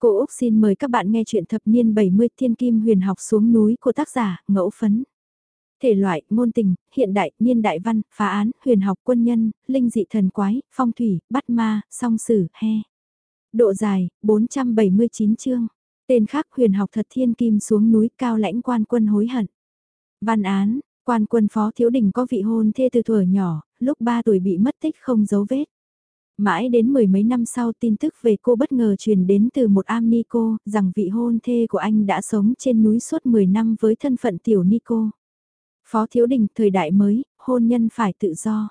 Cô Úc xin mời các bạn nghe chuyện thập niên 70 Thiên Kim Huyền học xuống núi của tác giả Ngẫu Phấn. Thể loại, ngôn tình, hiện đại, niên đại văn, phá án, huyền học quân nhân, linh dị thần quái, phong thủy, bắt ma, song sử, he. Độ dài, 479 chương. Tên khác huyền học thật thiên kim xuống núi cao lãnh quan quân hối hận. Văn án, quan quân phó thiếu đình có vị hôn thê từ thuở nhỏ, lúc 3 tuổi bị mất tích không dấu vết. Mãi đến mười mấy năm sau tin tức về cô bất ngờ truyền đến từ một am Nico, rằng vị hôn thê của anh đã sống trên núi suốt 10 năm với thân phận tiểu nico. Phó Thiếu Đình, thời đại mới, hôn nhân phải tự do.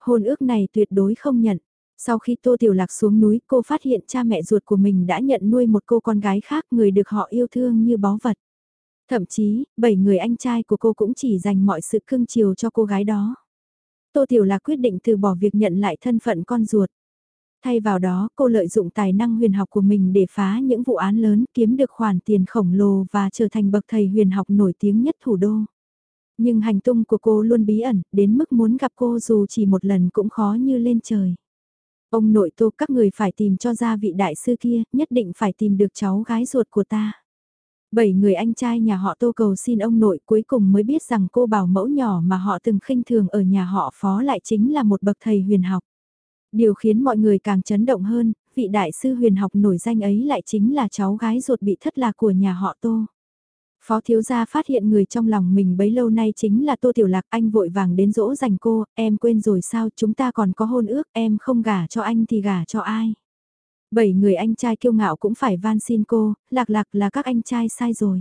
Hôn ước này tuyệt đối không nhận. Sau khi Tô Tiểu Lạc xuống núi, cô phát hiện cha mẹ ruột của mình đã nhận nuôi một cô con gái khác người được họ yêu thương như báu vật. Thậm chí, bảy người anh trai của cô cũng chỉ dành mọi sự cưng chiều cho cô gái đó. Tô Tiểu Lạc quyết định từ bỏ việc nhận lại thân phận con ruột. Thay vào đó, cô lợi dụng tài năng huyền học của mình để phá những vụ án lớn, kiếm được khoản tiền khổng lồ và trở thành bậc thầy huyền học nổi tiếng nhất thủ đô. Nhưng hành tung của cô luôn bí ẩn, đến mức muốn gặp cô dù chỉ một lần cũng khó như lên trời. Ông nội tô các người phải tìm cho ra vị đại sư kia, nhất định phải tìm được cháu gái ruột của ta. Bảy người anh trai nhà họ tô cầu xin ông nội cuối cùng mới biết rằng cô bảo mẫu nhỏ mà họ từng khinh thường ở nhà họ phó lại chính là một bậc thầy huyền học. Điều khiến mọi người càng chấn động hơn, vị đại sư huyền học nổi danh ấy lại chính là cháu gái ruột bị thất lạc của nhà họ tô. Phó thiếu gia phát hiện người trong lòng mình bấy lâu nay chính là Tô Tiểu Lạc, anh vội vàng đến dỗ dành cô, em quên rồi sao, chúng ta còn có hôn ước, em không gả cho anh thì gả cho ai. Bảy người anh trai kiêu ngạo cũng phải van xin cô, lạc lạc là các anh trai sai rồi.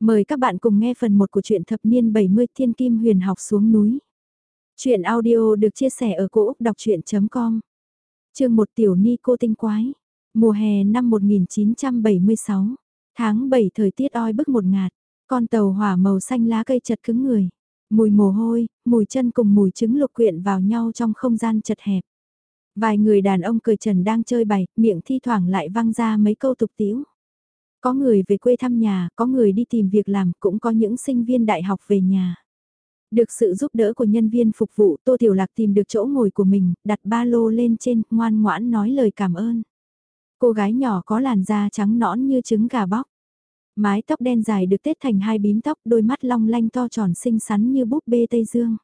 Mời các bạn cùng nghe phần 1 của truyện thập niên 70 Thiên Kim Huyền học xuống núi. Chuyện audio được chia sẻ ở cỗ đọc chuyện.com Chương 1 Tiểu Ni Cô Tinh Quái Mùa hè năm 1976 Tháng 7 thời tiết oi bức một ngạt, con tàu hỏa màu xanh lá cây chật cứng người. Mùi mồ hôi, mùi chân cùng mùi trứng lục quyện vào nhau trong không gian chật hẹp. Vài người đàn ông cười trần đang chơi bày, miệng thi thoảng lại văng ra mấy câu tục tiếu. Có người về quê thăm nhà, có người đi tìm việc làm, cũng có những sinh viên đại học về nhà. Được sự giúp đỡ của nhân viên phục vụ, Tô Tiểu Lạc tìm được chỗ ngồi của mình, đặt ba lô lên trên, ngoan ngoãn nói lời cảm ơn. Cô gái nhỏ có làn da trắng nõn như trứng gà bóc. Mái tóc đen dài được tết thành hai bím tóc, đôi mắt long lanh to tròn xinh xắn như búp bê Tây Dương.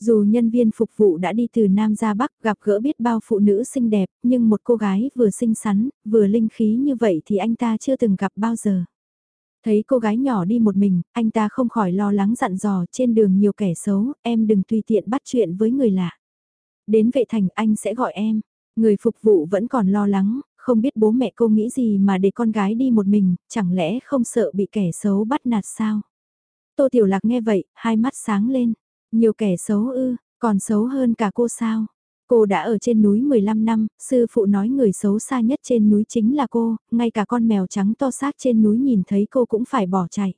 Dù nhân viên phục vụ đã đi từ Nam ra Bắc gặp gỡ biết bao phụ nữ xinh đẹp, nhưng một cô gái vừa xinh xắn, vừa linh khí như vậy thì anh ta chưa từng gặp bao giờ. Thấy cô gái nhỏ đi một mình, anh ta không khỏi lo lắng dặn dò trên đường nhiều kẻ xấu, em đừng tùy tiện bắt chuyện với người lạ. Đến vệ thành anh sẽ gọi em. Người phục vụ vẫn còn lo lắng, không biết bố mẹ cô nghĩ gì mà để con gái đi một mình, chẳng lẽ không sợ bị kẻ xấu bắt nạt sao? Tô Tiểu Lạc nghe vậy, hai mắt sáng lên. Nhiều kẻ xấu ư, còn xấu hơn cả cô sao? Cô đã ở trên núi 15 năm, sư phụ nói người xấu xa nhất trên núi chính là cô, ngay cả con mèo trắng to xác trên núi nhìn thấy cô cũng phải bỏ chạy.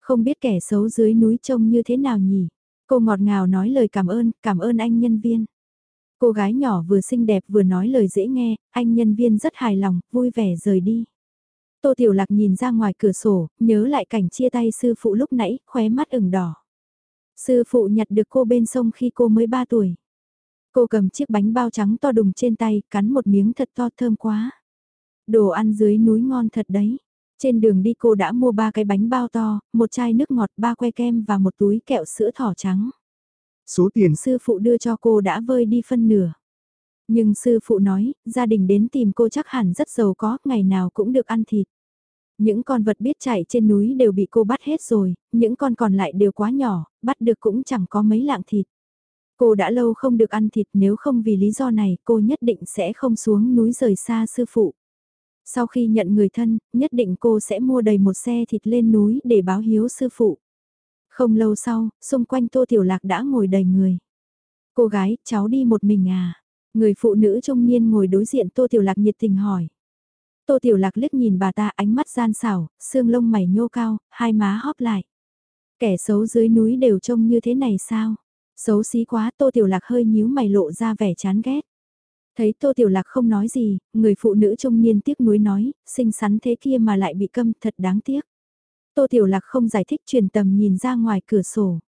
Không biết kẻ xấu dưới núi trông như thế nào nhỉ? Cô ngọt ngào nói lời cảm ơn, cảm ơn anh nhân viên. Cô gái nhỏ vừa xinh đẹp vừa nói lời dễ nghe, anh nhân viên rất hài lòng, vui vẻ rời đi. Tô Tiểu Lạc nhìn ra ngoài cửa sổ, nhớ lại cảnh chia tay sư phụ lúc nãy, khóe mắt ửng đỏ. Sư phụ nhặt được cô bên sông khi cô mới 3 tuổi. Cô cầm chiếc bánh bao trắng to đùng trên tay, cắn một miếng thật to thơm quá. Đồ ăn dưới núi ngon thật đấy. Trên đường đi cô đã mua ba cái bánh bao to, một chai nước ngọt, ba que kem và một túi kẹo sữa thỏ trắng. Số tiền sư phụ đưa cho cô đã vơi đi phân nửa. Nhưng sư phụ nói, gia đình đến tìm cô chắc hẳn rất giàu có, ngày nào cũng được ăn thịt. Những con vật biết chạy trên núi đều bị cô bắt hết rồi, những con còn lại đều quá nhỏ, bắt được cũng chẳng có mấy lạng thịt. Cô đã lâu không được ăn thịt nếu không vì lý do này cô nhất định sẽ không xuống núi rời xa sư phụ. Sau khi nhận người thân, nhất định cô sẽ mua đầy một xe thịt lên núi để báo hiếu sư phụ. Không lâu sau, xung quanh Tô Tiểu Lạc đã ngồi đầy người. Cô gái, cháu đi một mình à? Người phụ nữ trung niên ngồi đối diện Tô Tiểu Lạc nhiệt tình hỏi. Tô Tiểu Lạc liếc nhìn bà ta ánh mắt gian xảo, xương lông mày nhô cao, hai má hóp lại. Kẻ xấu dưới núi đều trông như thế này sao? Xấu xí quá Tô Tiểu Lạc hơi nhíu mày lộ ra vẻ chán ghét. Thấy Tô Tiểu Lạc không nói gì, người phụ nữ trung niên tiếc nuối nói, xinh xắn thế kia mà lại bị câm thật đáng tiếc. Tô Tiểu Lạc không giải thích truyền tầm nhìn ra ngoài cửa sổ.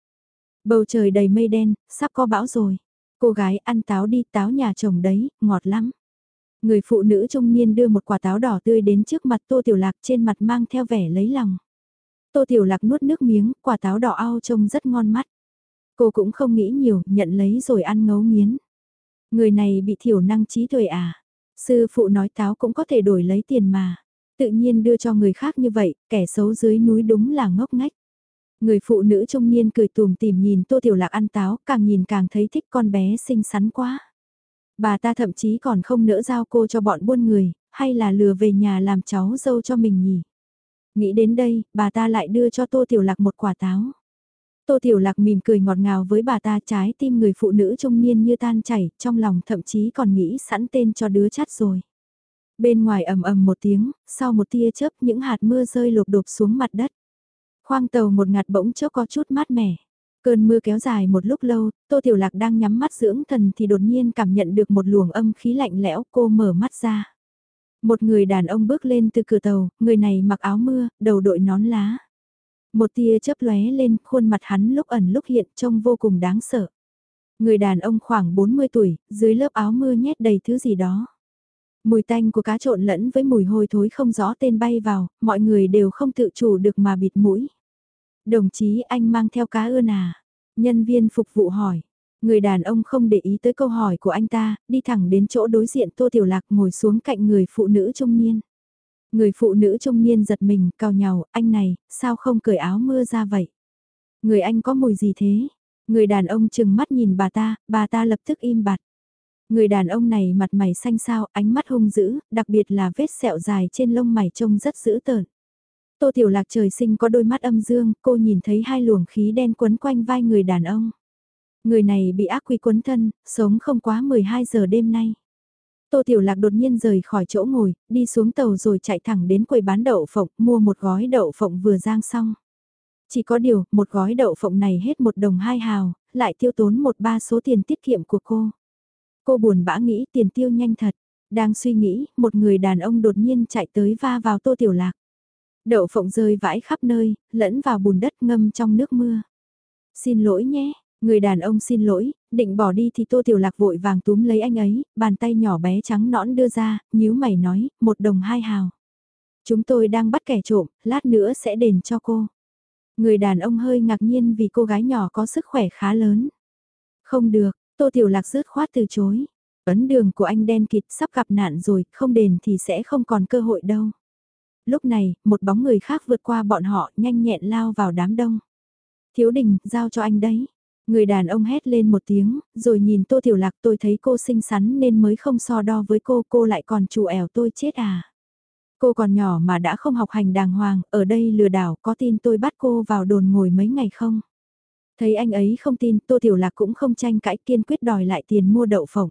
Bầu trời đầy mây đen, sắp có bão rồi. Cô gái ăn táo đi, táo nhà chồng đấy, ngọt lắm. Người phụ nữ trung niên đưa một quả táo đỏ tươi đến trước mặt Tô Tiểu Lạc trên mặt mang theo vẻ lấy lòng. Tô Tiểu Lạc nuốt nước miếng, quả táo đỏ ao trông rất ngon mắt. Cô cũng không nghĩ nhiều, nhận lấy rồi ăn ngấu nghiến. Người này bị thiểu năng trí tuệ à? Sư phụ nói táo cũng có thể đổi lấy tiền mà. Tự nhiên đưa cho người khác như vậy, kẻ xấu dưới núi đúng là ngốc ngách. Người phụ nữ trung niên cười tùm tìm nhìn Tô Tiểu Lạc ăn táo, càng nhìn càng thấy thích con bé xinh xắn quá. Bà ta thậm chí còn không nỡ giao cô cho bọn buôn người, hay là lừa về nhà làm cháu dâu cho mình nhỉ. Nghĩ đến đây, bà ta lại đưa cho Tô Tiểu Lạc một quả táo. Tô Tiểu Lạc mỉm cười ngọt ngào với bà ta trái tim người phụ nữ trung niên như tan chảy, trong lòng thậm chí còn nghĩ sẵn tên cho đứa chắt rồi. Bên ngoài ầm ầm một tiếng, sau một tia chớp những hạt mưa rơi lộp đột xuống mặt đất. Khoang tàu một ngạt bỗng chốc có chút mát mẻ. Cơn mưa kéo dài một lúc lâu, Tô Tiểu Lạc đang nhắm mắt dưỡng thần thì đột nhiên cảm nhận được một luồng âm khí lạnh lẽo cô mở mắt ra. Một người đàn ông bước lên từ cửa tàu, người này mặc áo mưa, đầu đội nón lá. Một tia chớp lóe lên, khuôn mặt hắn lúc ẩn lúc hiện trông vô cùng đáng sợ. Người đàn ông khoảng 40 tuổi, dưới lớp áo mưa nhét đầy thứ gì đó. Mùi tanh của cá trộn lẫn với mùi hôi thối không rõ tên bay vào, mọi người đều không tự chủ được mà bịt mũi. Đồng chí anh mang theo cá ươn à? Nhân viên phục vụ hỏi. Người đàn ông không để ý tới câu hỏi của anh ta, đi thẳng đến chỗ đối diện Tô Tiểu Lạc ngồi xuống cạnh người phụ nữ trung niên. Người phụ nữ trung niên giật mình, cào nhào, anh này, sao không cởi áo mưa ra vậy? Người anh có mùi gì thế? Người đàn ông chừng mắt nhìn bà ta, bà ta lập tức im bặt. Người đàn ông này mặt mày xanh xao, ánh mắt hung dữ, đặc biệt là vết sẹo dài trên lông mày trông rất dữ tợn. Tô Tiểu Lạc trời sinh có đôi mắt âm dương, cô nhìn thấy hai luồng khí đen quấn quanh vai người đàn ông. Người này bị ác quy quấn thân, sống không quá 12 giờ đêm nay. Tô Tiểu Lạc đột nhiên rời khỏi chỗ ngồi, đi xuống tàu rồi chạy thẳng đến quầy bán đậu phộng, mua một gói đậu phộng vừa rang xong. Chỉ có điều, một gói đậu phộng này hết một đồng hai hào, lại tiêu tốn một ba số tiền tiết kiệm của cô. Cô buồn bã nghĩ tiền tiêu nhanh thật. Đang suy nghĩ, một người đàn ông đột nhiên chạy tới va vào Tô Tiểu Lạc. Đậu phộng rơi vãi khắp nơi, lẫn vào bùn đất ngâm trong nước mưa. Xin lỗi nhé, người đàn ông xin lỗi, định bỏ đi thì Tô Tiểu Lạc vội vàng túm lấy anh ấy, bàn tay nhỏ bé trắng nõn đưa ra, nhíu mày nói, một đồng hai hào. Chúng tôi đang bắt kẻ trộm, lát nữa sẽ đền cho cô. Người đàn ông hơi ngạc nhiên vì cô gái nhỏ có sức khỏe khá lớn. Không được, Tô Tiểu Lạc rớt khoát từ chối. Ấn đường của anh đen kịt sắp gặp nạn rồi, không đền thì sẽ không còn cơ hội đâu. Lúc này, một bóng người khác vượt qua bọn họ nhanh nhẹn lao vào đám đông. Thiếu đình, giao cho anh đấy. Người đàn ông hét lên một tiếng, rồi nhìn Tô Tiểu Lạc tôi thấy cô xinh xắn nên mới không so đo với cô, cô lại còn chủ ẻo tôi chết à. Cô còn nhỏ mà đã không học hành đàng hoàng, ở đây lừa đảo, có tin tôi bắt cô vào đồn ngồi mấy ngày không? Thấy anh ấy không tin, Tô Tiểu Lạc cũng không tranh cãi kiên quyết đòi lại tiền mua đậu phộng.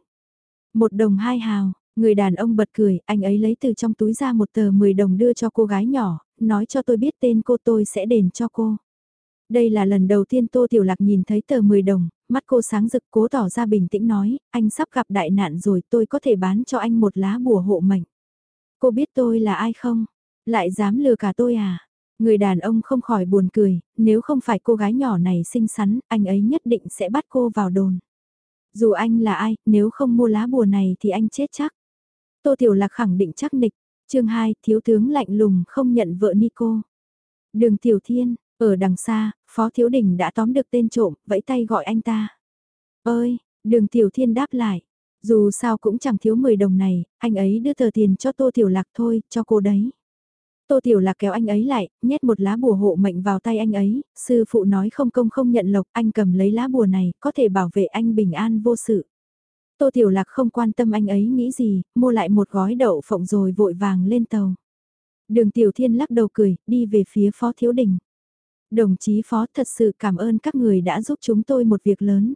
Một đồng hai hào, người đàn ông bật cười, anh ấy lấy từ trong túi ra một tờ 10 đồng đưa cho cô gái nhỏ, nói cho tôi biết tên cô tôi sẽ đền cho cô. Đây là lần đầu tiên Tô Tiểu Lạc nhìn thấy tờ 10 đồng, mắt cô sáng rực cố tỏ ra bình tĩnh nói, anh sắp gặp đại nạn rồi tôi có thể bán cho anh một lá bùa hộ mệnh. Cô biết tôi là ai không? Lại dám lừa cả tôi à? Người đàn ông không khỏi buồn cười, nếu không phải cô gái nhỏ này xinh xắn, anh ấy nhất định sẽ bắt cô vào đồn. Dù anh là ai, nếu không mua lá bùa này thì anh chết chắc. Tô Tiểu Lạc khẳng định chắc nịch. chương 2, thiếu tướng lạnh lùng không nhận vợ Nico. Đường Tiểu Thiên, ở đằng xa, Phó Thiếu Đình đã tóm được tên trộm, vẫy tay gọi anh ta. Ơi, đường Tiểu Thiên đáp lại. Dù sao cũng chẳng thiếu 10 đồng này, anh ấy đưa tờ tiền cho Tô Tiểu Lạc thôi, cho cô đấy. Tô Tiểu Lạc kéo anh ấy lại, nhét một lá bùa hộ mệnh vào tay anh ấy, sư phụ nói không công không nhận lộc, anh cầm lấy lá bùa này, có thể bảo vệ anh bình an vô sự. Tô Tiểu Lạc không quan tâm anh ấy nghĩ gì, mua lại một gói đậu phộng rồi vội vàng lên tàu. Đường Tiểu Thiên lắc đầu cười, đi về phía Phó Thiếu Đình. Đồng chí Phó thật sự cảm ơn các người đã giúp chúng tôi một việc lớn.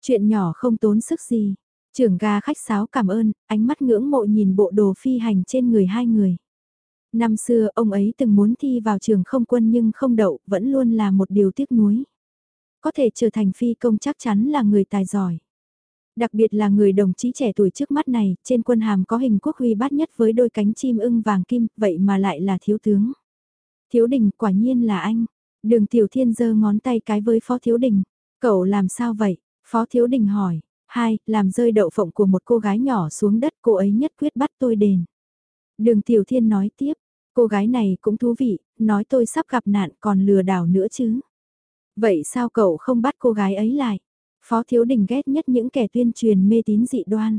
Chuyện nhỏ không tốn sức gì. Trưởng ga khách sáo cảm ơn, ánh mắt ngưỡng mộ nhìn bộ đồ phi hành trên người hai người. Năm xưa ông ấy từng muốn thi vào trường không quân nhưng không đậu, vẫn luôn là một điều tiếc nuối. Có thể trở thành phi công chắc chắn là người tài giỏi. Đặc biệt là người đồng chí trẻ tuổi trước mắt này, trên quân hàm có hình quốc huy bát nhất với đôi cánh chim ưng vàng kim, vậy mà lại là thiếu tướng. Thiếu đình quả nhiên là anh. Đường Tiểu Thiên giơ ngón tay cái với Phó Thiếu Đình. Cậu làm sao vậy? Phó Thiếu Đình hỏi. Hai, làm rơi đậu phộng của một cô gái nhỏ xuống đất cô ấy nhất quyết bắt tôi đền. Đường Tiểu Thiên nói tiếp, cô gái này cũng thú vị, nói tôi sắp gặp nạn còn lừa đảo nữa chứ. Vậy sao cậu không bắt cô gái ấy lại? Phó Thiếu Đình ghét nhất những kẻ tuyên truyền mê tín dị đoan.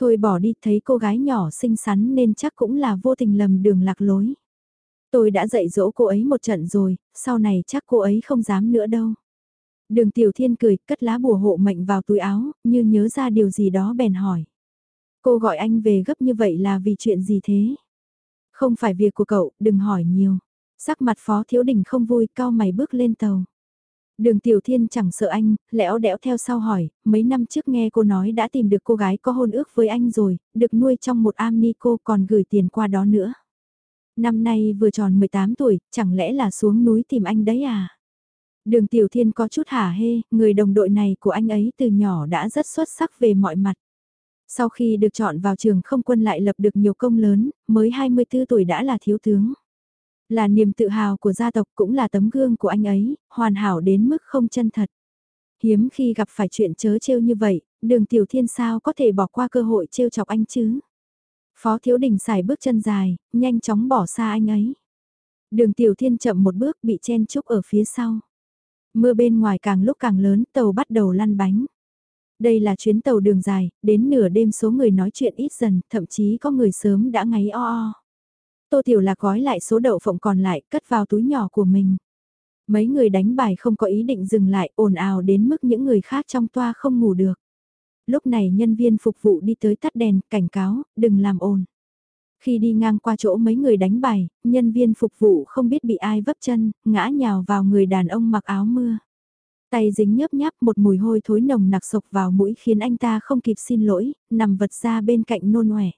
Thôi bỏ đi thấy cô gái nhỏ xinh xắn nên chắc cũng là vô tình lầm đường lạc lối. Tôi đã dạy dỗ cô ấy một trận rồi, sau này chắc cô ấy không dám nữa đâu. Đường Tiểu Thiên cười, cất lá bùa hộ mệnh vào túi áo, như nhớ ra điều gì đó bèn hỏi. Cô gọi anh về gấp như vậy là vì chuyện gì thế? Không phải việc của cậu, đừng hỏi nhiều. Sắc mặt Phó Thiếu Đình không vui, cao mày bước lên tàu. Đường Tiểu Thiên chẳng sợ anh, lẽo đẽo theo sau hỏi, mấy năm trước nghe cô nói đã tìm được cô gái có hôn ước với anh rồi, được nuôi trong một am ni cô còn gửi tiền qua đó nữa. Năm nay vừa tròn 18 tuổi, chẳng lẽ là xuống núi tìm anh đấy à? Đường Tiểu Thiên có chút hả hê, người đồng đội này của anh ấy từ nhỏ đã rất xuất sắc về mọi mặt. Sau khi được chọn vào trường không quân lại lập được nhiều công lớn, mới 24 tuổi đã là thiếu tướng. Là niềm tự hào của gia tộc cũng là tấm gương của anh ấy, hoàn hảo đến mức không chân thật. Hiếm khi gặp phải chuyện chớ trêu như vậy, đường tiểu thiên sao có thể bỏ qua cơ hội trêu chọc anh chứ. Phó thiếu đình xài bước chân dài, nhanh chóng bỏ xa anh ấy. Đường tiểu thiên chậm một bước bị chen chúc ở phía sau. Mưa bên ngoài càng lúc càng lớn, tàu bắt đầu lăn bánh. Đây là chuyến tàu đường dài, đến nửa đêm số người nói chuyện ít dần, thậm chí có người sớm đã ngáy o o. Tô Tiểu Lạc gói lại số đậu phộng còn lại, cất vào túi nhỏ của mình. Mấy người đánh bài không có ý định dừng lại, ồn ào đến mức những người khác trong toa không ngủ được. Lúc này nhân viên phục vụ đi tới tắt đèn, cảnh cáo, đừng làm ồn. Khi đi ngang qua chỗ mấy người đánh bài, nhân viên phục vụ không biết bị ai vấp chân, ngã nhào vào người đàn ông mặc áo mưa. Tay dính nhớp nháp một mùi hôi thối nồng nặc sộc vào mũi khiến anh ta không kịp xin lỗi, nằm vật ra bên cạnh nôn ọe.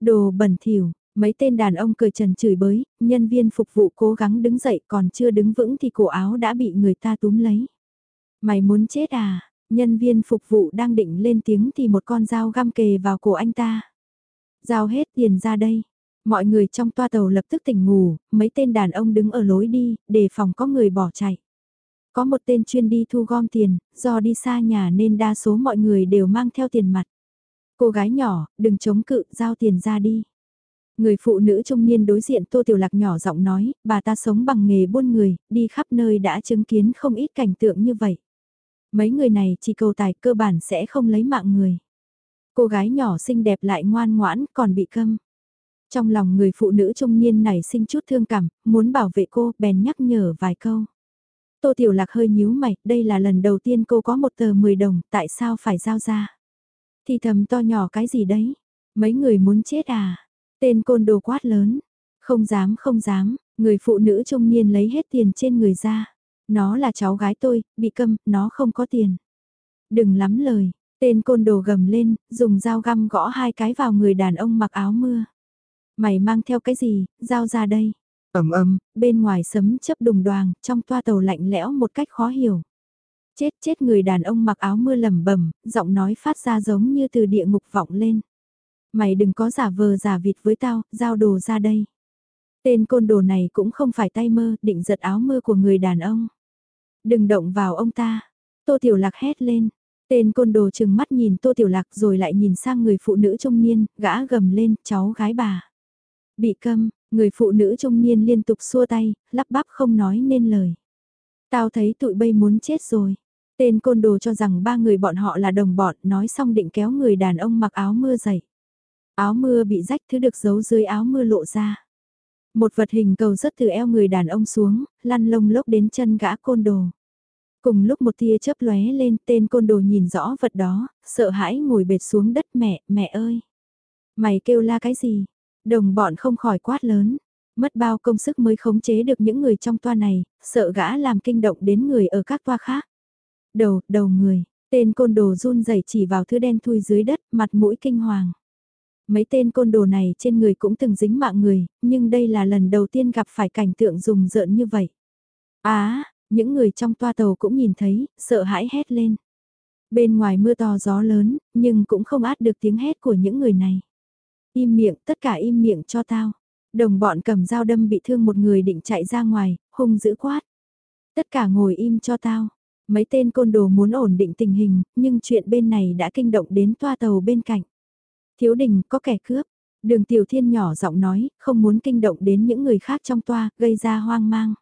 Đồ bẩn thỉu, mấy tên đàn ông cười trần chửi bới, nhân viên phục vụ cố gắng đứng dậy còn chưa đứng vững thì cổ áo đã bị người ta túm lấy. Mày muốn chết à? Nhân viên phục vụ đang định lên tiếng thì một con dao găm kề vào cổ anh ta. Giao hết tiền ra đây. Mọi người trong toa tàu lập tức tỉnh ngủ, mấy tên đàn ông đứng ở lối đi, đề phòng có người bỏ chạy. Có một tên chuyên đi thu gom tiền, do đi xa nhà nên đa số mọi người đều mang theo tiền mặt. Cô gái nhỏ, đừng chống cự, giao tiền ra đi. Người phụ nữ trung niên đối diện Tô Tiểu Lạc nhỏ giọng nói, bà ta sống bằng nghề buôn người, đi khắp nơi đã chứng kiến không ít cảnh tượng như vậy. Mấy người này chỉ cầu tài cơ bản sẽ không lấy mạng người. Cô gái nhỏ xinh đẹp lại ngoan ngoãn còn bị câm. Trong lòng người phụ nữ trung niên này sinh chút thương cảm, muốn bảo vệ cô, bèn nhắc nhở vài câu. Tô Tiểu Lạc hơi nhíu mày, đây là lần đầu tiên cô có một tờ 10 đồng, tại sao phải giao ra? Thì thầm to nhỏ cái gì đấy? Mấy người muốn chết à? Tên côn đồ quát lớn. Không dám không dám, người phụ nữ trung niên lấy hết tiền trên người ra. Nó là cháu gái tôi, bị câm, nó không có tiền. Đừng lắm lời, tên côn đồ gầm lên, dùng dao găm gõ hai cái vào người đàn ông mặc áo mưa. Mày mang theo cái gì, giao ra đây ầm ầm, bên ngoài sấm chớp đùng đoàng, trong toa tàu lạnh lẽo một cách khó hiểu. Chết chết người đàn ông mặc áo mưa lầm bẩm, giọng nói phát ra giống như từ địa ngục vọng lên. Mày đừng có giả vờ giả vịt với tao, giao đồ ra đây. Tên côn đồ này cũng không phải tay mơ, định giật áo mưa của người đàn ông. Đừng động vào ông ta. Tô Tiểu Lạc hét lên. Tên côn đồ chừng mắt nhìn Tô Tiểu Lạc rồi lại nhìn sang người phụ nữ trung niên, gã gầm lên, cháu gái bà. Bị câm, Người phụ nữ trung niên liên tục xua tay, lắp bắp không nói nên lời. Tao thấy tụi bay muốn chết rồi. Tên côn đồ cho rằng ba người bọn họ là đồng bọn nói xong định kéo người đàn ông mặc áo mưa dậy. Áo mưa bị rách thứ được giấu dưới áo mưa lộ ra. Một vật hình cầu rất từ eo người đàn ông xuống, lăn lông lốc đến chân gã côn đồ. Cùng lúc một tia chớp lóe lên tên côn đồ nhìn rõ vật đó, sợ hãi ngồi bệt xuống đất mẹ, mẹ ơi. Mày kêu la cái gì? Đồng bọn không khỏi quát lớn, mất bao công sức mới khống chế được những người trong toa này, sợ gã làm kinh động đến người ở các toa khác. Đầu, đầu người, tên côn đồ run rẩy chỉ vào thứ đen thui dưới đất, mặt mũi kinh hoàng. Mấy tên côn đồ này trên người cũng từng dính mạng người, nhưng đây là lần đầu tiên gặp phải cảnh tượng rùng rợn như vậy. Á, những người trong toa tàu cũng nhìn thấy, sợ hãi hét lên. Bên ngoài mưa to gió lớn, nhưng cũng không át được tiếng hét của những người này. Im miệng, tất cả im miệng cho tao. Đồng bọn cầm dao đâm bị thương một người định chạy ra ngoài, hung dữ quát. Tất cả ngồi im cho tao. Mấy tên côn đồ muốn ổn định tình hình, nhưng chuyện bên này đã kinh động đến toa tàu bên cạnh. Thiếu đình có kẻ cướp. Đường Tiểu Thiên nhỏ giọng nói, không muốn kinh động đến những người khác trong toa, gây ra hoang mang.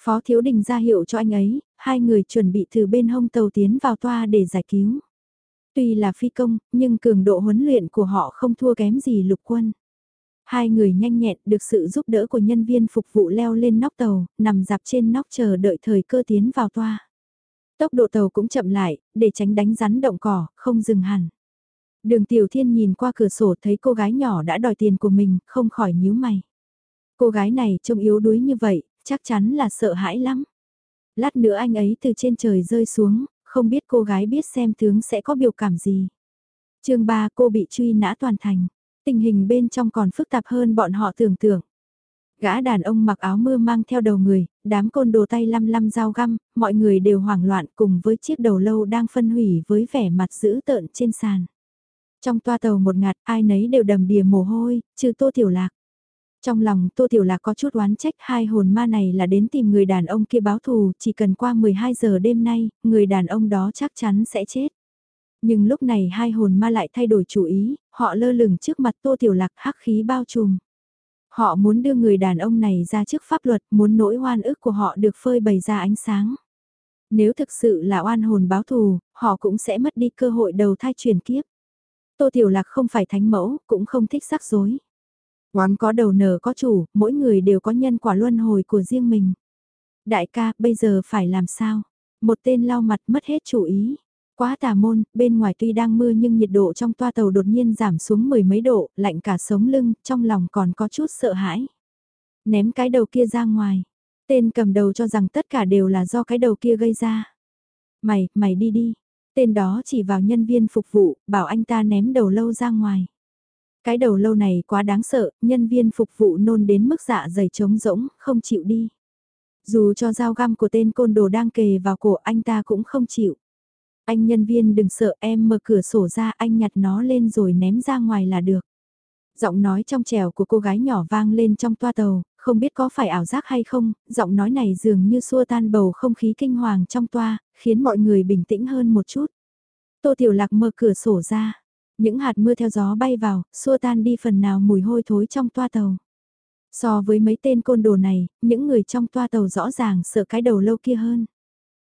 Phó Thiếu Đình ra hiệu cho anh ấy, hai người chuẩn bị từ bên hông tàu tiến vào toa để giải cứu. Tuy là phi công, nhưng cường độ huấn luyện của họ không thua kém gì lục quân. Hai người nhanh nhẹn được sự giúp đỡ của nhân viên phục vụ leo lên nóc tàu, nằm dạp trên nóc chờ đợi thời cơ tiến vào toa. Tốc độ tàu cũng chậm lại, để tránh đánh rắn động cỏ, không dừng hẳn. Đường Tiểu Thiên nhìn qua cửa sổ thấy cô gái nhỏ đã đòi tiền của mình, không khỏi nhíu mày. Cô gái này trông yếu đuối như vậy, chắc chắn là sợ hãi lắm. Lát nữa anh ấy từ trên trời rơi xuống, không biết cô gái biết xem tướng sẽ có biểu cảm gì. chương 3 cô bị truy nã toàn thành. Tình hình bên trong còn phức tạp hơn bọn họ tưởng tượng. Gã đàn ông mặc áo mưa mang theo đầu người, đám côn đồ tay lăm lăm dao găm, mọi người đều hoảng loạn cùng với chiếc đầu lâu đang phân hủy với vẻ mặt dữ tợn trên sàn. Trong toa tàu một ngạt, ai nấy đều đầm đìa mồ hôi, trừ tô tiểu lạc. Trong lòng Tô Tiểu Lạc có chút oán trách hai hồn ma này là đến tìm người đàn ông kia báo thù, chỉ cần qua 12 giờ đêm nay, người đàn ông đó chắc chắn sẽ chết. Nhưng lúc này hai hồn ma lại thay đổi chủ ý, họ lơ lửng trước mặt Tô Tiểu Lạc hắc khí bao trùm. Họ muốn đưa người đàn ông này ra trước pháp luật, muốn nỗi oan ức của họ được phơi bày ra ánh sáng. Nếu thực sự là oan hồn báo thù, họ cũng sẽ mất đi cơ hội đầu thai chuyển kiếp. Tô Tiểu Lạc không phải thánh mẫu, cũng không thích rắc rối. Oán có đầu nở có chủ, mỗi người đều có nhân quả luân hồi của riêng mình. Đại ca, bây giờ phải làm sao? Một tên lau mặt mất hết chủ ý. Quá tà môn, bên ngoài tuy đang mưa nhưng nhiệt độ trong toa tàu đột nhiên giảm xuống mười mấy độ, lạnh cả sống lưng, trong lòng còn có chút sợ hãi. Ném cái đầu kia ra ngoài. Tên cầm đầu cho rằng tất cả đều là do cái đầu kia gây ra. Mày, mày đi đi. Tên đó chỉ vào nhân viên phục vụ, bảo anh ta ném đầu lâu ra ngoài. Cái đầu lâu này quá đáng sợ, nhân viên phục vụ nôn đến mức dạ dày trống rỗng, không chịu đi. Dù cho dao găm của tên côn đồ đang kề vào cổ anh ta cũng không chịu. Anh nhân viên đừng sợ em mở cửa sổ ra anh nhặt nó lên rồi ném ra ngoài là được. Giọng nói trong trèo của cô gái nhỏ vang lên trong toa tàu, không biết có phải ảo giác hay không, giọng nói này dường như xua tan bầu không khí kinh hoàng trong toa, khiến mọi người bình tĩnh hơn một chút. Tô Tiểu Lạc mở cửa sổ ra, những hạt mưa theo gió bay vào, xua tan đi phần nào mùi hôi thối trong toa tàu. So với mấy tên côn đồ này, những người trong toa tàu rõ ràng sợ cái đầu lâu kia hơn.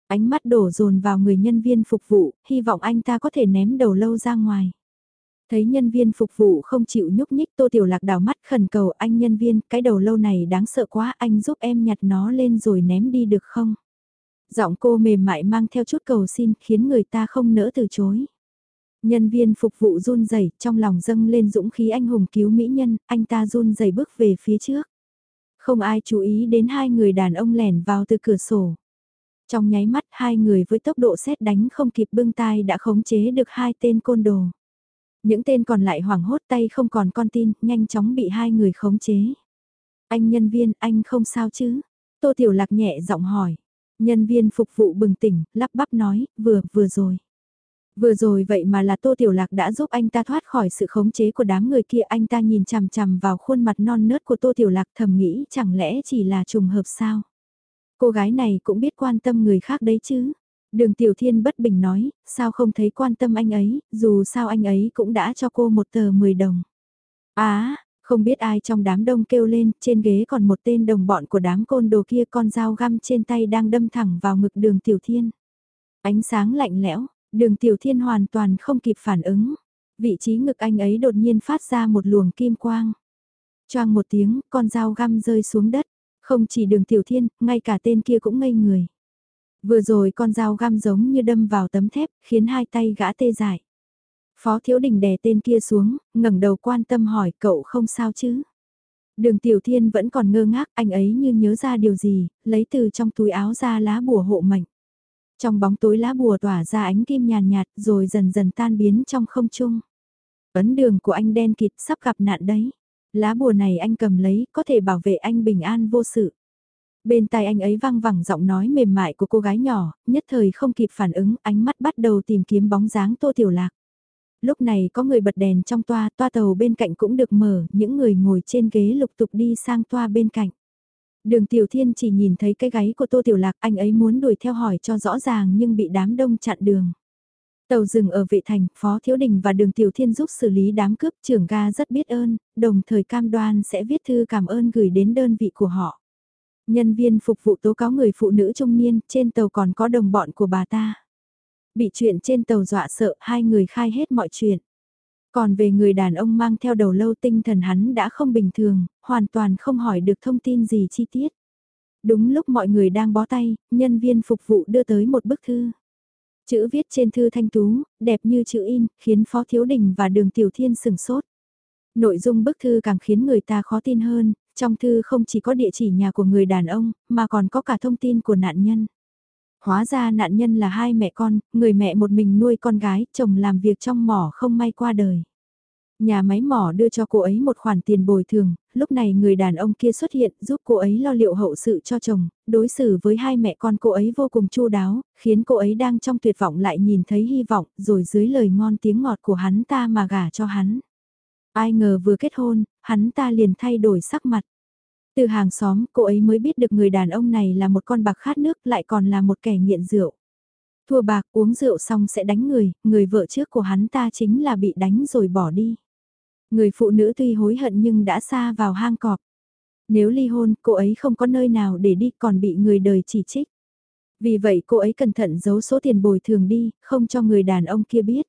Ánh mắt đổ dồn vào người nhân viên phục vụ, hy vọng anh ta có thể ném đầu lâu ra ngoài. Thấy nhân viên phục vụ không chịu nhúc nhích Tô Tiểu Lạc đào mắt khẩn cầu anh nhân viên, cái đầu lâu này đáng sợ quá anh giúp em nhặt nó lên rồi ném đi được không? Giọng cô mềm mại mang theo chút cầu xin khiến người ta không nỡ từ chối. Nhân viên phục vụ run rẩy trong lòng dâng lên dũng khí anh hùng cứu mỹ nhân, anh ta run rẩy bước về phía trước. Không ai chú ý đến hai người đàn ông lẻn vào từ cửa sổ. Trong nháy mắt hai người với tốc độ xét đánh không kịp bưng tai đã khống chế được hai tên côn đồ. Những tên còn lại hoảng hốt tay không còn con tin, nhanh chóng bị hai người khống chế. Anh nhân viên, anh không sao chứ? Tô Tiểu Lạc nhẹ giọng hỏi. Nhân viên phục vụ bừng tỉnh, lắp bắp nói, vừa, vừa rồi. Vừa rồi vậy mà là Tô Tiểu Lạc đã giúp anh ta thoát khỏi sự khống chế của đám người kia anh ta nhìn chằm chằm vào khuôn mặt non nớt của Tô Tiểu Lạc thầm nghĩ chẳng lẽ chỉ là trùng hợp sao. Cô gái này cũng biết quan tâm người khác đấy chứ. Đường Tiểu Thiên bất bình nói, sao không thấy quan tâm anh ấy, dù sao anh ấy cũng đã cho cô một tờ 10 đồng. Á, không biết ai trong đám đông kêu lên, trên ghế còn một tên đồng bọn của đám côn đồ kia con dao găm trên tay đang đâm thẳng vào ngực đường Tiểu Thiên. Ánh sáng lạnh lẽo, Đường Tiểu Thiên hoàn toàn không kịp phản ứng. Vị trí ngực anh ấy đột nhiên phát ra một luồng kim quang. Choang một tiếng, con dao găm rơi xuống đất. Không chỉ đường Tiểu Thiên, ngay cả tên kia cũng ngây người. Vừa rồi con dao găm giống như đâm vào tấm thép, khiến hai tay gã tê dại. Phó Thiếu Đình đè tên kia xuống, ngẩng đầu quan tâm hỏi cậu không sao chứ. Đường Tiểu Thiên vẫn còn ngơ ngác, anh ấy như nhớ ra điều gì, lấy từ trong túi áo ra lá bùa hộ mệnh. Trong bóng tối lá bùa tỏa ra ánh kim nhàn nhạt rồi dần dần tan biến trong không trung. Ấn đường của anh đen kịt sắp gặp nạn đấy. Lá bùa này anh cầm lấy có thể bảo vệ anh bình an vô sự. Bên tai anh ấy vang vẳng giọng nói mềm mại của cô gái nhỏ, nhất thời không kịp phản ứng, ánh mắt bắt đầu tìm kiếm bóng dáng Tô Tiểu Lạc. Lúc này có người bật đèn trong toa, toa tàu bên cạnh cũng được mở, những người ngồi trên ghế lục tục đi sang toa bên cạnh. Đường Tiểu Thiên chỉ nhìn thấy cái gáy của Tô Tiểu Lạc, anh ấy muốn đuổi theo hỏi cho rõ ràng nhưng bị đám đông chặn đường. Tàu dừng ở vệ thành, Phó Thiếu Đình và Đường Tiểu Thiên giúp xử lý đám cướp trưởng ga rất biết ơn, đồng thời cam đoan sẽ viết thư cảm ơn gửi đến đơn vị của họ. Nhân viên phục vụ tố cáo người phụ nữ trung niên, trên tàu còn có đồng bọn của bà ta. Bị chuyện trên tàu dọa sợ, hai người khai hết mọi chuyện. Còn về người đàn ông mang theo đầu lâu tinh thần hắn đã không bình thường, hoàn toàn không hỏi được thông tin gì chi tiết. Đúng lúc mọi người đang bó tay, nhân viên phục vụ đưa tới một bức thư. Chữ viết trên thư thanh tú, đẹp như chữ in, khiến Phó Thiếu Đình và Đường Tiểu Thiên sừng sốt. Nội dung bức thư càng khiến người ta khó tin hơn, trong thư không chỉ có địa chỉ nhà của người đàn ông, mà còn có cả thông tin của nạn nhân. Hóa ra nạn nhân là hai mẹ con, người mẹ một mình nuôi con gái, chồng làm việc trong mỏ không may qua đời. Nhà máy mỏ đưa cho cô ấy một khoản tiền bồi thường, lúc này người đàn ông kia xuất hiện giúp cô ấy lo liệu hậu sự cho chồng, đối xử với hai mẹ con cô ấy vô cùng chu đáo, khiến cô ấy đang trong tuyệt vọng lại nhìn thấy hy vọng, rồi dưới lời ngon tiếng ngọt của hắn ta mà gả cho hắn. Ai ngờ vừa kết hôn, hắn ta liền thay đổi sắc mặt. Từ hàng xóm, cô ấy mới biết được người đàn ông này là một con bạc khát nước lại còn là một kẻ nghiện rượu. Thua bạc uống rượu xong sẽ đánh người, người vợ trước của hắn ta chính là bị đánh rồi bỏ đi. Người phụ nữ tuy hối hận nhưng đã xa vào hang cọp. Nếu ly hôn, cô ấy không có nơi nào để đi còn bị người đời chỉ trích. Vì vậy cô ấy cẩn thận giấu số tiền bồi thường đi, không cho người đàn ông kia biết.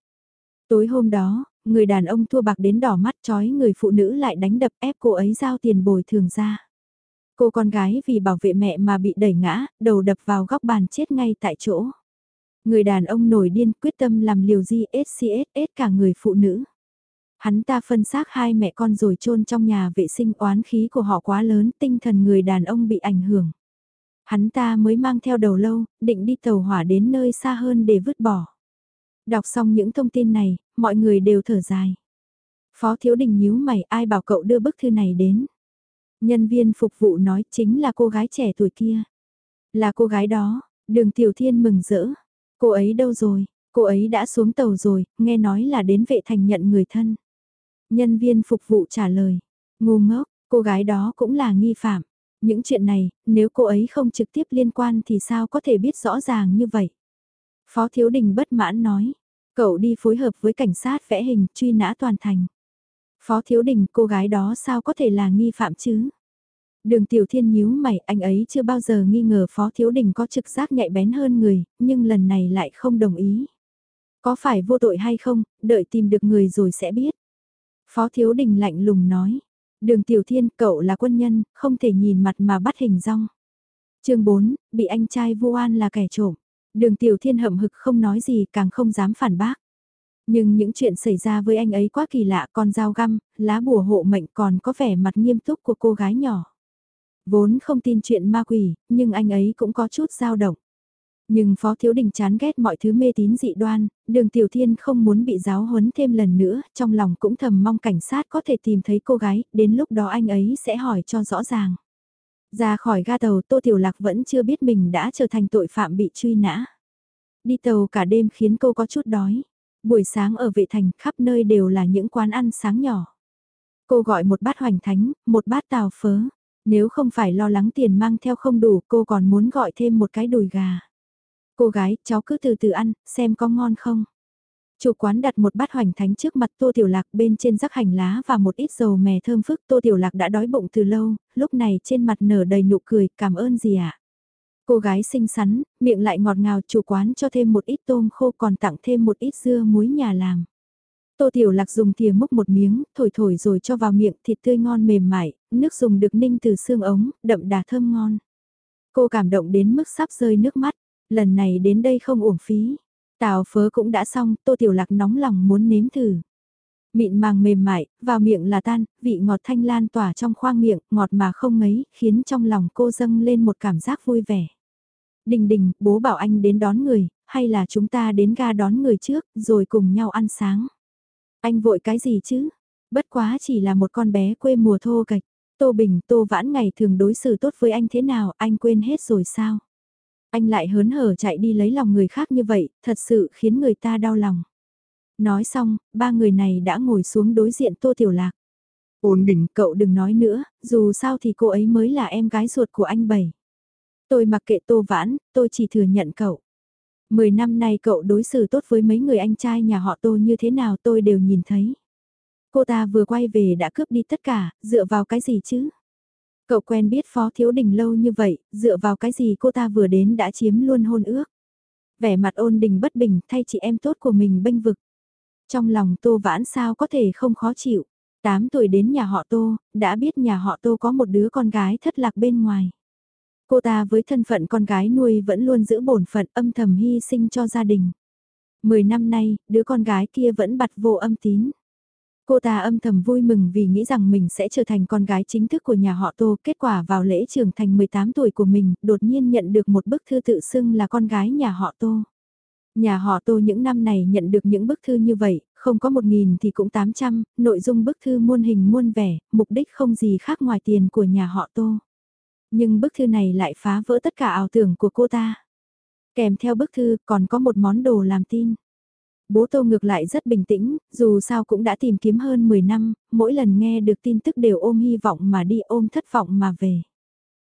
Tối hôm đó, người đàn ông thua bạc đến đỏ mắt chói người phụ nữ lại đánh đập ép cô ấy giao tiền bồi thường ra. Cô con gái vì bảo vệ mẹ mà bị đẩy ngã, đầu đập vào góc bàn chết ngay tại chỗ. Người đàn ông nổi điên quyết tâm làm liều di SCSS cả người phụ nữ. Hắn ta phân xác hai mẹ con rồi chôn trong nhà vệ sinh oán khí của họ quá lớn, tinh thần người đàn ông bị ảnh hưởng. Hắn ta mới mang theo đầu lâu, định đi tàu hỏa đến nơi xa hơn để vứt bỏ. Đọc xong những thông tin này, mọi người đều thở dài. Phó Thiếu Đình nhíu mày ai bảo cậu đưa bức thư này đến. Nhân viên phục vụ nói chính là cô gái trẻ tuổi kia. Là cô gái đó, đường Tiểu Thiên mừng rỡ. Cô ấy đâu rồi, cô ấy đã xuống tàu rồi, nghe nói là đến vệ thành nhận người thân. Nhân viên phục vụ trả lời, ngu ngốc, cô gái đó cũng là nghi phạm. Những chuyện này, nếu cô ấy không trực tiếp liên quan thì sao có thể biết rõ ràng như vậy? Phó Thiếu Đình bất mãn nói, cậu đi phối hợp với cảnh sát vẽ hình truy nã toàn thành. Phó Thiếu Đình cô gái đó sao có thể là nghi phạm chứ? Đường Tiểu Thiên nhíu mày, anh ấy chưa bao giờ nghi ngờ Phó Thiếu Đình có trực giác nhạy bén hơn người, nhưng lần này lại không đồng ý. Có phải vô tội hay không, đợi tìm được người rồi sẽ biết. Phó Thiếu Đình lạnh lùng nói. Đường Tiểu Thiên, cậu là quân nhân, không thể nhìn mặt mà bắt hình rong. chương 4, bị anh trai vu oan là kẻ trộm. Đường Tiểu Thiên hậm hực không nói gì càng không dám phản bác. Nhưng những chuyện xảy ra với anh ấy quá kỳ lạ con dao găm, lá bùa hộ mệnh còn có vẻ mặt nghiêm túc của cô gái nhỏ. Vốn không tin chuyện ma quỷ, nhưng anh ấy cũng có chút dao động. Nhưng Phó Thiếu Đình chán ghét mọi thứ mê tín dị đoan, đường Tiểu Thiên không muốn bị giáo huấn thêm lần nữa, trong lòng cũng thầm mong cảnh sát có thể tìm thấy cô gái, đến lúc đó anh ấy sẽ hỏi cho rõ ràng. Ra khỏi ga tàu Tô Tiểu Lạc vẫn chưa biết mình đã trở thành tội phạm bị truy nã. Đi tàu cả đêm khiến cô có chút đói. Buổi sáng ở vệ thành khắp nơi đều là những quán ăn sáng nhỏ. Cô gọi một bát hoành thánh, một bát tàu phớ. Nếu không phải lo lắng tiền mang theo không đủ cô còn muốn gọi thêm một cái đùi gà. Cô gái, cháu cứ từ từ ăn, xem có ngon không. Chủ quán đặt một bát hoành thánh trước mặt Tô Tiểu Lạc bên trên rắc hành lá và một ít dầu mè thơm phức. Tô Tiểu Lạc đã đói bụng từ lâu, lúc này trên mặt nở đầy nụ cười, cảm ơn gì ạ? À? Cô gái xinh xắn, miệng lại ngọt ngào chủ quán cho thêm một ít tôm khô còn tặng thêm một ít dưa muối nhà làm. Tô Tiểu Lạc dùng thìa múc một miếng, thổi thổi rồi cho vào miệng thịt tươi ngon mềm mại, nước dùng được ninh từ xương ống, đậm đà thơm ngon. Cô cảm động đến mức sắp rơi nước mắt, lần này đến đây không uổng phí. Tào phớ cũng đã xong, Tô Tiểu Lạc nóng lòng muốn nếm thử. Mịn màng mềm mại, vào miệng là tan, vị ngọt thanh lan tỏa trong khoang miệng, ngọt mà không ngấy, khiến trong lòng cô dâng lên một cảm giác vui vẻ. Đình đình, bố bảo anh đến đón người, hay là chúng ta đến ga đón người trước, rồi cùng nhau ăn sáng. Anh vội cái gì chứ? Bất quá chỉ là một con bé quê mùa thô kịch. Tô Bình, Tô Vãn ngày thường đối xử tốt với anh thế nào, anh quên hết rồi sao? Anh lại hớn hở chạy đi lấy lòng người khác như vậy, thật sự khiến người ta đau lòng. Nói xong, ba người này đã ngồi xuống đối diện Tô Tiểu Lạc. Ổn định cậu đừng nói nữa, dù sao thì cô ấy mới là em gái ruột của anh Bảy. Tôi mặc kệ Tô Vãn, tôi chỉ thừa nhận cậu. Mười năm nay cậu đối xử tốt với mấy người anh trai nhà họ Tô như thế nào tôi đều nhìn thấy. Cô ta vừa quay về đã cướp đi tất cả, dựa vào cái gì chứ? Cậu quen biết Phó Thiếu Đình lâu như vậy, dựa vào cái gì cô ta vừa đến đã chiếm luôn hôn ước. Vẻ mặt ôn đình bất bình thay chị em tốt của mình bênh vực. Trong lòng Tô Vãn sao có thể không khó chịu. 8 tuổi đến nhà họ Tô, đã biết nhà họ Tô có một đứa con gái thất lạc bên ngoài. Cô ta với thân phận con gái nuôi vẫn luôn giữ bổn phận âm thầm hy sinh cho gia đình. Mười năm nay, đứa con gái kia vẫn bặt vô âm tín. Cô ta âm thầm vui mừng vì nghĩ rằng mình sẽ trở thành con gái chính thức của nhà họ Tô. Kết quả vào lễ trưởng thành 18 tuổi của mình, đột nhiên nhận được một bức thư tự xưng là con gái nhà họ Tô. Nhà họ Tô những năm này nhận được những bức thư như vậy, không có 1.000 thì cũng 800, nội dung bức thư muôn hình muôn vẻ, mục đích không gì khác ngoài tiền của nhà họ Tô. Nhưng bức thư này lại phá vỡ tất cả ảo tưởng của cô ta. Kèm theo bức thư còn có một món đồ làm tin. Bố Tô ngược lại rất bình tĩnh, dù sao cũng đã tìm kiếm hơn 10 năm, mỗi lần nghe được tin tức đều ôm hy vọng mà đi ôm thất vọng mà về.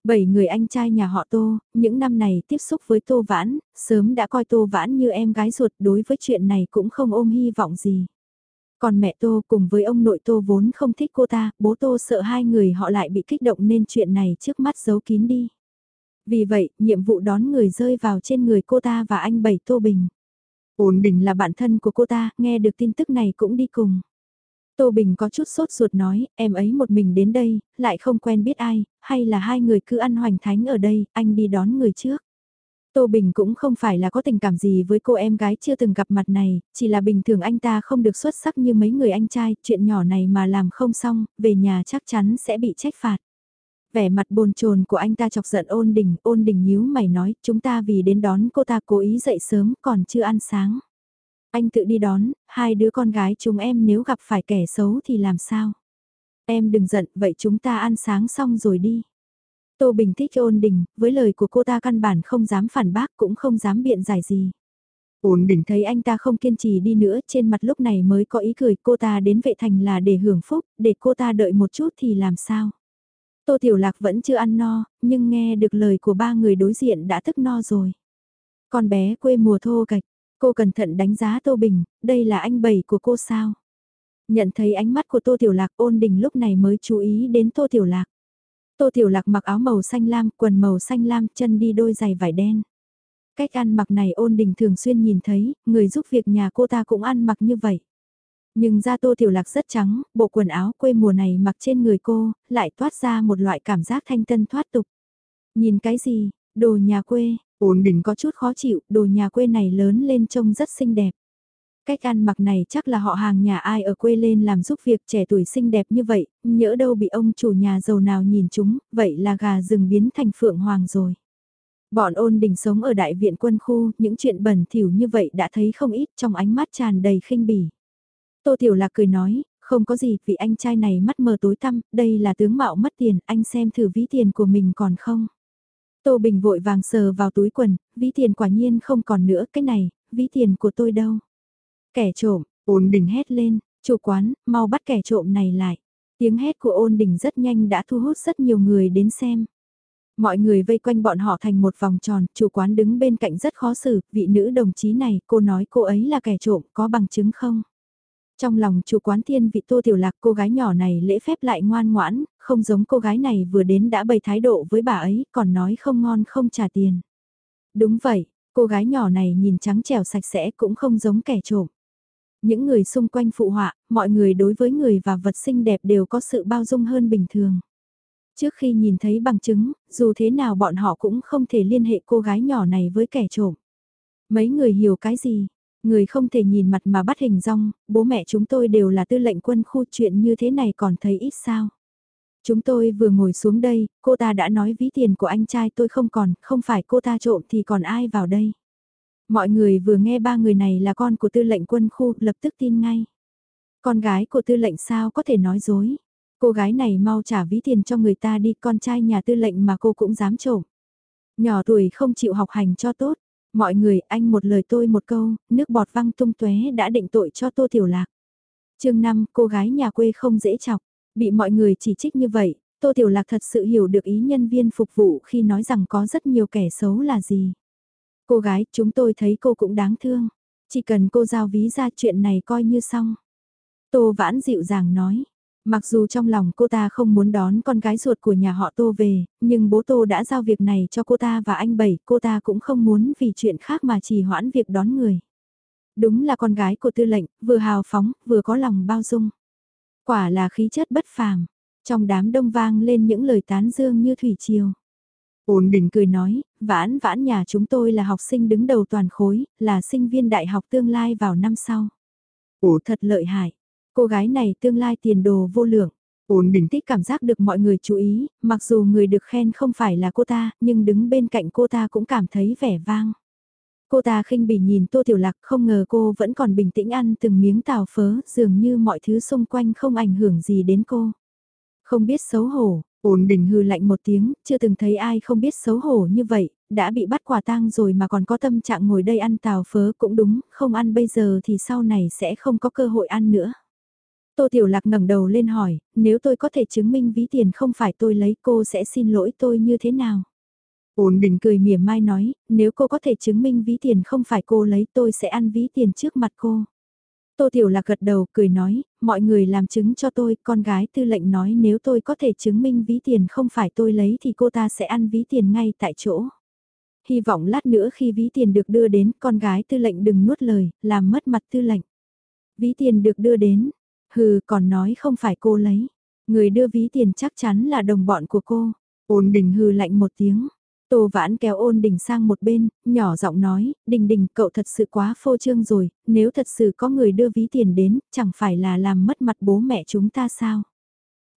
Bảy người anh trai nhà họ Tô, những năm này tiếp xúc với Tô Vãn, sớm đã coi Tô Vãn như em gái ruột đối với chuyện này cũng không ôm hy vọng gì. Còn mẹ Tô cùng với ông nội Tô vốn không thích cô ta, bố Tô sợ hai người họ lại bị kích động nên chuyện này trước mắt giấu kín đi. Vì vậy, nhiệm vụ đón người rơi vào trên người cô ta và anh Bảy Tô Bình. Ổn Bình là bạn thân của cô ta, nghe được tin tức này cũng đi cùng. Tô Bình có chút sốt ruột nói, em ấy một mình đến đây, lại không quen biết ai, hay là hai người cứ ăn hoành thánh ở đây, anh đi đón người trước. Tô Bình cũng không phải là có tình cảm gì với cô em gái chưa từng gặp mặt này, chỉ là bình thường anh ta không được xuất sắc như mấy người anh trai, chuyện nhỏ này mà làm không xong, về nhà chắc chắn sẽ bị trách phạt. Vẻ mặt bồn chồn của anh ta chọc giận ôn đình, ôn đình nhíu mày nói, chúng ta vì đến đón cô ta cố ý dậy sớm còn chưa ăn sáng. Anh tự đi đón, hai đứa con gái chúng em nếu gặp phải kẻ xấu thì làm sao? Em đừng giận, vậy chúng ta ăn sáng xong rồi đi. Tô Bình thích ôn đình, với lời của cô ta căn bản không dám phản bác cũng không dám biện giải gì. Ôn đình thấy anh ta không kiên trì đi nữa trên mặt lúc này mới có ý cười cô ta đến vệ thành là để hưởng phúc, để cô ta đợi một chút thì làm sao. Tô Tiểu Lạc vẫn chưa ăn no, nhưng nghe được lời của ba người đối diện đã thức no rồi. Con bé quê mùa thô kịch, cô cẩn thận đánh giá Tô Bình, đây là anh bảy của cô sao. Nhận thấy ánh mắt của Tô Tiểu Lạc ôn đình lúc này mới chú ý đến Tô Tiểu Lạc. Tô Tiểu Lạc mặc áo màu xanh lam, quần màu xanh lam, chân đi đôi giày vải đen. Cách ăn mặc này ôn đình thường xuyên nhìn thấy, người giúp việc nhà cô ta cũng ăn mặc như vậy. Nhưng da Tô Tiểu Lạc rất trắng, bộ quần áo quê mùa này mặc trên người cô, lại toát ra một loại cảm giác thanh tân thoát tục. Nhìn cái gì, đồ nhà quê, ôn đình có chút khó chịu, đồ nhà quê này lớn lên trông rất xinh đẹp. Cách ăn mặc này chắc là họ hàng nhà ai ở quê lên làm giúp việc trẻ tuổi xinh đẹp như vậy, nhỡ đâu bị ông chủ nhà giàu nào nhìn chúng, vậy là gà rừng biến thành phượng hoàng rồi. Bọn ôn đình sống ở đại viện quân khu, những chuyện bẩn thỉu như vậy đã thấy không ít trong ánh mắt tràn đầy khinh bỉ. Tô Tiểu Lạc cười nói, không có gì, vì anh trai này mắt mờ tối tăm, đây là tướng mạo mất tiền, anh xem thử ví tiền của mình còn không. Tô Bình vội vàng sờ vào túi quần, ví tiền quả nhiên không còn nữa, cái này, ví tiền của tôi đâu. Kẻ trộm, ôn đình hét lên, chủ quán, mau bắt kẻ trộm này lại. Tiếng hét của ôn đình rất nhanh đã thu hút rất nhiều người đến xem. Mọi người vây quanh bọn họ thành một vòng tròn, chủ quán đứng bên cạnh rất khó xử, vị nữ đồng chí này, cô nói cô ấy là kẻ trộm, có bằng chứng không? Trong lòng chủ quán thiên vị tô tiểu lạc cô gái nhỏ này lễ phép lại ngoan ngoãn, không giống cô gái này vừa đến đã bày thái độ với bà ấy, còn nói không ngon không trả tiền. Đúng vậy, cô gái nhỏ này nhìn trắng trẻo sạch sẽ cũng không giống kẻ trộm. Những người xung quanh phụ họa, mọi người đối với người và vật xinh đẹp đều có sự bao dung hơn bình thường. Trước khi nhìn thấy bằng chứng, dù thế nào bọn họ cũng không thể liên hệ cô gái nhỏ này với kẻ trộm. Mấy người hiểu cái gì? Người không thể nhìn mặt mà bắt hình rong, bố mẹ chúng tôi đều là tư lệnh quân khu chuyện như thế này còn thấy ít sao. Chúng tôi vừa ngồi xuống đây, cô ta đã nói ví tiền của anh trai tôi không còn, không phải cô ta trộm thì còn ai vào đây. Mọi người vừa nghe ba người này là con của tư lệnh quân khu, lập tức tin ngay. Con gái của tư lệnh sao có thể nói dối. Cô gái này mau trả ví tiền cho người ta đi, con trai nhà tư lệnh mà cô cũng dám trộm. Nhỏ tuổi không chịu học hành cho tốt. Mọi người anh một lời tôi một câu, nước bọt văng tung tóe đã định tội cho Tô Tiểu Lạc. chương 5 cô gái nhà quê không dễ chọc. Bị mọi người chỉ trích như vậy, Tô Tiểu Lạc thật sự hiểu được ý nhân viên phục vụ khi nói rằng có rất nhiều kẻ xấu là gì. Cô gái, chúng tôi thấy cô cũng đáng thương. Chỉ cần cô giao ví ra chuyện này coi như xong. Tô Vãn dịu dàng nói. Mặc dù trong lòng cô ta không muốn đón con gái ruột của nhà họ Tô về, nhưng bố Tô đã giao việc này cho cô ta và anh Bảy, cô ta cũng không muốn vì chuyện khác mà chỉ hoãn việc đón người. Đúng là con gái của tư lệnh, vừa hào phóng, vừa có lòng bao dung. Quả là khí chất bất phàm. Trong đám đông vang lên những lời tán dương như thủy triều. Ôn định cười nói, vãn vãn nhà chúng tôi là học sinh đứng đầu toàn khối, là sinh viên đại học tương lai vào năm sau. Ồ thật lợi hại, cô gái này tương lai tiền đồ vô lượng. Ôn bình tích cảm giác được mọi người chú ý, mặc dù người được khen không phải là cô ta, nhưng đứng bên cạnh cô ta cũng cảm thấy vẻ vang. Cô ta khinh bỉ nhìn Tô Tiểu Lạc không ngờ cô vẫn còn bình tĩnh ăn từng miếng tàu phớ dường như mọi thứ xung quanh không ảnh hưởng gì đến cô. Không biết xấu hổ, ổn đình hư lạnh một tiếng, chưa từng thấy ai không biết xấu hổ như vậy, đã bị bắt quả tang rồi mà còn có tâm trạng ngồi đây ăn tàu phớ cũng đúng, không ăn bây giờ thì sau này sẽ không có cơ hội ăn nữa. Tô Tiểu Lạc ngẩng đầu lên hỏi, nếu tôi có thể chứng minh ví tiền không phải tôi lấy cô sẽ xin lỗi tôi như thế nào? Ôn đình cười mỉa mai nói, nếu cô có thể chứng minh ví tiền không phải cô lấy tôi sẽ ăn ví tiền trước mặt cô. Tô Tiểu Lạc gật đầu cười nói, mọi người làm chứng cho tôi, con gái tư lệnh nói nếu tôi có thể chứng minh ví tiền không phải tôi lấy thì cô ta sẽ ăn ví tiền ngay tại chỗ. Hy vọng lát nữa khi ví tiền được đưa đến, con gái tư lệnh đừng nuốt lời, làm mất mặt tư lệnh. Ví tiền được đưa đến, hừ còn nói không phải cô lấy. Người đưa ví tiền chắc chắn là đồng bọn của cô. Ôn đình hừ lạnh một tiếng. Tô Vãn kéo ôn đình sang một bên, nhỏ giọng nói, đình đình cậu thật sự quá phô trương rồi, nếu thật sự có người đưa ví tiền đến, chẳng phải là làm mất mặt bố mẹ chúng ta sao?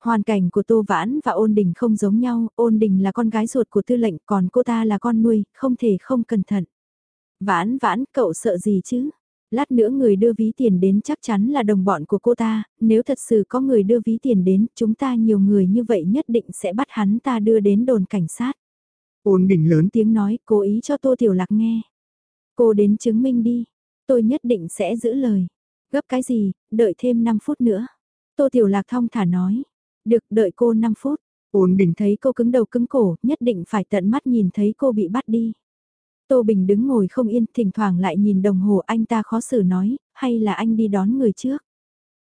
Hoàn cảnh của Tô Vãn và ôn đình không giống nhau, ôn đình là con gái ruột của tư lệnh, còn cô ta là con nuôi, không thể không cẩn thận. Vãn vãn, cậu sợ gì chứ? Lát nữa người đưa ví tiền đến chắc chắn là đồng bọn của cô ta, nếu thật sự có người đưa ví tiền đến, chúng ta nhiều người như vậy nhất định sẽ bắt hắn ta đưa đến đồn cảnh sát. Ôn đỉnh lớn tiếng nói cố ý cho Tô Tiểu Lạc nghe. Cô đến chứng minh đi, tôi nhất định sẽ giữ lời. Gấp cái gì, đợi thêm 5 phút nữa. Tô Tiểu Lạc thong thả nói. Được đợi cô 5 phút. Ôn Bình thấy cô cứng đầu cứng cổ, nhất định phải tận mắt nhìn thấy cô bị bắt đi. Tô Bình đứng ngồi không yên, thỉnh thoảng lại nhìn đồng hồ anh ta khó xử nói, hay là anh đi đón người trước.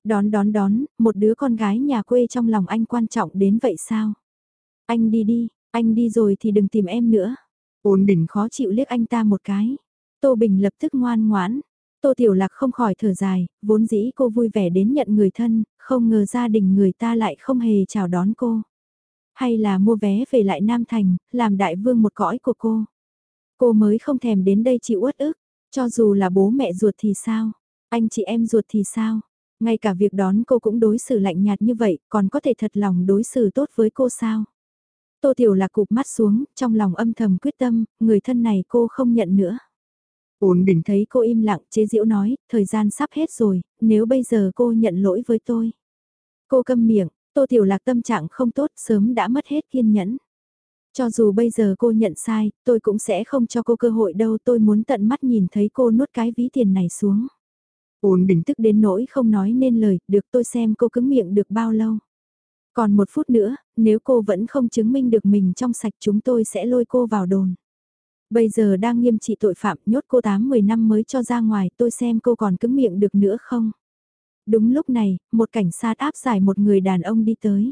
Đón đón đón, một đứa con gái nhà quê trong lòng anh quan trọng đến vậy sao? Anh đi đi, anh đi rồi thì đừng tìm em nữa. Ôn định khó chịu liếc anh ta một cái. Tô Bình lập tức ngoan ngoãn. Tô Tiểu Lạc không khỏi thở dài, vốn dĩ cô vui vẻ đến nhận người thân, không ngờ gia đình người ta lại không hề chào đón cô. Hay là mua vé về lại Nam Thành, làm đại vương một cõi của cô. Cô mới không thèm đến đây chịu uất ức, cho dù là bố mẹ ruột thì sao, anh chị em ruột thì sao. Ngay cả việc đón cô cũng đối xử lạnh nhạt như vậy, còn có thể thật lòng đối xử tốt với cô sao? Tô Tiểu Lạc cụp mắt xuống, trong lòng âm thầm quyết tâm, người thân này cô không nhận nữa. Ổn đỉnh thấy cô im lặng chế diễu nói, thời gian sắp hết rồi, nếu bây giờ cô nhận lỗi với tôi. Cô câm miệng, Tô Tiểu Lạc tâm trạng không tốt sớm đã mất hết kiên nhẫn. Cho dù bây giờ cô nhận sai, tôi cũng sẽ không cho cô cơ hội đâu tôi muốn tận mắt nhìn thấy cô nuốt cái ví tiền này xuống. Ôn bình tức đến nỗi không nói nên lời, được tôi xem cô cứng miệng được bao lâu. Còn một phút nữa, nếu cô vẫn không chứng minh được mình trong sạch chúng tôi sẽ lôi cô vào đồn. Bây giờ đang nghiêm trị tội phạm nhốt cô 8-10 năm mới cho ra ngoài tôi xem cô còn cứng miệng được nữa không. Đúng lúc này, một cảnh sát áp giải một người đàn ông đi tới.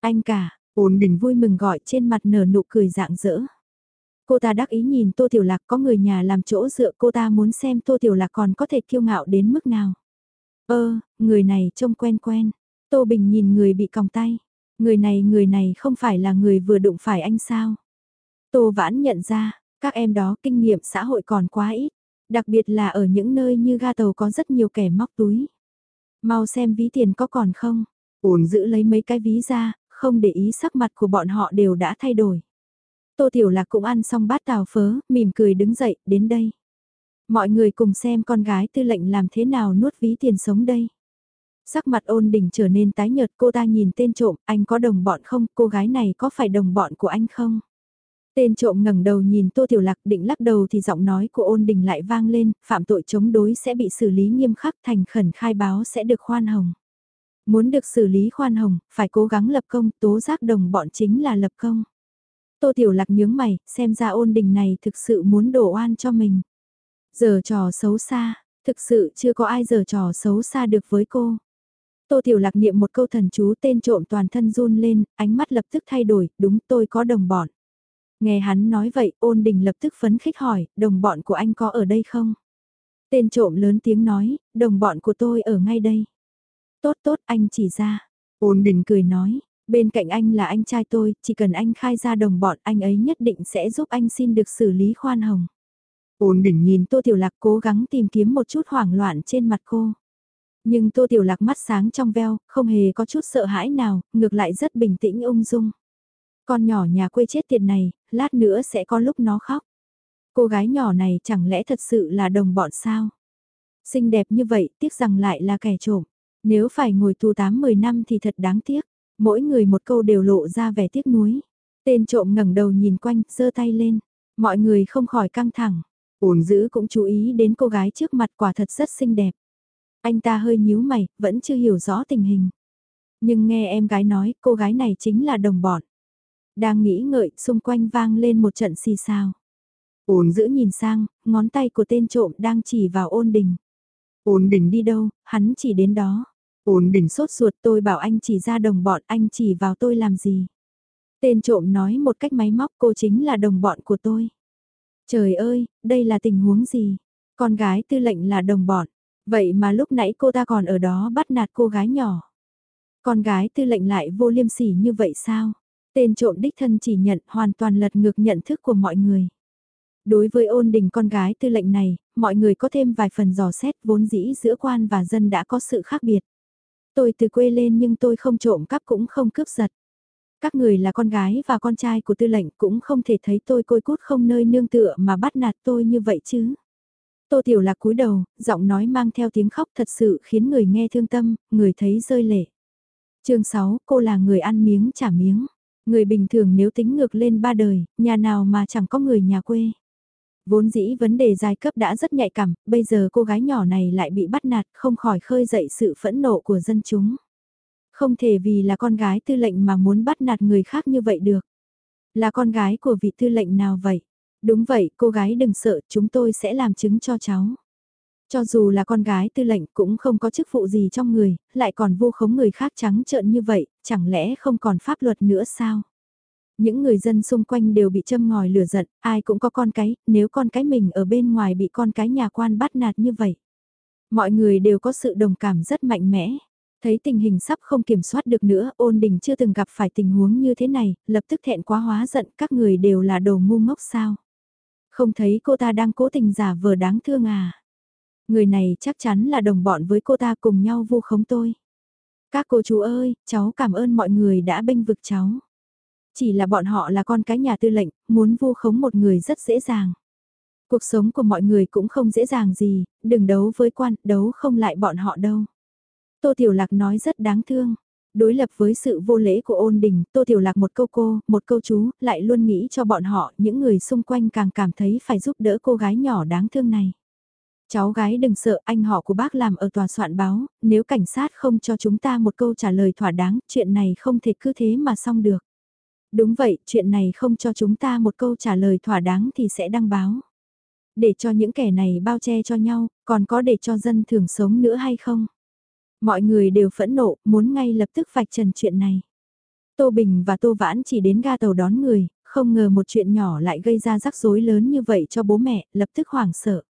Anh cả, Ôn đình vui mừng gọi trên mặt nở nụ cười dạng dỡ. Cô ta đắc ý nhìn Tô Tiểu Lạc có người nhà làm chỗ dựa cô ta muốn xem Tô Tiểu Lạc còn có thể kiêu ngạo đến mức nào. Ơ, người này trông quen quen. Tô Bình nhìn người bị còng tay. Người này người này không phải là người vừa đụng phải anh sao. Tô Vãn nhận ra, các em đó kinh nghiệm xã hội còn quá ít. Đặc biệt là ở những nơi như ga tàu có rất nhiều kẻ móc túi. Mau xem ví tiền có còn không. Ổn giữ lấy mấy cái ví ra, không để ý sắc mặt của bọn họ đều đã thay đổi. Tô Tiểu Lạc cũng ăn xong bát tàu phớ, mỉm cười đứng dậy, đến đây. Mọi người cùng xem con gái tư lệnh làm thế nào nuốt ví tiền sống đây. Sắc mặt ôn đình trở nên tái nhợt cô ta nhìn tên trộm, anh có đồng bọn không, cô gái này có phải đồng bọn của anh không? Tên trộm ngẩng đầu nhìn Tô Tiểu Lạc định lắc đầu thì giọng nói của ôn đình lại vang lên, phạm tội chống đối sẽ bị xử lý nghiêm khắc thành khẩn khai báo sẽ được khoan hồng. Muốn được xử lý khoan hồng, phải cố gắng lập công, tố giác đồng bọn chính là lập công. Tô Tiểu Lạc nhướng mày, xem ra ôn đình này thực sự muốn đổ oan cho mình. Giờ trò xấu xa, thực sự chưa có ai giờ trò xấu xa được với cô. Tô Tiểu Lạc niệm một câu thần chú tên trộm toàn thân run lên, ánh mắt lập tức thay đổi, đúng tôi có đồng bọn. Nghe hắn nói vậy, ôn đình lập tức phấn khích hỏi, đồng bọn của anh có ở đây không? Tên trộm lớn tiếng nói, đồng bọn của tôi ở ngay đây. Tốt tốt anh chỉ ra. Ôn đình cười nói, bên cạnh anh là anh trai tôi, chỉ cần anh khai ra đồng bọn anh ấy nhất định sẽ giúp anh xin được xử lý khoan hồng. Ôn đình nhìn Tô Tiểu Lạc cố gắng tìm kiếm một chút hoảng loạn trên mặt cô. Nhưng Tô Tiểu Lạc mắt sáng trong veo, không hề có chút sợ hãi nào, ngược lại rất bình tĩnh ung dung. Con nhỏ nhà quê chết tiệt này, lát nữa sẽ có lúc nó khóc. Cô gái nhỏ này chẳng lẽ thật sự là đồng bọn sao? Xinh đẹp như vậy, tiếc rằng lại là kẻ trộm. Nếu phải ngồi tù 8-10 năm thì thật đáng tiếc. Mỗi người một câu đều lộ ra vẻ tiếc nuối. Tên trộm ngẩng đầu nhìn quanh, giơ tay lên. Mọi người không khỏi căng thẳng. Ổn giữ cũng chú ý đến cô gái trước mặt quả thật rất xinh đẹp. Anh ta hơi nhíu mày, vẫn chưa hiểu rõ tình hình. Nhưng nghe em gái nói, cô gái này chính là đồng bọn. Đang nghĩ ngợi, xung quanh vang lên một trận xì xào. Ổn giữ nhìn sang, ngón tay của tên trộm đang chỉ vào ôn đình. Ôn đỉnh đi đâu, hắn chỉ đến đó. Ôn đỉnh sốt ruột tôi bảo anh chỉ ra đồng bọn anh chỉ vào tôi làm gì. Tên trộm nói một cách máy móc cô chính là đồng bọn của tôi. Trời ơi, đây là tình huống gì? Con gái tư lệnh là đồng bọn. Vậy mà lúc nãy cô ta còn ở đó bắt nạt cô gái nhỏ. Con gái tư lệnh lại vô liêm sỉ như vậy sao? Tên trộm đích thân chỉ nhận hoàn toàn lật ngược nhận thức của mọi người. Đối với ôn đình con gái tư lệnh này, mọi người có thêm vài phần dò xét vốn dĩ giữa quan và dân đã có sự khác biệt. Tôi từ quê lên nhưng tôi không trộm cắp cũng không cướp giật. Các người là con gái và con trai của tư lệnh cũng không thể thấy tôi côi cút không nơi nương tựa mà bắt nạt tôi như vậy chứ. Tô Tiểu Lạc cúi đầu, giọng nói mang theo tiếng khóc thật sự khiến người nghe thương tâm, người thấy rơi lệ. chương 6, cô là người ăn miếng trả miếng. Người bình thường nếu tính ngược lên ba đời, nhà nào mà chẳng có người nhà quê. Vốn dĩ vấn đề giai cấp đã rất nhạy cảm, bây giờ cô gái nhỏ này lại bị bắt nạt không khỏi khơi dậy sự phẫn nộ của dân chúng. Không thể vì là con gái tư lệnh mà muốn bắt nạt người khác như vậy được. Là con gái của vị tư lệnh nào vậy? Đúng vậy, cô gái đừng sợ, chúng tôi sẽ làm chứng cho cháu. Cho dù là con gái tư lệnh cũng không có chức vụ gì trong người, lại còn vô khống người khác trắng trợn như vậy, chẳng lẽ không còn pháp luật nữa sao? Những người dân xung quanh đều bị châm ngòi lửa giận, ai cũng có con cái, nếu con cái mình ở bên ngoài bị con cái nhà quan bắt nạt như vậy. Mọi người đều có sự đồng cảm rất mạnh mẽ. Thấy tình hình sắp không kiểm soát được nữa, ôn đình chưa từng gặp phải tình huống như thế này, lập tức thẹn quá hóa giận các người đều là đồ ngu ngốc sao. Không thấy cô ta đang cố tình giả vờ đáng thương à. Người này chắc chắn là đồng bọn với cô ta cùng nhau vu khống tôi. Các cô chú ơi, cháu cảm ơn mọi người đã bênh vực cháu. Chỉ là bọn họ là con cái nhà tư lệnh, muốn vu khống một người rất dễ dàng. Cuộc sống của mọi người cũng không dễ dàng gì, đừng đấu với quan, đấu không lại bọn họ đâu. Tô Tiểu Lạc nói rất đáng thương. Đối lập với sự vô lễ của ôn đình, Tô Tiểu Lạc một câu cô, một câu chú, lại luôn nghĩ cho bọn họ, những người xung quanh càng cảm thấy phải giúp đỡ cô gái nhỏ đáng thương này. Cháu gái đừng sợ anh họ của bác làm ở tòa soạn báo, nếu cảnh sát không cho chúng ta một câu trả lời thỏa đáng, chuyện này không thể cứ thế mà xong được. Đúng vậy, chuyện này không cho chúng ta một câu trả lời thỏa đáng thì sẽ đăng báo. Để cho những kẻ này bao che cho nhau, còn có để cho dân thường sống nữa hay không? Mọi người đều phẫn nộ, muốn ngay lập tức vạch trần chuyện này. Tô Bình và Tô Vãn chỉ đến ga tàu đón người, không ngờ một chuyện nhỏ lại gây ra rắc rối lớn như vậy cho bố mẹ, lập tức hoảng sợ.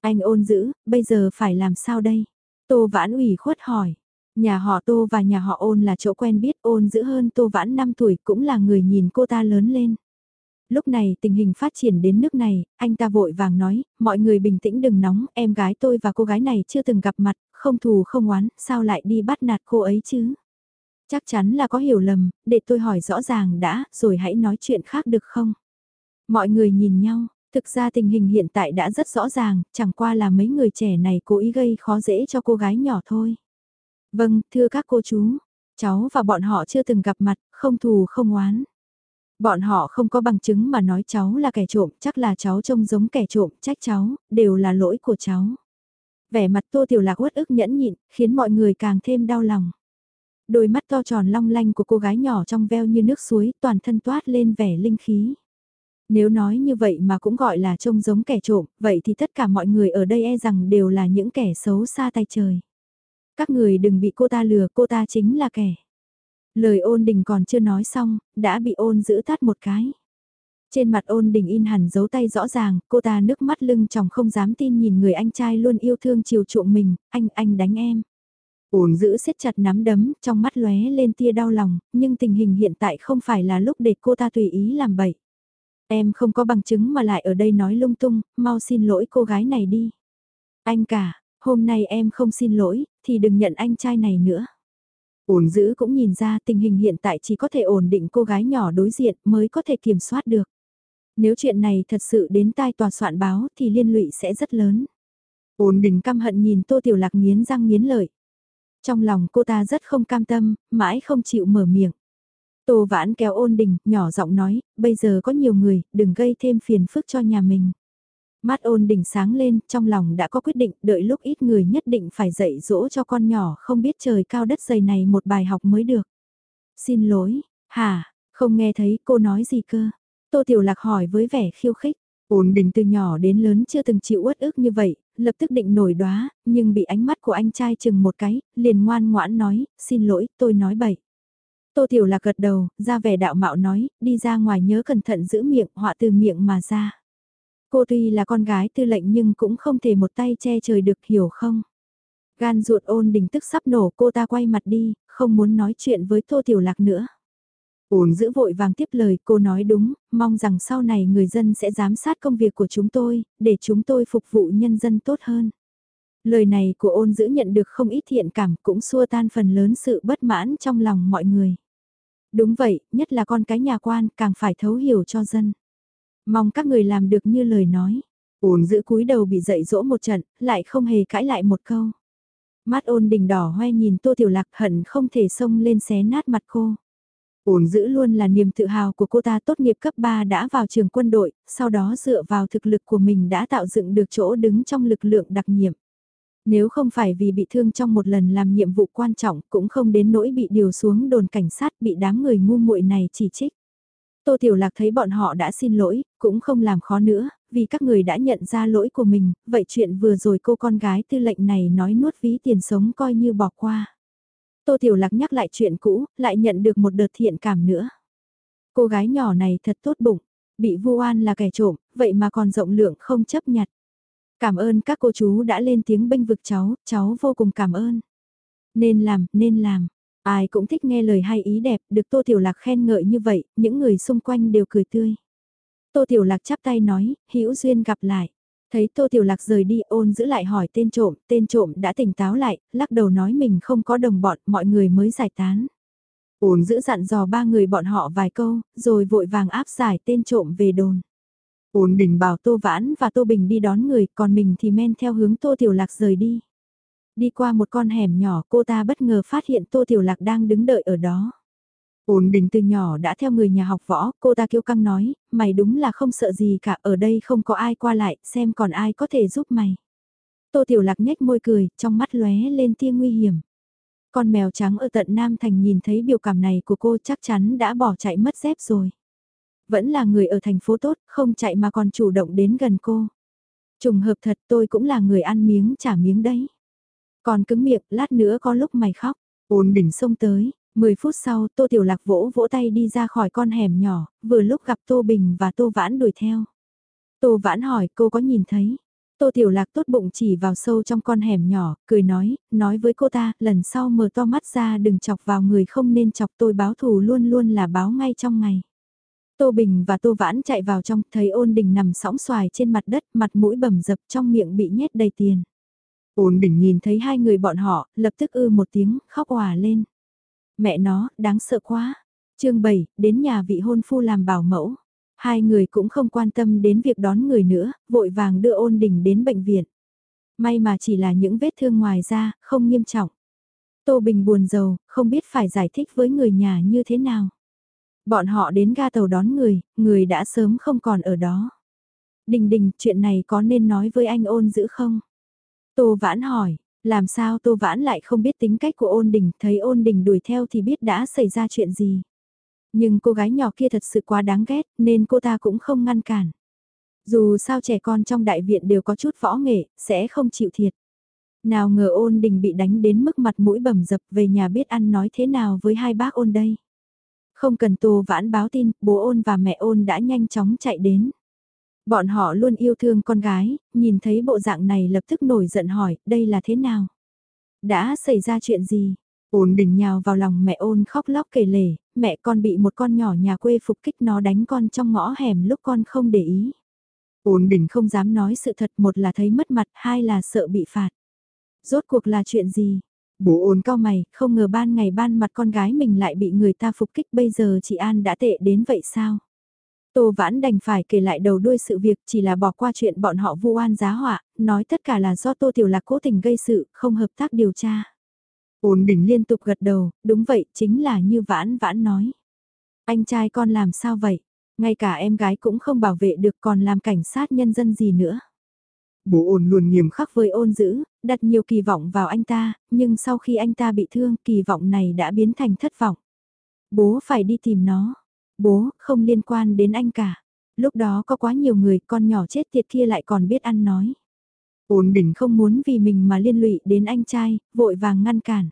Anh ôn giữ, bây giờ phải làm sao đây? Tô Vãn ủy khuất hỏi. Nhà họ Tô và nhà họ ôn là chỗ quen biết ôn giữ hơn Tô Vãn 5 tuổi cũng là người nhìn cô ta lớn lên. Lúc này tình hình phát triển đến nước này, anh ta vội vàng nói, mọi người bình tĩnh đừng nóng, em gái tôi và cô gái này chưa từng gặp mặt, không thù không oán, sao lại đi bắt nạt cô ấy chứ? Chắc chắn là có hiểu lầm, để tôi hỏi rõ ràng đã, rồi hãy nói chuyện khác được không? Mọi người nhìn nhau, thực ra tình hình hiện tại đã rất rõ ràng, chẳng qua là mấy người trẻ này cố ý gây khó dễ cho cô gái nhỏ thôi. Vâng, thưa các cô chú, cháu và bọn họ chưa từng gặp mặt, không thù không oán. Bọn họ không có bằng chứng mà nói cháu là kẻ trộm, chắc là cháu trông giống kẻ trộm, trách cháu, đều là lỗi của cháu. Vẻ mặt Tô Tiểu Lạc uất ức nhẫn nhịn, khiến mọi người càng thêm đau lòng. Đôi mắt to tròn long lanh của cô gái nhỏ trong veo như nước suối, toàn thân toát lên vẻ linh khí. Nếu nói như vậy mà cũng gọi là trông giống kẻ trộm, vậy thì tất cả mọi người ở đây e rằng đều là những kẻ xấu xa tay trời. Các người đừng bị cô ta lừa, cô ta chính là kẻ. Lời ôn đình còn chưa nói xong, đã bị ôn giữ tát một cái. Trên mặt ôn đình in hẳn dấu tay rõ ràng, cô ta nước mắt lưng tròng không dám tin nhìn người anh trai luôn yêu thương chiều chuộng mình, anh, anh đánh em. Ôn giữ siết chặt nắm đấm, trong mắt lóe lên tia đau lòng, nhưng tình hình hiện tại không phải là lúc để cô ta tùy ý làm bậy. Em không có bằng chứng mà lại ở đây nói lung tung, mau xin lỗi cô gái này đi. Anh cả, hôm nay em không xin lỗi, thì đừng nhận anh trai này nữa. Ổn giữ cũng nhìn ra tình hình hiện tại chỉ có thể ổn định cô gái nhỏ đối diện mới có thể kiểm soát được. Nếu chuyện này thật sự đến tai tòa soạn báo thì liên lụy sẽ rất lớn. Ổn định căm hận nhìn Tô Tiểu Lạc nghiến răng nghiến lợi. Trong lòng cô ta rất không cam tâm, mãi không chịu mở miệng. Tô Vãn kéo ôn đình, nhỏ giọng nói, bây giờ có nhiều người, đừng gây thêm phiền phức cho nhà mình. Mắt ôn đỉnh sáng lên, trong lòng đã có quyết định, đợi lúc ít người nhất định phải dạy dỗ cho con nhỏ không biết trời cao đất dày này một bài học mới được. Xin lỗi, hả, không nghe thấy cô nói gì cơ. Tô Tiểu Lạc hỏi với vẻ khiêu khích. Ôn Đỉnh từ nhỏ đến lớn chưa từng chịu uất ức như vậy, lập tức định nổi đoá, nhưng bị ánh mắt của anh trai chừng một cái, liền ngoan ngoãn nói, xin lỗi, tôi nói bậy. Tô Tiểu Lạc gật đầu, ra vẻ đạo mạo nói, đi ra ngoài nhớ cẩn thận giữ miệng, họa từ miệng mà ra. Cô tuy là con gái tư lệnh nhưng cũng không thể một tay che trời được hiểu không? Gan ruột ôn đình tức sắp nổ cô ta quay mặt đi, không muốn nói chuyện với Tô Tiểu Lạc nữa. Ôn giữ vội vàng tiếp lời cô nói đúng, mong rằng sau này người dân sẽ giám sát công việc của chúng tôi, để chúng tôi phục vụ nhân dân tốt hơn. Lời này của ôn giữ nhận được không ít thiện cảm cũng xua tan phần lớn sự bất mãn trong lòng mọi người. Đúng vậy, nhất là con cái nhà quan càng phải thấu hiểu cho dân. Mong các người làm được như lời nói. Ôn giữ cúi đầu bị dạy dỗ một trận, lại không hề cãi lại một câu. Mắt ôn đỉnh đỏ hoe nhìn tô tiểu lạc hận không thể xông lên xé nát mặt cô. Ôn giữ luôn là niềm tự hào của cô ta tốt nghiệp cấp 3 đã vào trường quân đội, sau đó dựa vào thực lực của mình đã tạo dựng được chỗ đứng trong lực lượng đặc nhiệm. Nếu không phải vì bị thương trong một lần làm nhiệm vụ quan trọng cũng không đến nỗi bị điều xuống đồn cảnh sát bị đám người ngu muội này chỉ trích. Tô Tiểu Lạc thấy bọn họ đã xin lỗi, cũng không làm khó nữa, vì các người đã nhận ra lỗi của mình, vậy chuyện vừa rồi cô con gái tư lệnh này nói nuốt ví tiền sống coi như bỏ qua. Tô Tiểu Lạc nhắc lại chuyện cũ, lại nhận được một đợt thiện cảm nữa. Cô gái nhỏ này thật tốt bụng, bị vu oan là kẻ trộm, vậy mà còn rộng lượng không chấp nhặt. Cảm ơn các cô chú đã lên tiếng bênh vực cháu, cháu vô cùng cảm ơn. Nên làm, nên làm. Ai cũng thích nghe lời hay ý đẹp, được Tô Tiểu Lạc khen ngợi như vậy, những người xung quanh đều cười tươi. Tô Tiểu Lạc chắp tay nói, hữu duyên gặp lại. Thấy Tô Tiểu Lạc rời đi ôn giữ lại hỏi tên trộm, tên trộm đã tỉnh táo lại, lắc đầu nói mình không có đồng bọn, mọi người mới giải tán. Ôn giữ dặn dò ba người bọn họ vài câu, rồi vội vàng áp giải tên trộm về đồn. Ôn Bình bảo Tô Vãn và Tô Bình đi đón người, còn mình thì men theo hướng Tô Tiểu Lạc rời đi. Đi qua một con hẻm nhỏ cô ta bất ngờ phát hiện Tô Tiểu Lạc đang đứng đợi ở đó. Ôn định từ nhỏ đã theo người nhà học võ, cô ta kêu căng nói, mày đúng là không sợ gì cả, ở đây không có ai qua lại, xem còn ai có thể giúp mày. Tô Tiểu Lạc nhếch môi cười, trong mắt lóe lên tia nguy hiểm. Con mèo trắng ở tận Nam Thành nhìn thấy biểu cảm này của cô chắc chắn đã bỏ chạy mất dép rồi vẫn là người ở thành phố tốt, không chạy mà còn chủ động đến gần cô. Trùng hợp thật tôi cũng là người ăn miếng trả miếng đấy. Còn cứng miệng, lát nữa có lúc mày khóc. Ôn đỉnh xông tới, 10 phút sau Tô Tiểu Lạc vỗ vỗ tay đi ra khỏi con hẻm nhỏ, vừa lúc gặp Tô Bình và Tô Vãn đuổi theo. Tô Vãn hỏi cô có nhìn thấy. Tô Tiểu Lạc tốt bụng chỉ vào sâu trong con hẻm nhỏ, cười nói, nói với cô ta, lần sau mở to mắt ra đừng chọc vào người không nên chọc tôi báo thù luôn luôn là báo ngay trong ngày. Tô Bình và Tô Vãn chạy vào trong, thấy ôn đình nằm sóng xoài trên mặt đất, mặt mũi bầm dập trong miệng bị nhét đầy tiền. Ôn đình nhìn thấy hai người bọn họ, lập tức ư một tiếng, khóc hòa lên. Mẹ nó, đáng sợ quá. chương 7, đến nhà vị hôn phu làm bảo mẫu. Hai người cũng không quan tâm đến việc đón người nữa, vội vàng đưa ôn đình đến bệnh viện. May mà chỉ là những vết thương ngoài da, không nghiêm trọng. Tô Bình buồn rầu, không biết phải giải thích với người nhà như thế nào. Bọn họ đến ga tàu đón người, người đã sớm không còn ở đó. Đình đình, chuyện này có nên nói với anh ôn giữ không? Tô Vãn hỏi, Làm sao Tô Vãn lại không biết tính cách của ôn đình, thấy ôn đình đuổi theo thì biết đã xảy ra chuyện gì. Nhưng cô gái nhỏ kia thật sự quá đáng ghét nên cô ta cũng không ngăn cản. Dù sao trẻ con trong đại viện đều có chút võ nghệ, sẽ không chịu thiệt. Nào ngờ ôn đình bị đánh đến mức mặt mũi bầm dập về nhà biết ăn nói thế nào với hai bác ôn đây. Không cần tô vãn báo tin, bố ôn và mẹ ôn đã nhanh chóng chạy đến. Bọn họ luôn yêu thương con gái, nhìn thấy bộ dạng này lập tức nổi giận hỏi, đây là thế nào? Đã xảy ra chuyện gì? Ôn đình nhào vào lòng mẹ ôn khóc lóc kể lể, mẹ con bị một con nhỏ nhà quê phục kích nó đánh con trong ngõ hẻm lúc con không để ý. Ôn đình không dám nói sự thật một là thấy mất mặt, hai là sợ bị phạt. Rốt cuộc là chuyện gì? Bố ôn cao mày, không ngờ ban ngày ban mặt con gái mình lại bị người ta phục kích bây giờ chị An đã tệ đến vậy sao? Tô Vãn đành phải kể lại đầu đuôi sự việc chỉ là bỏ qua chuyện bọn họ vu oan giá họa, nói tất cả là do Tô Tiểu Lạc cố tình gây sự, không hợp tác điều tra. Ôn đỉnh liên tục gật đầu, đúng vậy, chính là như Vãn Vãn nói. Anh trai con làm sao vậy? Ngay cả em gái cũng không bảo vệ được còn làm cảnh sát nhân dân gì nữa. Bố ôn luôn nghiêm khắc với ôn dữ, đặt nhiều kỳ vọng vào anh ta, nhưng sau khi anh ta bị thương kỳ vọng này đã biến thành thất vọng. Bố phải đi tìm nó. Bố, không liên quan đến anh cả. Lúc đó có quá nhiều người, con nhỏ chết tiệt kia lại còn biết ăn nói. Ôn đỉnh không muốn vì mình mà liên lụy đến anh trai, vội vàng ngăn cản.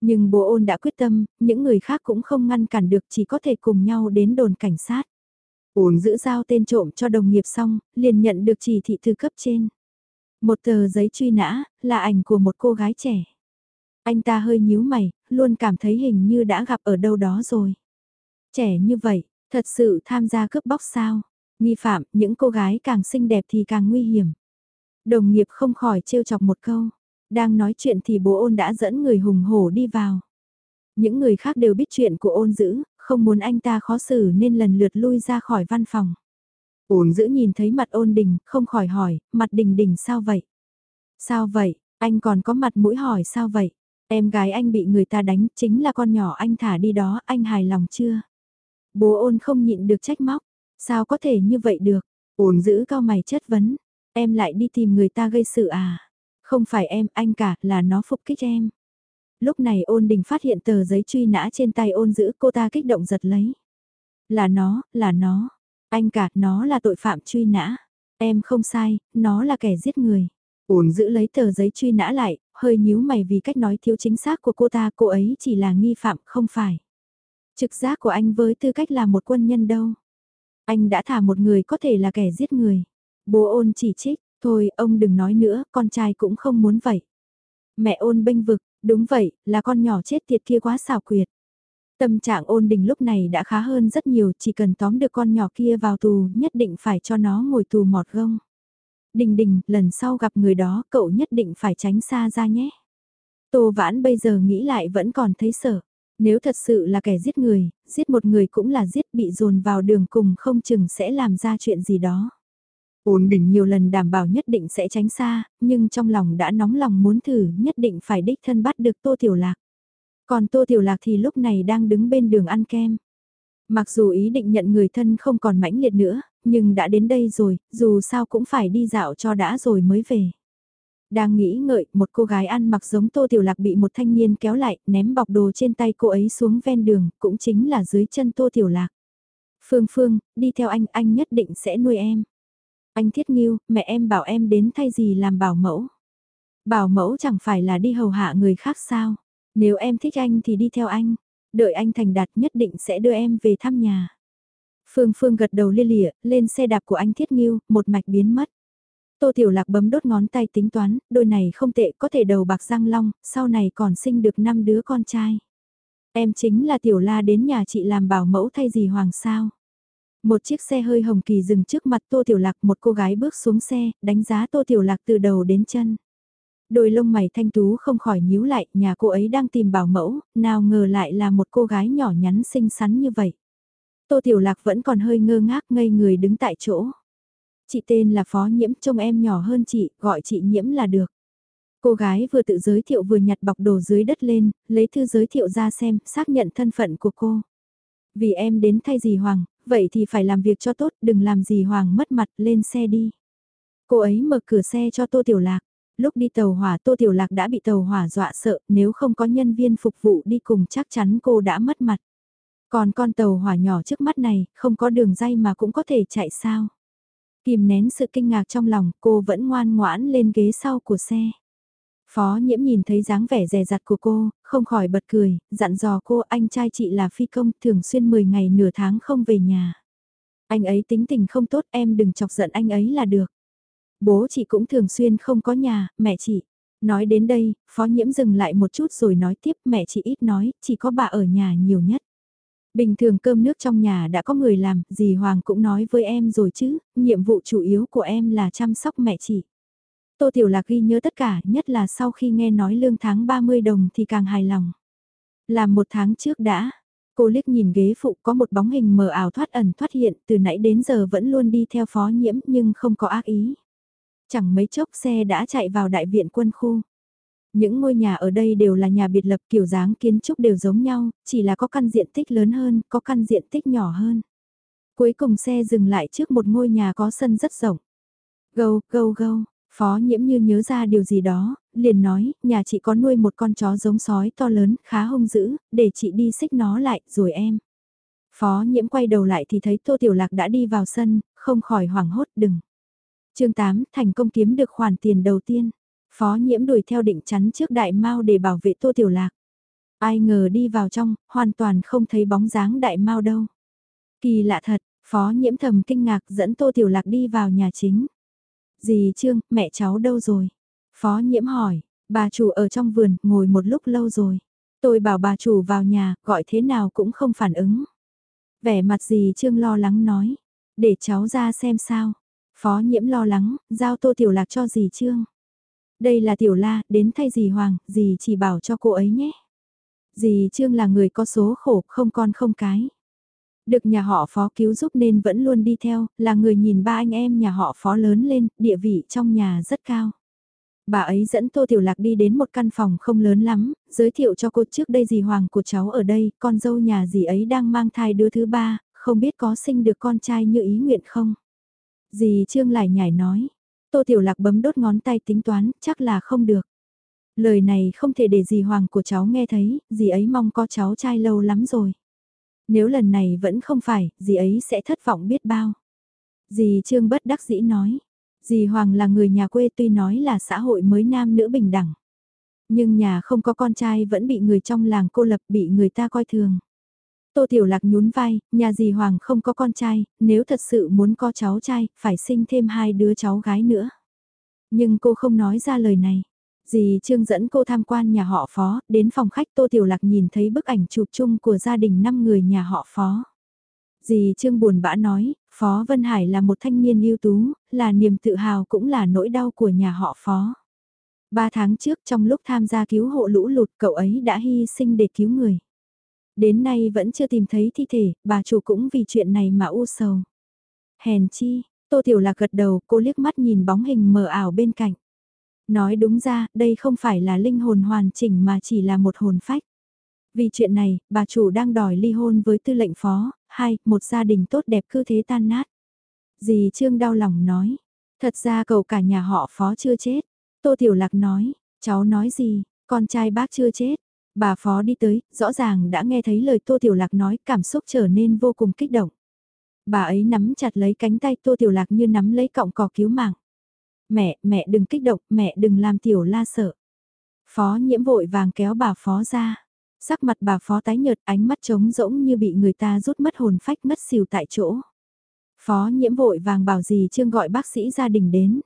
Nhưng bố ôn đã quyết tâm, những người khác cũng không ngăn cản được chỉ có thể cùng nhau đến đồn cảnh sát. Ôn giữ giao tên trộm cho đồng nghiệp xong, liền nhận được chỉ thị từ cấp trên. Một tờ giấy truy nã, là ảnh của một cô gái trẻ. Anh ta hơi nhíu mày, luôn cảm thấy hình như đã gặp ở đâu đó rồi. Trẻ như vậy, thật sự tham gia cướp bóc sao? Nghi phạm, những cô gái càng xinh đẹp thì càng nguy hiểm. Đồng nghiệp không khỏi trêu chọc một câu. Đang nói chuyện thì bố ôn đã dẫn người hùng hổ đi vào. Những người khác đều biết chuyện của ôn dữ, không muốn anh ta khó xử nên lần lượt lui ra khỏi văn phòng. Ôn dữ nhìn thấy mặt ôn đình, không khỏi hỏi, mặt đình đình sao vậy? Sao vậy, anh còn có mặt mũi hỏi sao vậy? Em gái anh bị người ta đánh, chính là con nhỏ anh thả đi đó, anh hài lòng chưa? Bố ôn không nhịn được trách móc, sao có thể như vậy được? Ôn giữ cao mày chất vấn, em lại đi tìm người ta gây sự à? Không phải em, anh cả, là nó phục kích em. Lúc này ôn đình phát hiện tờ giấy truy nã trên tay ôn giữ cô ta kích động giật lấy. Là nó, là nó. Anh cả, nó là tội phạm truy nã. Em không sai, nó là kẻ giết người. Ôn giữ lấy tờ giấy truy nã lại, hơi nhíu mày vì cách nói thiếu chính xác của cô ta, cô ấy chỉ là nghi phạm, không phải. Trực giác của anh với tư cách là một quân nhân đâu. Anh đã thả một người có thể là kẻ giết người. Bố ôn chỉ trích, thôi ông đừng nói nữa, con trai cũng không muốn vậy. Mẹ ôn bênh vực, đúng vậy, là con nhỏ chết tiệt kia quá xảo quyệt. Tâm trạng ôn đình lúc này đã khá hơn rất nhiều, chỉ cần tóm được con nhỏ kia vào tù, nhất định phải cho nó ngồi tù mọt gông. Đình đình, lần sau gặp người đó, cậu nhất định phải tránh xa ra nhé. Tô vãn bây giờ nghĩ lại vẫn còn thấy sợ. Nếu thật sự là kẻ giết người, giết một người cũng là giết bị dồn vào đường cùng không chừng sẽ làm ra chuyện gì đó. Ôn định nhiều lần đảm bảo nhất định sẽ tránh xa, nhưng trong lòng đã nóng lòng muốn thử nhất định phải đích thân bắt được Tô Tiểu Lạc. Còn Tô Tiểu Lạc thì lúc này đang đứng bên đường ăn kem. Mặc dù ý định nhận người thân không còn mãnh liệt nữa, nhưng đã đến đây rồi, dù sao cũng phải đi dạo cho đã rồi mới về. Đang nghĩ ngợi, một cô gái ăn mặc giống Tô Tiểu Lạc bị một thanh niên kéo lại, ném bọc đồ trên tay cô ấy xuống ven đường, cũng chính là dưới chân Tô Tiểu Lạc. Phương Phương, đi theo anh, anh nhất định sẽ nuôi em. Anh Thiết Nghiêu, mẹ em bảo em đến thay gì làm bảo mẫu. Bảo mẫu chẳng phải là đi hầu hạ người khác sao. Nếu em thích anh thì đi theo anh. Đợi anh thành đạt nhất định sẽ đưa em về thăm nhà. Phương Phương gật đầu lia lịa, lên xe đạp của anh Thiết Nghiêu, một mạch biến mất. Tô Tiểu Lạc bấm đốt ngón tay tính toán, đôi này không tệ có thể đầu bạc răng long, sau này còn sinh được 5 đứa con trai. Em chính là Tiểu La đến nhà chị làm bảo mẫu thay gì hoàng sao. Một chiếc xe hơi hồng kỳ dừng trước mặt Tô Tiểu Lạc một cô gái bước xuống xe, đánh giá Tô Tiểu Lạc từ đầu đến chân. Đôi lông mày thanh tú không khỏi nhíu lại, nhà cô ấy đang tìm bảo mẫu, nào ngờ lại là một cô gái nhỏ nhắn xinh xắn như vậy. Tô Tiểu Lạc vẫn còn hơi ngơ ngác ngây người đứng tại chỗ. Chị tên là Phó Nhiễm, trông em nhỏ hơn chị, gọi chị Nhiễm là được. Cô gái vừa tự giới thiệu vừa nhặt bọc đồ dưới đất lên, lấy thư giới thiệu ra xem, xác nhận thân phận của cô. Vì em đến thay dì Hoàng, vậy thì phải làm việc cho tốt, đừng làm dì Hoàng mất mặt, lên xe đi. Cô ấy mở cửa xe cho Tô Tiểu Lạc. Lúc đi tàu hỏa Tô Tiểu Lạc đã bị tàu hỏa dọa sợ, nếu không có nhân viên phục vụ đi cùng chắc chắn cô đã mất mặt. Còn con tàu hỏa nhỏ trước mắt này, không có đường dây mà cũng có thể chạy sao. Kìm nén sự kinh ngạc trong lòng, cô vẫn ngoan ngoãn lên ghế sau của xe. Phó nhiễm nhìn thấy dáng vẻ rè rặt của cô, không khỏi bật cười, dặn dò cô anh trai chị là phi công thường xuyên 10 ngày nửa tháng không về nhà. Anh ấy tính tình không tốt em đừng chọc giận anh ấy là được. Bố chị cũng thường xuyên không có nhà, mẹ chị. Nói đến đây, phó nhiễm dừng lại một chút rồi nói tiếp mẹ chị ít nói, chỉ có bà ở nhà nhiều nhất. Bình thường cơm nước trong nhà đã có người làm, dì Hoàng cũng nói với em rồi chứ, nhiệm vụ chủ yếu của em là chăm sóc mẹ chị. Tô Tiểu Lạc ghi nhớ tất cả, nhất là sau khi nghe nói lương tháng 30 đồng thì càng hài lòng. Làm một tháng trước đã, cô liếc nhìn ghế phụ có một bóng hình mờ ảo thoát ẩn thoát hiện, từ nãy đến giờ vẫn luôn đi theo phó nhiễm nhưng không có ác ý. Chẳng mấy chốc xe đã chạy vào đại viện quân khu. Những ngôi nhà ở đây đều là nhà biệt lập kiểu dáng kiến trúc đều giống nhau, chỉ là có căn diện tích lớn hơn, có căn diện tích nhỏ hơn. Cuối cùng xe dừng lại trước một ngôi nhà có sân rất rộng. Gâu, gâu, gâu, phó nhiễm như nhớ ra điều gì đó, liền nói, nhà chị có nuôi một con chó giống sói to lớn, khá hung dữ, để chị đi xích nó lại, rồi em. Phó nhiễm quay đầu lại thì thấy Tô Tiểu Lạc đã đi vào sân, không khỏi hoảng hốt đừng chương 8 thành công kiếm được khoản tiền đầu tiên. Phó nhiễm đuổi theo định chắn trước đại mao để bảo vệ tô tiểu lạc. Ai ngờ đi vào trong, hoàn toàn không thấy bóng dáng đại mao đâu. Kỳ lạ thật, phó nhiễm thầm kinh ngạc dẫn tô tiểu lạc đi vào nhà chính. Dì Trương, mẹ cháu đâu rồi? Phó nhiễm hỏi, bà chủ ở trong vườn, ngồi một lúc lâu rồi. Tôi bảo bà chủ vào nhà, gọi thế nào cũng không phản ứng. Vẻ mặt dì Trương lo lắng nói, để cháu ra xem sao. Phó nhiễm lo lắng, giao tô tiểu lạc cho dì Trương. Đây là tiểu la, đến thay dì Hoàng, dì chỉ bảo cho cô ấy nhé. Dì Trương là người có số khổ, không con không cái. Được nhà họ phó cứu giúp nên vẫn luôn đi theo, là người nhìn ba anh em nhà họ phó lớn lên, địa vị trong nhà rất cao. Bà ấy dẫn Tô Tiểu Lạc đi đến một căn phòng không lớn lắm, giới thiệu cho cô trước đây dì Hoàng của cháu ở đây, con dâu nhà dì ấy đang mang thai đứa thứ ba, không biết có sinh được con trai như ý nguyện không? Dì Trương lại nhảy nói. Tô Tiểu Lạc bấm đốt ngón tay tính toán, chắc là không được. Lời này không thể để dì Hoàng của cháu nghe thấy, dì ấy mong có cháu trai lâu lắm rồi. Nếu lần này vẫn không phải, dì ấy sẽ thất vọng biết bao. Dì Trương bất đắc dĩ nói. Dì Hoàng là người nhà quê tuy nói là xã hội mới nam nữ bình đẳng. Nhưng nhà không có con trai vẫn bị người trong làng cô lập bị người ta coi thường. Tô Tiểu Lạc nhún vai, nhà dì Hoàng không có con trai, nếu thật sự muốn có cháu trai, phải sinh thêm hai đứa cháu gái nữa. Nhưng cô không nói ra lời này. Dì Trương dẫn cô tham quan nhà họ Phó, đến phòng khách Tô Tiểu Lạc nhìn thấy bức ảnh chụp chung của gia đình 5 người nhà họ Phó. Dì Trương buồn bã nói, Phó Vân Hải là một thanh niên ưu tú, là niềm tự hào cũng là nỗi đau của nhà họ Phó. Ba tháng trước trong lúc tham gia cứu hộ lũ lụt cậu ấy đã hy sinh để cứu người. Đến nay vẫn chưa tìm thấy thi thể, bà chủ cũng vì chuyện này mà u sầu. Hèn chi, Tô Tiểu Lạc gật đầu, cô liếc mắt nhìn bóng hình mờ ảo bên cạnh. Nói đúng ra, đây không phải là linh hồn hoàn chỉnh mà chỉ là một hồn phách. Vì chuyện này, bà chủ đang đòi ly hôn với tư lệnh phó, hai, một gia đình tốt đẹp cứ thế tan nát. Dì Trương đau lòng nói, thật ra cậu cả nhà họ phó chưa chết. Tô Tiểu Lạc nói, cháu nói gì, con trai bác chưa chết, Bà phó đi tới, rõ ràng đã nghe thấy lời Tô Tiểu Lạc nói, cảm xúc trở nên vô cùng kích động. Bà ấy nắm chặt lấy cánh tay Tô Tiểu Lạc như nắm lấy cọng cỏ cứu mạng. Mẹ, mẹ đừng kích động, mẹ đừng làm Tiểu La sợ. Phó nhiễm vội vàng kéo bà phó ra. Sắc mặt bà phó tái nhợt ánh mắt trống rỗng như bị người ta rút mất hồn phách ngất xỉu tại chỗ. Phó nhiễm vội vàng bảo gì Trương gọi bác sĩ gia đình đến.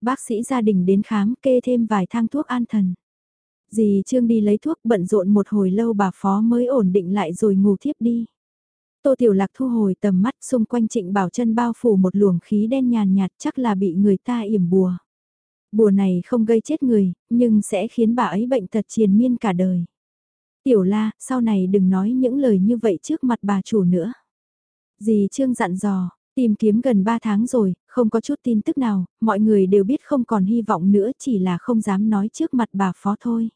Bác sĩ gia đình đến khám kê thêm vài thang thuốc an thần. Dì Trương đi lấy thuốc bận rộn một hồi lâu bà phó mới ổn định lại rồi ngủ thiếp đi. Tô Tiểu Lạc thu hồi tầm mắt xung quanh trịnh bảo chân bao phủ một luồng khí đen nhàn nhạt chắc là bị người ta yểm bùa. Bùa này không gây chết người, nhưng sẽ khiến bà ấy bệnh tật triền miên cả đời. Tiểu la, sau này đừng nói những lời như vậy trước mặt bà chủ nữa. Dì Trương dặn dò, tìm kiếm gần 3 tháng rồi, không có chút tin tức nào, mọi người đều biết không còn hy vọng nữa chỉ là không dám nói trước mặt bà phó thôi.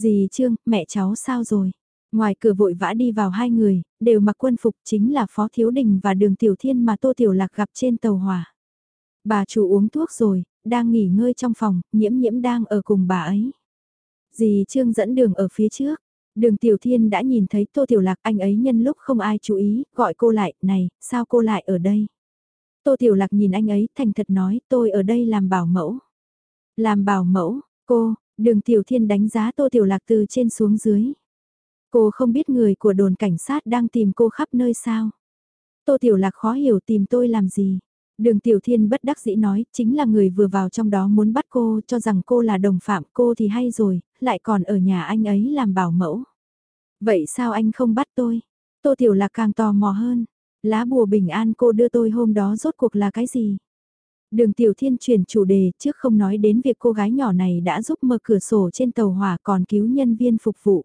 Dì Trương, mẹ cháu sao rồi? Ngoài cửa vội vã đi vào hai người, đều mặc quân phục chính là Phó Thiếu Đình và Đường Tiểu Thiên mà Tô Tiểu Lạc gặp trên tàu hỏa. Bà chủ uống thuốc rồi, đang nghỉ ngơi trong phòng, nhiễm nhiễm đang ở cùng bà ấy. Dì Trương dẫn đường ở phía trước. Đường Tiểu Thiên đã nhìn thấy Tô Tiểu Lạc anh ấy nhân lúc không ai chú ý, gọi cô lại, này, sao cô lại ở đây? Tô Tiểu Lạc nhìn anh ấy, thành thật nói, tôi ở đây làm bảo mẫu. Làm bảo mẫu, cô, đường Tiểu Thiên đánh giá Tô Tiểu Lạc từ trên xuống dưới. Cô không biết người của đồn cảnh sát đang tìm cô khắp nơi sao. Tô Tiểu Lạc khó hiểu tìm tôi làm gì. Đường Tiểu Thiên bất đắc dĩ nói, chính là người vừa vào trong đó muốn bắt cô, cho rằng cô là đồng phạm cô thì hay rồi, lại còn ở nhà anh ấy làm bảo mẫu. Vậy sao anh không bắt tôi? Tô Tiểu Lạc càng tò mò hơn. Lá bùa bình an cô đưa tôi hôm đó rốt cuộc là cái gì? Đường Tiểu Thiên chuyển chủ đề trước không nói đến việc cô gái nhỏ này đã giúp mở cửa sổ trên tàu hỏa còn cứu nhân viên phục vụ.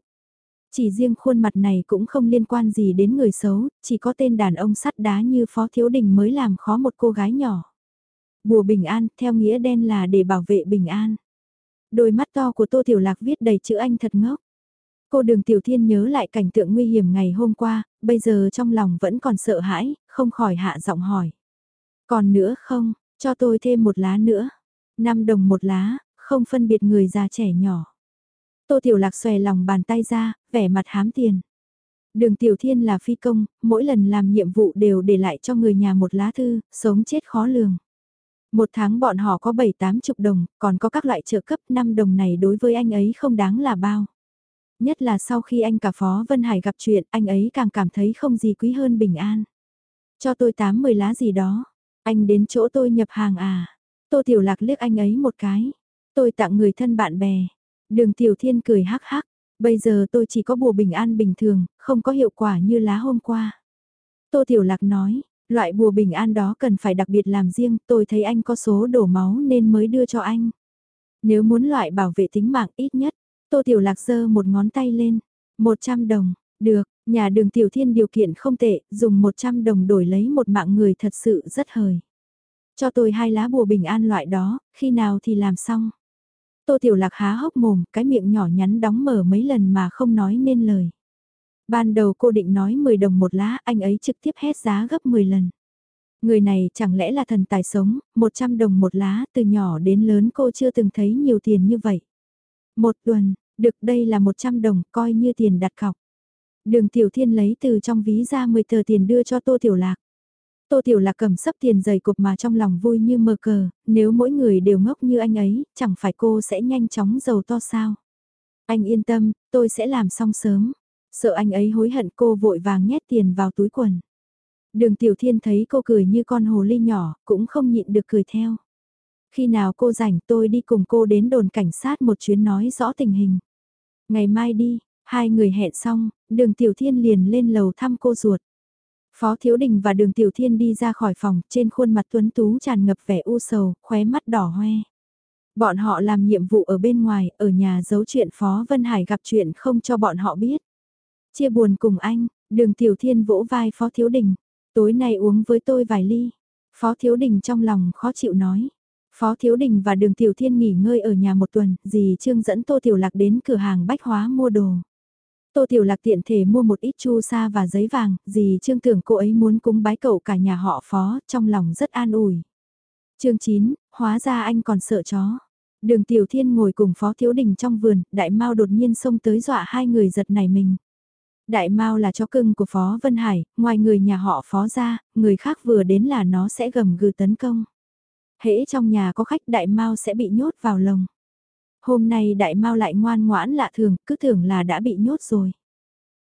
Chỉ riêng khuôn mặt này cũng không liên quan gì đến người xấu, chỉ có tên đàn ông sắt đá như Phó Thiếu Đình mới làm khó một cô gái nhỏ. Bùa bình an, theo nghĩa đen là để bảo vệ bình an. Đôi mắt to của Tô Tiểu Lạc viết đầy chữ anh thật ngốc. Cô đường Tiểu Thiên nhớ lại cảnh tượng nguy hiểm ngày hôm qua, bây giờ trong lòng vẫn còn sợ hãi, không khỏi hạ giọng hỏi. Còn nữa không, cho tôi thêm một lá nữa. 5 đồng một lá, không phân biệt người già trẻ nhỏ. Tô Tiểu Lạc xòe lòng bàn tay ra, vẻ mặt hám tiền. Đường Tiểu Thiên là phi công, mỗi lần làm nhiệm vụ đều để lại cho người nhà một lá thư, sống chết khó lường. Một tháng bọn họ có 7-8 chục đồng, còn có các loại trợ cấp 5 đồng này đối với anh ấy không đáng là bao. Nhất là sau khi anh cả Phó Vân Hải gặp chuyện, anh ấy càng cảm thấy không gì quý hơn bình an. Cho tôi 8-10 lá gì đó, anh đến chỗ tôi nhập hàng à. Tô Tiểu Lạc liếc anh ấy một cái. Tôi tặng người thân bạn bè. Đường Tiểu Thiên cười hắc hắc. Bây giờ tôi chỉ có bùa bình an bình thường, không có hiệu quả như lá hôm qua. Tô Tiểu Lạc nói, loại bùa bình an đó cần phải đặc biệt làm riêng, tôi thấy anh có số đổ máu nên mới đưa cho anh. Nếu muốn loại bảo vệ tính mạng ít nhất, Tô Tiểu Lạc giơ một ngón tay lên, 100 đồng, được, nhà đường Tiểu Thiên điều kiện không tệ, dùng 100 đồng đổi lấy một mạng người thật sự rất hời. Cho tôi hai lá bùa bình an loại đó, khi nào thì làm xong. Tô Tiểu Lạc há hốc mồm, cái miệng nhỏ nhắn đóng mở mấy lần mà không nói nên lời. Ban đầu cô định nói 10 đồng một lá, anh ấy trực tiếp hét giá gấp 10 lần. Người này chẳng lẽ là thần tài sống, 100 đồng một lá, từ nhỏ đến lớn cô chưa từng thấy nhiều tiền như vậy. Một tuần, được đây là 100 đồng, coi như tiền đặt cọc. Đường Tiểu Thiên lấy từ trong ví ra 10 tờ tiền đưa cho Tô Tiểu Lạc. Tô Tiểu Lạc cầm sấp tiền dày cục mà trong lòng vui như mơ cờ, nếu mỗi người đều ngốc như anh ấy, chẳng phải cô sẽ nhanh chóng giàu to sao. Anh yên tâm, tôi sẽ làm xong sớm. Sợ anh ấy hối hận cô vội vàng nhét tiền vào túi quần. Đường Tiểu Thiên thấy cô cười như con hồ ly nhỏ, cũng không nhịn được cười theo. Khi nào cô rảnh tôi đi cùng cô đến đồn cảnh sát một chuyến nói rõ tình hình. Ngày mai đi, hai người hẹn xong, đường Tiểu Thiên liền lên lầu thăm cô ruột. Phó Thiếu Đình và Đường Tiểu Thiên đi ra khỏi phòng, trên khuôn mặt tuấn tú tràn ngập vẻ u sầu, khóe mắt đỏ hoe. Bọn họ làm nhiệm vụ ở bên ngoài, ở nhà giấu chuyện Phó Vân Hải gặp chuyện không cho bọn họ biết. Chia buồn cùng anh, Đường Tiểu Thiên vỗ vai Phó Thiếu Đình, tối nay uống với tôi vài ly. Phó Thiếu Đình trong lòng khó chịu nói. Phó Thiếu Đình và Đường Tiểu Thiên nghỉ ngơi ở nhà một tuần, dì Trương dẫn Tô Tiểu Lạc đến cửa hàng bách hóa mua đồ. Tô Tiểu Lạc tiện thể mua một ít chu sa và giấy vàng, gì Trương tưởng cô ấy muốn cúng bái cậu cả nhà họ Phó, trong lòng rất an ủi. chương 9, hóa ra anh còn sợ chó. Đường Tiểu Thiên ngồi cùng Phó Thiếu Đình trong vườn, Đại Mao đột nhiên xông tới dọa hai người giật nảy mình. Đại Mao là chó cưng của Phó Vân Hải, ngoài người nhà họ Phó ra, người khác vừa đến là nó sẽ gầm gừ tấn công. Hễ trong nhà có khách Đại Mao sẽ bị nhốt vào lồng. Hôm nay đại mau lại ngoan ngoãn lạ thường, cứ tưởng là đã bị nhốt rồi.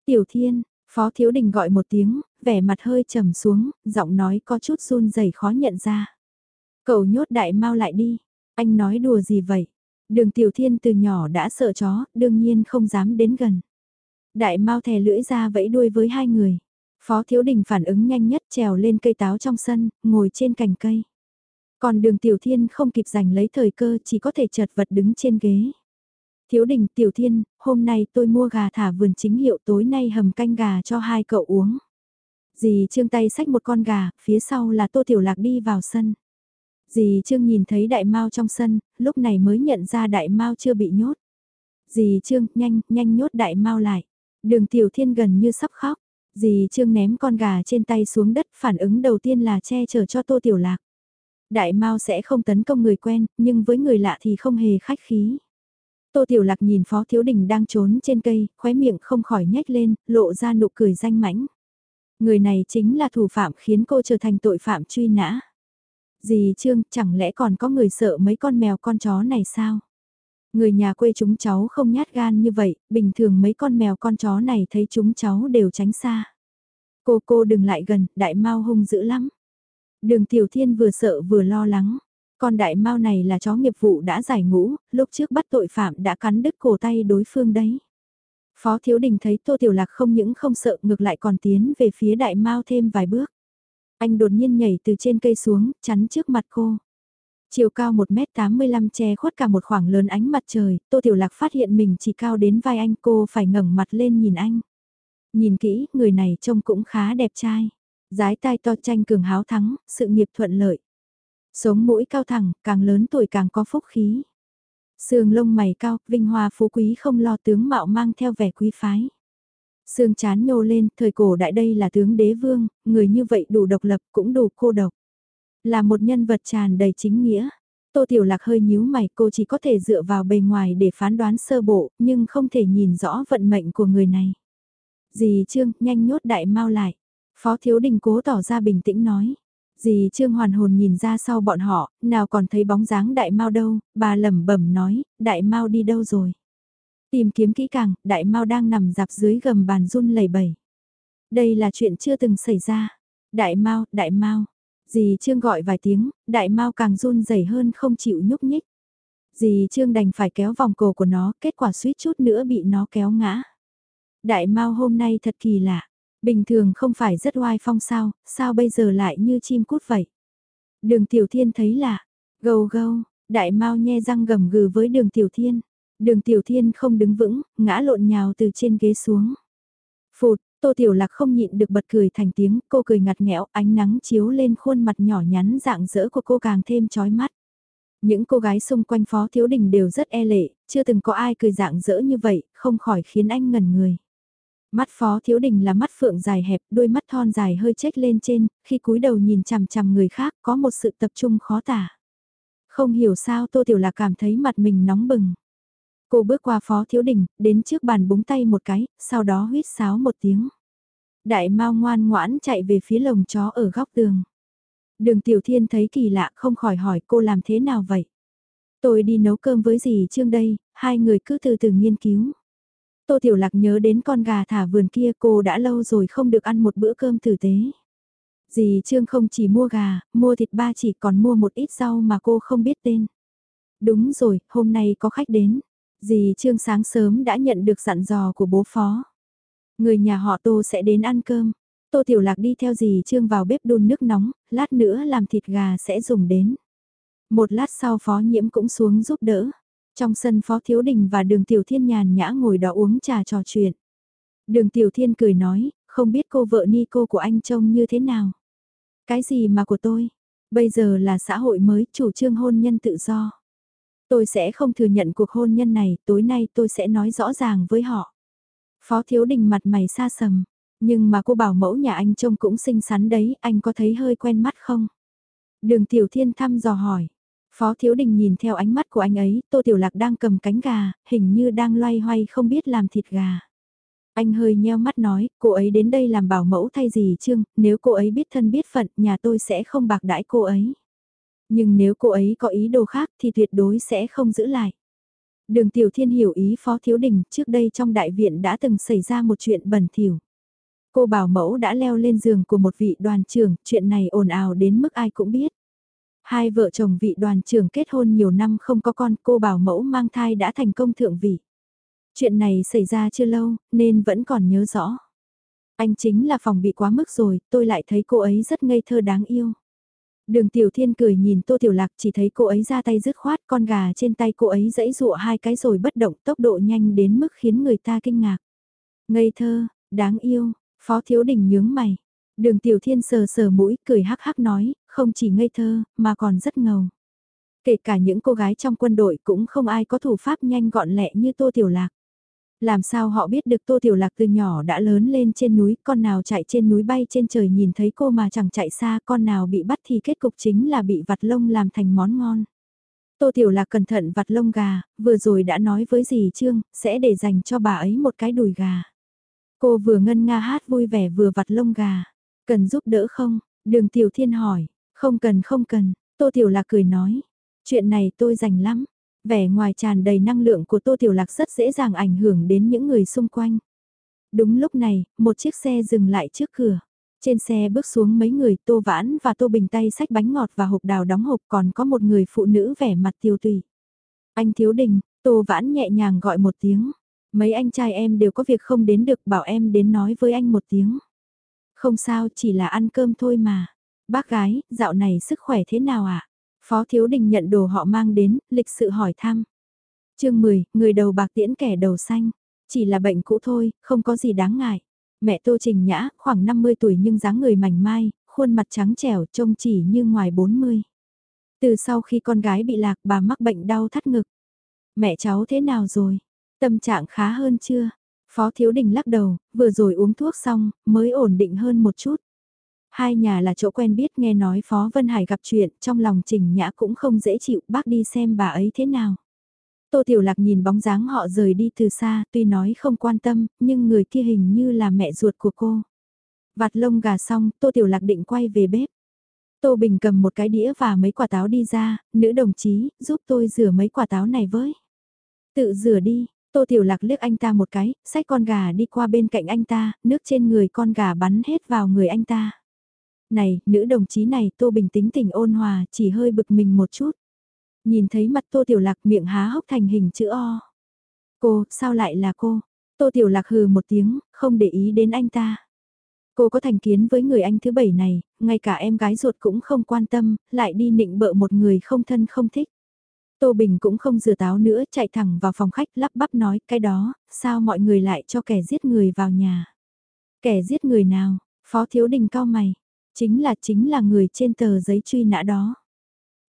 Tiểu thiên, phó thiếu đình gọi một tiếng, vẻ mặt hơi trầm xuống, giọng nói có chút run rẩy khó nhận ra. Cậu nhốt đại mau lại đi, anh nói đùa gì vậy? Đường tiểu thiên từ nhỏ đã sợ chó, đương nhiên không dám đến gần. Đại mau thè lưỡi ra vẫy đuôi với hai người. Phó thiếu đình phản ứng nhanh nhất trèo lên cây táo trong sân, ngồi trên cành cây. Còn đường Tiểu Thiên không kịp giành lấy thời cơ chỉ có thể chật vật đứng trên ghế. Thiếu đình Tiểu Thiên, hôm nay tôi mua gà thả vườn chính hiệu tối nay hầm canh gà cho hai cậu uống. Dì Trương tay xách một con gà, phía sau là Tô Tiểu Lạc đi vào sân. Dì Trương nhìn thấy đại mao trong sân, lúc này mới nhận ra đại mao chưa bị nhốt. Dì Trương, nhanh, nhanh nhốt đại mao lại. Đường Tiểu Thiên gần như sắp khóc. Dì Trương ném con gà trên tay xuống đất, phản ứng đầu tiên là che chở cho Tô Tiểu Lạc. Đại Mao sẽ không tấn công người quen, nhưng với người lạ thì không hề khách khí. Tô Tiểu Lạc nhìn Phó Thiếu Đình đang trốn trên cây, khóe miệng không khỏi nhếch lên, lộ ra nụ cười danh mãnh. Người này chính là thủ phạm khiến cô trở thành tội phạm truy nã. Dì Trương, chẳng lẽ còn có người sợ mấy con mèo con chó này sao? Người nhà quê chúng cháu không nhát gan như vậy, bình thường mấy con mèo con chó này thấy chúng cháu đều tránh xa. Cô cô đừng lại gần, đại mau hung dữ lắm. Đường Tiểu Thiên vừa sợ vừa lo lắng. Con đại mau này là chó nghiệp vụ đã giải ngũ, lúc trước bắt tội phạm đã cắn đứt cổ tay đối phương đấy. Phó Thiếu Đình thấy Tô Tiểu Lạc không những không sợ ngược lại còn tiến về phía đại mau thêm vài bước. Anh đột nhiên nhảy từ trên cây xuống, chắn trước mặt cô. Chiều cao 1m85 che khuất cả một khoảng lớn ánh mặt trời, Tô Tiểu Lạc phát hiện mình chỉ cao đến vai anh cô phải ngẩng mặt lên nhìn anh. Nhìn kỹ, người này trông cũng khá đẹp trai. Giái tai to tranh cường háo thắng, sự nghiệp thuận lợi. Sống mũi cao thẳng, càng lớn tuổi càng có phúc khí. Sườn lông mày cao, vinh hoa phú quý không lo tướng mạo mang theo vẻ quý phái. Sương chán nhô lên, thời cổ đại đây là tướng đế vương, người như vậy đủ độc lập cũng đủ cô độc. Là một nhân vật tràn đầy chính nghĩa. Tô Tiểu Lạc hơi nhíu mày cô chỉ có thể dựa vào bề ngoài để phán đoán sơ bộ, nhưng không thể nhìn rõ vận mệnh của người này. Dì Trương, nhanh nhốt đại mau lại. Phó Thiếu Đình cố tỏ ra bình tĩnh nói. Dì Trương hoàn hồn nhìn ra sau bọn họ, nào còn thấy bóng dáng đại mau đâu, bà lẩm bẩm nói, đại mau đi đâu rồi. Tìm kiếm kỹ càng, đại mau đang nằm dạp dưới gầm bàn run lẩy bẩy. Đây là chuyện chưa từng xảy ra. Đại mau, đại mau. Dì Trương gọi vài tiếng, đại mau càng run rẩy hơn không chịu nhúc nhích. Dì Trương đành phải kéo vòng cổ của nó, kết quả suýt chút nữa bị nó kéo ngã. Đại mau hôm nay thật kỳ lạ. Bình thường không phải rất oai phong sao, sao bây giờ lại như chim cút vậy? Đường Tiểu Thiên thấy lạ, gâu gâu, đại mau nhe răng gầm gừ với đường Tiểu Thiên. Đường Tiểu Thiên không đứng vững, ngã lộn nhào từ trên ghế xuống. Phụt, Tô Tiểu Lạc không nhịn được bật cười thành tiếng, cô cười ngặt nghẽo, ánh nắng chiếu lên khuôn mặt nhỏ nhắn dạng dỡ của cô càng thêm chói mắt. Những cô gái xung quanh Phó Thiếu Đình đều rất e lệ, chưa từng có ai cười dạng dỡ như vậy, không khỏi khiến anh ngẩn người. Mắt Phó Thiếu Đình là mắt phượng dài hẹp, đôi mắt thon dài hơi chết lên trên, khi cúi đầu nhìn chằm chằm người khác có một sự tập trung khó tả. Không hiểu sao Tô Tiểu Lạc cảm thấy mặt mình nóng bừng. Cô bước qua phó thiếu đình, đến trước bàn búng tay một cái, sau đó huýt sáo một tiếng. Đại mau ngoan ngoãn chạy về phía lồng chó ở góc tường. Đường Tiểu Thiên thấy kỳ lạ không khỏi hỏi cô làm thế nào vậy? Tôi đi nấu cơm với dì Trương đây, hai người cứ từ từ nghiên cứu. Tô Tiểu Lạc nhớ đến con gà thả vườn kia cô đã lâu rồi không được ăn một bữa cơm tử tế. Dì Trương không chỉ mua gà, mua thịt ba chỉ còn mua một ít rau mà cô không biết tên. Đúng rồi, hôm nay có khách đến. Dì Trương sáng sớm đã nhận được dặn dò của bố phó. Người nhà họ Tô sẽ đến ăn cơm. Tô Tiểu Lạc đi theo dì Trương vào bếp đun nước nóng, lát nữa làm thịt gà sẽ dùng đến. Một lát sau phó nhiễm cũng xuống giúp đỡ. Trong sân phó thiếu đình và đường Tiểu Thiên nhàn nhã ngồi đó uống trà trò chuyện. Đường Tiểu Thiên cười nói, không biết cô vợ ni cô của anh trông như thế nào. Cái gì mà của tôi? Bây giờ là xã hội mới chủ trương hôn nhân tự do. Tôi sẽ không thừa nhận cuộc hôn nhân này, tối nay tôi sẽ nói rõ ràng với họ. Phó Thiếu Đình mặt mày xa sầm, nhưng mà cô bảo mẫu nhà anh trông cũng xinh xắn đấy, anh có thấy hơi quen mắt không? Đường Tiểu Thiên thăm dò hỏi. Phó Thiếu Đình nhìn theo ánh mắt của anh ấy, Tô Tiểu Lạc đang cầm cánh gà, hình như đang loay hoay không biết làm thịt gà. Anh hơi nheo mắt nói, cô ấy đến đây làm bảo mẫu thay gì Trương, nếu cô ấy biết thân biết phận, nhà tôi sẽ không bạc đãi cô ấy. Nhưng nếu cô ấy có ý đồ khác thì tuyệt đối sẽ không giữ lại. Đường Tiểu Thiên hiểu ý Phó Thiếu Đình, trước đây trong đại viện đã từng xảy ra một chuyện bẩn thỉu. Cô bảo mẫu đã leo lên giường của một vị đoàn trưởng, chuyện này ồn ào đến mức ai cũng biết. Hai vợ chồng vị đoàn trưởng kết hôn nhiều năm không có con, cô bảo mẫu mang thai đã thành công thượng vị. Chuyện này xảy ra chưa lâu, nên vẫn còn nhớ rõ. Anh chính là phòng bị quá mức rồi, tôi lại thấy cô ấy rất ngây thơ đáng yêu. Đường Tiểu Thiên cười nhìn Tô Tiểu Lạc chỉ thấy cô ấy ra tay dứt khoát con gà trên tay cô ấy dẫy dụa hai cái rồi bất động tốc độ nhanh đến mức khiến người ta kinh ngạc. Ngây thơ, đáng yêu, Phó Thiếu Đình nhướng mày. Đường Tiểu Thiên sờ sờ mũi cười hắc hắc nói, không chỉ ngây thơ, mà còn rất ngầu. Kể cả những cô gái trong quân đội cũng không ai có thủ pháp nhanh gọn lẹ như Tô Tiểu Lạc. Làm sao họ biết được Tô Tiểu Lạc từ nhỏ đã lớn lên trên núi, con nào chạy trên núi bay trên trời nhìn thấy cô mà chẳng chạy xa, con nào bị bắt thì kết cục chính là bị vặt lông làm thành món ngon. Tô Tiểu Lạc cẩn thận vặt lông gà, vừa rồi đã nói với dì Trương, sẽ để dành cho bà ấy một cái đùi gà. Cô vừa ngân nga hát vui vẻ vừa vặt lông gà. Cần giúp đỡ không? Đường Tiểu Thiên hỏi. Không cần không cần, Tô Tiểu Lạc cười nói. Chuyện này tôi rành lắm. Vẻ ngoài tràn đầy năng lượng của Tô Tiểu Lạc rất dễ dàng ảnh hưởng đến những người xung quanh. Đúng lúc này, một chiếc xe dừng lại trước cửa. Trên xe bước xuống mấy người Tô Vãn và Tô Bình tay sách bánh ngọt và hộp đào đóng hộp còn có một người phụ nữ vẻ mặt tiêu tùy. Anh Thiếu Đình, Tô Vãn nhẹ nhàng gọi một tiếng. Mấy anh trai em đều có việc không đến được bảo em đến nói với anh một tiếng. Không sao chỉ là ăn cơm thôi mà. Bác gái, dạo này sức khỏe thế nào ạ? À? Phó Thiếu Đình nhận đồ họ mang đến, lịch sự hỏi thăm. chương 10, người đầu bạc tiễn kẻ đầu xanh. Chỉ là bệnh cũ thôi, không có gì đáng ngại. Mẹ Tô Trình Nhã, khoảng 50 tuổi nhưng dáng người mảnh mai, khuôn mặt trắng trẻo trông chỉ như ngoài 40. Từ sau khi con gái bị lạc bà mắc bệnh đau thắt ngực. Mẹ cháu thế nào rồi? Tâm trạng khá hơn chưa? Phó Thiếu Đình lắc đầu, vừa rồi uống thuốc xong, mới ổn định hơn một chút. Hai nhà là chỗ quen biết nghe nói Phó Vân Hải gặp chuyện, trong lòng Trình Nhã cũng không dễ chịu, bác đi xem bà ấy thế nào. Tô Tiểu Lạc nhìn bóng dáng họ rời đi từ xa, tuy nói không quan tâm, nhưng người kia hình như là mẹ ruột của cô. Vạt lông gà xong, Tô Tiểu Lạc định quay về bếp. Tô Bình cầm một cái đĩa và mấy quả táo đi ra, nữ đồng chí, giúp tôi rửa mấy quả táo này với. Tự rửa đi, Tô Tiểu Lạc liếc anh ta một cái, xách con gà đi qua bên cạnh anh ta, nước trên người con gà bắn hết vào người anh ta. Này, nữ đồng chí này Tô Bình tính tình ôn hòa, chỉ hơi bực mình một chút. Nhìn thấy mặt Tô Tiểu Lạc miệng há hốc thành hình chữ O. Cô, sao lại là cô? Tô Tiểu Lạc hừ một tiếng, không để ý đến anh ta. Cô có thành kiến với người anh thứ bảy này, ngay cả em gái ruột cũng không quan tâm, lại đi nịnh bợ một người không thân không thích. Tô Bình cũng không dừa táo nữa, chạy thẳng vào phòng khách lắp bắp nói cái đó, sao mọi người lại cho kẻ giết người vào nhà. Kẻ giết người nào, Phó Thiếu Đình cao mày, chính là chính là người trên tờ giấy truy nã đó.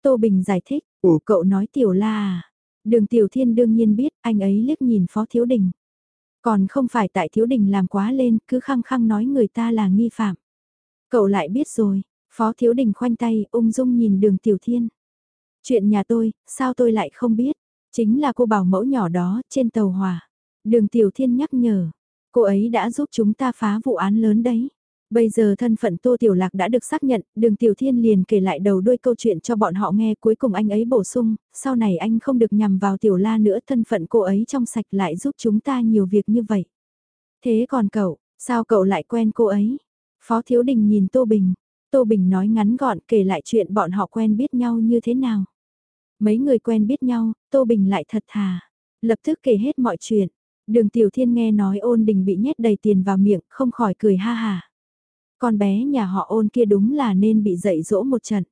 Tô Bình giải thích, ủa cậu nói tiểu la à. Đường Tiểu Thiên đương nhiên biết, anh ấy liếc nhìn Phó Thiếu Đình. Còn không phải tại Thiếu Đình làm quá lên, cứ khăng khăng nói người ta là nghi phạm. Cậu lại biết rồi, Phó Thiếu Đình khoanh tay, ung dung nhìn đường Tiểu Thiên. Chuyện nhà tôi, sao tôi lại không biết? Chính là cô bảo mẫu nhỏ đó, trên tàu hỏa. Đường Tiểu Thiên nhắc nhở, cô ấy đã giúp chúng ta phá vụ án lớn đấy. Bây giờ thân phận Tô Tiểu Lạc đã được xác nhận, đường Tiểu Thiên liền kể lại đầu đuôi câu chuyện cho bọn họ nghe cuối cùng anh ấy bổ sung, sau này anh không được nhằm vào Tiểu La nữa thân phận cô ấy trong sạch lại giúp chúng ta nhiều việc như vậy. Thế còn cậu, sao cậu lại quen cô ấy? Phó Thiếu Đình nhìn Tô Bình, Tô Bình nói ngắn gọn kể lại chuyện bọn họ quen biết nhau như thế nào. Mấy người quen biết nhau, Tô Bình lại thật thà, lập tức kể hết mọi chuyện. Đường Tiểu Thiên nghe nói ôn đình bị nhét đầy tiền vào miệng, không khỏi cười ha hà. Con bé nhà họ ôn kia đúng là nên bị dạy dỗ một trận.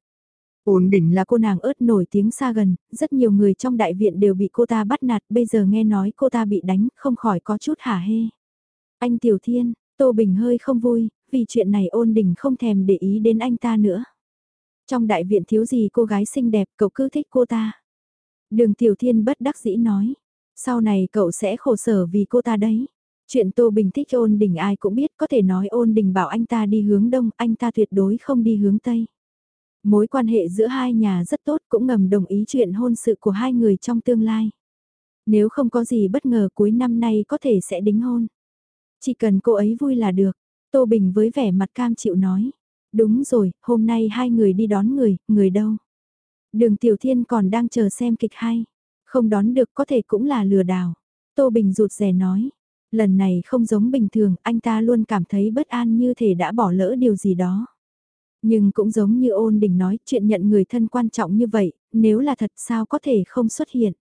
Ôn đỉnh là cô nàng ớt nổi tiếng xa gần, rất nhiều người trong đại viện đều bị cô ta bắt nạt, bây giờ nghe nói cô ta bị đánh, không khỏi có chút hả hê. Anh Tiểu Thiên, Tô Bình hơi không vui, vì chuyện này ôn đỉnh không thèm để ý đến anh ta nữa. Trong đại viện thiếu gì cô gái xinh đẹp, cậu cứ thích cô ta. Đường Tiểu Thiên bất đắc dĩ nói, sau này cậu sẽ khổ sở vì cô ta đấy. Chuyện Tô Bình thích ôn đình ai cũng biết có thể nói ôn đình bảo anh ta đi hướng đông, anh ta tuyệt đối không đi hướng tây. Mối quan hệ giữa hai nhà rất tốt cũng ngầm đồng ý chuyện hôn sự của hai người trong tương lai. Nếu không có gì bất ngờ cuối năm nay có thể sẽ đính hôn. Chỉ cần cô ấy vui là được, Tô Bình với vẻ mặt cam chịu nói. Đúng rồi, hôm nay hai người đi đón người, người đâu? Đường Tiểu Thiên còn đang chờ xem kịch hay. Không đón được có thể cũng là lừa đảo. Tô Bình rụt rè nói. Lần này không giống bình thường, anh ta luôn cảm thấy bất an như thể đã bỏ lỡ điều gì đó. Nhưng cũng giống như ôn đình nói, chuyện nhận người thân quan trọng như vậy, nếu là thật sao có thể không xuất hiện.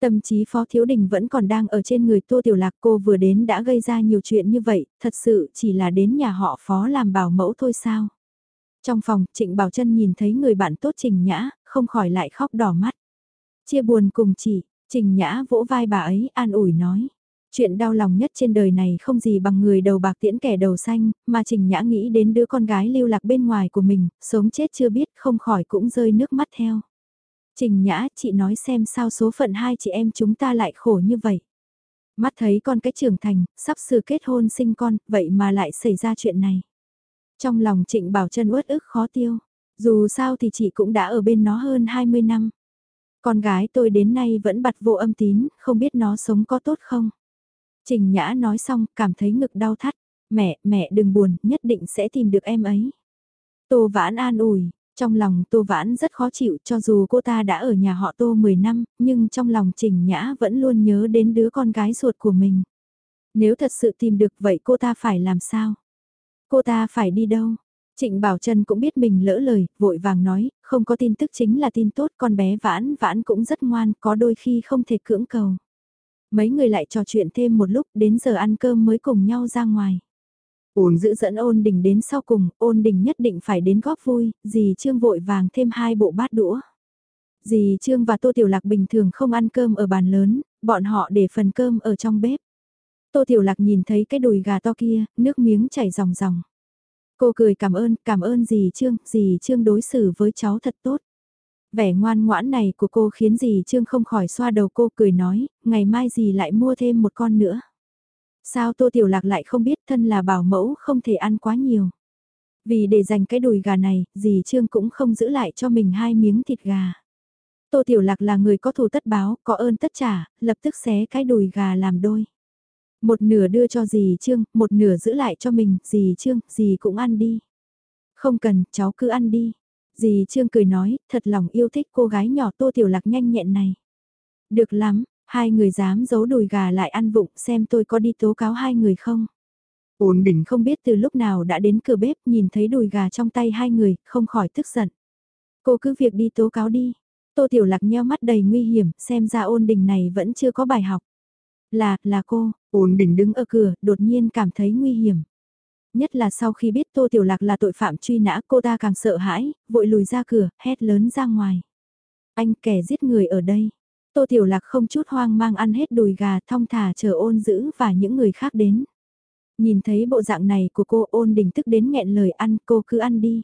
Tâm trí Phó Thiếu Đình vẫn còn đang ở trên người Tô Tiểu Lạc cô vừa đến đã gây ra nhiều chuyện như vậy, thật sự chỉ là đến nhà họ Phó làm bảo mẫu thôi sao. Trong phòng, Trịnh Bảo Trân nhìn thấy người bạn tốt Trình Nhã, không khỏi lại khóc đỏ mắt. Chia buồn cùng chị, Trình Nhã vỗ vai bà ấy an ủi nói. Chuyện đau lòng nhất trên đời này không gì bằng người đầu bạc tiễn kẻ đầu xanh, mà Trình Nhã nghĩ đến đứa con gái lưu lạc bên ngoài của mình, sống chết chưa biết không khỏi cũng rơi nước mắt theo. Trình Nhã, chị nói xem sao số phận hai chị em chúng ta lại khổ như vậy. Mắt thấy con cái trưởng thành, sắp sửa kết hôn sinh con, vậy mà lại xảy ra chuyện này. Trong lòng Trịnh Bảo Trân uất ức khó tiêu. Dù sao thì chị cũng đã ở bên nó hơn 20 năm. Con gái tôi đến nay vẫn bặt vô âm tín, không biết nó sống có tốt không. Trình Nhã nói xong, cảm thấy ngực đau thắt. Mẹ, mẹ đừng buồn, nhất định sẽ tìm được em ấy. Tô Vãn an ủi, trong lòng Tô Vãn rất khó chịu cho dù cô ta đã ở nhà họ Tô 10 năm, nhưng trong lòng Trình Nhã vẫn luôn nhớ đến đứa con gái ruột của mình. Nếu thật sự tìm được vậy cô ta phải làm sao? Cô ta phải đi đâu? Trịnh Bảo Trân cũng biết mình lỡ lời, vội vàng nói, không có tin tức chính là tin tốt, con bé vãn vãn cũng rất ngoan, có đôi khi không thể cưỡng cầu. Mấy người lại trò chuyện thêm một lúc, đến giờ ăn cơm mới cùng nhau ra ngoài. Ôn giữ dẫn ôn đình đến sau cùng, ôn đình nhất định phải đến góp vui, dì Trương vội vàng thêm hai bộ bát đũa. Dì Trương và Tô Tiểu Lạc bình thường không ăn cơm ở bàn lớn, bọn họ để phần cơm ở trong bếp. Tô Tiểu Lạc nhìn thấy cái đùi gà to kia, nước miếng chảy ròng ròng. Cô cười cảm ơn, cảm ơn dì Trương, dì Trương đối xử với cháu thật tốt. Vẻ ngoan ngoãn này của cô khiến dì Trương không khỏi xoa đầu cô cười nói, ngày mai dì lại mua thêm một con nữa. Sao Tô Tiểu Lạc lại không biết thân là bảo mẫu không thể ăn quá nhiều. Vì để dành cái đùi gà này, dì Trương cũng không giữ lại cho mình hai miếng thịt gà. Tô Tiểu Lạc là người có thù tất báo, có ơn tất trả, lập tức xé cái đùi gà làm đôi. Một nửa đưa cho dì Trương, một nửa giữ lại cho mình, dì Trương, dì cũng ăn đi. Không cần, cháu cứ ăn đi. Dì Trương cười nói, thật lòng yêu thích cô gái nhỏ Tô Tiểu Lạc nhanh nhẹn này. Được lắm, hai người dám giấu đùi gà lại ăn vụng xem tôi có đi tố cáo hai người không. Ôn đỉnh không biết từ lúc nào đã đến cửa bếp nhìn thấy đùi gà trong tay hai người, không khỏi tức giận. Cô cứ việc đi tố cáo đi. Tô Tiểu Lạc nheo mắt đầy nguy hiểm, xem ra ôn đình này vẫn chưa có bài học. Là, là cô, ôn đình đứng ở cửa, đột nhiên cảm thấy nguy hiểm. Nhất là sau khi biết Tô Tiểu Lạc là tội phạm truy nã cô ta càng sợ hãi, vội lùi ra cửa, hét lớn ra ngoài. Anh kẻ giết người ở đây. Tô Tiểu Lạc không chút hoang mang ăn hết đùi gà thong thả chờ ôn giữ và những người khác đến. Nhìn thấy bộ dạng này của cô ôn đình tức đến nghẹn lời ăn cô cứ ăn đi.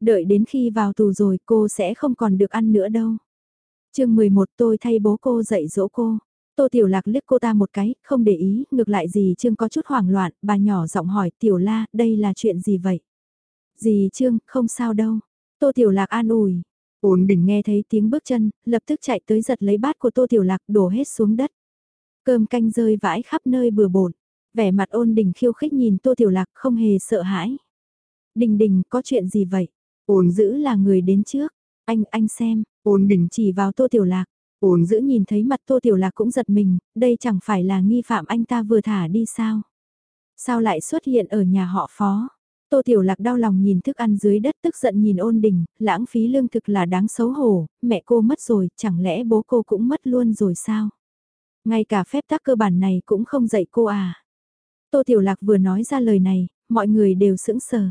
Đợi đến khi vào tù rồi cô sẽ không còn được ăn nữa đâu. chương 11 tôi thay bố cô dạy dỗ cô. Tô Tiểu Lạc liếc cô ta một cái, không để ý, ngược lại gì Trương có chút hoảng loạn, bà nhỏ giọng hỏi Tiểu La, đây là chuyện gì vậy? Dì Trương, không sao đâu. Tô Tiểu Lạc an ủi. Ôn bình nghe thấy tiếng bước chân, lập tức chạy tới giật lấy bát của Tô Tiểu Lạc đổ hết xuống đất. Cơm canh rơi vãi khắp nơi bừa bộn. Vẻ mặt ôn đình khiêu khích nhìn Tô Tiểu Lạc không hề sợ hãi. Đình đình, có chuyện gì vậy? Ôn giữ là người đến trước. Anh, anh xem, ôn đình chỉ vào Tô Tiểu Lạc. Ôn giữ nhìn thấy mặt Tô Tiểu Lạc cũng giật mình, đây chẳng phải là nghi phạm anh ta vừa thả đi sao? Sao lại xuất hiện ở nhà họ phó? Tô Tiểu Lạc đau lòng nhìn thức ăn dưới đất tức giận nhìn ôn đình, lãng phí lương thực là đáng xấu hổ, mẹ cô mất rồi, chẳng lẽ bố cô cũng mất luôn rồi sao? Ngay cả phép tắc cơ bản này cũng không dạy cô à? Tô Tiểu Lạc vừa nói ra lời này, mọi người đều sững sờ.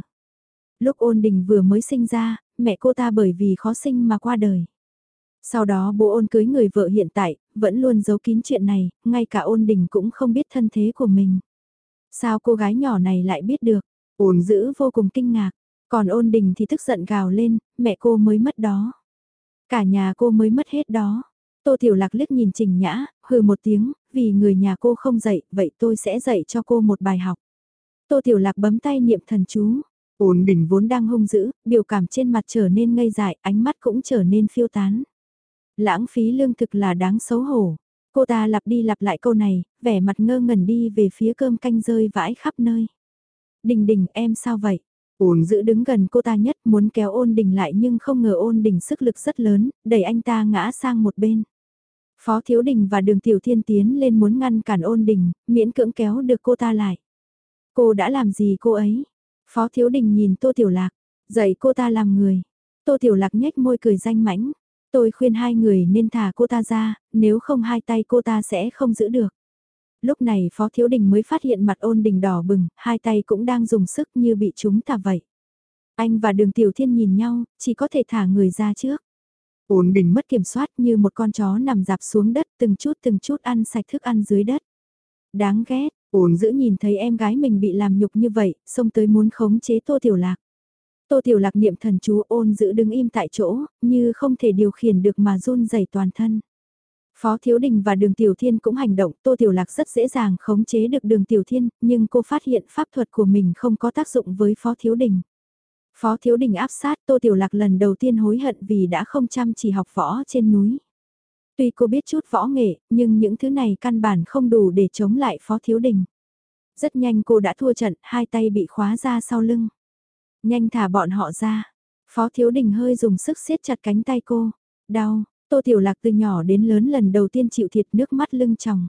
Lúc ôn đình vừa mới sinh ra, mẹ cô ta bởi vì khó sinh mà qua đời. Sau đó bố ôn cưới người vợ hiện tại, vẫn luôn giấu kín chuyện này, ngay cả ôn đình cũng không biết thân thế của mình. Sao cô gái nhỏ này lại biết được? Ôn giữ vô cùng kinh ngạc, còn ôn đình thì tức giận gào lên, mẹ cô mới mất đó. Cả nhà cô mới mất hết đó. Tô Tiểu Lạc liếc nhìn Trình Nhã, hừ một tiếng, vì người nhà cô không dạy, vậy tôi sẽ dạy cho cô một bài học. Tô Tiểu Lạc bấm tay niệm thần chú. Ôn đình vốn đang hung dữ, biểu cảm trên mặt trở nên ngây dại, ánh mắt cũng trở nên phiêu tán. Lãng phí lương thực là đáng xấu hổ. Cô ta lặp đi lặp lại câu này, vẻ mặt ngơ ngẩn đi về phía cơm canh rơi vãi khắp nơi. Đình đình em sao vậy? Ôn giữ đứng gần cô ta nhất muốn kéo ôn đình lại nhưng không ngờ ôn đình sức lực rất lớn, đẩy anh ta ngã sang một bên. Phó Thiếu Đình và Đường Tiểu Thiên tiến lên muốn ngăn cản ôn đình, miễn cưỡng kéo được cô ta lại. Cô đã làm gì cô ấy? Phó Thiếu Đình nhìn Tô Tiểu Lạc, dạy cô ta làm người. Tô Tiểu Lạc nhếch môi cười danh mãnh. Tôi khuyên hai người nên thả cô ta ra, nếu không hai tay cô ta sẽ không giữ được. Lúc này Phó Thiếu Đình mới phát hiện mặt ôn đình đỏ bừng, hai tay cũng đang dùng sức như bị chúng thả vậy. Anh và đường Tiểu Thiên nhìn nhau, chỉ có thể thả người ra trước. Ôn đình mất kiểm soát như một con chó nằm dạp xuống đất từng chút từng chút ăn sạch thức ăn dưới đất. Đáng ghét, ôn giữ nhìn thấy em gái mình bị làm nhục như vậy, xông tới muốn khống chế Tô Tiểu Lạc. Tô Tiểu Lạc niệm thần chú ôn giữ đứng im tại chỗ, như không thể điều khiển được mà run rẩy toàn thân. Phó Thiếu Đình và Đường Tiểu Thiên cũng hành động, Tô Tiểu Lạc rất dễ dàng khống chế được Đường Tiểu Thiên, nhưng cô phát hiện pháp thuật của mình không có tác dụng với Phó Thiếu Đình. Phó Thiếu Đình áp sát Tô Tiểu Lạc lần đầu tiên hối hận vì đã không chăm chỉ học võ trên núi. Tuy cô biết chút võ nghệ, nhưng những thứ này căn bản không đủ để chống lại Phó Thiếu Đình. Rất nhanh cô đã thua trận, hai tay bị khóa ra sau lưng. Nhanh thả bọn họ ra. Phó Thiếu Đình hơi dùng sức siết chặt cánh tay cô. Đau, Tô Tiểu Lạc từ nhỏ đến lớn lần đầu tiên chịu thiệt nước mắt lưng tròng.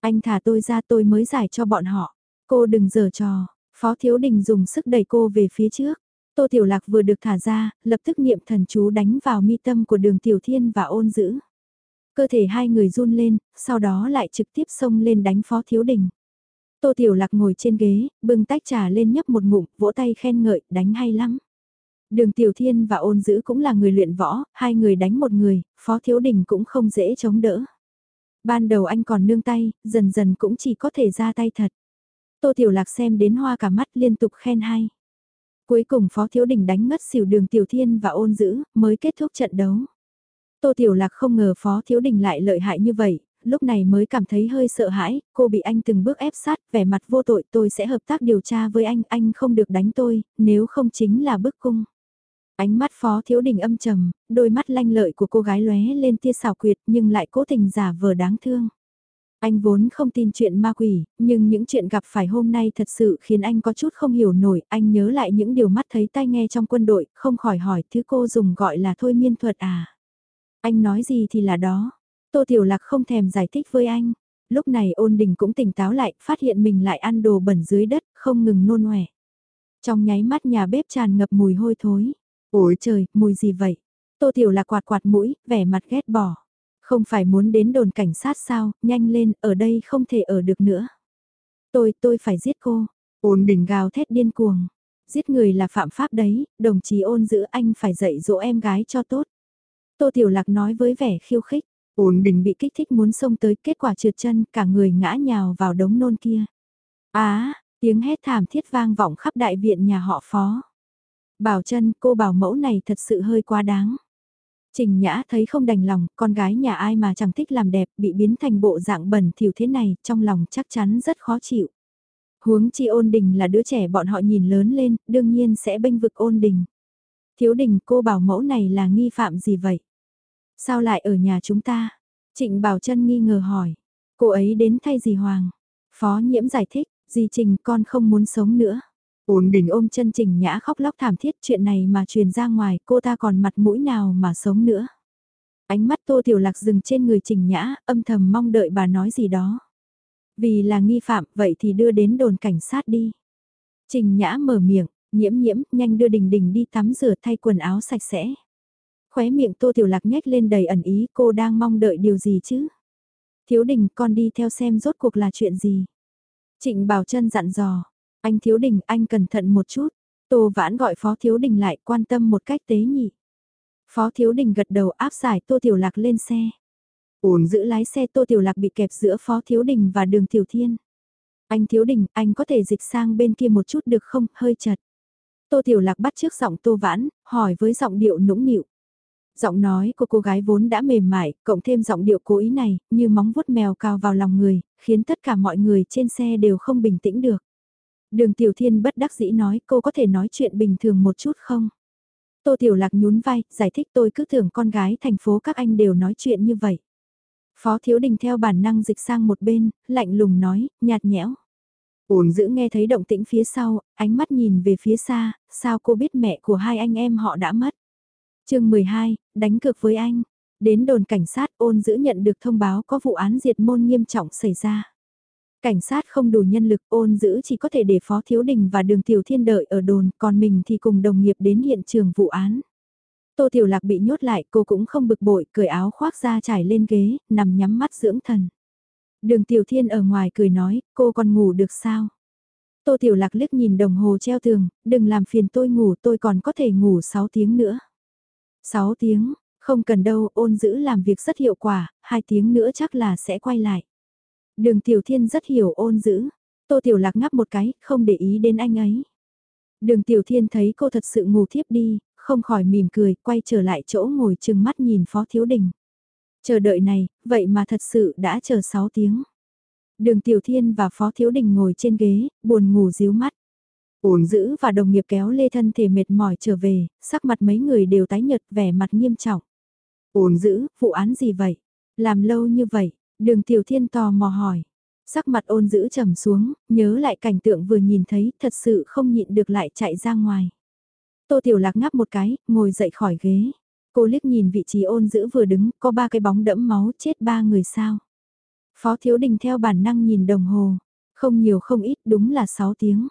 Anh thả tôi ra tôi mới giải cho bọn họ. Cô đừng giở trò. Phó Thiếu Đình dùng sức đẩy cô về phía trước. Tô Tiểu Lạc vừa được thả ra, lập tức niệm thần chú đánh vào mi tâm của đường Tiểu Thiên và ôn dữ. Cơ thể hai người run lên, sau đó lại trực tiếp xông lên đánh Phó Thiếu Đình. Tô Tiểu Lạc ngồi trên ghế, bưng tách trà lên nhấp một ngụm, vỗ tay khen ngợi, đánh hay lắm. Đường Tiểu Thiên và ôn dữ cũng là người luyện võ, hai người đánh một người, Phó Thiếu Đình cũng không dễ chống đỡ. Ban đầu anh còn nương tay, dần dần cũng chỉ có thể ra tay thật. Tô Tiểu Lạc xem đến hoa cả mắt liên tục khen hay. Cuối cùng Phó Thiếu Đình đánh ngất xỉu đường Tiểu Thiên và ôn dữ, mới kết thúc trận đấu. Tô Tiểu Lạc không ngờ Phó Thiếu Đình lại lợi hại như vậy, lúc này mới cảm thấy hơi sợ hãi, cô bị anh từng bước ép sát, vẻ mặt vô tội tôi sẽ hợp tác điều tra với anh, anh không được đánh tôi, nếu không chính là bức cung. Ánh mắt Phó Thiếu Đình âm trầm, đôi mắt lanh lợi của cô gái lóe lên tia xào quyệt nhưng lại cố tình giả vờ đáng thương. Anh vốn không tin chuyện ma quỷ, nhưng những chuyện gặp phải hôm nay thật sự khiến anh có chút không hiểu nổi, anh nhớ lại những điều mắt thấy tai nghe trong quân đội, không khỏi hỏi thứ cô dùng gọi là thôi miên thuật à. Anh nói gì thì là đó. Tô Tiểu Lạc không thèm giải thích với anh. Lúc này ôn đình cũng tỉnh táo lại, phát hiện mình lại ăn đồ bẩn dưới đất, không ngừng nôn ngoẻ. Trong nháy mắt nhà bếp tràn ngập mùi hôi thối. Ôi trời, mùi gì vậy? Tô Tiểu Lạc quạt quạt mũi, vẻ mặt ghét bỏ. Không phải muốn đến đồn cảnh sát sao, nhanh lên, ở đây không thể ở được nữa. Tôi, tôi phải giết cô. Ôn đình gào thét điên cuồng. Giết người là phạm pháp đấy, đồng chí ôn giữ anh phải dạy dỗ em gái cho tốt. Tô Tiểu Lạc nói với vẻ khiêu khích. Ôn đình bị kích thích muốn xông tới kết quả trượt chân cả người ngã nhào vào đống nôn kia. Á, tiếng hét thảm thiết vang vọng khắp đại viện nhà họ phó. Bảo chân cô bảo mẫu này thật sự hơi quá đáng. Trình Nhã thấy không đành lòng, con gái nhà ai mà chẳng thích làm đẹp, bị biến thành bộ dạng bẩn thỉu thế này, trong lòng chắc chắn rất khó chịu. Huống chi ôn đình là đứa trẻ bọn họ nhìn lớn lên, đương nhiên sẽ bênh vực ôn đình. Thiếu đình cô bảo mẫu này là nghi phạm gì vậy? Sao lại ở nhà chúng ta? Trịnh Bảo Trân nghi ngờ hỏi. Cô ấy đến thay gì Hoàng? Phó nhiễm giải thích, Dì Trình con không muốn sống nữa. Ôn đình ôm chân Trình Nhã khóc lóc thảm thiết chuyện này mà truyền ra ngoài cô ta còn mặt mũi nào mà sống nữa. Ánh mắt Tô Tiểu Lạc dừng trên người Trình Nhã, âm thầm mong đợi bà nói gì đó. Vì là nghi phạm, vậy thì đưa đến đồn cảnh sát đi. Trình Nhã mở miệng, nhiễm nhiễm, nhanh đưa đình đình đi tắm rửa thay quần áo sạch sẽ. Khóe miệng Tô Tiểu Lạc nhếch lên đầy ẩn ý cô đang mong đợi điều gì chứ? Thiếu đình con đi theo xem rốt cuộc là chuyện gì? Trịnh Bảo chân dặn dò, anh Thiếu Đình, anh cẩn thận một chút. Tô Vãn gọi Phó Thiếu Đình lại quan tâm một cách tế nhị. Phó Thiếu Đình gật đầu áp giải Tô Tiểu Lạc lên xe. Ổn giữ lái xe Tô Tiểu Lạc bị kẹp giữa Phó Thiếu Đình và đường Tiểu Thiên. Anh Thiếu Đình, anh có thể dịch sang bên kia một chút được không, hơi chật. Tô Tiểu Lạc bắt trước giọng Tô Vãn, hỏi với giọng điệu nũng nịu. Giọng nói của cô gái vốn đã mềm mại, cộng thêm giọng điệu cố ý này, như móng vuốt mèo cao vào lòng người, khiến tất cả mọi người trên xe đều không bình tĩnh được. Đường Tiểu Thiên bất đắc dĩ nói cô có thể nói chuyện bình thường một chút không? Tô Tiểu Lạc nhún vai, giải thích tôi cứ tưởng con gái thành phố các anh đều nói chuyện như vậy. Phó Thiếu Đình theo bản năng dịch sang một bên, lạnh lùng nói, nhạt nhẽo. Ổn giữ nghe thấy động tĩnh phía sau, ánh mắt nhìn về phía xa, sao cô biết mẹ của hai anh em họ đã mất chương 12, đánh cược với anh. Đến đồn cảnh sát ôn giữ nhận được thông báo có vụ án diệt môn nghiêm trọng xảy ra. Cảnh sát không đủ nhân lực ôn giữ chỉ có thể để Phó Thiếu Đình và Đường Tiểu Thiên đợi ở đồn, còn mình thì cùng đồng nghiệp đến hiện trường vụ án. Tô Tiểu Lạc bị nhốt lại, cô cũng không bực bội, cởi áo khoác ra trải lên ghế, nằm nhắm mắt dưỡng thần. Đường Tiểu Thiên ở ngoài cười nói, cô còn ngủ được sao? Tô Tiểu Lạc liếc nhìn đồng hồ treo tường, đừng làm phiền tôi ngủ, tôi còn có thể ngủ 6 tiếng nữa. 6 tiếng, không cần đâu, ôn giữ làm việc rất hiệu quả, 2 tiếng nữa chắc là sẽ quay lại. Đường Tiểu Thiên rất hiểu ôn dữ. Tô Tiểu Lạc ngắp một cái, không để ý đến anh ấy. Đường Tiểu Thiên thấy cô thật sự ngủ thiếp đi, không khỏi mỉm cười, quay trở lại chỗ ngồi chừng mắt nhìn Phó Thiếu Đình. Chờ đợi này, vậy mà thật sự đã chờ 6 tiếng. Đường Tiểu Thiên và Phó Thiếu Đình ngồi trên ghế, buồn ngủ díu mắt. Ổn giữ và đồng nghiệp kéo lê thân thể mệt mỏi trở về, sắc mặt mấy người đều tái nhợt vẻ mặt nghiêm trọng. Ổn giữ, vụ án gì vậy? Làm lâu như vậy, đường Tiểu Thiên tò mò hỏi. Sắc mặt ôn giữ trầm xuống, nhớ lại cảnh tượng vừa nhìn thấy, thật sự không nhịn được lại chạy ra ngoài. Tô Tiểu Lạc ngáp một cái, ngồi dậy khỏi ghế. Cô liếc nhìn vị trí ôn giữ vừa đứng, có ba cái bóng đẫm máu chết ba người sao. Phó Thiếu Đình theo bản năng nhìn đồng hồ, không nhiều không ít đúng là 6 tiếng.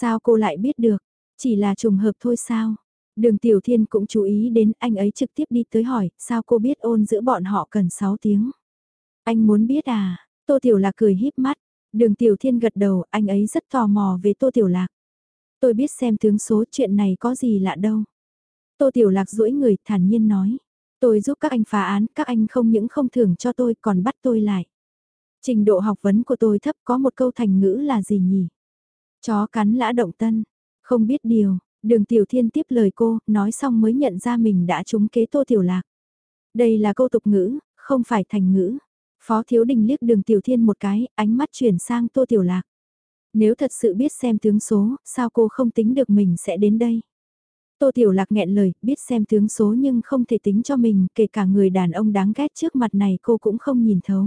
Sao cô lại biết được, chỉ là trùng hợp thôi sao? Đường Tiểu Thiên cũng chú ý đến anh ấy trực tiếp đi tới hỏi, sao cô biết ôn giữa bọn họ cần 6 tiếng? Anh muốn biết à? Tô Tiểu Lạc cười híp mắt. Đường Tiểu Thiên gật đầu, anh ấy rất tò mò về Tô Tiểu Lạc. Tôi biết xem tướng số chuyện này có gì lạ đâu. Tô Tiểu Lạc duỗi người thản nhiên nói. Tôi giúp các anh phá án, các anh không những không thưởng cho tôi còn bắt tôi lại. Trình độ học vấn của tôi thấp có một câu thành ngữ là gì nhỉ? Chó cắn lã động tân. Không biết điều, đường Tiểu Thiên tiếp lời cô, nói xong mới nhận ra mình đã trúng kế Tô Tiểu Lạc. Đây là câu tục ngữ, không phải thành ngữ. Phó Thiếu Đình liếc đường Tiểu Thiên một cái, ánh mắt chuyển sang Tô Tiểu Lạc. Nếu thật sự biết xem tướng số, sao cô không tính được mình sẽ đến đây? Tô Tiểu Lạc nghẹn lời, biết xem tướng số nhưng không thể tính cho mình, kể cả người đàn ông đáng ghét trước mặt này cô cũng không nhìn thấu.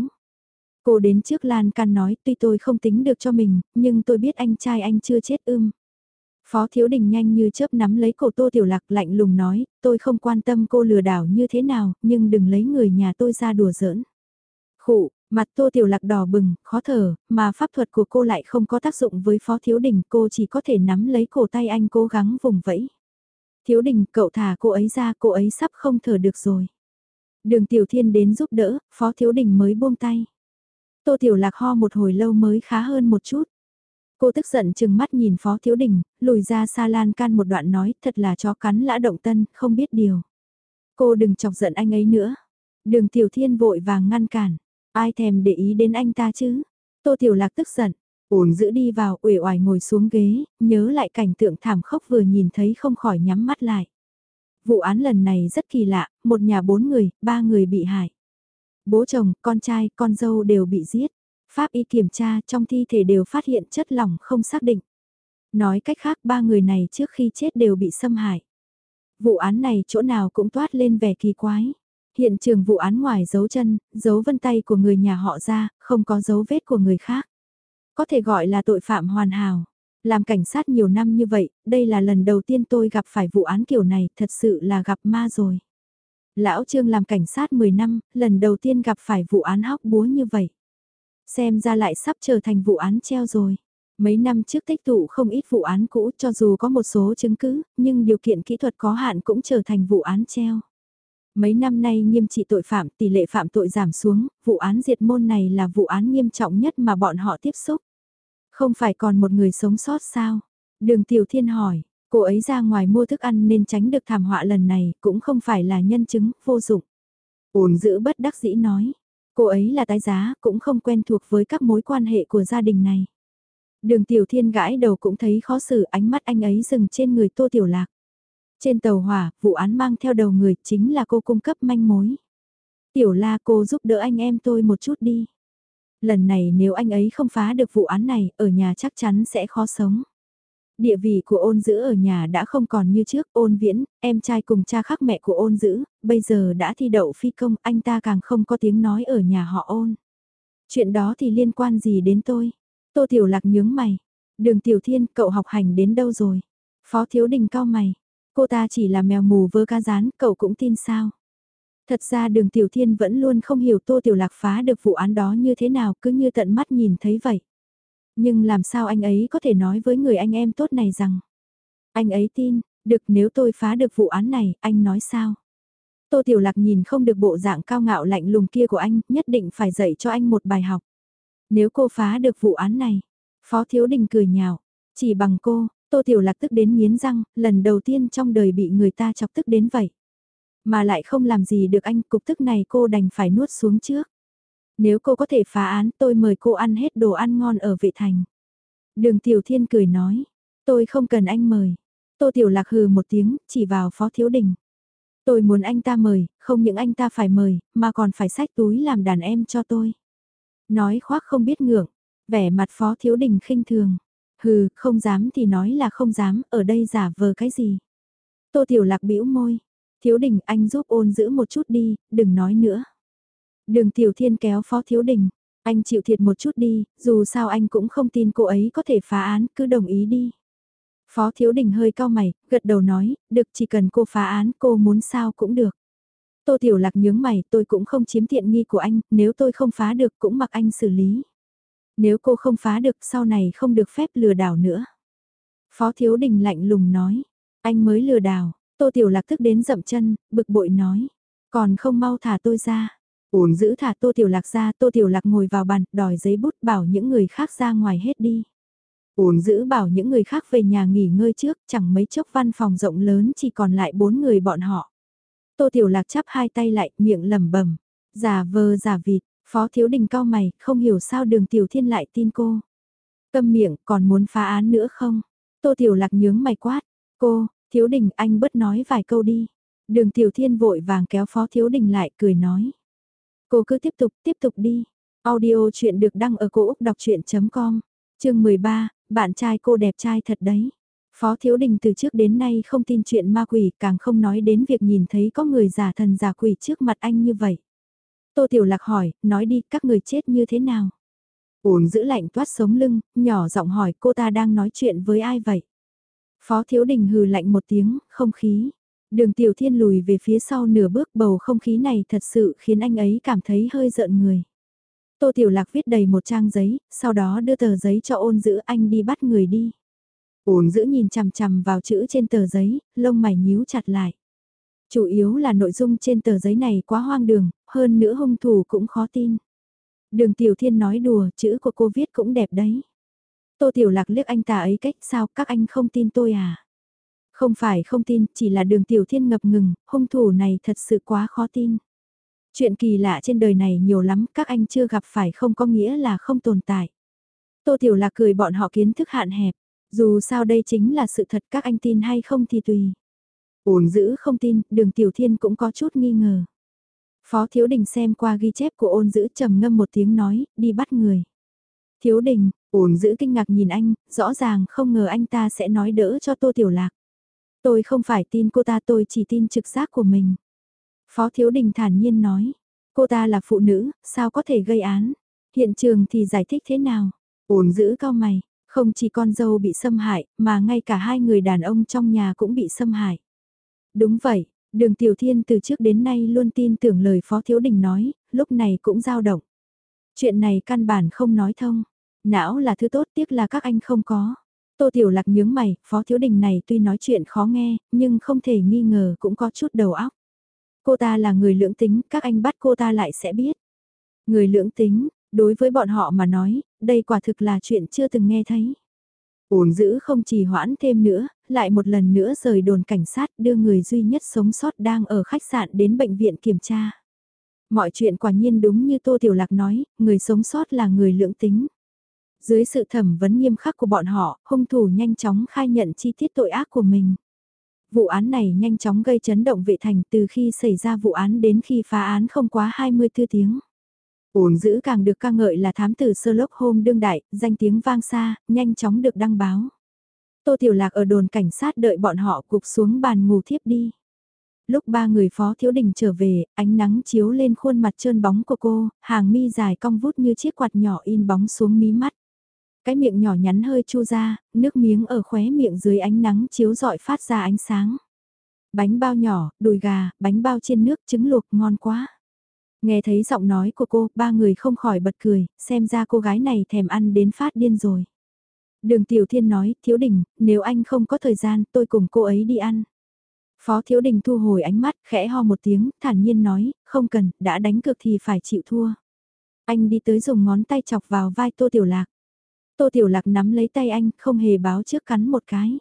Cô đến trước Lan Can nói, tuy tôi không tính được cho mình, nhưng tôi biết anh trai anh chưa chết ưm. Phó Thiếu Đình nhanh như chớp nắm lấy cổ Tô Tiểu Lạc lạnh lùng nói, tôi không quan tâm cô lừa đảo như thế nào, nhưng đừng lấy người nhà tôi ra đùa giỡn. Khụ, mặt tô tiểu lạc đỏ bừng, khó thở, mà pháp thuật của cô lại không có tác dụng với phó thiếu đình, cô chỉ có thể nắm lấy cổ tay anh cố gắng vùng vẫy. Thiếu đình, cậu thả cô ấy ra, cô ấy sắp không thở được rồi. Đường tiểu thiên đến giúp đỡ, phó thiếu đình mới buông tay. Tô tiểu lạc ho một hồi lâu mới khá hơn một chút. Cô tức giận chừng mắt nhìn phó thiếu đình, lùi ra xa lan can một đoạn nói, thật là chó cắn lã động tân, không biết điều. Cô đừng chọc giận anh ấy nữa. Đường tiểu thiên vội vàng ngăn cản. Ai thèm để ý đến anh ta chứ? Tô Tiểu Lạc tức giận, ổn giữ đi vào, uể oải ngồi xuống ghế, nhớ lại cảnh tượng thảm khốc vừa nhìn thấy không khỏi nhắm mắt lại. Vụ án lần này rất kỳ lạ, một nhà bốn người, ba người bị hại. Bố chồng, con trai, con dâu đều bị giết. Pháp y kiểm tra trong thi thể đều phát hiện chất lỏng không xác định. Nói cách khác ba người này trước khi chết đều bị xâm hại. Vụ án này chỗ nào cũng toát lên vẻ kỳ quái. Hiện trường vụ án ngoài dấu chân, dấu vân tay của người nhà họ ra, không có dấu vết của người khác. Có thể gọi là tội phạm hoàn hảo. Làm cảnh sát nhiều năm như vậy, đây là lần đầu tiên tôi gặp phải vụ án kiểu này, thật sự là gặp ma rồi. Lão Trương làm cảnh sát 10 năm, lần đầu tiên gặp phải vụ án hóc búa như vậy. Xem ra lại sắp trở thành vụ án treo rồi. Mấy năm trước tích tụ không ít vụ án cũ cho dù có một số chứng cứ, nhưng điều kiện kỹ thuật có hạn cũng trở thành vụ án treo. Mấy năm nay nghiêm trị tội phạm, tỷ lệ phạm tội giảm xuống, vụ án diệt môn này là vụ án nghiêm trọng nhất mà bọn họ tiếp xúc. Không phải còn một người sống sót sao? Đường Tiểu Thiên hỏi, cô ấy ra ngoài mua thức ăn nên tránh được thảm họa lần này, cũng không phải là nhân chứng, vô dụng. Ổn giữ bất đắc dĩ nói, cô ấy là tái giá, cũng không quen thuộc với các mối quan hệ của gia đình này. Đường Tiểu Thiên gãi đầu cũng thấy khó xử ánh mắt anh ấy dừng trên người Tô Tiểu Lạc. Trên tàu hỏa, vụ án mang theo đầu người chính là cô cung cấp manh mối. Tiểu la cô giúp đỡ anh em tôi một chút đi. Lần này nếu anh ấy không phá được vụ án này, ở nhà chắc chắn sẽ khó sống. Địa vị của ôn giữ ở nhà đã không còn như trước, ôn viễn, em trai cùng cha khác mẹ của ôn giữ, bây giờ đã thi đậu phi công, anh ta càng không có tiếng nói ở nhà họ ôn. Chuyện đó thì liên quan gì đến tôi? Tô Tiểu Lạc nhướng mày. Đường Tiểu Thiên, cậu học hành đến đâu rồi? Phó Thiếu Đình cao mày. Cô ta chỉ là mèo mù vơ ca rán, cậu cũng tin sao? Thật ra đường Tiểu Thiên vẫn luôn không hiểu Tô Tiểu Lạc phá được vụ án đó như thế nào cứ như tận mắt nhìn thấy vậy. Nhưng làm sao anh ấy có thể nói với người anh em tốt này rằng anh ấy tin, được nếu tôi phá được vụ án này, anh nói sao? Tô Tiểu Lạc nhìn không được bộ dạng cao ngạo lạnh lùng kia của anh, nhất định phải dạy cho anh một bài học. Nếu cô phá được vụ án này, Phó Thiếu Đình cười nhạo, chỉ bằng cô, Tô Tiểu Lạc tức đến miến răng, lần đầu tiên trong đời bị người ta chọc tức đến vậy. Mà lại không làm gì được anh, cục tức này cô đành phải nuốt xuống trước. Nếu cô có thể phá án tôi mời cô ăn hết đồ ăn ngon ở vệ thành. Đường Tiểu Thiên cười nói, tôi không cần anh mời. Tô Tiểu Lạc hừ một tiếng, chỉ vào Phó Thiếu Đình. Tôi muốn anh ta mời, không những anh ta phải mời, mà còn phải sách túi làm đàn em cho tôi. Nói khoác không biết ngưỡng, vẻ mặt phó thiếu đình khinh thường. Hừ, không dám thì nói là không dám, ở đây giả vờ cái gì. Tô Tiểu Lạc bĩu môi. Thiếu đình anh giúp ôn giữ một chút đi, đừng nói nữa. Đường Tiểu Thiên kéo phó thiếu đình. Anh chịu thiệt một chút đi, dù sao anh cũng không tin cô ấy có thể phá án, cứ đồng ý đi. Phó Thiếu Đình hơi cao mày, gật đầu nói, được chỉ cần cô phá án cô muốn sao cũng được. Tô Tiểu Lạc nhướng mày, tôi cũng không chiếm tiện nghi của anh, nếu tôi không phá được cũng mặc anh xử lý. Nếu cô không phá được sau này không được phép lừa đảo nữa. Phó Thiếu Đình lạnh lùng nói, anh mới lừa đảo, Tô Tiểu Lạc thức đến dậm chân, bực bội nói, còn không mau thả tôi ra. Uống giữ thả Tô Tiểu Lạc ra, Tô Tiểu Lạc ngồi vào bàn, đòi giấy bút bảo những người khác ra ngoài hết đi. Uống giữ bảo những người khác về nhà nghỉ ngơi trước, chẳng mấy chốc văn phòng rộng lớn chỉ còn lại bốn người bọn họ. Tô Tiểu Lạc chắp hai tay lại, miệng lẩm bẩm, giả vờ giả vịt, Phó Thiếu Đình cao mày, không hiểu sao đường Tiểu Thiên lại tin cô. Câm miệng, còn muốn phá án nữa không? Tô Tiểu Lạc nhướng mày quát, cô, Thiếu Đình anh bớt nói vài câu đi. Đường Tiểu Thiên vội vàng kéo Phó Thiếu Đình lại, cười nói. Cô cứ tiếp tục, tiếp tục đi. Audio chuyện được đăng ở cổ Úc đọc chuyện.com, chương 13, bạn trai cô đẹp trai thật đấy. Phó Thiếu Đình từ trước đến nay không tin chuyện ma quỷ, càng không nói đến việc nhìn thấy có người giả thần giả quỷ trước mặt anh như vậy. Tô Tiểu Lạc hỏi, nói đi, các người chết như thế nào? Uồn giữ lạnh toát sống lưng, nhỏ giọng hỏi cô ta đang nói chuyện với ai vậy? Phó Thiếu Đình hừ lạnh một tiếng, không khí. Đường Tiểu Thiên lùi về phía sau nửa bước bầu không khí này thật sự khiến anh ấy cảm thấy hơi giận người. Tô Tiểu Lạc viết đầy một trang giấy, sau đó đưa tờ giấy cho ôn giữ anh đi bắt người đi. Ôn giữ nhìn chằm chằm vào chữ trên tờ giấy, lông mày nhíu chặt lại. Chủ yếu là nội dung trên tờ giấy này quá hoang đường, hơn nữa hung thủ cũng khó tin. Đường Tiểu Thiên nói đùa, chữ của cô viết cũng đẹp đấy. Tô Tiểu Lạc liếc anh ta ấy cách sao các anh không tin tôi à? Không phải không tin, chỉ là đường Tiểu Thiên ngập ngừng, hung thủ này thật sự quá khó tin. Chuyện kỳ lạ trên đời này nhiều lắm, các anh chưa gặp phải không có nghĩa là không tồn tại. Tô Tiểu Lạc cười bọn họ kiến thức hạn hẹp, dù sao đây chính là sự thật các anh tin hay không thì tùy. Ổn giữ không tin, đường Tiểu Thiên cũng có chút nghi ngờ. Phó Thiếu Đình xem qua ghi chép của ôn giữ trầm ngâm một tiếng nói, đi bắt người. Thiếu Đình, ổn giữ kinh ngạc nhìn anh, rõ ràng không ngờ anh ta sẽ nói đỡ cho Tô Tiểu Lạc. Tôi không phải tin cô ta tôi chỉ tin trực giác của mình. Phó Thiếu Đình thản nhiên nói, cô ta là phụ nữ, sao có thể gây án? Hiện trường thì giải thích thế nào? Ổn giữ cao mày, không chỉ con dâu bị xâm hại, mà ngay cả hai người đàn ông trong nhà cũng bị xâm hại. Đúng vậy, đường Tiểu Thiên từ trước đến nay luôn tin tưởng lời Phó Thiếu Đình nói, lúc này cũng dao động. Chuyện này căn bản không nói thông. Não là thứ tốt tiếc là các anh không có. Tô Tiểu Lạc nhướng mày, Phó Thiếu Đình này tuy nói chuyện khó nghe, nhưng không thể nghi ngờ cũng có chút đầu óc. Cô ta là người lưỡng tính, các anh bắt cô ta lại sẽ biết. Người lưỡng tính, đối với bọn họ mà nói, đây quả thực là chuyện chưa từng nghe thấy. Ổn giữ không trì hoãn thêm nữa, lại một lần nữa rời đồn cảnh sát đưa người duy nhất sống sót đang ở khách sạn đến bệnh viện kiểm tra. Mọi chuyện quả nhiên đúng như Tô Tiểu Lạc nói, người sống sót là người lưỡng tính. Dưới sự thẩm vấn nghiêm khắc của bọn họ, hung thủ nhanh chóng khai nhận chi tiết tội ác của mình. Vụ án này nhanh chóng gây chấn động vệ thành từ khi xảy ra vụ án đến khi phá án không quá 24 tiếng. Ổn giữ càng được ca ngợi là thám tử Sherlock Holmes đương đại, danh tiếng vang xa, nhanh chóng được đăng báo. Tô Tiểu Lạc ở đồn cảnh sát đợi bọn họ cục xuống bàn ngủ thiếp đi. Lúc ba người phó thiếu đình trở về, ánh nắng chiếu lên khuôn mặt trơn bóng của cô, hàng mi dài cong vút như chiếc quạt nhỏ in bóng xuống mí mắt. Cái miệng nhỏ nhắn hơi chu ra, nước miếng ở khóe miệng dưới ánh nắng chiếu rọi phát ra ánh sáng. Bánh bao nhỏ, đùi gà, bánh bao chiên nước, trứng luộc ngon quá. Nghe thấy giọng nói của cô, ba người không khỏi bật cười, xem ra cô gái này thèm ăn đến phát điên rồi. Đường Tiểu Thiên nói, Thiếu Đình, nếu anh không có thời gian, tôi cùng cô ấy đi ăn. Phó Thiếu Đình thu hồi ánh mắt, khẽ ho một tiếng, thản nhiên nói, không cần, đã đánh cược thì phải chịu thua. Anh đi tới dùng ngón tay chọc vào vai Tô Tiểu Lạc. Tô Tiểu Lạc nắm lấy tay anh, không hề báo trước cắn một cái.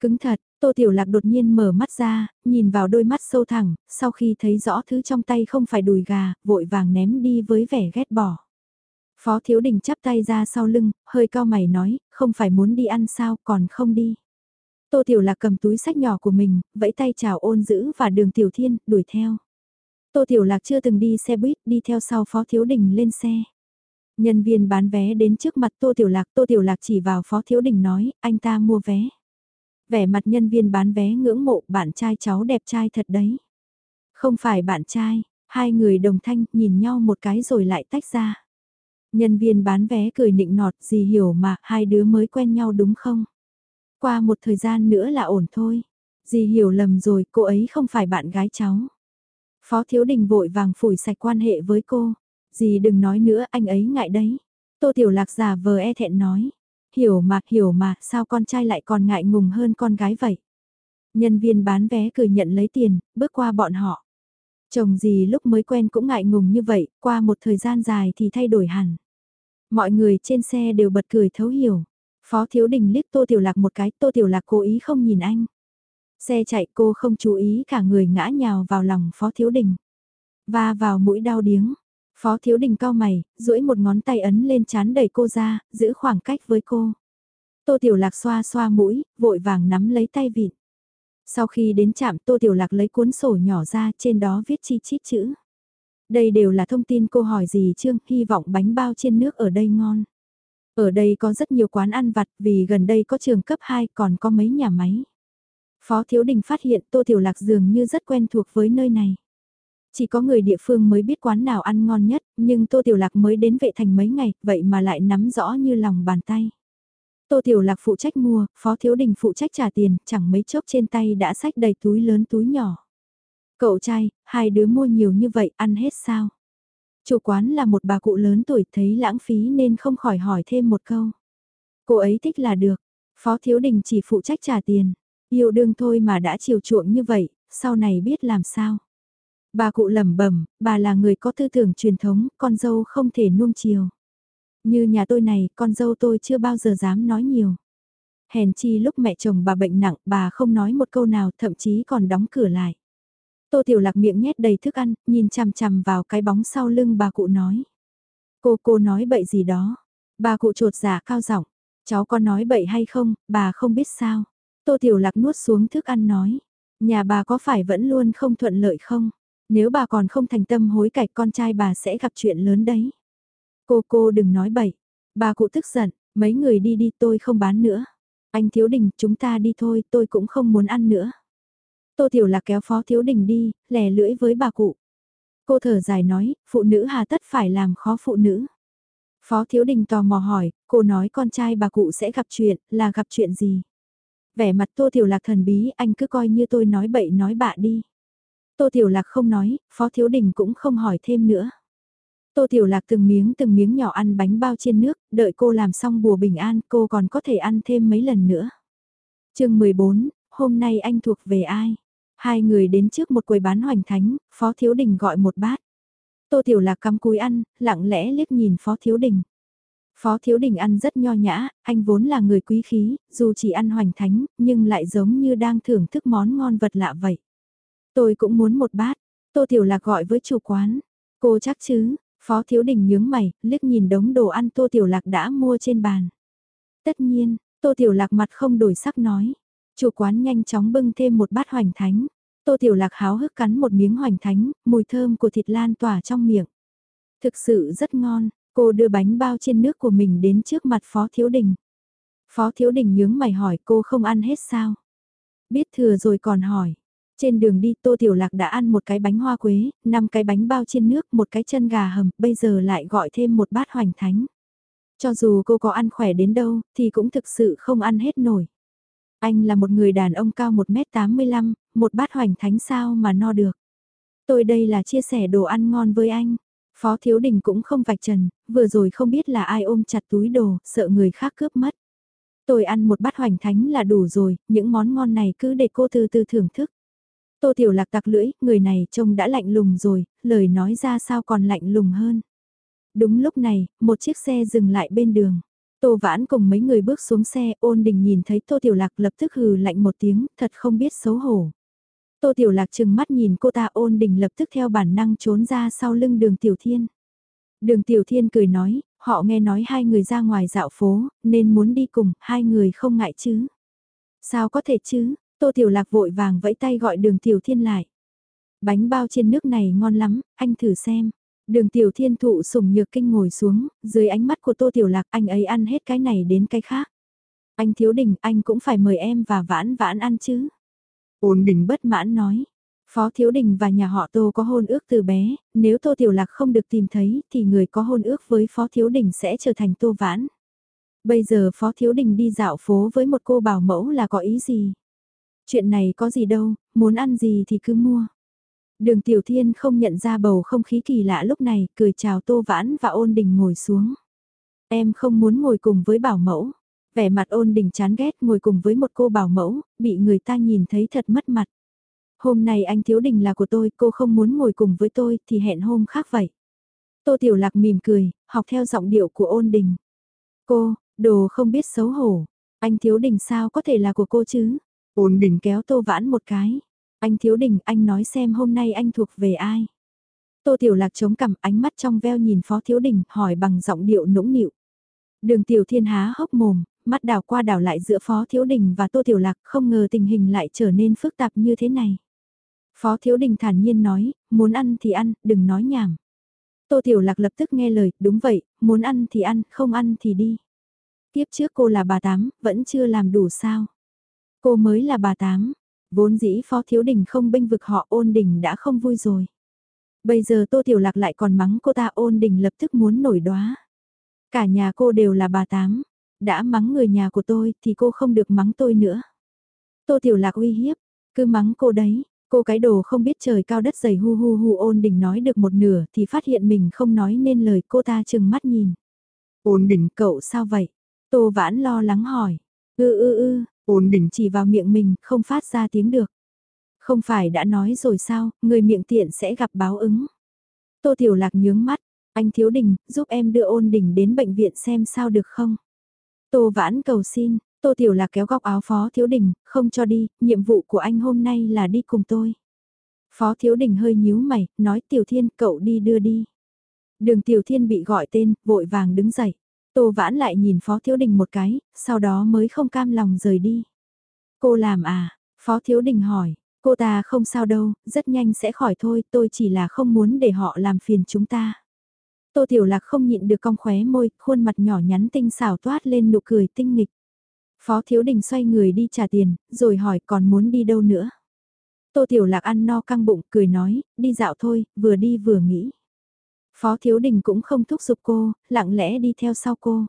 Cứng thật, Tô Tiểu Lạc đột nhiên mở mắt ra, nhìn vào đôi mắt sâu thẳng, sau khi thấy rõ thứ trong tay không phải đùi gà, vội vàng ném đi với vẻ ghét bỏ. Phó Thiếu Đình chắp tay ra sau lưng, hơi cao mày nói, không phải muốn đi ăn sao, còn không đi. Tô Tiểu Lạc cầm túi sách nhỏ của mình, vẫy tay chào ôn dữ và đường Tiểu Thiên, đuổi theo. Tô Tiểu Lạc chưa từng đi xe buýt, đi theo sau Phó Thiếu Đình lên xe. Nhân viên bán vé đến trước mặt Tô Tiểu Lạc, Tô Tiểu Lạc chỉ vào Phó Thiếu Đình nói, anh ta mua vé. Vẻ mặt nhân viên bán vé ngưỡng mộ, bạn trai cháu đẹp trai thật đấy. Không phải bạn trai, hai người đồng thanh nhìn nhau một cái rồi lại tách ra. Nhân viên bán vé cười nịnh nọt gì hiểu mà hai đứa mới quen nhau đúng không? Qua một thời gian nữa là ổn thôi. Dì hiểu lầm rồi, cô ấy không phải bạn gái cháu. Phó Thiếu Đình vội vàng phủi sạch quan hệ với cô. Dì đừng nói nữa, anh ấy ngại đấy. Tô Tiểu Lạc giả vờ e thẹn nói. Hiểu mà, hiểu mà, sao con trai lại còn ngại ngùng hơn con gái vậy? Nhân viên bán vé cười nhận lấy tiền, bước qua bọn họ. Chồng gì lúc mới quen cũng ngại ngùng như vậy, qua một thời gian dài thì thay đổi hẳn. Mọi người trên xe đều bật cười thấu hiểu. Phó Thiếu Đình liếc Tô Tiểu Lạc một cái, Tô Tiểu Lạc cố ý không nhìn anh. Xe chạy cô không chú ý cả người ngã nhào vào lòng Phó Thiếu Đình. Và vào mũi đau điếng. Phó Thiếu Đình cao mày, duỗi một ngón tay ấn lên chán đẩy cô ra, giữ khoảng cách với cô. Tô Tiểu Lạc xoa xoa mũi, vội vàng nắm lấy tay vịn. Sau khi đến trạm Tô Tiểu Lạc lấy cuốn sổ nhỏ ra trên đó viết chi chít chữ. Đây đều là thông tin cô hỏi gì Trương, hy vọng bánh bao trên nước ở đây ngon. Ở đây có rất nhiều quán ăn vặt vì gần đây có trường cấp 2 còn có mấy nhà máy. Phó Thiếu Đình phát hiện Tô Tiểu Lạc dường như rất quen thuộc với nơi này. Chỉ có người địa phương mới biết quán nào ăn ngon nhất, nhưng Tô Tiểu Lạc mới đến vệ thành mấy ngày, vậy mà lại nắm rõ như lòng bàn tay. Tô Tiểu Lạc phụ trách mua, Phó Thiếu Đình phụ trách trả tiền, chẳng mấy chốc trên tay đã sách đầy túi lớn túi nhỏ. Cậu trai, hai đứa mua nhiều như vậy, ăn hết sao? Chủ quán là một bà cụ lớn tuổi thấy lãng phí nên không khỏi hỏi thêm một câu. Cô ấy thích là được, Phó Thiếu Đình chỉ phụ trách trả tiền. Yêu đương thôi mà đã chiều chuộng như vậy, sau này biết làm sao. Bà cụ lẩm bẩm, bà là người có tư tưởng truyền thống, con dâu không thể nuông chiều. Như nhà tôi này, con dâu tôi chưa bao giờ dám nói nhiều. Hèn chi lúc mẹ chồng bà bệnh nặng, bà không nói một câu nào, thậm chí còn đóng cửa lại. Tô Tiểu Lạc miệng nhét đầy thức ăn, nhìn chằm chằm vào cái bóng sau lưng bà cụ nói. Cô cô nói bậy gì đó. Bà cụ trột giả cao giọng, cháu có nói bậy hay không, bà không biết sao. Tô Tiểu Lạc nuốt xuống thức ăn nói. Nhà bà có phải vẫn luôn không thuận lợi không? Nếu bà còn không thành tâm hối cải con trai bà sẽ gặp chuyện lớn đấy. Cô cô đừng nói bậy. Bà cụ tức giận, mấy người đi đi tôi không bán nữa. Anh Thiếu Đình chúng ta đi thôi tôi cũng không muốn ăn nữa. Tô Tiểu Lạc kéo Phó Thiếu Đình đi, lè lưỡi với bà cụ. Cô thở dài nói, phụ nữ hà tất phải làm khó phụ nữ. Phó Thiếu Đình tò mò hỏi, cô nói con trai bà cụ sẽ gặp chuyện, là gặp chuyện gì? Vẻ mặt Tô Tiểu Lạc thần bí, anh cứ coi như tôi nói bậy nói bạ đi. Tô Tiểu Lạc không nói, Phó Thiếu Đình cũng không hỏi thêm nữa. Tô Tiểu Lạc từng miếng từng miếng nhỏ ăn bánh bao chiên nước, đợi cô làm xong bùa bình an cô còn có thể ăn thêm mấy lần nữa. chương 14, hôm nay anh thuộc về ai? Hai người đến trước một quầy bán hoành thánh, Phó Thiếu Đình gọi một bát. Tô Tiểu Lạc cắm cúi ăn, lặng lẽ liếc nhìn Phó Thiếu Đình. Phó Thiếu Đình ăn rất nho nhã, anh vốn là người quý khí, dù chỉ ăn hoành thánh, nhưng lại giống như đang thưởng thức món ngon vật lạ vậy. Tôi cũng muốn một bát, Tô Tiểu Lạc gọi với chủ quán. Cô chắc chứ, Phó Thiếu Đình nhướng mày, liếc nhìn đống đồ ăn Tô Tiểu Lạc đã mua trên bàn. Tất nhiên, Tô Tiểu Lạc mặt không đổi sắc nói. Chủ quán nhanh chóng bưng thêm một bát hoành thánh. Tô Tiểu Lạc háo hức cắn một miếng hoành thánh, mùi thơm của thịt lan tỏa trong miệng. Thực sự rất ngon, cô đưa bánh bao trên nước của mình đến trước mặt Phó Thiếu Đình. Phó Thiếu Đình nhướng mày hỏi cô không ăn hết sao? Biết thừa rồi còn hỏi. Trên đường đi Tô Tiểu Lạc đã ăn một cái bánh hoa quế, năm cái bánh bao trên nước, một cái chân gà hầm, bây giờ lại gọi thêm một bát hoành thánh. Cho dù cô có ăn khỏe đến đâu, thì cũng thực sự không ăn hết nổi. Anh là một người đàn ông cao 1m85, một bát hoành thánh sao mà no được. Tôi đây là chia sẻ đồ ăn ngon với anh. Phó Thiếu Đình cũng không vạch trần, vừa rồi không biết là ai ôm chặt túi đồ, sợ người khác cướp mất. Tôi ăn một bát hoành thánh là đủ rồi, những món ngon này cứ để cô từ từ thưởng thức. Tô Tiểu Lạc tặc lưỡi, người này trông đã lạnh lùng rồi, lời nói ra sao còn lạnh lùng hơn. Đúng lúc này, một chiếc xe dừng lại bên đường. Tô Vãn cùng mấy người bước xuống xe, ôn đình nhìn thấy Tô Tiểu Lạc lập tức hừ lạnh một tiếng, thật không biết xấu hổ. Tô Tiểu Lạc chừng mắt nhìn cô ta ôn đình lập tức theo bản năng trốn ra sau lưng đường Tiểu Thiên. Đường Tiểu Thiên cười nói, họ nghe nói hai người ra ngoài dạo phố, nên muốn đi cùng, hai người không ngại chứ. Sao có thể chứ, Tô Tiểu Lạc vội vàng vẫy tay gọi đường Tiểu Thiên lại. Bánh bao trên nước này ngon lắm, anh thử xem. Đường Tiểu Thiên thụ sủng nhược kinh ngồi xuống, dưới ánh mắt của Tô Tiểu Lạc anh ấy ăn hết cái này đến cái khác. Anh Thiếu Đình, anh cũng phải mời em và vãn vãn ăn chứ. Ôn Đình bất mãn nói. Phó Thiếu Đình và nhà họ Tô có hôn ước từ bé, nếu Tô Tiểu Lạc không được tìm thấy thì người có hôn ước với Phó Thiếu Đình sẽ trở thành Tô Vãn. Bây giờ Phó Thiếu Đình đi dạo phố với một cô bảo mẫu là có ý gì? Chuyện này có gì đâu, muốn ăn gì thì cứ mua. Đường Tiểu Thiên không nhận ra bầu không khí kỳ lạ lúc này, cười chào Tô Vãn và ôn đình ngồi xuống. Em không muốn ngồi cùng với bảo mẫu. Vẻ mặt ôn đình chán ghét ngồi cùng với một cô bảo mẫu, bị người ta nhìn thấy thật mất mặt. Hôm nay anh Thiếu Đình là của tôi, cô không muốn ngồi cùng với tôi thì hẹn hôm khác vậy. Tô Tiểu Lạc mỉm cười, học theo giọng điệu của ôn đình. Cô, đồ không biết xấu hổ. Anh Thiếu Đình sao có thể là của cô chứ? Ôn đình kéo Tô Vãn một cái. Anh Thiếu Đình, anh nói xem hôm nay anh thuộc về ai? Tô Tiểu Lạc chống cằm ánh mắt trong veo nhìn Phó Thiếu Đình, hỏi bằng giọng điệu nũng nịu. Đường Tiểu Thiên há hốc mồm, mắt đảo qua đảo lại giữa Phó Thiếu Đình và Tô Tiểu Lạc, không ngờ tình hình lại trở nên phức tạp như thế này. Phó Thiếu Đình thản nhiên nói, muốn ăn thì ăn, đừng nói nhảm. Tô Tiểu Lạc lập tức nghe lời, đúng vậy, muốn ăn thì ăn, không ăn thì đi. Tiếp trước cô là bà Tám, vẫn chưa làm đủ sao. Cô mới là bà Tám, vốn dĩ Phó Thiếu Đình không bênh vực họ ôn đình đã không vui rồi. Bây giờ Tô Tiểu Lạc lại còn mắng cô ta ôn đình lập tức muốn nổi đoá. Cả nhà cô đều là bà Tám, đã mắng người nhà của tôi thì cô không được mắng tôi nữa. Tô Tiểu Lạc uy hiếp, cứ mắng cô đấy, Cô cái đồ không biết trời cao đất dày hu hu hu ôn đỉnh nói được một nửa thì phát hiện mình không nói nên lời cô ta chừng mắt nhìn. Ôn đỉnh cậu sao vậy? Tô vãn lo lắng hỏi. Ư ư ư, ôn đỉnh chỉ vào miệng mình không phát ra tiếng được. Không phải đã nói rồi sao, người miệng tiện sẽ gặp báo ứng. Tô Tiểu Lạc nhướng mắt, anh Thiếu Đình, giúp em đưa ôn đỉnh đến bệnh viện xem sao được không? Tô Vãn cầu xin, Tô Tiểu Lạc kéo góc áo Phó Thiếu Đình, không cho đi, nhiệm vụ của anh hôm nay là đi cùng tôi. Phó Thiếu Đình hơi nhíu mày, nói Tiểu Thiên cậu đi đưa đi. Đường Tiểu Thiên bị gọi tên, vội vàng đứng dậy. Tô Vãn lại nhìn Phó Thiếu Đình một cái, sau đó mới không cam lòng rời đi. Cô làm à? Phó Thiếu Đình hỏi, cô ta không sao đâu, rất nhanh sẽ khỏi thôi, tôi chỉ là không muốn để họ làm phiền chúng ta. Tô Tiểu Lạc không nhịn được cong khóe môi, khuôn mặt nhỏ nhắn tinh xảo toát lên nụ cười tinh nghịch. Phó Thiếu Đình xoay người đi trả tiền, rồi hỏi còn muốn đi đâu nữa. Tô Tiểu Lạc ăn no căng bụng, cười nói, đi dạo thôi, vừa đi vừa nghĩ. Phó Thiếu Đình cũng không thúc giục cô, lặng lẽ đi theo sau cô.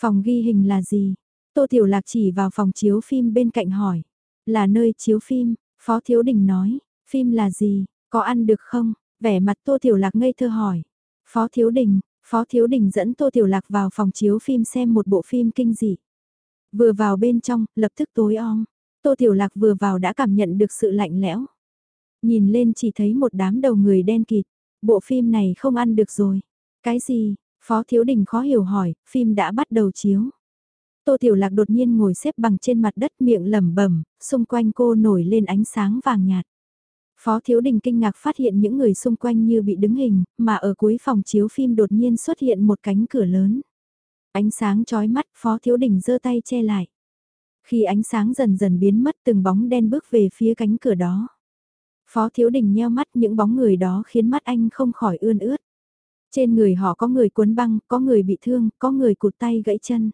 Phòng ghi hình là gì? Tô Tiểu Lạc chỉ vào phòng chiếu phim bên cạnh hỏi. Là nơi chiếu phim, Phó Thiếu Đình nói, phim là gì, có ăn được không? Vẻ mặt Tô Tiểu Lạc ngây thơ hỏi. Phó Thiếu Đình, Phó Thiếu Đình dẫn Tô Tiểu Lạc vào phòng chiếu phim xem một bộ phim kinh dị. Vừa vào bên trong, lập tức tối om. Tô Tiểu Lạc vừa vào đã cảm nhận được sự lạnh lẽo. Nhìn lên chỉ thấy một đám đầu người đen kịt. Bộ phim này không ăn được rồi. Cái gì? Phó Thiếu Đình khó hiểu hỏi, phim đã bắt đầu chiếu. Tô Tiểu Lạc đột nhiên ngồi xếp bằng trên mặt đất miệng lẩm bẩm, xung quanh cô nổi lên ánh sáng vàng nhạt. Phó Thiếu Đình kinh ngạc phát hiện những người xung quanh như bị đứng hình, mà ở cuối phòng chiếu phim đột nhiên xuất hiện một cánh cửa lớn. Ánh sáng chói mắt, Phó Thiếu Đình giơ tay che lại. Khi ánh sáng dần dần biến mất từng bóng đen bước về phía cánh cửa đó. Phó Thiếu Đình nheo mắt những bóng người đó khiến mắt anh không khỏi ươn ướt. Trên người họ có người cuốn băng, có người bị thương, có người cụt tay gãy chân.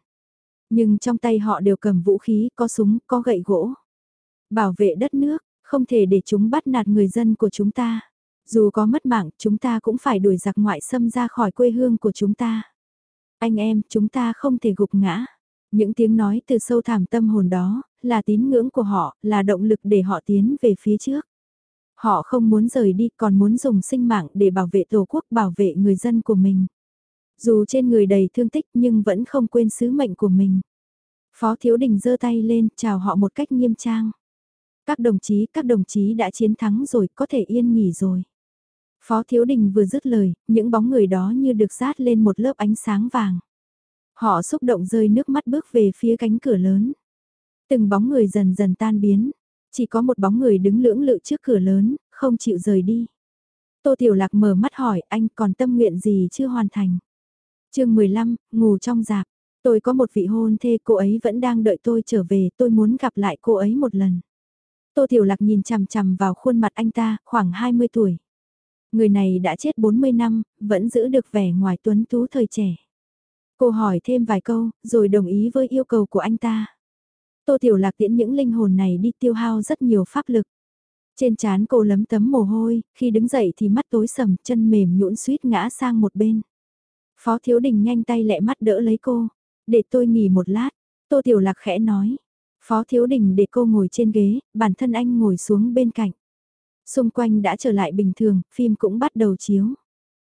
Nhưng trong tay họ đều cầm vũ khí, có súng, có gậy gỗ. Bảo vệ đất nước, không thể để chúng bắt nạt người dân của chúng ta. Dù có mất mạng, chúng ta cũng phải đuổi giặc ngoại xâm ra khỏi quê hương của chúng ta. Anh em, chúng ta không thể gục ngã. Những tiếng nói từ sâu thẳm tâm hồn đó, là tín ngưỡng của họ, là động lực để họ tiến về phía trước. Họ không muốn rời đi còn muốn dùng sinh mạng để bảo vệ tổ quốc bảo vệ người dân của mình. Dù trên người đầy thương tích nhưng vẫn không quên sứ mệnh của mình. Phó Thiếu Đình giơ tay lên chào họ một cách nghiêm trang. Các đồng chí, các đồng chí đã chiến thắng rồi, có thể yên nghỉ rồi. Phó Thiếu Đình vừa dứt lời, những bóng người đó như được rát lên một lớp ánh sáng vàng. Họ xúc động rơi nước mắt bước về phía cánh cửa lớn. Từng bóng người dần dần tan biến, chỉ có một bóng người đứng lưỡng lự trước cửa lớn, không chịu rời đi. Tô Tiểu Lạc mở mắt hỏi anh còn tâm nguyện gì chưa hoàn thành. chương 15, ngủ trong giạc. Tôi có một vị hôn thê, cô ấy vẫn đang đợi tôi trở về, tôi muốn gặp lại cô ấy một lần. Tô Tiểu Lạc nhìn chằm chằm vào khuôn mặt anh ta, khoảng 20 tuổi. Người này đã chết 40 năm, vẫn giữ được vẻ ngoài tuấn tú thời trẻ. Cô hỏi thêm vài câu, rồi đồng ý với yêu cầu của anh ta. Tô Tiểu Lạc tiễn những linh hồn này đi tiêu hao rất nhiều pháp lực. Trên trán cô lấm tấm mồ hôi, khi đứng dậy thì mắt tối sầm, chân mềm nhũn suýt ngã sang một bên. Phó Thiếu Đình nhanh tay lẹ mắt đỡ lấy cô. Để tôi nghỉ một lát. Tô Tiểu Lạc khẽ nói. Phó Thiếu Đình để cô ngồi trên ghế, bản thân anh ngồi xuống bên cạnh. Xung quanh đã trở lại bình thường, phim cũng bắt đầu chiếu.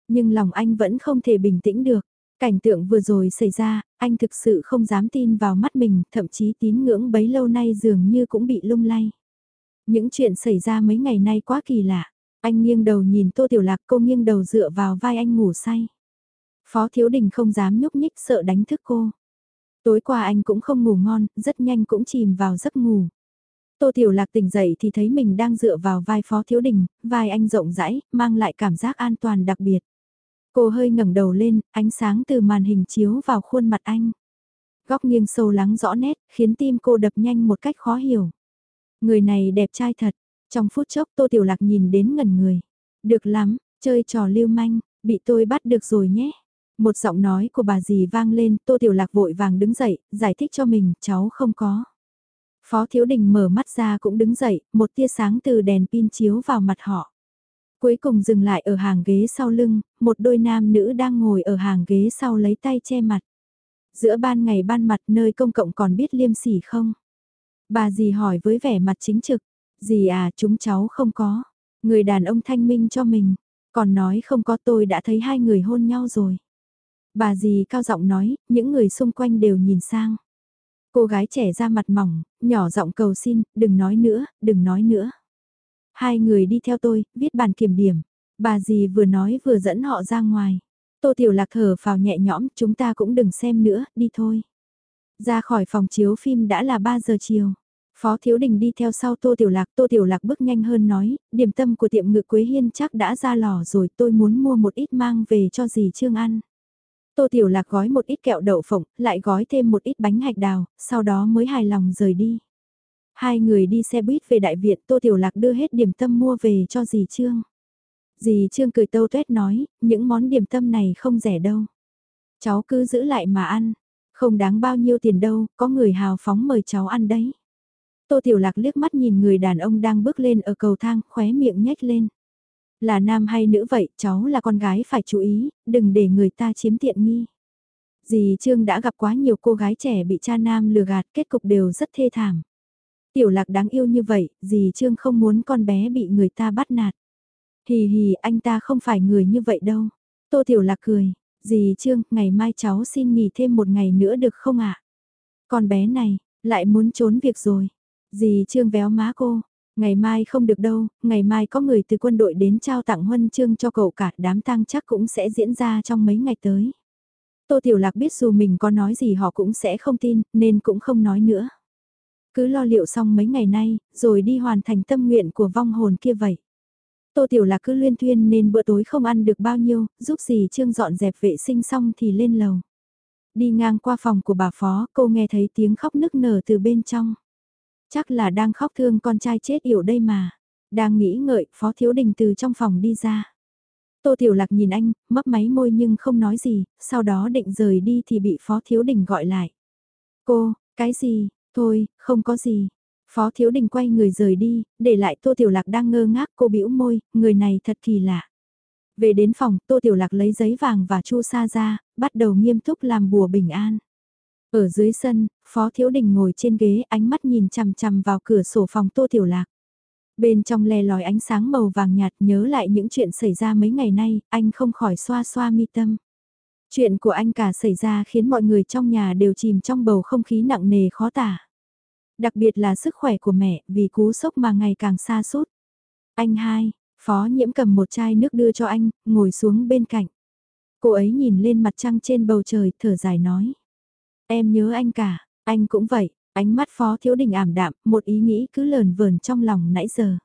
Nhưng lòng anh vẫn không thể bình tĩnh được. Cảnh tượng vừa rồi xảy ra, anh thực sự không dám tin vào mắt mình, thậm chí tín ngưỡng bấy lâu nay dường như cũng bị lung lay. Những chuyện xảy ra mấy ngày nay quá kỳ lạ. Anh nghiêng đầu nhìn Tô Tiểu Lạc cô nghiêng đầu dựa vào vai anh ngủ say. Phó Thiếu Đình không dám nhúc nhích sợ đánh thức cô. Tối qua anh cũng không ngủ ngon, rất nhanh cũng chìm vào giấc ngủ. Tô Tiểu Lạc tỉnh dậy thì thấy mình đang dựa vào vai Phó Thiếu Đình, vai anh rộng rãi, mang lại cảm giác an toàn đặc biệt. Cô hơi ngẩng đầu lên, ánh sáng từ màn hình chiếu vào khuôn mặt anh. Góc nghiêng sâu lắng rõ nét, khiến tim cô đập nhanh một cách khó hiểu. Người này đẹp trai thật, trong phút chốc Tô Tiểu Lạc nhìn đến ngẩn người. Được lắm, chơi trò lưu manh, bị tôi bắt được rồi nhé. Một giọng nói của bà dì vang lên, Tô Tiểu Lạc vội vàng đứng dậy, giải thích cho mình, cháu không có. Phó Thiếu Đình mở mắt ra cũng đứng dậy, một tia sáng từ đèn pin chiếu vào mặt họ. Cuối cùng dừng lại ở hàng ghế sau lưng, một đôi nam nữ đang ngồi ở hàng ghế sau lấy tay che mặt. Giữa ban ngày ban mặt nơi công cộng còn biết liêm sỉ không? Bà dì hỏi với vẻ mặt chính trực, dì à chúng cháu không có. Người đàn ông thanh minh cho mình, còn nói không có tôi đã thấy hai người hôn nhau rồi. Bà dì cao giọng nói, những người xung quanh đều nhìn sang. Cô gái trẻ ra mặt mỏng, nhỏ giọng cầu xin, đừng nói nữa, đừng nói nữa. Hai người đi theo tôi, viết bàn kiểm điểm. Bà dì vừa nói vừa dẫn họ ra ngoài. Tô Tiểu Lạc thở vào nhẹ nhõm, chúng ta cũng đừng xem nữa, đi thôi. Ra khỏi phòng chiếu phim đã là 3 giờ chiều. Phó Thiếu Đình đi theo sau Tô Tiểu Lạc, Tô Tiểu Lạc bước nhanh hơn nói, điểm tâm của tiệm ngự Quế Hiên chắc đã ra lò rồi tôi muốn mua một ít mang về cho dì Trương ăn. Tô Tiểu Lạc gói một ít kẹo đậu phộng, lại gói thêm một ít bánh hạch đào, sau đó mới hài lòng rời đi. Hai người đi xe buýt về đại viện Tô Tiểu Lạc đưa hết điểm tâm mua về cho dì Trương. Dì Trương cười tâu tuét nói, những món điểm tâm này không rẻ đâu. Cháu cứ giữ lại mà ăn, không đáng bao nhiêu tiền đâu, có người hào phóng mời cháu ăn đấy. Tô Tiểu Lạc liếc mắt nhìn người đàn ông đang bước lên ở cầu thang, khóe miệng nhếch lên. Là nam hay nữ vậy, cháu là con gái phải chú ý, đừng để người ta chiếm tiện nghi. Dì Trương đã gặp quá nhiều cô gái trẻ bị cha nam lừa gạt, kết cục đều rất thê thảm. Tiểu lạc đáng yêu như vậy, dì Trương không muốn con bé bị người ta bắt nạt. Hì hì, anh ta không phải người như vậy đâu. Tô Tiểu lạc cười, dì Trương, ngày mai cháu xin nghỉ thêm một ngày nữa được không ạ? Con bé này, lại muốn trốn việc rồi. Dì Trương véo má cô, ngày mai không được đâu, ngày mai có người từ quân đội đến trao tặng huân chương cho cậu cả đám tang chắc cũng sẽ diễn ra trong mấy ngày tới. Tô Tiểu Lạc biết dù mình có nói gì họ cũng sẽ không tin, nên cũng không nói nữa. Cứ lo liệu xong mấy ngày nay, rồi đi hoàn thành tâm nguyện của vong hồn kia vậy. Tô Tiểu Lạc cứ luyên thuyên nên bữa tối không ăn được bao nhiêu, giúp gì Trương dọn dẹp vệ sinh xong thì lên lầu. Đi ngang qua phòng của bà Phó, cô nghe thấy tiếng khóc nức nở từ bên trong. Chắc là đang khóc thương con trai chết yểu đây mà. Đang nghĩ ngợi, Phó Thiếu Đình từ trong phòng đi ra. Tô Tiểu Lạc nhìn anh, mấp máy môi nhưng không nói gì, sau đó định rời đi thì bị Phó Thiếu Đình gọi lại. Cô, cái gì, thôi, không có gì. Phó Thiếu Đình quay người rời đi, để lại Tô Tiểu Lạc đang ngơ ngác cô bĩu môi, người này thật kỳ lạ. Về đến phòng, Tô Tiểu Lạc lấy giấy vàng và chu sa ra, bắt đầu nghiêm túc làm bùa bình an. Ở dưới sân, Phó Thiếu Đình ngồi trên ghế ánh mắt nhìn chằm chằm vào cửa sổ phòng Tô Tiểu Lạc. Bên trong le lói ánh sáng màu vàng nhạt nhớ lại những chuyện xảy ra mấy ngày nay, anh không khỏi xoa xoa mi tâm. Chuyện của anh cả xảy ra khiến mọi người trong nhà đều chìm trong bầu không khí nặng nề khó tả. Đặc biệt là sức khỏe của mẹ vì cú sốc mà ngày càng xa sút Anh hai, phó nhiễm cầm một chai nước đưa cho anh, ngồi xuống bên cạnh. Cô ấy nhìn lên mặt trăng trên bầu trời thở dài nói. Em nhớ anh cả, anh cũng vậy, ánh mắt phó thiếu đình ảm đạm, một ý nghĩ cứ lờn vờn trong lòng nãy giờ.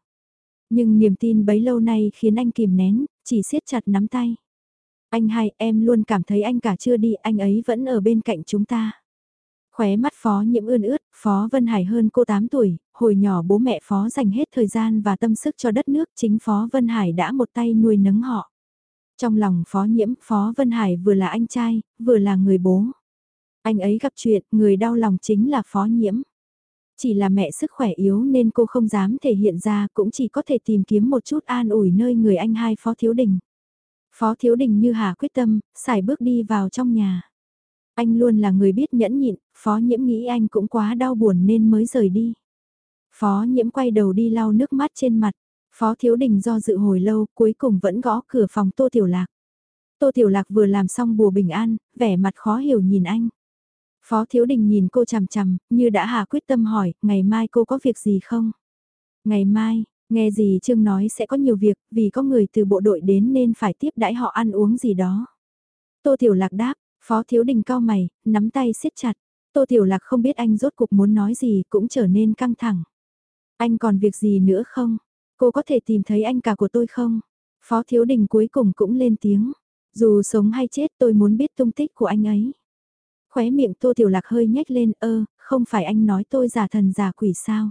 Nhưng niềm tin bấy lâu nay khiến anh kìm nén, chỉ siết chặt nắm tay. Anh hai, em luôn cảm thấy anh cả chưa đi, anh ấy vẫn ở bên cạnh chúng ta. Khóe mắt Phó Nhiễm ươn ướt, Phó Vân Hải hơn cô 8 tuổi, hồi nhỏ bố mẹ Phó dành hết thời gian và tâm sức cho đất nước, chính Phó Vân Hải đã một tay nuôi nấng họ. Trong lòng Phó Nhiễm, Phó Vân Hải vừa là anh trai, vừa là người bố. Anh ấy gặp chuyện, người đau lòng chính là Phó Nhiễm. Chỉ là mẹ sức khỏe yếu nên cô không dám thể hiện ra cũng chỉ có thể tìm kiếm một chút an ủi nơi người anh hai Phó Thiếu Đình. Phó Thiếu Đình như hà quyết tâm, xài bước đi vào trong nhà. Anh luôn là người biết nhẫn nhịn, Phó Nhiễm nghĩ anh cũng quá đau buồn nên mới rời đi. Phó Nhiễm quay đầu đi lau nước mắt trên mặt. Phó Thiếu Đình do dự hồi lâu cuối cùng vẫn gõ cửa phòng Tô Tiểu Lạc. Tô Tiểu Lạc vừa làm xong bùa bình an, vẻ mặt khó hiểu nhìn anh. Phó Thiếu Đình nhìn cô chằm chằm, như đã hà quyết tâm hỏi, ngày mai cô có việc gì không? Ngày mai, nghe gì Trương nói sẽ có nhiều việc, vì có người từ bộ đội đến nên phải tiếp đãi họ ăn uống gì đó. Tô Tiểu Lạc đáp, Phó Thiếu Đình cao mày, nắm tay siết chặt. Tô Tiểu Lạc không biết anh rốt cuộc muốn nói gì cũng trở nên căng thẳng. Anh còn việc gì nữa không? Cô có thể tìm thấy anh cả của tôi không? Phó Thiếu Đình cuối cùng cũng lên tiếng. Dù sống hay chết tôi muốn biết tung tích của anh ấy. Khóe miệng Tô Tiểu Lạc hơi nhếch lên ơ, không phải anh nói tôi giả thần giả quỷ sao?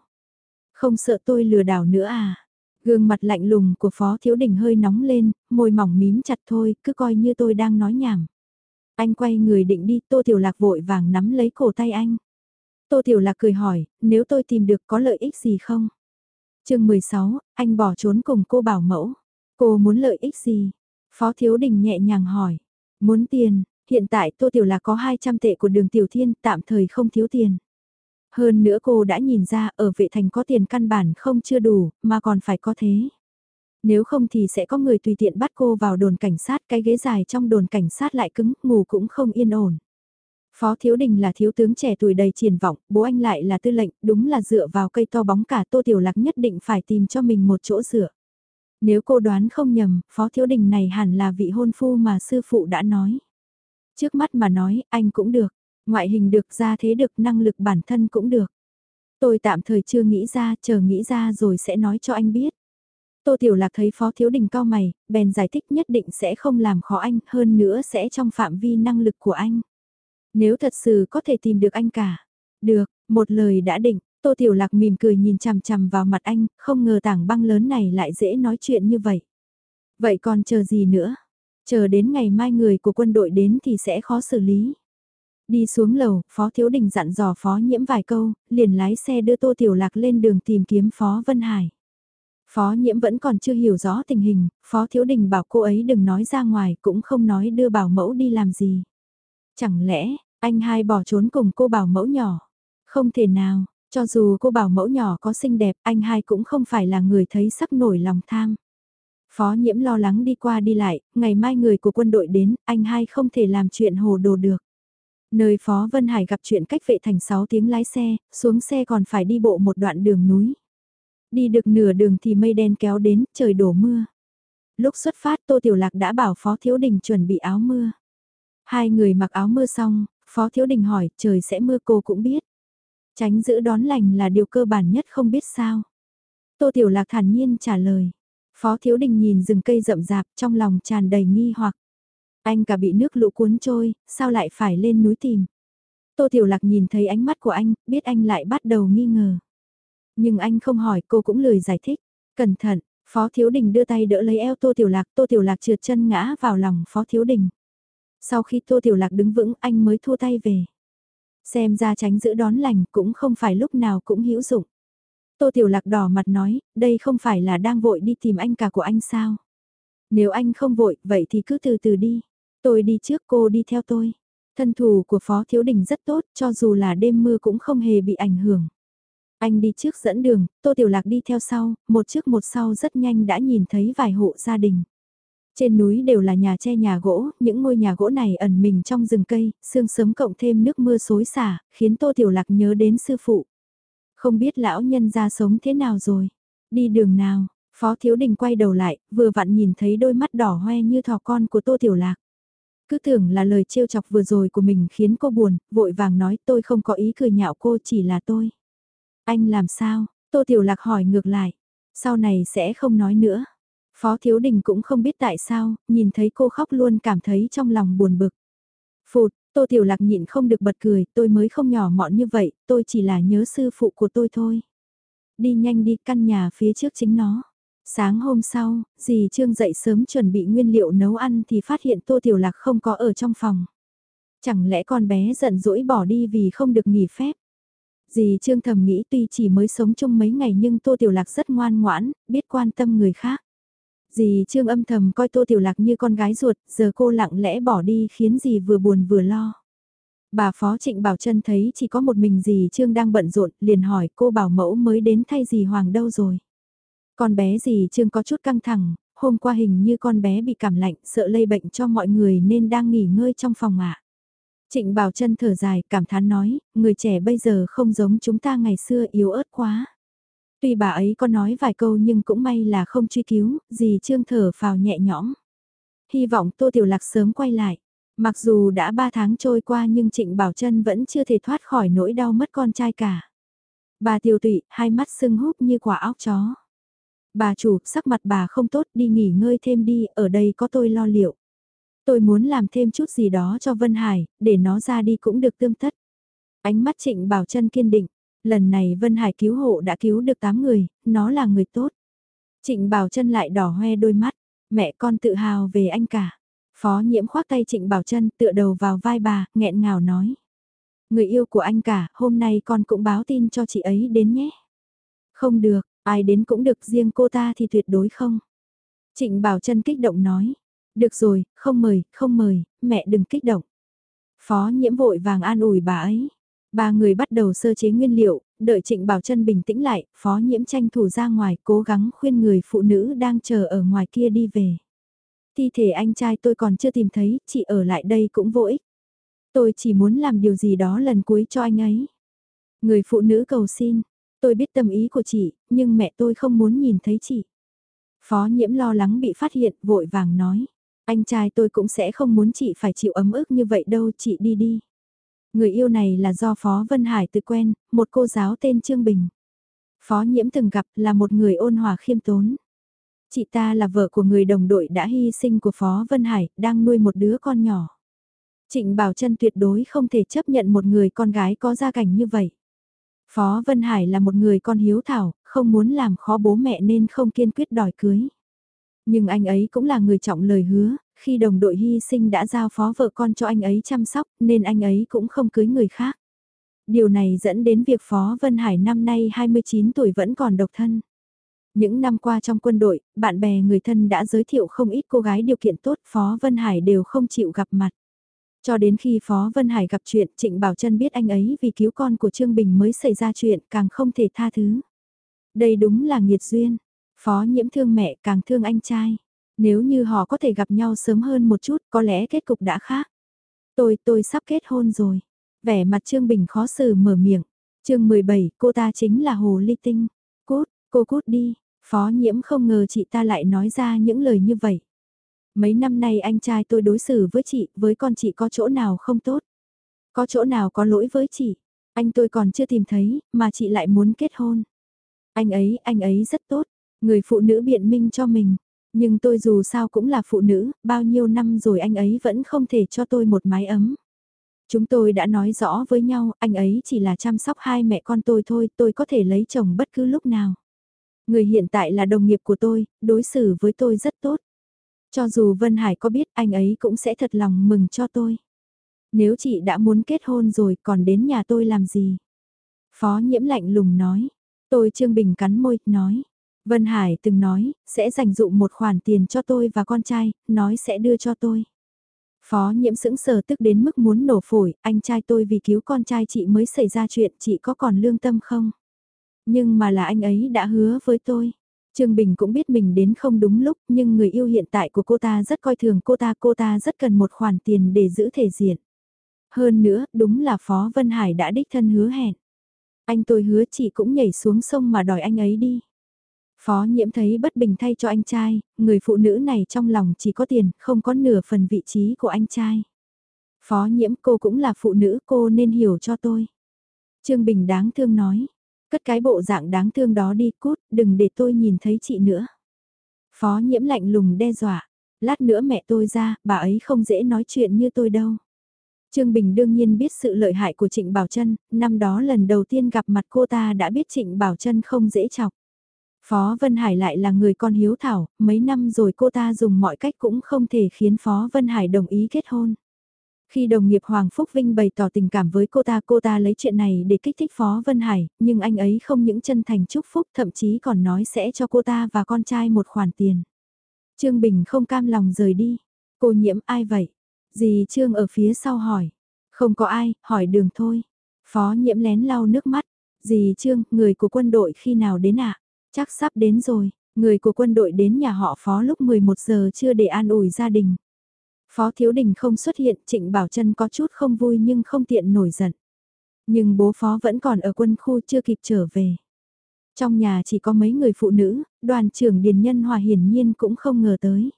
Không sợ tôi lừa đảo nữa à? Gương mặt lạnh lùng của Phó Thiếu Đình hơi nóng lên, môi mỏng mím chặt thôi, cứ coi như tôi đang nói nhảm. Anh quay người định đi, Tô Tiểu Lạc vội vàng nắm lấy cổ tay anh. Tô Tiểu Lạc cười hỏi, nếu tôi tìm được có lợi ích gì không? chương 16, anh bỏ trốn cùng cô bảo mẫu. Cô muốn lợi ích gì? Phó Thiếu Đình nhẹ nhàng hỏi. Muốn tiền, hiện tại Tô Tiểu Lạc có 200 tệ của đường Tiểu Thiên tạm thời không thiếu tiền. Hơn nữa cô đã nhìn ra ở vệ thành có tiền căn bản không chưa đủ, mà còn phải có thế. Nếu không thì sẽ có người tùy tiện bắt cô vào đồn cảnh sát, cái ghế dài trong đồn cảnh sát lại cứng, ngủ cũng không yên ổn. Phó Thiếu Đình là thiếu tướng trẻ tuổi đầy triển vọng, bố anh lại là tư lệnh, đúng là dựa vào cây to bóng cả Tô Tiểu Lạc nhất định phải tìm cho mình một chỗ dựa. Nếu cô đoán không nhầm, Phó Thiếu Đình này hẳn là vị hôn phu mà sư phụ đã nói. Trước mắt mà nói, anh cũng được, ngoại hình được, ra thế được, năng lực bản thân cũng được. Tôi tạm thời chưa nghĩ ra, chờ nghĩ ra rồi sẽ nói cho anh biết. Tô Tiểu Lạc thấy Phó Thiếu Đình cao mày, bèn giải thích nhất định sẽ không làm khó anh, hơn nữa sẽ trong phạm vi năng lực của anh. Nếu thật sự có thể tìm được anh cả. Được, một lời đã định, Tô Tiểu Lạc mỉm cười nhìn chằm chằm vào mặt anh, không ngờ tảng băng lớn này lại dễ nói chuyện như vậy. Vậy còn chờ gì nữa? Chờ đến ngày mai người của quân đội đến thì sẽ khó xử lý. Đi xuống lầu, Phó Thiếu Đình dặn dò Phó Nhiễm vài câu, liền lái xe đưa Tô Tiểu Lạc lên đường tìm kiếm Phó Vân Hải. Phó Nhiễm vẫn còn chưa hiểu rõ tình hình, Phó Thiếu Đình bảo cô ấy đừng nói ra ngoài cũng không nói đưa bảo mẫu đi làm gì. Chẳng lẽ, anh hai bỏ trốn cùng cô bảo mẫu nhỏ? Không thể nào, cho dù cô bảo mẫu nhỏ có xinh đẹp, anh hai cũng không phải là người thấy sắp nổi lòng tham. Phó nhiễm lo lắng đi qua đi lại, ngày mai người của quân đội đến, anh hai không thể làm chuyện hồ đồ được. Nơi Phó Vân Hải gặp chuyện cách vệ thành 6 tiếng lái xe, xuống xe còn phải đi bộ một đoạn đường núi. Đi được nửa đường thì mây đen kéo đến, trời đổ mưa. Lúc xuất phát Tô Tiểu Lạc đã bảo Phó Thiếu Đình chuẩn bị áo mưa. Hai người mặc áo mưa xong, Phó Thiếu Đình hỏi trời sẽ mưa cô cũng biết. Tránh giữ đón lành là điều cơ bản nhất không biết sao. Tô Tiểu Lạc thản nhiên trả lời. Phó Thiếu Đình nhìn rừng cây rậm rạp trong lòng tràn đầy nghi hoặc. Anh cả bị nước lũ cuốn trôi, sao lại phải lên núi tìm. Tô Tiểu Lạc nhìn thấy ánh mắt của anh, biết anh lại bắt đầu nghi ngờ. Nhưng anh không hỏi cô cũng lười giải thích. Cẩn thận, Phó Thiếu Đình đưa tay đỡ lấy eo Tô Tiểu Lạc, Tô Tiểu Lạc trượt chân ngã vào lòng Phó Thiếu Đình. Sau khi Tô Tiểu Lạc đứng vững anh mới thua tay về. Xem ra tránh giữ đón lành cũng không phải lúc nào cũng hữu dụng. Tô Tiểu Lạc đỏ mặt nói, đây không phải là đang vội đi tìm anh cả của anh sao? Nếu anh không vội, vậy thì cứ từ từ đi. Tôi đi trước cô đi theo tôi. Thân thủ của Phó Thiếu Đình rất tốt, cho dù là đêm mưa cũng không hề bị ảnh hưởng. Anh đi trước dẫn đường, Tô Tiểu Lạc đi theo sau, một trước một sau rất nhanh đã nhìn thấy vài hộ gia đình. Trên núi đều là nhà tre nhà gỗ, những ngôi nhà gỗ này ẩn mình trong rừng cây, sương sớm cộng thêm nước mưa xối xả, khiến Tô Tiểu Lạc nhớ đến sư phụ. Không biết lão nhân ra sống thế nào rồi, đi đường nào, Phó Thiếu Đình quay đầu lại, vừa vặn nhìn thấy đôi mắt đỏ hoe như thỏ con của Tô Tiểu Lạc. Cứ tưởng là lời trêu chọc vừa rồi của mình khiến cô buồn, vội vàng nói tôi không có ý cười nhạo cô chỉ là tôi. Anh làm sao? Tô Tiểu Lạc hỏi ngược lại. Sau này sẽ không nói nữa. Phó Thiếu Đình cũng không biết tại sao, nhìn thấy cô khóc luôn cảm thấy trong lòng buồn bực. Phụt, Tô Tiểu Lạc nhịn không được bật cười, tôi mới không nhỏ mọn như vậy, tôi chỉ là nhớ sư phụ của tôi thôi. Đi nhanh đi căn nhà phía trước chính nó. Sáng hôm sau, dì Trương dậy sớm chuẩn bị nguyên liệu nấu ăn thì phát hiện Tô Tiểu Lạc không có ở trong phòng. Chẳng lẽ con bé giận dỗi bỏ đi vì không được nghỉ phép? Dì Trương thầm nghĩ tuy chỉ mới sống chung mấy ngày nhưng Tô Tiểu Lạc rất ngoan ngoãn, biết quan tâm người khác. Dì Trương âm thầm coi Tô Tiểu Lạc như con gái ruột, giờ cô lặng lẽ bỏ đi khiến dì vừa buồn vừa lo. Bà Phó Trịnh Bảo Trân thấy chỉ có một mình dì Trương đang bận rộn, liền hỏi cô bảo mẫu mới đến thay dì Hoàng đâu rồi. Con bé dì Trương có chút căng thẳng, hôm qua hình như con bé bị cảm lạnh, sợ lây bệnh cho mọi người nên đang nghỉ ngơi trong phòng ạ. Trịnh Bảo Trân thở dài, cảm thán nói, người trẻ bây giờ không giống chúng ta ngày xưa yếu ớt quá. Tuy bà ấy có nói vài câu nhưng cũng may là không truy cứu, dì Trương thở phào nhẹ nhõm. Hy vọng Tô Tiểu Lạc sớm quay lại. Mặc dù đã 3 tháng trôi qua nhưng Trịnh Bảo Trân vẫn chưa thể thoát khỏi nỗi đau mất con trai cả. Bà tiểu tụy, hai mắt sưng húp như quả óc chó. Bà chủ, sắc mặt bà không tốt đi nghỉ ngơi thêm đi, ở đây có tôi lo liệu. Tôi muốn làm thêm chút gì đó cho Vân Hải, để nó ra đi cũng được tương tất. Ánh mắt Trịnh Bảo Trân kiên định, lần này Vân Hải cứu hộ đã cứu được 8 người, nó là người tốt. Trịnh Bảo Trân lại đỏ hoe đôi mắt, mẹ con tự hào về anh cả. Phó nhiễm khoác tay Trịnh Bảo Trân tựa đầu vào vai bà, nghẹn ngào nói. Người yêu của anh cả, hôm nay con cũng báo tin cho chị ấy đến nhé. Không được, ai đến cũng được riêng cô ta thì tuyệt đối không. Trịnh Bảo Trân kích động nói. Được rồi, không mời, không mời, mẹ đừng kích động. Phó nhiễm vội vàng an ủi bà ấy. Ba người bắt đầu sơ chế nguyên liệu, đợi Trịnh Bảo Trân bình tĩnh lại, phó nhiễm tranh thủ ra ngoài cố gắng khuyên người phụ nữ đang chờ ở ngoài kia đi về. Thi thể anh trai tôi còn chưa tìm thấy, chị ở lại đây cũng vô ích. Tôi chỉ muốn làm điều gì đó lần cuối cho anh ấy. Người phụ nữ cầu xin, tôi biết tâm ý của chị, nhưng mẹ tôi không muốn nhìn thấy chị. Phó nhiễm lo lắng bị phát hiện, vội vàng nói. Anh trai tôi cũng sẽ không muốn chị phải chịu ấm ức như vậy đâu, chị đi đi. Người yêu này là do Phó Vân Hải tự quen, một cô giáo tên Trương Bình. Phó nhiễm từng gặp là một người ôn hòa khiêm tốn. Chị ta là vợ của người đồng đội đã hy sinh của Phó Vân Hải, đang nuôi một đứa con nhỏ. Trịnh Bảo Trân tuyệt đối không thể chấp nhận một người con gái có gia cảnh như vậy. Phó Vân Hải là một người con hiếu thảo, không muốn làm khó bố mẹ nên không kiên quyết đòi cưới. Nhưng anh ấy cũng là người trọng lời hứa, khi đồng đội hy sinh đã giao phó vợ con cho anh ấy chăm sóc nên anh ấy cũng không cưới người khác. Điều này dẫn đến việc Phó Vân Hải năm nay 29 tuổi vẫn còn độc thân. Những năm qua trong quân đội, bạn bè người thân đã giới thiệu không ít cô gái điều kiện tốt Phó Vân Hải đều không chịu gặp mặt. Cho đến khi Phó Vân Hải gặp chuyện Trịnh Bảo Trân biết anh ấy vì cứu con của Trương Bình mới xảy ra chuyện càng không thể tha thứ. Đây đúng là nghiệt duyên. Phó nhiễm thương mẹ càng thương anh trai. Nếu như họ có thể gặp nhau sớm hơn một chút có lẽ kết cục đã khác. Tôi, tôi sắp kết hôn rồi. Vẻ mặt Trương Bình khó xử mở miệng. chương 17, cô ta chính là Hồ Ly Tinh. Cút, cô cút đi. Phó nhiễm không ngờ chị ta lại nói ra những lời như vậy. Mấy năm nay anh trai tôi đối xử với chị, với con chị có chỗ nào không tốt. Có chỗ nào có lỗi với chị. Anh tôi còn chưa tìm thấy, mà chị lại muốn kết hôn. Anh ấy, anh ấy rất tốt. Người phụ nữ biện minh cho mình. Nhưng tôi dù sao cũng là phụ nữ, bao nhiêu năm rồi anh ấy vẫn không thể cho tôi một mái ấm. Chúng tôi đã nói rõ với nhau, anh ấy chỉ là chăm sóc hai mẹ con tôi thôi, tôi có thể lấy chồng bất cứ lúc nào. Người hiện tại là đồng nghiệp của tôi, đối xử với tôi rất tốt. Cho dù Vân Hải có biết anh ấy cũng sẽ thật lòng mừng cho tôi. Nếu chị đã muốn kết hôn rồi còn đến nhà tôi làm gì? Phó nhiễm lạnh lùng nói. Tôi Trương Bình cắn môi, nói. Vân Hải từng nói, sẽ dành dụ một khoản tiền cho tôi và con trai, nói sẽ đưa cho tôi. Phó nhiễm sững sờ tức đến mức muốn nổ phổi, anh trai tôi vì cứu con trai chị mới xảy ra chuyện, chị có còn lương tâm không? Nhưng mà là anh ấy đã hứa với tôi. Trương Bình cũng biết mình đến không đúng lúc, nhưng người yêu hiện tại của cô ta rất coi thường cô ta, cô ta rất cần một khoản tiền để giữ thể diện. Hơn nữa, đúng là Phó Vân Hải đã đích thân hứa hẹn. Anh tôi hứa chị cũng nhảy xuống sông mà đòi anh ấy đi. Phó nhiễm thấy bất bình thay cho anh trai, người phụ nữ này trong lòng chỉ có tiền, không có nửa phần vị trí của anh trai. Phó nhiễm cô cũng là phụ nữ cô nên hiểu cho tôi. Trương Bình đáng thương nói, cất cái bộ dạng đáng thương đó đi cút, đừng để tôi nhìn thấy chị nữa. Phó nhiễm lạnh lùng đe dọa. Lát nữa mẹ tôi ra, bà ấy không dễ nói chuyện như tôi đâu. Trương Bình đương nhiên biết sự lợi hại của Trịnh Bảo Trân, năm đó lần đầu tiên gặp mặt cô ta đã biết Trịnh Bảo Trân không dễ chọc. Phó Vân Hải lại là người con hiếu thảo, mấy năm rồi cô ta dùng mọi cách cũng không thể khiến Phó Vân Hải đồng ý kết hôn. Khi đồng nghiệp Hoàng Phúc Vinh bày tỏ tình cảm với cô ta, cô ta lấy chuyện này để kích thích Phó Vân Hải, nhưng anh ấy không những chân thành chúc phúc thậm chí còn nói sẽ cho cô ta và con trai một khoản tiền. Trương Bình không cam lòng rời đi. Cô nhiễm ai vậy? Dì Trương ở phía sau hỏi. Không có ai, hỏi đường thôi. Phó nhiễm lén lau nước mắt. Dì Trương, người của quân đội khi nào đến ạ? À? Chắc sắp đến rồi. Người của quân đội đến nhà họ Phó lúc 11 giờ chưa để an ủi gia đình. Phó Thiếu Đình không xuất hiện, Trịnh Bảo Trân có chút không vui nhưng không tiện nổi giận. Nhưng bố Phó vẫn còn ở quân khu chưa kịp trở về. Trong nhà chỉ có mấy người phụ nữ, đoàn trưởng Điền Nhân Hòa hiển nhiên cũng không ngờ tới.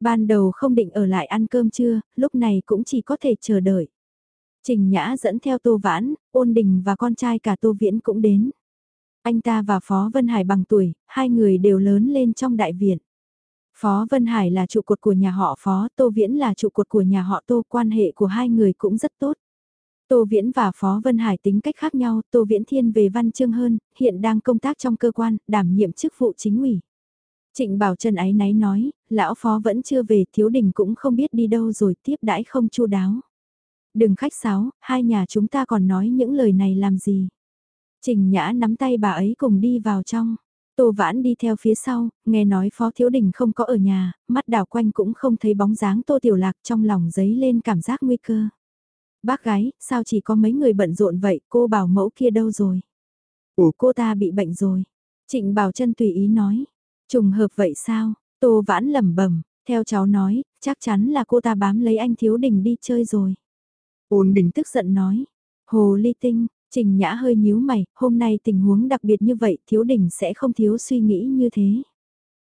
Ban đầu không định ở lại ăn cơm trưa, lúc này cũng chỉ có thể chờ đợi. Trình Nhã dẫn theo Tô Vãn, Ôn Đình và con trai cả Tô Viễn cũng đến. Anh ta và Phó Vân Hải bằng tuổi, hai người đều lớn lên trong đại viện. Phó Vân Hải là trụ cột của nhà họ Phó, Tô Viễn là trụ cột của nhà họ Tô, quan hệ của hai người cũng rất tốt. Tô Viễn và Phó Vân Hải tính cách khác nhau, Tô Viễn thiên về văn chương hơn, hiện đang công tác trong cơ quan, đảm nhiệm chức vụ chính ủy. Trịnh Bảo Trần ái náy nói, lão Phó vẫn chưa về, thiếu đình cũng không biết đi đâu rồi tiếp đãi không chu đáo. Đừng khách sáo, hai nhà chúng ta còn nói những lời này làm gì. Trình Nhã nắm tay bà ấy cùng đi vào trong. Tô Vãn đi theo phía sau, nghe nói Phó Thiếu Đình không có ở nhà, mắt đảo quanh cũng không thấy bóng dáng Tô Tiểu Lạc trong lòng giấy lên cảm giác nguy cơ. Bác gái, sao chỉ có mấy người bận rộn vậy, cô bảo mẫu kia đâu rồi? Ủa cô ta bị bệnh rồi. Trịnh Bảo chân tùy ý nói. Trùng hợp vậy sao? Tô Vãn lẩm bẩm, theo cháu nói, chắc chắn là cô ta bám lấy anh Thiếu Đình đi chơi rồi. Ôn Đình tức giận nói. Hồ ly tinh, Trình Nhã hơi nhíu mày, hôm nay tình huống đặc biệt như vậy thiếu đình sẽ không thiếu suy nghĩ như thế.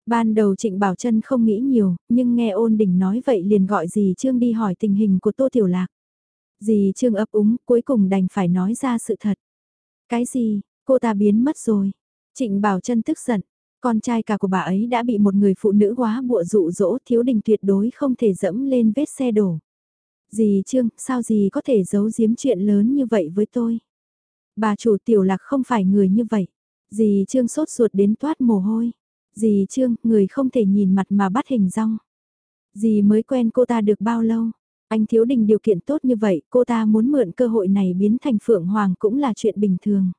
Ban đầu Trịnh Bảo Trân không nghĩ nhiều, nhưng nghe ôn đình nói vậy liền gọi dì Trương đi hỏi tình hình của Tô Tiểu Lạc. Dì Trương ấp úng, cuối cùng đành phải nói ra sự thật. Cái gì, cô ta biến mất rồi. Trịnh Bảo Trân tức giận, con trai cả của bà ấy đã bị một người phụ nữ quá bụa dụ dỗ thiếu đình tuyệt đối không thể dẫm lên vết xe đổ. Dì Trương, sao dì có thể giấu giếm chuyện lớn như vậy với tôi? Bà chủ tiểu lạc không phải người như vậy. Dì Trương sốt ruột đến toát mồ hôi. Dì Trương, người không thể nhìn mặt mà bắt hình rong. Dì mới quen cô ta được bao lâu? Anh thiếu đình điều kiện tốt như vậy, cô ta muốn mượn cơ hội này biến thành phượng hoàng cũng là chuyện bình thường.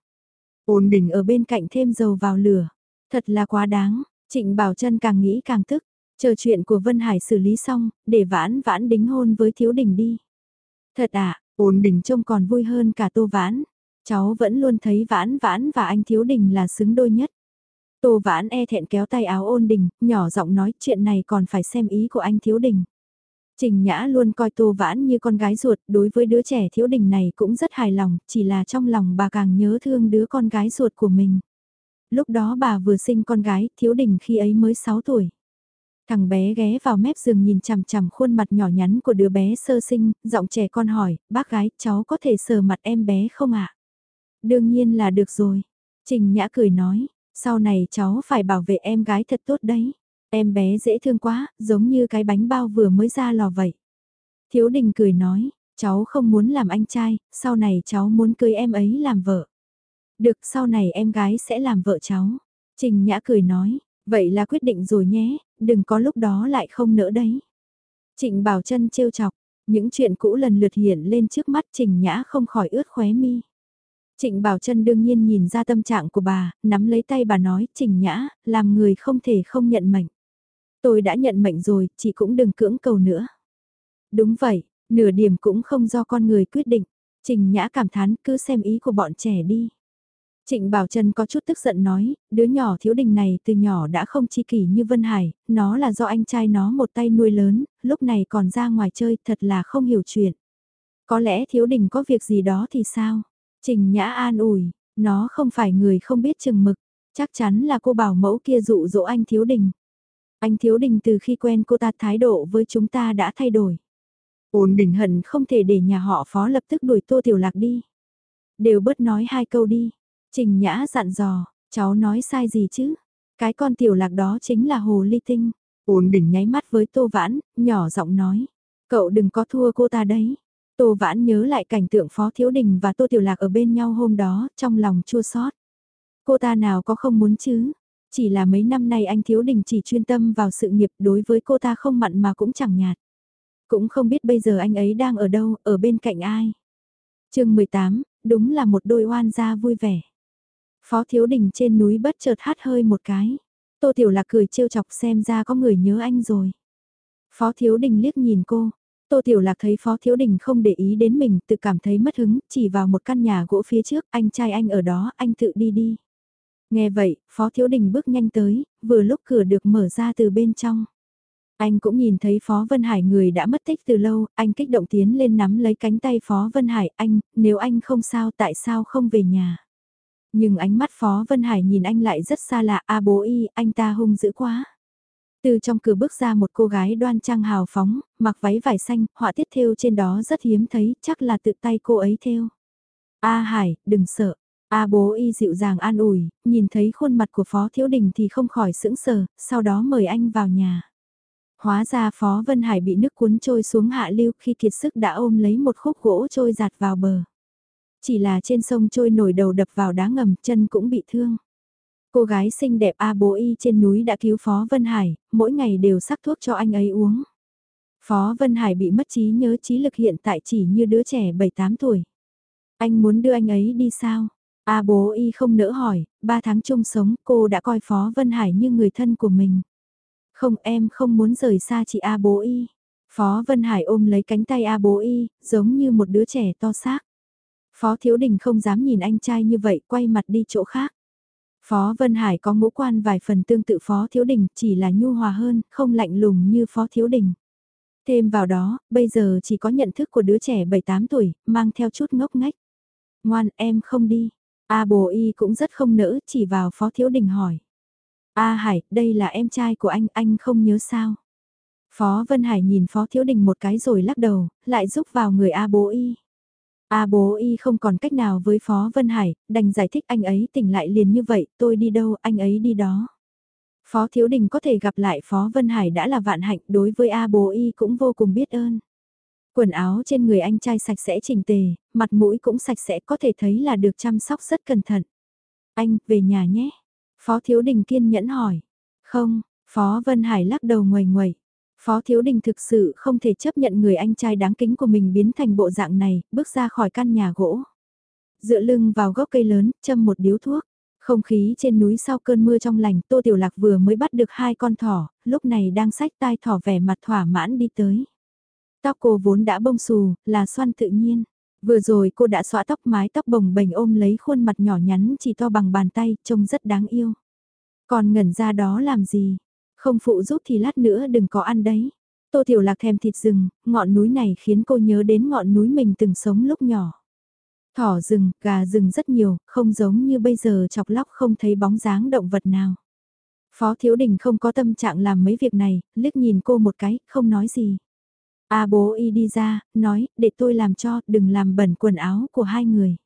Ôn đình ở bên cạnh thêm dầu vào lửa. Thật là quá đáng, Trịnh Bảo Trân càng nghĩ càng tức. Chờ chuyện của Vân Hải xử lý xong, để vãn vãn đính hôn với thiếu đình đi. Thật à, ôn đình trông còn vui hơn cả tô vãn. Cháu vẫn luôn thấy vãn vãn và anh thiếu đình là xứng đôi nhất. Tô vãn e thẹn kéo tay áo ôn đình, nhỏ giọng nói chuyện này còn phải xem ý của anh thiếu đình. Trình Nhã luôn coi Tô Vãn như con gái ruột, đối với đứa trẻ thiếu đình này cũng rất hài lòng, chỉ là trong lòng bà càng nhớ thương đứa con gái ruột của mình. Lúc đó bà vừa sinh con gái, thiếu đình khi ấy mới 6 tuổi. Thằng bé ghé vào mép giường nhìn chằm chằm khuôn mặt nhỏ nhắn của đứa bé sơ sinh, giọng trẻ con hỏi, bác gái, cháu có thể sờ mặt em bé không ạ? Đương nhiên là được rồi. Trình Nhã cười nói, sau này cháu phải bảo vệ em gái thật tốt đấy. Em bé dễ thương quá, giống như cái bánh bao vừa mới ra lò vậy. Thiếu đình cười nói, cháu không muốn làm anh trai, sau này cháu muốn cưới em ấy làm vợ. Được, sau này em gái sẽ làm vợ cháu. Trình Nhã cười nói, vậy là quyết định rồi nhé, đừng có lúc đó lại không nỡ đấy. Trịnh Bảo Trân trêu chọc, những chuyện cũ lần lượt hiện lên trước mắt Trình Nhã không khỏi ướt khóe mi. Trịnh Bảo Trân đương nhiên nhìn ra tâm trạng của bà, nắm lấy tay bà nói, Trình Nhã, làm người không thể không nhận mệnh. Tôi đã nhận mệnh rồi, chị cũng đừng cưỡng cầu nữa. Đúng vậy, nửa điểm cũng không do con người quyết định. Trình Nhã cảm thán cứ xem ý của bọn trẻ đi. Trịnh Bảo Trân có chút tức giận nói, đứa nhỏ thiếu đình này từ nhỏ đã không chi kỷ như Vân Hải, nó là do anh trai nó một tay nuôi lớn, lúc này còn ra ngoài chơi thật là không hiểu chuyện. Có lẽ thiếu đình có việc gì đó thì sao? Trình Nhã an ủi, nó không phải người không biết chừng mực, chắc chắn là cô bảo mẫu kia dụ dỗ anh Thiếu Đình. Anh Thiếu Đình từ khi quen cô ta thái độ với chúng ta đã thay đổi. Ôn Đình hận không thể để nhà họ phó lập tức đuổi Tô Tiểu Lạc đi. Đều bớt nói hai câu đi. Trình Nhã dặn dò, cháu nói sai gì chứ? Cái con tiểu lạc đó chính là hồ ly tinh. Ôn đỉnh nháy mắt với Tô Vãn, nhỏ giọng nói. Cậu đừng có thua cô ta đấy. Tô Vãn nhớ lại cảnh tượng Phó Thiếu Đình và Tô Tiểu Lạc ở bên nhau hôm đó, trong lòng chua xót. Cô ta nào có không muốn chứ? Chỉ là mấy năm nay anh Thiếu Đình chỉ chuyên tâm vào sự nghiệp đối với cô ta không mặn mà cũng chẳng nhạt. Cũng không biết bây giờ anh ấy đang ở đâu, ở bên cạnh ai. chương 18, đúng là một đôi oan gia vui vẻ. Phó Thiếu Đình trên núi bất chợt hát hơi một cái. Tô Tiểu Lạc cười trêu chọc xem ra có người nhớ anh rồi. Phó Thiếu Đình liếc nhìn cô. Tô Tiểu Lạc thấy Phó Thiếu Đình không để ý đến mình, tự cảm thấy mất hứng, chỉ vào một căn nhà gỗ phía trước, anh trai anh ở đó, anh tự đi đi. Nghe vậy, Phó Thiếu Đình bước nhanh tới, vừa lúc cửa được mở ra từ bên trong. Anh cũng nhìn thấy Phó Vân Hải người đã mất tích từ lâu, anh kích động tiến lên nắm lấy cánh tay Phó Vân Hải, anh, nếu anh không sao tại sao không về nhà? Nhưng ánh mắt Phó Vân Hải nhìn anh lại rất xa lạ, a bố y, anh ta hung dữ quá. Từ trong cửa bước ra một cô gái đoan trang hào phóng, mặc váy vải xanh, họa tiết thêu trên đó rất hiếm thấy, chắc là tự tay cô ấy thêu. A Hải, đừng sợ. A bố y dịu dàng an ủi, nhìn thấy khuôn mặt của Phó Thiếu Đình thì không khỏi sững sờ, sau đó mời anh vào nhà. Hóa ra Phó Vân Hải bị nước cuốn trôi xuống hạ lưu khi kiệt sức đã ôm lấy một khúc gỗ trôi giạt vào bờ. Chỉ là trên sông trôi nổi đầu đập vào đá ngầm, chân cũng bị thương. Cô gái xinh đẹp A bố y trên núi đã cứu Phó Vân Hải, mỗi ngày đều sắc thuốc cho anh ấy uống. Phó Vân Hải bị mất trí nhớ trí lực hiện tại chỉ như đứa trẻ 7-8 tuổi. Anh muốn đưa anh ấy đi sao? A bố y không nỡ hỏi, ba tháng chung sống cô đã coi Phó Vân Hải như người thân của mình. Không em không muốn rời xa chị A bố y. Phó Vân Hải ôm lấy cánh tay A bố y, giống như một đứa trẻ to xác. Phó Thiếu Đình không dám nhìn anh trai như vậy, quay mặt đi chỗ khác. Phó Vân Hải có ngũ quan vài phần tương tự Phó Thiếu Đình, chỉ là nhu hòa hơn, không lạnh lùng như Phó Thiếu Đình. Thêm vào đó, bây giờ chỉ có nhận thức của đứa trẻ 7-8 tuổi, mang theo chút ngốc ngách. Ngoan em không đi. A bồ y cũng rất không nỡ, chỉ vào Phó Thiếu Đình hỏi. A Hải, đây là em trai của anh, anh không nhớ sao? Phó Vân Hải nhìn Phó Thiếu Đình một cái rồi lắc đầu, lại giúp vào người A bố y. A bố y không còn cách nào với Phó Vân Hải, đành giải thích anh ấy tỉnh lại liền như vậy, tôi đi đâu, anh ấy đi đó. Phó Thiếu Đình có thể gặp lại Phó Vân Hải đã là vạn hạnh đối với A bố y cũng vô cùng biết ơn. Quần áo trên người anh trai sạch sẽ chỉnh tề, mặt mũi cũng sạch sẽ có thể thấy là được chăm sóc rất cẩn thận. Anh, về nhà nhé. Phó Thiếu Đình kiên nhẫn hỏi. Không, Phó Vân Hải lắc đầu ngoài ngoài. Phó Thiếu Đình thực sự không thể chấp nhận người anh trai đáng kính của mình biến thành bộ dạng này, bước ra khỏi căn nhà gỗ. Dựa lưng vào gốc cây lớn, châm một điếu thuốc. Không khí trên núi sau cơn mưa trong lành, Tô Tiểu Lạc vừa mới bắt được hai con thỏ, lúc này đang sách tai thỏ vẻ mặt thỏa mãn đi tới. Tóc cô vốn đã bông xù, là xoăn tự nhiên. Vừa rồi cô đã xõa tóc mái tóc bồng bềnh ôm lấy khuôn mặt nhỏ nhắn chỉ to bằng bàn tay, trông rất đáng yêu. Còn ngẩn ra đó làm gì? Không phụ giúp thì lát nữa đừng có ăn đấy. Tô Tiểu Lạc thèm thịt rừng, ngọn núi này khiến cô nhớ đến ngọn núi mình từng sống lúc nhỏ. Thỏ rừng, gà rừng rất nhiều, không giống như bây giờ chọc lóc không thấy bóng dáng động vật nào. Phó Thiếu Đình không có tâm trạng làm mấy việc này, liếc nhìn cô một cái, không nói gì. A bố y đi ra, nói, để tôi làm cho, đừng làm bẩn quần áo của hai người.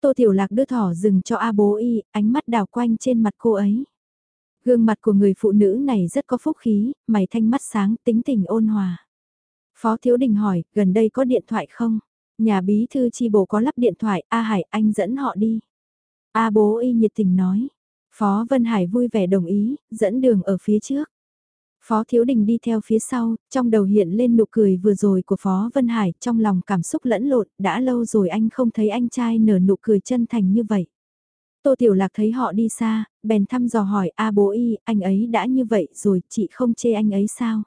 Tô Tiểu Lạc đưa thỏ rừng cho A bố y, ánh mắt đào quanh trên mặt cô ấy. Gương mặt của người phụ nữ này rất có phúc khí, mày thanh mắt sáng, tính tình ôn hòa. Phó Thiếu Đình hỏi, gần đây có điện thoại không? Nhà bí thư chi bộ có lắp điện thoại, A Hải anh dẫn họ đi. A bố y nhiệt tình nói. Phó Vân Hải vui vẻ đồng ý, dẫn đường ở phía trước. Phó Thiếu Đình đi theo phía sau, trong đầu hiện lên nụ cười vừa rồi của Phó Vân Hải, trong lòng cảm xúc lẫn lộn, đã lâu rồi anh không thấy anh trai nở nụ cười chân thành như vậy. Tô Tiểu Lạc thấy họ đi xa, bèn thăm dò hỏi A bố y, anh ấy đã như vậy rồi, chị không chê anh ấy sao?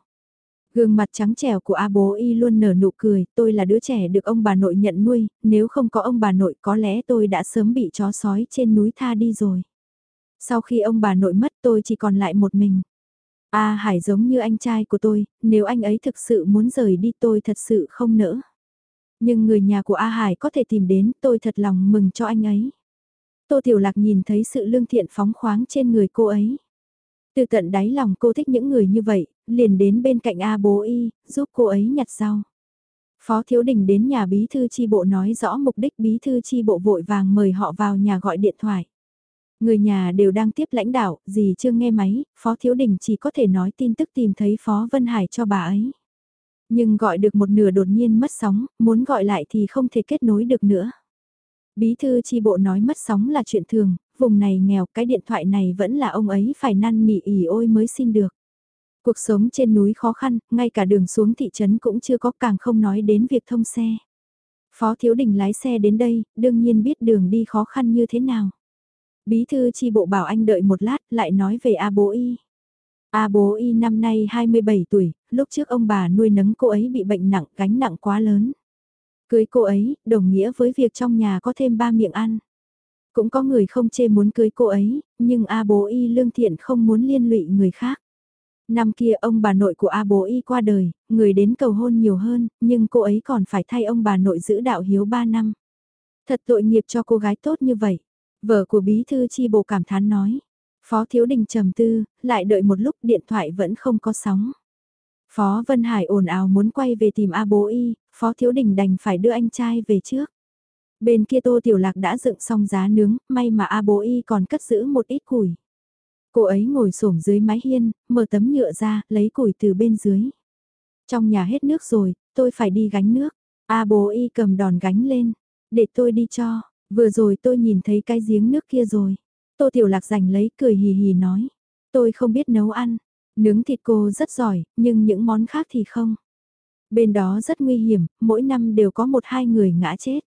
Gương mặt trắng trẻo của A bố y luôn nở nụ cười, tôi là đứa trẻ được ông bà nội nhận nuôi, nếu không có ông bà nội có lẽ tôi đã sớm bị chó sói trên núi tha đi rồi. Sau khi ông bà nội mất tôi chỉ còn lại một mình. A Hải giống như anh trai của tôi, nếu anh ấy thực sự muốn rời đi tôi thật sự không nỡ. Nhưng người nhà của A Hải có thể tìm đến tôi thật lòng mừng cho anh ấy. Tô Tiểu Lạc nhìn thấy sự lương thiện phóng khoáng trên người cô ấy. Từ tận đáy lòng cô thích những người như vậy, liền đến bên cạnh A bố y, giúp cô ấy nhặt rau. Phó Thiếu Đình đến nhà bí thư chi bộ nói rõ mục đích bí thư chi bộ vội vàng mời họ vào nhà gọi điện thoại. Người nhà đều đang tiếp lãnh đạo, gì chưa nghe máy, Phó Thiếu Đình chỉ có thể nói tin tức tìm thấy Phó Vân Hải cho bà ấy. Nhưng gọi được một nửa đột nhiên mất sóng, muốn gọi lại thì không thể kết nối được nữa. Bí thư chi bộ nói mất sóng là chuyện thường, vùng này nghèo, cái điện thoại này vẫn là ông ấy phải năn nỉ ỉ ôi mới xin được. Cuộc sống trên núi khó khăn, ngay cả đường xuống thị trấn cũng chưa có càng không nói đến việc thông xe. Phó Thiếu Đình lái xe đến đây, đương nhiên biết đường đi khó khăn như thế nào. Bí thư chi bộ bảo anh đợi một lát, lại nói về A bố y. A bố y năm nay 27 tuổi, lúc trước ông bà nuôi nấng cô ấy bị bệnh nặng, gánh nặng quá lớn. Cưới cô ấy, đồng nghĩa với việc trong nhà có thêm ba miệng ăn. Cũng có người không chê muốn cưới cô ấy, nhưng A bố y lương thiện không muốn liên lụy người khác. Năm kia ông bà nội của A bố y qua đời, người đến cầu hôn nhiều hơn, nhưng cô ấy còn phải thay ông bà nội giữ đạo hiếu 3 năm. Thật tội nghiệp cho cô gái tốt như vậy. Vợ của bí thư chi bộ cảm thán nói. Phó Thiếu Đình trầm tư, lại đợi một lúc điện thoại vẫn không có sóng. Phó Vân Hải ồn ào muốn quay về tìm A bố y, Phó Thiếu Đình đành phải đưa anh trai về trước. Bên kia Tô Tiểu Lạc đã dựng xong giá nướng, may mà A bố y còn cất giữ một ít củi. Cô ấy ngồi xổm dưới mái hiên, mở tấm nhựa ra, lấy củi từ bên dưới. Trong nhà hết nước rồi, tôi phải đi gánh nước. A bố y cầm đòn gánh lên, để tôi đi cho. Vừa rồi tôi nhìn thấy cái giếng nước kia rồi. Tô Tiểu Lạc giành lấy cười hì hì nói. Tôi không biết nấu ăn. Nướng thịt cô rất giỏi, nhưng những món khác thì không. Bên đó rất nguy hiểm, mỗi năm đều có một hai người ngã chết.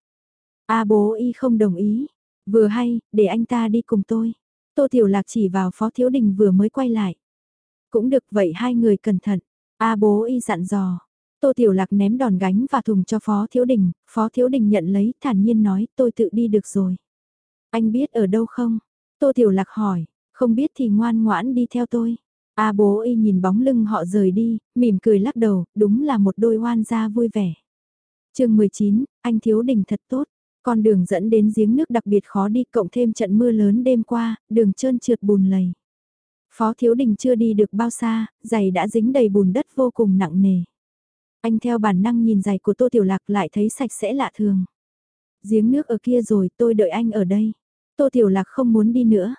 A bố y không đồng ý. Vừa hay, để anh ta đi cùng tôi. Tô Tiểu Lạc chỉ vào Phó Thiếu Đình vừa mới quay lại. Cũng được vậy hai người cẩn thận. A bố y dặn dò. Tô Tiểu Lạc ném đòn gánh và thùng cho Phó Thiếu Đình, Phó Thiếu Đình nhận lấy, thản nhiên nói, tôi tự đi được rồi. Anh biết ở đâu không? Tô Tiểu Lạc hỏi, không biết thì ngoan ngoãn đi theo tôi. A bố y nhìn bóng lưng họ rời đi, mỉm cười lắc đầu, đúng là một đôi hoan gia vui vẻ. chương 19, anh Thiếu Đình thật tốt. Con đường dẫn đến giếng nước đặc biệt khó đi cộng thêm trận mưa lớn đêm qua, đường trơn trượt bùn lầy. Phó Thiếu Đình chưa đi được bao xa, giày đã dính đầy bùn đất vô cùng nặng nề. Anh theo bản năng nhìn giày của Tô Tiểu Lạc lại thấy sạch sẽ lạ thường. Giếng nước ở kia rồi, tôi đợi anh ở đây. Tô Tiểu Lạc không muốn đi nữa.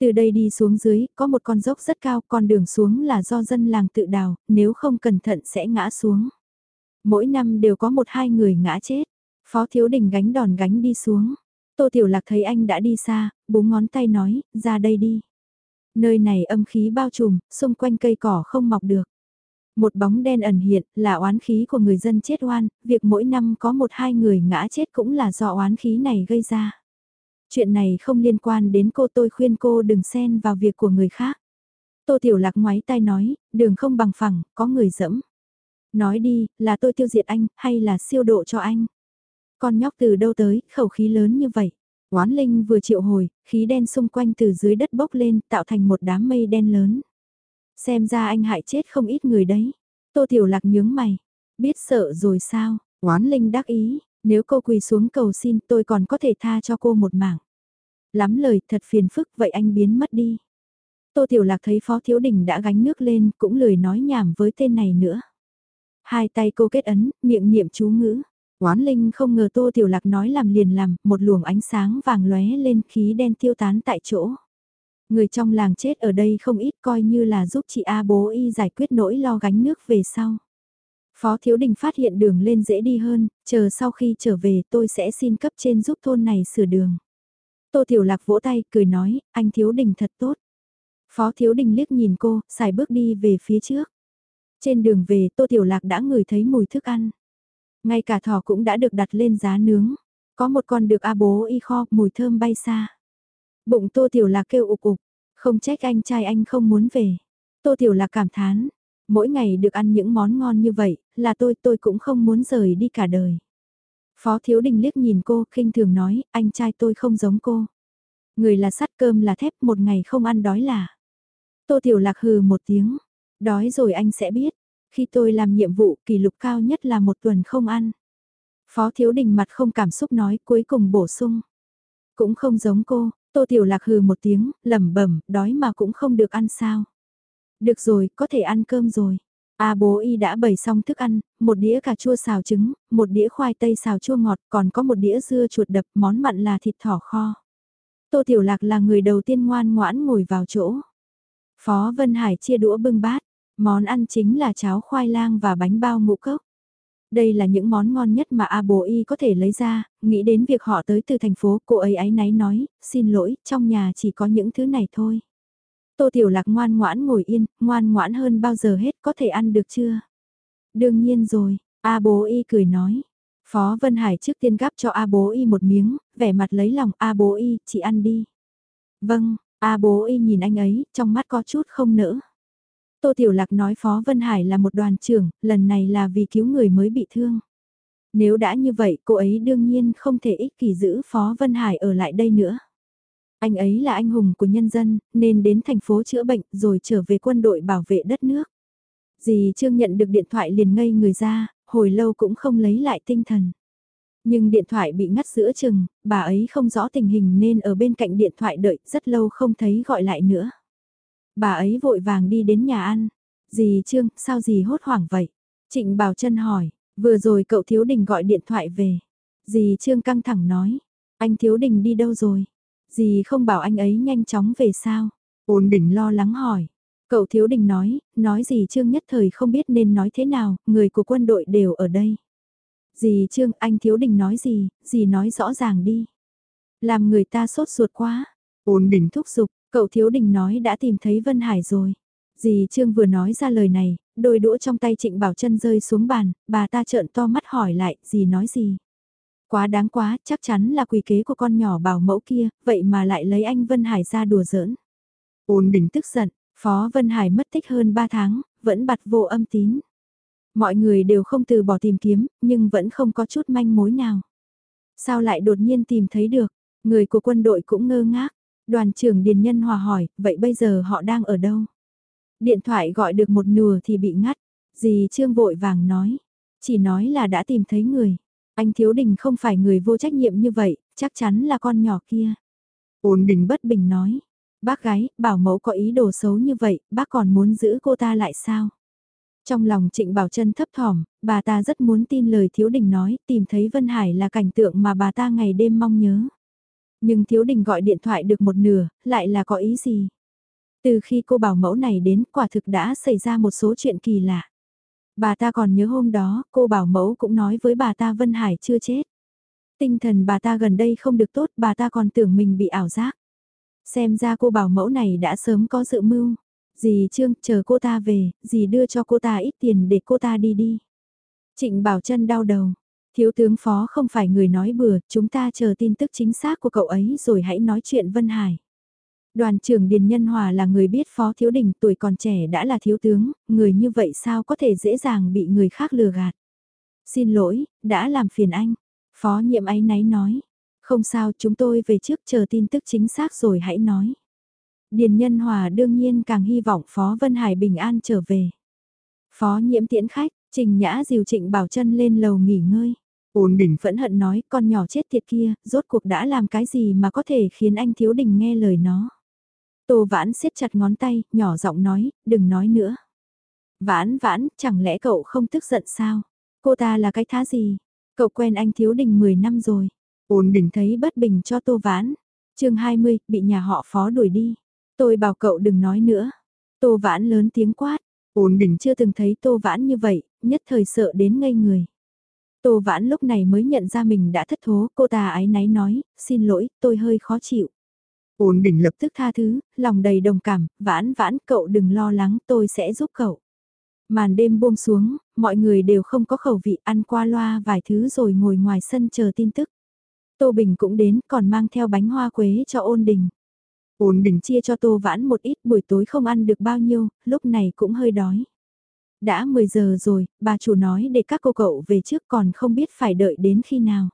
Từ đây đi xuống dưới, có một con dốc rất cao, con đường xuống là do dân làng tự đào, nếu không cẩn thận sẽ ngã xuống. Mỗi năm đều có một hai người ngã chết. Phó Thiếu Đình gánh đòn gánh đi xuống. Tô Tiểu Lạc thấy anh đã đi xa, búng ngón tay nói, ra đây đi. Nơi này âm khí bao trùm, xung quanh cây cỏ không mọc được. Một bóng đen ẩn hiện là oán khí của người dân chết oan, việc mỗi năm có một hai người ngã chết cũng là do oán khí này gây ra. Chuyện này không liên quan đến cô tôi khuyên cô đừng xen vào việc của người khác. Tô Tiểu Lạc ngoái tai nói, đường không bằng phẳng, có người dẫm. Nói đi, là tôi tiêu diệt anh, hay là siêu độ cho anh? Con nhóc từ đâu tới, khẩu khí lớn như vậy. Oán linh vừa triệu hồi, khí đen xung quanh từ dưới đất bốc lên, tạo thành một đám mây đen lớn. Xem ra anh hại chết không ít người đấy. Tô Tiểu Lạc nhướng mày. Biết sợ rồi sao? Oán linh đắc ý, nếu cô quỳ xuống cầu xin tôi còn có thể tha cho cô một mảng. Lắm lời thật phiền phức vậy anh biến mất đi. Tô Tiểu Lạc thấy Phó Thiếu Đình đã gánh nước lên cũng lười nói nhảm với tên này nữa. Hai tay cô kết ấn, miệng niệm chú ngữ. Oán Linh không ngờ Tô Tiểu Lạc nói làm liền làm, một luồng ánh sáng vàng lóe lên khí đen tiêu tán tại chỗ. Người trong làng chết ở đây không ít coi như là giúp chị A bố y giải quyết nỗi lo gánh nước về sau. Phó Thiếu Đình phát hiện đường lên dễ đi hơn, chờ sau khi trở về tôi sẽ xin cấp trên giúp thôn này sửa đường. Tô Tiểu Lạc vỗ tay, cười nói, anh Thiếu Đình thật tốt. Phó Thiếu Đình liếc nhìn cô, xài bước đi về phía trước. Trên đường về Tô Tiểu Lạc đã ngửi thấy mùi thức ăn. Ngay cả thỏ cũng đã được đặt lên giá nướng. Có một con được A bố y kho, mùi thơm bay xa. Bụng Tô Tiểu Lạc kêu ục ục, không trách anh trai anh không muốn về. Tô Tiểu Lạc cảm thán, mỗi ngày được ăn những món ngon như vậy, là tôi tôi cũng không muốn rời đi cả đời. Phó Thiếu Đình liếc nhìn cô, khinh thường nói, anh trai tôi không giống cô. Người là sắt cơm là thép, một ngày không ăn đói là. Tô Tiểu Lạc hừ một tiếng, đói rồi anh sẽ biết. Khi tôi làm nhiệm vụ, kỷ lục cao nhất là một tuần không ăn. Phó Thiếu Đình mặt không cảm xúc nói cuối cùng bổ sung. Cũng không giống cô, Tô Tiểu Lạc hừ một tiếng, lẩm bẩm, đói mà cũng không được ăn sao. Được rồi, có thể ăn cơm rồi. A bố y đã bày xong thức ăn, một đĩa cà chua xào trứng, một đĩa khoai tây xào chua ngọt, còn có một đĩa dưa chuột đập, món mặn là thịt thỏ kho. Tô Tiểu Lạc là người đầu tiên ngoan ngoãn ngồi vào chỗ. Phó Vân Hải chia đũa bưng bát, món ăn chính là cháo khoai lang và bánh bao ngũ cốc. Đây là những món ngon nhất mà A Bồ Y có thể lấy ra, nghĩ đến việc họ tới từ thành phố, cô ấy ái náy nói, xin lỗi, trong nhà chỉ có những thứ này thôi. Tô Tiểu Lạc ngoan ngoãn ngồi yên, ngoan ngoãn hơn bao giờ hết, có thể ăn được chưa? Đương nhiên rồi, A Bố Y cười nói. Phó Vân Hải trước tiên gắp cho A Bố Y một miếng, vẻ mặt lấy lòng A Bố Y, chị ăn đi. Vâng, A Bố Y nhìn anh ấy, trong mắt có chút không nỡ. Tô Tiểu Lạc nói Phó Vân Hải là một đoàn trưởng, lần này là vì cứu người mới bị thương. Nếu đã như vậy cô ấy đương nhiên không thể ích kỷ giữ Phó Vân Hải ở lại đây nữa. Anh ấy là anh hùng của nhân dân, nên đến thành phố chữa bệnh rồi trở về quân đội bảo vệ đất nước. Dì Trương nhận được điện thoại liền ngây người ra, hồi lâu cũng không lấy lại tinh thần. Nhưng điện thoại bị ngắt giữa chừng, bà ấy không rõ tình hình nên ở bên cạnh điện thoại đợi rất lâu không thấy gọi lại nữa. Bà ấy vội vàng đi đến nhà ăn. Dì Trương, sao dì hốt hoảng vậy? Trịnh Bảo Trân hỏi, vừa rồi cậu Thiếu Đình gọi điện thoại về. Dì Trương căng thẳng nói, anh Thiếu Đình đi đâu rồi? Dì không bảo anh ấy nhanh chóng về sao? Ôn Đình lo lắng hỏi. Cậu Thiếu Đình nói, nói gì Trương nhất thời không biết nên nói thế nào, người của quân đội đều ở đây. Dì Trương, anh Thiếu Đình nói gì, dì nói rõ ràng đi. Làm người ta sốt ruột quá. Ôn Đình thúc giục, cậu Thiếu Đình nói đã tìm thấy Vân Hải rồi. Dì Trương vừa nói ra lời này, đôi đũa trong tay Trịnh Bảo chân rơi xuống bàn, bà ta trợn to mắt hỏi lại, dì nói gì. Quá đáng quá, chắc chắn là quỷ kế của con nhỏ bảo mẫu kia, vậy mà lại lấy anh Vân Hải ra đùa giỡn. Ôn Đình tức giận, Phó Vân Hải mất tích hơn 3 tháng, vẫn bặt vô âm tín. Mọi người đều không từ bỏ tìm kiếm, nhưng vẫn không có chút manh mối nào. Sao lại đột nhiên tìm thấy được, người của quân đội cũng ngơ ngác. Đoàn trưởng Điền Nhân Hòa hỏi, vậy bây giờ họ đang ở đâu? Điện thoại gọi được một nửa thì bị ngắt. Dì Trương vội vàng nói. Chỉ nói là đã tìm thấy người. Anh Thiếu Đình không phải người vô trách nhiệm như vậy, chắc chắn là con nhỏ kia. Ôn Đình bất bình nói. Bác gái, bảo mẫu có ý đồ xấu như vậy, bác còn muốn giữ cô ta lại sao? Trong lòng Trịnh Bảo Trân thấp thỏm, bà ta rất muốn tin lời Thiếu Đình nói, tìm thấy Vân Hải là cảnh tượng mà bà ta ngày đêm mong nhớ. Nhưng Thiếu Đình gọi điện thoại được một nửa, lại là có ý gì? Từ khi cô bảo mẫu này đến, quả thực đã xảy ra một số chuyện kỳ lạ. Bà ta còn nhớ hôm đó, cô bảo mẫu cũng nói với bà ta Vân Hải chưa chết. Tinh thần bà ta gần đây không được tốt, bà ta còn tưởng mình bị ảo giác. Xem ra cô bảo mẫu này đã sớm có dự mưu. Dì Trương, chờ cô ta về, dì đưa cho cô ta ít tiền để cô ta đi đi. Trịnh Bảo chân đau đầu. Thiếu tướng phó không phải người nói bừa, chúng ta chờ tin tức chính xác của cậu ấy rồi hãy nói chuyện Vân Hải. Đoàn trưởng Điền Nhân Hòa là người biết Phó Thiếu Đình tuổi còn trẻ đã là thiếu tướng, người như vậy sao có thể dễ dàng bị người khác lừa gạt. Xin lỗi, đã làm phiền anh. Phó nhiệm ấy náy nói. Không sao chúng tôi về trước chờ tin tức chính xác rồi hãy nói. Điền Nhân Hòa đương nhiên càng hy vọng Phó Vân Hải bình an trở về. Phó nhiễm tiễn khách, Trình Nhã dìu Trịnh Bảo chân lên lầu nghỉ ngơi. Ôn Đình phẫn hận nói con nhỏ chết tiệt kia, rốt cuộc đã làm cái gì mà có thể khiến anh Thiếu Đình nghe lời nó. Tô Vãn siết chặt ngón tay, nhỏ giọng nói, đừng nói nữa. Vãn vãn, chẳng lẽ cậu không tức giận sao? Cô ta là cái thá gì? Cậu quen anh Thiếu Đình 10 năm rồi. Ôn Đình thấy bất bình cho Tô Vãn. chương 20, bị nhà họ phó đuổi đi. Tôi bảo cậu đừng nói nữa. Tô Vãn lớn tiếng quát. Ôn Đình chưa từng thấy Tô Vãn như vậy, nhất thời sợ đến ngây người. Tô Vãn lúc này mới nhận ra mình đã thất thố, cô ta ái náy nói, xin lỗi, tôi hơi khó chịu. Ôn Đình lập tức tha thứ, lòng đầy đồng cảm, vãn vãn cậu đừng lo lắng tôi sẽ giúp cậu. Màn đêm buông xuống, mọi người đều không có khẩu vị ăn qua loa vài thứ rồi ngồi ngoài sân chờ tin tức. Tô Bình cũng đến còn mang theo bánh hoa quế cho ôn đình. Ôn đình chia cho Tô Vãn một ít buổi tối không ăn được bao nhiêu, lúc này cũng hơi đói. Đã 10 giờ rồi, bà chủ nói để các cô cậu về trước còn không biết phải đợi đến khi nào.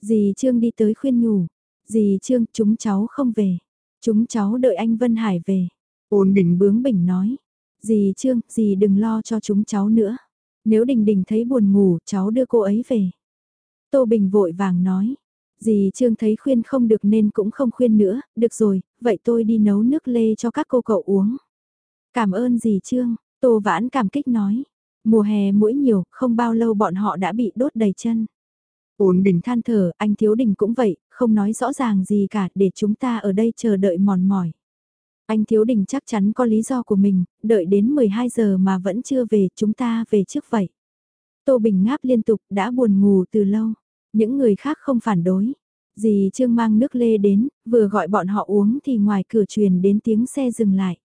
Dì Trương đi tới khuyên nhủ, Dì Trương, chúng cháu không về. Chúng cháu đợi anh Vân Hải về. Ôn đình bướng bỉnh nói. Dì Trương, dì đừng lo cho chúng cháu nữa. Nếu đình đình thấy buồn ngủ, cháu đưa cô ấy về. Tô Bình vội vàng nói. Dì Trương thấy khuyên không được nên cũng không khuyên nữa, được rồi, vậy tôi đi nấu nước lê cho các cô cậu uống. Cảm ơn dì Trương, Tô Vãn cảm kích nói. Mùa hè mũi nhiều, không bao lâu bọn họ đã bị đốt đầy chân. Ôn đình than thở, anh thiếu đình cũng vậy, không nói rõ ràng gì cả để chúng ta ở đây chờ đợi mòn mỏi. Anh Thiếu Đình chắc chắn có lý do của mình, đợi đến 12 giờ mà vẫn chưa về, chúng ta về trước vậy. Tô Bình ngáp liên tục, đã buồn ngủ từ lâu. Những người khác không phản đối. Dì Trương mang nước lê đến, vừa gọi bọn họ uống thì ngoài cửa truyền đến tiếng xe dừng lại.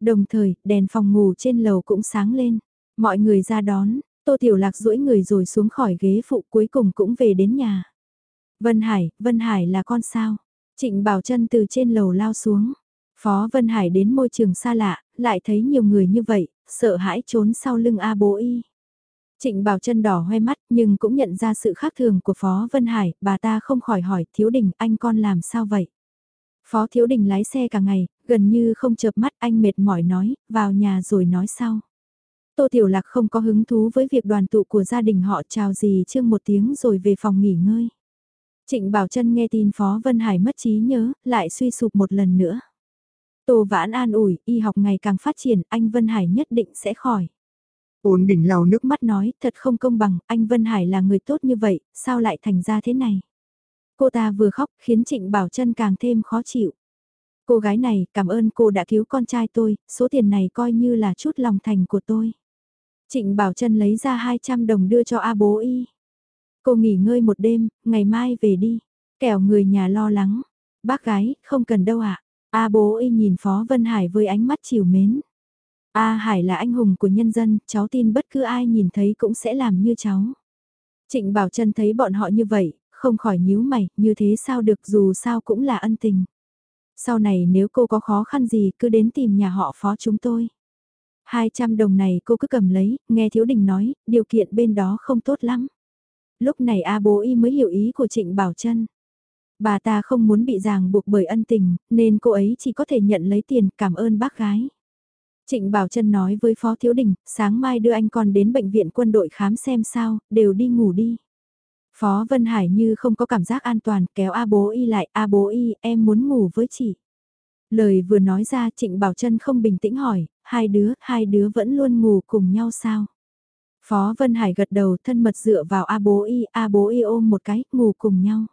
Đồng thời, đèn phòng ngủ trên lầu cũng sáng lên. Mọi người ra đón, Tô Tiểu Lạc duỗi người rồi xuống khỏi ghế phụ cuối cùng cũng về đến nhà. Vân Hải, Vân Hải là con sao? Trịnh Bảo Trân từ trên lầu lao xuống. Phó Vân Hải đến môi trường xa lạ, lại thấy nhiều người như vậy, sợ hãi trốn sau lưng A bố y. Trịnh Bảo Trân đỏ hoe mắt nhưng cũng nhận ra sự khác thường của Phó Vân Hải, bà ta không khỏi hỏi Thiếu Đình anh con làm sao vậy? Phó Thiếu Đình lái xe cả ngày, gần như không chợp mắt anh mệt mỏi nói, vào nhà rồi nói sau. Tô Tiểu Lạc không có hứng thú với việc đoàn tụ của gia đình họ chào gì chương một tiếng rồi về phòng nghỉ ngơi. Trịnh Bảo Trân nghe tin Phó Vân Hải mất trí nhớ, lại suy sụp một lần nữa. Tô Vãn an ủi, y học ngày càng phát triển, anh Vân Hải nhất định sẽ khỏi. Ôn đỉnh lau nước mắt nói, thật không công bằng, anh Vân Hải là người tốt như vậy, sao lại thành ra thế này? Cô ta vừa khóc, khiến Trịnh Bảo Trân càng thêm khó chịu. Cô gái này, cảm ơn cô đã cứu con trai tôi, số tiền này coi như là chút lòng thành của tôi. Trịnh Bảo Trân lấy ra 200 đồng đưa cho A bố y. Cô nghỉ ngơi một đêm, ngày mai về đi. Kẻo người nhà lo lắng. Bác gái, không cần đâu ạ. A bố y nhìn Phó Vân Hải với ánh mắt chiều mến. A Hải là anh hùng của nhân dân, cháu tin bất cứ ai nhìn thấy cũng sẽ làm như cháu. Trịnh Bảo Trân thấy bọn họ như vậy, không khỏi nhíu mày, như thế sao được dù sao cũng là ân tình. Sau này nếu cô có khó khăn gì cứ đến tìm nhà họ phó chúng tôi. 200 đồng này cô cứ cầm lấy, nghe Thiếu Đình nói, điều kiện bên đó không tốt lắm. Lúc này A bố y mới hiểu ý của Trịnh Bảo Trân. Bà ta không muốn bị ràng buộc bởi ân tình, nên cô ấy chỉ có thể nhận lấy tiền cảm ơn bác gái. Trịnh Bảo Trân nói với Phó Thiếu Đình, sáng mai đưa anh con đến bệnh viện quân đội khám xem sao, đều đi ngủ đi. Phó Vân Hải như không có cảm giác an toàn, kéo A bố y lại, A bố y, em muốn ngủ với chị. Lời vừa nói ra Trịnh Bảo Trân không bình tĩnh hỏi, hai đứa, hai đứa vẫn luôn ngủ cùng nhau sao? Phó Vân Hải gật đầu thân mật dựa vào A bố y, A bố y ôm một cái, ngủ cùng nhau.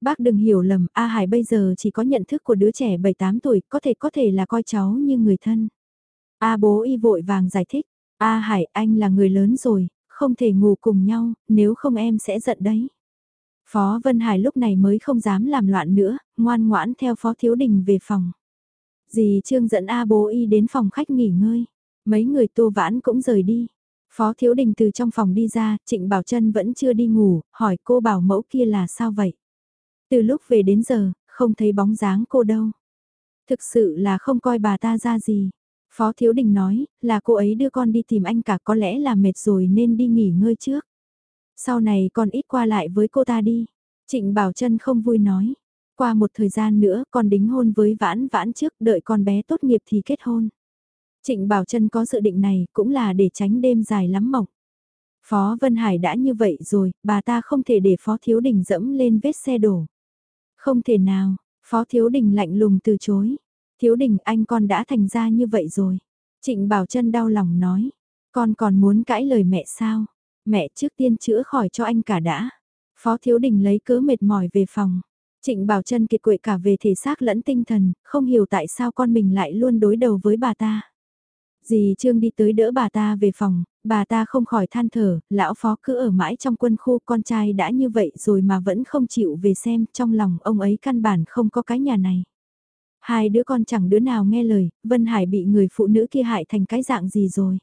Bác đừng hiểu lầm, A Hải bây giờ chỉ có nhận thức của đứa trẻ 7-8 tuổi, có thể có thể là coi cháu như người thân. A bố y vội vàng giải thích, A Hải anh là người lớn rồi, không thể ngủ cùng nhau, nếu không em sẽ giận đấy. Phó Vân Hải lúc này mới không dám làm loạn nữa, ngoan ngoãn theo Phó Thiếu Đình về phòng. Dì Trương dẫn A bố y đến phòng khách nghỉ ngơi, mấy người tô vãn cũng rời đi. Phó Thiếu Đình từ trong phòng đi ra, Trịnh Bảo Trân vẫn chưa đi ngủ, hỏi cô bảo mẫu kia là sao vậy? Từ lúc về đến giờ, không thấy bóng dáng cô đâu. Thực sự là không coi bà ta ra gì. Phó Thiếu Đình nói, là cô ấy đưa con đi tìm anh cả có lẽ là mệt rồi nên đi nghỉ ngơi trước. Sau này con ít qua lại với cô ta đi. Trịnh Bảo Trân không vui nói. Qua một thời gian nữa con đính hôn với vãn vãn trước đợi con bé tốt nghiệp thì kết hôn. Trịnh Bảo Trân có dự định này cũng là để tránh đêm dài lắm mộng. Phó Vân Hải đã như vậy rồi, bà ta không thể để Phó Thiếu Đình dẫm lên vết xe đổ. Không thể nào, Phó Thiếu Đình lạnh lùng từ chối. Thiếu Đình anh con đã thành ra như vậy rồi. Trịnh Bảo Trân đau lòng nói, con còn muốn cãi lời mẹ sao? Mẹ trước tiên chữa khỏi cho anh cả đã. Phó Thiếu Đình lấy cớ mệt mỏi về phòng. Trịnh Bảo Trân kiệt quệ cả về thể xác lẫn tinh thần, không hiểu tại sao con mình lại luôn đối đầu với bà ta. Dì Trương đi tới đỡ bà ta về phòng, bà ta không khỏi than thở, lão phó cứ ở mãi trong quân khu con trai đã như vậy rồi mà vẫn không chịu về xem, trong lòng ông ấy căn bản không có cái nhà này. Hai đứa con chẳng đứa nào nghe lời, Vân Hải bị người phụ nữ kia hại thành cái dạng gì rồi.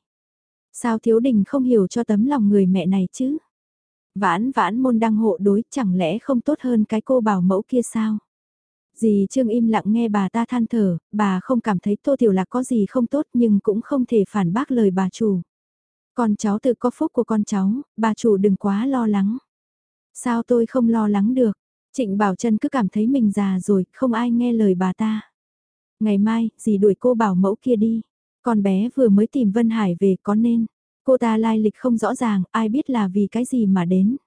Sao thiếu đình không hiểu cho tấm lòng người mẹ này chứ? Vãn vãn môn đăng hộ đối chẳng lẽ không tốt hơn cái cô bảo mẫu kia sao? Dì Trương im lặng nghe bà ta than thở, bà không cảm thấy Tô Tiểu Lạc có gì không tốt nhưng cũng không thể phản bác lời bà chủ. Con cháu tự có phúc của con cháu, bà chủ đừng quá lo lắng. Sao tôi không lo lắng được? Trịnh Bảo Trân cứ cảm thấy mình già rồi, không ai nghe lời bà ta. Ngày mai, dì đuổi cô bảo mẫu kia đi. Con bé vừa mới tìm Vân Hải về có nên. Cô ta lai lịch không rõ ràng, ai biết là vì cái gì mà đến.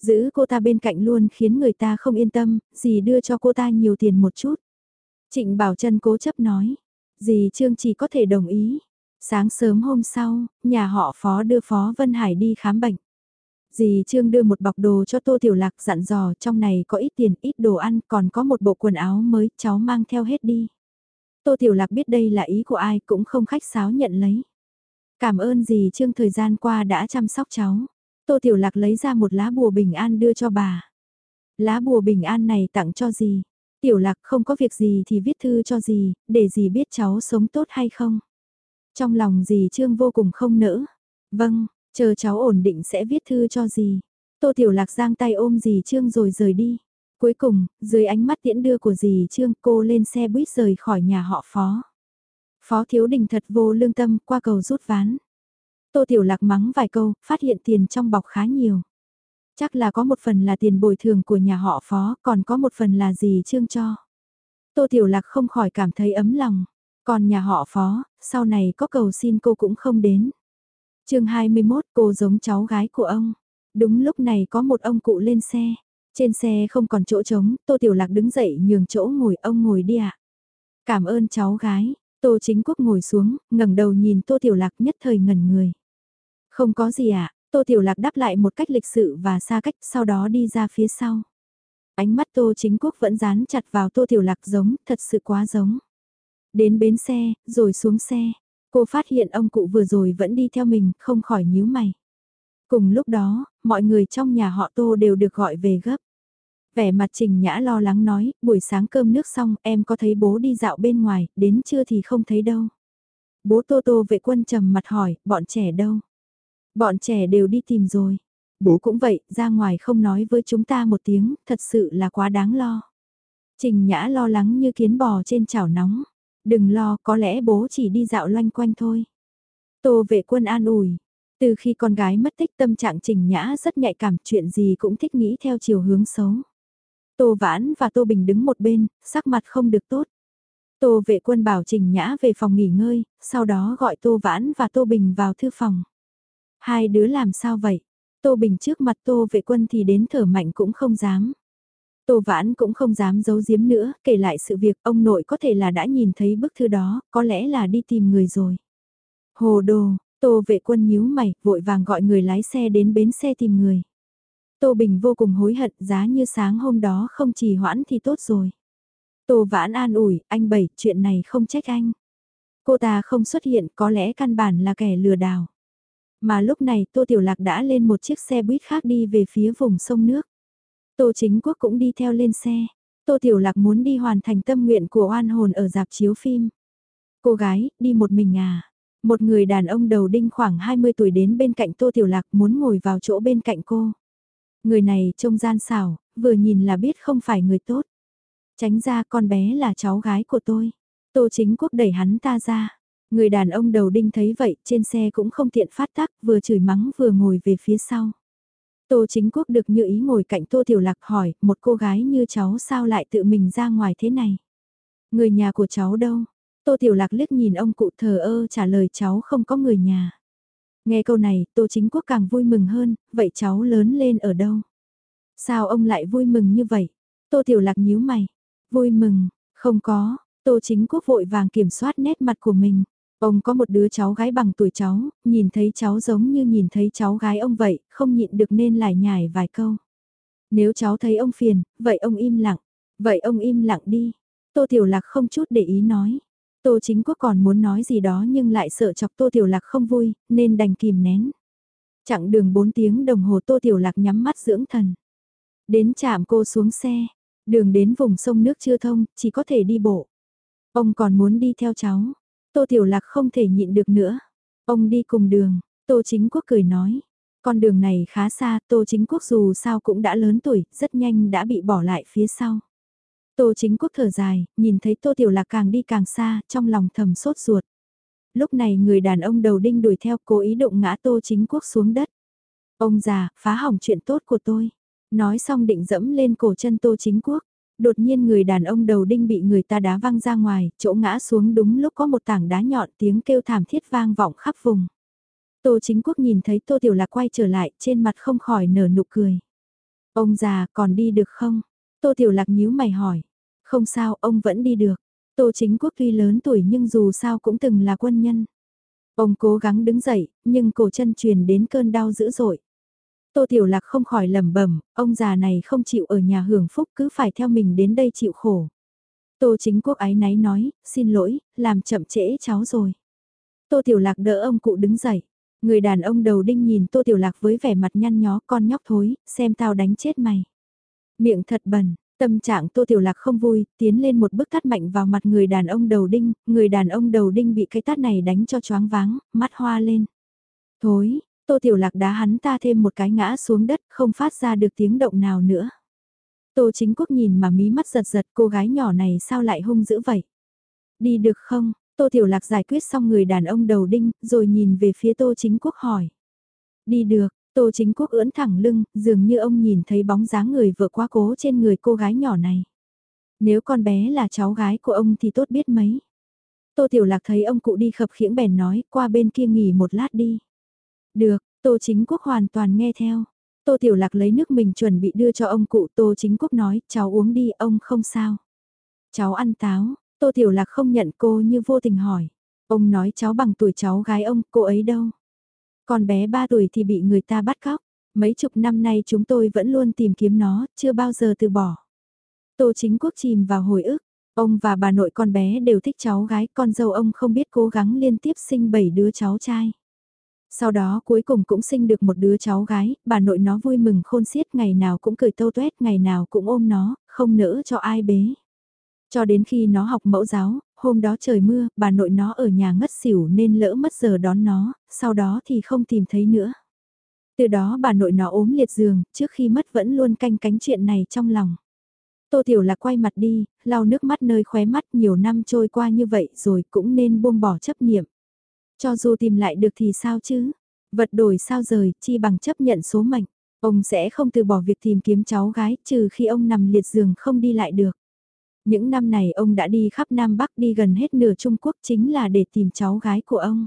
Giữ cô ta bên cạnh luôn khiến người ta không yên tâm, dì đưa cho cô ta nhiều tiền một chút. Trịnh Bảo Trân cố chấp nói, dì Trương chỉ có thể đồng ý. Sáng sớm hôm sau, nhà họ Phó đưa Phó Vân Hải đi khám bệnh. Dì Trương đưa một bọc đồ cho Tô Tiểu Lạc dặn dò trong này có ít tiền, ít đồ ăn, còn có một bộ quần áo mới, cháu mang theo hết đi. Tô Tiểu Lạc biết đây là ý của ai cũng không khách sáo nhận lấy. Cảm ơn dì Trương thời gian qua đã chăm sóc cháu. Tô Tiểu Lạc lấy ra một lá bùa bình an đưa cho bà. Lá bùa bình an này tặng cho gì? Tiểu Lạc không có việc gì thì viết thư cho gì? để gì biết cháu sống tốt hay không. Trong lòng dì Trương vô cùng không nỡ. Vâng, chờ cháu ổn định sẽ viết thư cho dì. Tô Tiểu Lạc giang tay ôm dì Trương rồi rời đi. Cuối cùng, dưới ánh mắt tiễn đưa của dì Trương cô lên xe buýt rời khỏi nhà họ Phó. Phó Thiếu Đình thật vô lương tâm qua cầu rút ván. Tô Tiểu Lạc mắng vài câu, phát hiện tiền trong bọc khá nhiều. Chắc là có một phần là tiền bồi thường của nhà họ Phó, còn có một phần là gì, Trương cho. Tô Tiểu Lạc không khỏi cảm thấy ấm lòng. Còn nhà họ Phó, sau này có cầu xin cô cũng không đến. chương 21 cô giống cháu gái của ông. Đúng lúc này có một ông cụ lên xe. Trên xe không còn chỗ trống, Tô Tiểu Lạc đứng dậy nhường chỗ ngồi ông ngồi đi ạ. Cảm ơn cháu gái, Tô Chính Quốc ngồi xuống, ngẩng đầu nhìn Tô Tiểu Lạc nhất thời ngẩn người. Không có gì ạ, Tô Tiểu Lạc đáp lại một cách lịch sự và xa cách sau đó đi ra phía sau. Ánh mắt Tô Chính Quốc vẫn dán chặt vào Tô Tiểu Lạc giống, thật sự quá giống. Đến bến xe, rồi xuống xe, cô phát hiện ông cụ vừa rồi vẫn đi theo mình, không khỏi nhíu mày. Cùng lúc đó, mọi người trong nhà họ Tô đều được gọi về gấp. Vẻ mặt Trình Nhã lo lắng nói, buổi sáng cơm nước xong em có thấy bố đi dạo bên ngoài, đến trưa thì không thấy đâu. Bố Tô Tô vệ quân trầm mặt hỏi, bọn trẻ đâu? Bọn trẻ đều đi tìm rồi. Bố cũng vậy, ra ngoài không nói với chúng ta một tiếng, thật sự là quá đáng lo. Trình Nhã lo lắng như kiến bò trên chảo nóng. Đừng lo, có lẽ bố chỉ đi dạo loanh quanh thôi. Tô vệ quân an ủi, từ khi con gái mất tích tâm trạng Trình Nhã rất nhạy cảm chuyện gì cũng thích nghĩ theo chiều hướng xấu. Tô Vãn và Tô Bình đứng một bên, sắc mặt không được tốt. Tô vệ quân bảo Trình Nhã về phòng nghỉ ngơi, sau đó gọi Tô Vãn và Tô Bình vào thư phòng. Hai đứa làm sao vậy? Tô Bình trước mặt Tô vệ quân thì đến thở mạnh cũng không dám. Tô Vãn cũng không dám giấu giếm nữa, kể lại sự việc ông nội có thể là đã nhìn thấy bức thư đó, có lẽ là đi tìm người rồi. Hồ đồ, Tô vệ quân nhíu mày, vội vàng gọi người lái xe đến bến xe tìm người. Tô Bình vô cùng hối hận giá như sáng hôm đó không trì hoãn thì tốt rồi. Tô Vãn an ủi, anh Bảy, chuyện này không trách anh. Cô ta không xuất hiện có lẽ căn bản là kẻ lừa đảo. Mà lúc này Tô Tiểu Lạc đã lên một chiếc xe buýt khác đi về phía vùng sông nước. Tô Chính Quốc cũng đi theo lên xe. Tô Tiểu Lạc muốn đi hoàn thành tâm nguyện của oan hồn ở dạp chiếu phim. Cô gái, đi một mình à? Một người đàn ông đầu đinh khoảng 20 tuổi đến bên cạnh Tô Tiểu Lạc muốn ngồi vào chỗ bên cạnh cô. Người này trông gian xảo, vừa nhìn là biết không phải người tốt. Tránh ra con bé là cháu gái của tôi. Tô chính quốc đẩy hắn ta ra. Người đàn ông đầu đinh thấy vậy, trên xe cũng không tiện phát tác, vừa chửi mắng vừa ngồi về phía sau. Tô chính quốc được như ý ngồi cạnh Tô Tiểu Lạc hỏi, một cô gái như cháu sao lại tự mình ra ngoài thế này? Người nhà của cháu đâu? Tô Tiểu Lạc liếc nhìn ông cụ thờ ơ trả lời cháu không có người nhà. Nghe câu này, Tô Chính Quốc càng vui mừng hơn, vậy cháu lớn lên ở đâu? Sao ông lại vui mừng như vậy? Tô Tiểu Lạc nhíu mày. Vui mừng, không có, Tô Chính Quốc vội vàng kiểm soát nét mặt của mình. Ông có một đứa cháu gái bằng tuổi cháu, nhìn thấy cháu giống như nhìn thấy cháu gái ông vậy, không nhịn được nên lại nhải vài câu. Nếu cháu thấy ông phiền, vậy ông im lặng. Vậy ông im lặng đi. Tô Tiểu Lạc không chút để ý nói. Tô Chính Quốc còn muốn nói gì đó nhưng lại sợ chọc Tô Tiểu Lạc không vui, nên đành kìm nén. Chặng đường 4 tiếng đồng hồ Tô Tiểu Lạc nhắm mắt dưỡng thần. Đến trạm cô xuống xe, đường đến vùng sông nước chưa thông, chỉ có thể đi bộ. Ông còn muốn đi theo cháu. Tô Tiểu Lạc không thể nhịn được nữa. Ông đi cùng đường, Tô Chính Quốc cười nói. Con đường này khá xa, Tô Chính Quốc dù sao cũng đã lớn tuổi, rất nhanh đã bị bỏ lại phía sau. Tô chính quốc thở dài, nhìn thấy tô tiểu lạc càng đi càng xa, trong lòng thầm sốt ruột. Lúc này người đàn ông đầu đinh đuổi theo cố ý động ngã tô chính quốc xuống đất. Ông già, phá hỏng chuyện tốt của tôi. Nói xong định dẫm lên cổ chân tô chính quốc. Đột nhiên người đàn ông đầu đinh bị người ta đá văng ra ngoài, chỗ ngã xuống đúng lúc có một tảng đá nhọn tiếng kêu thảm thiết vang vọng khắp vùng. Tô chính quốc nhìn thấy tô tiểu lạc quay trở lại trên mặt không khỏi nở nụ cười. Ông già còn đi được không? Tô Tiểu Lạc nhíu mày hỏi. Không sao, ông vẫn đi được. Tô Chính Quốc tuy lớn tuổi nhưng dù sao cũng từng là quân nhân. Ông cố gắng đứng dậy, nhưng cổ chân truyền đến cơn đau dữ dội. Tô Tiểu Lạc không khỏi lẩm bẩm, ông già này không chịu ở nhà hưởng phúc cứ phải theo mình đến đây chịu khổ. Tô chính quốc ái náy nói, xin lỗi, làm chậm trễ cháu rồi. Tô Tiểu Lạc đỡ ông cụ đứng dậy. Người đàn ông đầu đinh nhìn Tô Tiểu Lạc với vẻ mặt nhăn nhó con nhóc thối, xem tao đánh chết mày. Miệng thật bẩn, tâm trạng Tô Tiểu Lạc không vui, tiến lên một bước tát mạnh vào mặt người đàn ông đầu đinh, người đàn ông đầu đinh bị cái tát này đánh cho choáng váng, mắt hoa lên. Thối, Tô Tiểu Lạc đá hắn ta thêm một cái ngã xuống đất, không phát ra được tiếng động nào nữa. Tô Chính Quốc nhìn mà mí mắt giật giật cô gái nhỏ này sao lại hung dữ vậy? Đi được không? Tô Tiểu Lạc giải quyết xong người đàn ông đầu đinh, rồi nhìn về phía Tô Chính Quốc hỏi. Đi được, Tô Chính Quốc ưỡn thẳng lưng, dường như ông nhìn thấy bóng dáng người vợ quá cố trên người cô gái nhỏ này. Nếu con bé là cháu gái của ông thì tốt biết mấy. Tô Tiểu Lạc thấy ông cụ đi khập khiễng bèn nói qua bên kia nghỉ một lát đi. Được, Tô Chính Quốc hoàn toàn nghe theo. Tô Tiểu Lạc lấy nước mình chuẩn bị đưa cho ông cụ Tô Chính Quốc nói cháu uống đi ông không sao. Cháu ăn táo, Tô Tiểu Lạc không nhận cô như vô tình hỏi. Ông nói cháu bằng tuổi cháu gái ông, cô ấy đâu? Con bé 3 tuổi thì bị người ta bắt cóc. Mấy chục năm nay chúng tôi vẫn luôn tìm kiếm nó, chưa bao giờ từ bỏ. Tô chính quốc chìm vào hồi ức. Ông và bà nội con bé đều thích cháu gái, con dâu ông không biết cố gắng liên tiếp sinh 7 đứa cháu trai. Sau đó cuối cùng cũng sinh được một đứa cháu gái, bà nội nó vui mừng khôn xiết ngày nào cũng cười tâu tuét, ngày nào cũng ôm nó, không nỡ cho ai bế. Cho đến khi nó học mẫu giáo, hôm đó trời mưa, bà nội nó ở nhà ngất xỉu nên lỡ mất giờ đón nó, sau đó thì không tìm thấy nữa. Từ đó bà nội nó ốm liệt giường, trước khi mất vẫn luôn canh cánh chuyện này trong lòng. Tô Tiểu Lạc quay mặt đi, lau nước mắt nơi khóe mắt nhiều năm trôi qua như vậy rồi cũng nên buông bỏ chấp niệm. Cho dù tìm lại được thì sao chứ? Vật đổi sao rời, chi bằng chấp nhận số mệnh. Ông sẽ không từ bỏ việc tìm kiếm cháu gái, trừ khi ông nằm liệt giường không đi lại được. Những năm này ông đã đi khắp Nam Bắc đi gần hết nửa Trung Quốc chính là để tìm cháu gái của ông.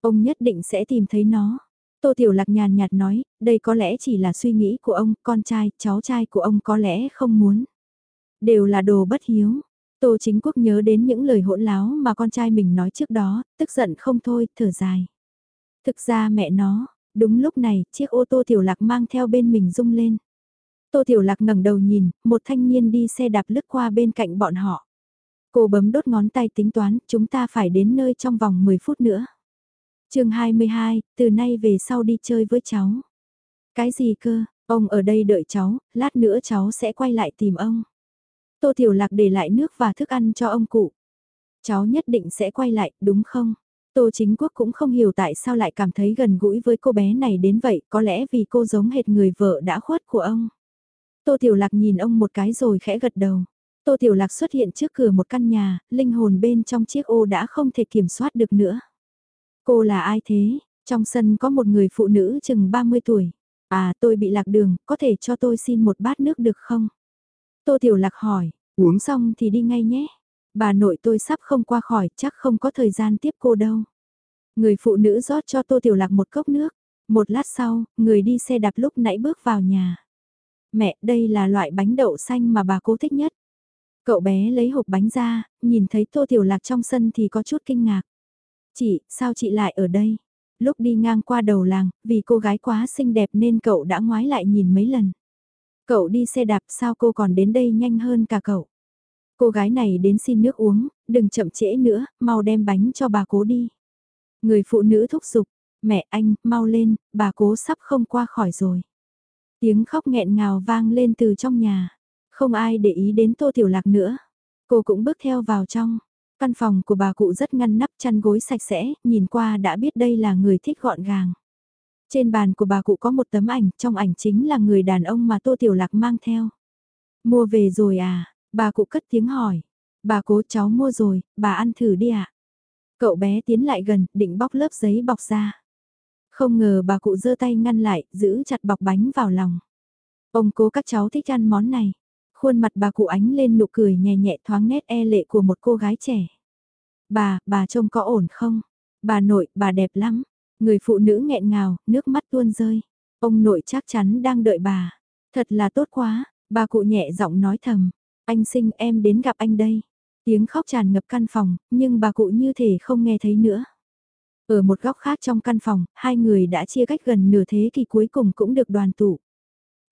Ông nhất định sẽ tìm thấy nó. Tô Tiểu Lạc nhàn nhạt nói, đây có lẽ chỉ là suy nghĩ của ông, con trai, cháu trai của ông có lẽ không muốn. Đều là đồ bất hiếu. Tô Chính Quốc nhớ đến những lời hỗn láo mà con trai mình nói trước đó, tức giận không thôi, thở dài. Thực ra mẹ nó, đúng lúc này, chiếc ô tô Tiểu Lạc mang theo bên mình rung lên. Tô Tiểu Lạc ngẩng đầu nhìn, một thanh niên đi xe đạp lướt qua bên cạnh bọn họ. Cô bấm đốt ngón tay tính toán, chúng ta phải đến nơi trong vòng 10 phút nữa. chương 22, từ nay về sau đi chơi với cháu. Cái gì cơ, ông ở đây đợi cháu, lát nữa cháu sẽ quay lại tìm ông. Tô Tiểu Lạc để lại nước và thức ăn cho ông cụ. Cháu nhất định sẽ quay lại, đúng không? Tô Chính Quốc cũng không hiểu tại sao lại cảm thấy gần gũi với cô bé này đến vậy, có lẽ vì cô giống hệt người vợ đã khuất của ông. Tô Tiểu Lạc nhìn ông một cái rồi khẽ gật đầu. Tô Tiểu Lạc xuất hiện trước cửa một căn nhà, linh hồn bên trong chiếc ô đã không thể kiểm soát được nữa. Cô là ai thế? Trong sân có một người phụ nữ chừng 30 tuổi. À tôi bị lạc đường, có thể cho tôi xin một bát nước được không? Tô Tiểu Lạc hỏi, uống xong thì đi ngay nhé. Bà nội tôi sắp không qua khỏi, chắc không có thời gian tiếp cô đâu. Người phụ nữ rót cho Tô Tiểu Lạc một cốc nước. Một lát sau, người đi xe đạp lúc nãy bước vào nhà. Mẹ, đây là loại bánh đậu xanh mà bà cố thích nhất. Cậu bé lấy hộp bánh ra, nhìn thấy Tô Tiểu Lạc trong sân thì có chút kinh ngạc. Chị, sao chị lại ở đây? Lúc đi ngang qua đầu làng, vì cô gái quá xinh đẹp nên cậu đã ngoái lại nhìn mấy lần. Cậu đi xe đạp sao cô còn đến đây nhanh hơn cả cậu? Cô gái này đến xin nước uống, đừng chậm trễ nữa, mau đem bánh cho bà cố đi. Người phụ nữ thúc giục, mẹ anh, mau lên, bà cố sắp không qua khỏi rồi. Tiếng khóc nghẹn ngào vang lên từ trong nhà. Không ai để ý đến Tô Tiểu Lạc nữa. Cô cũng bước theo vào trong. Căn phòng của bà cụ rất ngăn nắp chăn gối sạch sẽ, nhìn qua đã biết đây là người thích gọn gàng. Trên bàn của bà cụ có một tấm ảnh, trong ảnh chính là người đàn ông mà Tô Tiểu Lạc mang theo. Mua về rồi à? Bà cụ cất tiếng hỏi. Bà cố cháu mua rồi, bà ăn thử đi ạ. À? Cậu bé tiến lại gần, định bóc lớp giấy bọc ra. Không ngờ bà cụ giơ tay ngăn lại, giữ chặt bọc bánh vào lòng. Ông cố các cháu thích ăn món này. Khuôn mặt bà cụ ánh lên nụ cười nhẹ nhẹ thoáng nét e lệ của một cô gái trẻ. Bà, bà trông có ổn không? Bà nội, bà đẹp lắm. Người phụ nữ nghẹn ngào, nước mắt tuôn rơi. Ông nội chắc chắn đang đợi bà. Thật là tốt quá, bà cụ nhẹ giọng nói thầm. Anh sinh em đến gặp anh đây. Tiếng khóc tràn ngập căn phòng, nhưng bà cụ như thể không nghe thấy nữa. Ở một góc khác trong căn phòng, hai người đã chia cách gần nửa thế kỷ cuối cùng cũng được đoàn tụ.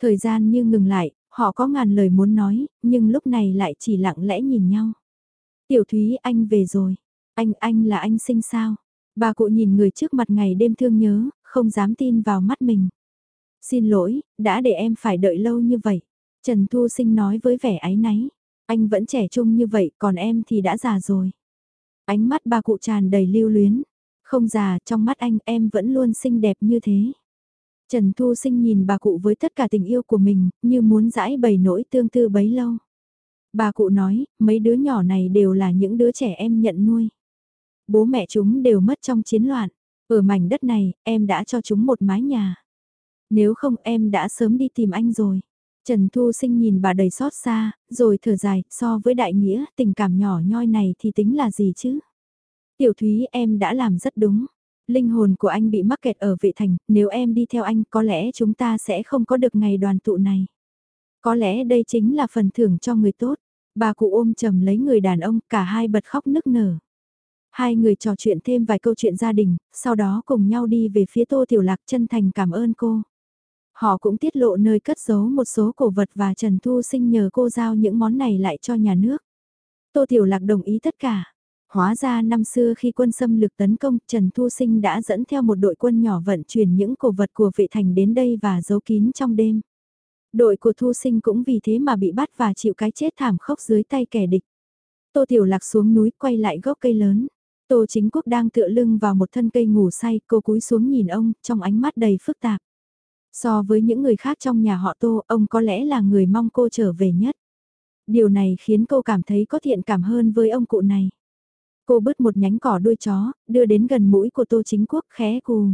Thời gian như ngừng lại, họ có ngàn lời muốn nói, nhưng lúc này lại chỉ lặng lẽ nhìn nhau. Tiểu Thúy anh về rồi. Anh, anh là anh sinh sao? Bà cụ nhìn người trước mặt ngày đêm thương nhớ, không dám tin vào mắt mình. Xin lỗi, đã để em phải đợi lâu như vậy. Trần Thu Sinh nói với vẻ áy náy. Anh vẫn trẻ trung như vậy, còn em thì đã già rồi. Ánh mắt bà cụ tràn đầy lưu luyến. Không già, trong mắt anh em vẫn luôn xinh đẹp như thế. Trần Thu Sinh nhìn bà cụ với tất cả tình yêu của mình, như muốn giải bày nỗi tương tư bấy lâu. Bà cụ nói, mấy đứa nhỏ này đều là những đứa trẻ em nhận nuôi. Bố mẹ chúng đều mất trong chiến loạn. Ở mảnh đất này, em đã cho chúng một mái nhà. Nếu không em đã sớm đi tìm anh rồi. Trần Thu Sinh nhìn bà đầy xót xa, rồi thở dài, so với đại nghĩa, tình cảm nhỏ nhoi này thì tính là gì chứ? Tiểu Thúy em đã làm rất đúng. Linh hồn của anh bị mắc kẹt ở vệ thành, nếu em đi theo anh có lẽ chúng ta sẽ không có được ngày đoàn tụ này. Có lẽ đây chính là phần thưởng cho người tốt. Bà cụ ôm chầm lấy người đàn ông, cả hai bật khóc nức nở. Hai người trò chuyện thêm vài câu chuyện gia đình, sau đó cùng nhau đi về phía Tô Tiểu Lạc chân thành cảm ơn cô. Họ cũng tiết lộ nơi cất giấu một số cổ vật và Trần Thu Sinh nhờ cô giao những món này lại cho nhà nước. Tô Tiểu Lạc đồng ý tất cả. Hóa ra năm xưa khi quân xâm lược tấn công, Trần Thu Sinh đã dẫn theo một đội quân nhỏ vận chuyển những cổ vật của vệ thành đến đây và giấu kín trong đêm. Đội của Thu Sinh cũng vì thế mà bị bắt và chịu cái chết thảm khốc dưới tay kẻ địch. Tô Tiểu Lạc xuống núi quay lại gốc cây lớn. Tô Chính Quốc đang tựa lưng vào một thân cây ngủ say, cô cúi xuống nhìn ông, trong ánh mắt đầy phức tạp. So với những người khác trong nhà họ Tô, ông có lẽ là người mong cô trở về nhất. Điều này khiến cô cảm thấy có thiện cảm hơn với ông cụ này. Cô bứt một nhánh cỏ đuôi chó, đưa đến gần mũi của Tô Chính Quốc khẽ cù.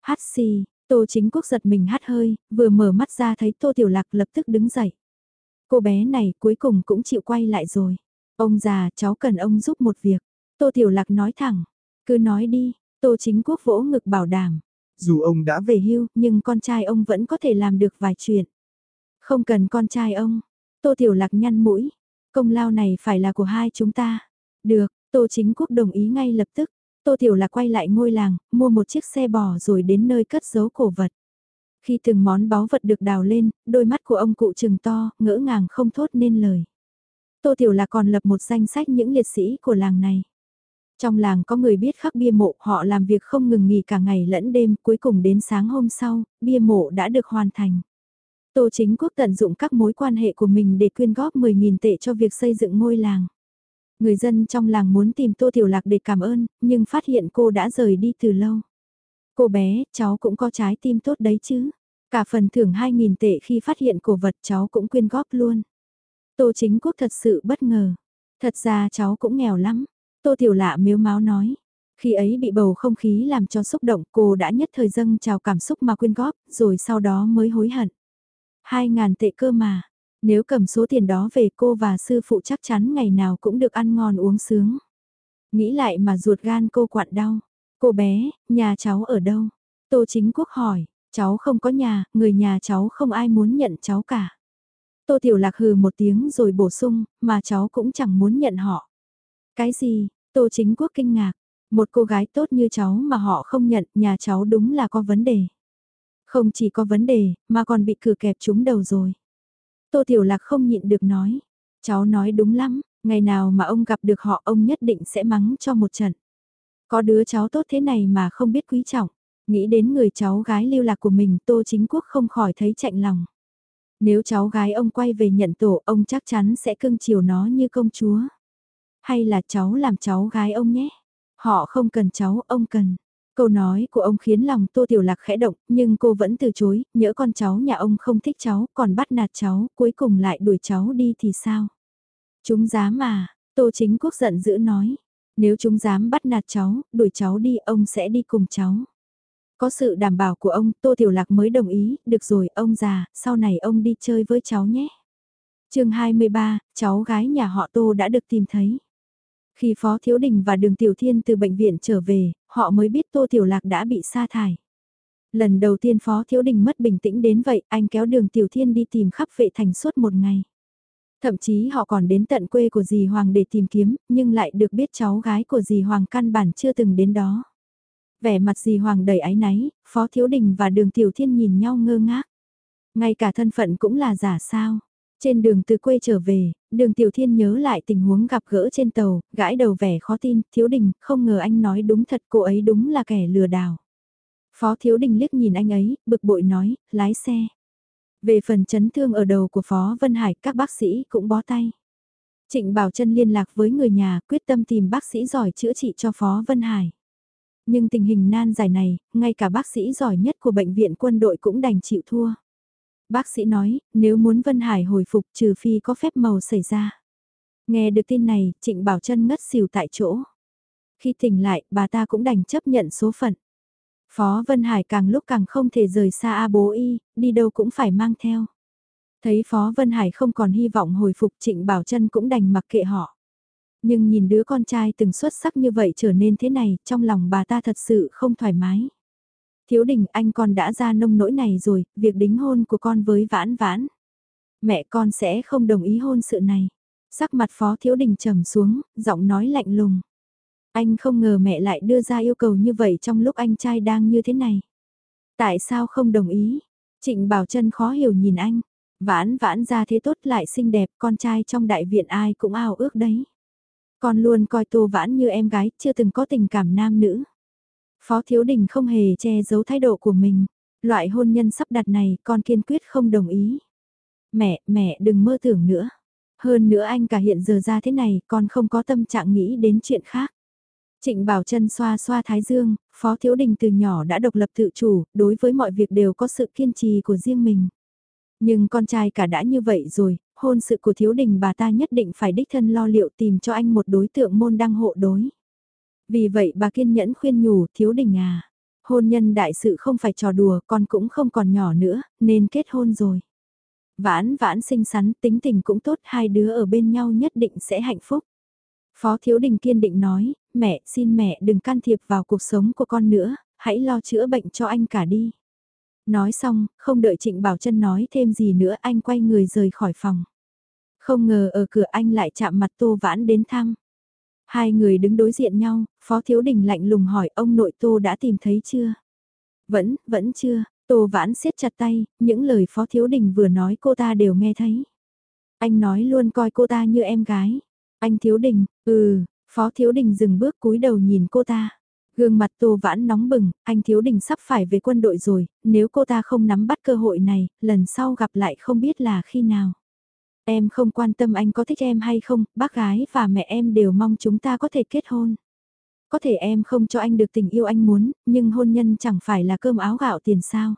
Hát xì, Tô Chính Quốc giật mình hát hơi, vừa mở mắt ra thấy Tô Tiểu Lạc lập tức đứng dậy. Cô bé này cuối cùng cũng chịu quay lại rồi. Ông già, cháu cần ông giúp một việc. Tô Tiểu Lạc nói thẳng. Cứ nói đi, Tô Chính Quốc vỗ ngực bảo đảm. Dù ông đã về hưu, nhưng con trai ông vẫn có thể làm được vài chuyện. Không cần con trai ông. Tô Tiểu Lạc nhăn mũi. Công lao này phải là của hai chúng ta. Được, Tô Chính Quốc đồng ý ngay lập tức. Tô Tiểu Lạc quay lại ngôi làng, mua một chiếc xe bò rồi đến nơi cất giấu cổ vật. Khi từng món báu vật được đào lên, đôi mắt của ông cụ trừng to, ngỡ ngàng không thốt nên lời. Tô Tiểu Lạc còn lập một danh sách những liệt sĩ của làng này. Trong làng có người biết khắc bia mộ, họ làm việc không ngừng nghỉ cả ngày lẫn đêm, cuối cùng đến sáng hôm sau, bia mộ đã được hoàn thành. Tô Chính Quốc tận dụng các mối quan hệ của mình để quyên góp 10.000 tệ cho việc xây dựng ngôi làng. Người dân trong làng muốn tìm Tô Tiểu Lạc để cảm ơn, nhưng phát hiện cô đã rời đi từ lâu. Cô bé, cháu cũng có trái tim tốt đấy chứ. Cả phần thưởng 2.000 tệ khi phát hiện cổ vật cháu cũng quyên góp luôn. Tô Chính Quốc thật sự bất ngờ. Thật ra cháu cũng nghèo lắm. Tô Tiểu Lạ miếu máu nói. Khi ấy bị bầu không khí làm cho xúc động cô đã nhất thời dâng trào cảm xúc mà quyên góp, rồi sau đó mới hối hận. Hai ngàn tệ cơ mà, nếu cầm số tiền đó về cô và sư phụ chắc chắn ngày nào cũng được ăn ngon uống sướng. Nghĩ lại mà ruột gan cô quặn đau. Cô bé, nhà cháu ở đâu? Tô Chính Quốc hỏi, cháu không có nhà, người nhà cháu không ai muốn nhận cháu cả. Tô Tiểu Lạc hừ một tiếng rồi bổ sung, mà cháu cũng chẳng muốn nhận họ. Cái gì? Tô Chính Quốc kinh ngạc. Một cô gái tốt như cháu mà họ không nhận, nhà cháu đúng là có vấn đề. Không chỉ có vấn đề, mà còn bị cử kẹp trúng đầu rồi. Tô Tiểu Lạc không nhịn được nói. Cháu nói đúng lắm, ngày nào mà ông gặp được họ ông nhất định sẽ mắng cho một trận. Có đứa cháu tốt thế này mà không biết quý trọng. Nghĩ đến người cháu gái lưu lạc của mình Tô Chính Quốc không khỏi thấy chạnh lòng. Nếu cháu gái ông quay về nhận tổ ông chắc chắn sẽ cưng chiều nó như công chúa. Hay là cháu làm cháu gái ông nhé? Họ không cần cháu, ông cần. Câu nói của ông khiến lòng Tô Tiểu Lạc khẽ động, nhưng cô vẫn từ chối, nhỡ con cháu nhà ông không thích cháu, còn bắt nạt cháu, cuối cùng lại đuổi cháu đi thì sao? Chúng dám mà, Tô Chính Quốc giận dữ nói. Nếu chúng dám bắt nạt cháu, đuổi cháu đi, ông sẽ đi cùng cháu. Có sự đảm bảo của ông, Tô Tiểu Lạc mới đồng ý, được rồi, ông già, sau này ông đi chơi với cháu nhé. chương 23, cháu gái nhà họ Tô đã được tìm thấy. Khi Phó Thiếu Đình và Đường Tiểu Thiên từ bệnh viện trở về, họ mới biết Tô Tiểu Lạc đã bị sa thải. Lần đầu tiên Phó Thiếu Đình mất bình tĩnh đến vậy, anh kéo Đường Tiểu Thiên đi tìm khắp vệ thành suốt một ngày. Thậm chí họ còn đến tận quê của dì Hoàng để tìm kiếm, nhưng lại được biết cháu gái của dì Hoàng căn bản chưa từng đến đó. Vẻ mặt dì Hoàng đầy áy náy, Phó Thiếu Đình và Đường Tiểu Thiên nhìn nhau ngơ ngác. Ngay cả thân phận cũng là giả sao. Trên đường từ quê trở về, đường Tiểu Thiên nhớ lại tình huống gặp gỡ trên tàu, gãi đầu vẻ khó tin, Thiếu Đình, không ngờ anh nói đúng thật cô ấy đúng là kẻ lừa đảo. Phó Thiếu Đình liếc nhìn anh ấy, bực bội nói, lái xe. Về phần chấn thương ở đầu của Phó Vân Hải, các bác sĩ cũng bó tay. Trịnh Bảo Trân liên lạc với người nhà, quyết tâm tìm bác sĩ giỏi chữa trị cho Phó Vân Hải. Nhưng tình hình nan giải này, ngay cả bác sĩ giỏi nhất của bệnh viện quân đội cũng đành chịu thua. Bác sĩ nói, nếu muốn Vân Hải hồi phục trừ phi có phép màu xảy ra. Nghe được tin này, Trịnh Bảo Trân ngất xỉu tại chỗ. Khi tỉnh lại, bà ta cũng đành chấp nhận số phận. Phó Vân Hải càng lúc càng không thể rời xa A bố y, đi đâu cũng phải mang theo. Thấy Phó Vân Hải không còn hy vọng hồi phục Trịnh Bảo Trân cũng đành mặc kệ họ. Nhưng nhìn đứa con trai từng xuất sắc như vậy trở nên thế này, trong lòng bà ta thật sự không thoải mái. Thiếu đình anh con đã ra nông nỗi này rồi, việc đính hôn của con với vãn vãn. Mẹ con sẽ không đồng ý hôn sự này. Sắc mặt phó thiếu đình trầm xuống, giọng nói lạnh lùng. Anh không ngờ mẹ lại đưa ra yêu cầu như vậy trong lúc anh trai đang như thế này. Tại sao không đồng ý? Trịnh Bảo Trân khó hiểu nhìn anh. Vãn vãn ra thế tốt lại xinh đẹp, con trai trong đại viện ai cũng ao ước đấy. Con luôn coi Tô Vãn như em gái, chưa từng có tình cảm nam nữ. Phó Thiếu Đình không hề che giấu thái độ của mình. Loại hôn nhân sắp đặt này con kiên quyết không đồng ý. Mẹ, mẹ đừng mơ tưởng nữa. Hơn nữa anh cả hiện giờ ra thế này con không có tâm trạng nghĩ đến chuyện khác. Trịnh Bảo Trân xoa xoa thái dương, Phó Thiếu Đình từ nhỏ đã độc lập tự chủ, đối với mọi việc đều có sự kiên trì của riêng mình. Nhưng con trai cả đã như vậy rồi, hôn sự của thiếu đình bà ta nhất định phải đích thân lo liệu tìm cho anh một đối tượng môn đăng hộ đối. Vì vậy bà kiên nhẫn khuyên nhủ thiếu đình à, hôn nhân đại sự không phải trò đùa con cũng không còn nhỏ nữa, nên kết hôn rồi. Vãn vãn xinh xắn tính tình cũng tốt hai đứa ở bên nhau nhất định sẽ hạnh phúc. Phó Thiếu Đình kiên định nói, mẹ xin mẹ đừng can thiệp vào cuộc sống của con nữa, hãy lo chữa bệnh cho anh cả đi. Nói xong, không đợi Trịnh Bảo Trân nói thêm gì nữa anh quay người rời khỏi phòng. Không ngờ ở cửa anh lại chạm mặt Tô Vãn đến thăm. Hai người đứng đối diện nhau, Phó Thiếu Đình lạnh lùng hỏi ông nội Tô đã tìm thấy chưa? Vẫn, vẫn chưa, Tô Vãn siết chặt tay, những lời Phó Thiếu Đình vừa nói cô ta đều nghe thấy. Anh nói luôn coi cô ta như em gái. Anh Thiếu Đình, ừ, Phó Thiếu Đình dừng bước cúi đầu nhìn cô ta. Gương mặt Tô Vãn nóng bừng, anh Thiếu Đình sắp phải về quân đội rồi, nếu cô ta không nắm bắt cơ hội này, lần sau gặp lại không biết là khi nào. Em không quan tâm anh có thích em hay không, bác gái và mẹ em đều mong chúng ta có thể kết hôn. Có thể em không cho anh được tình yêu anh muốn, nhưng hôn nhân chẳng phải là cơm áo gạo tiền sao.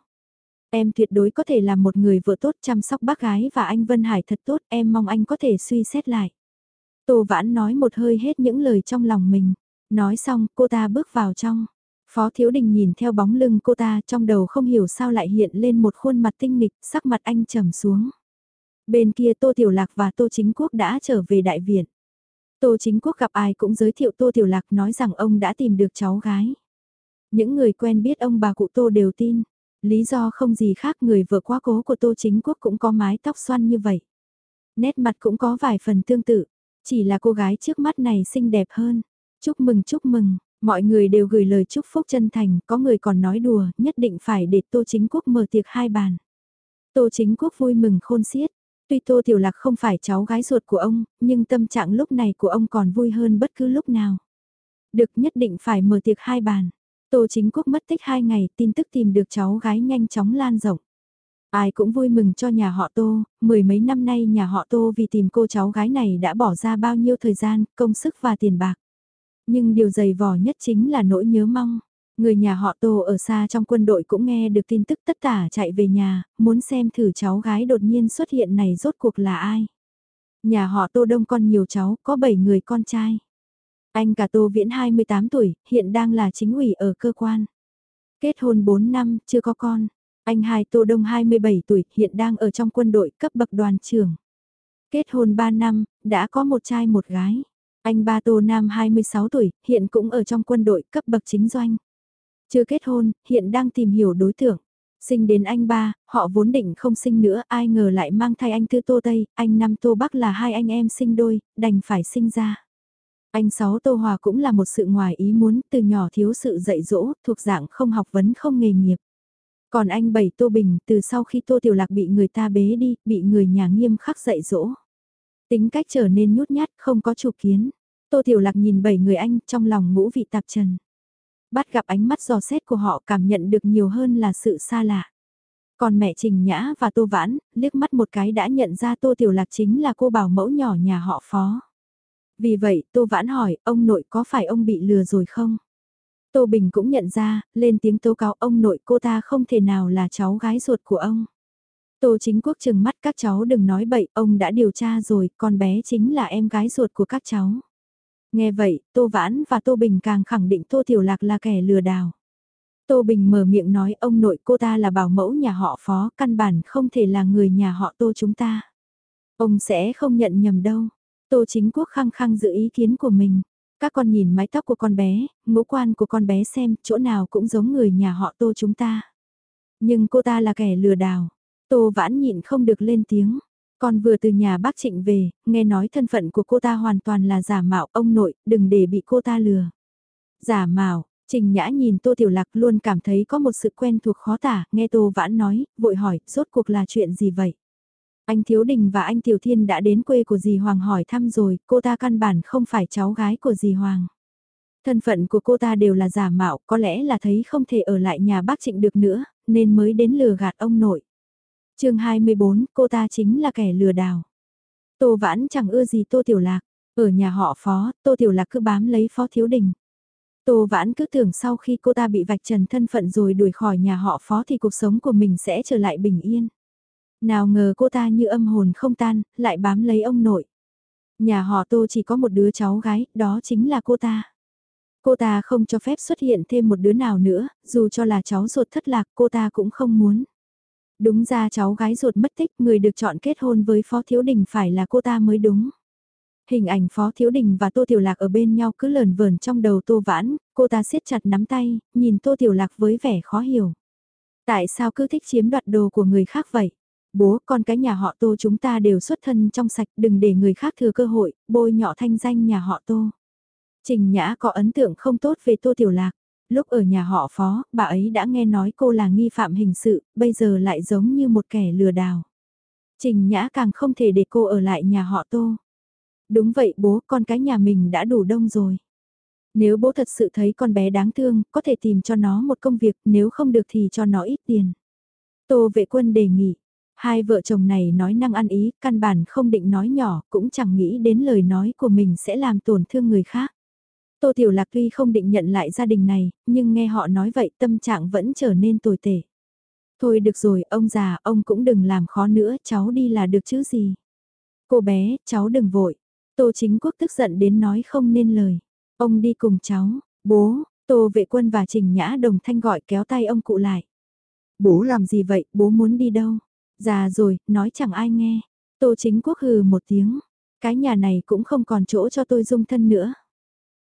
Em tuyệt đối có thể là một người vợ tốt chăm sóc bác gái và anh Vân Hải thật tốt, em mong anh có thể suy xét lại. Tô Vãn nói một hơi hết những lời trong lòng mình. Nói xong, cô ta bước vào trong. Phó Thiếu Đình nhìn theo bóng lưng cô ta trong đầu không hiểu sao lại hiện lên một khuôn mặt tinh nghịch, sắc mặt anh trầm xuống. Bên kia Tô Tiểu Lạc và Tô Chính Quốc đã trở về đại viện. Tô Chính Quốc gặp ai cũng giới thiệu Tô Tiểu Lạc nói rằng ông đã tìm được cháu gái. Những người quen biết ông bà cụ Tô đều tin. Lý do không gì khác người vợ quá cố của Tô Chính Quốc cũng có mái tóc xoăn như vậy. Nét mặt cũng có vài phần tương tự, chỉ là cô gái trước mắt này xinh đẹp hơn. Chúc mừng chúc mừng, mọi người đều gửi lời chúc phúc chân thành, có người còn nói đùa, nhất định phải để Tô Chính Quốc mở tiệc hai bàn. Tô Chính Quốc vui mừng khôn xiết, tuy Tô Tiểu Lạc không phải cháu gái ruột của ông, nhưng tâm trạng lúc này của ông còn vui hơn bất cứ lúc nào. Được nhất định phải mở tiệc hai bàn. Tô Chính Quốc mất tích hai ngày, tin tức tìm được cháu gái nhanh chóng lan rộng. Ai cũng vui mừng cho nhà họ Tô, mười mấy năm nay nhà họ Tô vì tìm cô cháu gái này đã bỏ ra bao nhiêu thời gian, công sức và tiền bạc. Nhưng điều dày vò nhất chính là nỗi nhớ mong. Người nhà họ Tô ở xa trong quân đội cũng nghe được tin tức tất tả chạy về nhà, muốn xem thử cháu gái đột nhiên xuất hiện này rốt cuộc là ai. Nhà họ Tô đông con nhiều cháu, có 7 người con trai. Anh cả Tô Viễn 28 tuổi, hiện đang là chính ủy ở cơ quan. Kết hôn 4 năm, chưa có con. Anh hai Tô Đông 27 tuổi, hiện đang ở trong quân đội cấp bậc đoàn trưởng. Kết hôn 3 năm, đã có một trai một gái. Anh ba Tô Nam 26 tuổi, hiện cũng ở trong quân đội cấp bậc chính doanh. Chưa kết hôn, hiện đang tìm hiểu đối tượng. Sinh đến anh ba, họ vốn định không sinh nữa, ai ngờ lại mang thai anh Tư Tô Tây, anh Năm Tô Bắc là hai anh em sinh đôi, đành phải sinh ra. Anh Sáu Tô Hòa cũng là một sự ngoài ý muốn từ nhỏ thiếu sự dạy dỗ, thuộc dạng không học vấn không nghề nghiệp. Còn anh Bảy Tô Bình từ sau khi Tô Tiểu Lạc bị người ta bế đi, bị người nhà nghiêm khắc dạy dỗ. Tính cách trở nên nhút nhát, không có chủ kiến. Tô Tiểu Lạc nhìn bảy người anh trong lòng ngũ vị tạp trần. Bắt gặp ánh mắt giò xét của họ cảm nhận được nhiều hơn là sự xa lạ. Còn mẹ Trình Nhã và Tô Vãn, liếc mắt một cái đã nhận ra Tô Tiểu Lạc chính là cô bảo mẫu nhỏ nhà họ phó. Vì vậy, Tô Vãn hỏi, ông nội có phải ông bị lừa rồi không? Tô Bình cũng nhận ra, lên tiếng tố cáo ông nội cô ta không thể nào là cháu gái ruột của ông. Tô chính quốc chừng mắt các cháu đừng nói bậy, ông đã điều tra rồi, con bé chính là em gái ruột của các cháu. Nghe vậy, Tô Vãn và Tô Bình càng khẳng định Tô Tiểu Lạc là kẻ lừa đảo. Tô Bình mở miệng nói ông nội cô ta là bảo mẫu nhà họ phó, căn bản không thể là người nhà họ Tô chúng ta. Ông sẽ không nhận nhầm đâu. Tô chính quốc khăng khăng giữ ý kiến của mình. Các con nhìn mái tóc của con bé, ngũ quan của con bé xem, chỗ nào cũng giống người nhà họ Tô chúng ta. Nhưng cô ta là kẻ lừa đảo. Tô vãn nhịn không được lên tiếng. Con vừa từ nhà bác Trịnh về, nghe nói thân phận của cô ta hoàn toàn là giả mạo ông nội, đừng để bị cô ta lừa. Giả mạo, Trình Nhã nhìn Tô Tiểu Lạc luôn cảm thấy có một sự quen thuộc khó tả, nghe Tô Vãn nói, vội hỏi, rốt cuộc là chuyện gì vậy? Anh Thiếu Đình và anh Tiểu Thiên đã đến quê của dì Hoàng hỏi thăm rồi, cô ta căn bản không phải cháu gái của dì Hoàng. Thân phận của cô ta đều là giả mạo, có lẽ là thấy không thể ở lại nhà bác Trịnh được nữa, nên mới đến lừa gạt ông nội chương 24, cô ta chính là kẻ lừa đảo. Tô Vãn chẳng ưa gì Tô Tiểu Lạc, ở nhà họ Phó, Tô Tiểu Lạc cứ bám lấy Phó Thiếu Đình. Tô Vãn cứ tưởng sau khi cô ta bị vạch trần thân phận rồi đuổi khỏi nhà họ Phó thì cuộc sống của mình sẽ trở lại bình yên. Nào ngờ cô ta như âm hồn không tan, lại bám lấy ông nội. Nhà họ Tô chỉ có một đứa cháu gái, đó chính là cô ta. Cô ta không cho phép xuất hiện thêm một đứa nào nữa, dù cho là cháu ruột thất lạc cô ta cũng không muốn. Đúng ra cháu gái ruột mất tích, người được chọn kết hôn với Phó Thiếu Đình phải là cô ta mới đúng. Hình ảnh Phó Thiếu Đình và Tô Tiểu Lạc ở bên nhau cứ lờn vờn trong đầu Tô Vãn, cô ta siết chặt nắm tay, nhìn Tô Tiểu Lạc với vẻ khó hiểu. Tại sao cứ thích chiếm đoạt đồ của người khác vậy? Bố, con cái nhà họ Tô chúng ta đều xuất thân trong sạch, đừng để người khác thừa cơ hội, bôi nhọ thanh danh nhà họ Tô. Trình Nhã có ấn tượng không tốt về Tô Tiểu Lạc. Lúc ở nhà họ phó, bà ấy đã nghe nói cô là nghi phạm hình sự, bây giờ lại giống như một kẻ lừa đảo. Trình Nhã càng không thể để cô ở lại nhà họ Tô. Đúng vậy bố, con cái nhà mình đã đủ đông rồi. Nếu bố thật sự thấy con bé đáng thương, có thể tìm cho nó một công việc, nếu không được thì cho nó ít tiền. Tô vệ quân đề nghị, hai vợ chồng này nói năng ăn ý, căn bản không định nói nhỏ, cũng chẳng nghĩ đến lời nói của mình sẽ làm tổn thương người khác. Tô Tiểu Lạc tuy không định nhận lại gia đình này, nhưng nghe họ nói vậy tâm trạng vẫn trở nên tồi tệ. Thôi được rồi, ông già, ông cũng đừng làm khó nữa, cháu đi là được chứ gì. Cô bé, cháu đừng vội. Tô chính quốc tức giận đến nói không nên lời. Ông đi cùng cháu, bố, Tô vệ quân và Trình Nhã đồng thanh gọi kéo tay ông cụ lại. Bố làm gì vậy, bố muốn đi đâu? Già rồi, nói chẳng ai nghe. Tô chính quốc hừ một tiếng. Cái nhà này cũng không còn chỗ cho tôi dung thân nữa.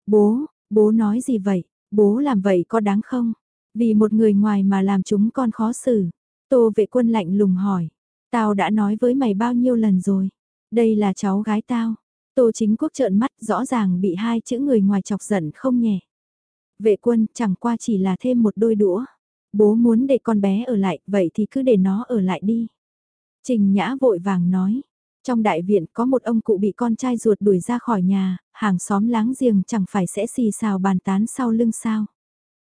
Bố, bố nói gì vậy? Bố làm vậy có đáng không? Vì một người ngoài mà làm chúng con khó xử. Tô vệ quân lạnh lùng hỏi. Tao đã nói với mày bao nhiêu lần rồi. Đây là cháu gái tao. Tô chính quốc trợn mắt rõ ràng bị hai chữ người ngoài chọc giận không nhẹ. Vệ quân chẳng qua chỉ là thêm một đôi đũa. Bố muốn để con bé ở lại, vậy thì cứ để nó ở lại đi. Trình Nhã vội vàng nói. Trong đại viện có một ông cụ bị con trai ruột đuổi ra khỏi nhà, hàng xóm láng giềng chẳng phải sẽ xì xào bàn tán sau lưng sao.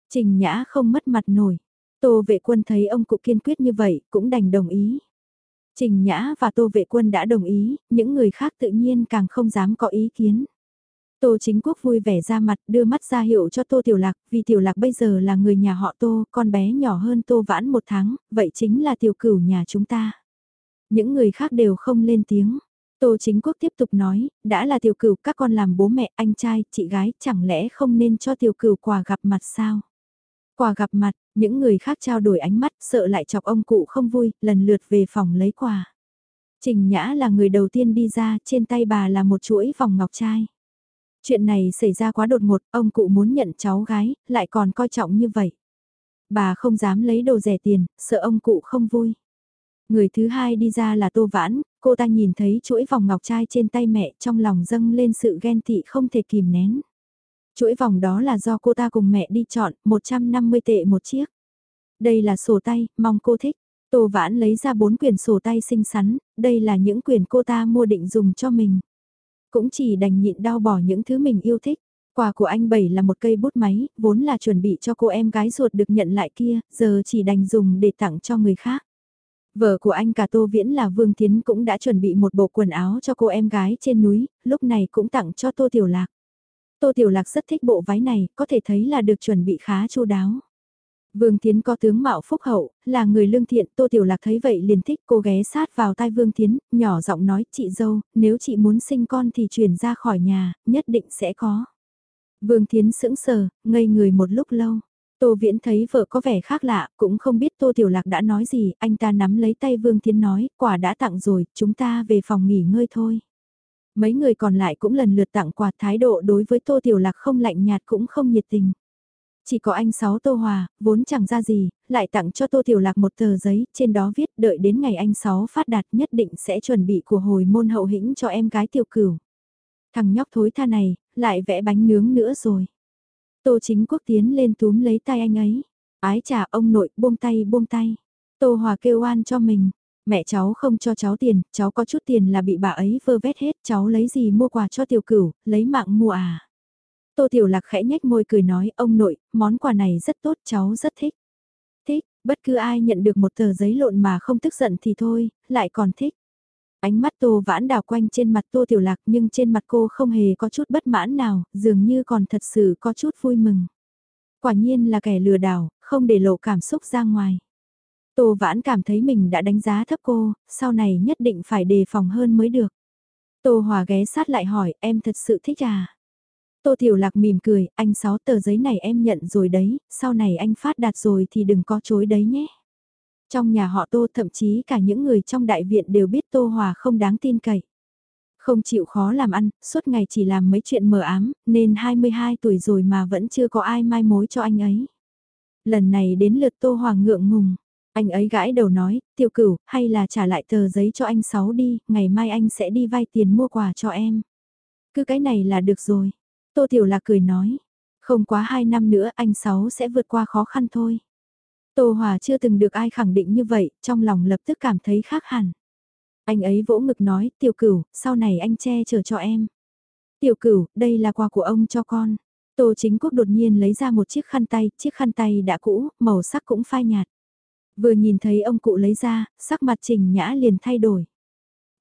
Trình Nhã không mất mặt nổi. Tô vệ quân thấy ông cụ kiên quyết như vậy, cũng đành đồng ý. Trình Nhã và Tô Vệ Quân đã đồng ý, những người khác tự nhiên càng không dám có ý kiến. Tô Chính Quốc vui vẻ ra mặt đưa mắt ra hiệu cho Tô Tiểu Lạc, vì Tiểu Lạc bây giờ là người nhà họ Tô, con bé nhỏ hơn Tô Vãn một tháng, vậy chính là tiểu cửu nhà chúng ta. Những người khác đều không lên tiếng. Tô Chính Quốc tiếp tục nói, đã là tiểu cửu các con làm bố mẹ, anh trai, chị gái, chẳng lẽ không nên cho tiểu cửu quà gặp mặt sao? Quà gặp mặt, những người khác trao đổi ánh mắt sợ lại chọc ông cụ không vui, lần lượt về phòng lấy quà. Trình Nhã là người đầu tiên đi ra, trên tay bà là một chuỗi vòng ngọc trai. Chuyện này xảy ra quá đột ngột, ông cụ muốn nhận cháu gái, lại còn coi trọng như vậy. Bà không dám lấy đồ rẻ tiền, sợ ông cụ không vui. Người thứ hai đi ra là Tô Vãn, cô ta nhìn thấy chuỗi vòng ngọc trai trên tay mẹ trong lòng dâng lên sự ghen tị không thể kìm nén. Chuỗi vòng đó là do cô ta cùng mẹ đi chọn, 150 tệ một chiếc. Đây là sổ tay, mong cô thích. Tô Vãn lấy ra bốn quyển sổ tay xinh xắn, đây là những quyển cô ta mua định dùng cho mình. Cũng chỉ đành nhịn đau bỏ những thứ mình yêu thích. Quà của anh Bảy là một cây bút máy, vốn là chuẩn bị cho cô em gái ruột được nhận lại kia, giờ chỉ đành dùng để tặng cho người khác. Vợ của anh cả Tô Viễn là Vương Tiến cũng đã chuẩn bị một bộ quần áo cho cô em gái trên núi, lúc này cũng tặng cho Tô Tiểu Lạc. Tô Tiểu Lạc rất thích bộ váy này, có thể thấy là được chuẩn bị khá chu đáo. Vương Tiến có tướng mạo phúc hậu, là người lương thiện, Tô Tiểu Lạc thấy vậy liền thích cô ghé sát vào tai Vương Tiến, nhỏ giọng nói, chị dâu, nếu chị muốn sinh con thì chuyển ra khỏi nhà, nhất định sẽ có. Vương Tiến sững sờ, ngây người một lúc lâu. Tô Viễn thấy vợ có vẻ khác lạ, cũng không biết Tô Tiểu Lạc đã nói gì, anh ta nắm lấy tay Vương Thiến nói, quả đã tặng rồi, chúng ta về phòng nghỉ ngơi thôi. Mấy người còn lại cũng lần lượt tặng quà thái độ đối với Tô Tiểu Lạc không lạnh nhạt cũng không nhiệt tình. Chỉ có anh Sáu Tô Hòa, vốn chẳng ra gì, lại tặng cho Tô Tiểu Lạc một tờ giấy, trên đó viết đợi đến ngày anh Sáu phát đạt nhất định sẽ chuẩn bị của hồi môn hậu hĩnh cho em gái Tiểu Cửu. Thằng nhóc thối tha này, lại vẽ bánh nướng nữa rồi. Tô chính quốc tiến lên túm lấy tay anh ấy. Ái trả ông nội buông tay buông tay. Tô Hòa kêu oan cho mình. Mẹ cháu không cho cháu tiền, cháu có chút tiền là bị bà ấy vơ vét hết, cháu lấy gì mua quà cho tiểu cửu, lấy mạng mua à. Tô Tiểu Lạc khẽ nhếch môi cười nói, ông nội, món quà này rất tốt, cháu rất thích. Thích, bất cứ ai nhận được một tờ giấy lộn mà không tức giận thì thôi, lại còn thích. Ánh mắt Tô Vãn đào quanh trên mặt Tô Tiểu Lạc nhưng trên mặt cô không hề có chút bất mãn nào, dường như còn thật sự có chút vui mừng. Quả nhiên là kẻ lừa đảo, không để lộ cảm xúc ra ngoài. Tô Vãn cảm thấy mình đã đánh giá thấp cô, sau này nhất định phải đề phòng hơn mới được. Tô Hòa ghé sát lại hỏi, em thật sự thích à? Tô Tiểu Lạc mỉm cười, anh sáu tờ giấy này em nhận rồi đấy, sau này anh phát đạt rồi thì đừng có chối đấy nhé. Trong nhà họ Tô thậm chí cả những người trong đại viện đều biết Tô Hòa không đáng tin cậy. Không chịu khó làm ăn, suốt ngày chỉ làm mấy chuyện mờ ám, nên 22 tuổi rồi mà vẫn chưa có ai mai mối cho anh ấy. Lần này đến lượt Tô Hòa ngượng ngùng. Anh ấy gãi đầu nói, tiêu cửu, hay là trả lại tờ giấy cho anh Sáu đi, ngày mai anh sẽ đi vay tiền mua quà cho em. Cứ cái này là được rồi. Tô Tiểu Lạc cười nói, không quá 2 năm nữa anh Sáu sẽ vượt qua khó khăn thôi. Tô Hòa chưa từng được ai khẳng định như vậy, trong lòng lập tức cảm thấy khác hẳn. Anh ấy vỗ ngực nói, tiểu cửu, sau này anh che chở cho em. Tiểu cửu, đây là quà của ông cho con. Tô chính quốc đột nhiên lấy ra một chiếc khăn tay, chiếc khăn tay đã cũ, màu sắc cũng phai nhạt. Vừa nhìn thấy ông cụ lấy ra, sắc mặt trình nhã liền thay đổi.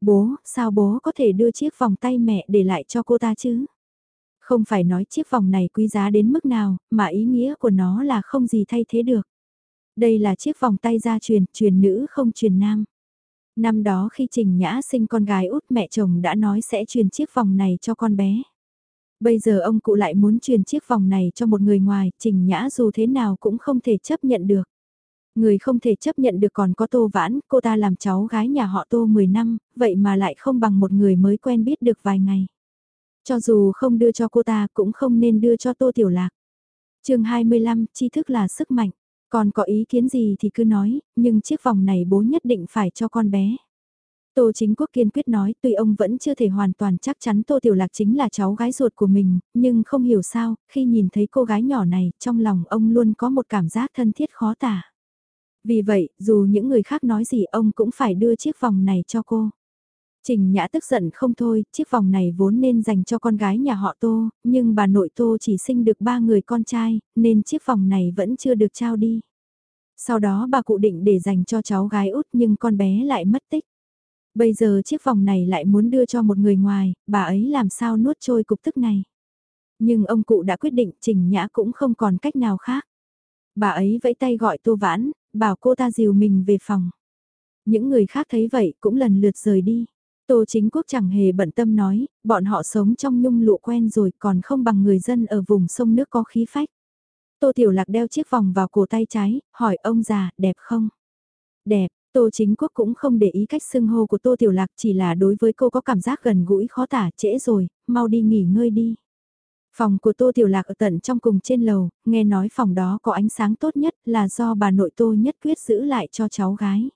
Bố, sao bố có thể đưa chiếc vòng tay mẹ để lại cho cô ta chứ? Không phải nói chiếc vòng này quý giá đến mức nào, mà ý nghĩa của nó là không gì thay thế được. Đây là chiếc vòng tay gia truyền, truyền nữ không truyền nam. Năm đó khi Trình Nhã sinh con gái út mẹ chồng đã nói sẽ truyền chiếc vòng này cho con bé. Bây giờ ông cụ lại muốn truyền chiếc vòng này cho một người ngoài, Trình Nhã dù thế nào cũng không thể chấp nhận được. Người không thể chấp nhận được còn có Tô Vãn, cô ta làm cháu gái nhà họ Tô 10 năm, vậy mà lại không bằng một người mới quen biết được vài ngày. Cho dù không đưa cho cô ta cũng không nên đưa cho Tô Tiểu Lạc. chương 25, tri thức là sức mạnh. Còn có ý kiến gì thì cứ nói, nhưng chiếc vòng này bố nhất định phải cho con bé. Tô Chính Quốc kiên quyết nói tuy ông vẫn chưa thể hoàn toàn chắc chắn Tô Tiểu Lạc chính là cháu gái ruột của mình, nhưng không hiểu sao, khi nhìn thấy cô gái nhỏ này, trong lòng ông luôn có một cảm giác thân thiết khó tả. Vì vậy, dù những người khác nói gì ông cũng phải đưa chiếc vòng này cho cô. Trình Nhã tức giận không thôi, chiếc vòng này vốn nên dành cho con gái nhà họ Tô, nhưng bà nội Tô chỉ sinh được ba người con trai, nên chiếc vòng này vẫn chưa được trao đi. Sau đó bà cụ định để dành cho cháu gái út nhưng con bé lại mất tích. Bây giờ chiếc vòng này lại muốn đưa cho một người ngoài, bà ấy làm sao nuốt trôi cục tức này. Nhưng ông cụ đã quyết định Trình Nhã cũng không còn cách nào khác. Bà ấy vẫy tay gọi Tô Vãn, bảo cô ta dìu mình về phòng. Những người khác thấy vậy cũng lần lượt rời đi. Tô chính quốc chẳng hề bận tâm nói, bọn họ sống trong nhung lụa quen rồi còn không bằng người dân ở vùng sông nước có khí phách. Tô Tiểu Lạc đeo chiếc vòng vào cổ tay trái, hỏi ông già, đẹp không? Đẹp, Tô Chính Quốc cũng không để ý cách xưng hô của Tô Tiểu Lạc chỉ là đối với cô có cảm giác gần gũi khó tả trễ rồi, mau đi nghỉ ngơi đi. Phòng của Tô Tiểu Lạc ở tận trong cùng trên lầu, nghe nói phòng đó có ánh sáng tốt nhất là do bà nội Tô nhất quyết giữ lại cho cháu gái.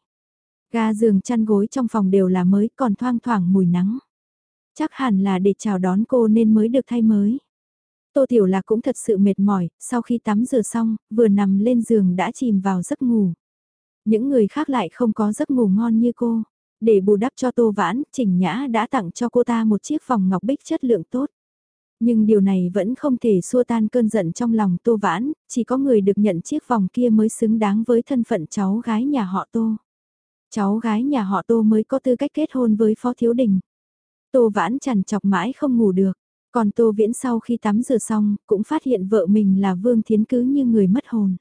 Ga giường chăn gối trong phòng đều là mới còn thoang thoảng mùi nắng. Chắc hẳn là để chào đón cô nên mới được thay mới. Tô Tiểu Lạc cũng thật sự mệt mỏi, sau khi tắm rửa xong, vừa nằm lên giường đã chìm vào giấc ngủ. Những người khác lại không có giấc ngủ ngon như cô. Để bù đắp cho Tô Vãn, Trình Nhã đã tặng cho cô ta một chiếc vòng ngọc bích chất lượng tốt. Nhưng điều này vẫn không thể xua tan cơn giận trong lòng Tô Vãn, chỉ có người được nhận chiếc vòng kia mới xứng đáng với thân phận cháu gái nhà họ Tô. Cháu gái nhà họ Tô mới có tư cách kết hôn với Phó Thiếu Đình. Tô Vãn chằn chọc mãi không ngủ được, còn Tô Viễn sau khi tắm rửa xong cũng phát hiện vợ mình là Vương Thiến cứ như người mất hồn.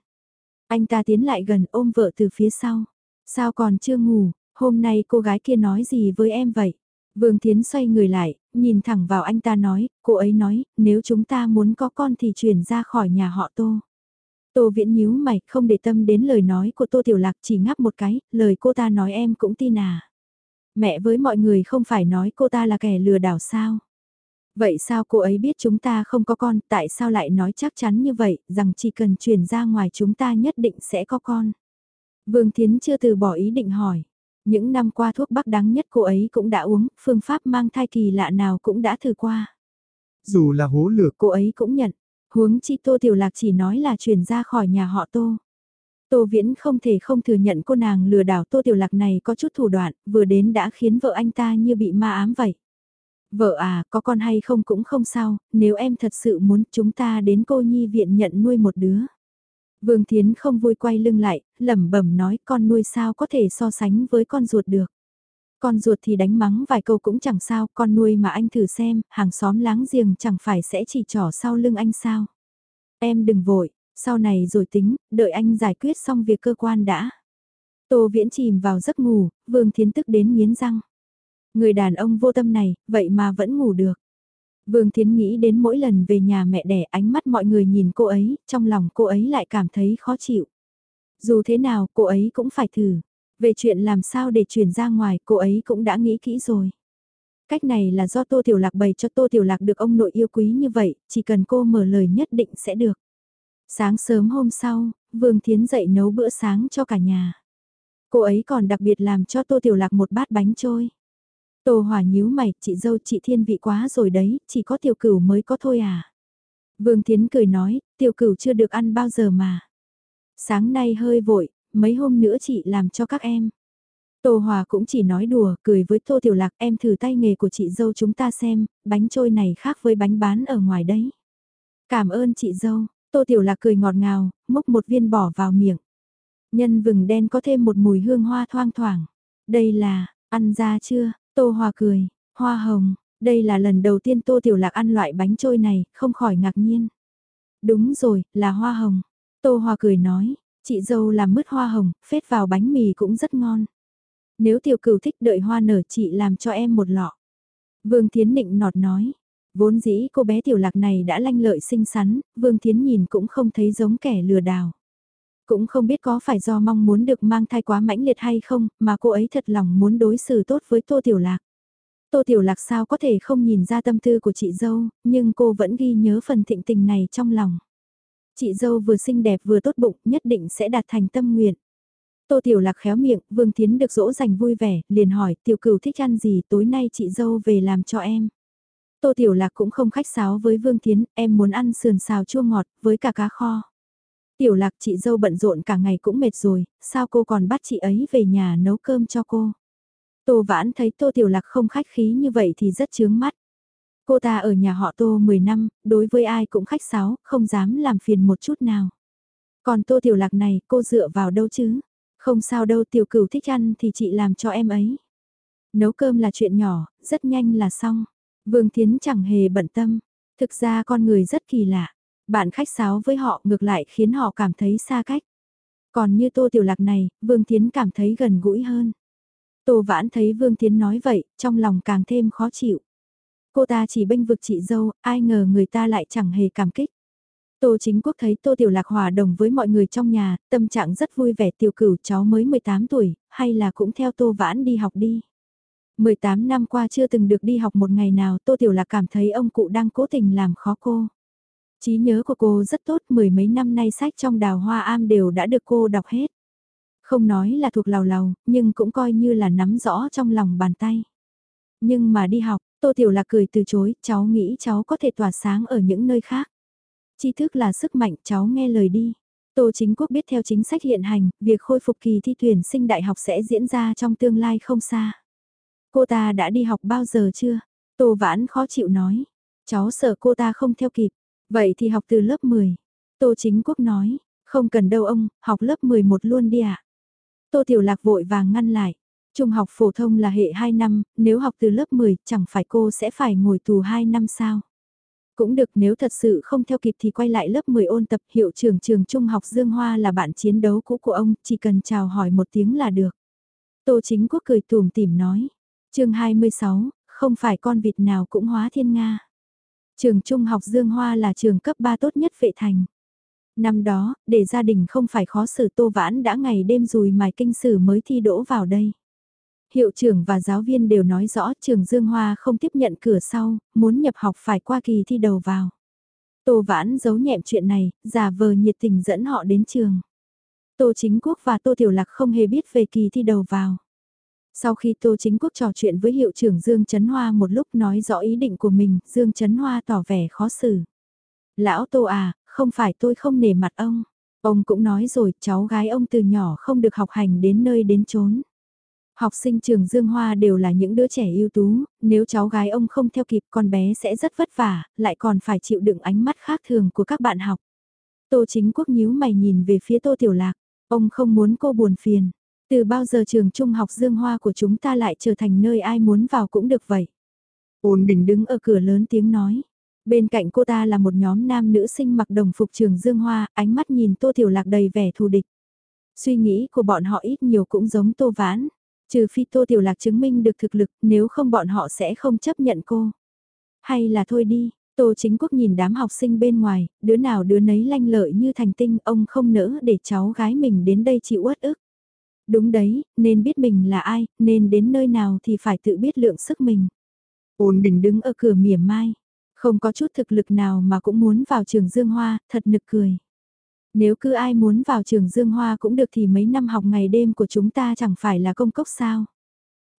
Anh ta tiến lại gần ôm vợ từ phía sau. Sao còn chưa ngủ, hôm nay cô gái kia nói gì với em vậy? Vương Thiến xoay người lại, nhìn thẳng vào anh ta nói, cô ấy nói, nếu chúng ta muốn có con thì chuyển ra khỏi nhà họ Tô. Tô Viễn nhíu mày, không để tâm đến lời nói của Tô Tiểu Lạc chỉ ngắp một cái, lời cô ta nói em cũng tin à. Mẹ với mọi người không phải nói cô ta là kẻ lừa đảo sao? Vậy sao cô ấy biết chúng ta không có con, tại sao lại nói chắc chắn như vậy, rằng chỉ cần chuyển ra ngoài chúng ta nhất định sẽ có con? Vương Thiến chưa từ bỏ ý định hỏi. Những năm qua thuốc bắc đắng nhất cô ấy cũng đã uống, phương pháp mang thai kỳ lạ nào cũng đã thử qua. Dù là hố lược cô ấy cũng nhận, huống chi Tô Tiểu Lạc chỉ nói là chuyển ra khỏi nhà họ Tô. Tô Viễn không thể không thừa nhận cô nàng lừa đảo Tô Tiểu Lạc này có chút thủ đoạn, vừa đến đã khiến vợ anh ta như bị ma ám vậy. Vợ à, có con hay không cũng không sao, nếu em thật sự muốn chúng ta đến cô nhi viện nhận nuôi một đứa. Vương Thiến không vui quay lưng lại, lẩm bẩm nói con nuôi sao có thể so sánh với con ruột được. Con ruột thì đánh mắng vài câu cũng chẳng sao, con nuôi mà anh thử xem, hàng xóm láng giềng chẳng phải sẽ chỉ trỏ sau lưng anh sao. Em đừng vội, sau này rồi tính, đợi anh giải quyết xong việc cơ quan đã. Tô Viễn chìm vào giấc ngủ, Vương Thiến tức đến miến răng. Người đàn ông vô tâm này, vậy mà vẫn ngủ được. Vương Thiến nghĩ đến mỗi lần về nhà mẹ đẻ ánh mắt mọi người nhìn cô ấy, trong lòng cô ấy lại cảm thấy khó chịu. Dù thế nào cô ấy cũng phải thử. Về chuyện làm sao để chuyển ra ngoài cô ấy cũng đã nghĩ kỹ rồi. Cách này là do Tô Tiểu Lạc bày cho Tô Tiểu Lạc được ông nội yêu quý như vậy, chỉ cần cô mở lời nhất định sẽ được. Sáng sớm hôm sau, Vương Thiến dậy nấu bữa sáng cho cả nhà. Cô ấy còn đặc biệt làm cho Tô Tiểu Lạc một bát bánh trôi. Tô Hòa nhíu mày, chị dâu chị thiên vị quá rồi đấy, chỉ có tiểu cửu mới có thôi à. Vương Thiến cười nói, tiểu cửu chưa được ăn bao giờ mà. Sáng nay hơi vội, mấy hôm nữa chị làm cho các em. Tô Hòa cũng chỉ nói đùa, cười với Tô Tiểu Lạc em thử tay nghề của chị dâu chúng ta xem, bánh trôi này khác với bánh bán ở ngoài đấy. Cảm ơn chị dâu, Tô Tiểu Lạc cười ngọt ngào, múc một viên bỏ vào miệng. Nhân vừng đen có thêm một mùi hương hoa thoang thoảng. Đây là, ăn ra chưa? Tô Hòa cười, hoa hồng, đây là lần đầu tiên Tô Tiểu Lạc ăn loại bánh trôi này, không khỏi ngạc nhiên. Đúng rồi, là hoa hồng. Tô Hòa cười nói, chị dâu làm mứt hoa hồng, phết vào bánh mì cũng rất ngon. Nếu tiểu cửu thích đợi hoa nở chị làm cho em một lọ. Vương Thiến Định nọt nói, vốn dĩ cô bé tiểu lạc này đã lanh lợi xinh xắn, Vương Thiến nhìn cũng không thấy giống kẻ lừa đảo. Cũng không biết có phải do mong muốn được mang thai quá mãnh liệt hay không, mà cô ấy thật lòng muốn đối xử tốt với Tô Tiểu Lạc. Tô Tiểu Lạc sao có thể không nhìn ra tâm tư của chị dâu, nhưng cô vẫn ghi nhớ phần thịnh tình này trong lòng. Chị dâu vừa xinh đẹp vừa tốt bụng, nhất định sẽ đạt thành tâm nguyện. Tô Tiểu Lạc khéo miệng, Vương Thiến được dỗ dành vui vẻ, liền hỏi, tiểu cửu thích ăn gì tối nay chị dâu về làm cho em. Tô Tiểu Lạc cũng không khách sáo với Vương Thiến, em muốn ăn sườn xào chua ngọt, với cả cá kho. Tiểu Lạc chị dâu bận rộn cả ngày cũng mệt rồi, sao cô còn bắt chị ấy về nhà nấu cơm cho cô. Tô Vãn thấy Tô Tiểu Lạc không khách khí như vậy thì rất chướng mắt. Cô ta ở nhà họ Tô 10 năm, đối với ai cũng khách sáo, không dám làm phiền một chút nào. Còn Tô Tiểu Lạc này, cô dựa vào đâu chứ? Không sao đâu tiểu cửu thích ăn thì chị làm cho em ấy. Nấu cơm là chuyện nhỏ, rất nhanh là xong. Vương Thiến chẳng hề bận tâm. Thực ra con người rất kỳ lạ. Bạn khách sáo với họ ngược lại khiến họ cảm thấy xa cách. Còn như Tô Tiểu Lạc này, Vương Thiến cảm thấy gần gũi hơn. Tô Vãn thấy Vương Thiến nói vậy, trong lòng càng thêm khó chịu. Cô ta chỉ bênh vực chị dâu, ai ngờ người ta lại chẳng hề cảm kích. Tô chính quốc thấy Tô Tiểu Lạc hòa đồng với mọi người trong nhà, tâm trạng rất vui vẻ tiểu cửu cháu mới 18 tuổi, hay là cũng theo Tô Vãn đi học đi. 18 năm qua chưa từng được đi học một ngày nào Tô Tiểu Lạc cảm thấy ông cụ đang cố tình làm khó cô. trí nhớ của cô rất tốt, mười mấy năm nay sách trong đào hoa am đều đã được cô đọc hết. Không nói là thuộc lào lào, nhưng cũng coi như là nắm rõ trong lòng bàn tay. Nhưng mà đi học, Tô Tiểu Lạc cười từ chối, cháu nghĩ cháu có thể tỏa sáng ở những nơi khác. Tri thức là sức mạnh, cháu nghe lời đi. Tô Chính Quốc biết theo chính sách hiện hành, việc khôi phục kỳ thi tuyển sinh đại học sẽ diễn ra trong tương lai không xa. Cô ta đã đi học bao giờ chưa? Tô Vãn khó chịu nói. Cháu sợ cô ta không theo kịp. Vậy thì học từ lớp 10. Tô Chính Quốc nói. Không cần đâu ông, học lớp 11 luôn đi ạ. À? Tô Tiểu Lạc vội vàng ngăn lại. Trung học phổ thông là hệ 2 năm, nếu học từ lớp 10 chẳng phải cô sẽ phải ngồi tù 2 năm sao? Cũng được nếu thật sự không theo kịp thì quay lại lớp 10 ôn tập hiệu trưởng trường Trung học Dương Hoa là bạn chiến đấu cũ của ông, chỉ cần chào hỏi một tiếng là được. Tô Chính Quốc cười tùm tìm nói. chương 26, không phải con vịt nào cũng hóa thiên Nga. Trường Trung học Dương Hoa là trường cấp 3 tốt nhất vệ thành. Năm đó, để gia đình không phải khó xử Tô Vãn đã ngày đêm rùi mài kinh sử mới thi đỗ vào đây. Hiệu trưởng và giáo viên đều nói rõ trường Dương Hoa không tiếp nhận cửa sau, muốn nhập học phải qua kỳ thi đầu vào. Tô Vãn giấu nhẹm chuyện này, giả vờ nhiệt tình dẫn họ đến trường. Tô Chính Quốc và Tô Tiểu Lạc không hề biết về kỳ thi đầu vào. Sau khi Tô Chính Quốc trò chuyện với hiệu trưởng Dương Trấn Hoa một lúc nói rõ ý định của mình, Dương Trấn Hoa tỏ vẻ khó xử. Lão Tô à, không phải tôi không nể mặt ông. Ông cũng nói rồi, cháu gái ông từ nhỏ không được học hành đến nơi đến chốn. Học sinh trường Dương Hoa đều là những đứa trẻ ưu tú, nếu cháu gái ông không theo kịp con bé sẽ rất vất vả, lại còn phải chịu đựng ánh mắt khác thường của các bạn học. Tô chính quốc nhíu mày nhìn về phía Tô Tiểu Lạc, ông không muốn cô buồn phiền. Từ bao giờ trường trung học Dương Hoa của chúng ta lại trở thành nơi ai muốn vào cũng được vậy. Ôn Bình đứng ở cửa lớn tiếng nói. Bên cạnh cô ta là một nhóm nam nữ sinh mặc đồng phục trường Dương Hoa, ánh mắt nhìn Tô Tiểu Lạc đầy vẻ thù địch. Suy nghĩ của bọn họ ít nhiều cũng giống Tô Vãn. Trừ phi Tô Tiểu Lạc chứng minh được thực lực, nếu không bọn họ sẽ không chấp nhận cô. Hay là thôi đi, Tô Chính Quốc nhìn đám học sinh bên ngoài, đứa nào đứa nấy lanh lợi như thành tinh, ông không nỡ để cháu gái mình đến đây chịu uất ức. Đúng đấy, nên biết mình là ai, nên đến nơi nào thì phải tự biết lượng sức mình. Ôn Bình đứng ở cửa mỉa mai, không có chút thực lực nào mà cũng muốn vào trường Dương Hoa, thật nực cười. Nếu cứ ai muốn vào trường Dương Hoa cũng được thì mấy năm học ngày đêm của chúng ta chẳng phải là công cốc sao.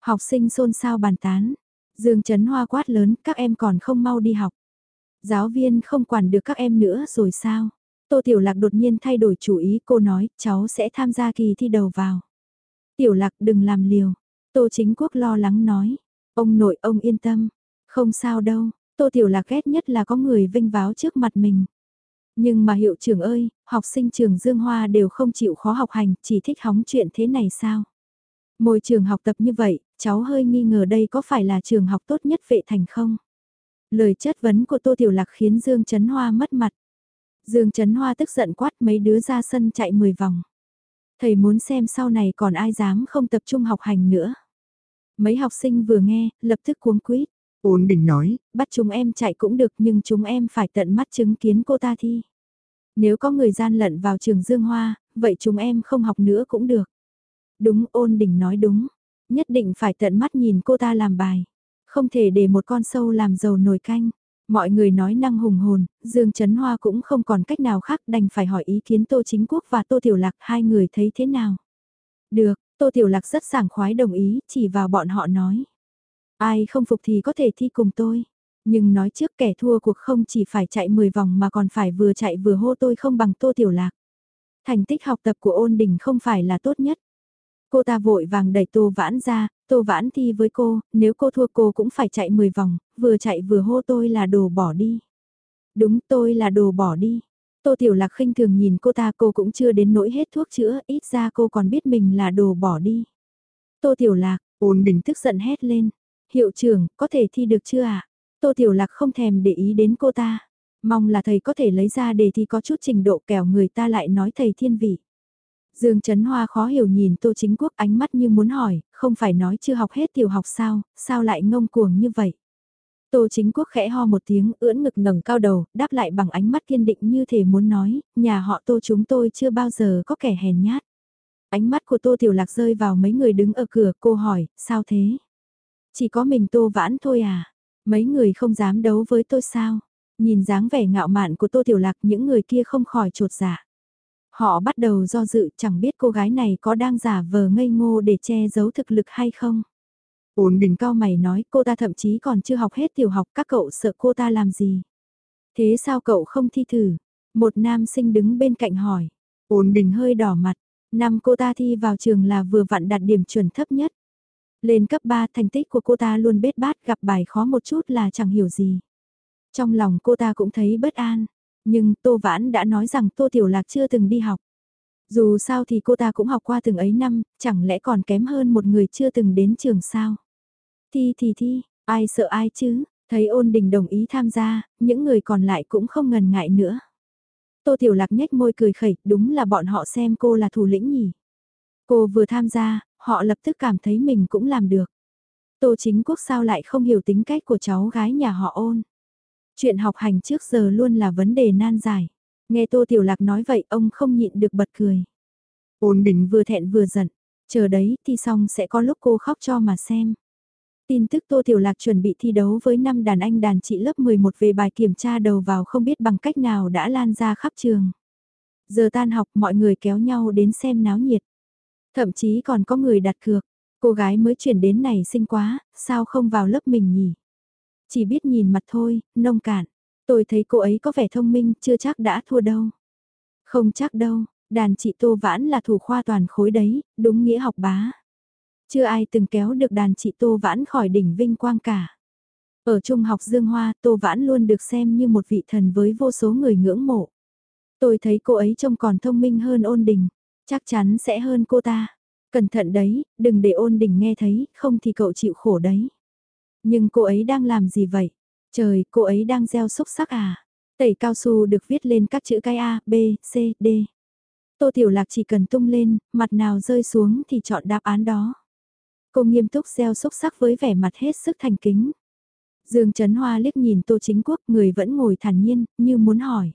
Học sinh xôn xao bàn tán. Dương Trấn Hoa quát lớn, các em còn không mau đi học. Giáo viên không quản được các em nữa rồi sao? Tô Tiểu Lạc đột nhiên thay đổi chủ ý, cô nói, cháu sẽ tham gia kỳ thi đầu vào. Tiểu Lạc, đừng làm liều. Tô Chính Quốc lo lắng nói. Ông nội, ông yên tâm. Không sao đâu. Tô Tiểu Lạc ghét nhất là có người vinh váo trước mặt mình. Nhưng mà hiệu trưởng ơi, học sinh trường Dương Hoa đều không chịu khó học hành, chỉ thích hóng chuyện thế này sao? Môi trường học tập như vậy, cháu hơi nghi ngờ đây có phải là trường học tốt nhất vệ thành không? Lời chất vấn của Tô Tiểu Lạc khiến Dương Trấn Hoa mất mặt. Dương Trấn Hoa tức giận quát mấy đứa ra sân chạy 10 vòng. Thầy muốn xem sau này còn ai dám không tập trung học hành nữa. Mấy học sinh vừa nghe, lập tức cuống quýt. Ôn Bình nói, bắt chúng em chạy cũng được nhưng chúng em phải tận mắt chứng kiến cô ta thi. Nếu có người gian lận vào trường Dương Hoa, vậy chúng em không học nữa cũng được. Đúng ôn đình nói đúng, nhất định phải tận mắt nhìn cô ta làm bài. Không thể để một con sâu làm dầu nồi canh. Mọi người nói năng hùng hồn, Dương Trấn Hoa cũng không còn cách nào khác đành phải hỏi ý kiến Tô Chính Quốc và Tô Tiểu Lạc hai người thấy thế nào. Được, Tô Tiểu Lạc rất sảng khoái đồng ý, chỉ vào bọn họ nói. Ai không phục thì có thể thi cùng tôi. Nhưng nói trước kẻ thua cuộc không chỉ phải chạy 10 vòng mà còn phải vừa chạy vừa hô tôi không bằng Tô Tiểu Lạc. Thành tích học tập của ôn đình không phải là tốt nhất. Cô ta vội vàng đẩy Tô Vãn ra, Tô Vãn thi với cô, nếu cô thua cô cũng phải chạy 10 vòng, vừa chạy vừa hô tôi là đồ bỏ đi. Đúng tôi là đồ bỏ đi. Tô Tiểu Lạc khinh thường nhìn cô ta cô cũng chưa đến nỗi hết thuốc chữa, ít ra cô còn biết mình là đồ bỏ đi. Tô Tiểu Lạc, ôn đình tức giận hét lên. Hiệu trưởng, có thể thi được chưa ạ? À? Tô Tiểu Lạc không thèm để ý đến cô ta. Mong là thầy có thể lấy ra để thi có chút trình độ kẻo người ta lại nói thầy thiên vị. Dương Trấn Hoa khó hiểu nhìn Tô Chính Quốc ánh mắt như muốn hỏi, không phải nói chưa học hết tiểu học sao, sao lại ngông cuồng như vậy. Tô Chính Quốc khẽ ho một tiếng, ưỡn ngực ngẩng cao đầu, đáp lại bằng ánh mắt kiên định như thể muốn nói, nhà họ Tô chúng tôi chưa bao giờ có kẻ hèn nhát. Ánh mắt của Tô Tiểu Lạc rơi vào mấy người đứng ở cửa, cô hỏi, sao thế? Chỉ có mình Tô Vãn thôi à? Mấy người không dám đấu với tôi sao? Nhìn dáng vẻ ngạo mạn của Tô Tiểu Lạc, những người kia không khỏi trột dạ. Họ bắt đầu do dự, chẳng biết cô gái này có đang giả vờ ngây ngô để che giấu thực lực hay không. Ôn bình cao mày nói, cô ta thậm chí còn chưa học hết tiểu học, các cậu sợ cô ta làm gì. Thế sao cậu không thi thử? Một nam sinh đứng bên cạnh hỏi. Ôn bình hơi đỏ mặt. Năm cô ta thi vào trường là vừa vặn đạt điểm chuẩn thấp nhất. Lên cấp 3 thành tích của cô ta luôn bết bát gặp bài khó một chút là chẳng hiểu gì. Trong lòng cô ta cũng thấy bất an. Nhưng Tô Vãn đã nói rằng Tô Tiểu Lạc chưa từng đi học. Dù sao thì cô ta cũng học qua từng ấy năm, chẳng lẽ còn kém hơn một người chưa từng đến trường sao? Thi thì thi, ai sợ ai chứ? Thấy ôn đình đồng ý tham gia, những người còn lại cũng không ngần ngại nữa. Tô Tiểu Lạc nhếch môi cười khẩy, đúng là bọn họ xem cô là thủ lĩnh nhỉ. Cô vừa tham gia, họ lập tức cảm thấy mình cũng làm được. Tô chính quốc sao lại không hiểu tính cách của cháu gái nhà họ ôn. Chuyện học hành trước giờ luôn là vấn đề nan giải. Nghe Tô Tiểu Lạc nói vậy ông không nhịn được bật cười. Ôn đỉnh vừa thẹn vừa giận, chờ đấy thi xong sẽ có lúc cô khóc cho mà xem. Tin tức Tô Tiểu Lạc chuẩn bị thi đấu với năm đàn anh đàn chị lớp 11 về bài kiểm tra đầu vào không biết bằng cách nào đã lan ra khắp trường. Giờ tan học mọi người kéo nhau đến xem náo nhiệt. Thậm chí còn có người đặt cược, cô gái mới chuyển đến này xinh quá, sao không vào lớp mình nhỉ? Chỉ biết nhìn mặt thôi, nông cạn. Tôi thấy cô ấy có vẻ thông minh, chưa chắc đã thua đâu. Không chắc đâu, đàn chị Tô Vãn là thủ khoa toàn khối đấy, đúng nghĩa học bá. Chưa ai từng kéo được đàn chị Tô Vãn khỏi đỉnh vinh quang cả. Ở trung học Dương Hoa, Tô Vãn luôn được xem như một vị thần với vô số người ngưỡng mộ. Tôi thấy cô ấy trông còn thông minh hơn ôn đình, chắc chắn sẽ hơn cô ta. Cẩn thận đấy, đừng để ôn đình nghe thấy, không thì cậu chịu khổ đấy. Nhưng cô ấy đang làm gì vậy? Trời, cô ấy đang gieo xúc sắc à? Tẩy cao su được viết lên các chữ cái A, B, C, D. Tô Tiểu Lạc chỉ cần tung lên, mặt nào rơi xuống thì chọn đáp án đó. Cô nghiêm túc gieo xúc sắc với vẻ mặt hết sức thành kính. Dương Trấn Hoa liếc nhìn Tô Chính Quốc, người vẫn ngồi thản nhiên, như muốn hỏi.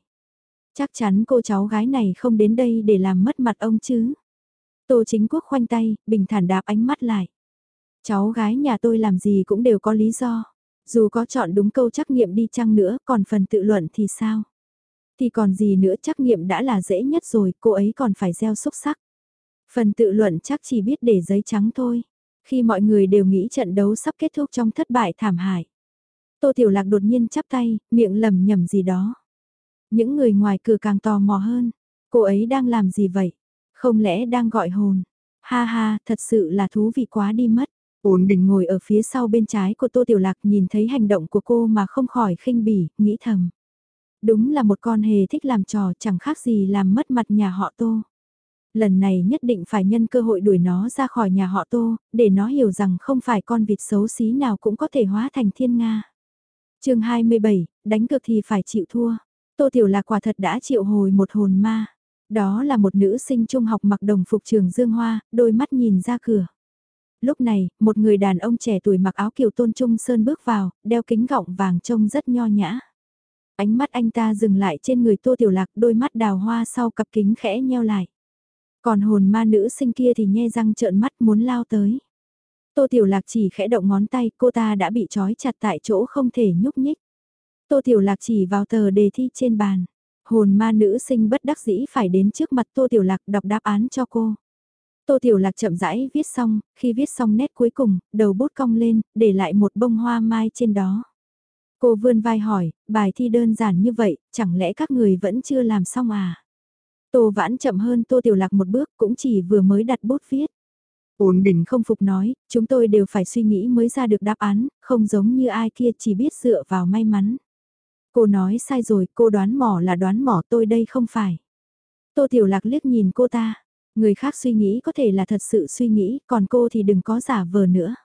Chắc chắn cô cháu gái này không đến đây để làm mất mặt ông chứ. Tô Chính Quốc khoanh tay, bình thản đáp ánh mắt lại. Cháu gái nhà tôi làm gì cũng đều có lý do. Dù có chọn đúng câu trắc nghiệm đi chăng nữa, còn phần tự luận thì sao? Thì còn gì nữa trắc nghiệm đã là dễ nhất rồi, cô ấy còn phải gieo xúc sắc. Phần tự luận chắc chỉ biết để giấy trắng thôi. Khi mọi người đều nghĩ trận đấu sắp kết thúc trong thất bại thảm hại. Tô Tiểu Lạc đột nhiên chắp tay, miệng lầm nhầm gì đó. Những người ngoài cửa càng tò mò hơn. Cô ấy đang làm gì vậy? Không lẽ đang gọi hồn? Ha ha, thật sự là thú vị quá đi mất. Ôn đình ngồi ở phía sau bên trái của Tô Tiểu Lạc nhìn thấy hành động của cô mà không khỏi khinh bỉ, nghĩ thầm. Đúng là một con hề thích làm trò chẳng khác gì làm mất mặt nhà họ Tô. Lần này nhất định phải nhân cơ hội đuổi nó ra khỏi nhà họ Tô, để nó hiểu rằng không phải con vịt xấu xí nào cũng có thể hóa thành thiên Nga. chương 27, đánh cược thì phải chịu thua. Tô Tiểu Lạc quả thật đã chịu hồi một hồn ma. Đó là một nữ sinh trung học mặc đồng phục trường Dương Hoa, đôi mắt nhìn ra cửa. Lúc này, một người đàn ông trẻ tuổi mặc áo kiều tôn trung sơn bước vào, đeo kính gọng vàng trông rất nho nhã. Ánh mắt anh ta dừng lại trên người tô tiểu lạc đôi mắt đào hoa sau cặp kính khẽ nheo lại. Còn hồn ma nữ sinh kia thì nhe răng trợn mắt muốn lao tới. Tô Tiểu Lạc chỉ khẽ động ngón tay, cô ta đã bị trói chặt tại chỗ không thể nhúc nhích. Tô Tiểu Lạc chỉ vào tờ đề thi trên bàn. Hồn ma nữ sinh bất đắc dĩ phải đến trước mặt Tô Tiểu Lạc đọc đáp án cho cô. Tô Tiểu Lạc chậm rãi viết xong, khi viết xong nét cuối cùng, đầu bút cong lên, để lại một bông hoa mai trên đó. Cô vươn vai hỏi, bài thi đơn giản như vậy, chẳng lẽ các người vẫn chưa làm xong à? Tô Vãn chậm hơn Tô Tiểu Lạc một bước, cũng chỉ vừa mới đặt bút viết. Ổn bình không phục nói, chúng tôi đều phải suy nghĩ mới ra được đáp án, không giống như ai kia chỉ biết dựa vào may mắn. Cô nói sai rồi, cô đoán mỏ là đoán mỏ tôi đây không phải. Tô Tiểu Lạc liếc nhìn cô ta. Người khác suy nghĩ có thể là thật sự suy nghĩ, còn cô thì đừng có giả vờ nữa.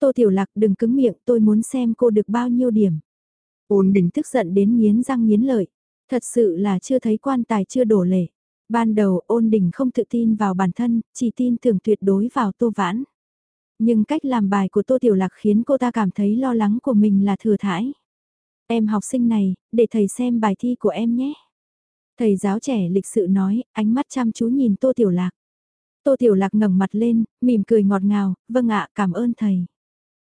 Tô Tiểu Lạc đừng cứng miệng, tôi muốn xem cô được bao nhiêu điểm. Ôn đỉnh tức giận đến nghiến răng nghiến lợi. Thật sự là chưa thấy quan tài chưa đổ lệ. Ban đầu ôn đình không tự tin vào bản thân, chỉ tin tưởng tuyệt đối vào Tô Vãn. Nhưng cách làm bài của Tô Tiểu Lạc khiến cô ta cảm thấy lo lắng của mình là thừa thãi. Em học sinh này, để thầy xem bài thi của em nhé. Thầy giáo trẻ lịch sự nói, ánh mắt chăm chú nhìn Tô Tiểu Lạc. Tô Tiểu Lạc ngẩng mặt lên, mỉm cười ngọt ngào, vâng ạ, cảm ơn thầy.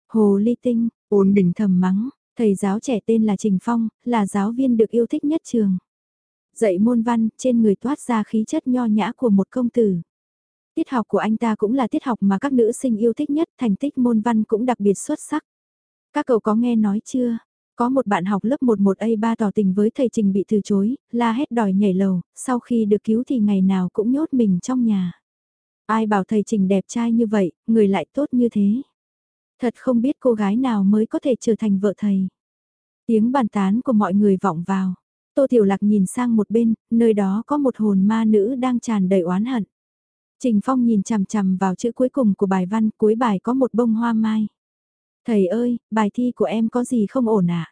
Hồ ly tinh, ổn định thầm mắng, thầy giáo trẻ tên là Trình Phong, là giáo viên được yêu thích nhất trường. Dạy môn văn, trên người toát ra khí chất nho nhã của một công tử. Tiết học của anh ta cũng là tiết học mà các nữ sinh yêu thích nhất, thành tích môn văn cũng đặc biệt xuất sắc. Các cậu có nghe nói chưa? Có một bạn học lớp 11A3 tỏ tình với thầy Trình bị từ chối, la hét đòi nhảy lầu, sau khi được cứu thì ngày nào cũng nhốt mình trong nhà. Ai bảo thầy Trình đẹp trai như vậy, người lại tốt như thế. Thật không biết cô gái nào mới có thể trở thành vợ thầy. Tiếng bàn tán của mọi người vọng vào. Tô Tiểu Lạc nhìn sang một bên, nơi đó có một hồn ma nữ đang tràn đầy oán hận. Trình Phong nhìn chằm chằm vào chữ cuối cùng của bài văn, cuối bài có một bông hoa mai. Thầy ơi, bài thi của em có gì không ổn ạ? À?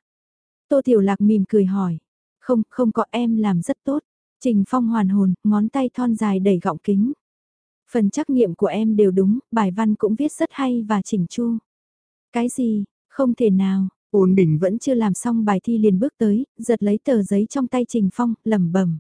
Tô Tiểu Lạc mỉm cười hỏi. Không, không có em làm rất tốt. Trình Phong hoàn hồn, ngón tay thon dài đẩy gọng kính. Phần trắc nghiệm của em đều đúng, bài văn cũng viết rất hay và chỉnh chu. Cái gì, không thể nào, ổn bình vẫn chưa làm xong bài thi liền bước tới, giật lấy tờ giấy trong tay Trình Phong, lẩm bẩm.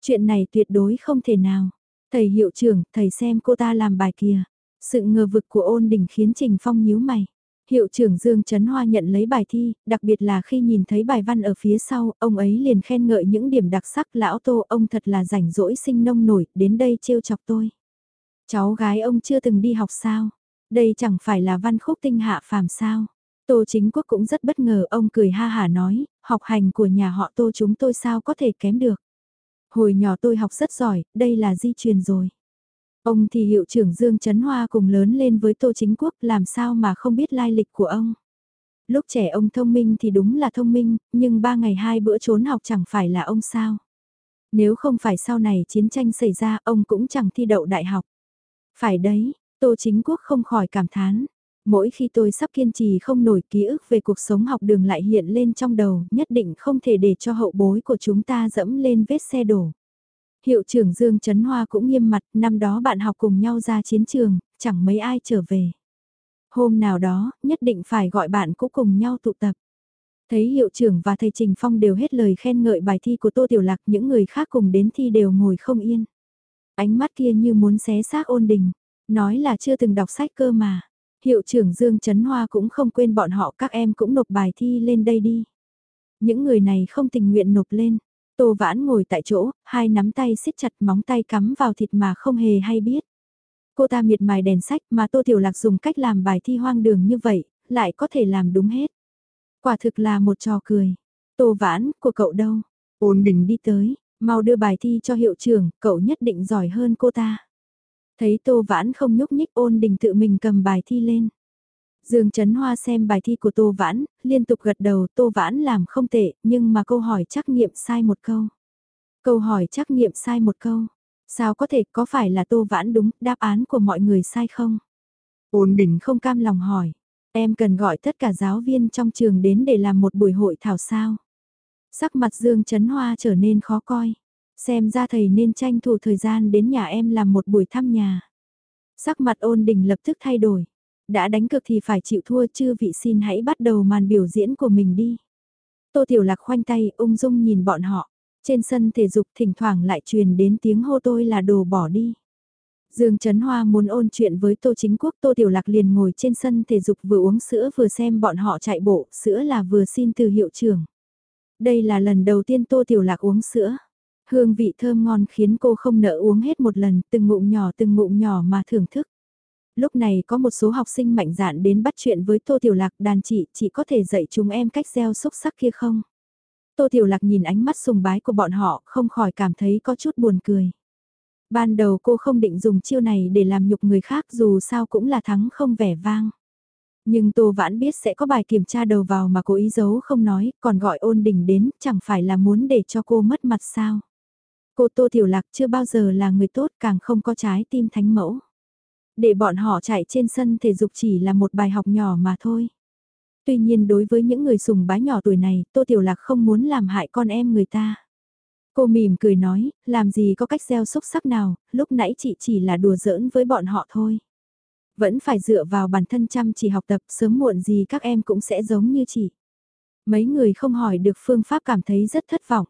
Chuyện này tuyệt đối không thể nào. Thầy hiệu trưởng, thầy xem cô ta làm bài kia. Sự ngờ vực của ôn đình khiến Trình Phong nhíu mày. Hiệu trưởng Dương Trấn Hoa nhận lấy bài thi, đặc biệt là khi nhìn thấy bài văn ở phía sau, ông ấy liền khen ngợi những điểm đặc sắc lão tô ông thật là rảnh rỗi sinh nông nổi, đến đây trêu chọc tôi. Cháu gái ông chưa từng đi học sao? Đây chẳng phải là văn khúc tinh hạ phàm sao? Tô chính quốc cũng rất bất ngờ ông cười ha hả nói, học hành của nhà họ tô chúng tôi sao có thể kém được. Hồi nhỏ tôi học rất giỏi, đây là di truyền rồi. Ông thì hiệu trưởng Dương Trấn Hoa cùng lớn lên với Tô Chính Quốc làm sao mà không biết lai lịch của ông. Lúc trẻ ông thông minh thì đúng là thông minh, nhưng ba ngày hai bữa trốn học chẳng phải là ông sao. Nếu không phải sau này chiến tranh xảy ra ông cũng chẳng thi đậu đại học. Phải đấy, Tô Chính Quốc không khỏi cảm thán. Mỗi khi tôi sắp kiên trì không nổi ký ức về cuộc sống học đường lại hiện lên trong đầu, nhất định không thể để cho hậu bối của chúng ta dẫm lên vết xe đổ. Hiệu trưởng Dương Trấn Hoa cũng nghiêm mặt, năm đó bạn học cùng nhau ra chiến trường, chẳng mấy ai trở về. Hôm nào đó, nhất định phải gọi bạn cũng cùng nhau tụ tập. Thấy hiệu trưởng và thầy Trình Phong đều hết lời khen ngợi bài thi của Tô Tiểu Lạc, những người khác cùng đến thi đều ngồi không yên. Ánh mắt kia như muốn xé xác ôn đình, nói là chưa từng đọc sách cơ mà. Hiệu trưởng Dương Trấn Hoa cũng không quên bọn họ các em cũng nộp bài thi lên đây đi. Những người này không tình nguyện nộp lên, Tô Vãn ngồi tại chỗ, hai nắm tay siết chặt móng tay cắm vào thịt mà không hề hay biết. Cô ta miệt mài đèn sách mà Tô Tiểu Lạc dùng cách làm bài thi hoang đường như vậy, lại có thể làm đúng hết. Quả thực là một trò cười. Tô Vãn, của cậu đâu? Ôn Đình đi tới, mau đưa bài thi cho hiệu trưởng, cậu nhất định giỏi hơn cô ta. Thấy Tô Vãn không nhúc nhích ôn đình tự mình cầm bài thi lên. Dương Trấn Hoa xem bài thi của Tô Vãn, liên tục gật đầu Tô Vãn làm không tệ, nhưng mà câu hỏi trắc nghiệm sai một câu. Câu hỏi trắc nghiệm sai một câu. Sao có thể có phải là Tô Vãn đúng, đáp án của mọi người sai không? Ôn đỉnh không cam lòng hỏi. Em cần gọi tất cả giáo viên trong trường đến để làm một buổi hội thảo sao. Sắc mặt Dương Trấn Hoa trở nên khó coi. Xem ra thầy nên tranh thủ thời gian đến nhà em làm một buổi thăm nhà. Sắc mặt ôn đình lập tức thay đổi đã đánh cực thì phải chịu thua chư vị xin hãy bắt đầu màn biểu diễn của mình đi. Tô Tiểu Lạc khoanh tay ung dung nhìn bọn họ, trên sân thể dục thỉnh thoảng lại truyền đến tiếng hô tôi là đồ bỏ đi. Dương Trấn Hoa muốn ôn chuyện với Tô Chính Quốc Tô Tiểu Lạc liền ngồi trên sân thể dục vừa uống sữa vừa xem bọn họ chạy bộ, sữa là vừa xin từ hiệu trưởng. Đây là lần đầu tiên Tô Tiểu Lạc uống sữa. Hương vị thơm ngon khiến cô không nỡ uống hết một lần, từng ngụm nhỏ từng ngụm nhỏ mà thưởng thức. Lúc này có một số học sinh mạnh dạn đến bắt chuyện với Tô Tiểu Lạc đàn chị, chị có thể dạy chúng em cách gieo xúc sắc kia không? Tô Tiểu Lạc nhìn ánh mắt sùng bái của bọn họ, không khỏi cảm thấy có chút buồn cười. Ban đầu cô không định dùng chiêu này để làm nhục người khác dù sao cũng là thắng không vẻ vang. Nhưng Tô Vãn biết sẽ có bài kiểm tra đầu vào mà cô ý giấu không nói, còn gọi ôn đình đến, chẳng phải là muốn để cho cô mất mặt sao. Cô Tô Tiểu Lạc chưa bao giờ là người tốt càng không có trái tim thánh mẫu. Để bọn họ chạy trên sân thể dục chỉ là một bài học nhỏ mà thôi. Tuy nhiên đối với những người sùng bái nhỏ tuổi này, Tô Tiểu Lạc không muốn làm hại con em người ta. Cô mỉm cười nói, làm gì có cách gieo xúc sắc nào, lúc nãy chị chỉ là đùa giỡn với bọn họ thôi. Vẫn phải dựa vào bản thân chăm chỉ học tập, sớm muộn gì các em cũng sẽ giống như chị. Mấy người không hỏi được phương pháp cảm thấy rất thất vọng.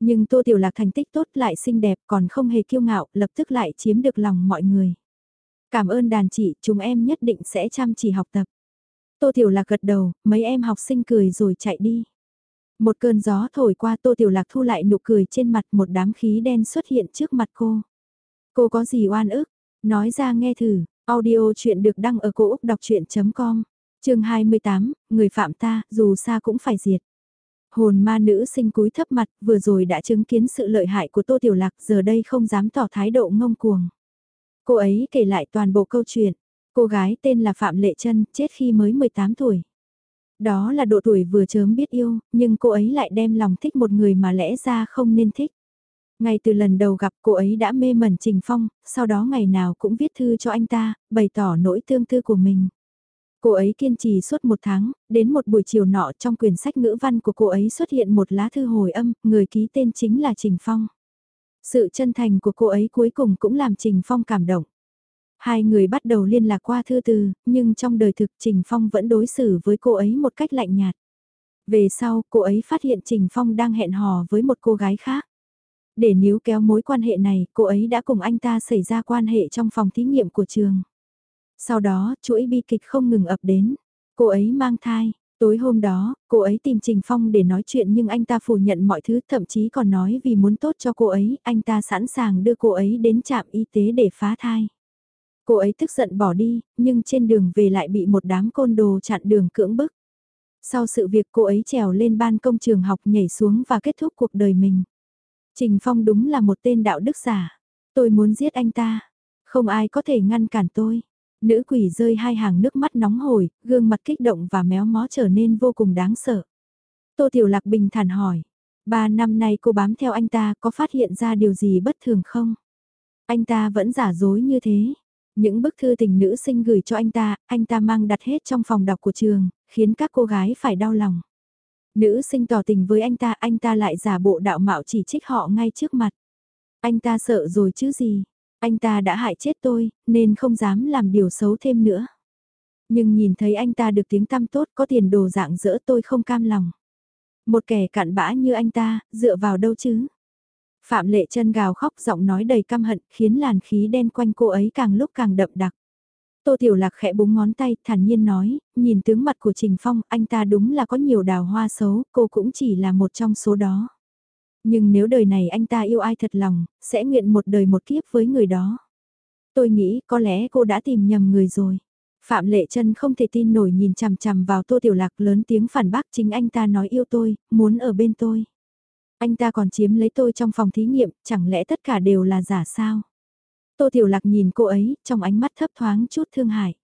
Nhưng Tô Tiểu Lạc thành tích tốt lại xinh đẹp còn không hề kiêu ngạo, lập tức lại chiếm được lòng mọi người. Cảm ơn đàn chị, chúng em nhất định sẽ chăm chỉ học tập. Tô Tiểu Lạc gật đầu, mấy em học sinh cười rồi chạy đi. Một cơn gió thổi qua Tô Tiểu Lạc thu lại nụ cười trên mặt một đám khí đen xuất hiện trước mặt cô. Cô có gì oan ức? Nói ra nghe thử, audio chuyện được đăng ở cổ Úc đọc chuyện.com, chương 28, người phạm ta, dù xa cũng phải diệt. Hồn ma nữ sinh cúi thấp mặt, vừa rồi đã chứng kiến sự lợi hại của Tô Tiểu Lạc, giờ đây không dám tỏ thái độ ngông cuồng. Cô ấy kể lại toàn bộ câu chuyện, cô gái tên là Phạm Lệ Trân, chết khi mới 18 tuổi. Đó là độ tuổi vừa chớm biết yêu, nhưng cô ấy lại đem lòng thích một người mà lẽ ra không nên thích. Ngay từ lần đầu gặp cô ấy đã mê mẩn Trình Phong, sau đó ngày nào cũng viết thư cho anh ta, bày tỏ nỗi tương tư của mình. Cô ấy kiên trì suốt một tháng, đến một buổi chiều nọ trong quyển sách ngữ văn của cô ấy xuất hiện một lá thư hồi âm, người ký tên chính là Trình Phong. Sự chân thành của cô ấy cuối cùng cũng làm Trình Phong cảm động. Hai người bắt đầu liên lạc qua thư từ, nhưng trong đời thực Trình Phong vẫn đối xử với cô ấy một cách lạnh nhạt. Về sau, cô ấy phát hiện Trình Phong đang hẹn hò với một cô gái khác. Để níu kéo mối quan hệ này, cô ấy đã cùng anh ta xảy ra quan hệ trong phòng thí nghiệm của trường. Sau đó, chuỗi bi kịch không ngừng ập đến. Cô ấy mang thai. Tối hôm đó, cô ấy tìm Trình Phong để nói chuyện nhưng anh ta phủ nhận mọi thứ thậm chí còn nói vì muốn tốt cho cô ấy, anh ta sẵn sàng đưa cô ấy đến trạm y tế để phá thai. Cô ấy tức giận bỏ đi, nhưng trên đường về lại bị một đám côn đồ chặn đường cưỡng bức. Sau sự việc cô ấy trèo lên ban công trường học nhảy xuống và kết thúc cuộc đời mình. Trình Phong đúng là một tên đạo đức giả. Tôi muốn giết anh ta. Không ai có thể ngăn cản tôi. Nữ quỷ rơi hai hàng nước mắt nóng hổi, gương mặt kích động và méo mó trở nên vô cùng đáng sợ. Tô Tiểu Lạc bình thản hỏi. Ba năm nay cô bám theo anh ta có phát hiện ra điều gì bất thường không? Anh ta vẫn giả dối như thế. Những bức thư tình nữ sinh gửi cho anh ta, anh ta mang đặt hết trong phòng đọc của trường, khiến các cô gái phải đau lòng. Nữ sinh tỏ tình với anh ta, anh ta lại giả bộ đạo mạo chỉ trích họ ngay trước mặt. Anh ta sợ rồi chứ gì, anh ta đã hại chết tôi, nên không dám làm điều xấu thêm nữa. Nhưng nhìn thấy anh ta được tiếng tăm tốt có tiền đồ dạng dỡ tôi không cam lòng. Một kẻ cặn bã như anh ta, dựa vào đâu chứ? Phạm lệ chân gào khóc giọng nói đầy căm hận khiến làn khí đen quanh cô ấy càng lúc càng đậm đặc. Tô Tiểu Lạc khẽ búng ngón tay, thản nhiên nói, nhìn tướng mặt của Trình Phong, anh ta đúng là có nhiều đào hoa xấu, cô cũng chỉ là một trong số đó. Nhưng nếu đời này anh ta yêu ai thật lòng, sẽ nguyện một đời một kiếp với người đó. Tôi nghĩ có lẽ cô đã tìm nhầm người rồi. Phạm Lệ Trân không thể tin nổi nhìn chằm chằm vào Tô Tiểu Lạc lớn tiếng phản bác chính anh ta nói yêu tôi, muốn ở bên tôi. Anh ta còn chiếm lấy tôi trong phòng thí nghiệm, chẳng lẽ tất cả đều là giả sao? Tô Tiểu Lạc nhìn cô ấy, trong ánh mắt thấp thoáng chút thương hại.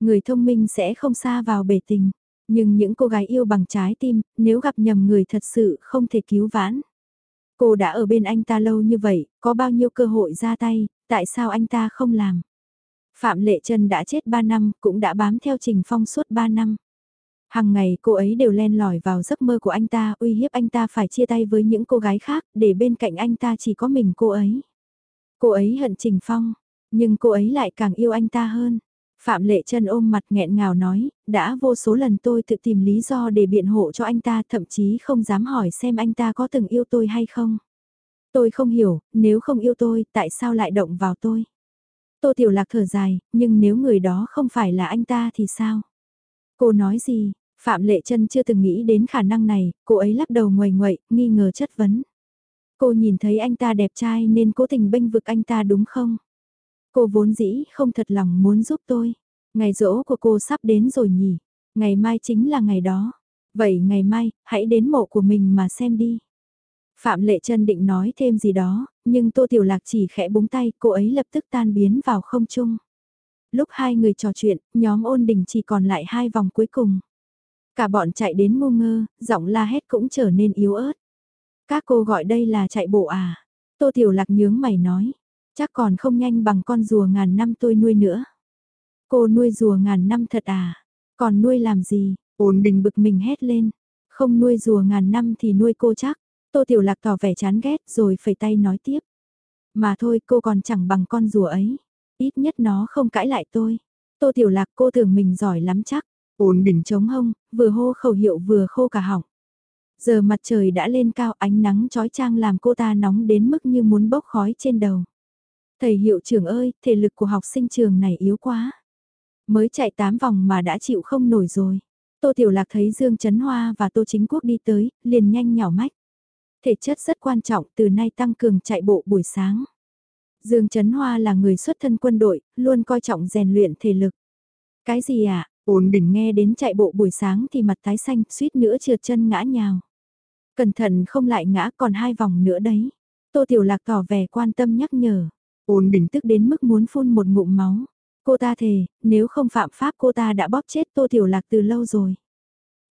Người thông minh sẽ không xa vào bể tình, nhưng những cô gái yêu bằng trái tim, nếu gặp nhầm người thật sự không thể cứu vãn. Cô đã ở bên anh ta lâu như vậy, có bao nhiêu cơ hội ra tay, tại sao anh ta không làm? Phạm Lệ Trân đã chết 3 năm, cũng đã bám theo Trình Phong suốt 3 năm. Hằng ngày cô ấy đều len lỏi vào giấc mơ của anh ta, uy hiếp anh ta phải chia tay với những cô gái khác, để bên cạnh anh ta chỉ có mình cô ấy. Cô ấy hận Trình Phong, nhưng cô ấy lại càng yêu anh ta hơn. Phạm Lệ Trân ôm mặt nghẹn ngào nói, đã vô số lần tôi tự tìm lý do để biện hộ cho anh ta thậm chí không dám hỏi xem anh ta có từng yêu tôi hay không. Tôi không hiểu, nếu không yêu tôi, tại sao lại động vào tôi? Tô Tiểu Lạc thở dài, nhưng nếu người đó không phải là anh ta thì sao? Cô nói gì? Phạm Lệ Trân chưa từng nghĩ đến khả năng này, cô ấy lắc đầu ngoầy ngoậy, nghi ngờ chất vấn. Cô nhìn thấy anh ta đẹp trai nên cố tình bênh vực anh ta đúng không? Cô vốn dĩ không thật lòng muốn giúp tôi. Ngày rỗ của cô sắp đến rồi nhỉ? Ngày mai chính là ngày đó. Vậy ngày mai, hãy đến mộ của mình mà xem đi. Phạm Lệ Trân định nói thêm gì đó, nhưng Tô Tiểu Lạc chỉ khẽ búng tay, cô ấy lập tức tan biến vào không trung. Lúc hai người trò chuyện, nhóm ôn đình chỉ còn lại hai vòng cuối cùng. Cả bọn chạy đến ngu ngơ, giọng la hét cũng trở nên yếu ớt. Các cô gọi đây là chạy bộ à? Tô Tiểu Lạc nhướng mày nói. Chắc còn không nhanh bằng con rùa ngàn năm tôi nuôi nữa. Cô nuôi rùa ngàn năm thật à? Còn nuôi làm gì? Ôn đình bực mình hét lên. Không nuôi rùa ngàn năm thì nuôi cô chắc. Tô Tiểu Lạc tỏ vẻ chán ghét rồi phẩy tay nói tiếp. Mà thôi cô còn chẳng bằng con rùa ấy. Ít nhất nó không cãi lại tôi. Tô Tiểu Lạc cô tưởng mình giỏi lắm chắc. Ôn đình chống hông, vừa hô khẩu hiệu vừa khô cả họng. Giờ mặt trời đã lên cao ánh nắng trói trang làm cô ta nóng đến mức như muốn bốc khói trên đầu. Thầy hiệu trưởng ơi, thể lực của học sinh trường này yếu quá. Mới chạy 8 vòng mà đã chịu không nổi rồi. Tô Tiểu Lạc thấy Dương Trấn Hoa và Tô Chính Quốc đi tới, liền nhanh nhỏ mách. Thể chất rất quan trọng, từ nay tăng cường chạy bộ buổi sáng. Dương Trấn Hoa là người xuất thân quân đội, luôn coi trọng rèn luyện thể lực. Cái gì ạ? À? ổn định nghe đến chạy bộ buổi sáng thì mặt tái xanh, suýt nữa trượt chân ngã nhào. Cẩn thận không lại ngã còn hai vòng nữa đấy. Tô Tiểu Lạc tỏ vẻ quan tâm nhắc nhở. Ôn bình tức đến mức muốn phun một ngụm máu. Cô ta thề, nếu không phạm pháp cô ta đã bóp chết Tô Tiểu Lạc từ lâu rồi.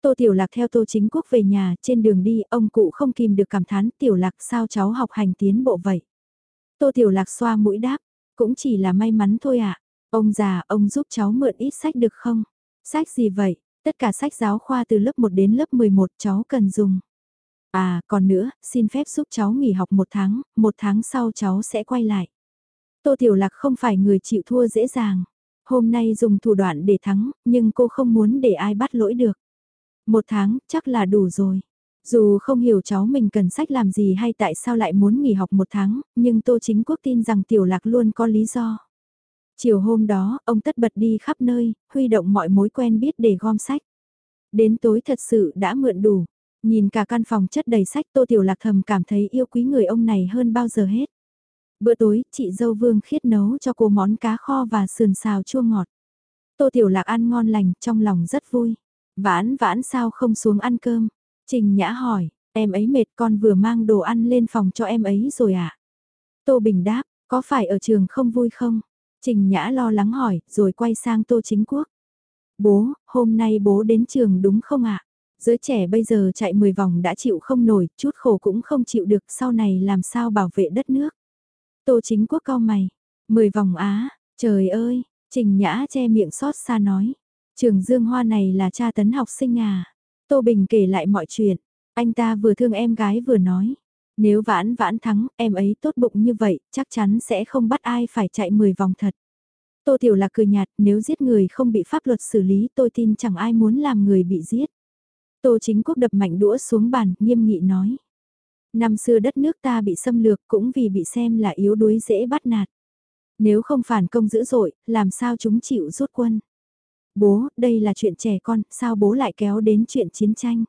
Tô Tiểu Lạc theo Tô Chính Quốc về nhà, trên đường đi, ông cụ không kìm được cảm thán Tiểu Lạc sao cháu học hành tiến bộ vậy. Tô Tiểu Lạc xoa mũi đáp, cũng chỉ là may mắn thôi ạ. À. Ông già, ông giúp cháu mượn ít sách được không? Sách gì vậy? Tất cả sách giáo khoa từ lớp 1 đến lớp 11 cháu cần dùng. À, còn nữa, xin phép giúp cháu nghỉ học một tháng, một tháng sau cháu sẽ quay lại. Tô Tiểu Lạc không phải người chịu thua dễ dàng. Hôm nay dùng thủ đoạn để thắng, nhưng cô không muốn để ai bắt lỗi được. Một tháng, chắc là đủ rồi. Dù không hiểu cháu mình cần sách làm gì hay tại sao lại muốn nghỉ học một tháng, nhưng Tô Chính Quốc tin rằng Tiểu Lạc luôn có lý do. Chiều hôm đó, ông tất bật đi khắp nơi, huy động mọi mối quen biết để gom sách. Đến tối thật sự đã mượn đủ. Nhìn cả căn phòng chất đầy sách Tô Tiểu Lạc thầm cảm thấy yêu quý người ông này hơn bao giờ hết. Bữa tối, chị dâu Vương khiết nấu cho cô món cá kho và sườn xào chua ngọt. Tô Tiểu Lạc ăn ngon lành, trong lòng rất vui. Vãn vãn sao không xuống ăn cơm? Trình Nhã hỏi, em ấy mệt con vừa mang đồ ăn lên phòng cho em ấy rồi à? Tô Bình đáp, có phải ở trường không vui không? Trình Nhã lo lắng hỏi, rồi quay sang Tô Chính Quốc. Bố, hôm nay bố đến trường đúng không ạ? À? Giới trẻ bây giờ chạy 10 vòng đã chịu không nổi, chút khổ cũng không chịu được, sau này làm sao bảo vệ đất nước? Tô Chính Quốc cao mày, 10 vòng á, trời ơi, Trình Nhã che miệng xót xa nói. Trường Dương Hoa này là cha tấn học sinh à? Tô Bình kể lại mọi chuyện, anh ta vừa thương em gái vừa nói. Nếu vãn vãn thắng, em ấy tốt bụng như vậy, chắc chắn sẽ không bắt ai phải chạy 10 vòng thật. Tô Tiểu Lạc cười nhạt, nếu giết người không bị pháp luật xử lý tôi tin chẳng ai muốn làm người bị giết. Tô Chính Quốc đập mạnh đũa xuống bàn, nghiêm nghị nói. Năm xưa đất nước ta bị xâm lược cũng vì bị xem là yếu đuối dễ bắt nạt. Nếu không phản công dữ dội, làm sao chúng chịu rút quân? Bố, đây là chuyện trẻ con, sao bố lại kéo đến chuyện chiến tranh?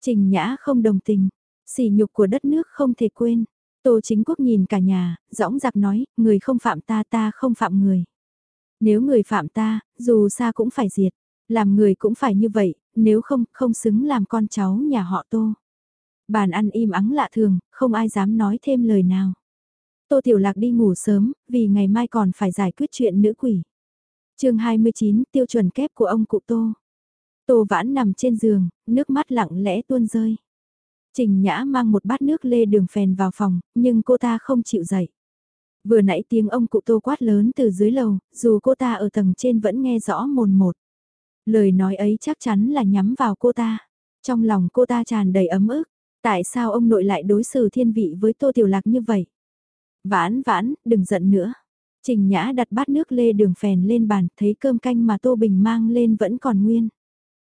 Trình Nhã không đồng tình, sỉ nhục của đất nước không thể quên. Tô Chính Quốc nhìn cả nhà, dõng dạc nói, người không phạm ta ta không phạm người. Nếu người phạm ta, dù xa cũng phải diệt. Làm người cũng phải như vậy, nếu không, không xứng làm con cháu nhà họ Tô. Bàn ăn im ắng lạ thường, không ai dám nói thêm lời nào. Tô Tiểu Lạc đi ngủ sớm, vì ngày mai còn phải giải quyết chuyện nữ quỷ chương 29 tiêu chuẩn kép của ông cụ Tô. Tô vãn nằm trên giường, nước mắt lặng lẽ tuôn rơi. Trình Nhã mang một bát nước lê đường phèn vào phòng, nhưng cô ta không chịu dậy. Vừa nãy tiếng ông cụ Tô quát lớn từ dưới lầu, dù cô ta ở tầng trên vẫn nghe rõ mồn một. Lời nói ấy chắc chắn là nhắm vào cô ta. Trong lòng cô ta tràn đầy ấm ức. Tại sao ông nội lại đối xử thiên vị với Tô Tiểu Lạc như vậy? Vãn vãn, đừng giận nữa. Trình Nhã đặt bát nước lê đường phèn lên bàn, thấy cơm canh mà Tô Bình mang lên vẫn còn nguyên.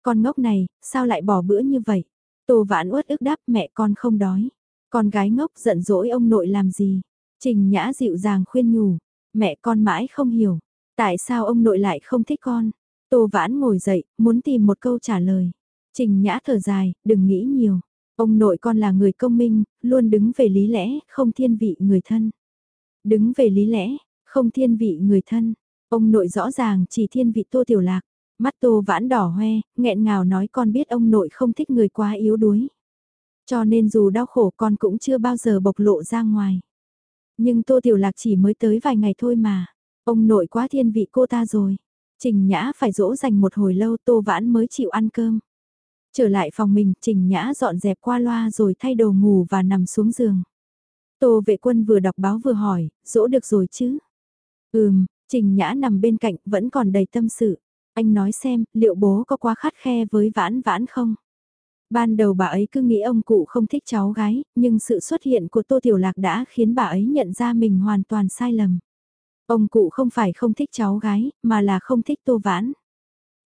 Con ngốc này, sao lại bỏ bữa như vậy? Tô Vãn uất ức đáp mẹ con không đói. Con gái ngốc giận dỗi ông nội làm gì? Trình Nhã dịu dàng khuyên nhủ, mẹ con mãi không hiểu, tại sao ông nội lại không thích con? Tô Vãn ngồi dậy, muốn tìm một câu trả lời. Trình Nhã thở dài, đừng nghĩ nhiều. Ông nội con là người công minh, luôn đứng về lý lẽ, không thiên vị người thân. Đứng về lý lẽ, không thiên vị người thân, ông nội rõ ràng chỉ thiên vị tô tiểu lạc, mắt tô vãn đỏ hoe, nghẹn ngào nói con biết ông nội không thích người quá yếu đuối. Cho nên dù đau khổ con cũng chưa bao giờ bộc lộ ra ngoài. Nhưng tô tiểu lạc chỉ mới tới vài ngày thôi mà, ông nội quá thiên vị cô ta rồi. Trình Nhã phải dỗ dành một hồi lâu Tô Vãn mới chịu ăn cơm. Trở lại phòng mình, Trình Nhã dọn dẹp qua loa rồi thay đồ ngủ và nằm xuống giường. Tô vệ quân vừa đọc báo vừa hỏi, dỗ được rồi chứ? Ừm, Trình Nhã nằm bên cạnh vẫn còn đầy tâm sự. Anh nói xem, liệu bố có quá khắt khe với vãn vãn không? Ban đầu bà ấy cứ nghĩ ông cụ không thích cháu gái, nhưng sự xuất hiện của Tô Tiểu Lạc đã khiến bà ấy nhận ra mình hoàn toàn sai lầm. Ông cụ không phải không thích cháu gái, mà là không thích Tô Vãn.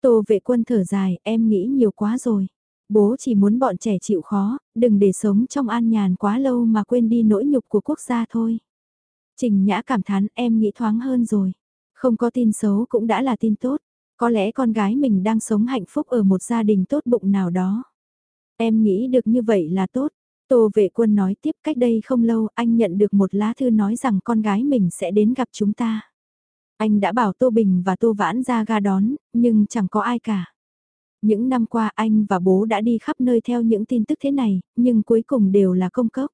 Tô vệ quân thở dài, em nghĩ nhiều quá rồi. Bố chỉ muốn bọn trẻ chịu khó, đừng để sống trong an nhàn quá lâu mà quên đi nỗi nhục của quốc gia thôi. Trình Nhã cảm thán em nghĩ thoáng hơn rồi. Không có tin xấu cũng đã là tin tốt. Có lẽ con gái mình đang sống hạnh phúc ở một gia đình tốt bụng nào đó. Em nghĩ được như vậy là tốt. Tô vệ quân nói tiếp cách đây không lâu anh nhận được một lá thư nói rằng con gái mình sẽ đến gặp chúng ta. Anh đã bảo Tô Bình và Tô Vãn ra ga đón, nhưng chẳng có ai cả. Những năm qua anh và bố đã đi khắp nơi theo những tin tức thế này, nhưng cuối cùng đều là công cốc.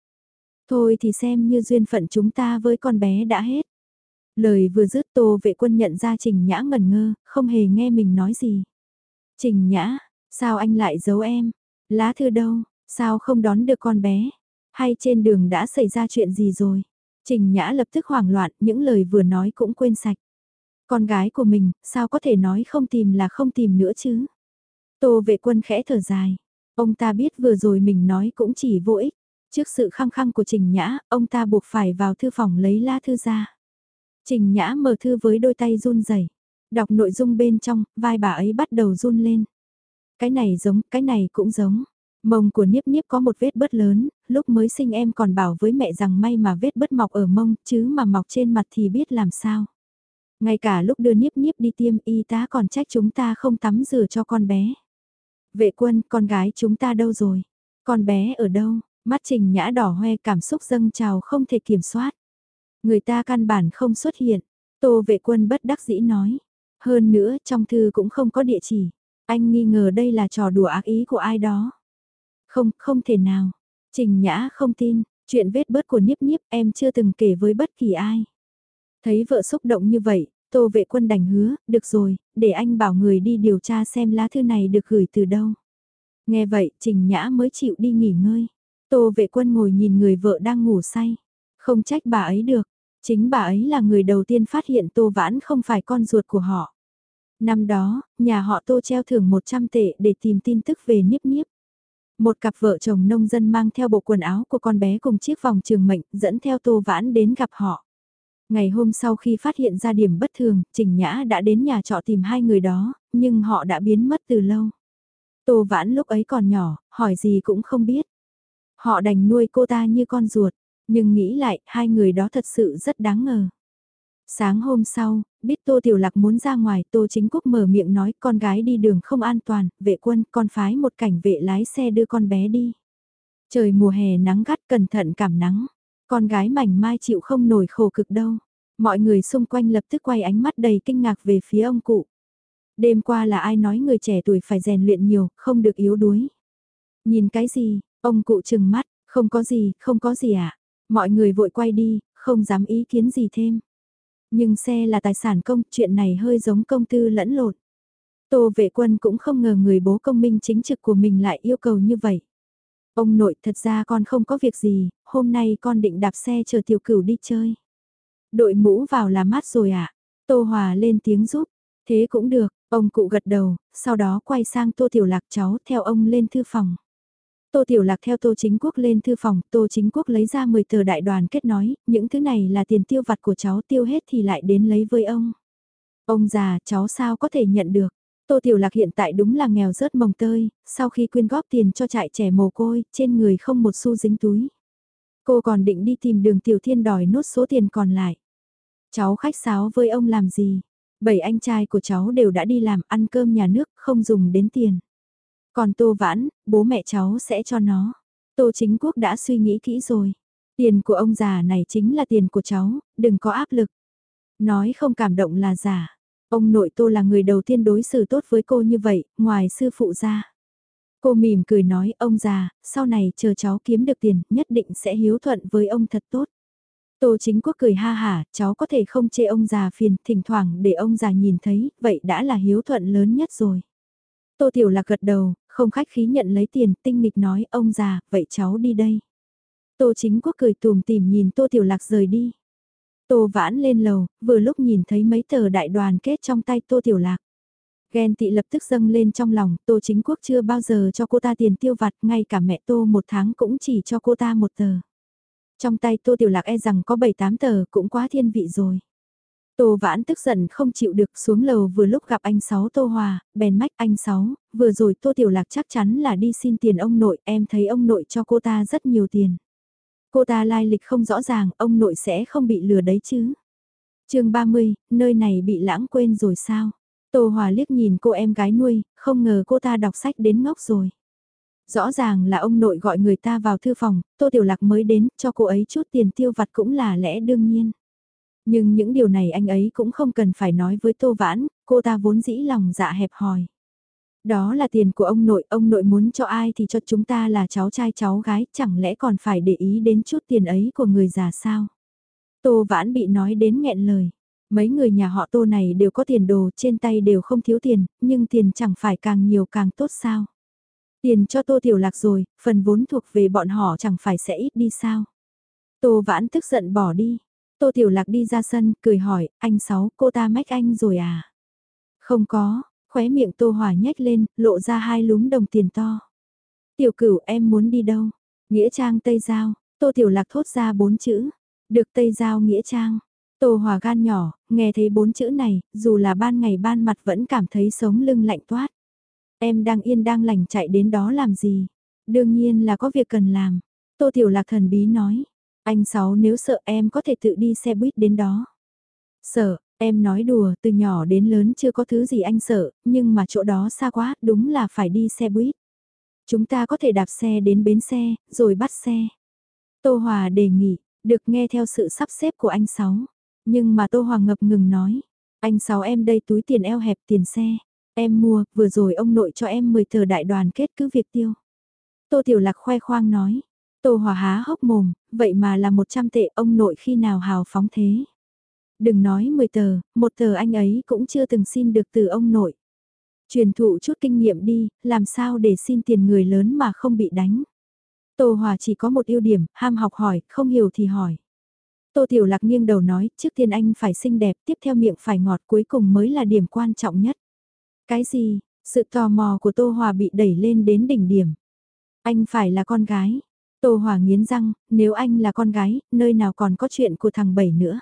Thôi thì xem như duyên phận chúng ta với con bé đã hết. Lời vừa dứt Tô vệ quân nhận ra Trình Nhã ngẩn ngơ, không hề nghe mình nói gì. Trình Nhã, sao anh lại giấu em? Lá thư đâu? Sao không đón được con bé? Hay trên đường đã xảy ra chuyện gì rồi? Trình Nhã lập tức hoảng loạn, những lời vừa nói cũng quên sạch. Con gái của mình, sao có thể nói không tìm là không tìm nữa chứ? Tô vệ quân khẽ thở dài. Ông ta biết vừa rồi mình nói cũng chỉ vô ích. Trước sự khăng khăng của Trình Nhã, ông ta buộc phải vào thư phòng lấy lá thư ra. Trình Nhã mở thư với đôi tay run rẩy, Đọc nội dung bên trong, vai bà ấy bắt đầu run lên. Cái này giống, cái này cũng giống. Mông của Niếp Niếp có một vết bớt lớn, lúc mới sinh em còn bảo với mẹ rằng may mà vết bớt mọc ở mông, chứ mà mọc trên mặt thì biết làm sao. Ngay cả lúc đưa Niếp Niếp đi tiêm y tá còn trách chúng ta không tắm rửa cho con bé. Vệ quân, con gái chúng ta đâu rồi? Con bé ở đâu? Mắt trình nhã đỏ hoe cảm xúc dâng trào không thể kiểm soát. Người ta căn bản không xuất hiện. Tô vệ quân bất đắc dĩ nói. Hơn nữa trong thư cũng không có địa chỉ. Anh nghi ngờ đây là trò đùa ác ý của ai đó. Không, không thể nào. Trình Nhã không tin, chuyện vết bớt của Niếp Niếp em chưa từng kể với bất kỳ ai. Thấy vợ xúc động như vậy, Tô vệ quân đành hứa, được rồi, để anh bảo người đi điều tra xem lá thư này được gửi từ đâu. Nghe vậy, Trình Nhã mới chịu đi nghỉ ngơi. Tô vệ quân ngồi nhìn người vợ đang ngủ say. Không trách bà ấy được, chính bà ấy là người đầu tiên phát hiện Tô Vãn không phải con ruột của họ. Năm đó, nhà họ Tô treo thưởng 100 tệ để tìm tin tức về Niếp Niếp. Một cặp vợ chồng nông dân mang theo bộ quần áo của con bé cùng chiếc vòng trường mệnh dẫn theo Tô Vãn đến gặp họ. Ngày hôm sau khi phát hiện ra điểm bất thường, Trình Nhã đã đến nhà trọ tìm hai người đó, nhưng họ đã biến mất từ lâu. Tô Vãn lúc ấy còn nhỏ, hỏi gì cũng không biết. Họ đành nuôi cô ta như con ruột, nhưng nghĩ lại hai người đó thật sự rất đáng ngờ. Sáng hôm sau, biết Tô Tiểu Lạc muốn ra ngoài, Tô Chính Quốc mở miệng nói con gái đi đường không an toàn, vệ quân, con phái một cảnh vệ lái xe đưa con bé đi. Trời mùa hè nắng gắt cẩn thận cảm nắng, con gái mảnh mai chịu không nổi khổ cực đâu. Mọi người xung quanh lập tức quay ánh mắt đầy kinh ngạc về phía ông cụ. Đêm qua là ai nói người trẻ tuổi phải rèn luyện nhiều, không được yếu đuối. Nhìn cái gì, ông cụ trừng mắt, không có gì, không có gì ạ. À? Mọi người vội quay đi, không dám ý kiến gì thêm. Nhưng xe là tài sản công, chuyện này hơi giống công tư lẫn lộn. Tô vệ quân cũng không ngờ người bố công minh chính trực của mình lại yêu cầu như vậy. Ông nội thật ra con không có việc gì, hôm nay con định đạp xe chờ tiểu cửu đi chơi. Đội mũ vào là mát rồi ạ. À? Tô Hòa lên tiếng giúp. Thế cũng được, ông cụ gật đầu, sau đó quay sang Tô Tiểu Lạc cháu theo ông lên thư phòng. Tô Tiểu Lạc theo Tô Chính Quốc lên thư phòng, Tô Chính Quốc lấy ra 10 tờ đại đoàn kết nói, những thứ này là tiền tiêu vặt của cháu tiêu hết thì lại đến lấy với ông. Ông già, cháu sao có thể nhận được. Tô Tiểu Lạc hiện tại đúng là nghèo rớt mồng tơi, sau khi quyên góp tiền cho trại trẻ mồ côi, trên người không một xu dính túi. Cô còn định đi tìm đường Tiểu Thiên đòi nốt số tiền còn lại. Cháu khách sáo với ông làm gì? Bảy anh trai của cháu đều đã đi làm ăn cơm nhà nước, không dùng đến tiền. Còn Tô Vãn, bố mẹ cháu sẽ cho nó. Tô Chính Quốc đã suy nghĩ kỹ rồi. Tiền của ông già này chính là tiền của cháu, đừng có áp lực. Nói không cảm động là giả. Ông nội Tô là người đầu tiên đối xử tốt với cô như vậy, ngoài sư phụ ra. Cô mỉm cười nói ông già, sau này chờ cháu kiếm được tiền, nhất định sẽ hiếu thuận với ông thật tốt. Tô chính quốc cười ha hả, cháu có thể không chê ông già phiền, thỉnh thoảng để ông già nhìn thấy, vậy đã là hiếu thuận lớn nhất rồi. Tô Tiểu Lạc gật đầu, không khách khí nhận lấy tiền, tinh nghịch nói, ông già, vậy cháu đi đây. Tô chính quốc cười tùm tìm nhìn Tô Tiểu Lạc rời đi. Tô vãn lên lầu, vừa lúc nhìn thấy mấy tờ đại đoàn kết trong tay Tô Tiểu Lạc. Ghen tị lập tức dâng lên trong lòng, Tô chính quốc chưa bao giờ cho cô ta tiền tiêu vặt, ngay cả mẹ Tô một tháng cũng chỉ cho cô ta một tờ. Trong tay Tô Tiểu Lạc e rằng có 7-8 tờ cũng quá thiên vị rồi. Tô Vãn tức giận không chịu được xuống lầu vừa lúc gặp anh Sáu Tô Hòa, bèn mách anh Sáu, vừa rồi Tô Tiểu Lạc chắc chắn là đi xin tiền ông nội, em thấy ông nội cho cô ta rất nhiều tiền. Cô ta lai lịch không rõ ràng, ông nội sẽ không bị lừa đấy chứ. chương 30, nơi này bị lãng quên rồi sao? Tô Hòa liếc nhìn cô em gái nuôi, không ngờ cô ta đọc sách đến ngốc rồi. Rõ ràng là ông nội gọi người ta vào thư phòng, Tô Tiểu Lạc mới đến, cho cô ấy chút tiền tiêu vặt cũng là lẽ đương nhiên. Nhưng những điều này anh ấy cũng không cần phải nói với Tô Vãn, cô ta vốn dĩ lòng dạ hẹp hòi. Đó là tiền của ông nội, ông nội muốn cho ai thì cho chúng ta là cháu trai cháu gái, chẳng lẽ còn phải để ý đến chút tiền ấy của người già sao? Tô Vãn bị nói đến nghẹn lời. Mấy người nhà họ Tô này đều có tiền đồ, trên tay đều không thiếu tiền, nhưng tiền chẳng phải càng nhiều càng tốt sao? Tiền cho Tô Tiểu Lạc rồi, phần vốn thuộc về bọn họ chẳng phải sẽ ít đi sao? Tô Vãn tức giận bỏ đi. Tô Tiểu Lạc đi ra sân, cười hỏi, anh Sáu, cô ta mách anh rồi à? Không có, khóe miệng Tô Hòa nhếch lên, lộ ra hai lúm đồng tiền to. Tiểu cửu em muốn đi đâu? Nghĩa trang Tây Giao, Tô Tiểu Lạc thốt ra bốn chữ. Được Tây Giao Nghĩa trang. Tô Hòa gan nhỏ, nghe thấy bốn chữ này, dù là ban ngày ban mặt vẫn cảm thấy sống lưng lạnh toát. Em đang yên đang lành chạy đến đó làm gì? Đương nhiên là có việc cần làm. Tô Tiểu Lạc thần bí nói. Anh Sáu nếu sợ em có thể tự đi xe buýt đến đó. Sợ, em nói đùa, từ nhỏ đến lớn chưa có thứ gì anh sợ, nhưng mà chỗ đó xa quá, đúng là phải đi xe buýt. Chúng ta có thể đạp xe đến bến xe, rồi bắt xe. Tô Hòa đề nghị, được nghe theo sự sắp xếp của anh Sáu. Nhưng mà Tô Hòa ngập ngừng nói, anh Sáu em đây túi tiền eo hẹp tiền xe. Em mua, vừa rồi ông nội cho em 10 tờ đại đoàn kết cứ việc tiêu. Tô Tiểu Lạc khoe khoang nói, Tô Hòa há hốc mồm, vậy mà là 100 tệ ông nội khi nào hào phóng thế. Đừng nói 10 tờ, một tờ anh ấy cũng chưa từng xin được từ ông nội. Truyền thụ chút kinh nghiệm đi, làm sao để xin tiền người lớn mà không bị đánh. Tô Hòa chỉ có một ưu điểm, ham học hỏi, không hiểu thì hỏi. Tô Tiểu Lạc nghiêng đầu nói, trước tiên anh phải xinh đẹp, tiếp theo miệng phải ngọt cuối cùng mới là điểm quan trọng nhất. Cái gì? Sự tò mò của Tô Hòa bị đẩy lên đến đỉnh điểm. Anh phải là con gái. Tô Hòa nghiến răng, nếu anh là con gái, nơi nào còn có chuyện của thằng Bảy nữa.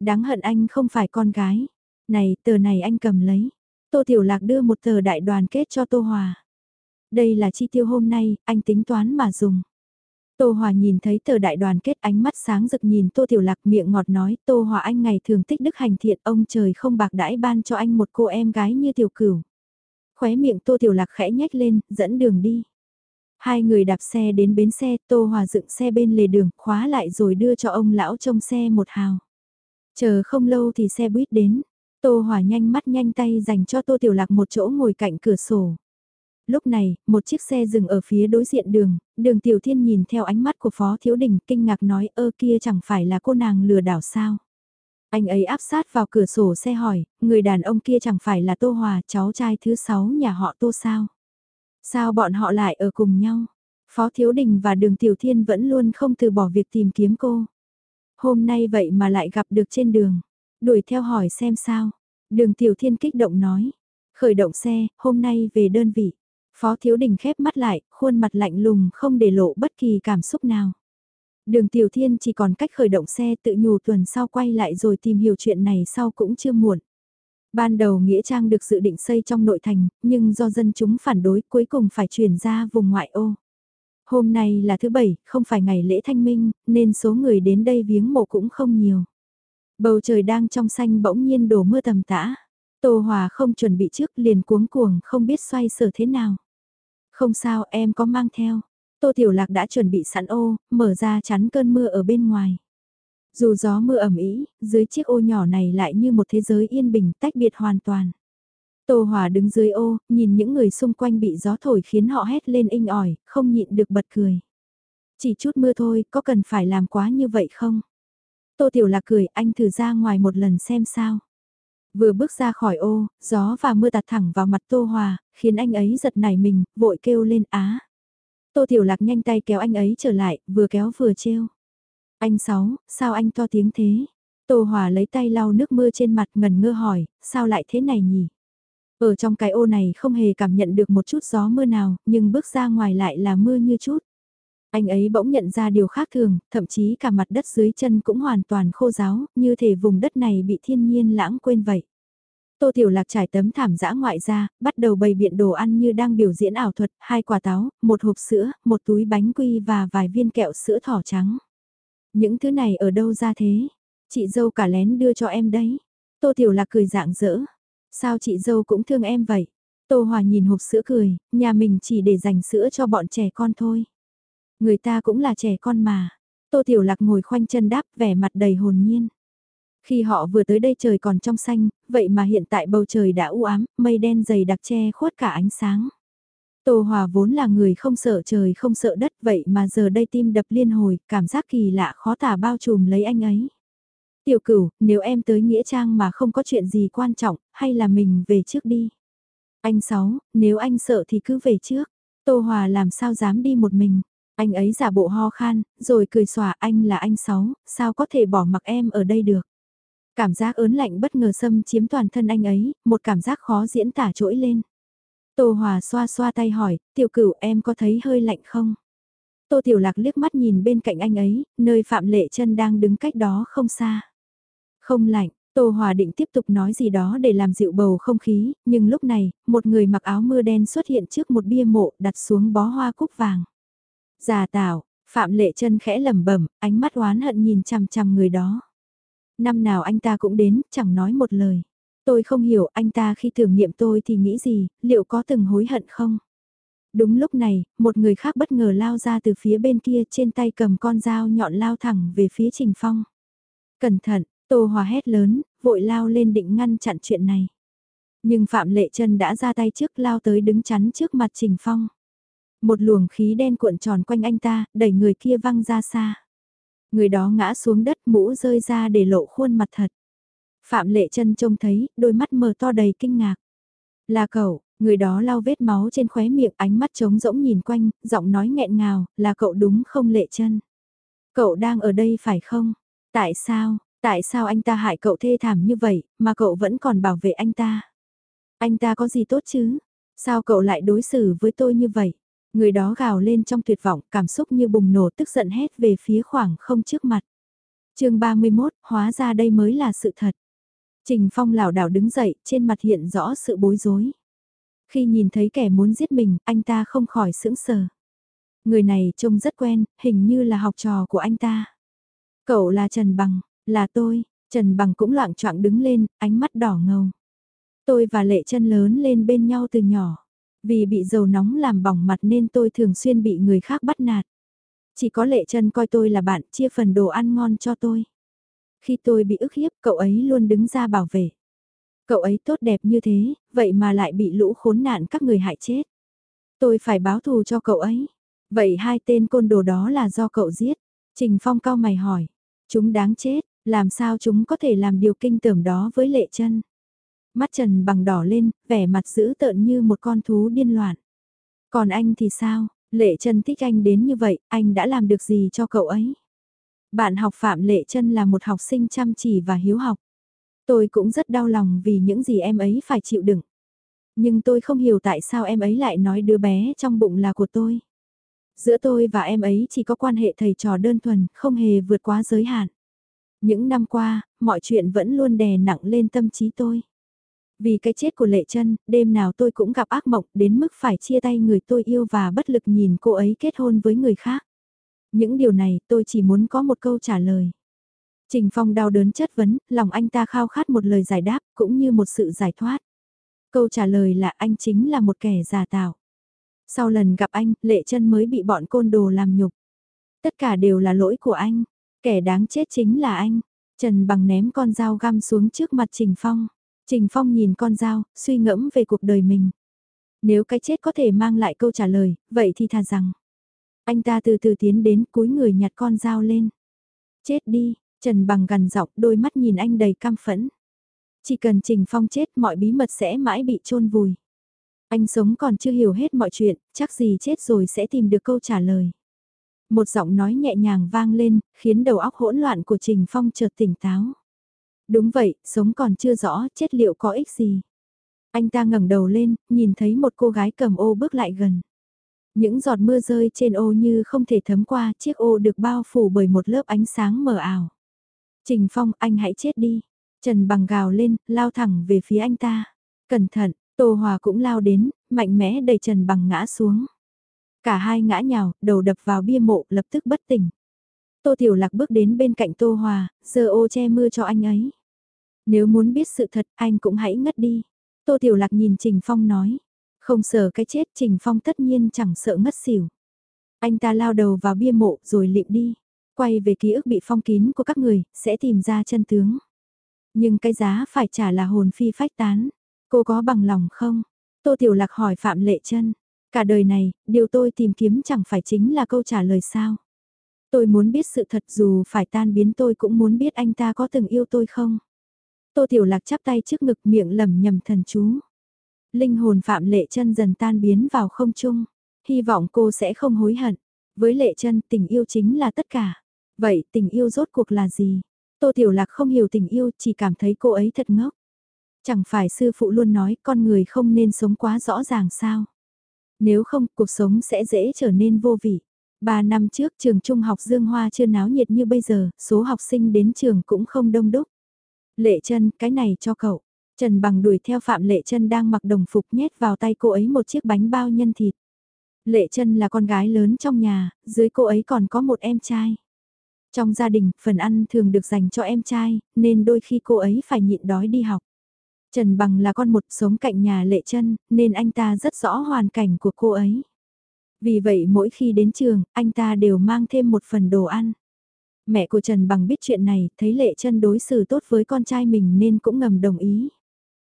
Đáng hận anh không phải con gái. Này, tờ này anh cầm lấy. Tô Tiểu Lạc đưa một tờ đại đoàn kết cho Tô Hòa. Đây là chi tiêu hôm nay, anh tính toán mà dùng. Tô Hòa nhìn thấy tờ đại đoàn kết ánh mắt sáng rực nhìn Tô Tiểu Lạc miệng ngọt nói Tô Hòa anh ngày thường tích đức hành thiện ông trời không bạc đãi ban cho anh một cô em gái như Tiểu Cửu. Khóe miệng Tô Tiểu Lạc khẽ nhếch lên, dẫn đường đi. Hai người đạp xe đến bến xe, Tô Hòa dựng xe bên lề đường, khóa lại rồi đưa cho ông lão trông xe một hào. Chờ không lâu thì xe buýt đến. Tô Hòa nhanh mắt nhanh tay dành cho Tô Tiểu Lạc một chỗ ngồi cạnh cửa sổ. Lúc này, một chiếc xe dừng ở phía đối diện đường, đường Tiểu Thiên nhìn theo ánh mắt của Phó Thiếu Đình kinh ngạc nói ơ kia chẳng phải là cô nàng lừa đảo sao. Anh ấy áp sát vào cửa sổ xe hỏi, người đàn ông kia chẳng phải là Tô Hòa cháu trai thứ sáu nhà họ Tô sao. Sao bọn họ lại ở cùng nhau? Phó Thiếu Đình và Đường Tiểu Thiên vẫn luôn không từ bỏ việc tìm kiếm cô. Hôm nay vậy mà lại gặp được trên đường. Đuổi theo hỏi xem sao. Đường Tiểu Thiên kích động nói. Khởi động xe, hôm nay về đơn vị. Phó Thiếu Đình khép mắt lại, khuôn mặt lạnh lùng không để lộ bất kỳ cảm xúc nào. Đường Tiểu Thiên chỉ còn cách khởi động xe tự nhủ tuần sau quay lại rồi tìm hiểu chuyện này sau cũng chưa muộn. Ban đầu Nghĩa Trang được dự định xây trong nội thành, nhưng do dân chúng phản đối cuối cùng phải chuyển ra vùng ngoại ô. Hôm nay là thứ bảy, không phải ngày lễ thanh minh, nên số người đến đây viếng mộ cũng không nhiều. Bầu trời đang trong xanh bỗng nhiên đổ mưa tầm tã. Tô Hòa không chuẩn bị trước liền cuống cuồng không biết xoay sở thế nào. Không sao em có mang theo. Tô Tiểu Lạc đã chuẩn bị sẵn ô, mở ra chắn cơn mưa ở bên ngoài. Dù gió mưa ẩm ý, dưới chiếc ô nhỏ này lại như một thế giới yên bình tách biệt hoàn toàn. Tô Hòa đứng dưới ô, nhìn những người xung quanh bị gió thổi khiến họ hét lên inh ỏi, không nhịn được bật cười. Chỉ chút mưa thôi, có cần phải làm quá như vậy không? Tô Tiểu Lạc cười, anh thử ra ngoài một lần xem sao. Vừa bước ra khỏi ô, gió và mưa tạt thẳng vào mặt Tô Hòa, khiến anh ấy giật nảy mình, vội kêu lên á. Tô Tiểu Lạc nhanh tay kéo anh ấy trở lại, vừa kéo vừa trêu. Anh Sáu, sao anh to tiếng thế? Tô Hòa lấy tay lau nước mưa trên mặt ngần ngơ hỏi, sao lại thế này nhỉ? Ở trong cái ô này không hề cảm nhận được một chút gió mưa nào, nhưng bước ra ngoài lại là mưa như chút. Anh ấy bỗng nhận ra điều khác thường, thậm chí cả mặt đất dưới chân cũng hoàn toàn khô ráo, như thể vùng đất này bị thiên nhiên lãng quên vậy. Tô Tiểu Lạc trải tấm thảm dã ngoại ra, bắt đầu bày biện đồ ăn như đang biểu diễn ảo thuật, hai quả táo, một hộp sữa, một túi bánh quy và vài viên kẹo sữa thỏ trắng. Những thứ này ở đâu ra thế? Chị dâu cả lén đưa cho em đấy. Tô Tiểu Lạc cười dạng dỡ. Sao chị dâu cũng thương em vậy? Tô Hòa nhìn hộp sữa cười, nhà mình chỉ để dành sữa cho bọn trẻ con thôi. Người ta cũng là trẻ con mà. Tô Tiểu Lạc ngồi khoanh chân đáp vẻ mặt đầy hồn nhiên. Khi họ vừa tới đây trời còn trong xanh, vậy mà hiện tại bầu trời đã u ám, mây đen dày đặc che khuất cả ánh sáng. Tô Hòa vốn là người không sợ trời không sợ đất vậy mà giờ đây tim đập liên hồi, cảm giác kỳ lạ khó tả bao trùm lấy anh ấy. Tiểu cửu, nếu em tới Nghĩa Trang mà không có chuyện gì quan trọng, hay là mình về trước đi. Anh Sáu, nếu anh sợ thì cứ về trước. Tô Hòa làm sao dám đi một mình. Anh ấy giả bộ ho khan, rồi cười xòa anh là anh Sáu, sao có thể bỏ mặc em ở đây được. Cảm giác ớn lạnh bất ngờ xâm chiếm toàn thân anh ấy, một cảm giác khó diễn tả trỗi lên. Tô Hòa xoa xoa tay hỏi, tiểu cửu em có thấy hơi lạnh không? Tô Tiểu Lạc liếc mắt nhìn bên cạnh anh ấy, nơi Phạm Lệ chân đang đứng cách đó không xa. Không lạnh, Tô Hòa định tiếp tục nói gì đó để làm dịu bầu không khí, nhưng lúc này, một người mặc áo mưa đen xuất hiện trước một bia mộ đặt xuống bó hoa cúc vàng. Già tảo, Phạm Lệ chân khẽ lẩm bẩm, ánh mắt oán hận nhìn chằm chằm người đó. Năm nào anh ta cũng đến, chẳng nói một lời. Tôi không hiểu anh ta khi tưởng niệm tôi thì nghĩ gì, liệu có từng hối hận không? Đúng lúc này, một người khác bất ngờ lao ra từ phía bên kia trên tay cầm con dao nhọn lao thẳng về phía Trình Phong. Cẩn thận, Tô Hòa hét lớn, vội lao lên định ngăn chặn chuyện này. Nhưng Phạm Lệ Trân đã ra tay trước lao tới đứng chắn trước mặt Trình Phong. Một luồng khí đen cuộn tròn quanh anh ta, đẩy người kia văng ra xa. Người đó ngã xuống đất mũ rơi ra để lộ khuôn mặt thật. Phạm Lệ Trân trông thấy, đôi mắt mờ to đầy kinh ngạc. Là cậu, người đó lau vết máu trên khóe miệng ánh mắt trống rỗng nhìn quanh, giọng nói nghẹn ngào, là cậu đúng không Lệ Trân? Cậu đang ở đây phải không? Tại sao, tại sao anh ta hại cậu thê thảm như vậy, mà cậu vẫn còn bảo vệ anh ta? Anh ta có gì tốt chứ? Sao cậu lại đối xử với tôi như vậy? Người đó gào lên trong tuyệt vọng, cảm xúc như bùng nổ tức giận hét về phía khoảng không trước mặt. chương 31, hóa ra đây mới là sự thật. Trình Phong lảo đảo đứng dậy, trên mặt hiện rõ sự bối rối. Khi nhìn thấy kẻ muốn giết mình, anh ta không khỏi sững sờ. Người này trông rất quen, hình như là học trò của anh ta. Cậu là Trần Bằng, là tôi, Trần Bằng cũng loạn choạng đứng lên, ánh mắt đỏ ngầu. Tôi và Lệ chân lớn lên bên nhau từ nhỏ. Vì bị dầu nóng làm bỏng mặt nên tôi thường xuyên bị người khác bắt nạt. Chỉ có Lệ chân coi tôi là bạn chia phần đồ ăn ngon cho tôi. Khi tôi bị ức hiếp, cậu ấy luôn đứng ra bảo vệ. Cậu ấy tốt đẹp như thế, vậy mà lại bị lũ khốn nạn các người hại chết. Tôi phải báo thù cho cậu ấy. Vậy hai tên côn đồ đó là do cậu giết. Trình Phong cao mày hỏi. Chúng đáng chết, làm sao chúng có thể làm điều kinh tởm đó với lệ chân. Mắt Trần bằng đỏ lên, vẻ mặt dữ tợn như một con thú điên loạn. Còn anh thì sao, lệ chân thích anh đến như vậy, anh đã làm được gì cho cậu ấy? Bạn học Phạm Lệ Trân là một học sinh chăm chỉ và hiếu học. Tôi cũng rất đau lòng vì những gì em ấy phải chịu đựng. Nhưng tôi không hiểu tại sao em ấy lại nói đứa bé trong bụng là của tôi. Giữa tôi và em ấy chỉ có quan hệ thầy trò đơn thuần, không hề vượt quá giới hạn. Những năm qua, mọi chuyện vẫn luôn đè nặng lên tâm trí tôi. Vì cái chết của Lệ Trân, đêm nào tôi cũng gặp ác mộng đến mức phải chia tay người tôi yêu và bất lực nhìn cô ấy kết hôn với người khác. Những điều này tôi chỉ muốn có một câu trả lời. Trình Phong đau đớn chất vấn, lòng anh ta khao khát một lời giải đáp cũng như một sự giải thoát. Câu trả lời là anh chính là một kẻ giả tạo. Sau lần gặp anh, Lệ chân mới bị bọn côn đồ làm nhục. Tất cả đều là lỗi của anh. Kẻ đáng chết chính là anh. Trần bằng ném con dao găm xuống trước mặt Trình Phong. Trình Phong nhìn con dao, suy ngẫm về cuộc đời mình. Nếu cái chết có thể mang lại câu trả lời, vậy thì thà rằng. Anh ta từ từ tiến đến cúi người nhặt con dao lên. Chết đi, Trần bằng gần giọng đôi mắt nhìn anh đầy cam phẫn. Chỉ cần Trình Phong chết mọi bí mật sẽ mãi bị chôn vùi. Anh sống còn chưa hiểu hết mọi chuyện, chắc gì chết rồi sẽ tìm được câu trả lời. Một giọng nói nhẹ nhàng vang lên, khiến đầu óc hỗn loạn của Trình Phong chợt tỉnh táo. Đúng vậy, sống còn chưa rõ, chết liệu có ích gì. Anh ta ngẩng đầu lên, nhìn thấy một cô gái cầm ô bước lại gần. Những giọt mưa rơi trên ô như không thể thấm qua, chiếc ô được bao phủ bởi một lớp ánh sáng mờ ảo. Trình Phong, anh hãy chết đi. Trần bằng gào lên, lao thẳng về phía anh ta. Cẩn thận, Tô Hòa cũng lao đến, mạnh mẽ đẩy Trần bằng ngã xuống. Cả hai ngã nhào, đầu đập vào bia mộ, lập tức bất tỉnh. Tô Tiểu Lạc bước đến bên cạnh Tô Hòa, giơ ô che mưa cho anh ấy. Nếu muốn biết sự thật, anh cũng hãy ngất đi. Tô Tiểu Lạc nhìn Trình Phong nói, không sợ cái chết Trình Phong tất nhiên chẳng sợ ngất xỉu. Anh ta lao đầu vào bia mộ rồi lịm đi, quay về ký ức bị phong kín của các người, sẽ tìm ra chân tướng. Nhưng cái giá phải trả là hồn phi phách tán. Cô có bằng lòng không? Tô Tiểu Lạc hỏi Phạm Lệ Trân. Cả đời này, điều tôi tìm kiếm chẳng phải chính là câu trả lời sao. Tôi muốn biết sự thật dù phải tan biến tôi cũng muốn biết anh ta có từng yêu tôi không. Tô Tiểu Lạc chắp tay trước ngực miệng lẩm nhẩm thần chú. Linh hồn Phạm Lệ Trân dần tan biến vào không trung. Hy vọng cô sẽ không hối hận. Với Lệ Trân tình yêu chính là tất cả. Vậy tình yêu rốt cuộc là gì? Tô Tiểu Lạc không hiểu tình yêu chỉ cảm thấy cô ấy thật ngốc. Chẳng phải sư phụ luôn nói con người không nên sống quá rõ ràng sao? Nếu không, cuộc sống sẽ dễ trở nên vô vị. Ba năm trước trường trung học Dương Hoa chưa náo nhiệt như bây giờ, số học sinh đến trường cũng không đông đúc. Lệ chân, cái này cho cậu. Trần Bằng đuổi theo Phạm Lệ Trân đang mặc đồng phục nhét vào tay cô ấy một chiếc bánh bao nhân thịt. Lệ Trân là con gái lớn trong nhà, dưới cô ấy còn có một em trai. Trong gia đình, phần ăn thường được dành cho em trai, nên đôi khi cô ấy phải nhịn đói đi học. Trần Bằng là con một sống cạnh nhà lệ chân, nên anh ta rất rõ hoàn cảnh của cô ấy. Vì vậy mỗi khi đến trường, anh ta đều mang thêm một phần đồ ăn. Mẹ của Trần Bằng biết chuyện này, thấy lệ chân đối xử tốt với con trai mình nên cũng ngầm đồng ý.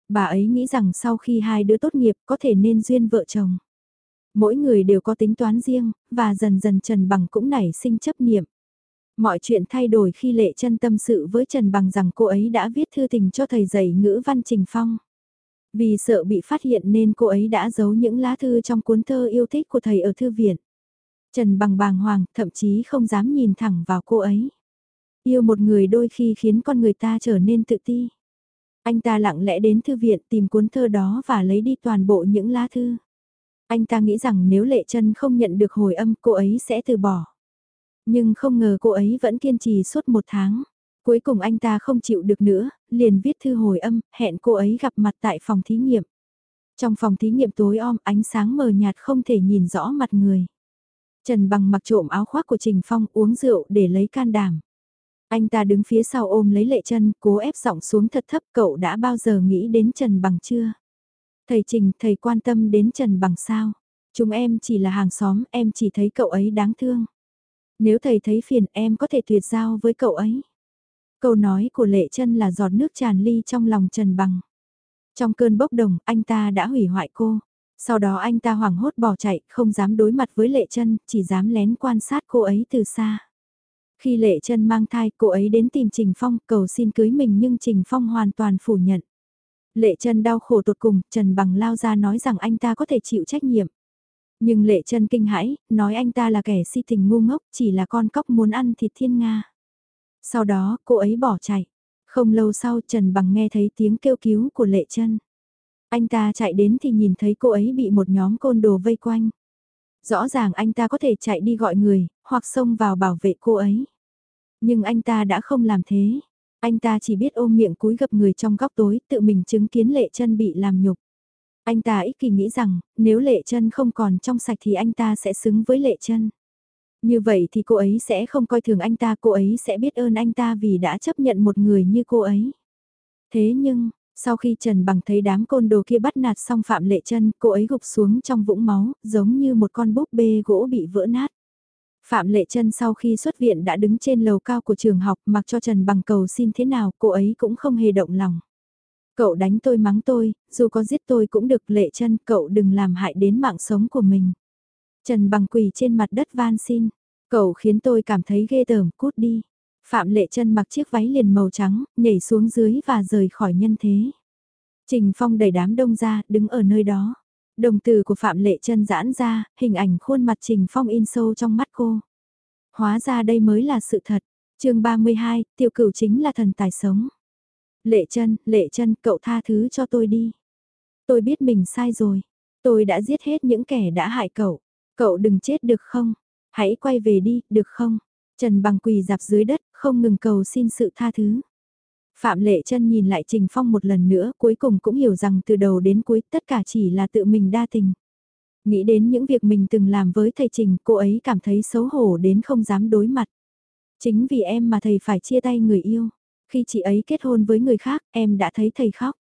Bà ấy nghĩ rằng sau khi hai đứa tốt nghiệp có thể nên duyên vợ chồng. Mỗi người đều có tính toán riêng, và dần dần Trần Bằng cũng nảy sinh chấp niệm. Mọi chuyện thay đổi khi Lệ chân tâm sự với Trần Bằng rằng cô ấy đã viết thư tình cho thầy dạy ngữ văn Trình Phong. Vì sợ bị phát hiện nên cô ấy đã giấu những lá thư trong cuốn thơ yêu thích của thầy ở thư viện. Trần Bằng bàng hoàng, thậm chí không dám nhìn thẳng vào cô ấy. Yêu một người đôi khi khiến con người ta trở nên tự ti. Anh ta lặng lẽ đến thư viện tìm cuốn thơ đó và lấy đi toàn bộ những lá thư. Anh ta nghĩ rằng nếu Lệ chân không nhận được hồi âm cô ấy sẽ từ bỏ. Nhưng không ngờ cô ấy vẫn kiên trì suốt một tháng. Cuối cùng anh ta không chịu được nữa, liền viết thư hồi âm, hẹn cô ấy gặp mặt tại phòng thí nghiệm. Trong phòng thí nghiệm tối om ánh sáng mờ nhạt không thể nhìn rõ mặt người. Trần bằng mặc trộm áo khoác của Trình Phong uống rượu để lấy can đảm. Anh ta đứng phía sau ôm lấy lệ chân, cố ép giọng xuống thật thấp cậu đã bao giờ nghĩ đến Trần bằng chưa? Thầy Trình, thầy quan tâm đến Trần bằng sao? Chúng em chỉ là hàng xóm, em chỉ thấy cậu ấy đáng thương. Nếu thầy thấy phiền em có thể tuyệt giao với cậu ấy. Câu nói của lệ chân là giọt nước tràn ly trong lòng Trần Bằng. Trong cơn bốc đồng, anh ta đã hủy hoại cô. Sau đó anh ta hoảng hốt bỏ chạy, không dám đối mặt với lệ chân, chỉ dám lén quan sát cô ấy từ xa. Khi lệ chân mang thai, cô ấy đến tìm Trình Phong cầu xin cưới mình nhưng Trình Phong hoàn toàn phủ nhận. Lệ chân đau khổ tột cùng, Trần Bằng lao ra nói rằng anh ta có thể chịu trách nhiệm. Nhưng lệ chân kinh hãi, nói anh ta là kẻ si tình ngu ngốc, chỉ là con cóc muốn ăn thịt thiên Nga. Sau đó, cô ấy bỏ chạy. Không lâu sau Trần Bằng nghe thấy tiếng kêu cứu của lệ chân. Anh ta chạy đến thì nhìn thấy cô ấy bị một nhóm côn đồ vây quanh. Rõ ràng anh ta có thể chạy đi gọi người, hoặc xông vào bảo vệ cô ấy. Nhưng anh ta đã không làm thế. Anh ta chỉ biết ôm miệng cúi gập người trong góc tối tự mình chứng kiến lệ chân bị làm nhục. Anh ta ích kỷ nghĩ rằng, nếu lệ chân không còn trong sạch thì anh ta sẽ xứng với lệ chân. Như vậy thì cô ấy sẽ không coi thường anh ta, cô ấy sẽ biết ơn anh ta vì đã chấp nhận một người như cô ấy. Thế nhưng, sau khi Trần Bằng thấy đám côn đồ kia bắt nạt xong Phạm Lệ chân, cô ấy gục xuống trong vũng máu, giống như một con búp bê gỗ bị vỡ nát. Phạm Lệ chân sau khi xuất viện đã đứng trên lầu cao của trường học mặc cho Trần Bằng cầu xin thế nào cô ấy cũng không hề động lòng. Cậu đánh tôi mắng tôi, dù có giết tôi cũng được lệ chân, cậu đừng làm hại đến mạng sống của mình. Trần bằng quỳ trên mặt đất van xin, cậu khiến tôi cảm thấy ghê tởm, cút đi. Phạm lệ chân mặc chiếc váy liền màu trắng, nhảy xuống dưới và rời khỏi nhân thế. Trình Phong đẩy đám đông ra, đứng ở nơi đó. Đồng từ của Phạm Lệ chân giãn ra, hình ảnh khuôn mặt Trình Phong in sâu trong mắt cô. Hóa ra đây mới là sự thật. chương 32, tiểu cửu chính là thần tài sống. Lệ chân, lệ chân, cậu tha thứ cho tôi đi. Tôi biết mình sai rồi. Tôi đã giết hết những kẻ đã hại cậu. Cậu đừng chết được không? Hãy quay về đi, được không? Trần bằng quỳ dạp dưới đất, không ngừng cầu xin sự tha thứ. Phạm Lệ chân nhìn lại Trình Phong một lần nữa, cuối cùng cũng hiểu rằng từ đầu đến cuối tất cả chỉ là tự mình đa tình. Nghĩ đến những việc mình từng làm với thầy Trình, cô ấy cảm thấy xấu hổ đến không dám đối mặt. Chính vì em mà thầy phải chia tay người yêu. Khi chị ấy kết hôn với người khác, em đã thấy thầy khóc.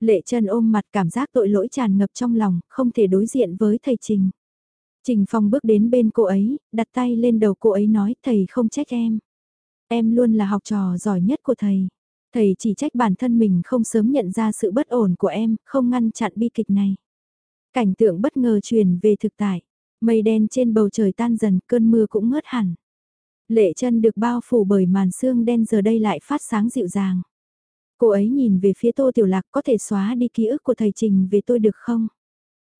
Lệ chân ôm mặt cảm giác tội lỗi tràn ngập trong lòng, không thể đối diện với thầy Trình. Trình Phong bước đến bên cô ấy, đặt tay lên đầu cô ấy nói thầy không trách em. Em luôn là học trò giỏi nhất của thầy. Thầy chỉ trách bản thân mình không sớm nhận ra sự bất ổn của em, không ngăn chặn bi kịch này. Cảnh tượng bất ngờ truyền về thực tại. Mây đen trên bầu trời tan dần, cơn mưa cũng ngớt hẳn. Lệ chân được bao phủ bởi màn xương đen giờ đây lại phát sáng dịu dàng. Cô ấy nhìn về phía Tô Tiểu Lạc có thể xóa đi ký ức của thầy Trình về tôi được không?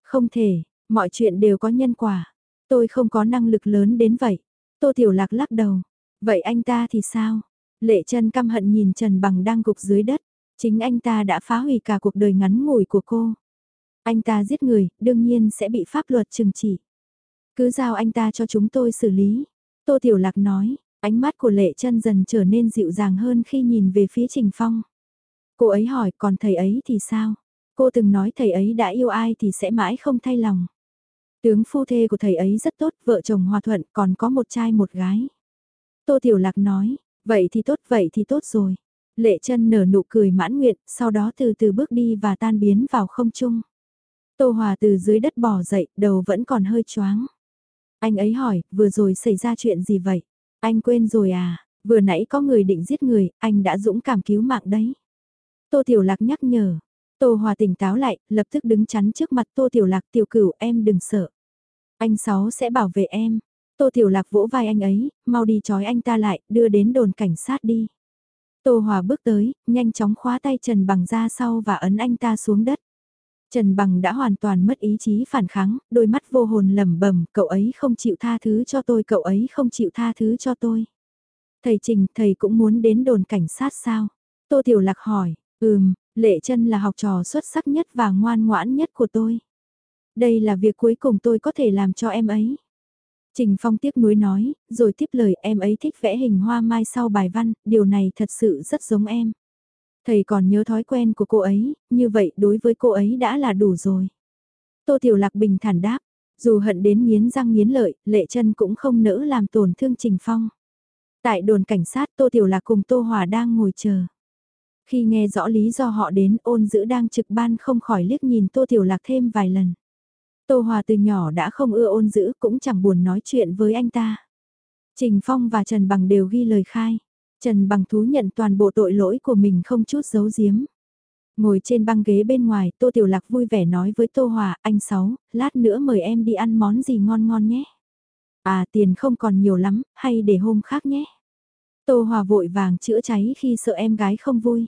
Không thể, mọi chuyện đều có nhân quả. Tôi không có năng lực lớn đến vậy. Tô Tiểu Lạc lắc đầu. Vậy anh ta thì sao? Lệ chân căm hận nhìn Trần Bằng đang gục dưới đất. Chính anh ta đã phá hủy cả cuộc đời ngắn ngủi của cô. Anh ta giết người, đương nhiên sẽ bị pháp luật trừng trị. Cứ giao anh ta cho chúng tôi xử lý. Tô Tiểu Lạc nói, ánh mắt của lệ chân dần trở nên dịu dàng hơn khi nhìn về phía Trình Phong. Cô ấy hỏi còn thầy ấy thì sao? Cô từng nói thầy ấy đã yêu ai thì sẽ mãi không thay lòng. Tướng phu thê của thầy ấy rất tốt, vợ chồng hòa thuận, còn có một trai một gái. Tô Tiểu Lạc nói, vậy thì tốt, vậy thì tốt rồi. Lệ chân nở nụ cười mãn nguyện, sau đó từ từ bước đi và tan biến vào không trung. Tô Hòa từ dưới đất bò dậy, đầu vẫn còn hơi choáng. Anh ấy hỏi, vừa rồi xảy ra chuyện gì vậy? Anh quên rồi à, vừa nãy có người định giết người, anh đã dũng cảm cứu mạng đấy. Tô Tiểu Lạc nhắc nhở. Tô Hòa tỉnh táo lại, lập tức đứng chắn trước mặt Tô Tiểu Lạc tiểu cửu em đừng sợ. Anh Sáu sẽ bảo vệ em. Tô Tiểu Lạc vỗ vai anh ấy, mau đi trói anh ta lại, đưa đến đồn cảnh sát đi. Tô Hòa bước tới, nhanh chóng khóa tay Trần Bằng ra sau và ấn anh ta xuống đất. Trần Bằng đã hoàn toàn mất ý chí phản kháng, đôi mắt vô hồn lẩm bẩm, cậu ấy không chịu tha thứ cho tôi, cậu ấy không chịu tha thứ cho tôi. Thầy Trình, thầy cũng muốn đến đồn cảnh sát sao? Tô Tiểu Lạc hỏi, ừm, Lệ chân là học trò xuất sắc nhất và ngoan ngoãn nhất của tôi. Đây là việc cuối cùng tôi có thể làm cho em ấy. Trình Phong tiếc nuối nói, rồi tiếp lời em ấy thích vẽ hình hoa mai sau bài văn, điều này thật sự rất giống em. Thầy còn nhớ thói quen của cô ấy, như vậy đối với cô ấy đã là đủ rồi. Tô Tiểu Lạc bình thản đáp, dù hận đến miến răng miến lợi, lệ chân cũng không nỡ làm tổn thương Trình Phong. Tại đồn cảnh sát Tô Tiểu Lạc cùng Tô Hòa đang ngồi chờ. Khi nghe rõ lý do họ đến ôn giữ đang trực ban không khỏi liếc nhìn Tô Tiểu Lạc thêm vài lần. Tô Hòa từ nhỏ đã không ưa ôn giữ cũng chẳng buồn nói chuyện với anh ta. Trình Phong và Trần Bằng đều ghi lời khai. Trần Bằng thú nhận toàn bộ tội lỗi của mình không chút giấu giếm. Ngồi trên băng ghế bên ngoài, Tô Tiểu Lạc vui vẻ nói với Tô Hòa, anh Sáu, lát nữa mời em đi ăn món gì ngon ngon nhé. À tiền không còn nhiều lắm, hay để hôm khác nhé. Tô Hòa vội vàng chữa cháy khi sợ em gái không vui.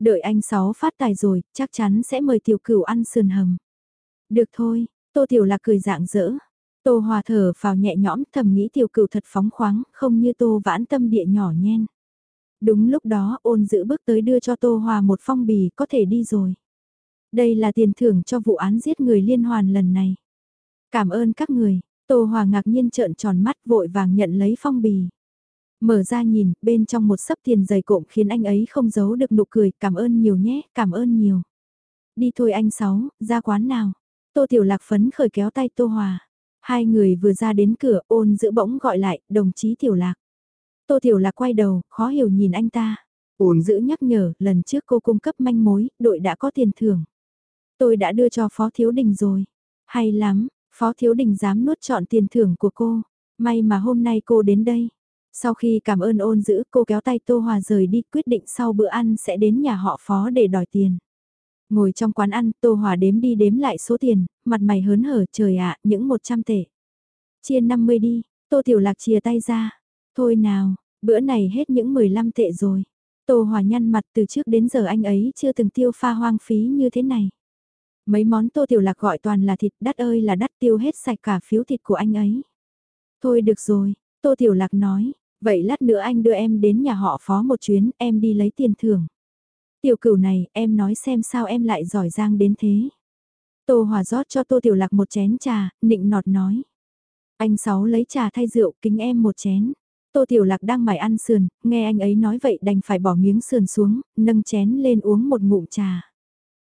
Đợi anh Sáu phát tài rồi, chắc chắn sẽ mời Tiểu Cửu ăn sườn hầm. Được thôi, Tô Tiểu Lạc cười dạng dỡ. Tô Hòa thở vào nhẹ nhõm thầm nghĩ Tiểu Cửu thật phóng khoáng, không như Tô vãn tâm địa nhỏ nhen. Đúng lúc đó ôn giữ bước tới đưa cho Tô Hòa một phong bì có thể đi rồi. Đây là tiền thưởng cho vụ án giết người liên hoàn lần này. Cảm ơn các người, Tô Hòa ngạc nhiên trợn tròn mắt vội vàng nhận lấy phong bì. Mở ra nhìn, bên trong một sấp tiền dày cộm khiến anh ấy không giấu được nụ cười, cảm ơn nhiều nhé, cảm ơn nhiều. Đi thôi anh Sáu, ra quán nào. Tô Tiểu Lạc phấn khởi kéo tay Tô Hòa. Hai người vừa ra đến cửa ôn giữ bỗng gọi lại, đồng chí Tiểu Lạc. Tô Tiểu Lạc quay đầu, khó hiểu nhìn anh ta. Ôn giữ nhắc nhở, lần trước cô cung cấp manh mối, đội đã có tiền thưởng. Tôi đã đưa cho Phó Thiếu Đình rồi. Hay lắm, Phó Thiếu Đình dám nuốt chọn tiền thưởng của cô. May mà hôm nay cô đến đây. Sau khi cảm ơn ôn giữ cô kéo tay Tô Hòa rời đi quyết định sau bữa ăn sẽ đến nhà họ phó để đòi tiền. Ngồi trong quán ăn Tô Hòa đếm đi đếm lại số tiền, mặt mày hớn hở trời ạ những 100 tệ. Chia 50 đi, Tô Tiểu Lạc chia tay ra. Thôi nào, bữa này hết những 15 tệ rồi. Tô Hòa nhăn mặt từ trước đến giờ anh ấy chưa từng tiêu pha hoang phí như thế này. Mấy món Tô Tiểu Lạc gọi toàn là thịt đắt ơi là đắt tiêu hết sạch cả phiếu thịt của anh ấy. Thôi được rồi, Tô Tiểu Lạc nói, Vậy lát nữa anh đưa em đến nhà họ phó một chuyến, em đi lấy tiền thưởng. Tiểu cửu này, em nói xem sao em lại giỏi giang đến thế. Tô Hòa rót cho Tô Tiểu Lạc một chén trà, nịnh nọt nói. Anh Sáu lấy trà thay rượu, kính em một chén. Tô Tiểu Lạc đang mải ăn sườn, nghe anh ấy nói vậy đành phải bỏ miếng sườn xuống, nâng chén lên uống một ngụm trà.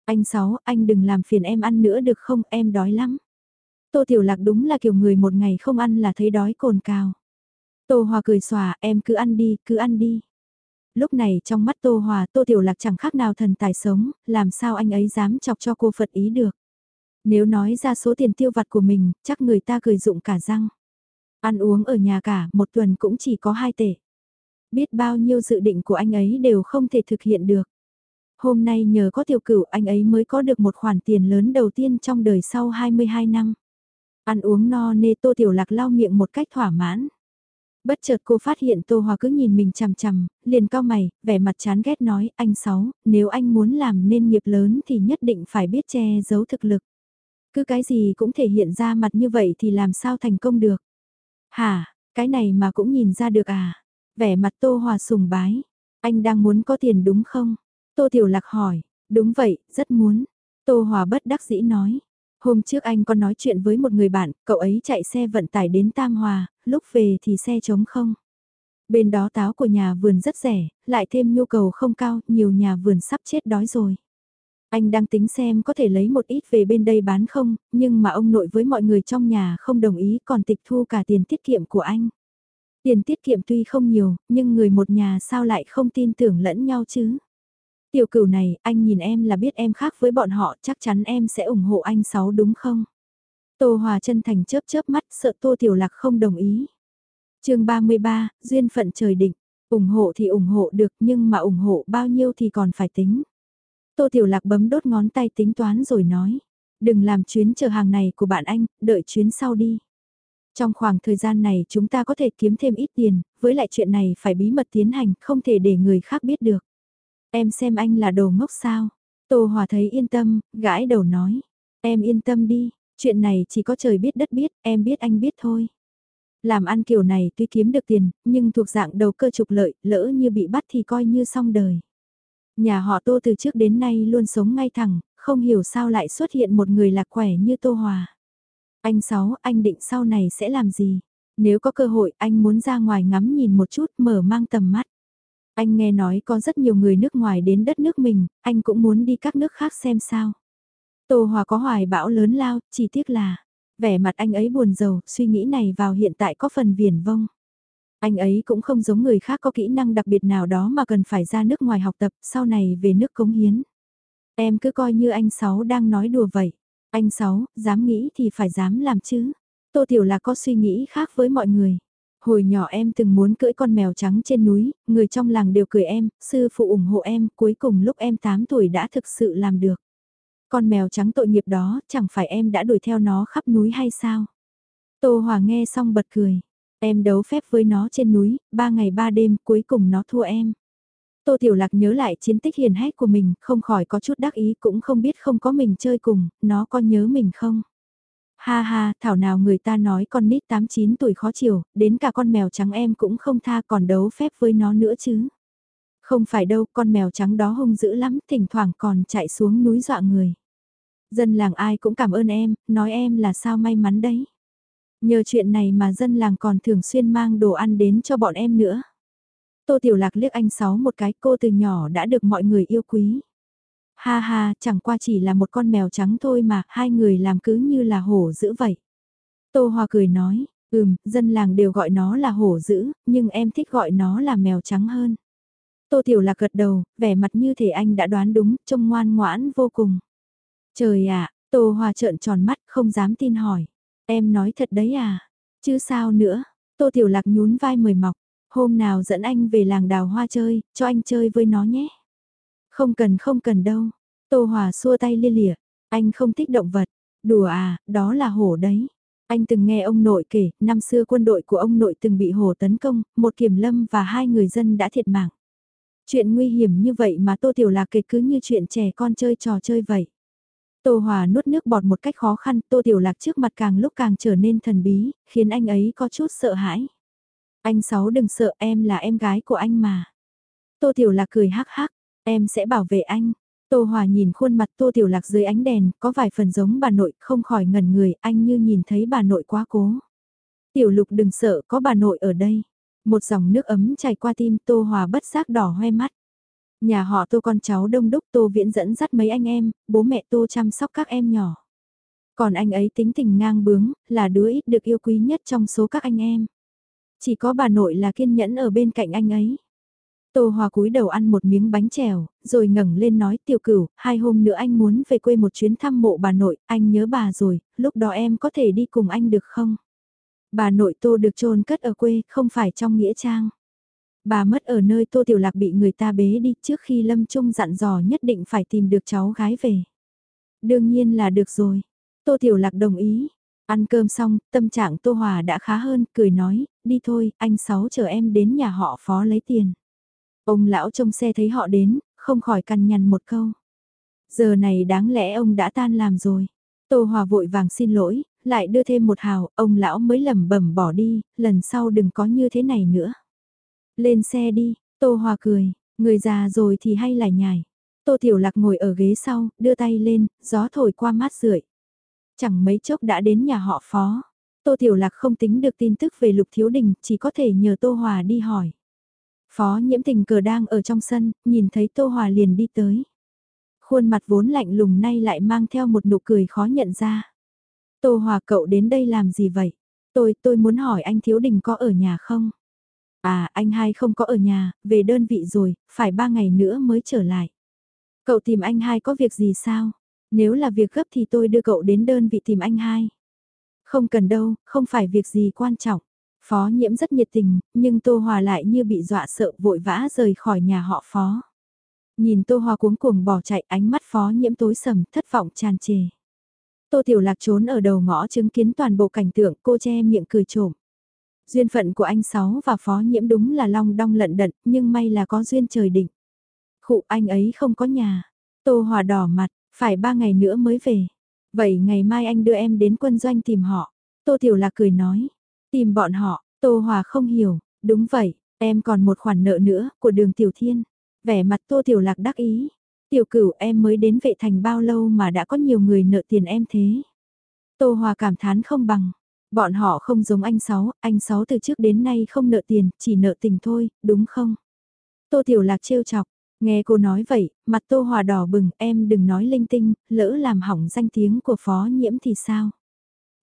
Anh Sáu, anh đừng làm phiền em ăn nữa được không, em đói lắm. Tô Tiểu Lạc đúng là kiểu người một ngày không ăn là thấy đói cồn cào. Tô Hòa cười xòa, em cứ ăn đi, cứ ăn đi. Lúc này trong mắt Tô Hòa, Tô Tiểu Lạc chẳng khác nào thần tài sống, làm sao anh ấy dám chọc cho cô Phật ý được. Nếu nói ra số tiền tiêu vặt của mình, chắc người ta cười dụng cả răng. Ăn uống ở nhà cả, một tuần cũng chỉ có hai tệ. Biết bao nhiêu dự định của anh ấy đều không thể thực hiện được. Hôm nay nhờ có tiểu cửu anh ấy mới có được một khoản tiền lớn đầu tiên trong đời sau 22 năm. Ăn uống no nê tô tiểu lạc lau miệng một cách thỏa mãn. Bất chợt cô phát hiện Tô Hòa cứ nhìn mình chằm chằm, liền cao mày, vẻ mặt chán ghét nói, anh Sáu, nếu anh muốn làm nên nghiệp lớn thì nhất định phải biết che giấu thực lực. Cứ cái gì cũng thể hiện ra mặt như vậy thì làm sao thành công được. Hả, cái này mà cũng nhìn ra được à? Vẻ mặt Tô Hòa sùng bái. Anh đang muốn có tiền đúng không? Tô Tiểu Lạc hỏi. Đúng vậy, rất muốn. Tô Hòa bất đắc dĩ nói. Hôm trước anh có nói chuyện với một người bạn, cậu ấy chạy xe vận tải đến Tam Hòa, lúc về thì xe trống không. Bên đó táo của nhà vườn rất rẻ, lại thêm nhu cầu không cao, nhiều nhà vườn sắp chết đói rồi. Anh đang tính xem có thể lấy một ít về bên đây bán không, nhưng mà ông nội với mọi người trong nhà không đồng ý còn tịch thu cả tiền tiết kiệm của anh. Tiền tiết kiệm tuy không nhiều, nhưng người một nhà sao lại không tin tưởng lẫn nhau chứ? Tiểu cửu này, anh nhìn em là biết em khác với bọn họ, chắc chắn em sẽ ủng hộ anh Sáu đúng không? Tô Hòa chân thành chớp chớp mắt, sợ Tô Tiểu Lạc không đồng ý. chương 33, duyên phận trời định, ủng hộ thì ủng hộ được nhưng mà ủng hộ bao nhiêu thì còn phải tính. Tô Tiểu Lạc bấm đốt ngón tay tính toán rồi nói, đừng làm chuyến chờ hàng này của bạn anh, đợi chuyến sau đi. Trong khoảng thời gian này chúng ta có thể kiếm thêm ít tiền, với lại chuyện này phải bí mật tiến hành, không thể để người khác biết được. Em xem anh là đồ ngốc sao? Tô Hòa thấy yên tâm, gãi đầu nói. Em yên tâm đi, chuyện này chỉ có trời biết đất biết, em biết anh biết thôi. Làm ăn kiểu này tuy kiếm được tiền, nhưng thuộc dạng đầu cơ trục lợi, lỡ như bị bắt thì coi như xong đời. Nhà họ Tô từ trước đến nay luôn sống ngay thẳng, không hiểu sao lại xuất hiện một người lạc quẻ như Tô Hòa. Anh Sáu, anh định sau này sẽ làm gì? Nếu có cơ hội anh muốn ra ngoài ngắm nhìn một chút mở mang tầm mắt. Anh nghe nói có rất nhiều người nước ngoài đến đất nước mình, anh cũng muốn đi các nước khác xem sao. Tô Hòa có hoài bão lớn lao, chỉ tiếc là, vẻ mặt anh ấy buồn rầu, suy nghĩ này vào hiện tại có phần viển vông. Anh ấy cũng không giống người khác có kỹ năng đặc biệt nào đó mà cần phải ra nước ngoài học tập, sau này về nước cống hiến. Em cứ coi như anh Sáu đang nói đùa vậy. Anh Sáu, dám nghĩ thì phải dám làm chứ. Tô Tiểu là có suy nghĩ khác với mọi người. Hồi nhỏ em từng muốn cưỡi con mèo trắng trên núi, người trong làng đều cười em, sư phụ ủng hộ em, cuối cùng lúc em 8 tuổi đã thực sự làm được. Con mèo trắng tội nghiệp đó, chẳng phải em đã đuổi theo nó khắp núi hay sao? Tô Hòa nghe xong bật cười. Em đấu phép với nó trên núi, ba ngày ba đêm, cuối cùng nó thua em. Tô Tiểu Lạc nhớ lại chiến tích hiền hách của mình, không khỏi có chút đắc ý cũng không biết không có mình chơi cùng, nó có nhớ mình không? Ha ha, thảo nào người ta nói con nít 8-9 tuổi khó chịu, đến cả con mèo trắng em cũng không tha còn đấu phép với nó nữa chứ. Không phải đâu, con mèo trắng đó hung dữ lắm, thỉnh thoảng còn chạy xuống núi dọa người. Dân làng ai cũng cảm ơn em, nói em là sao may mắn đấy. Nhờ chuyện này mà dân làng còn thường xuyên mang đồ ăn đến cho bọn em nữa. Tô Tiểu Lạc liếc anh Sáu một cái cô từ nhỏ đã được mọi người yêu quý. Ha ha, chẳng qua chỉ là một con mèo trắng thôi mà, hai người làm cứ như là hổ dữ vậy. Tô Hòa cười nói, ừm, dân làng đều gọi nó là hổ dữ, nhưng em thích gọi nó là mèo trắng hơn. Tô Tiểu Lạc gật đầu, vẻ mặt như thể anh đã đoán đúng, trông ngoan ngoãn vô cùng. Trời ạ, Tô Hòa trợn tròn mắt, không dám tin hỏi. Em nói thật đấy à? Chứ sao nữa? Tô Tiểu Lạc nhún vai mời mọc. Hôm nào dẫn anh về làng đào hoa chơi, cho anh chơi với nó nhé. Không cần không cần đâu. Tô Hòa xua tay lia lịa. Anh không thích động vật. Đùa à, đó là hổ đấy. Anh từng nghe ông nội kể, năm xưa quân đội của ông nội từng bị hổ tấn công, một kiểm lâm và hai người dân đã thiệt mạng. Chuyện nguy hiểm như vậy mà Tô Tiểu Lạc kể cứ như chuyện trẻ con chơi trò chơi vậy. Tô Hòa nuốt nước bọt một cách khó khăn, Tô Tiểu Lạc trước mặt càng lúc càng trở nên thần bí, khiến anh ấy có chút sợ hãi. Anh Sáu đừng sợ em là em gái của anh mà. Tô Tiểu Lạc cười hắc hắc, em sẽ bảo vệ anh. Tô Hòa nhìn khuôn mặt Tô Tiểu Lạc dưới ánh đèn, có vài phần giống bà nội, không khỏi ngẩn người, anh như nhìn thấy bà nội quá cố. Tiểu Lục đừng sợ, có bà nội ở đây. Một dòng nước ấm chảy qua tim Tô Hòa bất giác đỏ hoe mắt. Nhà họ Tô con cháu đông đúc Tô Viễn dẫn dắt mấy anh em, bố mẹ Tô chăm sóc các em nhỏ. Còn anh ấy tính tình ngang bướng, là đứa ít được yêu quý nhất trong số các anh em. Chỉ có bà nội là kiên nhẫn ở bên cạnh anh ấy. Tô Hòa cúi đầu ăn một miếng bánh trèo, rồi ngẩng lên nói tiểu cửu, hai hôm nữa anh muốn về quê một chuyến thăm mộ bà nội, anh nhớ bà rồi, lúc đó em có thể đi cùng anh được không? Bà nội Tô được chôn cất ở quê, không phải trong nghĩa trang. Bà mất ở nơi Tô Tiểu Lạc bị người ta bế đi trước khi Lâm Trung dặn dò nhất định phải tìm được cháu gái về. Đương nhiên là được rồi. Tô Tiểu Lạc đồng ý. Ăn cơm xong, tâm trạng Tô Hòa đã khá hơn, cười nói, đi thôi, anh Sáu chờ em đến nhà họ phó lấy tiền. Ông lão trong xe thấy họ đến, không khỏi cằn nhằn một câu. Giờ này đáng lẽ ông đã tan làm rồi. Tô Hòa vội vàng xin lỗi, lại đưa thêm một hào, ông lão mới lẩm bẩm bỏ đi, lần sau đừng có như thế này nữa. Lên xe đi, Tô Hòa cười, người già rồi thì hay lại nhài. Tô Tiểu Lạc ngồi ở ghế sau, đưa tay lên, gió thổi qua mát rượi. Chẳng mấy chốc đã đến nhà họ phó. Tô Tiểu Lạc không tính được tin tức về Lục Thiếu Đình, chỉ có thể nhờ Tô Hòa đi hỏi. Phó nhiễm tình cờ đang ở trong sân, nhìn thấy Tô Hòa liền đi tới. Khuôn mặt vốn lạnh lùng nay lại mang theo một nụ cười khó nhận ra. Tô Hòa cậu đến đây làm gì vậy? Tôi, tôi muốn hỏi anh Thiếu Đình có ở nhà không? À, anh hai không có ở nhà, về đơn vị rồi, phải ba ngày nữa mới trở lại. Cậu tìm anh hai có việc gì sao? Nếu là việc gấp thì tôi đưa cậu đến đơn vị tìm anh hai. Không cần đâu, không phải việc gì quan trọng. Phó nhiễm rất nhiệt tình, nhưng Tô Hòa lại như bị dọa sợ vội vã rời khỏi nhà họ Phó. Nhìn Tô Hòa cuống cuồng bỏ chạy ánh mắt Phó nhiễm tối sầm thất vọng tràn trề. Tô Tiểu Lạc trốn ở đầu ngõ chứng kiến toàn bộ cảnh tượng cô che miệng cười trộm. Duyên phận của anh Sáu và Phó nhiễm đúng là long đong lận đận nhưng may là có duyên trời định. Khụ anh ấy không có nhà. Tô Hòa đỏ mặt, phải ba ngày nữa mới về. Vậy ngày mai anh đưa em đến quân doanh tìm họ. Tô Tiểu Lạc cười nói. Tìm bọn họ, Tô Hòa không hiểu. Đúng vậy, em còn một khoản nợ nữa, của đường Tiểu Thiên. Vẻ mặt Tô Tiểu Lạc đắc ý. Tiểu cửu em mới đến vệ thành bao lâu mà đã có nhiều người nợ tiền em thế. Tô Hòa cảm thán không bằng. Bọn họ không giống anh Sáu, anh Sáu từ trước đến nay không nợ tiền, chỉ nợ tình thôi, đúng không? Tô Tiểu Lạc trêu chọc, Nghe cô nói vậy, mặt Tô Hòa đỏ bừng, em đừng nói linh tinh, lỡ làm hỏng danh tiếng của phó nhiễm thì sao?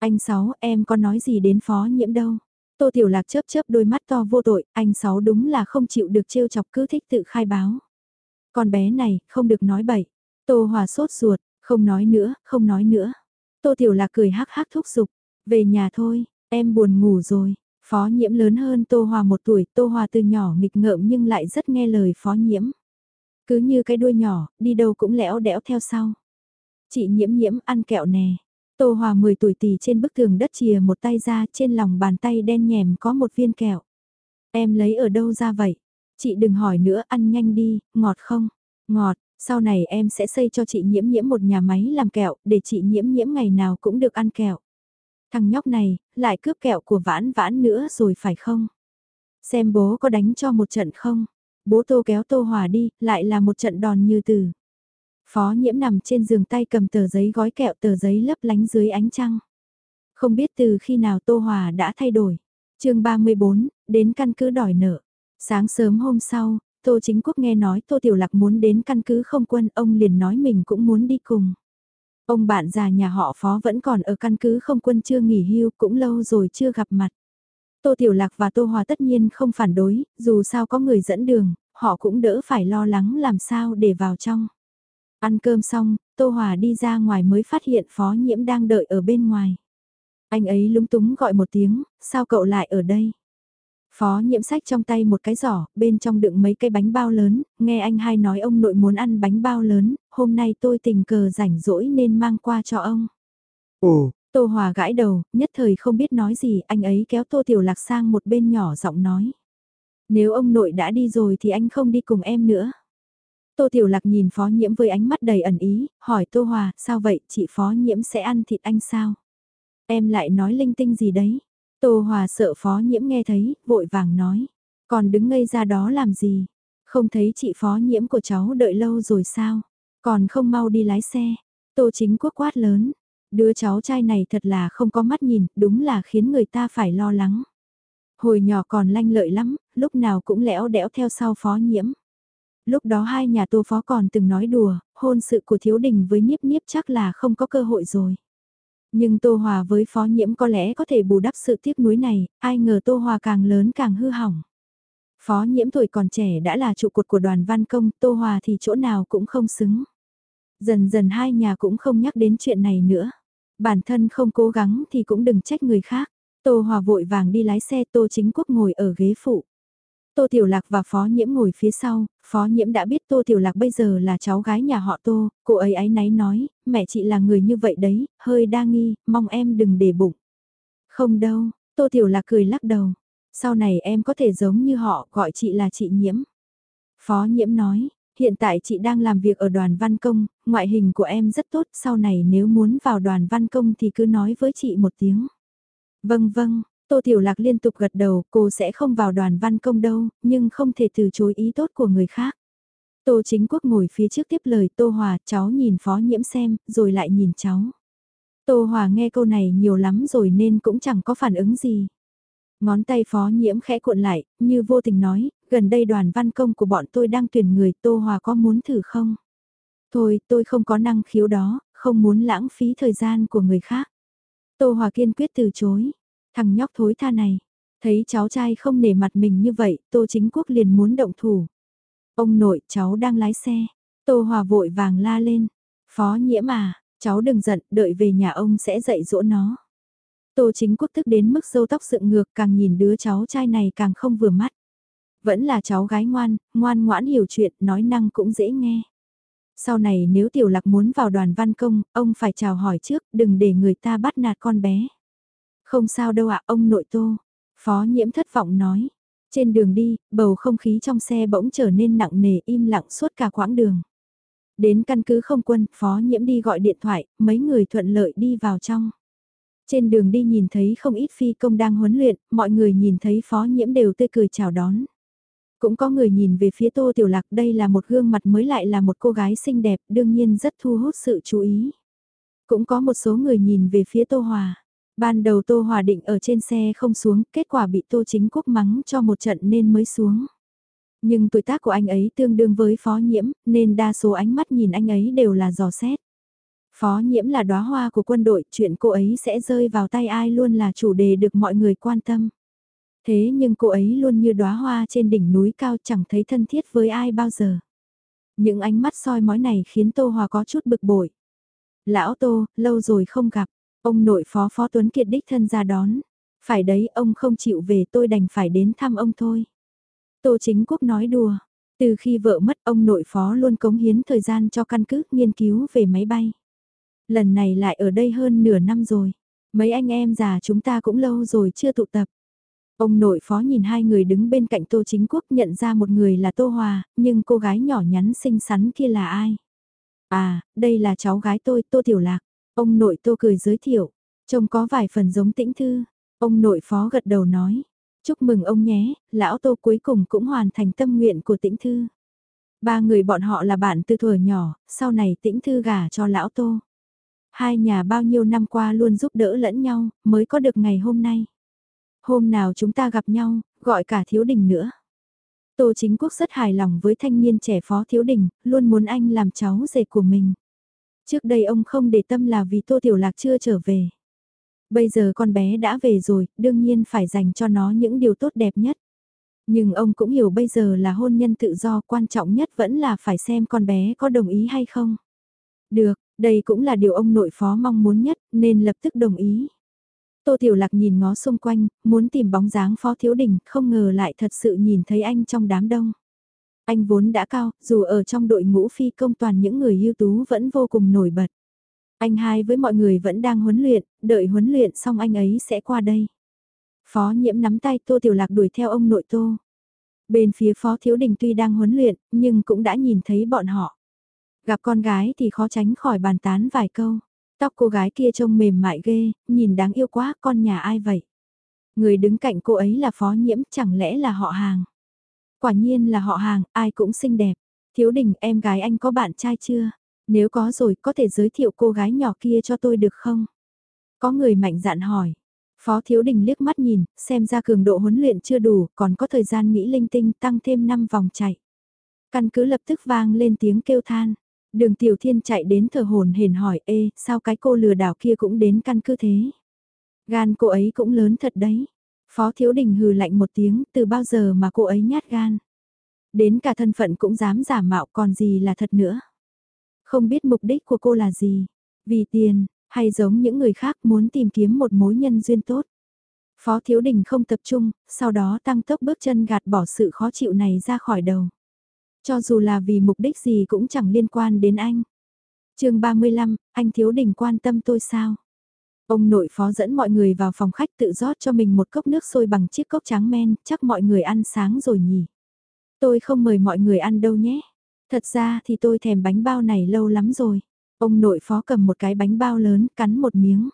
Anh Sáu, em có nói gì đến phó nhiễm đâu? Tô Tiểu Lạc chớp chớp đôi mắt to vô tội, anh Sáu đúng là không chịu được trêu chọc cứ thích tự khai báo. Con bé này, không được nói bậy. Tô Hòa sốt ruột, không nói nữa, không nói nữa. Tô Tiểu Lạc cười hắc hắc thúc giục, về nhà thôi, em buồn ngủ rồi. Phó nhiễm lớn hơn Tô Hòa một tuổi, Tô Hòa từ nhỏ nghịch ngợm nhưng lại rất nghe lời phó nhiễm. Cứ như cái đuôi nhỏ, đi đâu cũng lẽo đẽo theo sau. Chị nhiễm nhiễm ăn kẹo nè. Tô Hòa 10 tuổi tỷ trên bức tường đất chìa một tay ra trên lòng bàn tay đen nhèm có một viên kẹo. Em lấy ở đâu ra vậy? Chị đừng hỏi nữa ăn nhanh đi, ngọt không? Ngọt, sau này em sẽ xây cho chị nhiễm nhiễm một nhà máy làm kẹo để chị nhiễm nhiễm ngày nào cũng được ăn kẹo. Thằng nhóc này, lại cướp kẹo của vãn vãn nữa rồi phải không? Xem bố có đánh cho một trận không? Bố Tô kéo Tô Hòa đi, lại là một trận đòn như từ. Phó nhiễm nằm trên giường tay cầm tờ giấy gói kẹo tờ giấy lấp lánh dưới ánh trăng. Không biết từ khi nào Tô Hòa đã thay đổi. chương 34, đến căn cứ đòi nợ. Sáng sớm hôm sau, Tô Chính Quốc nghe nói Tô Tiểu Lạc muốn đến căn cứ không quân, ông liền nói mình cũng muốn đi cùng. Ông bạn già nhà họ phó vẫn còn ở căn cứ không quân chưa nghỉ hưu cũng lâu rồi chưa gặp mặt. Tô Tiểu Lạc và Tô Hòa tất nhiên không phản đối, dù sao có người dẫn đường, họ cũng đỡ phải lo lắng làm sao để vào trong. Ăn cơm xong, Tô Hòa đi ra ngoài mới phát hiện Phó Nhiễm đang đợi ở bên ngoài. Anh ấy lúng túng gọi một tiếng, sao cậu lại ở đây? Phó Nhiễm sách trong tay một cái giỏ, bên trong đựng mấy cái bánh bao lớn, nghe anh hai nói ông nội muốn ăn bánh bao lớn, hôm nay tôi tình cờ rảnh rỗi nên mang qua cho ông. Ồ, Tô Hòa gãi đầu, nhất thời không biết nói gì, anh ấy kéo Tô Tiểu Lạc sang một bên nhỏ giọng nói. Nếu ông nội đã đi rồi thì anh không đi cùng em nữa. Tô Tiểu Lạc nhìn Phó Nhiễm với ánh mắt đầy ẩn ý, hỏi Tô Hòa, sao vậy, chị Phó Nhiễm sẽ ăn thịt anh sao? Em lại nói linh tinh gì đấy? Tô Hòa sợ Phó Nhiễm nghe thấy, vội vàng nói. Còn đứng ngây ra đó làm gì? Không thấy chị Phó Nhiễm của cháu đợi lâu rồi sao? Còn không mau đi lái xe. Tô chính quốc quát lớn. Đứa cháu trai này thật là không có mắt nhìn, đúng là khiến người ta phải lo lắng. Hồi nhỏ còn lanh lợi lắm, lúc nào cũng lẽo đẽo theo sau phó nhiễm. Lúc đó hai nhà tô phó còn từng nói đùa, hôn sự của thiếu đình với nhiếp nhiếp chắc là không có cơ hội rồi. Nhưng Tô Hòa với phó nhiễm có lẽ có thể bù đắp sự tiếc nuối này, ai ngờ Tô Hòa càng lớn càng hư hỏng. Phó nhiễm tuổi còn trẻ đã là trụ cột của đoàn văn công, Tô Hòa thì chỗ nào cũng không xứng. Dần dần hai nhà cũng không nhắc đến chuyện này nữa. Bản thân không cố gắng thì cũng đừng trách người khác. Tô Hòa vội vàng đi lái xe Tô Chính Quốc ngồi ở ghế phụ. Tô Tiểu Lạc và Phó Nhiễm ngồi phía sau, Phó Nhiễm đã biết Tô Tiểu Lạc bây giờ là cháu gái nhà họ Tô, cô ấy ấy náy nói, mẹ chị là người như vậy đấy, hơi đa nghi, mong em đừng để bụng. Không đâu, Tô Tiểu Lạc cười lắc đầu, sau này em có thể giống như họ gọi chị là chị Nhiễm. Phó Nhiễm nói, hiện tại chị đang làm việc ở đoàn văn công, ngoại hình của em rất tốt, sau này nếu muốn vào đoàn văn công thì cứ nói với chị một tiếng. Vâng vâng, Tô Tiểu Lạc liên tục gật đầu, cô sẽ không vào đoàn văn công đâu, nhưng không thể từ chối ý tốt của người khác. Tô Chính Quốc ngồi phía trước tiếp lời Tô Hòa, cháu nhìn Phó Nhiễm xem, rồi lại nhìn cháu. Tô Hòa nghe câu này nhiều lắm rồi nên cũng chẳng có phản ứng gì. Ngón tay Phó Nhiễm khẽ cuộn lại, như vô tình nói, gần đây đoàn văn công của bọn tôi đang tuyển người Tô Hòa có muốn thử không? Thôi, tôi không có năng khiếu đó, không muốn lãng phí thời gian của người khác. Tô Hòa kiên quyết từ chối. Thằng nhóc thối tha này, thấy cháu trai không nể mặt mình như vậy, Tô Chính Quốc liền muốn động thủ. Ông nội, cháu đang lái xe. Tô Hòa vội vàng la lên. Phó nhiễm à, cháu đừng giận, đợi về nhà ông sẽ dạy dỗ nó. Tô Chính Quốc tức đến mức sâu tóc dựng ngược càng nhìn đứa cháu trai này càng không vừa mắt. Vẫn là cháu gái ngoan, ngoan ngoãn hiểu chuyện, nói năng cũng dễ nghe. Sau này nếu Tiểu Lạc muốn vào đoàn văn công, ông phải chào hỏi trước, đừng để người ta bắt nạt con bé. Không sao đâu ạ, ông nội tô. Phó nhiễm thất vọng nói. Trên đường đi, bầu không khí trong xe bỗng trở nên nặng nề im lặng suốt cả quãng đường. Đến căn cứ không quân, phó nhiễm đi gọi điện thoại, mấy người thuận lợi đi vào trong. Trên đường đi nhìn thấy không ít phi công đang huấn luyện, mọi người nhìn thấy phó nhiễm đều tươi cười chào đón. Cũng có người nhìn về phía Tô Tiểu Lạc đây là một gương mặt mới lại là một cô gái xinh đẹp đương nhiên rất thu hút sự chú ý. Cũng có một số người nhìn về phía Tô Hòa. Ban đầu Tô Hòa định ở trên xe không xuống, kết quả bị Tô Chính Quốc mắng cho một trận nên mới xuống. Nhưng tuổi tác của anh ấy tương đương với phó nhiễm, nên đa số ánh mắt nhìn anh ấy đều là dò xét. Phó nhiễm là đóa hoa của quân đội, chuyện cô ấy sẽ rơi vào tay ai luôn là chủ đề được mọi người quan tâm. Thế nhưng cô ấy luôn như đóa hoa trên đỉnh núi cao chẳng thấy thân thiết với ai bao giờ. Những ánh mắt soi mói này khiến Tô Hòa có chút bực bội. Lão Tô, lâu rồi không gặp, Ông nội phó phó Tuấn Kiệt đích thân ra đón. Phải đấy, ông không chịu về tôi đành phải đến thăm ông thôi. Tô Chính Quốc nói đùa. Từ khi vợ mất ông nội phó luôn cống hiến thời gian cho căn cứ nghiên cứu về máy bay. Lần này lại ở đây hơn nửa năm rồi. Mấy anh em già chúng ta cũng lâu rồi chưa tụ tập. Ông nội phó nhìn hai người đứng bên cạnh Tô Chính Quốc nhận ra một người là Tô Hòa, nhưng cô gái nhỏ nhắn xinh xắn kia là ai? À, đây là cháu gái tôi, Tô Tiểu Lạc. Ông nội tô cười giới thiệu, trông có vài phần giống tĩnh thư. Ông nội phó gật đầu nói, chúc mừng ông nhé, lão tô cuối cùng cũng hoàn thành tâm nguyện của tĩnh thư. Ba người bọn họ là bạn từ thuở nhỏ, sau này tĩnh thư gả cho lão tô. Hai nhà bao nhiêu năm qua luôn giúp đỡ lẫn nhau, mới có được ngày hôm nay. Hôm nào chúng ta gặp nhau, gọi cả thiếu đình nữa. Tô chính quốc rất hài lòng với thanh niên trẻ phó thiếu đình, luôn muốn anh làm cháu rể của mình. Trước đây ông không để tâm là vì Tô Tiểu Lạc chưa trở về. Bây giờ con bé đã về rồi, đương nhiên phải dành cho nó những điều tốt đẹp nhất. Nhưng ông cũng hiểu bây giờ là hôn nhân tự do quan trọng nhất vẫn là phải xem con bé có đồng ý hay không. Được, đây cũng là điều ông nội phó mong muốn nhất nên lập tức đồng ý. Tô Tiểu Lạc nhìn ngó xung quanh, muốn tìm bóng dáng phó thiếu đình, không ngờ lại thật sự nhìn thấy anh trong đám đông. Anh vốn đã cao, dù ở trong đội ngũ phi công toàn những người ưu tú vẫn vô cùng nổi bật. Anh hai với mọi người vẫn đang huấn luyện, đợi huấn luyện xong anh ấy sẽ qua đây. Phó nhiễm nắm tay Tô Tiểu Lạc đuổi theo ông nội Tô. Bên phía Phó Thiếu Đình tuy đang huấn luyện, nhưng cũng đã nhìn thấy bọn họ. Gặp con gái thì khó tránh khỏi bàn tán vài câu. Tóc cô gái kia trông mềm mại ghê, nhìn đáng yêu quá, con nhà ai vậy? Người đứng cạnh cô ấy là Phó Nhiễm, chẳng lẽ là họ hàng? Quả nhiên là họ hàng, ai cũng xinh đẹp. Thiếu đình em gái anh có bạn trai chưa? Nếu có rồi có thể giới thiệu cô gái nhỏ kia cho tôi được không? Có người mạnh dạn hỏi. Phó Thiếu Đình liếc mắt nhìn, xem ra cường độ huấn luyện chưa đủ, còn có thời gian nghĩ linh tinh tăng thêm 5 vòng chạy. Căn cứ lập tức vang lên tiếng kêu than. Đường Tiểu Thiên chạy đến thờ hồn hển hỏi, ê, sao cái cô lừa đảo kia cũng đến căn cứ thế? Gan cô ấy cũng lớn thật đấy. Phó Thiếu Đình hừ lạnh một tiếng, từ bao giờ mà cô ấy nhát gan. Đến cả thân phận cũng dám giả mạo còn gì là thật nữa. Không biết mục đích của cô là gì, vì tiền, hay giống những người khác muốn tìm kiếm một mối nhân duyên tốt. Phó Thiếu Đình không tập trung, sau đó tăng tốc bước chân gạt bỏ sự khó chịu này ra khỏi đầu. Cho dù là vì mục đích gì cũng chẳng liên quan đến anh. chương 35, anh Thiếu Đình quan tâm tôi sao? Ông nội phó dẫn mọi người vào phòng khách tự rót cho mình một cốc nước sôi bằng chiếc cốc trắng men, chắc mọi người ăn sáng rồi nhỉ. Tôi không mời mọi người ăn đâu nhé. Thật ra thì tôi thèm bánh bao này lâu lắm rồi. Ông nội phó cầm một cái bánh bao lớn, cắn một miếng.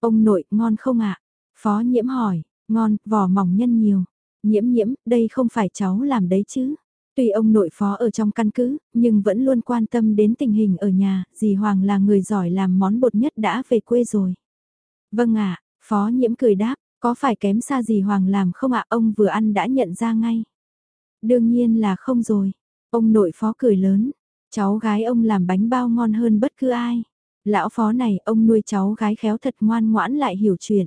Ông nội, ngon không ạ? Phó nhiễm hỏi, ngon, vỏ mỏng nhân nhiều. Nhiễm nhiễm, đây không phải cháu làm đấy chứ. Tuy ông nội phó ở trong căn cứ, nhưng vẫn luôn quan tâm đến tình hình ở nhà, dì Hoàng là người giỏi làm món bột nhất đã về quê rồi. Vâng ạ, phó nhiễm cười đáp, có phải kém xa gì Hoàng làm không ạ ông vừa ăn đã nhận ra ngay. Đương nhiên là không rồi, ông nội phó cười lớn, cháu gái ông làm bánh bao ngon hơn bất cứ ai. Lão phó này ông nuôi cháu gái khéo thật ngoan ngoãn lại hiểu chuyện.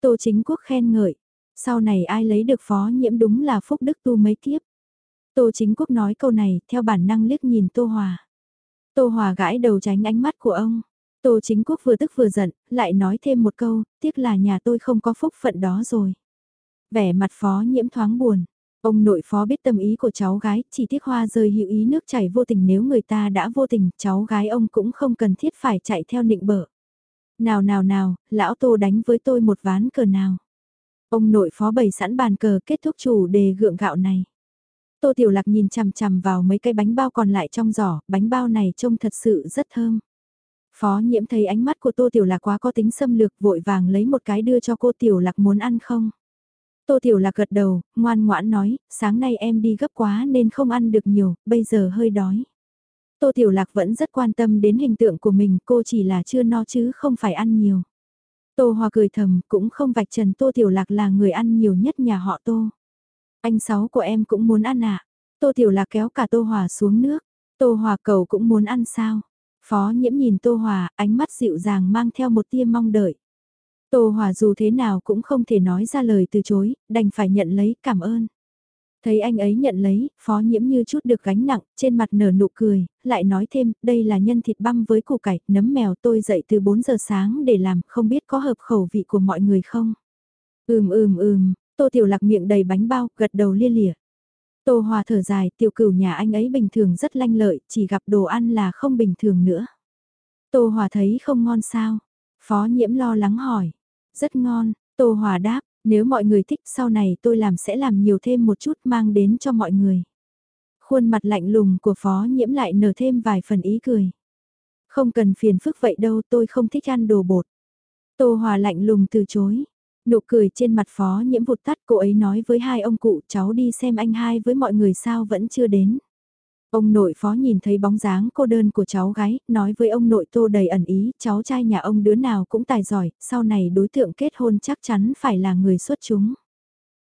Tô chính quốc khen ngợi, sau này ai lấy được phó nhiễm đúng là phúc đức tu mấy kiếp. Tô chính quốc nói câu này theo bản năng liếc nhìn Tô Hòa. Tô Hòa gãi đầu tránh ánh mắt của ông. Tô chính quốc vừa tức vừa giận, lại nói thêm một câu, tiếc là nhà tôi không có phúc phận đó rồi. Vẻ mặt phó nhiễm thoáng buồn. Ông nội phó biết tâm ý của cháu gái, chỉ tiếc hoa rơi hữu ý nước chảy vô tình nếu người ta đã vô tình, cháu gái ông cũng không cần thiết phải chạy theo nịnh bợ. Nào nào nào, lão tô đánh với tôi một ván cờ nào. Ông nội phó bày sẵn bàn cờ kết thúc chủ đề gượng gạo này. Tô Tiểu Lạc nhìn chằm chằm vào mấy cái bánh bao còn lại trong giỏ, bánh bao này trông thật sự rất thơm. Phó nhiễm thấy ánh mắt của Tô Tiểu Lạc quá có tính xâm lược vội vàng lấy một cái đưa cho cô Tiểu Lạc muốn ăn không? Tô Tiểu Lạc gật đầu, ngoan ngoãn nói, sáng nay em đi gấp quá nên không ăn được nhiều, bây giờ hơi đói. Tô Tiểu Lạc vẫn rất quan tâm đến hình tượng của mình, cô chỉ là chưa no chứ không phải ăn nhiều. Tô Hòa cười thầm, cũng không vạch trần Tô Tiểu Lạc là người ăn nhiều nhất nhà họ Tô. Anh sáu của em cũng muốn ăn à? Tô Tiểu Lạc kéo cả Tô Hòa xuống nước. Tô Hòa cầu cũng muốn ăn sao? Phó nhiễm nhìn Tô Hòa, ánh mắt dịu dàng mang theo một tia mong đợi. Tô Hòa dù thế nào cũng không thể nói ra lời từ chối, đành phải nhận lấy cảm ơn. Thấy anh ấy nhận lấy, phó nhiễm như chút được gánh nặng, trên mặt nở nụ cười, lại nói thêm, đây là nhân thịt băm với củ cải, nấm mèo tôi dậy từ 4 giờ sáng để làm, không biết có hợp khẩu vị của mọi người không? Ừm ừm ừm, tô tiểu lạc miệng đầy bánh bao, gật đầu lia lịa. Tô Hòa thở dài, tiểu cửu nhà anh ấy bình thường rất lanh lợi, chỉ gặp đồ ăn là không bình thường nữa. Tô Hòa thấy không ngon sao? Phó nhiễm lo lắng hỏi. Rất ngon, Tô Hòa đáp, nếu mọi người thích sau này tôi làm sẽ làm nhiều thêm một chút mang đến cho mọi người. Khuôn mặt lạnh lùng của phó nhiễm lại nở thêm vài phần ý cười. Không cần phiền phức vậy đâu tôi không thích ăn đồ bột. Tô Hòa lạnh lùng từ chối. Nụ cười trên mặt phó nhiễm vụt tắt cô ấy nói với hai ông cụ cháu đi xem anh hai với mọi người sao vẫn chưa đến. Ông nội phó nhìn thấy bóng dáng cô đơn của cháu gái, nói với ông nội tô đầy ẩn ý, cháu trai nhà ông đứa nào cũng tài giỏi, sau này đối tượng kết hôn chắc chắn phải là người xuất chúng.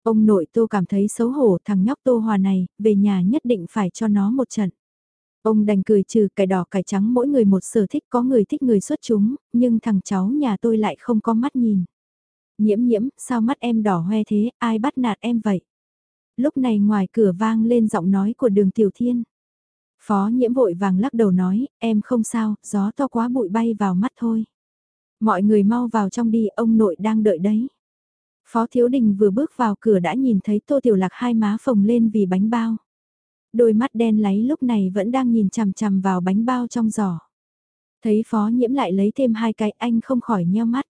Ông nội tô cảm thấy xấu hổ thằng nhóc tô hòa này, về nhà nhất định phải cho nó một trận. Ông đành cười trừ cải đỏ cải trắng mỗi người một sở thích có người thích người xuất chúng, nhưng thằng cháu nhà tôi lại không có mắt nhìn. Nhiễm nhiễm, sao mắt em đỏ hoe thế, ai bắt nạt em vậy? Lúc này ngoài cửa vang lên giọng nói của đường tiểu thiên. Phó nhiễm vội vàng lắc đầu nói, em không sao, gió to quá bụi bay vào mắt thôi. Mọi người mau vào trong đi, ông nội đang đợi đấy. Phó Thiếu Đình vừa bước vào cửa đã nhìn thấy Tô Tiểu Lạc hai má phồng lên vì bánh bao. Đôi mắt đen láy lúc này vẫn đang nhìn chằm chằm vào bánh bao trong giỏ. Thấy Phó Nhiễm lại lấy thêm hai cái anh không khỏi nheo mắt.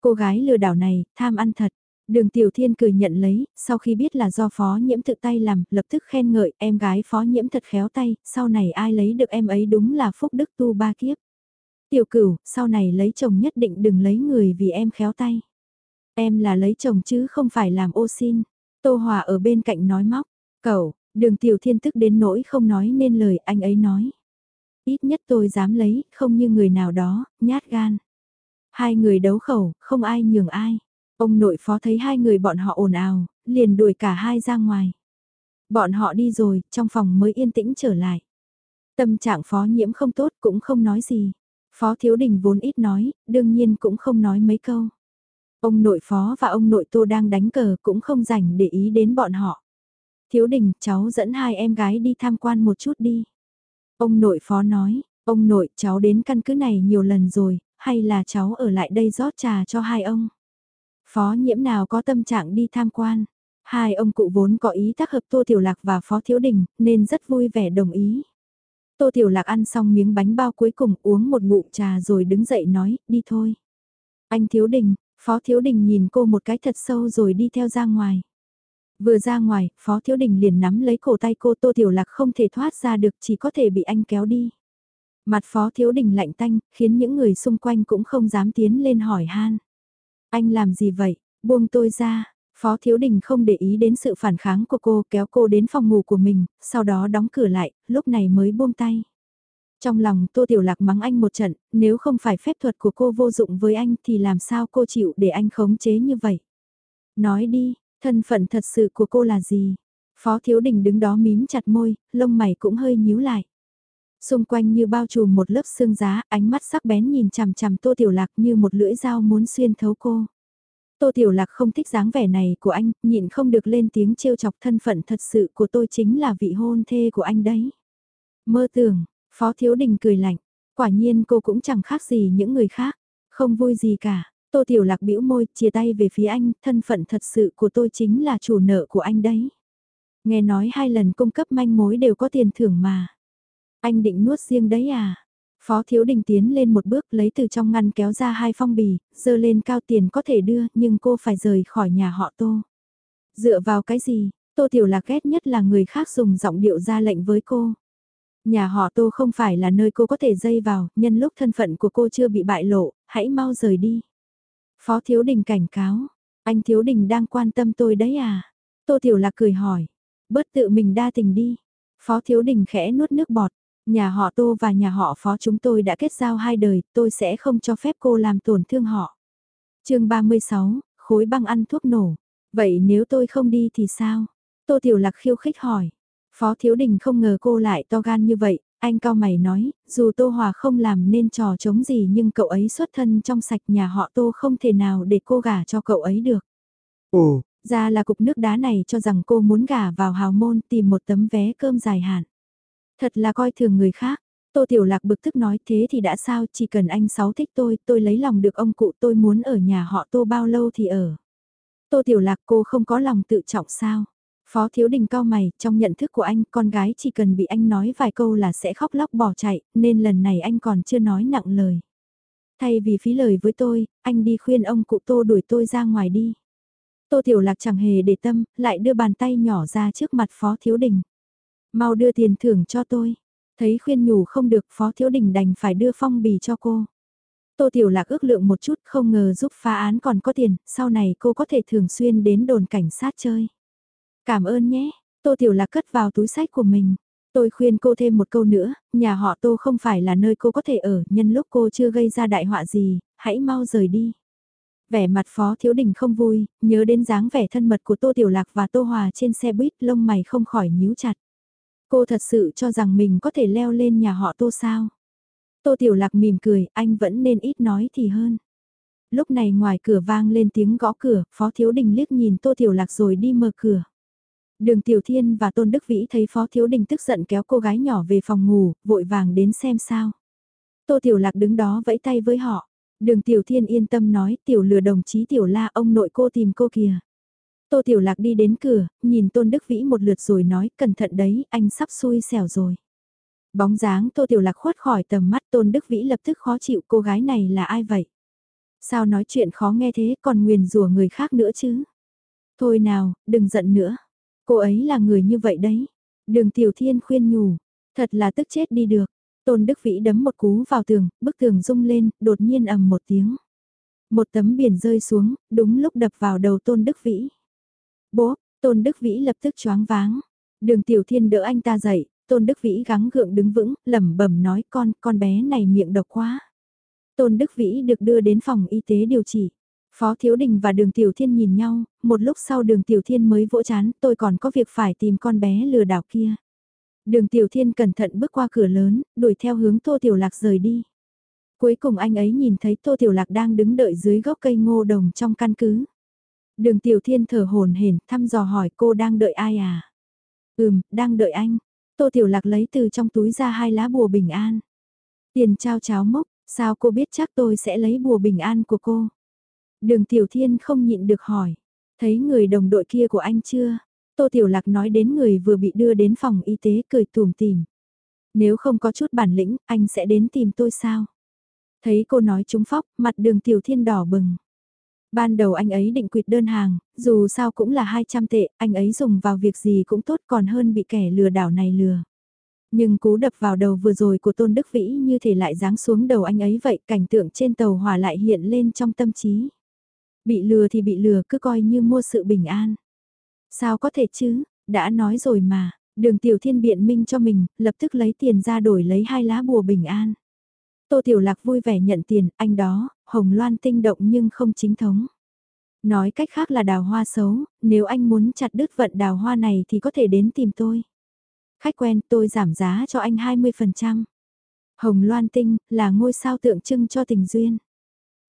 Cô gái lừa đảo này, tham ăn thật. Đường Tiểu Thiên cười nhận lấy, sau khi biết là do phó nhiễm tự tay làm, lập tức khen ngợi em gái phó nhiễm thật khéo tay, sau này ai lấy được em ấy đúng là phúc đức tu ba kiếp. Tiểu cửu, sau này lấy chồng nhất định đừng lấy người vì em khéo tay. Em là lấy chồng chứ không phải làm ô xin. Tô Hòa ở bên cạnh nói móc, cậu, đường Tiểu Thiên tức đến nỗi không nói nên lời anh ấy nói. Ít nhất tôi dám lấy, không như người nào đó, nhát gan. Hai người đấu khẩu, không ai nhường ai. Ông nội phó thấy hai người bọn họ ồn ào, liền đuổi cả hai ra ngoài. Bọn họ đi rồi, trong phòng mới yên tĩnh trở lại. Tâm trạng phó nhiễm không tốt cũng không nói gì. Phó thiếu đình vốn ít nói, đương nhiên cũng không nói mấy câu. Ông nội phó và ông nội tô đang đánh cờ cũng không rảnh để ý đến bọn họ. Thiếu đình, cháu dẫn hai em gái đi tham quan một chút đi. Ông nội phó nói, ông nội cháu đến căn cứ này nhiều lần rồi, hay là cháu ở lại đây rót trà cho hai ông. Phó nhiễm nào có tâm trạng đi tham quan. Hai ông cụ vốn có ý tác hợp Tô Tiểu Lạc và Phó Thiếu Đình, nên rất vui vẻ đồng ý. Tô Tiểu Lạc ăn xong miếng bánh bao cuối cùng uống một ngụm trà rồi đứng dậy nói, đi thôi. Anh Thiếu Đình, Phó Thiếu Đình nhìn cô một cái thật sâu rồi đi theo ra ngoài. Vừa ra ngoài, Phó Thiếu Đình liền nắm lấy cổ tay cô Tô Tiểu Lạc không thể thoát ra được chỉ có thể bị anh kéo đi. Mặt Phó Thiếu Đình lạnh tanh, khiến những người xung quanh cũng không dám tiến lên hỏi han. Anh làm gì vậy? Buông tôi ra. Phó Thiếu Đình không để ý đến sự phản kháng của cô kéo cô đến phòng ngủ của mình, sau đó đóng cửa lại, lúc này mới buông tay. Trong lòng Tô Tiểu Lạc mắng anh một trận, nếu không phải phép thuật của cô vô dụng với anh thì làm sao cô chịu để anh khống chế như vậy? Nói đi, thân phận thật sự của cô là gì? Phó Thiếu Đình đứng đó mím chặt môi, lông mày cũng hơi nhíu lại. Xung quanh như bao trùm một lớp xương giá, ánh mắt sắc bén nhìn chằm chằm Tô Tiểu Lạc như một lưỡi dao muốn xuyên thấu cô. Tô Tiểu Lạc không thích dáng vẻ này của anh, nhịn không được lên tiếng trêu chọc thân phận thật sự của tôi chính là vị hôn thê của anh đấy. Mơ tưởng, Phó Thiếu Đình cười lạnh, quả nhiên cô cũng chẳng khác gì những người khác, không vui gì cả. Tô Tiểu Lạc bĩu môi, chia tay về phía anh, thân phận thật sự của tôi chính là chủ nợ của anh đấy. Nghe nói hai lần cung cấp manh mối đều có tiền thưởng mà. Anh định nuốt riêng đấy à? Phó Thiếu Đình tiến lên một bước lấy từ trong ngăn kéo ra hai phong bì, dơ lên cao tiền có thể đưa nhưng cô phải rời khỏi nhà họ Tô. Dựa vào cái gì, Tô Tiểu Lạc ghét nhất là người khác dùng giọng điệu ra lệnh với cô. Nhà họ Tô không phải là nơi cô có thể dây vào, nhân lúc thân phận của cô chưa bị bại lộ, hãy mau rời đi. Phó Thiếu Đình cảnh cáo, anh Thiếu Đình đang quan tâm tôi đấy à? Tô Tiểu Lạc cười hỏi, bớt tự mình đa tình đi. Phó Thiếu Đình khẽ nuốt nước bọt, Nhà họ Tô và nhà họ Phó chúng tôi đã kết giao hai đời, tôi sẽ không cho phép cô làm tổn thương họ. chương 36, khối băng ăn thuốc nổ. Vậy nếu tôi không đi thì sao? Tô Tiểu Lạc khiêu khích hỏi. Phó Thiếu Đình không ngờ cô lại to gan như vậy, anh cao mày nói, dù Tô Hòa không làm nên trò chống gì nhưng cậu ấy xuất thân trong sạch nhà họ Tô không thể nào để cô gả cho cậu ấy được. Ồ, ra là cục nước đá này cho rằng cô muốn gả vào hào môn tìm một tấm vé cơm dài hạn. Thật là coi thường người khác. Tô Tiểu Lạc bực tức nói thế thì đã sao, chỉ cần anh Sáu thích tôi, tôi lấy lòng được ông cụ tôi muốn ở nhà họ Tô bao lâu thì ở. Tô Tiểu Lạc cô không có lòng tự trọng sao. Phó Thiếu Đình cao mày, trong nhận thức của anh, con gái chỉ cần bị anh nói vài câu là sẽ khóc lóc bỏ chạy, nên lần này anh còn chưa nói nặng lời. Thay vì phí lời với tôi, anh đi khuyên ông cụ Tô đuổi tôi ra ngoài đi. Tô Tiểu Lạc chẳng hề để tâm, lại đưa bàn tay nhỏ ra trước mặt Phó Thiếu Đình. Mau đưa tiền thưởng cho tôi. Thấy khuyên nhủ không được Phó Thiếu Đình đành phải đưa phong bì cho cô. Tô Tiểu Lạc ước lượng một chút không ngờ giúp phá án còn có tiền, sau này cô có thể thường xuyên đến đồn cảnh sát chơi. Cảm ơn nhé, Tô Tiểu Lạc cất vào túi sách của mình. Tôi khuyên cô thêm một câu nữa, nhà họ Tô không phải là nơi cô có thể ở, nhân lúc cô chưa gây ra đại họa gì, hãy mau rời đi. Vẻ mặt Phó Thiếu Đình không vui, nhớ đến dáng vẻ thân mật của Tô Tiểu Lạc và Tô Hòa trên xe buýt lông mày không khỏi nhíu chặt. Cô thật sự cho rằng mình có thể leo lên nhà họ Tô sao? Tô Tiểu Lạc mỉm cười, anh vẫn nên ít nói thì hơn. Lúc này ngoài cửa vang lên tiếng gõ cửa, Phó Thiếu Đình liếc nhìn Tô Tiểu Lạc rồi đi mở cửa. Đường Tiểu Thiên và Tôn Đức Vĩ thấy Phó Thiếu Đình tức giận kéo cô gái nhỏ về phòng ngủ, vội vàng đến xem sao. Tô Tiểu Lạc đứng đó vẫy tay với họ. Đường Tiểu Thiên yên tâm nói Tiểu lừa đồng chí Tiểu La ông nội cô tìm cô kìa. Tô Tiểu Lạc đi đến cửa, nhìn Tôn Đức Vĩ một lượt rồi nói, cẩn thận đấy, anh sắp xui xẻo rồi. Bóng dáng Tô Tiểu Lạc khuất khỏi tầm mắt Tôn Đức Vĩ lập tức khó chịu cô gái này là ai vậy? Sao nói chuyện khó nghe thế còn nguyền rủa người khác nữa chứ? Thôi nào, đừng giận nữa. Cô ấy là người như vậy đấy. Đường Tiểu Thiên khuyên nhủ, thật là tức chết đi được. Tôn Đức Vĩ đấm một cú vào tường, bức tường rung lên, đột nhiên ầm một tiếng. Một tấm biển rơi xuống, đúng lúc đập vào đầu Tôn Đức Vĩ. Bố, Tôn Đức Vĩ lập tức choáng váng. Đường Tiểu Thiên đỡ anh ta dậy, Tôn Đức Vĩ gắng gượng đứng vững, lẩm bẩm nói con, con bé này miệng độc quá. Tôn Đức Vĩ được đưa đến phòng y tế điều trị. Phó Thiếu Đình và Đường Tiểu Thiên nhìn nhau, một lúc sau Đường Tiểu Thiên mới vỗ chán, tôi còn có việc phải tìm con bé lừa đảo kia. Đường Tiểu Thiên cẩn thận bước qua cửa lớn, đuổi theo hướng Tô Tiểu Lạc rời đi. Cuối cùng anh ấy nhìn thấy Tô Tiểu Lạc đang đứng đợi dưới gốc cây ngô đồng trong căn cứ. Đường Tiểu Thiên thở hồn hển thăm dò hỏi cô đang đợi ai à? Ừm, đang đợi anh. Tô Tiểu Lạc lấy từ trong túi ra hai lá bùa bình an. Tiền trao cháo mốc, sao cô biết chắc tôi sẽ lấy bùa bình an của cô? Đường Tiểu Thiên không nhịn được hỏi. Thấy người đồng đội kia của anh chưa? Tô Tiểu Lạc nói đến người vừa bị đưa đến phòng y tế cười tùm tìm. Nếu không có chút bản lĩnh, anh sẽ đến tìm tôi sao? Thấy cô nói trúng phóc, mặt đường Tiểu Thiên đỏ bừng. Ban đầu anh ấy định quyệt đơn hàng, dù sao cũng là 200 tệ, anh ấy dùng vào việc gì cũng tốt còn hơn bị kẻ lừa đảo này lừa. Nhưng cú đập vào đầu vừa rồi của Tôn Đức Vĩ như thể lại giáng xuống đầu anh ấy vậy, cảnh tượng trên tàu hỏa lại hiện lên trong tâm trí. Bị lừa thì bị lừa cứ coi như mua sự bình an. Sao có thể chứ, đã nói rồi mà, đường tiểu thiên biện minh cho mình, lập tức lấy tiền ra đổi lấy hai lá bùa bình an. Tô Tiểu Lạc vui vẻ nhận tiền, anh đó, hồng loan tinh động nhưng không chính thống. Nói cách khác là đào hoa xấu, nếu anh muốn chặt đứt vận đào hoa này thì có thể đến tìm tôi. Khách quen tôi giảm giá cho anh 20%. Hồng loan tinh là ngôi sao tượng trưng cho tình duyên.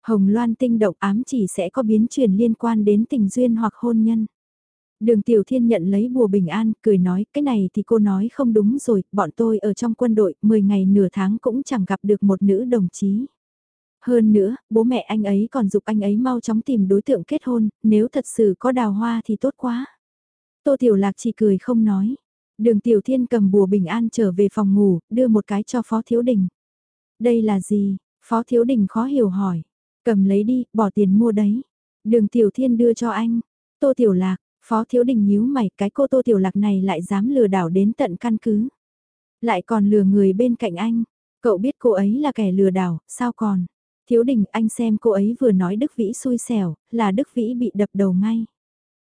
Hồng loan tinh động ám chỉ sẽ có biến chuyển liên quan đến tình duyên hoặc hôn nhân. Đường Tiểu Thiên nhận lấy bùa bình an, cười nói, cái này thì cô nói không đúng rồi, bọn tôi ở trong quân đội, 10 ngày nửa tháng cũng chẳng gặp được một nữ đồng chí. Hơn nữa, bố mẹ anh ấy còn dục anh ấy mau chóng tìm đối tượng kết hôn, nếu thật sự có đào hoa thì tốt quá. Tô Tiểu Lạc chỉ cười không nói. Đường Tiểu Thiên cầm bùa bình an trở về phòng ngủ, đưa một cái cho Phó Thiếu Đình. Đây là gì? Phó Thiếu Đình khó hiểu hỏi. Cầm lấy đi, bỏ tiền mua đấy. Đường Tiểu Thiên đưa cho anh. Tô Tiểu Lạc, Phó Thiếu Đình nhíu mày cái cô Tô Tiểu Lạc này lại dám lừa đảo đến tận căn cứ. Lại còn lừa người bên cạnh anh. Cậu biết cô ấy là kẻ lừa đảo, sao còn? Thiếu Đình anh xem cô ấy vừa nói Đức Vĩ xui xẻo, là Đức Vĩ bị đập đầu ngay.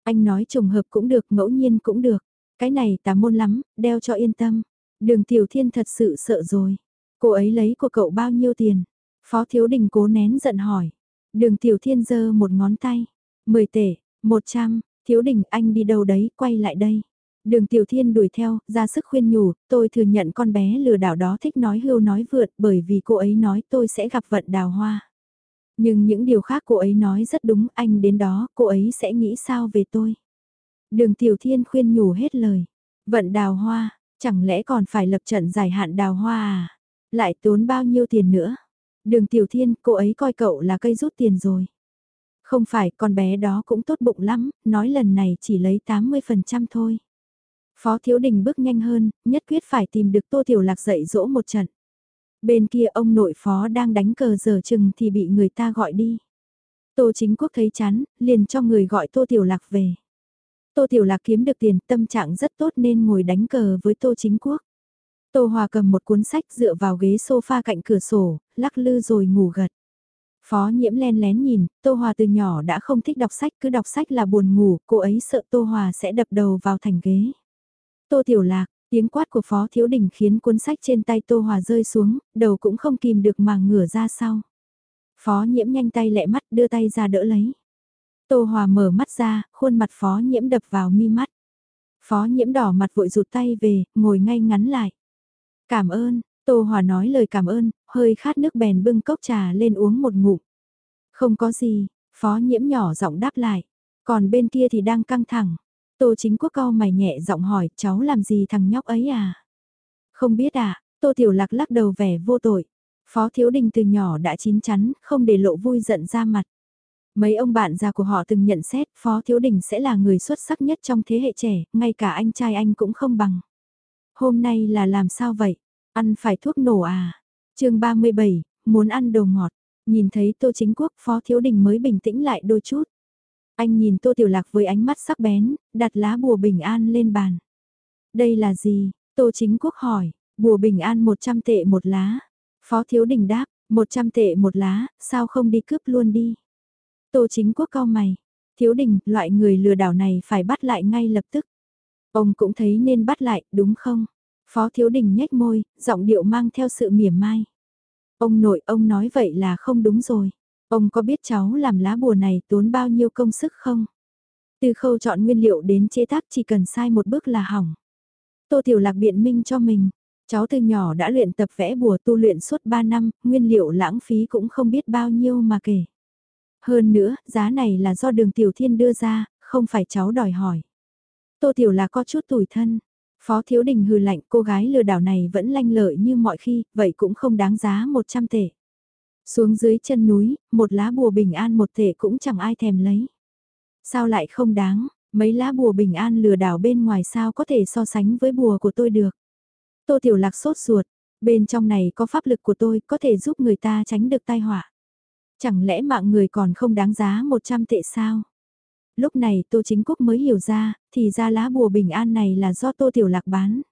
Anh nói trùng hợp cũng được, ngẫu nhiên cũng được. Cái này tà môn lắm, đeo cho yên tâm. Đường Tiểu Thiên thật sự sợ rồi. Cô ấy lấy của cậu bao nhiêu tiền? Phó Thiếu Đình cố nén giận hỏi. Đường Tiểu Thiên giơ một ngón tay. Mười tể, một trăm, Thiếu Đình anh đi đâu đấy, quay lại đây. Đường Tiểu Thiên đuổi theo, ra sức khuyên nhủ, tôi thừa nhận con bé lừa đảo đó thích nói hưu nói vượt bởi vì cô ấy nói tôi sẽ gặp vận đào hoa. Nhưng những điều khác cô ấy nói rất đúng, anh đến đó, cô ấy sẽ nghĩ sao về tôi. Đường Tiểu Thiên khuyên nhủ hết lời. Vận đào hoa, chẳng lẽ còn phải lập trận giải hạn đào hoa à? Lại tốn bao nhiêu tiền nữa? Đường Tiểu Thiên, cô ấy coi cậu là cây rút tiền rồi. Không phải, con bé đó cũng tốt bụng lắm, nói lần này chỉ lấy 80% thôi. Phó Thiếu Đình bước nhanh hơn, nhất quyết phải tìm được Tô Tiểu Lạc dạy dỗ một trận. Bên kia ông nội phó đang đánh cờ giờ chừng thì bị người ta gọi đi. Tô Chính Quốc thấy chán, liền cho người gọi Tô Tiểu Lạc về. Tô Tiểu Lạc kiếm được tiền, tâm trạng rất tốt nên ngồi đánh cờ với Tô Chính Quốc. Tô Hòa cầm một cuốn sách dựa vào ghế sofa cạnh cửa sổ, lắc lư rồi ngủ gật. Phó nhiễm len lén nhìn, Tô Hòa từ nhỏ đã không thích đọc sách, cứ đọc sách là buồn ngủ, cô ấy sợ Tô Hòa sẽ đập đầu vào thành ghế. Tô Tiểu Lạc, tiếng quát của Phó Thiếu Đình khiến cuốn sách trên tay Tô Hòa rơi xuống, đầu cũng không kìm được mà ngửa ra sau. Phó nhiễm nhanh tay lẹ mắt đưa tay ra đỡ lấy. Tô Hòa mở mắt ra, khuôn mặt Phó nhiễm đập vào mi mắt. Phó nhiễm đỏ mặt vội rụt tay về, ngồi ngay ngắn lại. Cảm ơn, Tô Hòa nói lời cảm ơn, hơi khát nước bèn bưng cốc trà lên uống một ngụm. Không có gì, Phó nhiễm nhỏ giọng đáp lại. Còn bên kia thì đang căng thẳng. Tô chính quốc cao mày nhẹ giọng hỏi cháu làm gì thằng nhóc ấy à? Không biết à, Tô Tiểu Lạc lắc đầu vẻ vô tội. Phó Thiếu Đình từ nhỏ đã chín chắn, không để lộ vui giận ra mặt. Mấy ông bạn già của họ từng nhận xét Phó Thiếu Đình sẽ là người xuất sắc nhất trong thế hệ trẻ, ngay cả anh trai anh cũng không bằng. Hôm nay là làm sao vậy? Ăn phải thuốc nổ à? Chương 37, muốn ăn đồ ngọt. Nhìn thấy Tô Chính Quốc Phó Thiếu Đình mới bình tĩnh lại đôi chút. Anh nhìn Tô Tiểu Lạc với ánh mắt sắc bén, đặt lá bùa bình an lên bàn. Đây là gì? Tô Chính Quốc hỏi, bùa bình an 100 tệ một lá. Phó Thiếu Đình đáp, 100 tệ một lá, sao không đi cướp luôn đi? Tô Chính Quốc cao mày. Thiếu Đình, loại người lừa đảo này phải bắt lại ngay lập tức. Ông cũng thấy nên bắt lại, đúng không? Phó Thiếu Đình nhếch môi, giọng điệu mang theo sự mỉa mai. Ông nội, ông nói vậy là không đúng rồi. Ông có biết cháu làm lá bùa này tốn bao nhiêu công sức không? Từ khâu chọn nguyên liệu đến chế tác chỉ cần sai một bước là hỏng. Tô Tiểu Lạc biện minh cho mình. Cháu từ nhỏ đã luyện tập vẽ bùa tu luyện suốt 3 năm, nguyên liệu lãng phí cũng không biết bao nhiêu mà kể. Hơn nữa, giá này là do đường Tiểu Thiên đưa ra, không phải cháu đòi hỏi. Tô Tiểu là có chút tủi thân. Phó Thiếu Đình hừ lạnh cô gái lừa đảo này vẫn lanh lợi như mọi khi, vậy cũng không đáng giá 100 tệ. Xuống dưới chân núi, một lá bùa bình an một tệ cũng chẳng ai thèm lấy. Sao lại không đáng, mấy lá bùa bình an lừa đảo bên ngoài sao có thể so sánh với bùa của tôi được. Tô Tiểu Lạc sốt ruột, bên trong này có pháp lực của tôi có thể giúp người ta tránh được tai họa. Chẳng lẽ mạng người còn không đáng giá 100 tệ sao? Lúc này Tô Chính Quốc mới hiểu ra, thì ra lá bùa bình an này là do Tô Tiểu Lạc bán.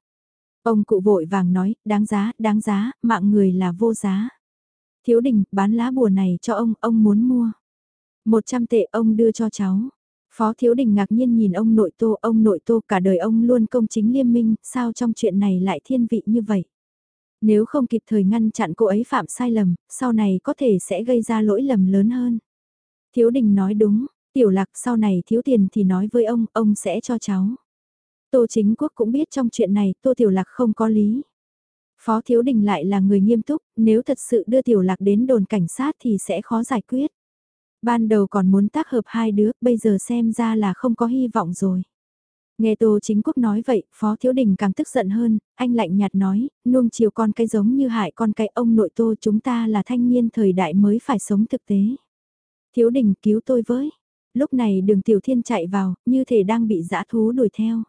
Ông cụ vội vàng nói, đáng giá, đáng giá, mạng người là vô giá. Thiếu đình, bán lá bùa này cho ông, ông muốn mua. 100 tệ ông đưa cho cháu. Phó Thiếu Đình ngạc nhiên nhìn ông nội tô, ông nội tô cả đời ông luôn công chính liêm minh, sao trong chuyện này lại thiên vị như vậy? Nếu không kịp thời ngăn chặn cô ấy phạm sai lầm, sau này có thể sẽ gây ra lỗi lầm lớn hơn. Thiếu Đình nói đúng, Tiểu Lạc sau này thiếu tiền thì nói với ông, ông sẽ cho cháu. Tô Chính Quốc cũng biết trong chuyện này Tô Tiểu Lạc không có lý. Phó Thiếu Đình lại là người nghiêm túc, nếu thật sự đưa Tiểu Lạc đến đồn cảnh sát thì sẽ khó giải quyết. Ban đầu còn muốn tác hợp hai đứa, bây giờ xem ra là không có hy vọng rồi. Nghe Tô Chính Quốc nói vậy, Phó Thiếu Đình càng tức giận hơn, anh lạnh nhạt nói, nuông chiều con cái giống như hại con cái ông nội Tô chúng ta là thanh niên thời đại mới phải sống thực tế. Thiếu Đình cứu tôi với. Lúc này đường Tiểu Thiên chạy vào, như thể đang bị dã thú đuổi theo.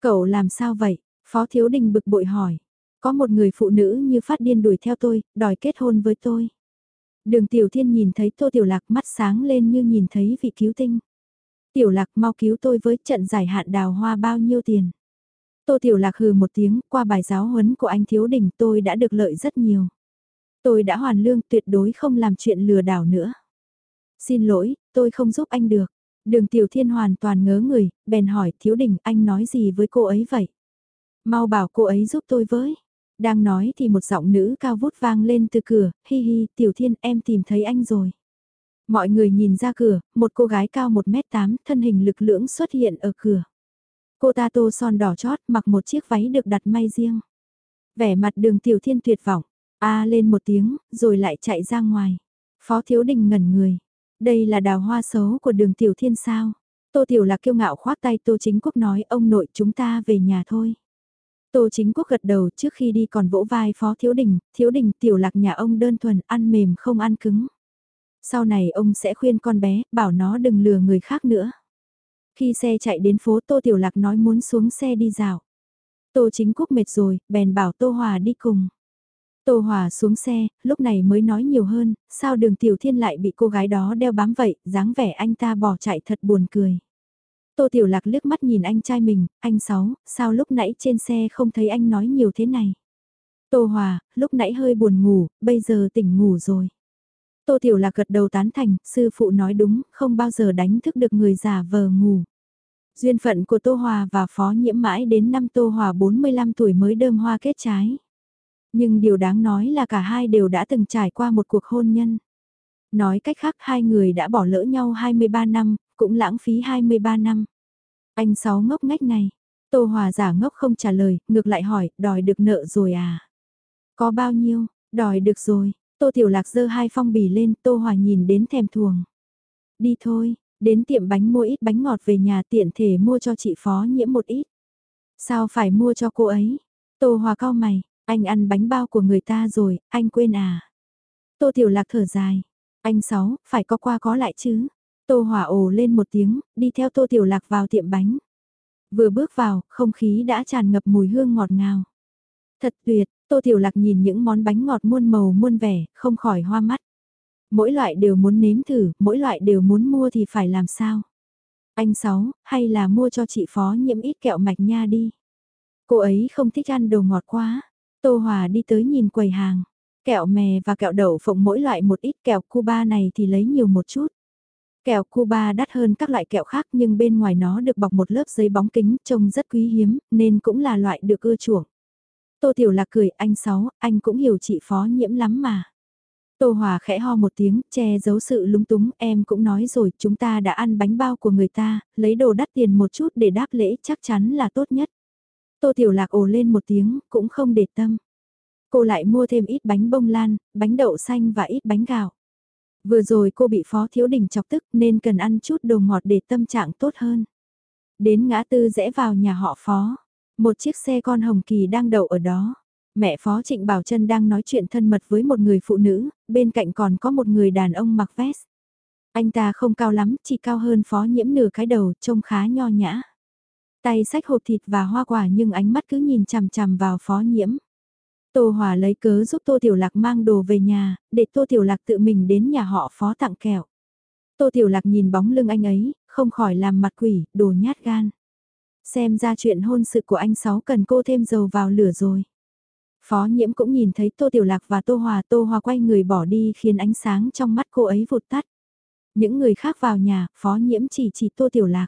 Cậu làm sao vậy? Phó Thiếu Đình bực bội hỏi. Có một người phụ nữ như phát điên đuổi theo tôi, đòi kết hôn với tôi. Đường Tiểu Thiên nhìn thấy Tô Tiểu Lạc mắt sáng lên như nhìn thấy vị cứu tinh. Tiểu Lạc mau cứu tôi với trận giải hạn đào hoa bao nhiêu tiền. Tô Tiểu Lạc hừ một tiếng, qua bài giáo huấn của anh Thiếu Đình tôi đã được lợi rất nhiều. Tôi đã hoàn lương tuyệt đối không làm chuyện lừa đảo nữa. Xin lỗi, tôi không giúp anh được. Đường Tiểu Thiên hoàn toàn ngớ người, bèn hỏi Thiếu Đình anh nói gì với cô ấy vậy? Mau bảo cô ấy giúp tôi với. Đang nói thì một giọng nữ cao vút vang lên từ cửa, hi hi, Tiểu Thiên em tìm thấy anh rồi. Mọi người nhìn ra cửa, một cô gái cao 1m8, thân hình lực lưỡng xuất hiện ở cửa. Cô ta tô son đỏ chót, mặc một chiếc váy được đặt may riêng. Vẻ mặt đường Tiểu Thiên tuyệt vọng, a à, lên một tiếng, rồi lại chạy ra ngoài. Phó Thiếu Đình ngẩn người. Đây là đào hoa xấu của đường Tiểu Thiên sao? Tô Tiểu Lạc kiêu ngạo khoác tay Tô Chính Quốc nói ông nội chúng ta về nhà thôi. Tô Chính Quốc gật đầu trước khi đi còn vỗ vai Phó Thiếu Đình, Thiếu Đình Tiểu Lạc nhà ông đơn thuần ăn mềm không ăn cứng. Sau này ông sẽ khuyên con bé, bảo nó đừng lừa người khác nữa. Khi xe chạy đến phố Tô Tiểu Lạc nói muốn xuống xe đi dạo. Tô Chính Quốc mệt rồi, bèn bảo Tô Hòa đi cùng. Tô Hòa xuống xe, lúc này mới nói nhiều hơn, sao đường Tiểu Thiên lại bị cô gái đó đeo bám vậy, dáng vẻ anh ta bỏ chạy thật buồn cười. Tô Tiểu Lạc liếc mắt nhìn anh trai mình, anh Sáu, sao lúc nãy trên xe không thấy anh nói nhiều thế này. Tô Hòa, lúc nãy hơi buồn ngủ, bây giờ tỉnh ngủ rồi. Tô Tiểu Lạc gật đầu tán thành, sư phụ nói đúng, không bao giờ đánh thức được người già vờ ngủ. Duyên phận của Tô Hòa và Phó Nhiễm mãi đến năm Tô Hòa 45 tuổi mới đơm hoa kết trái. Nhưng điều đáng nói là cả hai đều đã từng trải qua một cuộc hôn nhân. Nói cách khác hai người đã bỏ lỡ nhau 23 năm, cũng lãng phí 23 năm. Anh Sáu ngốc ngách này. Tô Hòa giả ngốc không trả lời, ngược lại hỏi, đòi được nợ rồi à? Có bao nhiêu, đòi được rồi. Tô Tiểu Lạc giơ hai phong bì lên, Tô Hòa nhìn đến thèm thuồng. Đi thôi, đến tiệm bánh mua ít bánh ngọt về nhà tiện thể mua cho chị Phó nhiễm một ít. Sao phải mua cho cô ấy? Tô Hòa cao mày, anh ăn bánh bao của người ta rồi, anh quên à? Tô Tiểu Lạc thở dài. Anh Sáu, phải có qua có lại chứ? Tô Hòa ồ lên một tiếng, đi theo Tô Tiểu Lạc vào tiệm bánh. Vừa bước vào, không khí đã tràn ngập mùi hương ngọt ngào. Thật tuyệt, Tô Tiểu Lạc nhìn những món bánh ngọt muôn màu muôn vẻ, không khỏi hoa mắt. Mỗi loại đều muốn nếm thử, mỗi loại đều muốn mua thì phải làm sao? Anh Sáu, hay là mua cho chị Phó nhiễm ít kẹo mạch nha đi. Cô ấy không thích ăn đồ ngọt quá. Tô Hòa đi tới nhìn quầy hàng. Kẹo mè và kẹo đậu phộng mỗi loại một ít kẹo Cuba này thì lấy nhiều một chút. Kẹo Cuba đắt hơn các loại kẹo khác nhưng bên ngoài nó được bọc một lớp giấy bóng kính trông rất quý hiếm nên cũng là loại được ưa chuộng. Tô Tiểu Lạc cười anh Sáu, anh cũng hiểu chị phó nhiễm lắm mà. Tô Hòa khẽ ho một tiếng, che giấu sự lúng túng, em cũng nói rồi, chúng ta đã ăn bánh bao của người ta, lấy đồ đắt tiền một chút để đáp lễ chắc chắn là tốt nhất. Tô Tiểu Lạc ồ lên một tiếng, cũng không để tâm. Cô lại mua thêm ít bánh bông lan, bánh đậu xanh và ít bánh gạo. Vừa rồi cô bị Phó Thiếu Đình chọc tức nên cần ăn chút đồ ngọt để tâm trạng tốt hơn. Đến ngã tư rẽ vào nhà họ Phó. Một chiếc xe con hồng kỳ đang đậu ở đó. Mẹ Phó Trịnh Bảo Trân đang nói chuyện thân mật với một người phụ nữ, bên cạnh còn có một người đàn ông mặc vest. Anh ta không cao lắm, chỉ cao hơn Phó Nhiễm nửa cái đầu, trông khá nho nhã. Tay sách hộp thịt và hoa quả nhưng ánh mắt cứ nhìn chằm chằm vào Phó Nhiễm. Tô Hòa lấy cớ giúp Tô Tiểu Lạc mang đồ về nhà, để Tô Tiểu Lạc tự mình đến nhà họ Phó tặng kẹo. Tô Tiểu Lạc nhìn bóng lưng anh ấy, không khỏi làm mặt quỷ, đồ nhát gan. Xem ra chuyện hôn sự của anh Sáu cần cô thêm dầu vào lửa rồi. Phó nhiễm cũng nhìn thấy Tô Tiểu Lạc và Tô Hòa. Tô Hòa quay người bỏ đi khiến ánh sáng trong mắt cô ấy vụt tắt. Những người khác vào nhà, phó nhiễm chỉ chỉ Tô Tiểu Lạc.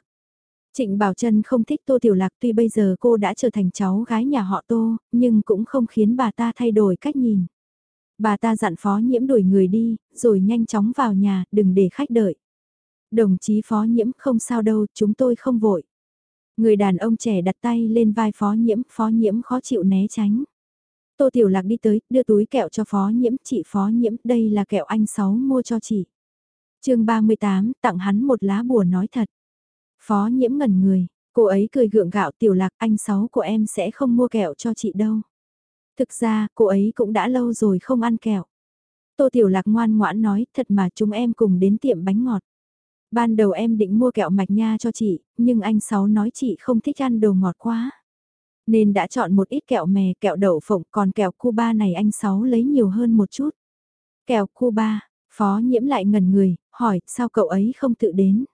Trịnh Bảo Trân không thích Tô Tiểu Lạc tuy bây giờ cô đã trở thành cháu gái nhà họ Tô, nhưng cũng không khiến bà ta thay đổi cách nhìn. Bà ta dặn phó nhiễm đuổi người đi, rồi nhanh chóng vào nhà, đừng để khách đợi. Đồng chí phó nhiễm không sao đâu, chúng tôi không vội. Người đàn ông trẻ đặt tay lên vai phó nhiễm, phó nhiễm khó chịu né tránh. Tô Tiểu Lạc đi tới, đưa túi kẹo cho phó nhiễm, chị phó nhiễm, đây là kẹo anh Sáu mua cho chị. chương 38, tặng hắn một lá bùa nói thật. Phó nhiễm ngẩn người, cô ấy cười gượng gạo Tiểu Lạc anh Sáu của em sẽ không mua kẹo cho chị đâu. Thực ra, cô ấy cũng đã lâu rồi không ăn kẹo. Tô Tiểu Lạc ngoan ngoãn nói, thật mà chúng em cùng đến tiệm bánh ngọt. Ban đầu em định mua kẹo mạch nha cho chị, nhưng anh Sáu nói chị không thích ăn đồ ngọt quá. Nên đã chọn một ít kẹo mè, kẹo đậu phộng, còn kẹo Cuba này anh Sáu lấy nhiều hơn một chút. Kẹo Cuba, phó nhiễm lại ngần người, hỏi, sao cậu ấy không tự đến?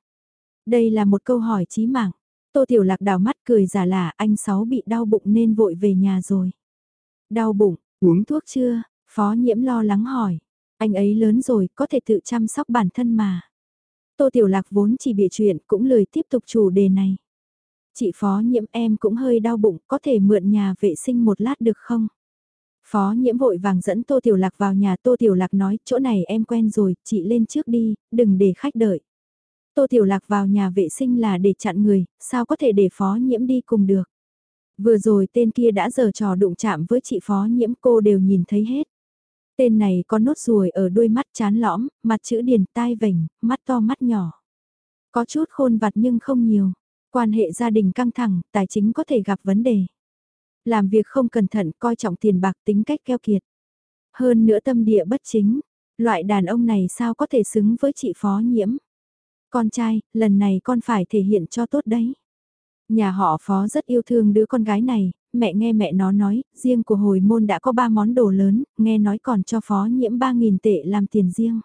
Đây là một câu hỏi chí mạng. Tô Tiểu Lạc đào mắt cười giả là anh Sáu bị đau bụng nên vội về nhà rồi. Đau bụng, uống thuốc chưa? Phó nhiễm lo lắng hỏi. Anh ấy lớn rồi, có thể tự chăm sóc bản thân mà. Tô Tiểu Lạc vốn chỉ bị chuyện cũng lười tiếp tục chủ đề này. Chị Phó Nhiễm em cũng hơi đau bụng, có thể mượn nhà vệ sinh một lát được không? Phó Nhiễm vội vàng dẫn Tô Tiểu Lạc vào nhà Tô Tiểu Lạc nói chỗ này em quen rồi, chị lên trước đi, đừng để khách đợi. Tô Tiểu Lạc vào nhà vệ sinh là để chặn người, sao có thể để Phó Nhiễm đi cùng được? Vừa rồi tên kia đã giờ trò đụng chạm với chị Phó Nhiễm cô đều nhìn thấy hết. Tên này có nốt ruồi ở đuôi mắt chán lõm, mặt chữ điền tai vểnh, mắt to mắt nhỏ. Có chút khôn vặt nhưng không nhiều. Quan hệ gia đình căng thẳng, tài chính có thể gặp vấn đề. Làm việc không cẩn thận, coi trọng tiền bạc tính cách keo kiệt. Hơn nữa tâm địa bất chính, loại đàn ông này sao có thể xứng với chị phó nhiễm. Con trai, lần này con phải thể hiện cho tốt đấy. Nhà họ phó rất yêu thương đứa con gái này, mẹ nghe mẹ nó nói, riêng của hồi môn đã có ba món đồ lớn, nghe nói còn cho phó nhiễm 3.000 tệ làm tiền riêng.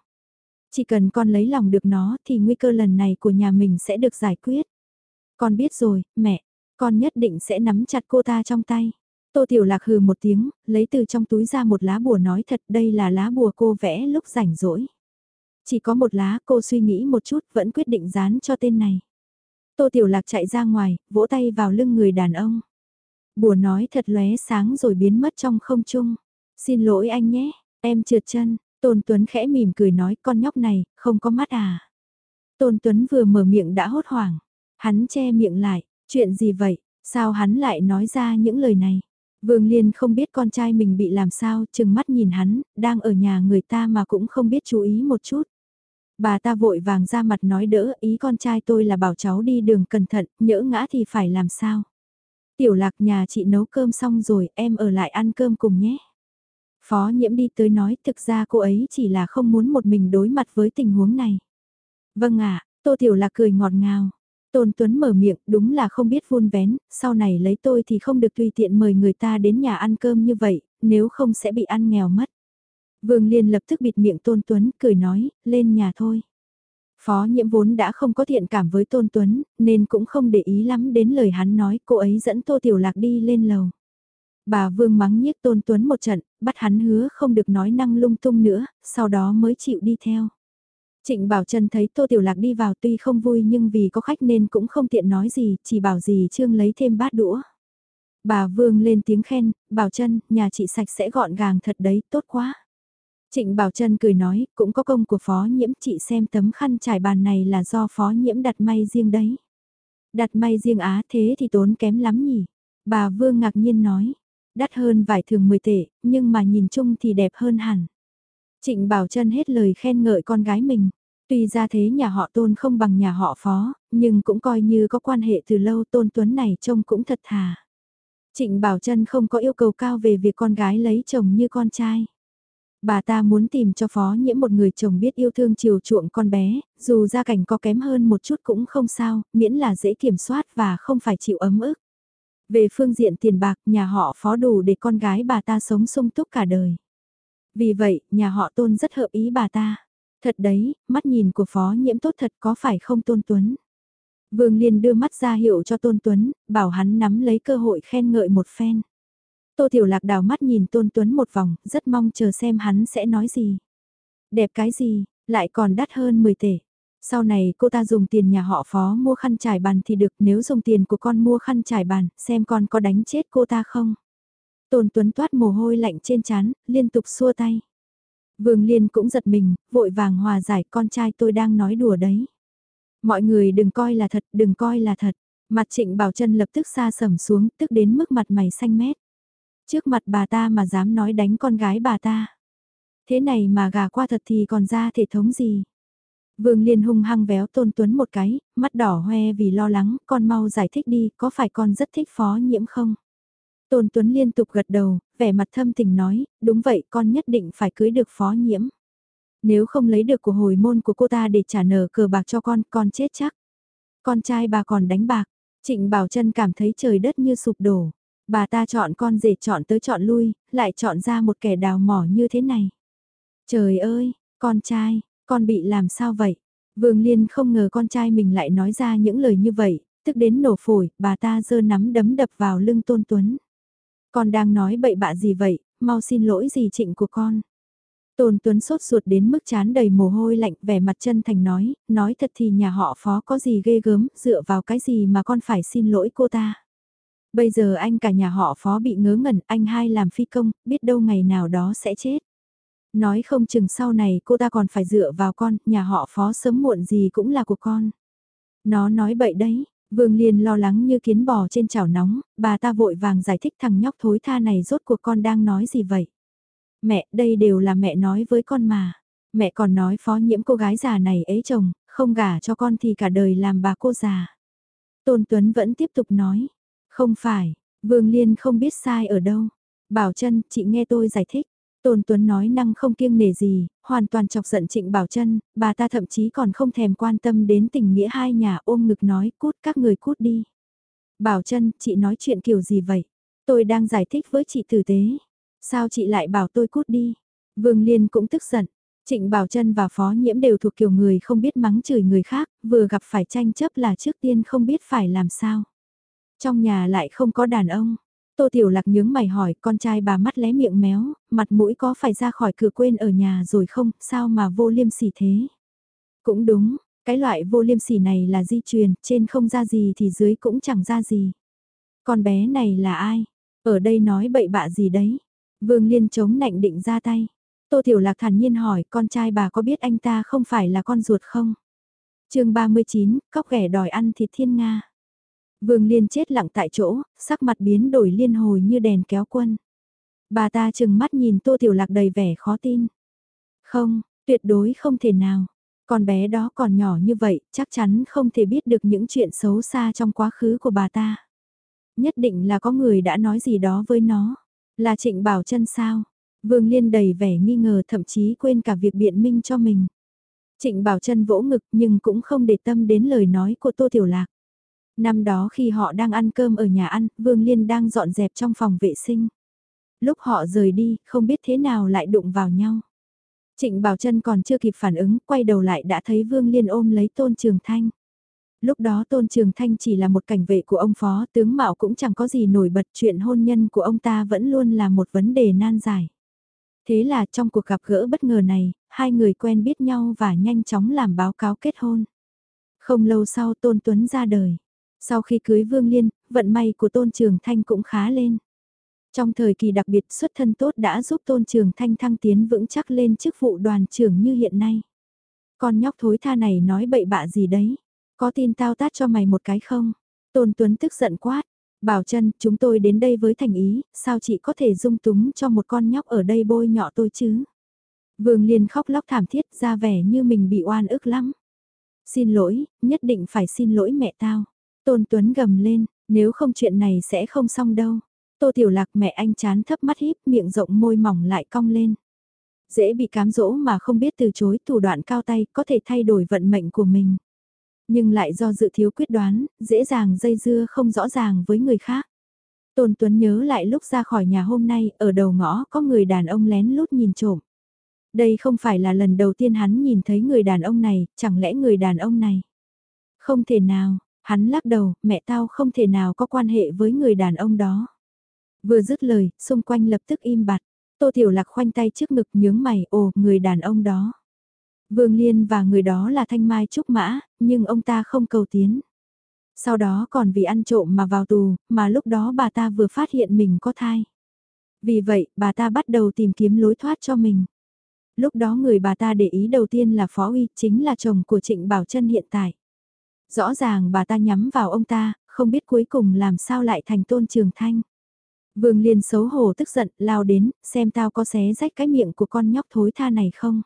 Chỉ cần con lấy lòng được nó thì nguy cơ lần này của nhà mình sẽ được giải quyết. Con biết rồi, mẹ, con nhất định sẽ nắm chặt cô ta trong tay. Tô Tiểu Lạc hừ một tiếng, lấy từ trong túi ra một lá bùa nói thật đây là lá bùa cô vẽ lúc rảnh rỗi. Chỉ có một lá cô suy nghĩ một chút vẫn quyết định dán cho tên này. Tô Tiểu Lạc chạy ra ngoài, vỗ tay vào lưng người đàn ông. Bùa nói thật lóe sáng rồi biến mất trong không trung. Xin lỗi anh nhé, em trượt chân, Tôn Tuấn khẽ mỉm cười nói con nhóc này, không có mắt à. Tôn Tuấn vừa mở miệng đã hốt hoảng. Hắn che miệng lại, chuyện gì vậy, sao hắn lại nói ra những lời này? Vương Liên không biết con trai mình bị làm sao, chừng mắt nhìn hắn, đang ở nhà người ta mà cũng không biết chú ý một chút. Bà ta vội vàng ra mặt nói đỡ ý con trai tôi là bảo cháu đi đường cẩn thận, nhỡ ngã thì phải làm sao. Tiểu lạc nhà chị nấu cơm xong rồi, em ở lại ăn cơm cùng nhé. Phó nhiễm đi tới nói thực ra cô ấy chỉ là không muốn một mình đối mặt với tình huống này. Vâng ạ, Tô Tiểu Lạc cười ngọt ngào. Tôn Tuấn mở miệng, đúng là không biết vun vén, sau này lấy tôi thì không được tùy tiện mời người ta đến nhà ăn cơm như vậy, nếu không sẽ bị ăn nghèo mất. Vương Liên lập tức bịt miệng Tôn Tuấn, cười nói, lên nhà thôi. Phó nhiễm vốn đã không có thiện cảm với Tôn Tuấn, nên cũng không để ý lắm đến lời hắn nói, cô ấy dẫn Tô Tiểu Lạc đi lên lầu. Bà Vương mắng nhiếc Tôn Tuấn một trận, bắt hắn hứa không được nói năng lung tung nữa, sau đó mới chịu đi theo. Trịnh Bảo Trân thấy Tô Tiểu Lạc đi vào tuy không vui nhưng vì có khách nên cũng không tiện nói gì, chỉ bảo gì Trương lấy thêm bát đũa. Bà Vương lên tiếng khen, Bảo Trân, nhà chị sạch sẽ gọn gàng thật đấy, tốt quá. Trịnh Bảo Trân cười nói, cũng có công của phó nhiễm chị xem tấm khăn trải bàn này là do phó nhiễm đặt may riêng đấy. Đặt may riêng á thế thì tốn kém lắm nhỉ. Bà Vương ngạc nhiên nói, đắt hơn vải thường 10 tệ, nhưng mà nhìn chung thì đẹp hơn hẳn. Trịnh Bảo Trân hết lời khen ngợi con gái mình. Tuy ra thế nhà họ tôn không bằng nhà họ phó, nhưng cũng coi như có quan hệ từ lâu tôn tuấn này trông cũng thật thà. Trịnh Bảo Trân không có yêu cầu cao về việc con gái lấy chồng như con trai. Bà ta muốn tìm cho phó nhiễm một người chồng biết yêu thương chiều chuộng con bé, dù gia cảnh có kém hơn một chút cũng không sao, miễn là dễ kiểm soát và không phải chịu ấm ức. Về phương diện tiền bạc, nhà họ phó đủ để con gái bà ta sống sung túc cả đời. Vì vậy, nhà họ tôn rất hợp ý bà ta. Thật đấy, mắt nhìn của phó nhiễm tốt thật có phải không tôn tuấn. Vương Liên đưa mắt ra hiệu cho tôn tuấn, bảo hắn nắm lấy cơ hội khen ngợi một phen. Tô Tiểu Lạc đào mắt nhìn tôn tuấn một vòng, rất mong chờ xem hắn sẽ nói gì. Đẹp cái gì, lại còn đắt hơn 10 tể. Sau này cô ta dùng tiền nhà họ phó mua khăn trải bàn thì được nếu dùng tiền của con mua khăn trải bàn, xem con có đánh chết cô ta không. Tôn Tuấn toát mồ hôi lạnh trên chán, liên tục xua tay. Vương Liên cũng giật mình, vội vàng hòa giải con trai tôi đang nói đùa đấy. Mọi người đừng coi là thật, đừng coi là thật. Mặt trịnh bảo chân lập tức xa sầm xuống, tức đến mức mặt mày xanh mét. Trước mặt bà ta mà dám nói đánh con gái bà ta. Thế này mà gà qua thật thì còn ra thể thống gì? Vương Liên hung hăng véo Tôn Tuấn một cái, mắt đỏ hoe vì lo lắng, con mau giải thích đi, có phải con rất thích phó nhiễm không? Tôn Tuấn liên tục gật đầu, vẻ mặt thâm tình nói, đúng vậy con nhất định phải cưới được phó nhiễm. Nếu không lấy được của hồi môn của cô ta để trả nợ cờ bạc cho con, con chết chắc. Con trai bà còn đánh bạc, Trịnh Bảo Trân cảm thấy trời đất như sụp đổ. Bà ta chọn con rể chọn tới chọn lui, lại chọn ra một kẻ đào mỏ như thế này. Trời ơi, con trai, con bị làm sao vậy? Vương Liên không ngờ con trai mình lại nói ra những lời như vậy, tức đến nổ phổi, bà ta giơ nắm đấm đập vào lưng Tôn Tuấn. Con đang nói bậy bạ gì vậy, mau xin lỗi gì trịnh của con. Tôn Tuấn sốt ruột đến mức chán đầy mồ hôi lạnh vẻ mặt chân thành nói, nói thật thì nhà họ phó có gì ghê gớm, dựa vào cái gì mà con phải xin lỗi cô ta. Bây giờ anh cả nhà họ phó bị ngớ ngẩn, anh hai làm phi công, biết đâu ngày nào đó sẽ chết. Nói không chừng sau này cô ta còn phải dựa vào con, nhà họ phó sớm muộn gì cũng là của con. Nó nói bậy đấy, Vương Liên lo lắng như kiến bò trên chảo nóng, bà ta vội vàng giải thích thằng nhóc thối tha này rốt cuộc con đang nói gì vậy. Mẹ, đây đều là mẹ nói với con mà. Mẹ còn nói phó nhiễm cô gái già này ấy chồng, không gả cho con thì cả đời làm bà cô già. Tôn Tuấn vẫn tiếp tục nói. Không phải, Vương Liên không biết sai ở đâu. Bảo chân, chị nghe tôi giải thích. Tôn Tuấn nói năng không kiêng nể gì, hoàn toàn chọc giận Trịnh Bảo Trân, bà ta thậm chí còn không thèm quan tâm đến tình nghĩa hai nhà ôm ngực nói cút các người cút đi. Bảo Trân, chị nói chuyện kiểu gì vậy? Tôi đang giải thích với chị tử tế. Sao chị lại bảo tôi cút đi? Vương Liên cũng tức giận. Trịnh Bảo Trân và Phó Nhiễm đều thuộc kiểu người không biết mắng chửi người khác, vừa gặp phải tranh chấp là trước tiên không biết phải làm sao. Trong nhà lại không có đàn ông. Tô Tiểu Lạc nhướng mày hỏi con trai bà mắt lé miệng méo, mặt mũi có phải ra khỏi cửa quên ở nhà rồi không, sao mà vô liêm sỉ thế? Cũng đúng, cái loại vô liêm sỉ này là di truyền, trên không ra gì thì dưới cũng chẳng ra gì. Con bé này là ai? Ở đây nói bậy bạ gì đấy? Vương Liên chống nạnh định ra tay. Tô Tiểu Lạc thản nhiên hỏi con trai bà có biết anh ta không phải là con ruột không? chương 39, cóc ghẻ đòi ăn thịt thiên Nga. Vương Liên chết lặng tại chỗ, sắc mặt biến đổi liên hồi như đèn kéo quân. Bà ta chừng mắt nhìn Tô Tiểu Lạc đầy vẻ khó tin. Không, tuyệt đối không thể nào. Con bé đó còn nhỏ như vậy, chắc chắn không thể biết được những chuyện xấu xa trong quá khứ của bà ta. Nhất định là có người đã nói gì đó với nó. Là Trịnh Bảo chân sao? Vương Liên đầy vẻ nghi ngờ thậm chí quên cả việc biện minh cho mình. Trịnh Bảo chân vỗ ngực nhưng cũng không để tâm đến lời nói của Tô Tiểu Lạc. Năm đó khi họ đang ăn cơm ở nhà ăn, Vương Liên đang dọn dẹp trong phòng vệ sinh. Lúc họ rời đi, không biết thế nào lại đụng vào nhau. Trịnh Bảo Trân còn chưa kịp phản ứng, quay đầu lại đã thấy Vương Liên ôm lấy Tôn Trường Thanh. Lúc đó Tôn Trường Thanh chỉ là một cảnh vệ của ông phó, tướng Mạo cũng chẳng có gì nổi bật chuyện hôn nhân của ông ta vẫn luôn là một vấn đề nan giải. Thế là trong cuộc gặp gỡ bất ngờ này, hai người quen biết nhau và nhanh chóng làm báo cáo kết hôn. Không lâu sau Tôn Tuấn ra đời. Sau khi cưới Vương Liên, vận may của Tôn Trường Thanh cũng khá lên. Trong thời kỳ đặc biệt xuất thân tốt đã giúp Tôn Trường Thanh thăng tiến vững chắc lên chức vụ đoàn trưởng như hiện nay. Con nhóc thối tha này nói bậy bạ gì đấy? Có tin tao tát cho mày một cái không? Tôn Tuấn tức giận quát. Bảo chân, chúng tôi đến đây với thành ý, sao chị có thể dung túng cho một con nhóc ở đây bôi nhọ tôi chứ? Vương Liên khóc lóc thảm thiết ra vẻ như mình bị oan ức lắm. Xin lỗi, nhất định phải xin lỗi mẹ tao. Tôn Tuấn gầm lên, nếu không chuyện này sẽ không xong đâu. Tô Tiểu Lạc mẹ anh chán thấp mắt híp miệng rộng môi mỏng lại cong lên. Dễ bị cám dỗ mà không biết từ chối thủ đoạn cao tay có thể thay đổi vận mệnh của mình. Nhưng lại do dự thiếu quyết đoán, dễ dàng dây dưa không rõ ràng với người khác. Tôn Tuấn nhớ lại lúc ra khỏi nhà hôm nay, ở đầu ngõ có người đàn ông lén lút nhìn trộm. Đây không phải là lần đầu tiên hắn nhìn thấy người đàn ông này, chẳng lẽ người đàn ông này? Không thể nào, hắn lắc đầu, mẹ tao không thể nào có quan hệ với người đàn ông đó. Vừa dứt lời, xung quanh lập tức im bặt. Tô Tiểu Lạc khoanh tay trước ngực nhướng mày, ồ, người đàn ông đó. Vương Liên và người đó là Thanh Mai Trúc Mã, nhưng ông ta không cầu tiến. Sau đó còn vì ăn trộm mà vào tù, mà lúc đó bà ta vừa phát hiện mình có thai. Vì vậy, bà ta bắt đầu tìm kiếm lối thoát cho mình. Lúc đó người bà ta để ý đầu tiên là Phó Uy, chính là chồng của Trịnh Bảo Trân hiện tại. Rõ ràng bà ta nhắm vào ông ta, không biết cuối cùng làm sao lại thành tôn trường thanh. Vương Liên xấu hổ tức giận, lao đến, xem tao có xé rách cái miệng của con nhóc thối tha này không.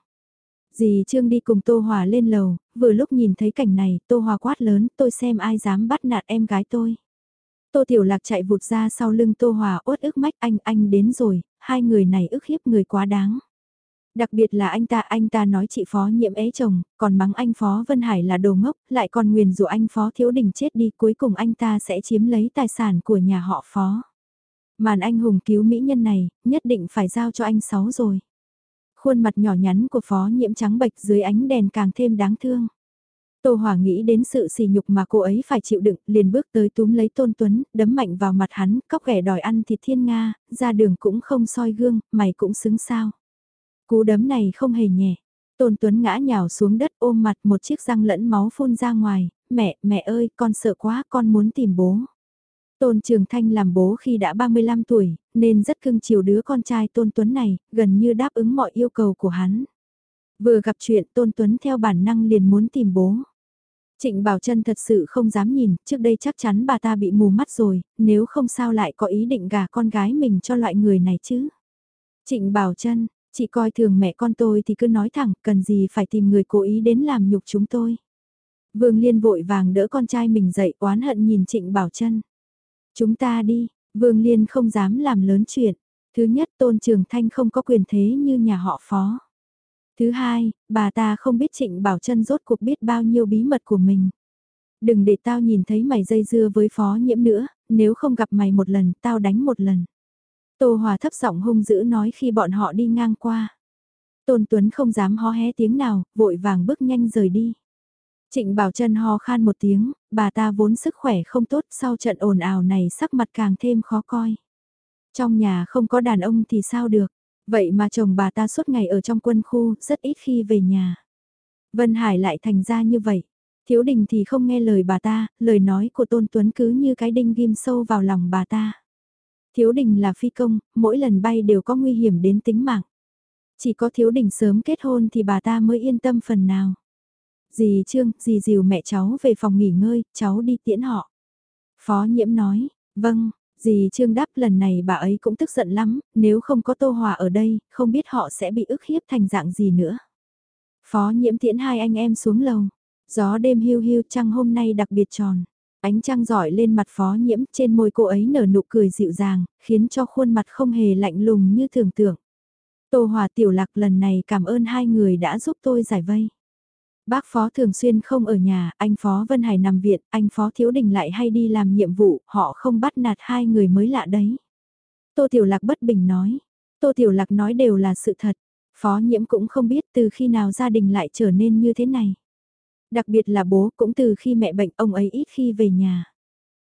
Dì Trương đi cùng Tô Hòa lên lầu, vừa lúc nhìn thấy cảnh này, Tô Hòa quát lớn, tôi xem ai dám bắt nạt em gái tôi. Tô Tiểu Lạc chạy vụt ra sau lưng Tô Hòa ốt ức mách anh, anh đến rồi, hai người này ức hiếp người quá đáng. Đặc biệt là anh ta, anh ta nói chị Phó nhiễm ế chồng, còn mắng anh Phó Vân Hải là đồ ngốc, lại còn nguyền rủa anh Phó Thiếu Đình chết đi, cuối cùng anh ta sẽ chiếm lấy tài sản của nhà họ Phó. Màn anh hùng cứu mỹ nhân này, nhất định phải giao cho anh Sáu rồi. Khuôn mặt nhỏ nhắn của Phó nhiễm trắng bệch dưới ánh đèn càng thêm đáng thương. Tô Hòa nghĩ đến sự sỉ nhục mà cô ấy phải chịu đựng, liền bước tới túm lấy Tôn Tuấn, đấm mạnh vào mặt hắn, cóc ghẻ đòi ăn thịt thiên Nga, ra đường cũng không soi gương, mày cũng xứng sao. Cú đấm này không hề nhẹ. Tôn Tuấn ngã nhào xuống đất ôm mặt một chiếc răng lẫn máu phun ra ngoài, mẹ, mẹ ơi, con sợ quá, con muốn tìm bố. Tôn Trường Thanh làm bố khi đã 35 tuổi, nên rất cưng chiều đứa con trai Tôn Tuấn này, gần như đáp ứng mọi yêu cầu của hắn. Vừa gặp chuyện Tôn Tuấn theo bản năng liền muốn tìm bố. Trịnh Bảo Trân thật sự không dám nhìn, trước đây chắc chắn bà ta bị mù mắt rồi, nếu không sao lại có ý định gả con gái mình cho loại người này chứ. Trịnh Bảo Trân, Chị coi thường mẹ con tôi thì cứ nói thẳng, cần gì phải tìm người cố ý đến làm nhục chúng tôi. Vương Liên vội vàng đỡ con trai mình dậy oán hận nhìn Trịnh Bảo Trân. Chúng ta đi, Vương Liên không dám làm lớn chuyện. Thứ nhất Tôn Trường Thanh không có quyền thế như nhà họ phó. Thứ hai, bà ta không biết Trịnh Bảo Trân rốt cuộc biết bao nhiêu bí mật của mình. Đừng để tao nhìn thấy mày dây dưa với phó nhiễm nữa, nếu không gặp mày một lần, tao đánh một lần. Tô Hòa thấp giọng hung dữ nói khi bọn họ đi ngang qua. Tôn Tuấn không dám ho hé tiếng nào, vội vàng bước nhanh rời đi. Trịnh Bảo Trân ho khan một tiếng, bà ta vốn sức khỏe không tốt sau trận ồn ào này sắc mặt càng thêm khó coi. Trong nhà không có đàn ông thì sao được, vậy mà chồng bà ta suốt ngày ở trong quân khu, rất ít khi về nhà. Vân Hải lại thành ra như vậy. Thiếu đình thì không nghe lời bà ta, lời nói của Tôn Tuấn cứ như cái đinh ghim sâu vào lòng bà ta. Thiếu đình là phi công, mỗi lần bay đều có nguy hiểm đến tính mạng. Chỉ có thiếu đình sớm kết hôn thì bà ta mới yên tâm phần nào. Dì Trương, dì dìu mẹ cháu về phòng nghỉ ngơi, cháu đi tiễn họ. Phó nhiễm nói, vâng, dì Trương đáp lần này bà ấy cũng tức giận lắm, nếu không có Tô Hòa ở đây, không biết họ sẽ bị ức hiếp thành dạng gì nữa. Phó nhiễm tiễn hai anh em xuống lầu, gió đêm hiu hiu trăng hôm nay đặc biệt tròn. Ánh trăng giỏi lên mặt phó nhiễm trên môi cô ấy nở nụ cười dịu dàng, khiến cho khuôn mặt không hề lạnh lùng như tưởng tượng. Tô Hòa Tiểu Lạc lần này cảm ơn hai người đã giúp tôi giải vây. Bác Phó thường xuyên không ở nhà, anh Phó Vân Hải nằm viện, anh Phó Thiếu Đình lại hay đi làm nhiệm vụ, họ không bắt nạt hai người mới lạ đấy. Tô Tiểu Lạc bất bình nói. Tô Tiểu Lạc nói đều là sự thật. Phó Nhiễm cũng không biết từ khi nào gia đình lại trở nên như thế này. Đặc biệt là bố cũng từ khi mẹ bệnh ông ấy ít khi về nhà.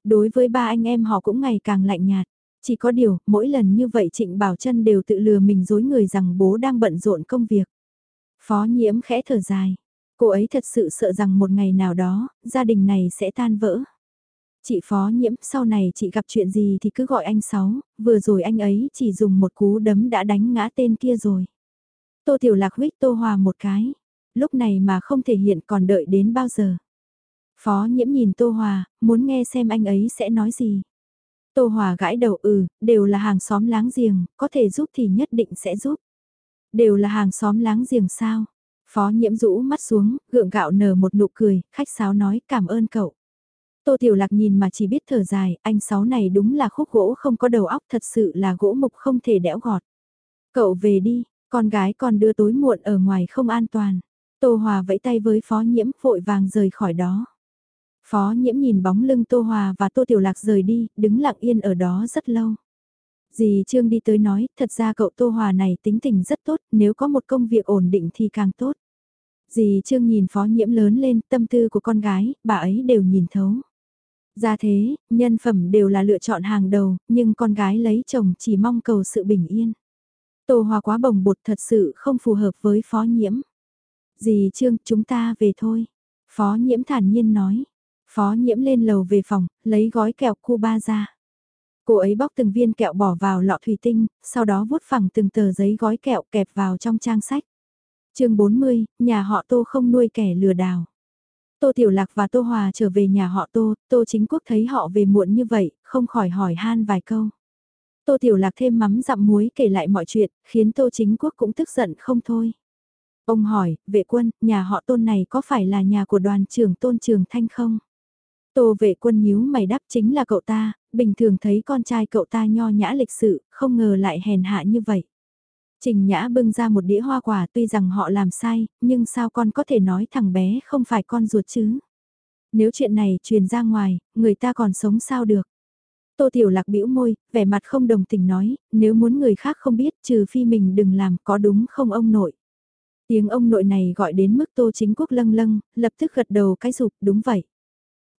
Đối với ba anh em họ cũng ngày càng lạnh nhạt. Chỉ có điều, mỗi lần như vậy Trịnh Bảo Trân đều tự lừa mình dối người rằng bố đang bận rộn công việc. Phó nhiễm khẽ thở dài. Cô ấy thật sự sợ rằng một ngày nào đó, gia đình này sẽ tan vỡ. Chị phó nhiễm, sau này chị gặp chuyện gì thì cứ gọi anh Sáu, vừa rồi anh ấy chỉ dùng một cú đấm đã đánh ngã tên kia rồi. Tô Tiểu Lạc huyết Tô Hòa một cái lúc này mà không thể hiện còn đợi đến bao giờ. Phó nhiễm nhìn Tô Hòa, muốn nghe xem anh ấy sẽ nói gì. Tô Hòa gãi đầu ừ, đều là hàng xóm láng giềng, có thể giúp thì nhất định sẽ giúp. Đều là hàng xóm láng giềng sao? Phó nhiễm rũ mắt xuống, gượng gạo nở một nụ cười, khách sáo nói cảm ơn cậu. Tô Tiểu Lạc nhìn mà chỉ biết thở dài, anh sáu này đúng là khúc gỗ không có đầu óc thật sự là gỗ mục không thể đẽo gọt. Cậu về đi, con gái còn đưa tối muộn ở ngoài không an toàn. Tô Hòa vẫy tay với phó nhiễm vội vàng rời khỏi đó. Phó nhiễm nhìn bóng lưng Tô Hòa và Tô Tiểu Lạc rời đi, đứng lặng yên ở đó rất lâu. Dì Trương đi tới nói, thật ra cậu Tô Hòa này tính tình rất tốt, nếu có một công việc ổn định thì càng tốt. Dì Trương nhìn phó nhiễm lớn lên, tâm tư của con gái, bà ấy đều nhìn thấu. Ra thế, nhân phẩm đều là lựa chọn hàng đầu, nhưng con gái lấy chồng chỉ mong cầu sự bình yên. Tô Hòa quá bồng bột thật sự không phù hợp với phó nhiễm. Dì Trương, chúng ta về thôi. Phó nhiễm thản nhiên nói. Phó nhiễm lên lầu về phòng, lấy gói kẹo Cuba ra. Cô ấy bóc từng viên kẹo bỏ vào lọ thủy tinh, sau đó vuốt phẳng từng tờ giấy gói kẹo kẹp vào trong trang sách. chương 40, nhà họ Tô không nuôi kẻ lừa đảo. Tô Tiểu Lạc và Tô Hòa trở về nhà họ Tô, Tô Chính Quốc thấy họ về muộn như vậy, không khỏi hỏi han vài câu. Tô Tiểu Lạc thêm mắm dặm muối kể lại mọi chuyện, khiến Tô Chính Quốc cũng tức giận không thôi. Ông hỏi, vệ quân, nhà họ Tôn này có phải là nhà của đoàn trưởng Tôn Trường Thanh không? Tô vệ quân nhíu mày đáp chính là cậu ta, bình thường thấy con trai cậu ta nho nhã lịch sự, không ngờ lại hèn hạ như vậy. Trình Nhã bưng ra một đĩa hoa quả tuy rằng họ làm sai, nhưng sao con có thể nói thằng bé không phải con ruột chứ? Nếu chuyện này truyền ra ngoài, người ta còn sống sao được? Tô Tiểu Lạc bĩu môi, vẻ mặt không đồng tình nói, nếu muốn người khác không biết trừ phi mình đừng làm có đúng không ông nội? Tiếng ông nội này gọi đến mức Tô Chính Quốc lâng lâng, lập tức gật đầu cái rụp, đúng vậy.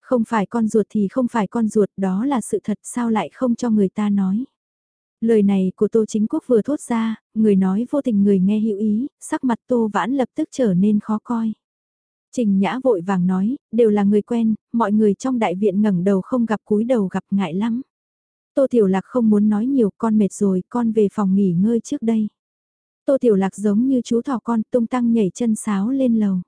Không phải con ruột thì không phải con ruột, đó là sự thật sao lại không cho người ta nói. Lời này của Tô Chính Quốc vừa thốt ra, người nói vô tình người nghe hữu ý, sắc mặt Tô Vãn lập tức trở nên khó coi. Trình Nhã vội vàng nói, đều là người quen, mọi người trong đại viện ngẩng đầu không gặp cúi đầu gặp ngại lắm. Tô Tiểu Lạc không muốn nói nhiều, con mệt rồi, con về phòng nghỉ ngơi trước đây. Tô Tiểu Lạc giống như chú thỏ con tung tăng nhảy chân sáo lên lầu.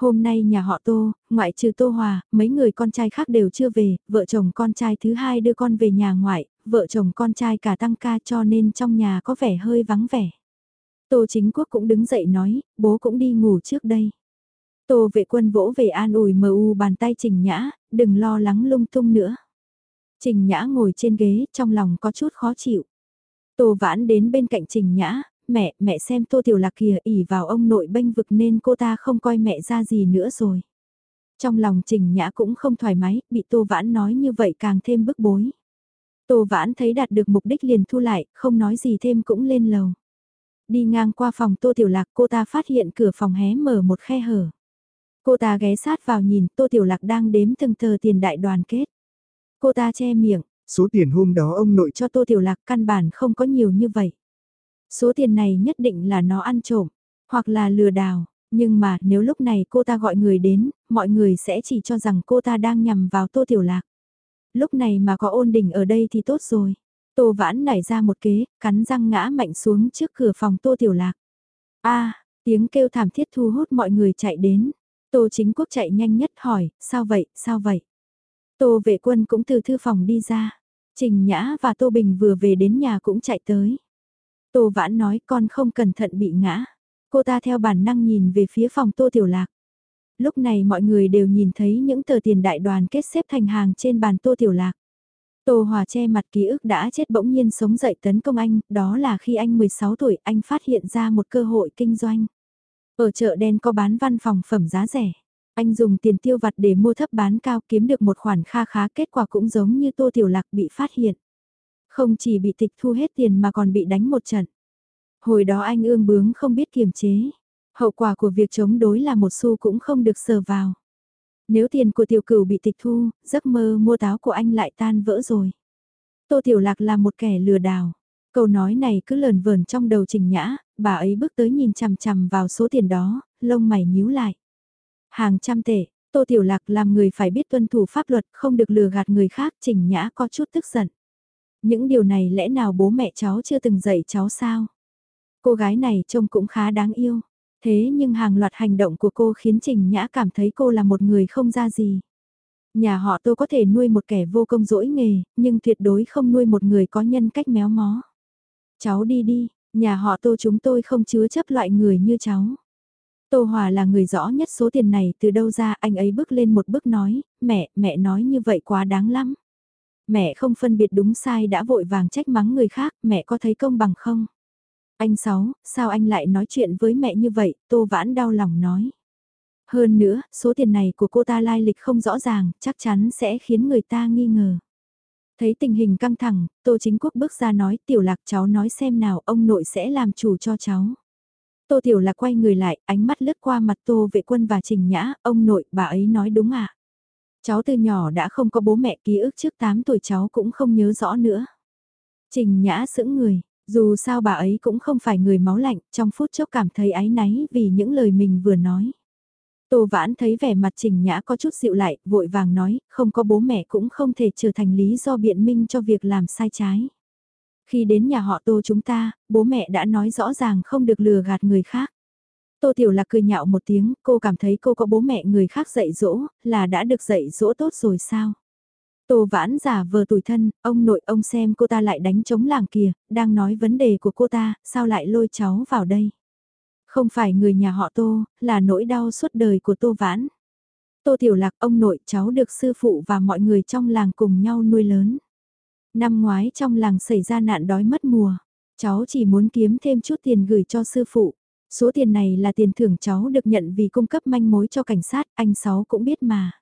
Hôm nay nhà họ Tô, ngoại trừ Tô Hòa, mấy người con trai khác đều chưa về, vợ chồng con trai thứ hai đưa con về nhà ngoại, vợ chồng con trai cả tăng ca cho nên trong nhà có vẻ hơi vắng vẻ. Tô chính quốc cũng đứng dậy nói, bố cũng đi ngủ trước đây. Tô vệ quân vỗ về an ủi mờ u bàn tay Trình Nhã, đừng lo lắng lung tung nữa. Trình Nhã ngồi trên ghế, trong lòng có chút khó chịu. Tô vãn đến bên cạnh Trình Nhã, mẹ, mẹ xem Tô Tiểu Lạc kìa ỉ vào ông nội bênh vực nên cô ta không coi mẹ ra gì nữa rồi. Trong lòng Trình Nhã cũng không thoải mái, bị Tô Vãn nói như vậy càng thêm bức bối. Tô Vãn thấy đạt được mục đích liền thu lại, không nói gì thêm cũng lên lầu. Đi ngang qua phòng Tô Tiểu Lạc cô ta phát hiện cửa phòng hé mở một khe hở. Cô ta ghé sát vào nhìn Tô Tiểu Lạc đang đếm từng tờ tiền đại đoàn kết. Cô ta che miệng. Số tiền hôm đó ông nội cho Tô Tiểu Lạc căn bản không có nhiều như vậy. Số tiền này nhất định là nó ăn trộm, hoặc là lừa đảo, nhưng mà nếu lúc này cô ta gọi người đến, mọi người sẽ chỉ cho rằng cô ta đang nhằm vào Tô Tiểu Lạc. Lúc này mà có ôn đình ở đây thì tốt rồi. Tô Vãn nảy ra một kế, cắn răng ngã mạnh xuống trước cửa phòng Tô Tiểu Lạc. a tiếng kêu thảm thiết thu hút mọi người chạy đến. Tô Chính Quốc chạy nhanh nhất hỏi, sao vậy, sao vậy? Tô vệ quân cũng từ thư phòng đi ra. Trình Nhã và Tô Bình vừa về đến nhà cũng chạy tới. Tô Vãn nói con không cẩn thận bị ngã. Cô ta theo bản năng nhìn về phía phòng Tô Tiểu Lạc. Lúc này mọi người đều nhìn thấy những tờ tiền đại đoàn kết xếp thành hàng trên bàn Tô Tiểu Lạc. Tô Hòa che mặt ký ức đã chết bỗng nhiên sống dậy tấn công anh, đó là khi anh 16 tuổi anh phát hiện ra một cơ hội kinh doanh. Ở chợ đen có bán văn phòng phẩm giá rẻ. Anh dùng tiền tiêu vặt để mua thấp bán cao kiếm được một khoản kha khá kết quả cũng giống như Tô Tiểu Lạc bị phát hiện. Không chỉ bị tịch thu hết tiền mà còn bị đánh một trận. Hồi đó anh ương bướng không biết kiềm chế. Hậu quả của việc chống đối là một xu cũng không được sờ vào. Nếu tiền của tiểu cửu bị tịch thu, giấc mơ mua táo của anh lại tan vỡ rồi. Tô Tiểu Lạc là một kẻ lừa đảo. Câu nói này cứ lờn vờn trong đầu Trình Nhã, bà ấy bước tới nhìn chằm chằm vào số tiền đó, lông mày nhíu lại. Hàng trăm tệ, Tô Tiểu Lạc làm người phải biết tuân thủ pháp luật, không được lừa gạt người khác, Trình Nhã có chút tức giận. Những điều này lẽ nào bố mẹ cháu chưa từng dạy cháu sao? Cô gái này trông cũng khá đáng yêu. Thế nhưng hàng loạt hành động của cô khiến Trình Nhã cảm thấy cô là một người không ra gì. Nhà họ Tô có thể nuôi một kẻ vô công dỗi nghề, nhưng tuyệt đối không nuôi một người có nhân cách méo mó. Cháu đi đi, nhà họ Tô chúng tôi không chứa chấp loại người như cháu. Tô Hòa là người rõ nhất số tiền này từ đâu ra, anh ấy bước lên một bước nói, mẹ, mẹ nói như vậy quá đáng lắm. Mẹ không phân biệt đúng sai đã vội vàng trách mắng người khác, mẹ có thấy công bằng không? Anh Sáu, sao anh lại nói chuyện với mẹ như vậy, Tô Vãn đau lòng nói. Hơn nữa, số tiền này của cô ta lai lịch không rõ ràng, chắc chắn sẽ khiến người ta nghi ngờ. Thấy tình hình căng thẳng, Tô Chính Quốc bước ra nói tiểu lạc cháu nói xem nào ông nội sẽ làm chủ cho cháu. Tô Tiểu Lạc quay người lại, ánh mắt lướt qua mặt Tô Vệ Quân và Trình Nhã, ông nội, bà ấy nói đúng à. Cháu từ nhỏ đã không có bố mẹ ký ức trước 8 tuổi cháu cũng không nhớ rõ nữa. Trình Nhã sững người, dù sao bà ấy cũng không phải người máu lạnh, trong phút chốc cảm thấy áy náy vì những lời mình vừa nói. Tô Vãn thấy vẻ mặt Trình Nhã có chút dịu lại, vội vàng nói, không có bố mẹ cũng không thể trở thành lý do biện minh cho việc làm sai trái. Khi đến nhà họ Tô chúng ta, bố mẹ đã nói rõ ràng không được lừa gạt người khác. Tô Tiểu Lạc cười nhạo một tiếng, cô cảm thấy cô có bố mẹ người khác dạy dỗ, là đã được dạy dỗ tốt rồi sao? Tô Vãn giả vờ tủi thân, ông nội ông xem cô ta lại đánh chống làng kìa, đang nói vấn đề của cô ta, sao lại lôi cháu vào đây? Không phải người nhà họ Tô, là nỗi đau suốt đời của Tô Vãn. Tô Tiểu Lạc ông nội cháu được sư phụ và mọi người trong làng cùng nhau nuôi lớn. Năm ngoái trong làng xảy ra nạn đói mất mùa, cháu chỉ muốn kiếm thêm chút tiền gửi cho sư phụ. Số tiền này là tiền thưởng cháu được nhận vì cung cấp manh mối cho cảnh sát, anh Sáu cũng biết mà.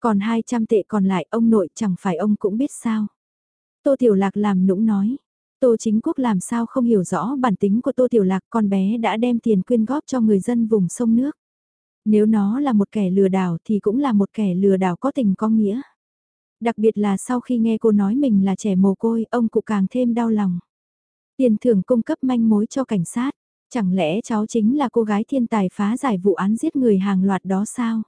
Còn 200 tệ còn lại ông nội chẳng phải ông cũng biết sao. Tô Tiểu Lạc làm nũng nói. Tô Chính Quốc làm sao không hiểu rõ bản tính của Tô Tiểu Lạc con bé đã đem tiền quyên góp cho người dân vùng sông nước. Nếu nó là một kẻ lừa đảo thì cũng là một kẻ lừa đảo có tình có nghĩa. Đặc biệt là sau khi nghe cô nói mình là trẻ mồ côi, ông cụ càng thêm đau lòng. Tiền thưởng cung cấp manh mối cho cảnh sát, chẳng lẽ cháu chính là cô gái thiên tài phá giải vụ án giết người hàng loạt đó sao?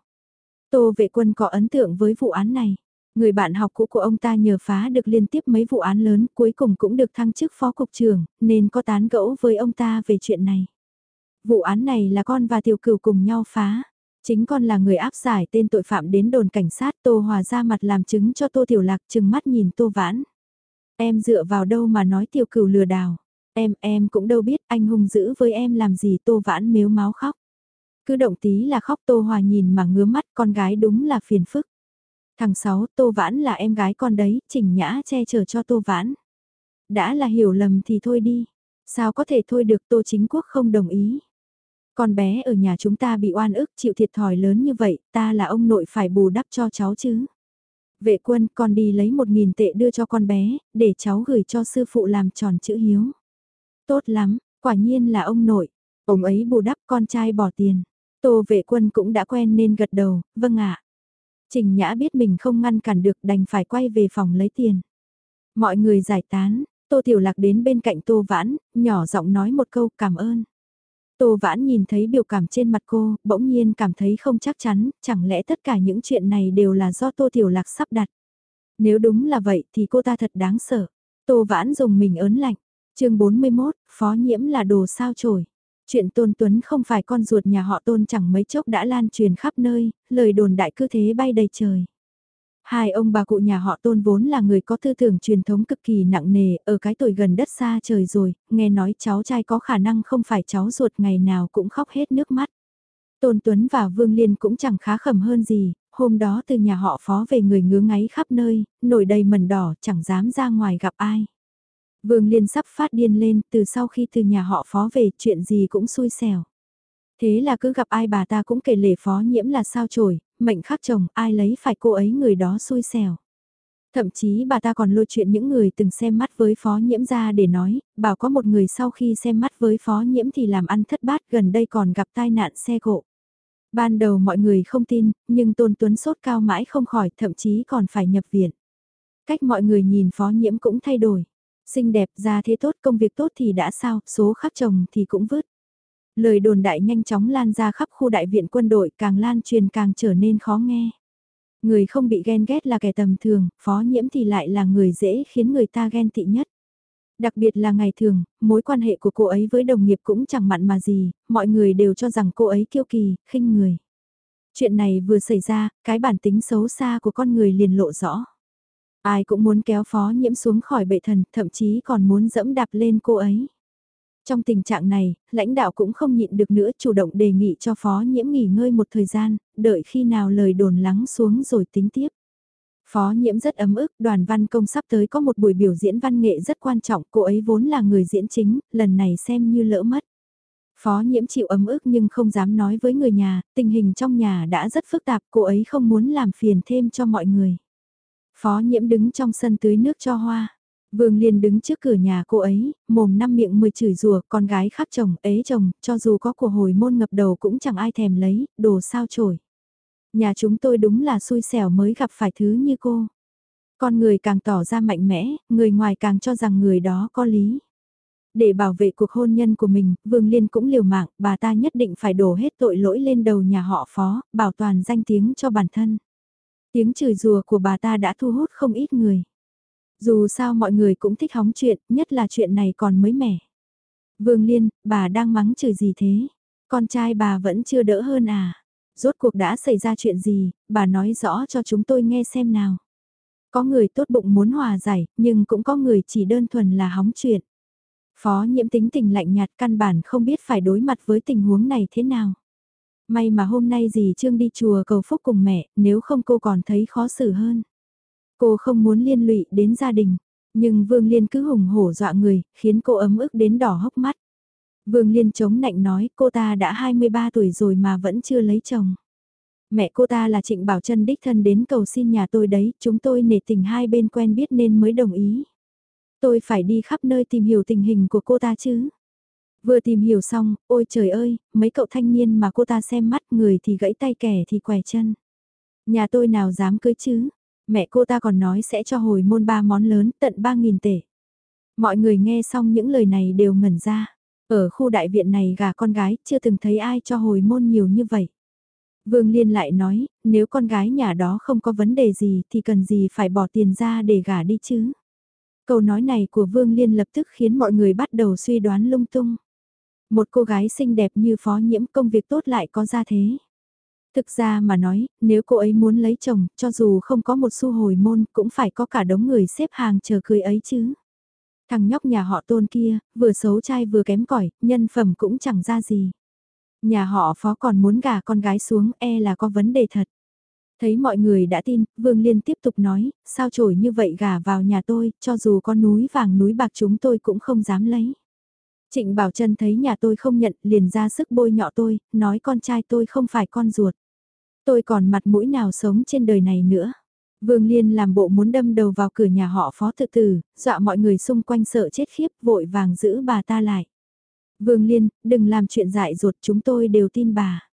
Tô vệ quân có ấn tượng với vụ án này. Người bạn học cũ của ông ta nhờ phá được liên tiếp mấy vụ án lớn cuối cùng cũng được thăng chức phó cục trưởng, nên có tán gẫu với ông ta về chuyện này. Vụ án này là con và tiểu cửu cùng nhau phá. Chính con là người áp giải tên tội phạm đến đồn cảnh sát Tô Hòa ra mặt làm chứng cho Tô Tiểu Lạc chừng mắt nhìn Tô Vãn. Em dựa vào đâu mà nói tiểu cửu lừa đảo. Em, em cũng đâu biết anh hung dữ với em làm gì Tô Vãn mếu máu khóc. Cứ động tí là khóc Tô Hòa nhìn mà ngứa mắt con gái đúng là phiền phức. Thằng Sáu, Tô Vãn là em gái con đấy, chỉnh nhã che chở cho Tô Vãn. Đã là hiểu lầm thì thôi đi. Sao có thể thôi được Tô Chính Quốc không đồng ý. Con bé ở nhà chúng ta bị oan ức chịu thiệt thòi lớn như vậy, ta là ông nội phải bù đắp cho cháu chứ. Vệ quân, con đi lấy một nghìn tệ đưa cho con bé, để cháu gửi cho sư phụ làm tròn chữ hiếu. Tốt lắm, quả nhiên là ông nội. Ông ấy bù đắp con trai bỏ tiền. Tô vệ quân cũng đã quen nên gật đầu, vâng ạ. Trình Nhã biết mình không ngăn cản được đành phải quay về phòng lấy tiền. Mọi người giải tán, Tô Tiểu Lạc đến bên cạnh Tô Vãn, nhỏ giọng nói một câu cảm ơn. Tô Vãn nhìn thấy biểu cảm trên mặt cô, bỗng nhiên cảm thấy không chắc chắn, chẳng lẽ tất cả những chuyện này đều là do Tô Tiểu Lạc sắp đặt. Nếu đúng là vậy thì cô ta thật đáng sợ. Tô Vãn dùng mình ớn lạnh chương 41, Phó Nhiễm là đồ sao chổi. Chuyện Tôn Tuấn không phải con ruột nhà họ Tôn chẳng mấy chốc đã lan truyền khắp nơi, lời đồn đại cứ thế bay đầy trời. Hai ông bà cụ nhà họ Tôn vốn là người có tư tưởng truyền thống cực kỳ nặng nề, ở cái tuổi gần đất xa trời rồi, nghe nói cháu trai có khả năng không phải cháu ruột ngày nào cũng khóc hết nước mắt. Tôn Tuấn và Vương Liên cũng chẳng khá khẩm hơn gì, hôm đó từ nhà họ phó về người ngứa ngáy khắp nơi, nổi đầy mẩn đỏ, chẳng dám ra ngoài gặp ai. Vương Liên sắp phát điên lên, từ sau khi từ nhà họ phó về, chuyện gì cũng xui xẻo. Thế là cứ gặp ai bà ta cũng kể lể phó nhiễm là sao trổi, mệnh khắc chồng, ai lấy phải cô ấy người đó xui xẻo. Thậm chí bà ta còn lôi chuyện những người từng xem mắt với phó nhiễm ra để nói, bảo có một người sau khi xem mắt với phó nhiễm thì làm ăn thất bát gần đây còn gặp tai nạn xe cộ. Ban đầu mọi người không tin, nhưng Tôn Tuấn sốt cao mãi không khỏi, thậm chí còn phải nhập viện. Cách mọi người nhìn phó nhiễm cũng thay đổi. Xinh đẹp, ra thế tốt, công việc tốt thì đã sao, số khắc chồng thì cũng vứt. Lời đồn đại nhanh chóng lan ra khắp khu đại viện quân đội càng lan truyền càng trở nên khó nghe. Người không bị ghen ghét là kẻ tầm thường, phó nhiễm thì lại là người dễ khiến người ta ghen tị nhất. Đặc biệt là ngày thường, mối quan hệ của cô ấy với đồng nghiệp cũng chẳng mặn mà gì, mọi người đều cho rằng cô ấy kiêu kỳ, khinh người. Chuyện này vừa xảy ra, cái bản tính xấu xa của con người liền lộ rõ. Ai cũng muốn kéo phó nhiễm xuống khỏi bệ thần, thậm chí còn muốn dẫm đạp lên cô ấy. Trong tình trạng này, lãnh đạo cũng không nhịn được nữa chủ động đề nghị cho phó nhiễm nghỉ ngơi một thời gian, đợi khi nào lời đồn lắng xuống rồi tính tiếp. Phó nhiễm rất ấm ức, đoàn văn công sắp tới có một buổi biểu diễn văn nghệ rất quan trọng, cô ấy vốn là người diễn chính, lần này xem như lỡ mất. Phó nhiễm chịu ấm ức nhưng không dám nói với người nhà, tình hình trong nhà đã rất phức tạp, cô ấy không muốn làm phiền thêm cho mọi người. Phó nhiễm đứng trong sân tưới nước cho hoa. Vương Liên đứng trước cửa nhà cô ấy, mồm năm miệng mười chửi rủa con gái khác chồng, ế chồng, cho dù có của hồi môn ngập đầu cũng chẳng ai thèm lấy, đồ sao trổi. Nhà chúng tôi đúng là xui xẻo mới gặp phải thứ như cô. Con người càng tỏ ra mạnh mẽ, người ngoài càng cho rằng người đó có lý. Để bảo vệ cuộc hôn nhân của mình, Vương Liên cũng liều mạng, bà ta nhất định phải đổ hết tội lỗi lên đầu nhà họ phó, bảo toàn danh tiếng cho bản thân. Tiếng chửi rùa của bà ta đã thu hút không ít người. Dù sao mọi người cũng thích hóng chuyện, nhất là chuyện này còn mới mẻ. Vương Liên, bà đang mắng chửi gì thế? Con trai bà vẫn chưa đỡ hơn à? Rốt cuộc đã xảy ra chuyện gì, bà nói rõ cho chúng tôi nghe xem nào. Có người tốt bụng muốn hòa giải, nhưng cũng có người chỉ đơn thuần là hóng chuyện. Phó nhiễm tính tình lạnh nhạt căn bản không biết phải đối mặt với tình huống này thế nào. May mà hôm nay dì Trương đi chùa cầu phúc cùng mẹ, nếu không cô còn thấy khó xử hơn. Cô không muốn liên lụy đến gia đình, nhưng Vương Liên cứ hùng hổ dọa người, khiến cô ấm ức đến đỏ hốc mắt. Vương Liên chống nạnh nói cô ta đã 23 tuổi rồi mà vẫn chưa lấy chồng. Mẹ cô ta là Trịnh Bảo Trân đích thân đến cầu xin nhà tôi đấy, chúng tôi nể tình hai bên quen biết nên mới đồng ý. Tôi phải đi khắp nơi tìm hiểu tình hình của cô ta chứ. Vừa tìm hiểu xong, ôi trời ơi, mấy cậu thanh niên mà cô ta xem mắt người thì gãy tay kẻ thì quẻ chân. Nhà tôi nào dám cưới chứ, mẹ cô ta còn nói sẽ cho hồi môn ba món lớn tận 3.000 tệ. Mọi người nghe xong những lời này đều ngẩn ra. Ở khu đại viện này gà con gái chưa từng thấy ai cho hồi môn nhiều như vậy. Vương Liên lại nói, nếu con gái nhà đó không có vấn đề gì thì cần gì phải bỏ tiền ra để gả đi chứ. Câu nói này của Vương Liên lập tức khiến mọi người bắt đầu suy đoán lung tung. Một cô gái xinh đẹp như phó nhiễm công việc tốt lại có ra thế. Thực ra mà nói, nếu cô ấy muốn lấy chồng, cho dù không có một xu hồi môn, cũng phải có cả đống người xếp hàng chờ cưới ấy chứ. Thằng nhóc nhà họ tôn kia, vừa xấu trai vừa kém cỏi nhân phẩm cũng chẳng ra gì. Nhà họ phó còn muốn gả con gái xuống e là có vấn đề thật. Thấy mọi người đã tin, Vương Liên tiếp tục nói, sao trổi như vậy gả vào nhà tôi, cho dù có núi vàng núi bạc chúng tôi cũng không dám lấy. Trịnh Bảo Trân thấy nhà tôi không nhận, liền ra sức bôi nhọ tôi, nói con trai tôi không phải con ruột. Tôi còn mặt mũi nào sống trên đời này nữa. Vương Liên làm bộ muốn đâm đầu vào cửa nhà họ phó tự tử, dọa mọi người xung quanh sợ chết khiếp vội vàng giữ bà ta lại. Vương Liên, đừng làm chuyện dại ruột chúng tôi đều tin bà.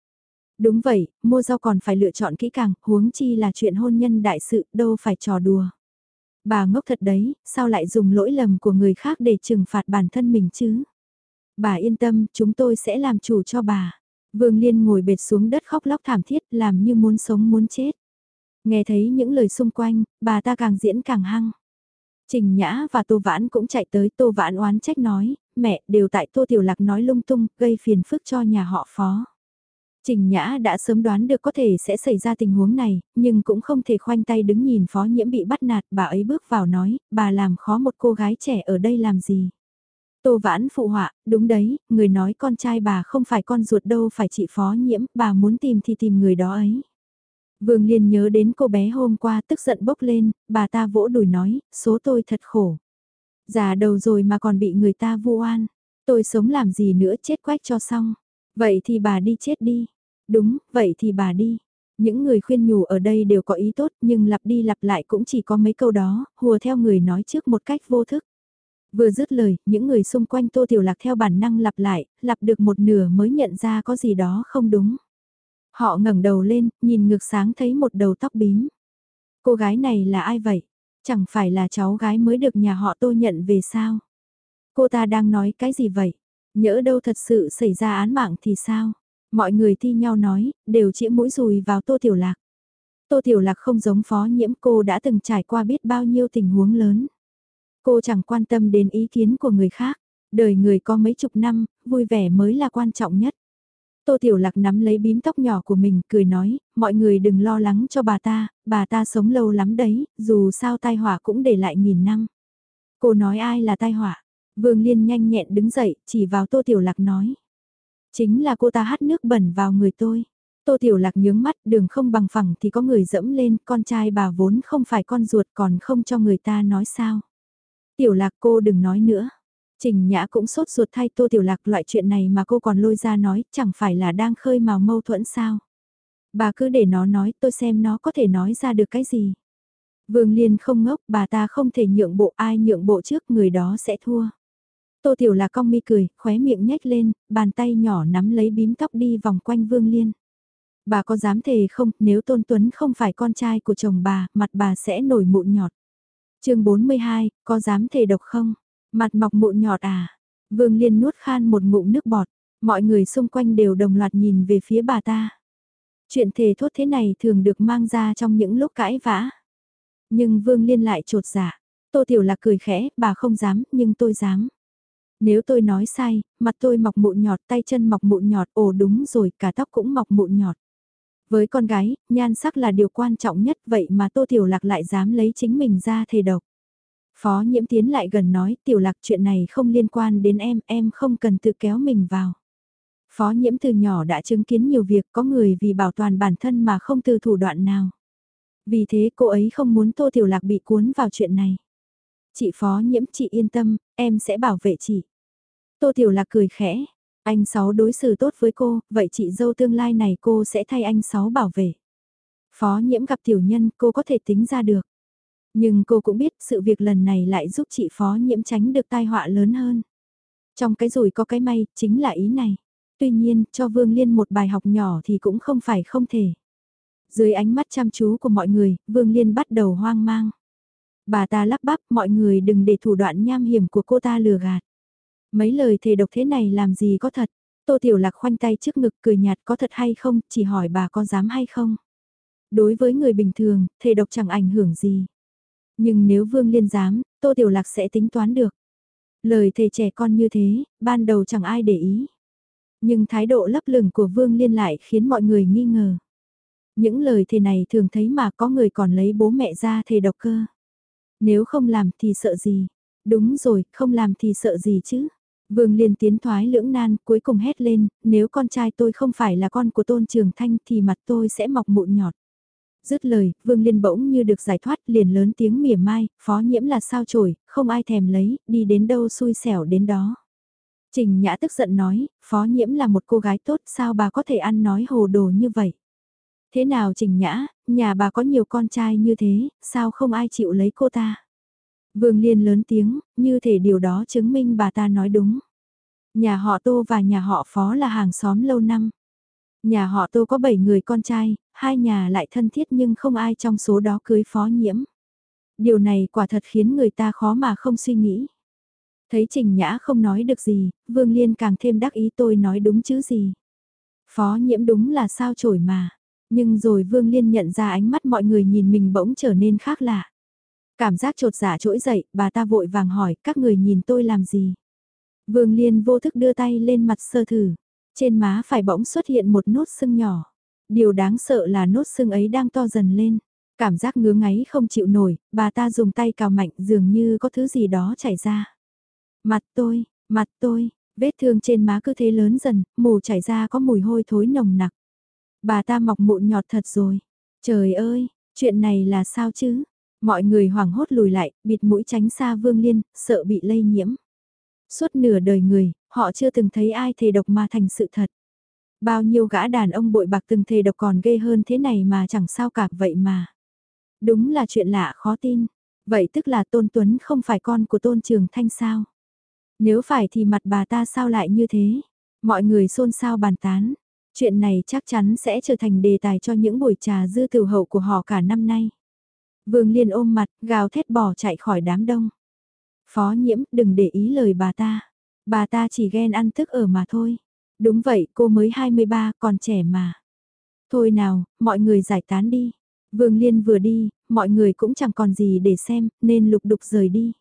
Đúng vậy, mua rau còn phải lựa chọn kỹ càng, huống chi là chuyện hôn nhân đại sự, đâu phải trò đùa. Bà ngốc thật đấy, sao lại dùng lỗi lầm của người khác để trừng phạt bản thân mình chứ? Bà yên tâm, chúng tôi sẽ làm chủ cho bà. Vương Liên ngồi bệt xuống đất khóc lóc thảm thiết, làm như muốn sống muốn chết. Nghe thấy những lời xung quanh, bà ta càng diễn càng hăng. Trình Nhã và Tô Vãn cũng chạy tới Tô Vãn oán trách nói, mẹ đều tại Tô Tiểu Lạc nói lung tung, gây phiền phức cho nhà họ phó. Trình Nhã đã sớm đoán được có thể sẽ xảy ra tình huống này, nhưng cũng không thể khoanh tay đứng nhìn phó nhiễm bị bắt nạt, bà ấy bước vào nói, bà làm khó một cô gái trẻ ở đây làm gì. Tô Vãn phụ họa, đúng đấy, người nói con trai bà không phải con ruột đâu phải chị phó nhiễm, bà muốn tìm thì tìm người đó ấy. Vương Liên nhớ đến cô bé hôm qua tức giận bốc lên, bà ta vỗ đùi nói, số tôi thật khổ. Già đầu rồi mà còn bị người ta vu oan, tôi sống làm gì nữa chết quách cho xong. Vậy thì bà đi chết đi. Đúng, vậy thì bà đi. Những người khuyên nhủ ở đây đều có ý tốt nhưng lặp đi lặp lại cũng chỉ có mấy câu đó, hùa theo người nói trước một cách vô thức. Vừa dứt lời, những người xung quanh Tô Tiểu Lạc theo bản năng lặp lại, lặp được một nửa mới nhận ra có gì đó không đúng. Họ ngẩng đầu lên, nhìn ngược sáng thấy một đầu tóc bím. Cô gái này là ai vậy? Chẳng phải là cháu gái mới được nhà họ Tô nhận về sao? Cô ta đang nói cái gì vậy? Nhỡ đâu thật sự xảy ra án mạng thì sao? Mọi người thi nhau nói, đều chĩa mũi rùi vào Tô Tiểu Lạc. Tô Tiểu Lạc không giống phó nhiễm cô đã từng trải qua biết bao nhiêu tình huống lớn. Cô chẳng quan tâm đến ý kiến của người khác. Đời người có mấy chục năm, vui vẻ mới là quan trọng nhất. Tô Tiểu Lạc nắm lấy bím tóc nhỏ của mình, cười nói, mọi người đừng lo lắng cho bà ta, bà ta sống lâu lắm đấy, dù sao tai họa cũng để lại nghìn năm. Cô nói ai là tai họa? Vương Liên nhanh nhẹn đứng dậy, chỉ vào Tô Tiểu Lạc nói. Chính là cô ta hát nước bẩn vào người tôi. Tô Tiểu Lạc nhướng mắt, đường không bằng phẳng thì có người dẫm lên, con trai bà vốn không phải con ruột còn không cho người ta nói sao. Tiểu Lạc cô đừng nói nữa. Trình Nhã cũng sốt ruột thay Tô Tiểu Lạc loại chuyện này mà cô còn lôi ra nói, chẳng phải là đang khơi mào mâu thuẫn sao. Bà cứ để nó nói, tôi xem nó có thể nói ra được cái gì. Vương Liên không ngốc, bà ta không thể nhượng bộ ai nhượng bộ trước người đó sẽ thua. Tô Tiểu Lạc cong mi cười, khóe miệng nhếch lên, bàn tay nhỏ nắm lấy bím tóc đi vòng quanh Vương Liên. Bà có dám thề không, nếu Tôn Tuấn không phải con trai của chồng bà, mặt bà sẽ nổi mụn nhọt chương 42, có dám thề độc không? Mặt mọc mụn nhọt à? Vương Liên nuốt khan một ngụm nước bọt, mọi người xung quanh đều đồng loạt nhìn về phía bà ta. Chuyện thề thốt thế này thường được mang ra trong những lúc cãi vã. Nhưng Vương Liên lại trột giả Tô Tiểu Lạc cười khẽ, bà không dám, nhưng tôi dám. Nếu tôi nói sai, mặt tôi mọc mụn nhọt, tay chân mọc mụn nhọt, ồ đúng rồi, cả tóc cũng mọc mụn nhọt. Với con gái, nhan sắc là điều quan trọng nhất vậy mà Tô Tiểu Lạc lại dám lấy chính mình ra thề độc. Phó nhiễm tiến lại gần nói Tiểu Lạc chuyện này không liên quan đến em, em không cần tự kéo mình vào. Phó nhiễm từ nhỏ đã chứng kiến nhiều việc có người vì bảo toàn bản thân mà không từ thủ đoạn nào. Vì thế cô ấy không muốn Tô Tiểu Lạc bị cuốn vào chuyện này. Chị phó nhiễm chị yên tâm, em sẽ bảo vệ chị. Tô Tiểu Lạc cười khẽ, anh Sáu đối xử tốt với cô, vậy chị dâu tương lai này cô sẽ thay anh Sáu bảo vệ. Phó nhiễm gặp tiểu nhân cô có thể tính ra được. Nhưng cô cũng biết sự việc lần này lại giúp chị phó nhiễm tránh được tai họa lớn hơn. Trong cái rủi có cái may, chính là ý này. Tuy nhiên, cho Vương Liên một bài học nhỏ thì cũng không phải không thể. Dưới ánh mắt chăm chú của mọi người, Vương Liên bắt đầu hoang mang. Bà ta lắp bắp mọi người đừng để thủ đoạn nham hiểm của cô ta lừa gạt. Mấy lời thề độc thế này làm gì có thật. Tô Tiểu Lạc khoanh tay trước ngực cười nhạt có thật hay không, chỉ hỏi bà có dám hay không. Đối với người bình thường, thề độc chẳng ảnh hưởng gì. Nhưng nếu Vương Liên dám, Tô Tiểu Lạc sẽ tính toán được. Lời thề trẻ con như thế, ban đầu chẳng ai để ý. Nhưng thái độ lấp lửng của Vương Liên lại khiến mọi người nghi ngờ. Những lời thề này thường thấy mà có người còn lấy bố mẹ ra thề độc cơ. Nếu không làm thì sợ gì? Đúng rồi, không làm thì sợ gì chứ? Vương Liên tiến thoái lưỡng nan, cuối cùng hét lên, nếu con trai tôi không phải là con của Tôn Trường Thanh thì mặt tôi sẽ mọc mụn nhọt. Dứt lời, Vương Liên bỗng như được giải thoát liền lớn tiếng mỉa mai, phó nhiễm là sao chổi, không ai thèm lấy, đi đến đâu xui xẻo đến đó. Trình Nhã tức giận nói, phó nhiễm là một cô gái tốt sao bà có thể ăn nói hồ đồ như vậy. Thế nào Trình Nhã, nhà bà có nhiều con trai như thế, sao không ai chịu lấy cô ta? Vương Liên lớn tiếng, như thể điều đó chứng minh bà ta nói đúng. Nhà họ Tô và nhà họ Phó là hàng xóm lâu năm. Nhà họ Tô có 7 người con trai, hai nhà lại thân thiết nhưng không ai trong số đó cưới Phó Nhiễm. Điều này quả thật khiến người ta khó mà không suy nghĩ. Thấy Trình Nhã không nói được gì, Vương Liên càng thêm đắc ý tôi nói đúng chứ gì. Phó Nhiễm đúng là sao chổi mà. Nhưng rồi Vương Liên nhận ra ánh mắt mọi người nhìn mình bỗng trở nên khác lạ. Cảm giác trột dạ trỗi dậy, bà ta vội vàng hỏi, các người nhìn tôi làm gì? Vương Liên vô thức đưa tay lên mặt sơ thử. Trên má phải bỗng xuất hiện một nốt sưng nhỏ. Điều đáng sợ là nốt sưng ấy đang to dần lên. Cảm giác ngứa ngáy không chịu nổi, bà ta dùng tay cào mạnh dường như có thứ gì đó chảy ra. Mặt tôi, mặt tôi, vết thương trên má cứ thế lớn dần, mù chảy ra có mùi hôi thối nồng nặc. Bà ta mọc mụn nhọt thật rồi. Trời ơi, chuyện này là sao chứ? Mọi người hoảng hốt lùi lại, bịt mũi tránh xa Vương Liên, sợ bị lây nhiễm. Suốt nửa đời người, họ chưa từng thấy ai thề độc mà thành sự thật. Bao nhiêu gã đàn ông bội bạc từng thề độc còn ghê hơn thế này mà chẳng sao cả vậy mà. Đúng là chuyện lạ khó tin. Vậy tức là Tôn Tuấn không phải con của Tôn Trường Thanh sao? Nếu phải thì mặt bà ta sao lại như thế? Mọi người xôn xao bàn tán. Chuyện này chắc chắn sẽ trở thành đề tài cho những buổi trà dư tiểu hậu của họ cả năm nay. Vương Liên ôm mặt, gào thét bỏ chạy khỏi đám đông. Phó nhiễm, đừng để ý lời bà ta. Bà ta chỉ ghen ăn thức ở mà thôi. Đúng vậy, cô mới 23, còn trẻ mà. Thôi nào, mọi người giải tán đi. Vương Liên vừa đi, mọi người cũng chẳng còn gì để xem, nên lục đục rời đi.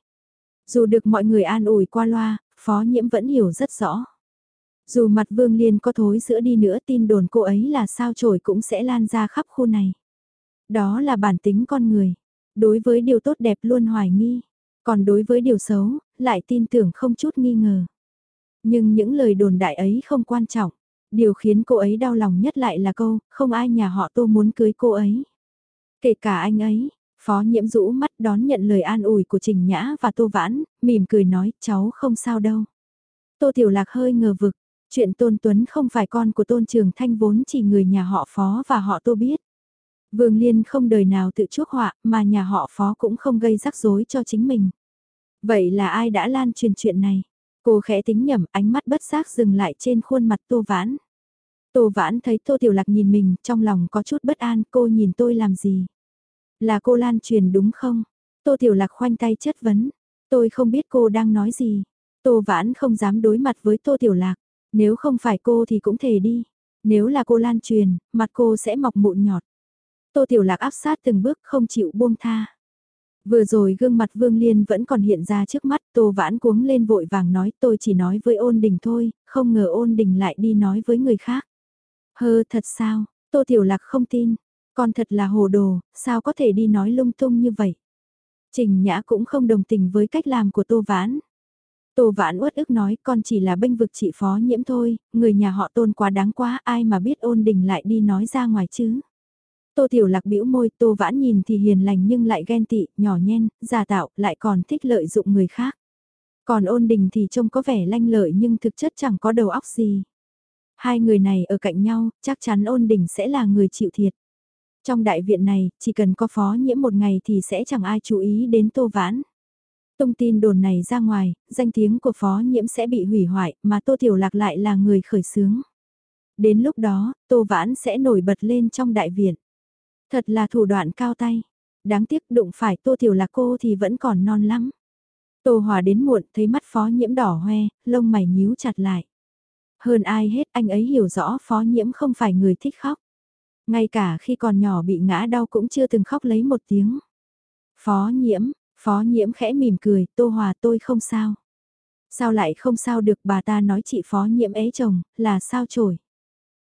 Dù được mọi người an ủi qua loa, phó nhiễm vẫn hiểu rất rõ. Dù mặt Vương Liên có thối giữa đi nữa tin đồn cô ấy là sao trổi cũng sẽ lan ra khắp khu này. Đó là bản tính con người. Đối với điều tốt đẹp luôn hoài nghi. Còn đối với điều xấu, lại tin tưởng không chút nghi ngờ. Nhưng những lời đồn đại ấy không quan trọng. Điều khiến cô ấy đau lòng nhất lại là câu, không ai nhà họ tô muốn cưới cô ấy. Kể cả anh ấy, Phó nhiễm rũ mắt đón nhận lời an ủi của Trình Nhã và Tô Vãn, mỉm cười nói cháu không sao đâu. Tô Tiểu Lạc hơi ngờ vực, chuyện Tôn Tuấn không phải con của Tôn Trường Thanh vốn chỉ người nhà họ Phó và họ Tô biết. Vương Liên không đời nào tự chuốc họa mà nhà họ Phó cũng không gây rắc rối cho chính mình. Vậy là ai đã lan truyền chuyện này? Cô khẽ tính nhầm ánh mắt bất giác dừng lại trên khuôn mặt Tô Vãn. Tô Vãn thấy Tô Tiểu Lạc nhìn mình, trong lòng có chút bất an, cô nhìn tôi làm gì? Là cô lan truyền đúng không? Tô Tiểu Lạc khoanh tay chất vấn. Tôi không biết cô đang nói gì. Tô Vãn không dám đối mặt với Tô Tiểu Lạc. Nếu không phải cô thì cũng thể đi. Nếu là cô lan truyền, mặt cô sẽ mọc mụn nhọt. Tô Tiểu Lạc áp sát từng bước không chịu buông tha. Vừa rồi gương mặt Vương Liên vẫn còn hiện ra trước mắt, Tô Vãn cuống lên vội vàng nói tôi chỉ nói với ôn đình thôi, không ngờ ôn đình lại đi nói với người khác. Hơ thật sao, Tô Tiểu Lạc không tin, con thật là hồ đồ, sao có thể đi nói lung tung như vậy. Trình Nhã cũng không đồng tình với cách làm của Tô Vãn. Tô Vãn uất ức nói con chỉ là bênh vực chị phó nhiễm thôi, người nhà họ tôn quá đáng quá ai mà biết ôn đình lại đi nói ra ngoài chứ. Tô Tiểu Lạc bĩu môi, Tô Vãn nhìn thì hiền lành nhưng lại ghen tị, nhỏ nhen, giả tạo, lại còn thích lợi dụng người khác. Còn ôn đình thì trông có vẻ lanh lợi nhưng thực chất chẳng có đầu óc gì. Hai người này ở cạnh nhau, chắc chắn ôn đình sẽ là người chịu thiệt. Trong đại viện này, chỉ cần có phó nhiễm một ngày thì sẽ chẳng ai chú ý đến Tô Vãn. Thông tin đồn này ra ngoài, danh tiếng của phó nhiễm sẽ bị hủy hoại, mà Tô Tiểu Lạc lại là người khởi xướng. Đến lúc đó, Tô Vãn sẽ nổi bật lên trong đại viện. Thật là thủ đoạn cao tay. Đáng tiếc đụng phải Tô Tiểu Lạc cô thì vẫn còn non lắm. Tô Hòa đến muộn thấy mắt phó nhiễm đỏ hoe, lông mày nhíu chặt lại. Hơn ai hết anh ấy hiểu rõ phó nhiễm không phải người thích khóc. Ngay cả khi còn nhỏ bị ngã đau cũng chưa từng khóc lấy một tiếng. Phó nhiễm, phó nhiễm khẽ mỉm cười, tô hòa tôi không sao. Sao lại không sao được bà ta nói chị phó nhiễm ấy chồng, là sao trổi.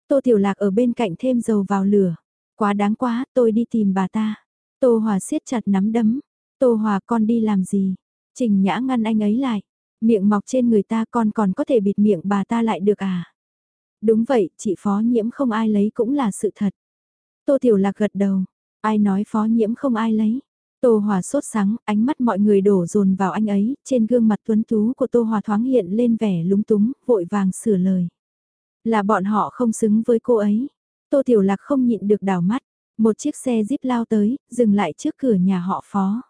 Tô Tiểu Lạc ở bên cạnh thêm dầu vào lửa. Quá đáng quá, tôi đi tìm bà ta. Tô Hòa siết chặt nắm đấm. Tô Hòa con đi làm gì? Trình Nhã ngăn anh ấy lại. Miệng mọc trên người ta con còn có thể bịt miệng bà ta lại được à? Đúng vậy, chị phó nhiễm không ai lấy cũng là sự thật. Tô Tiểu Lạc gật đầu, ai nói phó nhiễm không ai lấy. Tô Hòa sốt sắng ánh mắt mọi người đổ dồn vào anh ấy, trên gương mặt tuấn tú của Tô Hòa thoáng hiện lên vẻ lúng túng, vội vàng sửa lời. Là bọn họ không xứng với cô ấy. Tô Tiểu Lạc không nhịn được đảo mắt, một chiếc xe jeep lao tới, dừng lại trước cửa nhà họ phó.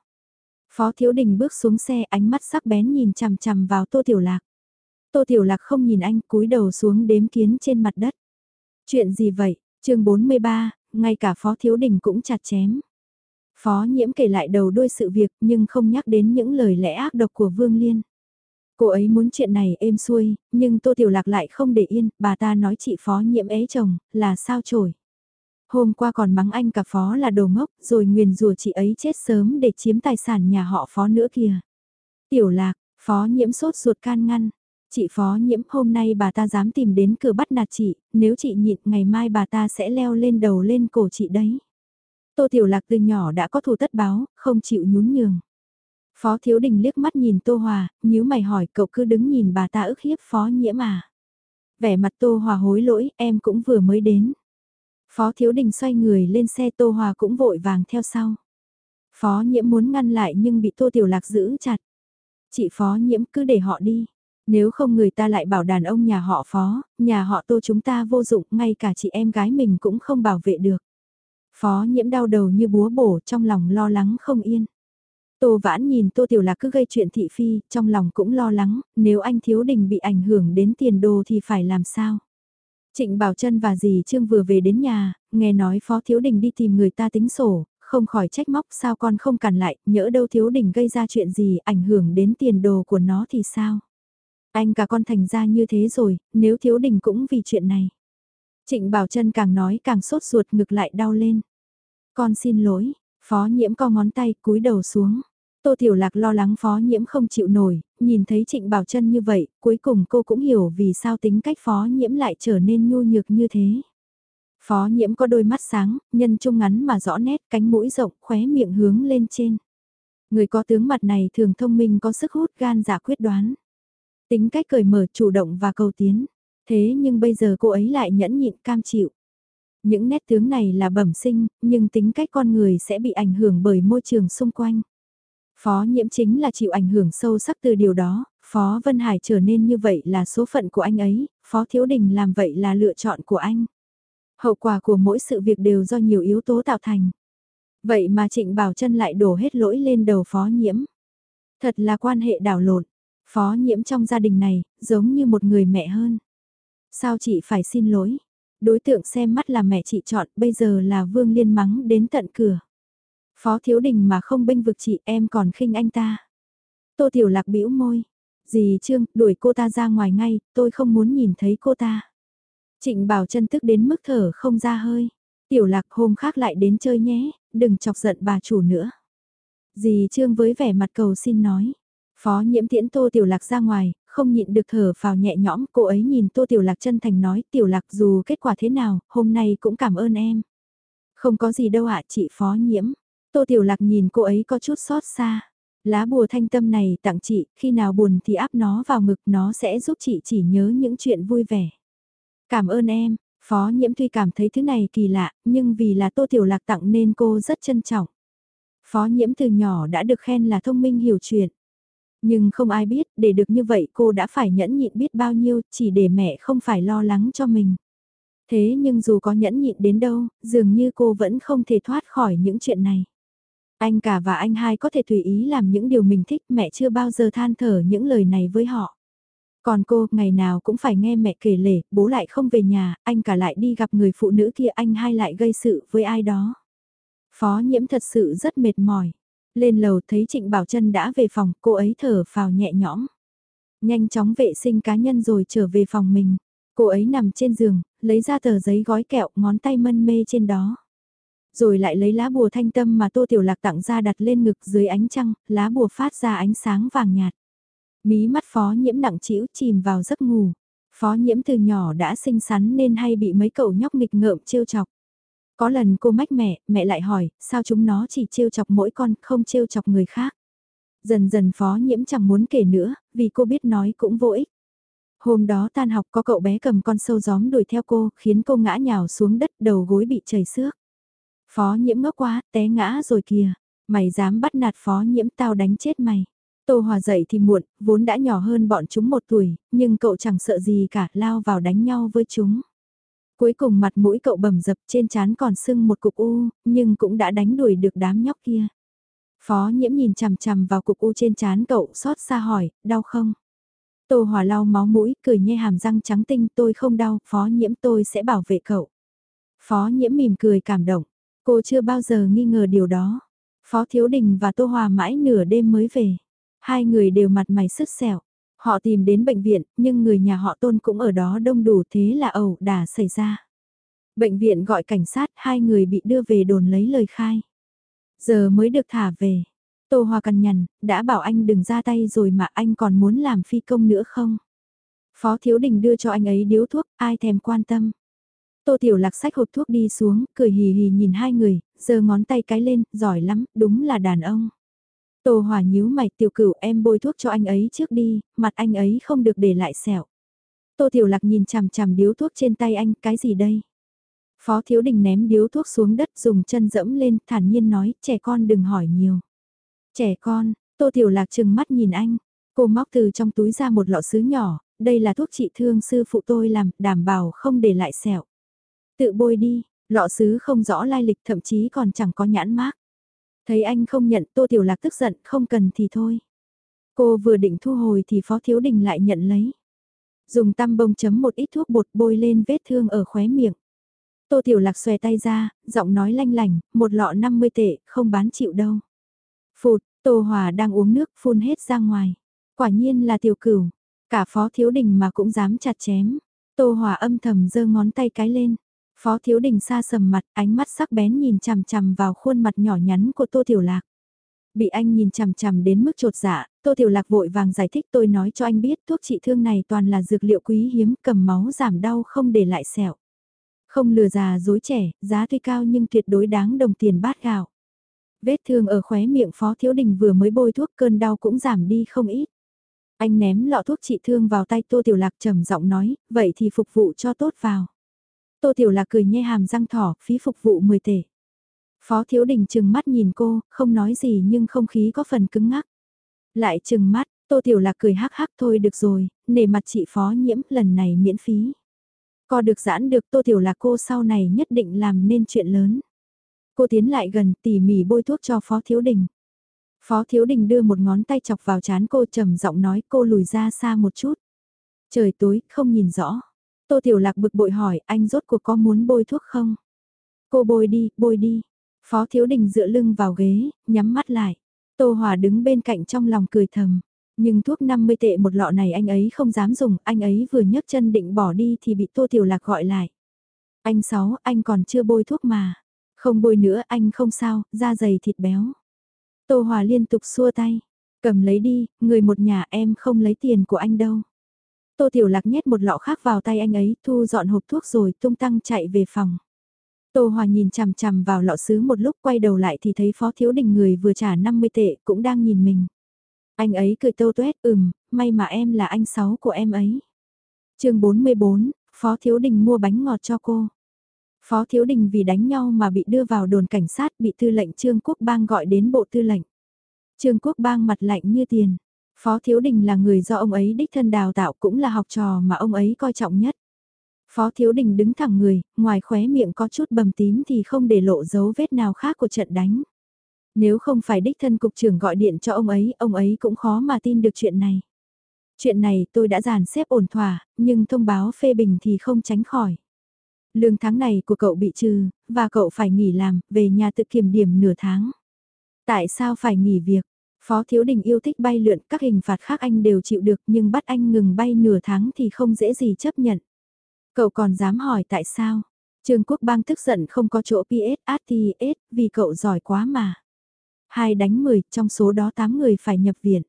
Phó Thiếu Đình bước xuống xe ánh mắt sắc bén nhìn chằm chằm vào Tô Tiểu Lạc. Tô Tiểu Lạc không nhìn anh cúi đầu xuống đếm kiến trên mặt đất. Chuyện gì vậy? chương 43, ngay cả Phó Thiếu Đình cũng chặt chém. Phó Nhiễm kể lại đầu đuôi sự việc nhưng không nhắc đến những lời lẽ ác độc của Vương Liên. Cô ấy muốn chuyện này êm xuôi, nhưng Tô Tiểu Lạc lại không để yên, bà ta nói chị Phó Nhiễm ế chồng, là sao trổi. Hôm qua còn mắng anh cả Phó là đồ ngốc, rồi nguyền rủa chị ấy chết sớm để chiếm tài sản nhà họ Phó nữa kìa. Tiểu Lạc, Phó Nhiễm sốt ruột can ngăn, chị phó nhiễm hôm nay bà ta dám tìm đến cửa bắt nạt chị, nếu chị nhịn ngày mai bà ta sẽ leo lên đầu lên cổ chị đấy. Tô Tiểu Lạc từ nhỏ đã có thù tất báo, không chịu nhún nhường. Phó Thiếu Đình liếc mắt nhìn Tô Hòa, nhíu mày hỏi cậu cứ đứng nhìn bà ta ức hiếp Phó Nhiễm à. Vẻ mặt Tô Hòa hối lỗi, em cũng vừa mới đến. Phó Thiếu Đình xoay người lên xe Tô Hòa cũng vội vàng theo sau. Phó Nhiễm muốn ngăn lại nhưng bị Tô Tiểu Lạc giữ chặt. Chị Phó Nhiễm cứ để họ đi. Nếu không người ta lại bảo đàn ông nhà họ phó, nhà họ tô chúng ta vô dụng, ngay cả chị em gái mình cũng không bảo vệ được. Phó nhiễm đau đầu như búa bổ trong lòng lo lắng không yên. Tô vãn nhìn tô tiểu lạc cứ gây chuyện thị phi, trong lòng cũng lo lắng, nếu anh thiếu đình bị ảnh hưởng đến tiền đồ thì phải làm sao? Trịnh Bảo Trân và dì Trương vừa về đến nhà, nghe nói Phó Thiếu Đình đi tìm người ta tính sổ, không khỏi trách móc sao con không cản lại, nhỡ đâu Thiếu Đình gây ra chuyện gì ảnh hưởng đến tiền đồ của nó thì sao? Anh cả con thành ra như thế rồi, nếu thiếu đình cũng vì chuyện này. Trịnh Bảo Trân càng nói càng sốt ruột ngực lại đau lên. Con xin lỗi, phó nhiễm co ngón tay cúi đầu xuống. Tô Tiểu Lạc lo lắng phó nhiễm không chịu nổi, nhìn thấy Trịnh Bảo Trân như vậy, cuối cùng cô cũng hiểu vì sao tính cách phó nhiễm lại trở nên nhu nhược như thế. Phó nhiễm có đôi mắt sáng, nhân trung ngắn mà rõ nét, cánh mũi rộng, khóe miệng hướng lên trên. Người có tướng mặt này thường thông minh có sức hút gan giả dạ quyết đoán. Tính cách cởi mở chủ động và cầu tiến. Thế nhưng bây giờ cô ấy lại nhẫn nhịn cam chịu. Những nét tướng này là bẩm sinh, nhưng tính cách con người sẽ bị ảnh hưởng bởi môi trường xung quanh. Phó nhiễm chính là chịu ảnh hưởng sâu sắc từ điều đó, Phó Vân Hải trở nên như vậy là số phận của anh ấy, Phó Thiếu Đình làm vậy là lựa chọn của anh. Hậu quả của mỗi sự việc đều do nhiều yếu tố tạo thành. Vậy mà Trịnh Bảo Trân lại đổ hết lỗi lên đầu Phó Nhiễm. Thật là quan hệ đảo lộn. Phó Nhiễm trong gia đình này, giống như một người mẹ hơn. Sao chị phải xin lỗi? Đối tượng xem mắt là mẹ chị chọn, bây giờ là Vương Liên mắng đến tận cửa. Phó Thiếu Đình mà không bênh vực chị em còn khinh anh ta. Tô Tiểu Lạc bĩu môi. Dì Trương, đuổi cô ta ra ngoài ngay, tôi không muốn nhìn thấy cô ta. Trịnh Bảo chân tức đến mức thở không ra hơi. Tiểu Lạc hôm khác lại đến chơi nhé, đừng chọc giận bà chủ nữa. Dì Trương với vẻ mặt cầu xin nói. Phó nhiễm tiễn Tô Tiểu Lạc ra ngoài, không nhịn được thở vào nhẹ nhõm, cô ấy nhìn Tô Tiểu Lạc chân thành nói, Tiểu Lạc dù kết quả thế nào, hôm nay cũng cảm ơn em. Không có gì đâu ạ chị Phó nhiễm. Tô Tiểu Lạc nhìn cô ấy có chút xót xa. Lá bùa thanh tâm này tặng chị, khi nào buồn thì áp nó vào ngực nó sẽ giúp chị chỉ nhớ những chuyện vui vẻ. Cảm ơn em, Phó Nhiễm tuy cảm thấy thứ này kỳ lạ, nhưng vì là Tô Tiểu Lạc tặng nên cô rất trân trọng. Phó Nhiễm từ nhỏ đã được khen là thông minh hiểu chuyện. Nhưng không ai biết, để được như vậy cô đã phải nhẫn nhịn biết bao nhiêu, chỉ để mẹ không phải lo lắng cho mình. Thế nhưng dù có nhẫn nhịn đến đâu, dường như cô vẫn không thể thoát khỏi những chuyện này. Anh cả và anh hai có thể tùy ý làm những điều mình thích, mẹ chưa bao giờ than thở những lời này với họ. Còn cô, ngày nào cũng phải nghe mẹ kể lể, bố lại không về nhà, anh cả lại đi gặp người phụ nữ kia, anh hai lại gây sự với ai đó. Phó nhiễm thật sự rất mệt mỏi. Lên lầu thấy Trịnh Bảo Trân đã về phòng, cô ấy thở phào nhẹ nhõm. Nhanh chóng vệ sinh cá nhân rồi trở về phòng mình. Cô ấy nằm trên giường, lấy ra tờ giấy gói kẹo, ngón tay mân mê trên đó. Rồi lại lấy lá bùa thanh tâm mà Tô Tiểu Lạc tặng ra đặt lên ngực dưới ánh trăng, lá bùa phát ra ánh sáng vàng nhạt. Mí mắt phó nhiễm nặng trĩu chìm vào giấc ngủ. Phó nhiễm từ nhỏ đã xinh xắn nên hay bị mấy cậu nhóc nghịch ngợm trêu chọc. Có lần cô mách mẹ, mẹ lại hỏi, sao chúng nó chỉ trêu chọc mỗi con, không trêu chọc người khác. Dần dần phó nhiễm chẳng muốn kể nữa, vì cô biết nói cũng vô ích. Hôm đó tan học có cậu bé cầm con sâu gióm đuổi theo cô, khiến cô ngã nhào xuống đất đầu gối bị chảy xước. Phó nhiễm ngốc quá, té ngã rồi kìa. Mày dám bắt nạt phó nhiễm tao đánh chết mày. Tô Hòa dậy thì muộn, vốn đã nhỏ hơn bọn chúng một tuổi, nhưng cậu chẳng sợ gì cả, lao vào đánh nhau với chúng. Cuối cùng mặt mũi cậu bầm dập trên trán còn sưng một cục u, nhưng cũng đã đánh đuổi được đám nhóc kia. Phó nhiễm nhìn chằm chằm vào cục u trên trán cậu xót xa hỏi, đau không? Tô Hòa lau máu mũi, cười nhe hàm răng trắng tinh tôi không đau, phó nhiễm tôi sẽ bảo vệ cậu. Phó nhiễm mỉm cười cảm động, cô chưa bao giờ nghi ngờ điều đó. Phó Thiếu Đình và Tô Hòa mãi nửa đêm mới về. Hai người đều mặt mày sứt sẹo. Họ tìm đến bệnh viện, nhưng người nhà họ tôn cũng ở đó đông đủ thế là ẩu đả xảy ra. Bệnh viện gọi cảnh sát, hai người bị đưa về đồn lấy lời khai. Giờ mới được thả về. Tô Hoa cằn nhằn, đã bảo anh đừng ra tay rồi mà anh còn muốn làm phi công nữa không? Phó Thiếu Đình đưa cho anh ấy điếu thuốc, ai thèm quan tâm. Tô Tiểu Lạc sách hộp thuốc đi xuống, cười hì hì nhìn hai người, giơ ngón tay cái lên, giỏi lắm, đúng là đàn ông. Tô Hòa nhíu mày tiểu cửu em bôi thuốc cho anh ấy trước đi, mặt anh ấy không được để lại sẹo. Tô Tiểu Lạc nhìn chằm chằm điếu thuốc trên tay anh, cái gì đây? Phó Thiếu Đình ném điếu thuốc xuống đất dùng chân dẫm lên, thản nhiên nói, trẻ con đừng hỏi nhiều. Trẻ con, Tô Tiểu Lạc trừng mắt nhìn anh, cô móc từ trong túi ra một lọ sứ nhỏ, đây là thuốc trị thương sư phụ tôi làm, đảm bảo không để lại sẹo. Tự bôi đi, lọ sứ không rõ lai lịch thậm chí còn chẳng có nhãn mác. Thấy anh không nhận Tô Tiểu Lạc tức giận, không cần thì thôi. Cô vừa định thu hồi thì Phó Thiếu Đình lại nhận lấy. Dùng tăm bông chấm một ít thuốc bột bôi lên vết thương ở khóe miệng. Tô Tiểu Lạc xòe tay ra, giọng nói lanh lành, một lọ 50 tệ, không bán chịu đâu. Phụt, Tô Hòa đang uống nước phun hết ra ngoài. Quả nhiên là tiểu cửu, cả Phó Thiếu Đình mà cũng dám chặt chém. Tô Hòa âm thầm giơ ngón tay cái lên. Phó Thiếu Đình xa sầm mặt, ánh mắt sắc bén nhìn chằm chằm vào khuôn mặt nhỏ nhắn của Tô Tiểu Lạc. Bị anh nhìn chằm chằm đến mức trột dạ, Tô Tiểu Lạc vội vàng giải thích tôi nói cho anh biết thuốc trị thương này toàn là dược liệu quý hiếm cầm máu giảm đau không để lại sẹo. Không lừa già dối trẻ, giá tuy cao nhưng tuyệt đối đáng đồng tiền bát gạo. Vết thương ở khóe miệng Phó Thiếu Đình vừa mới bôi thuốc cơn đau cũng giảm đi không ít. Anh ném lọ thuốc trị thương vào tay Tô Tiểu Lạc trầm giọng nói, vậy thì phục vụ cho tốt vào. Tô Tiểu Lạc cười nhe hàm răng thỏ, phí phục vụ 10 tể. Phó Thiếu Đình chừng mắt nhìn cô, không nói gì nhưng không khí có phần cứng ngắc. Lại chừng mắt, Tô Tiểu Lạc cười hắc hắc thôi được rồi, nể mặt chị Phó Nhiễm lần này miễn phí. Co được giãn được Tô Tiểu Lạc cô sau này nhất định làm nên chuyện lớn. Cô tiến lại gần tỉ mỉ bôi thuốc cho Phó Thiếu Đình. Phó Thiếu Đình đưa một ngón tay chọc vào chán cô trầm giọng nói cô lùi ra xa một chút. Trời tối, không nhìn rõ. Tô Tiểu Lạc bực bội hỏi anh rốt cuộc có muốn bôi thuốc không? Cô bôi đi, bôi đi. Phó Thiếu Đình dựa lưng vào ghế, nhắm mắt lại. Tô Hòa đứng bên cạnh trong lòng cười thầm. Nhưng thuốc 50 tệ một lọ này anh ấy không dám dùng, anh ấy vừa nhấc chân định bỏ đi thì bị Tô Tiểu Lạc gọi lại. Anh Sáu, anh còn chưa bôi thuốc mà. Không bôi nữa, anh không sao, da dày thịt béo. Tô Hòa liên tục xua tay. Cầm lấy đi, người một nhà em không lấy tiền của anh đâu. Tô Tiểu Lạc nhét một lọ khác vào tay anh ấy, thu dọn hộp thuốc rồi tung tăng chạy về phòng. Tô Hòa nhìn chằm chằm vào lọ sứ một lúc quay đầu lại thì thấy Phó Thiếu Đình người vừa trả 50 tệ cũng đang nhìn mình. Anh ấy cười tâu tuét ừm, may mà em là anh sáu của em ấy. chương 44, Phó Thiếu Đình mua bánh ngọt cho cô. Phó Thiếu Đình vì đánh nhau mà bị đưa vào đồn cảnh sát bị tư lệnh Trương Quốc Bang gọi đến bộ tư lệnh. Trương Quốc Bang mặt lạnh như tiền. Phó Thiếu Đình là người do ông ấy đích thân đào tạo cũng là học trò mà ông ấy coi trọng nhất. Phó Thiếu Đình đứng thẳng người, ngoài khóe miệng có chút bầm tím thì không để lộ dấu vết nào khác của trận đánh. Nếu không phải đích thân cục trưởng gọi điện cho ông ấy, ông ấy cũng khó mà tin được chuyện này. Chuyện này tôi đã dàn xếp ổn thỏa, nhưng thông báo phê bình thì không tránh khỏi. Lương tháng này của cậu bị trừ, và cậu phải nghỉ làm, về nhà tự kiểm điểm nửa tháng. Tại sao phải nghỉ việc? Phó Thiếu Đình yêu thích bay lượn, các hình phạt khác anh đều chịu được nhưng bắt anh ngừng bay nửa tháng thì không dễ gì chấp nhận. Cậu còn dám hỏi tại sao? Trương Quốc Bang tức giận không có chỗ PSATS vì cậu giỏi quá mà. Hai đánh 10, trong số đó 8 người phải nhập viện.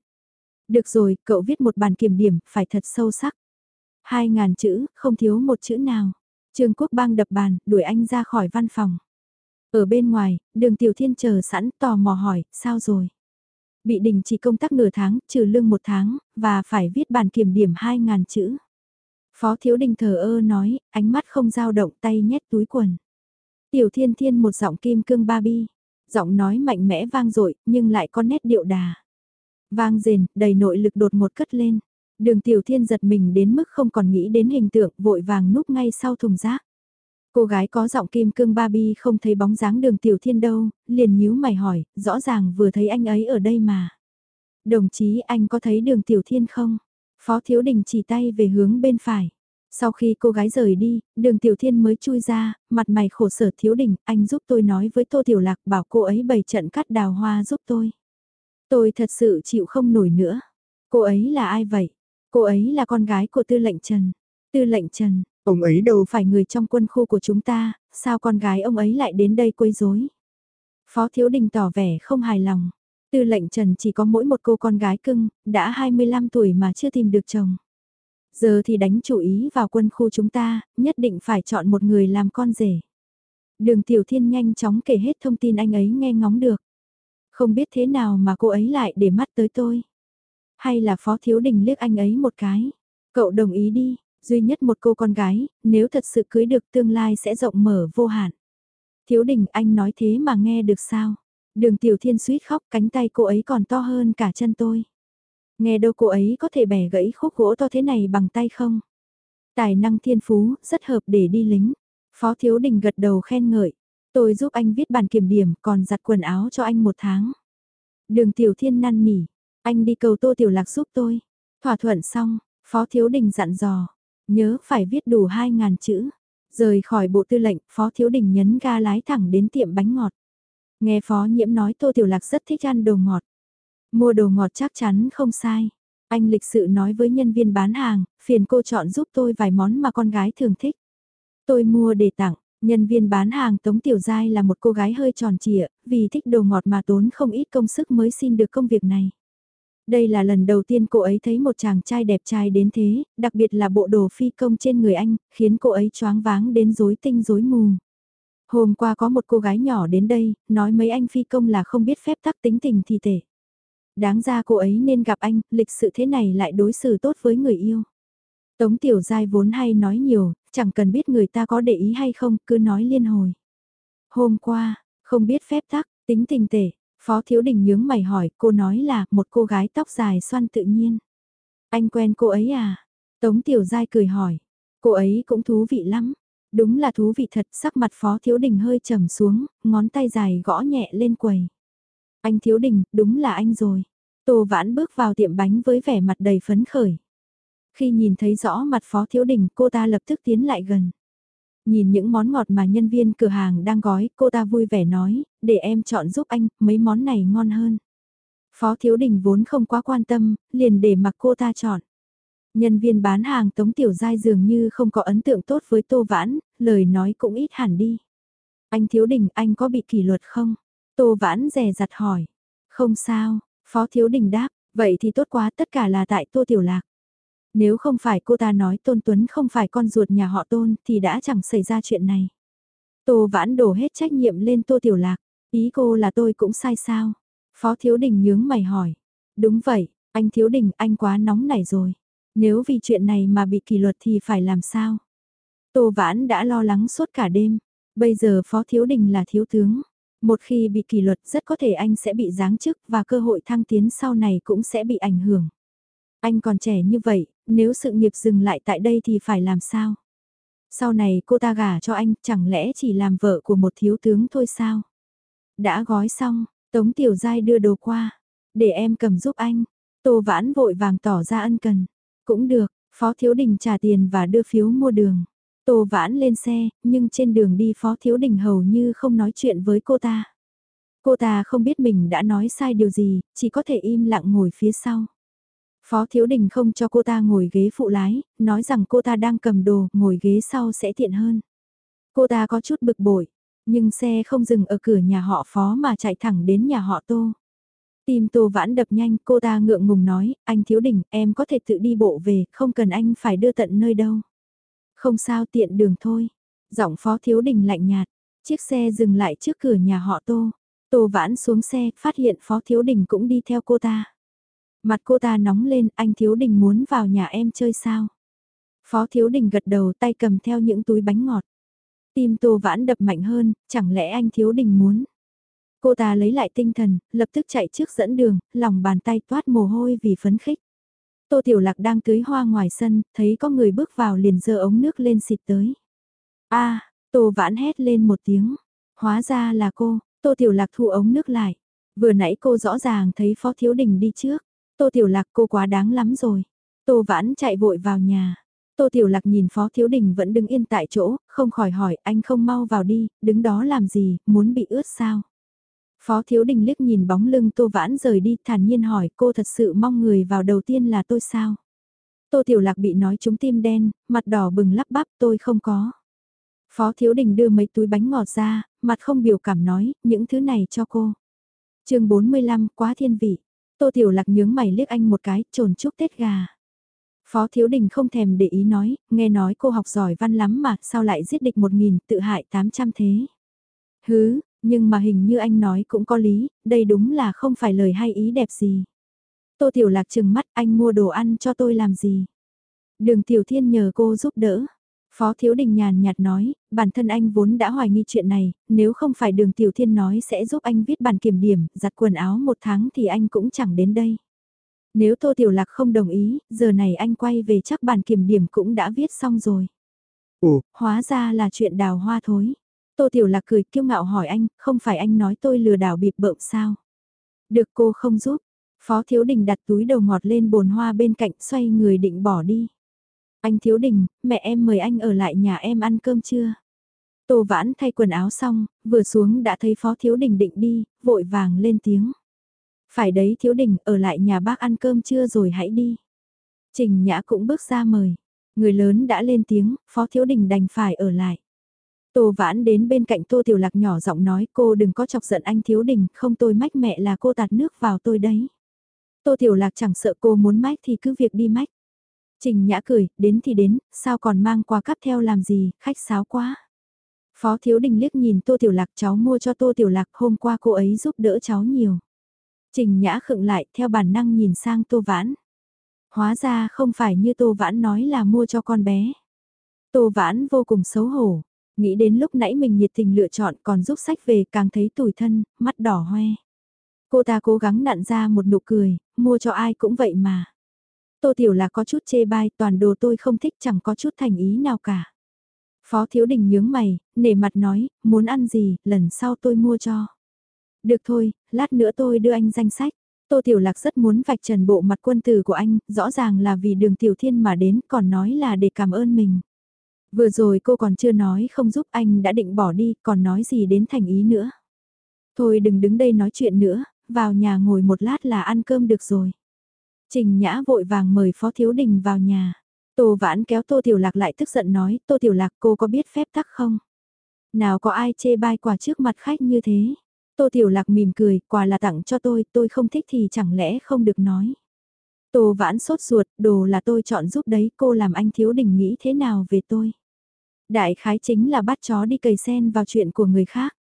Được rồi, cậu viết một bản kiểm điểm, phải thật sâu sắc. Hai ngàn chữ, không thiếu một chữ nào. Trương Quốc Bang đập bàn, đuổi anh ra khỏi văn phòng. Ở bên ngoài, đường Tiểu Thiên chờ sẵn tò mò hỏi, sao rồi? Bị đình chỉ công tác nửa tháng, trừ lương một tháng, và phải viết bản kiểm điểm 2.000 chữ. Phó Thiếu Đình thờ ơ nói, ánh mắt không dao động tay nhét túi quần. Tiểu Thiên Thiên một giọng kim cương ba bi. Giọng nói mạnh mẽ vang dội nhưng lại có nét điệu đà. Vang rền, đầy nội lực đột một cất lên. Đường Tiểu Thiên giật mình đến mức không còn nghĩ đến hình tượng vội vàng núp ngay sau thùng rác. Cô gái có giọng kim cương Barbie không thấy bóng dáng đường Tiểu Thiên đâu, liền nhíu mày hỏi, rõ ràng vừa thấy anh ấy ở đây mà. Đồng chí anh có thấy đường Tiểu Thiên không? Phó Thiếu Đình chỉ tay về hướng bên phải. Sau khi cô gái rời đi, đường Tiểu Thiên mới chui ra, mặt mày khổ sở Thiếu Đình, anh giúp tôi nói với Tô Tiểu Lạc bảo cô ấy bày trận cắt đào hoa giúp tôi. Tôi thật sự chịu không nổi nữa. Cô ấy là ai vậy? Cô ấy là con gái của tư lệnh Trần. Tư lệnh Trần, ông ấy đâu phải người trong quân khu của chúng ta, sao con gái ông ấy lại đến đây quấy rối? Phó Thiếu Đình tỏ vẻ không hài lòng. Tư lệnh Trần chỉ có mỗi một cô con gái cưng, đã 25 tuổi mà chưa tìm được chồng. Giờ thì đánh chủ ý vào quân khu chúng ta, nhất định phải chọn một người làm con rể. Đường Tiểu Thiên nhanh chóng kể hết thông tin anh ấy nghe ngóng được. Không biết thế nào mà cô ấy lại để mắt tới tôi. Hay là Phó Thiếu Đình liếc anh ấy một cái. Cậu đồng ý đi, duy nhất một cô con gái, nếu thật sự cưới được tương lai sẽ rộng mở vô hạn. Thiếu Đình anh nói thế mà nghe được sao? Đường Tiểu Thiên suýt khóc cánh tay cô ấy còn to hơn cả chân tôi. Nghe đâu cô ấy có thể bẻ gãy khúc gỗ to thế này bằng tay không? Tài năng thiên phú, rất hợp để đi lính. Phó Thiếu Đình gật đầu khen ngợi. Tôi giúp anh viết bản kiểm điểm còn giặt quần áo cho anh một tháng. Đường Tiểu Thiên năn nỉ. Anh đi cầu Tô Tiểu Lạc giúp tôi. Thỏa thuận xong, Phó Thiếu Đình dặn dò. Nhớ phải viết đủ 2.000 chữ. Rời khỏi bộ tư lệnh, Phó Thiếu Đình nhấn ga lái thẳng đến tiệm bánh ngọt. Nghe Phó Nhiễm nói Tô Tiểu Lạc rất thích ăn đồ ngọt. Mua đồ ngọt chắc chắn không sai. Anh lịch sự nói với nhân viên bán hàng, phiền cô chọn giúp tôi vài món mà con gái thường thích. Tôi mua để tặng, Nhân viên bán hàng Tống Tiểu Giai là một cô gái hơi tròn trịa, vì thích đồ ngọt mà tốn không ít công sức mới xin được công việc này. Đây là lần đầu tiên cô ấy thấy một chàng trai đẹp trai đến thế, đặc biệt là bộ đồ phi công trên người anh, khiến cô ấy choáng váng đến rối tinh rối mù. Hôm qua có một cô gái nhỏ đến đây, nói mấy anh phi công là không biết phép tắc tính tình thì tệ. Đáng ra cô ấy nên gặp anh, lịch sự thế này lại đối xử tốt với người yêu. Tống Tiểu Giai vốn hay nói nhiều, chẳng cần biết người ta có để ý hay không, cứ nói liên hồi. Hôm qua, không biết phép tắc, tính tình tệ, Phó Thiếu Đình nhướng mày hỏi, cô nói là một cô gái tóc dài xoăn tự nhiên. Anh quen cô ấy à? Tống Tiểu Giai cười hỏi, cô ấy cũng thú vị lắm. Đúng là thú vị thật, sắc mặt Phó Thiếu Đình hơi trầm xuống, ngón tay dài gõ nhẹ lên quầy. Anh Thiếu Đình, đúng là anh rồi. Tô Vãn bước vào tiệm bánh với vẻ mặt đầy phấn khởi. Khi nhìn thấy rõ mặt Phó Thiếu Đình, cô ta lập tức tiến lại gần. Nhìn những món ngọt mà nhân viên cửa hàng đang gói, cô ta vui vẻ nói, để em chọn giúp anh, mấy món này ngon hơn. Phó Thiếu Đình vốn không quá quan tâm, liền để mặc cô ta chọn. Nhân viên bán hàng Tống Tiểu Giai dường như không có ấn tượng tốt với Tô Vãn, lời nói cũng ít hẳn đi. Anh Thiếu Đình, anh có bị kỷ luật không? Tô Vãn rè rặt hỏi. Không sao, Phó Thiếu Đình đáp, vậy thì tốt quá tất cả là tại Tô Tiểu Lạc. Nếu không phải cô ta nói Tôn Tuấn không phải con ruột nhà họ Tôn thì đã chẳng xảy ra chuyện này. Tô Vãn đổ hết trách nhiệm lên Tô Tiểu Lạc, ý cô là tôi cũng sai sao? Phó Thiếu Đình nhướng mày hỏi. Đúng vậy, anh Thiếu Đình anh quá nóng nảy rồi. Nếu vì chuyện này mà bị kỷ luật thì phải làm sao? Tô Vãn đã lo lắng suốt cả đêm. Bây giờ Phó Thiếu Đình là thiếu tướng. Một khi bị kỷ luật rất có thể anh sẽ bị giáng chức và cơ hội thăng tiến sau này cũng sẽ bị ảnh hưởng. Anh còn trẻ như vậy, nếu sự nghiệp dừng lại tại đây thì phải làm sao? Sau này cô ta gả cho anh chẳng lẽ chỉ làm vợ của một thiếu tướng thôi sao? Đã gói xong, Tống Tiểu Giai đưa đồ qua. Để em cầm giúp anh. Tô Vãn vội vàng tỏ ra ân cần. Cũng được, Phó Thiếu Đình trả tiền và đưa phiếu mua đường. Tô Vãn lên xe, nhưng trên đường đi Phó Thiếu Đình hầu như không nói chuyện với cô ta. Cô ta không biết mình đã nói sai điều gì, chỉ có thể im lặng ngồi phía sau. Phó Thiếu Đình không cho cô ta ngồi ghế phụ lái, nói rằng cô ta đang cầm đồ, ngồi ghế sau sẽ tiện hơn. Cô ta có chút bực bội, nhưng xe không dừng ở cửa nhà họ Phó mà chạy thẳng đến nhà họ Tô. Tim Tô Vãn đập nhanh, cô ta ngượng ngùng nói, anh Thiếu Đình, em có thể tự đi bộ về, không cần anh phải đưa tận nơi đâu. Không sao tiện đường thôi. Giọng Phó Thiếu Đình lạnh nhạt, chiếc xe dừng lại trước cửa nhà họ Tô. Tô Vãn xuống xe, phát hiện Phó Thiếu Đình cũng đi theo cô ta. Mặt cô ta nóng lên, anh Thiếu Đình muốn vào nhà em chơi sao? Phó Thiếu Đình gật đầu tay cầm theo những túi bánh ngọt. Tim Tô Vãn đập mạnh hơn, chẳng lẽ anh Thiếu Đình muốn? Cô ta lấy lại tinh thần, lập tức chạy trước dẫn đường, lòng bàn tay toát mồ hôi vì phấn khích. Tô Tiểu Lạc đang tưới hoa ngoài sân, thấy có người bước vào liền giơ ống nước lên xịt tới. a Tô Vãn hét lên một tiếng. Hóa ra là cô, Tô Tiểu Lạc thu ống nước lại. Vừa nãy cô rõ ràng thấy Phó Thiếu Đình đi trước. Tô Tiểu Lạc cô quá đáng lắm rồi. Tô Vãn chạy vội vào nhà. Tô Tiểu Lạc nhìn Phó Thiếu Đình vẫn đứng yên tại chỗ, không khỏi hỏi anh không mau vào đi, đứng đó làm gì, muốn bị ướt sao? Phó Thiếu Đình liếc nhìn bóng lưng Tô Vãn rời đi thản nhiên hỏi cô thật sự mong người vào đầu tiên là tôi sao? Tô Tiểu Lạc bị nói trúng tim đen, mặt đỏ bừng lắp bắp tôi không có. Phó Thiếu Đình đưa mấy túi bánh ngọt ra, mặt không biểu cảm nói, những thứ này cho cô. chương 45 quá thiên vị. Tô Tiểu Lạc nhướng mày liếc anh một cái, trồn chúc Tết gà. Phó Thiếu Đình không thèm để ý nói, nghe nói cô học giỏi văn lắm mà, sao lại giết địch một nghìn, tự hại tám trăm thế. Hứ, nhưng mà hình như anh nói cũng có lý, đây đúng là không phải lời hay ý đẹp gì. Tô Tiểu Lạc chừng mắt anh mua đồ ăn cho tôi làm gì. Đường Tiểu Thiên nhờ cô giúp đỡ. Phó Thiếu Đình nhàn nhạt nói, bản thân anh vốn đã hoài nghi chuyện này, nếu không phải đường Tiểu Thiên nói sẽ giúp anh viết bản kiểm điểm, giặt quần áo một tháng thì anh cũng chẳng đến đây. Nếu Tô Tiểu Lạc không đồng ý, giờ này anh quay về chắc bản kiểm điểm cũng đã viết xong rồi. Ồ, hóa ra là chuyện đào hoa thối. Tô Tiểu Lạc cười kiêu ngạo hỏi anh, không phải anh nói tôi lừa đảo bịp bợm sao? Được cô không giúp. Phó Thiếu Đình đặt túi đầu ngọt lên bồn hoa bên cạnh xoay người định bỏ đi. Anh Thiếu Đình, mẹ em mời anh ở lại nhà em ăn cơm chưa? Tô Vãn thay quần áo xong, vừa xuống đã thấy Phó Thiếu Đình định đi, vội vàng lên tiếng. Phải đấy Thiếu Đình, ở lại nhà bác ăn cơm trưa rồi hãy đi. Trình Nhã cũng bước ra mời. Người lớn đã lên tiếng, Phó Thiếu Đình đành phải ở lại. Tô Vãn đến bên cạnh Tô Tiểu Lạc nhỏ giọng nói cô đừng có chọc giận anh thiếu đình, không tôi mách mẹ là cô tạt nước vào tôi đấy. Tô Tiểu Lạc chẳng sợ cô muốn mách thì cứ việc đi mách. Trình Nhã cười, đến thì đến, sao còn mang quà cắp theo làm gì, khách sáo quá. Phó Thiếu Đình liếc nhìn Tô Tiểu Lạc cháu mua cho Tô Tiểu Lạc hôm qua cô ấy giúp đỡ cháu nhiều. Trình Nhã khựng lại theo bản năng nhìn sang Tô Vãn. Hóa ra không phải như Tô Vãn nói là mua cho con bé. Tô Vãn vô cùng xấu hổ, nghĩ đến lúc nãy mình nhiệt tình lựa chọn còn giúp sách về càng thấy tủi thân, mắt đỏ hoe. Cô ta cố gắng nặn ra một nụ cười, mua cho ai cũng vậy mà. Tô Tiểu là có chút chê bai, toàn đồ tôi không thích chẳng có chút thành ý nào cả. Phó Thiếu Đình nhướng mày, nể mặt nói, muốn ăn gì, lần sau tôi mua cho. Được thôi, lát nữa tôi đưa anh danh sách. Tô Tiểu Lạc rất muốn vạch trần bộ mặt quân tử của anh, rõ ràng là vì đường Tiểu Thiên mà đến, còn nói là để cảm ơn mình. Vừa rồi cô còn chưa nói không giúp anh đã định bỏ đi, còn nói gì đến thành ý nữa. Thôi đừng đứng đây nói chuyện nữa, vào nhà ngồi một lát là ăn cơm được rồi. Trình Nhã vội vàng mời Phó Thiếu Đình vào nhà. Tô Vãn kéo Tô Tiểu Lạc lại tức giận nói, Tô Tiểu Lạc cô có biết phép tắc không? Nào có ai chê bai quà trước mặt khách như thế? Tô Tiểu Lạc mỉm cười, quà là tặng cho tôi, tôi không thích thì chẳng lẽ không được nói. Tô Vãn sốt ruột, đồ là tôi chọn giúp đấy, cô làm anh Thiếu Đình nghĩ thế nào về tôi? Đại khái chính là bắt chó đi cầy sen vào chuyện của người khác.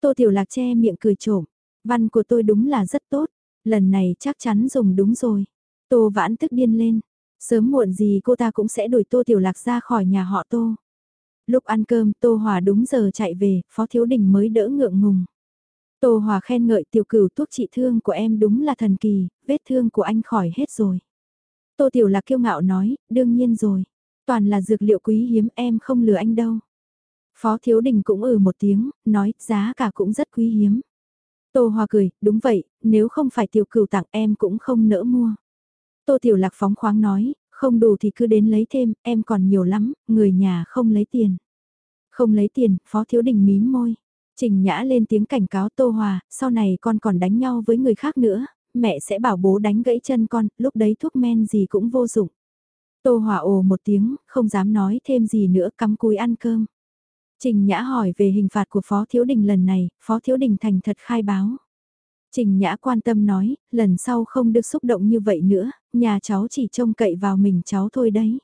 Tô Tiểu Lạc che miệng cười trộm, văn của tôi đúng là rất tốt, lần này chắc chắn dùng đúng rồi. Tô Vãn tức điên lên, sớm muộn gì cô ta cũng sẽ đuổi Tô Tiểu Lạc ra khỏi nhà họ Tô. Lúc ăn cơm Tô Hòa đúng giờ chạy về, Phó Thiếu Đình mới đỡ ngượng ngùng. Tô Hòa khen ngợi tiểu cửu thuốc trị thương của em đúng là thần kỳ, vết thương của anh khỏi hết rồi. Tô Tiểu Lạc kiêu ngạo nói, đương nhiên rồi. Toàn là dược liệu quý hiếm em không lừa anh đâu. Phó Thiếu Đình cũng ừ một tiếng, nói giá cả cũng rất quý hiếm. Tô Hòa cười, đúng vậy, nếu không phải tiểu cửu tặng em cũng không nỡ mua. Tô Tiểu Lạc phóng khoáng nói, không đủ thì cứ đến lấy thêm, em còn nhiều lắm, người nhà không lấy tiền. Không lấy tiền, Phó Thiếu Đình mím môi. Trình Nhã lên tiếng cảnh cáo Tô Hòa, sau này con còn đánh nhau với người khác nữa, mẹ sẽ bảo bố đánh gãy chân con, lúc đấy thuốc men gì cũng vô dụng. Tô Hòa ồ một tiếng, không dám nói thêm gì nữa cắm cúi ăn cơm. Trình Nhã hỏi về hình phạt của Phó Thiếu Đình lần này, Phó Thiếu Đình thành thật khai báo. Trình Nhã quan tâm nói, lần sau không được xúc động như vậy nữa, nhà cháu chỉ trông cậy vào mình cháu thôi đấy.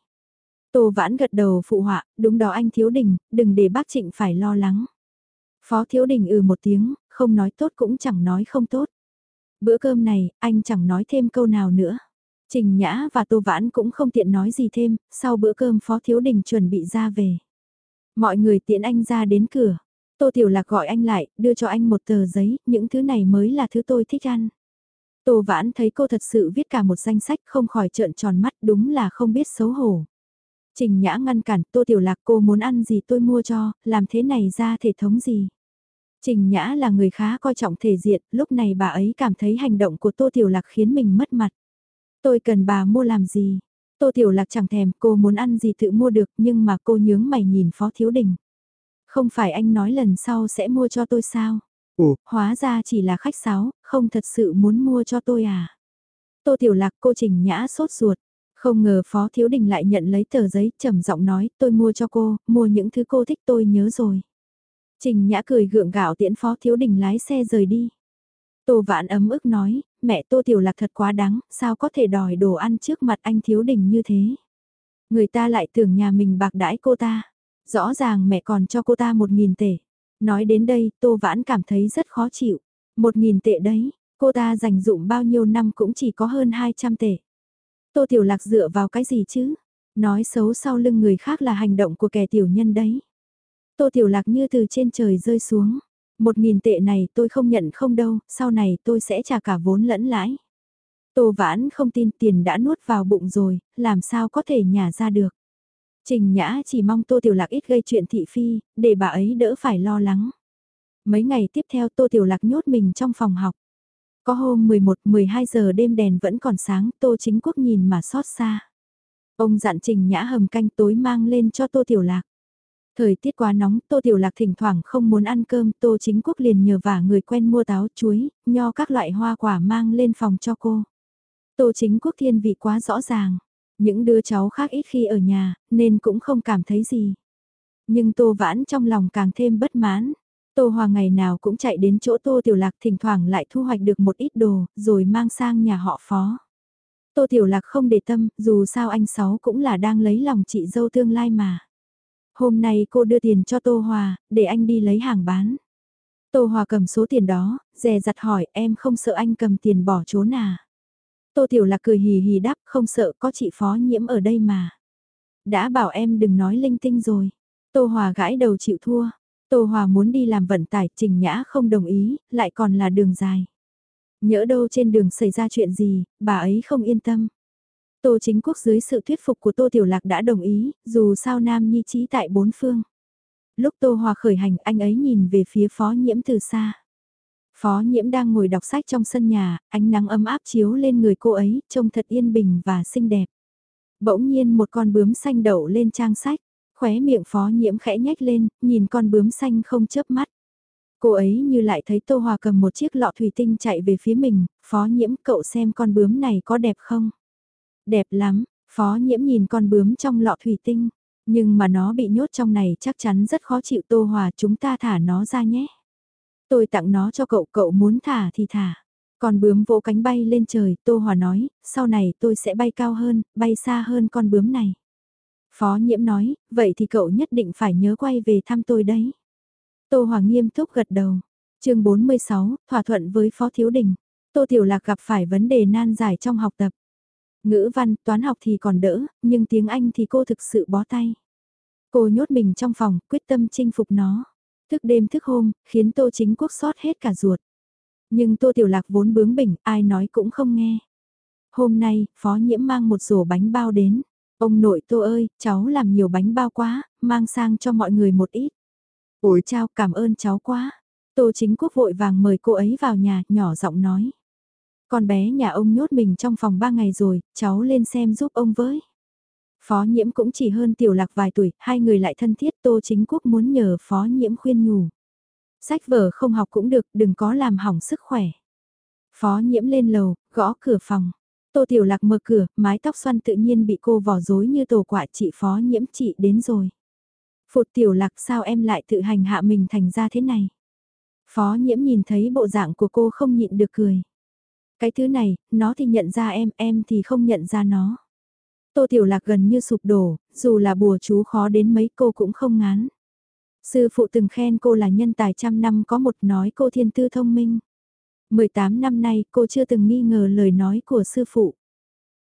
Tô Vãn gật đầu phụ họa, đúng đó anh Thiếu Đình, đừng để bác Trịnh phải lo lắng. Phó Thiếu Đình ừ một tiếng, không nói tốt cũng chẳng nói không tốt. Bữa cơm này, anh chẳng nói thêm câu nào nữa. Trình Nhã và Tô Vãn cũng không tiện nói gì thêm, sau bữa cơm Phó Thiếu Đình chuẩn bị ra về. Mọi người tiện anh ra đến cửa. Tô Tiểu Lạc gọi anh lại, đưa cho anh một tờ giấy, những thứ này mới là thứ tôi thích ăn. Tô Vãn thấy cô thật sự viết cả một danh sách không khỏi trợn tròn mắt đúng là không biết xấu hổ. Trình Nhã ngăn cản, Tô Tiểu Lạc cô muốn ăn gì tôi mua cho, làm thế này ra thể thống gì. Trình Nhã là người khá coi trọng thể diện, lúc này bà ấy cảm thấy hành động của Tô Tiểu Lạc khiến mình mất mặt. Tôi cần bà mua làm gì? Tô Tiểu Lạc chẳng thèm, cô muốn ăn gì tự mua được nhưng mà cô nhướng mày nhìn Phó Thiếu Đình. Không phải anh nói lần sau sẽ mua cho tôi sao? Ồ, hóa ra chỉ là khách sáo, không thật sự muốn mua cho tôi à? Tô Tiểu Lạc cô Trình Nhã sốt ruột. Không ngờ Phó Thiếu Đình lại nhận lấy tờ giấy trầm giọng nói tôi mua cho cô, mua những thứ cô thích tôi nhớ rồi. Trình Nhã cười gượng gạo tiễn Phó Thiếu Đình lái xe rời đi. Tô Vãn ấm ức nói, mẹ Tô Tiểu Lạc thật quá đáng, sao có thể đòi đồ ăn trước mặt anh Thiếu Đình như thế. Người ta lại tưởng nhà mình bạc đãi cô ta. Rõ ràng mẹ còn cho cô ta một nghìn tệ. Nói đến đây, Tô Vãn cảm thấy rất khó chịu. Một nghìn tệ đấy, cô ta dành dụng bao nhiêu năm cũng chỉ có hơn 200 tệ. Tô Tiểu Lạc dựa vào cái gì chứ? Nói xấu sau lưng người khác là hành động của kẻ tiểu nhân đấy. Tô Tiểu Lạc như từ trên trời rơi xuống. Một nghìn tệ này tôi không nhận không đâu, sau này tôi sẽ trả cả vốn lẫn lãi. Tô Vãn không tin tiền đã nuốt vào bụng rồi, làm sao có thể nhả ra được. Trình Nhã chỉ mong Tô Tiểu Lạc ít gây chuyện thị phi, để bà ấy đỡ phải lo lắng. Mấy ngày tiếp theo Tô Tiểu Lạc nhốt mình trong phòng học. Có hôm 11-12 giờ đêm đèn vẫn còn sáng, Tô Chính Quốc nhìn mà xót xa. Ông dặn Trình Nhã hầm canh tối mang lên cho Tô Tiểu Lạc. Thời tiết quá nóng, Tô Tiểu Lạc thỉnh thoảng không muốn ăn cơm, Tô Chính Quốc liền nhờ vả người quen mua táo, chuối, nho các loại hoa quả mang lên phòng cho cô. Tô Chính Quốc thiên vị quá rõ ràng. Những đứa cháu khác ít khi ở nhà, nên cũng không cảm thấy gì. Nhưng Tô Vãn trong lòng càng thêm bất mãn. Tô Hòa ngày nào cũng chạy đến chỗ Tô Tiểu Lạc thỉnh thoảng lại thu hoạch được một ít đồ, rồi mang sang nhà họ phó. Tô Tiểu Lạc không để tâm, dù sao anh Sáu cũng là đang lấy lòng chị dâu tương lai mà. Hôm nay cô đưa tiền cho Tô Hòa, để anh đi lấy hàng bán. Tô Hòa cầm số tiền đó, dè dặt hỏi em không sợ anh cầm tiền bỏ trốn à. Tô Tiểu Lạc cười hì hì đáp không sợ có chị phó nhiễm ở đây mà. Đã bảo em đừng nói linh tinh rồi. Tô Hòa gãi đầu chịu thua. Tô Hòa muốn đi làm vận tải, Trình Nhã không đồng ý, lại còn là đường dài. Nhỡ đâu trên đường xảy ra chuyện gì, bà ấy không yên tâm. Tô Chính Quốc dưới sự thuyết phục của Tô Tiểu Lạc đã đồng ý, dù sao Nam Nhi trí tại bốn phương. Lúc Tô Hòa khởi hành anh ấy nhìn về phía phó nhiễm từ xa. Phó nhiễm đang ngồi đọc sách trong sân nhà, ánh nắng ấm áp chiếu lên người cô ấy, trông thật yên bình và xinh đẹp. Bỗng nhiên một con bướm xanh đậu lên trang sách, khóe miệng phó nhiễm khẽ nhếch lên, nhìn con bướm xanh không chớp mắt. Cô ấy như lại thấy Tô Hòa cầm một chiếc lọ thủy tinh chạy về phía mình, phó nhiễm cậu xem con bướm này có đẹp không? Đẹp lắm, phó nhiễm nhìn con bướm trong lọ thủy tinh, nhưng mà nó bị nhốt trong này chắc chắn rất khó chịu Tô Hòa chúng ta thả nó ra nhé. Tôi tặng nó cho cậu, cậu muốn thả thì thả. Con bướm vỗ cánh bay lên trời, Tô Hòa nói, sau này tôi sẽ bay cao hơn, bay xa hơn con bướm này. Phó nhiễm nói, vậy thì cậu nhất định phải nhớ quay về thăm tôi đấy. Tô Hòa nghiêm túc gật đầu. chương 46, thỏa thuận với Phó Thiếu Đình. Tô Tiểu Lạc gặp phải vấn đề nan giải trong học tập. Ngữ văn, toán học thì còn đỡ, nhưng tiếng Anh thì cô thực sự bó tay. Cô nhốt mình trong phòng, quyết tâm chinh phục nó. Thức đêm thức hôm, khiến Tô Chính Quốc sót hết cả ruột. Nhưng Tô Tiểu Lạc vốn bướng bỉnh, ai nói cũng không nghe. Hôm nay, Phó Nhiễm mang một rổ bánh bao đến. Ông nội Tô ơi, cháu làm nhiều bánh bao quá, mang sang cho mọi người một ít. ủi chào cảm ơn cháu quá. Tô Chính Quốc vội vàng mời cô ấy vào nhà, nhỏ giọng nói. Con bé nhà ông nhốt mình trong phòng ba ngày rồi, cháu lên xem giúp ông với. Phó nhiễm cũng chỉ hơn tiểu lạc vài tuổi, hai người lại thân thiết Tô Chính Quốc muốn nhờ phó nhiễm khuyên nhủ. Sách vở không học cũng được, đừng có làm hỏng sức khỏe. Phó nhiễm lên lầu, gõ cửa phòng. Tô Tiểu Lạc mở cửa, mái tóc xoăn tự nhiên bị cô vỏ rối như tổ quả chị phó nhiễm chị đến rồi. Phụt Tiểu Lạc sao em lại tự hành hạ mình thành ra thế này? Phó nhiễm nhìn thấy bộ dạng của cô không nhịn được cười. Cái thứ này, nó thì nhận ra em, em thì không nhận ra nó. Tô Tiểu Lạc gần như sụp đổ, dù là bùa chú khó đến mấy cô cũng không ngán. Sư phụ từng khen cô là nhân tài trăm năm có một nói cô thiên tư thông minh. 18 năm nay cô chưa từng nghi ngờ lời nói của sư phụ.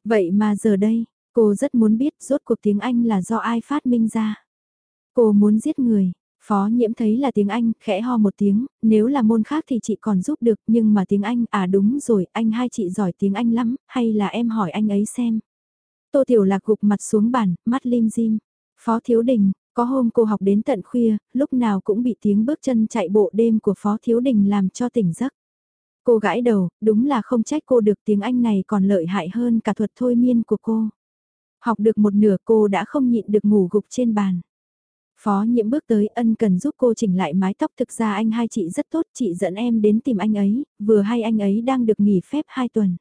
Vậy mà giờ đây, cô rất muốn biết rốt cuộc tiếng Anh là do ai phát minh ra. Cô muốn giết người, Phó nhiễm thấy là tiếng Anh, khẽ ho một tiếng, nếu là môn khác thì chị còn giúp được, nhưng mà tiếng Anh, à đúng rồi, anh hai chị giỏi tiếng Anh lắm, hay là em hỏi anh ấy xem. Tô Tiểu Lạc gục mặt xuống bàn, mắt lim dim. Phó Thiếu Đình, có hôm cô học đến tận khuya, lúc nào cũng bị tiếng bước chân chạy bộ đêm của Phó Thiếu Đình làm cho tỉnh giấc. Cô gãi đầu, đúng là không trách cô được tiếng Anh này còn lợi hại hơn cả thuật thôi miên của cô. Học được một nửa cô đã không nhịn được ngủ gục trên bàn. Phó nhiễm bước tới ân cần giúp cô chỉnh lại mái tóc thực ra anh hai chị rất tốt chị dẫn em đến tìm anh ấy, vừa hay anh ấy đang được nghỉ phép 2 tuần.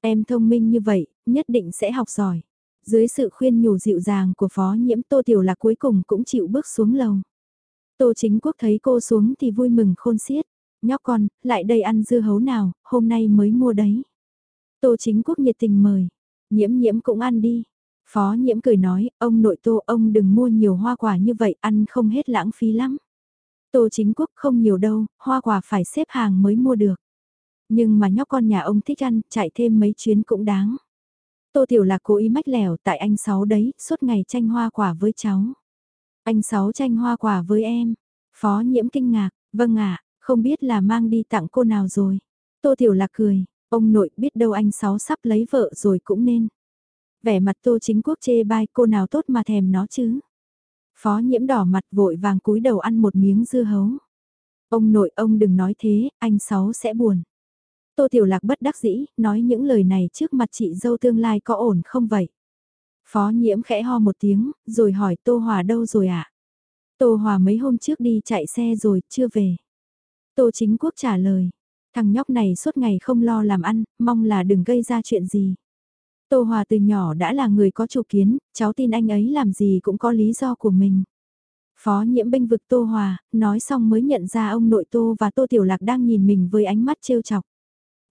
Em thông minh như vậy, nhất định sẽ học giỏi. Dưới sự khuyên nhủ dịu dàng của phó nhiễm Tô Tiểu Lạc cuối cùng cũng chịu bước xuống lầu. Tô Chính Quốc thấy cô xuống thì vui mừng khôn xiết. Nhóc con, lại đây ăn dưa hấu nào, hôm nay mới mua đấy. Tô Chính Quốc nhiệt tình mời. Nhiễm nhiễm cũng ăn đi. Phó nhiễm cười nói, ông nội tô ông đừng mua nhiều hoa quả như vậy, ăn không hết lãng phí lắm. Tô chính quốc không nhiều đâu, hoa quả phải xếp hàng mới mua được. Nhưng mà nhóc con nhà ông thích ăn, chạy thêm mấy chuyến cũng đáng. Tô Tiểu Lạc cố ý mách lẻo tại anh Sáu đấy, suốt ngày tranh hoa quả với cháu. Anh Sáu tranh hoa quả với em. Phó nhiễm kinh ngạc, vâng ạ, không biết là mang đi tặng cô nào rồi. Tô Tiểu Lạc cười, ông nội biết đâu anh Sáu sắp lấy vợ rồi cũng nên. Vẻ mặt tô chính quốc chê bai cô nào tốt mà thèm nó chứ. Phó nhiễm đỏ mặt vội vàng cúi đầu ăn một miếng dưa hấu. Ông nội ông đừng nói thế, anh Sáu sẽ buồn. Tô Tiểu Lạc bất đắc dĩ, nói những lời này trước mặt chị dâu tương lai có ổn không vậy? Phó nhiễm khẽ ho một tiếng, rồi hỏi Tô Hòa đâu rồi ạ? À? Tô Hòa mấy hôm trước đi chạy xe rồi, chưa về. Tô Chính Quốc trả lời, thằng nhóc này suốt ngày không lo làm ăn, mong là đừng gây ra chuyện gì. Tô Hòa từ nhỏ đã là người có chủ kiến, cháu tin anh ấy làm gì cũng có lý do của mình. Phó nhiễm binh vực Tô Hòa, nói xong mới nhận ra ông nội Tô và Tô Tiểu Lạc đang nhìn mình với ánh mắt trêu chọc.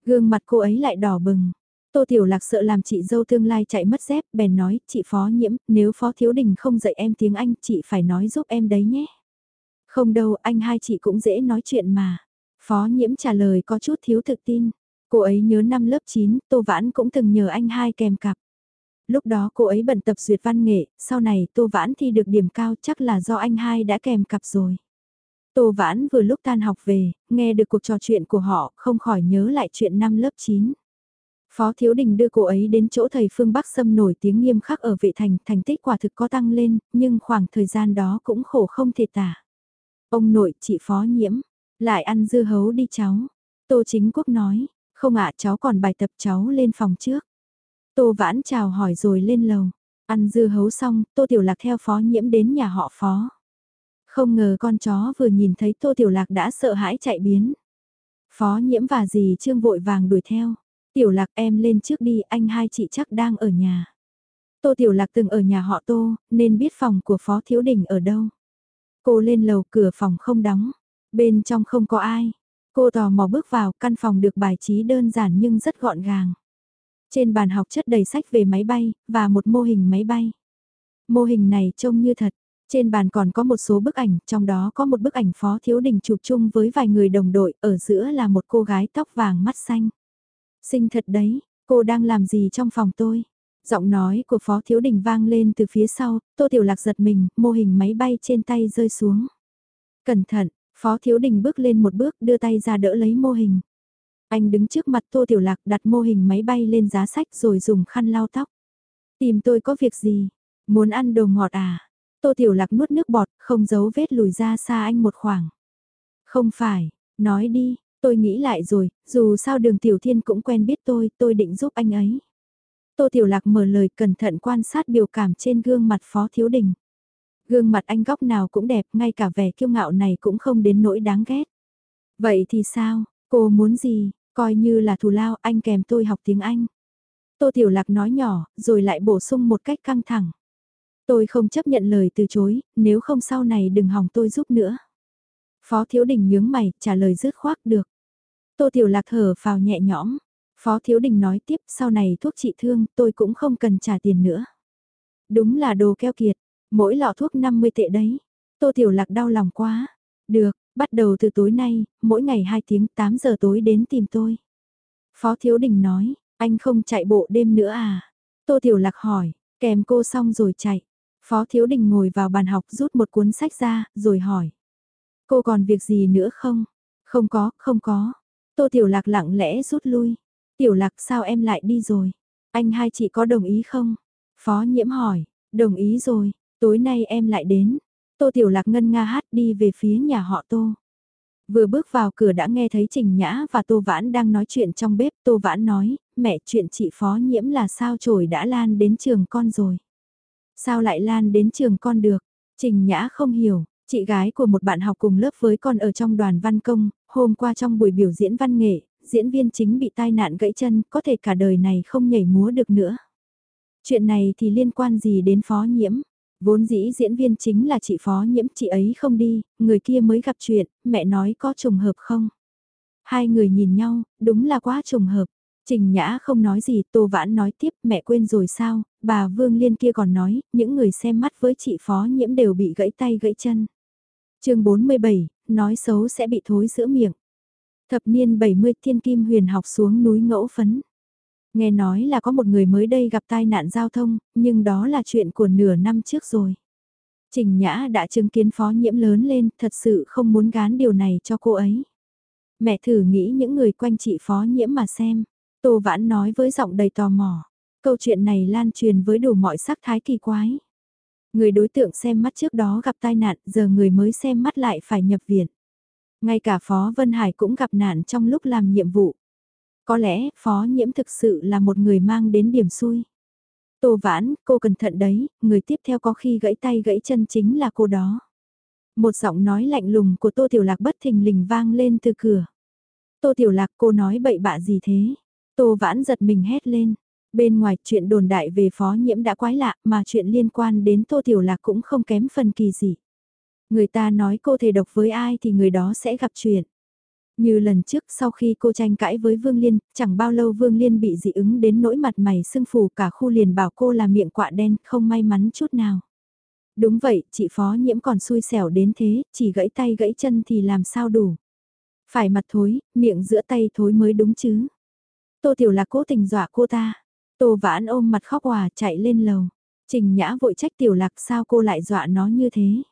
Gương mặt cô ấy lại đỏ bừng. Tô Tiểu Lạc sợ làm chị dâu tương lai chạy mất dép, bèn nói, chị Phó nhiễm, nếu Phó Thiếu Đình không dạy em tiếng Anh, chị phải nói giúp em đấy nhé. Không đâu, anh hai chị cũng dễ nói chuyện mà. Phó nhiễm trả lời có chút thiếu thực tin. Cô ấy nhớ năm lớp 9, Tô Vãn cũng từng nhờ anh hai kèm cặp. Lúc đó cô ấy bận tập duyệt văn nghệ, sau này Tô Vãn thi được điểm cao chắc là do anh hai đã kèm cặp rồi. Tô Vãn vừa lúc tan học về, nghe được cuộc trò chuyện của họ, không khỏi nhớ lại chuyện năm lớp 9. Phó Thiếu Đình đưa cô ấy đến chỗ thầy Phương Bắc Sâm nổi tiếng nghiêm khắc ở vệ thành, thành tích quả thực có tăng lên, nhưng khoảng thời gian đó cũng khổ không thể tả. Ông nội, chị Phó Nhiễm, lại ăn dưa hấu đi cháu. Tô Chính Quốc nói, không ạ cháu còn bài tập cháu lên phòng trước. Tô Vãn chào hỏi rồi lên lầu. Ăn dưa hấu xong, Tô Tiểu Lạc theo Phó Nhiễm đến nhà họ Phó. Không ngờ con chó vừa nhìn thấy Tô Tiểu Lạc đã sợ hãi chạy biến. Phó Nhiễm và dì Trương vội vàng đuổi theo. Tiểu Lạc em lên trước đi, anh hai chị chắc đang ở nhà. Tô Tiểu Lạc từng ở nhà họ Tô, nên biết phòng của Phó Thiếu Đình ở đâu. Cô lên lầu cửa phòng không đóng, bên trong không có ai. Cô tò mò bước vào, căn phòng được bài trí đơn giản nhưng rất gọn gàng. Trên bàn học chất đầy sách về máy bay, và một mô hình máy bay. Mô hình này trông như thật. Trên bàn còn có một số bức ảnh, trong đó có một bức ảnh Phó Thiếu Đình chụp chung với vài người đồng đội, ở giữa là một cô gái tóc vàng mắt xanh. Xinh thật đấy, cô đang làm gì trong phòng tôi? Giọng nói của Phó Thiếu Đình vang lên từ phía sau, Tô Tiểu Lạc giật mình, mô hình máy bay trên tay rơi xuống. Cẩn thận, Phó Thiếu Đình bước lên một bước đưa tay ra đỡ lấy mô hình. Anh đứng trước mặt Tô Tiểu Lạc đặt mô hình máy bay lên giá sách rồi dùng khăn lau tóc. Tìm tôi có việc gì? Muốn ăn đồ ngọt à? Tô Tiểu Lạc nuốt nước bọt, không giấu vết lùi ra xa anh một khoảng. Không phải, nói đi, tôi nghĩ lại rồi, dù sao đường Tiểu Thiên cũng quen biết tôi, tôi định giúp anh ấy. Tô Tiểu Lạc mở lời cẩn thận quan sát biểu cảm trên gương mặt Phó Thiếu Đình. Gương mặt anh góc nào cũng đẹp, ngay cả vẻ kiêu ngạo này cũng không đến nỗi đáng ghét. Vậy thì sao, cô muốn gì, coi như là thù lao anh kèm tôi học tiếng Anh. Tô Tiểu Lạc nói nhỏ, rồi lại bổ sung một cách căng thẳng. Tôi không chấp nhận lời từ chối, nếu không sau này đừng hỏng tôi giúp nữa. Phó Thiếu Đình nhướng mày, trả lời dứt khoát được. Tô Tiểu Lạc thở phào nhẹ nhõm. Phó Thiếu Đình nói tiếp sau này thuốc trị thương tôi cũng không cần trả tiền nữa. Đúng là đồ keo kiệt, mỗi lọ thuốc 50 tệ đấy. Tô Tiểu Lạc đau lòng quá. Được, bắt đầu từ tối nay, mỗi ngày 2 tiếng 8 giờ tối đến tìm tôi. Phó Thiếu Đình nói, anh không chạy bộ đêm nữa à? Tô Tiểu Lạc hỏi, kèm cô xong rồi chạy. Phó Thiếu Đình ngồi vào bàn học rút một cuốn sách ra, rồi hỏi. Cô còn việc gì nữa không? Không có, không có. Tô Tiểu Lạc lặng lẽ rút lui. Tiểu lạc sao em lại đi rồi? Anh hai chị có đồng ý không? Phó nhiễm hỏi, đồng ý rồi, tối nay em lại đến. Tô Tiểu Lạc ngân nga hát đi về phía nhà họ Tô. Vừa bước vào cửa đã nghe thấy Trình Nhã và Tô Vãn đang nói chuyện trong bếp. Tô Vãn nói, mẹ chuyện chị phó nhiễm là sao trồi đã lan đến trường con rồi. Sao lại lan đến trường con được? Trình Nhã không hiểu, chị gái của một bạn học cùng lớp với con ở trong đoàn văn công, hôm qua trong buổi biểu diễn văn nghệ, diễn viên chính bị tai nạn gãy chân, có thể cả đời này không nhảy múa được nữa. Chuyện này thì liên quan gì đến phó nhiễm? Vốn dĩ diễn viên chính là chị phó nhiễm, chị ấy không đi, người kia mới gặp chuyện, mẹ nói có trùng hợp không? Hai người nhìn nhau, đúng là quá trùng hợp. Trình Nhã không nói gì, Tô Vãn nói tiếp, mẹ quên rồi sao, bà Vương Liên kia còn nói, những người xem mắt với chị phó nhiễm đều bị gãy tay gãy chân. chương 47, nói xấu sẽ bị thối giữa miệng. Thập niên 70 thiên kim huyền học xuống núi ngẫu phấn. Nghe nói là có một người mới đây gặp tai nạn giao thông, nhưng đó là chuyện của nửa năm trước rồi. Trình Nhã đã chứng kiến phó nhiễm lớn lên, thật sự không muốn gán điều này cho cô ấy. Mẹ thử nghĩ những người quanh chị phó nhiễm mà xem. Tô Vãn nói với giọng đầy tò mò. Câu chuyện này lan truyền với đủ mọi sắc thái kỳ quái. Người đối tượng xem mắt trước đó gặp tai nạn, giờ người mới xem mắt lại phải nhập viện. Ngay cả Phó Vân Hải cũng gặp nạn trong lúc làm nhiệm vụ. Có lẽ Phó Nhiễm thực sự là một người mang đến điểm xui. Tô Vãn, cô cẩn thận đấy, người tiếp theo có khi gãy tay gãy chân chính là cô đó. Một giọng nói lạnh lùng của Tô Tiểu Lạc bất thình lình vang lên từ cửa. Tô Tiểu Lạc cô nói bậy bạ gì thế? Tô Vãn giật mình hét lên. Bên ngoài chuyện đồn đại về phó nhiễm đã quái lạ mà chuyện liên quan đến Tô Tiểu Lạc cũng không kém phần kỳ gì. Người ta nói cô thể độc với ai thì người đó sẽ gặp chuyện. Như lần trước sau khi cô tranh cãi với Vương Liên, chẳng bao lâu Vương Liên bị dị ứng đến nỗi mặt mày sưng phù cả khu liền bảo cô là miệng quạ đen, không may mắn chút nào. Đúng vậy, chị phó nhiễm còn xui xẻo đến thế, chỉ gãy tay gãy chân thì làm sao đủ. Phải mặt thối, miệng giữa tay thối mới đúng chứ. Tô Tiểu Lạc cố tình dọa cô ta. Tô Vãn ôm mặt khóc hòa chạy lên lầu. Trình Nhã vội trách Tiểu Lạc sao cô lại dọa nó như thế.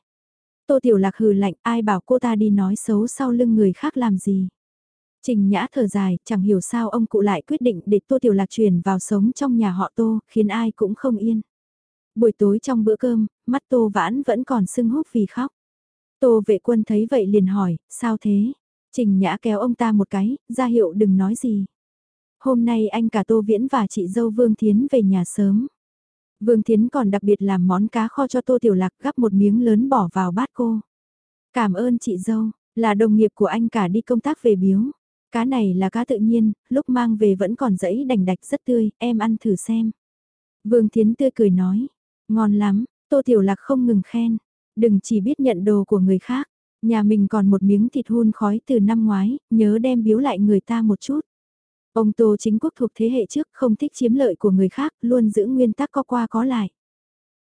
Tô Tiểu Lạc hừ lạnh ai bảo cô ta đi nói xấu sau lưng người khác làm gì. Trình Nhã thở dài, chẳng hiểu sao ông cụ lại quyết định để Tô Tiểu Lạc chuyển vào sống trong nhà họ Tô, khiến ai cũng không yên. Buổi tối trong bữa cơm, mắt Tô Vãn vẫn còn sưng húp vì khóc. Tô vệ quân thấy vậy liền hỏi, sao thế? Trình Nhã kéo ông ta một cái, ra hiệu đừng nói gì. Hôm nay anh cả Tô Viễn và chị dâu Vương Thiến về nhà sớm. Vương Thiến còn đặc biệt làm món cá kho cho Tô Tiểu Lạc gắp một miếng lớn bỏ vào bát cô. Cảm ơn chị dâu, là đồng nghiệp của anh cả đi công tác về biếu. Cá này là cá tự nhiên, lúc mang về vẫn còn dẫy đành đạch rất tươi, em ăn thử xem. Vương Thiến tươi cười nói, ngon lắm, Tô Tiểu Lạc không ngừng khen, đừng chỉ biết nhận đồ của người khác, nhà mình còn một miếng thịt hun khói từ năm ngoái, nhớ đem biếu lại người ta một chút. Ông Tô chính quốc thuộc thế hệ trước không thích chiếm lợi của người khác, luôn giữ nguyên tắc có qua có lại.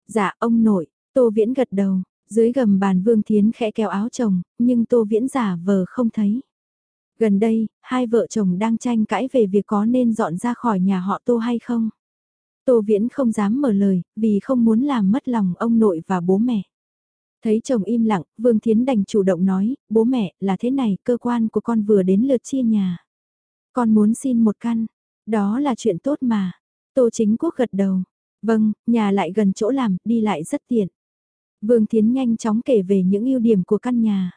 Dạ ông nội, Tô Viễn gật đầu, dưới gầm bàn Vương Thiến khẽ kéo áo chồng, nhưng Tô Viễn giả vờ không thấy. Gần đây, hai vợ chồng đang tranh cãi về việc có nên dọn ra khỏi nhà họ Tô hay không. Tô Viễn không dám mở lời, vì không muốn làm mất lòng ông nội và bố mẹ. Thấy chồng im lặng, Vương Thiến đành chủ động nói, bố mẹ, là thế này, cơ quan của con vừa đến lượt chia nhà. Con muốn xin một căn, đó là chuyện tốt mà. Tô Chính Quốc gật đầu, vâng, nhà lại gần chỗ làm, đi lại rất tiện. Vương Thiến nhanh chóng kể về những ưu điểm của căn nhà.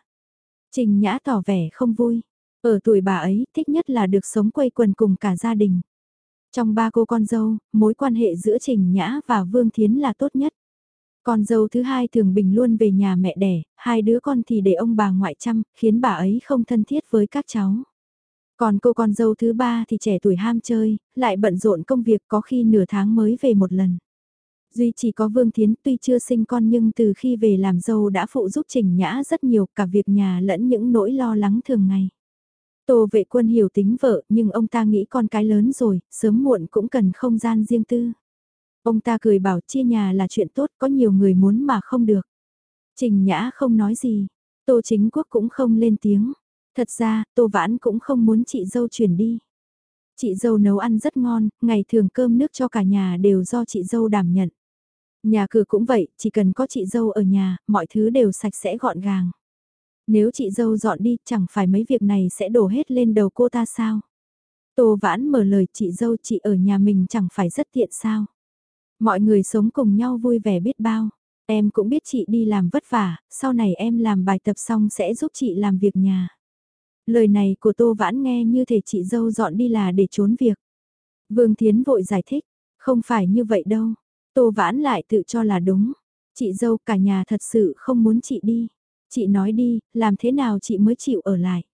Trình Nhã tỏ vẻ không vui. Ở tuổi bà ấy, thích nhất là được sống quây quần cùng cả gia đình. Trong ba cô con dâu, mối quan hệ giữa Trình Nhã và Vương Thiến là tốt nhất. Con dâu thứ hai thường bình luôn về nhà mẹ đẻ, hai đứa con thì để ông bà ngoại chăm, khiến bà ấy không thân thiết với các cháu. Còn cô con dâu thứ ba thì trẻ tuổi ham chơi, lại bận rộn công việc có khi nửa tháng mới về một lần. Duy chỉ có Vương Thiến tuy chưa sinh con nhưng từ khi về làm dâu đã phụ giúp Trình Nhã rất nhiều cả việc nhà lẫn những nỗi lo lắng thường ngày. Tô vệ quân hiểu tính vợ nhưng ông ta nghĩ con cái lớn rồi, sớm muộn cũng cần không gian riêng tư. Ông ta cười bảo chia nhà là chuyện tốt có nhiều người muốn mà không được. Trình Nhã không nói gì, Tô Chính Quốc cũng không lên tiếng. Thật ra, Tô Vãn cũng không muốn chị dâu chuyển đi. Chị dâu nấu ăn rất ngon, ngày thường cơm nước cho cả nhà đều do chị dâu đảm nhận. Nhà cửa cũng vậy, chỉ cần có chị dâu ở nhà, mọi thứ đều sạch sẽ gọn gàng. Nếu chị dâu dọn đi, chẳng phải mấy việc này sẽ đổ hết lên đầu cô ta sao? Tô Vãn mở lời chị dâu chị ở nhà mình chẳng phải rất tiện sao? Mọi người sống cùng nhau vui vẻ biết bao. Em cũng biết chị đi làm vất vả, sau này em làm bài tập xong sẽ giúp chị làm việc nhà. Lời này của Tô Vãn nghe như thể chị dâu dọn đi là để trốn việc. Vương Thiến vội giải thích, không phải như vậy đâu. Tô Vãn lại tự cho là đúng. Chị dâu cả nhà thật sự không muốn chị đi. Chị nói đi, làm thế nào chị mới chịu ở lại.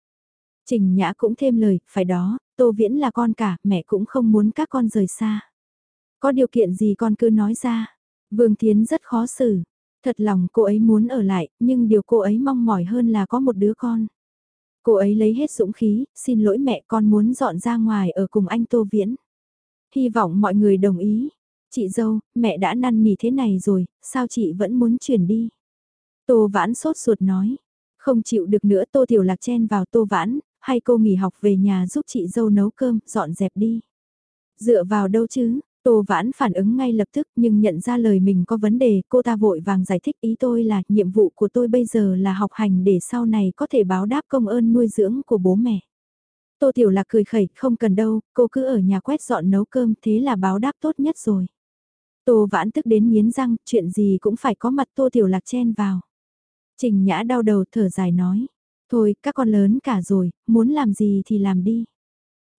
Trình Nhã cũng thêm lời, phải đó, Tô Viễn là con cả, mẹ cũng không muốn các con rời xa. Có điều kiện gì con cứ nói ra. Vương Thiến rất khó xử. Thật lòng cô ấy muốn ở lại, nhưng điều cô ấy mong mỏi hơn là có một đứa con. Cô ấy lấy hết dũng khí, xin lỗi mẹ con muốn dọn ra ngoài ở cùng anh Tô Viễn. Hy vọng mọi người đồng ý. Chị dâu, mẹ đã năn nỉ thế này rồi, sao chị vẫn muốn chuyển đi? Tô Vãn sốt ruột nói. Không chịu được nữa Tô Tiểu Lạc chen vào Tô Vãn, hay cô nghỉ học về nhà giúp chị dâu nấu cơm, dọn dẹp đi. Dựa vào đâu chứ, Tô Vãn phản ứng ngay lập tức nhưng nhận ra lời mình có vấn đề, cô ta vội vàng giải thích ý tôi là nhiệm vụ của tôi bây giờ là học hành để sau này có thể báo đáp công ơn nuôi dưỡng của bố mẹ. Tô Tiểu Lạc cười khẩy, không cần đâu, cô cứ ở nhà quét dọn nấu cơm thế là báo đáp tốt nhất rồi. Tô Vãn tức đến nghiến răng, chuyện gì cũng phải có mặt Tô Tiểu Lạc chen vào. Trình Nhã đau đầu thở dài nói, thôi các con lớn cả rồi, muốn làm gì thì làm đi.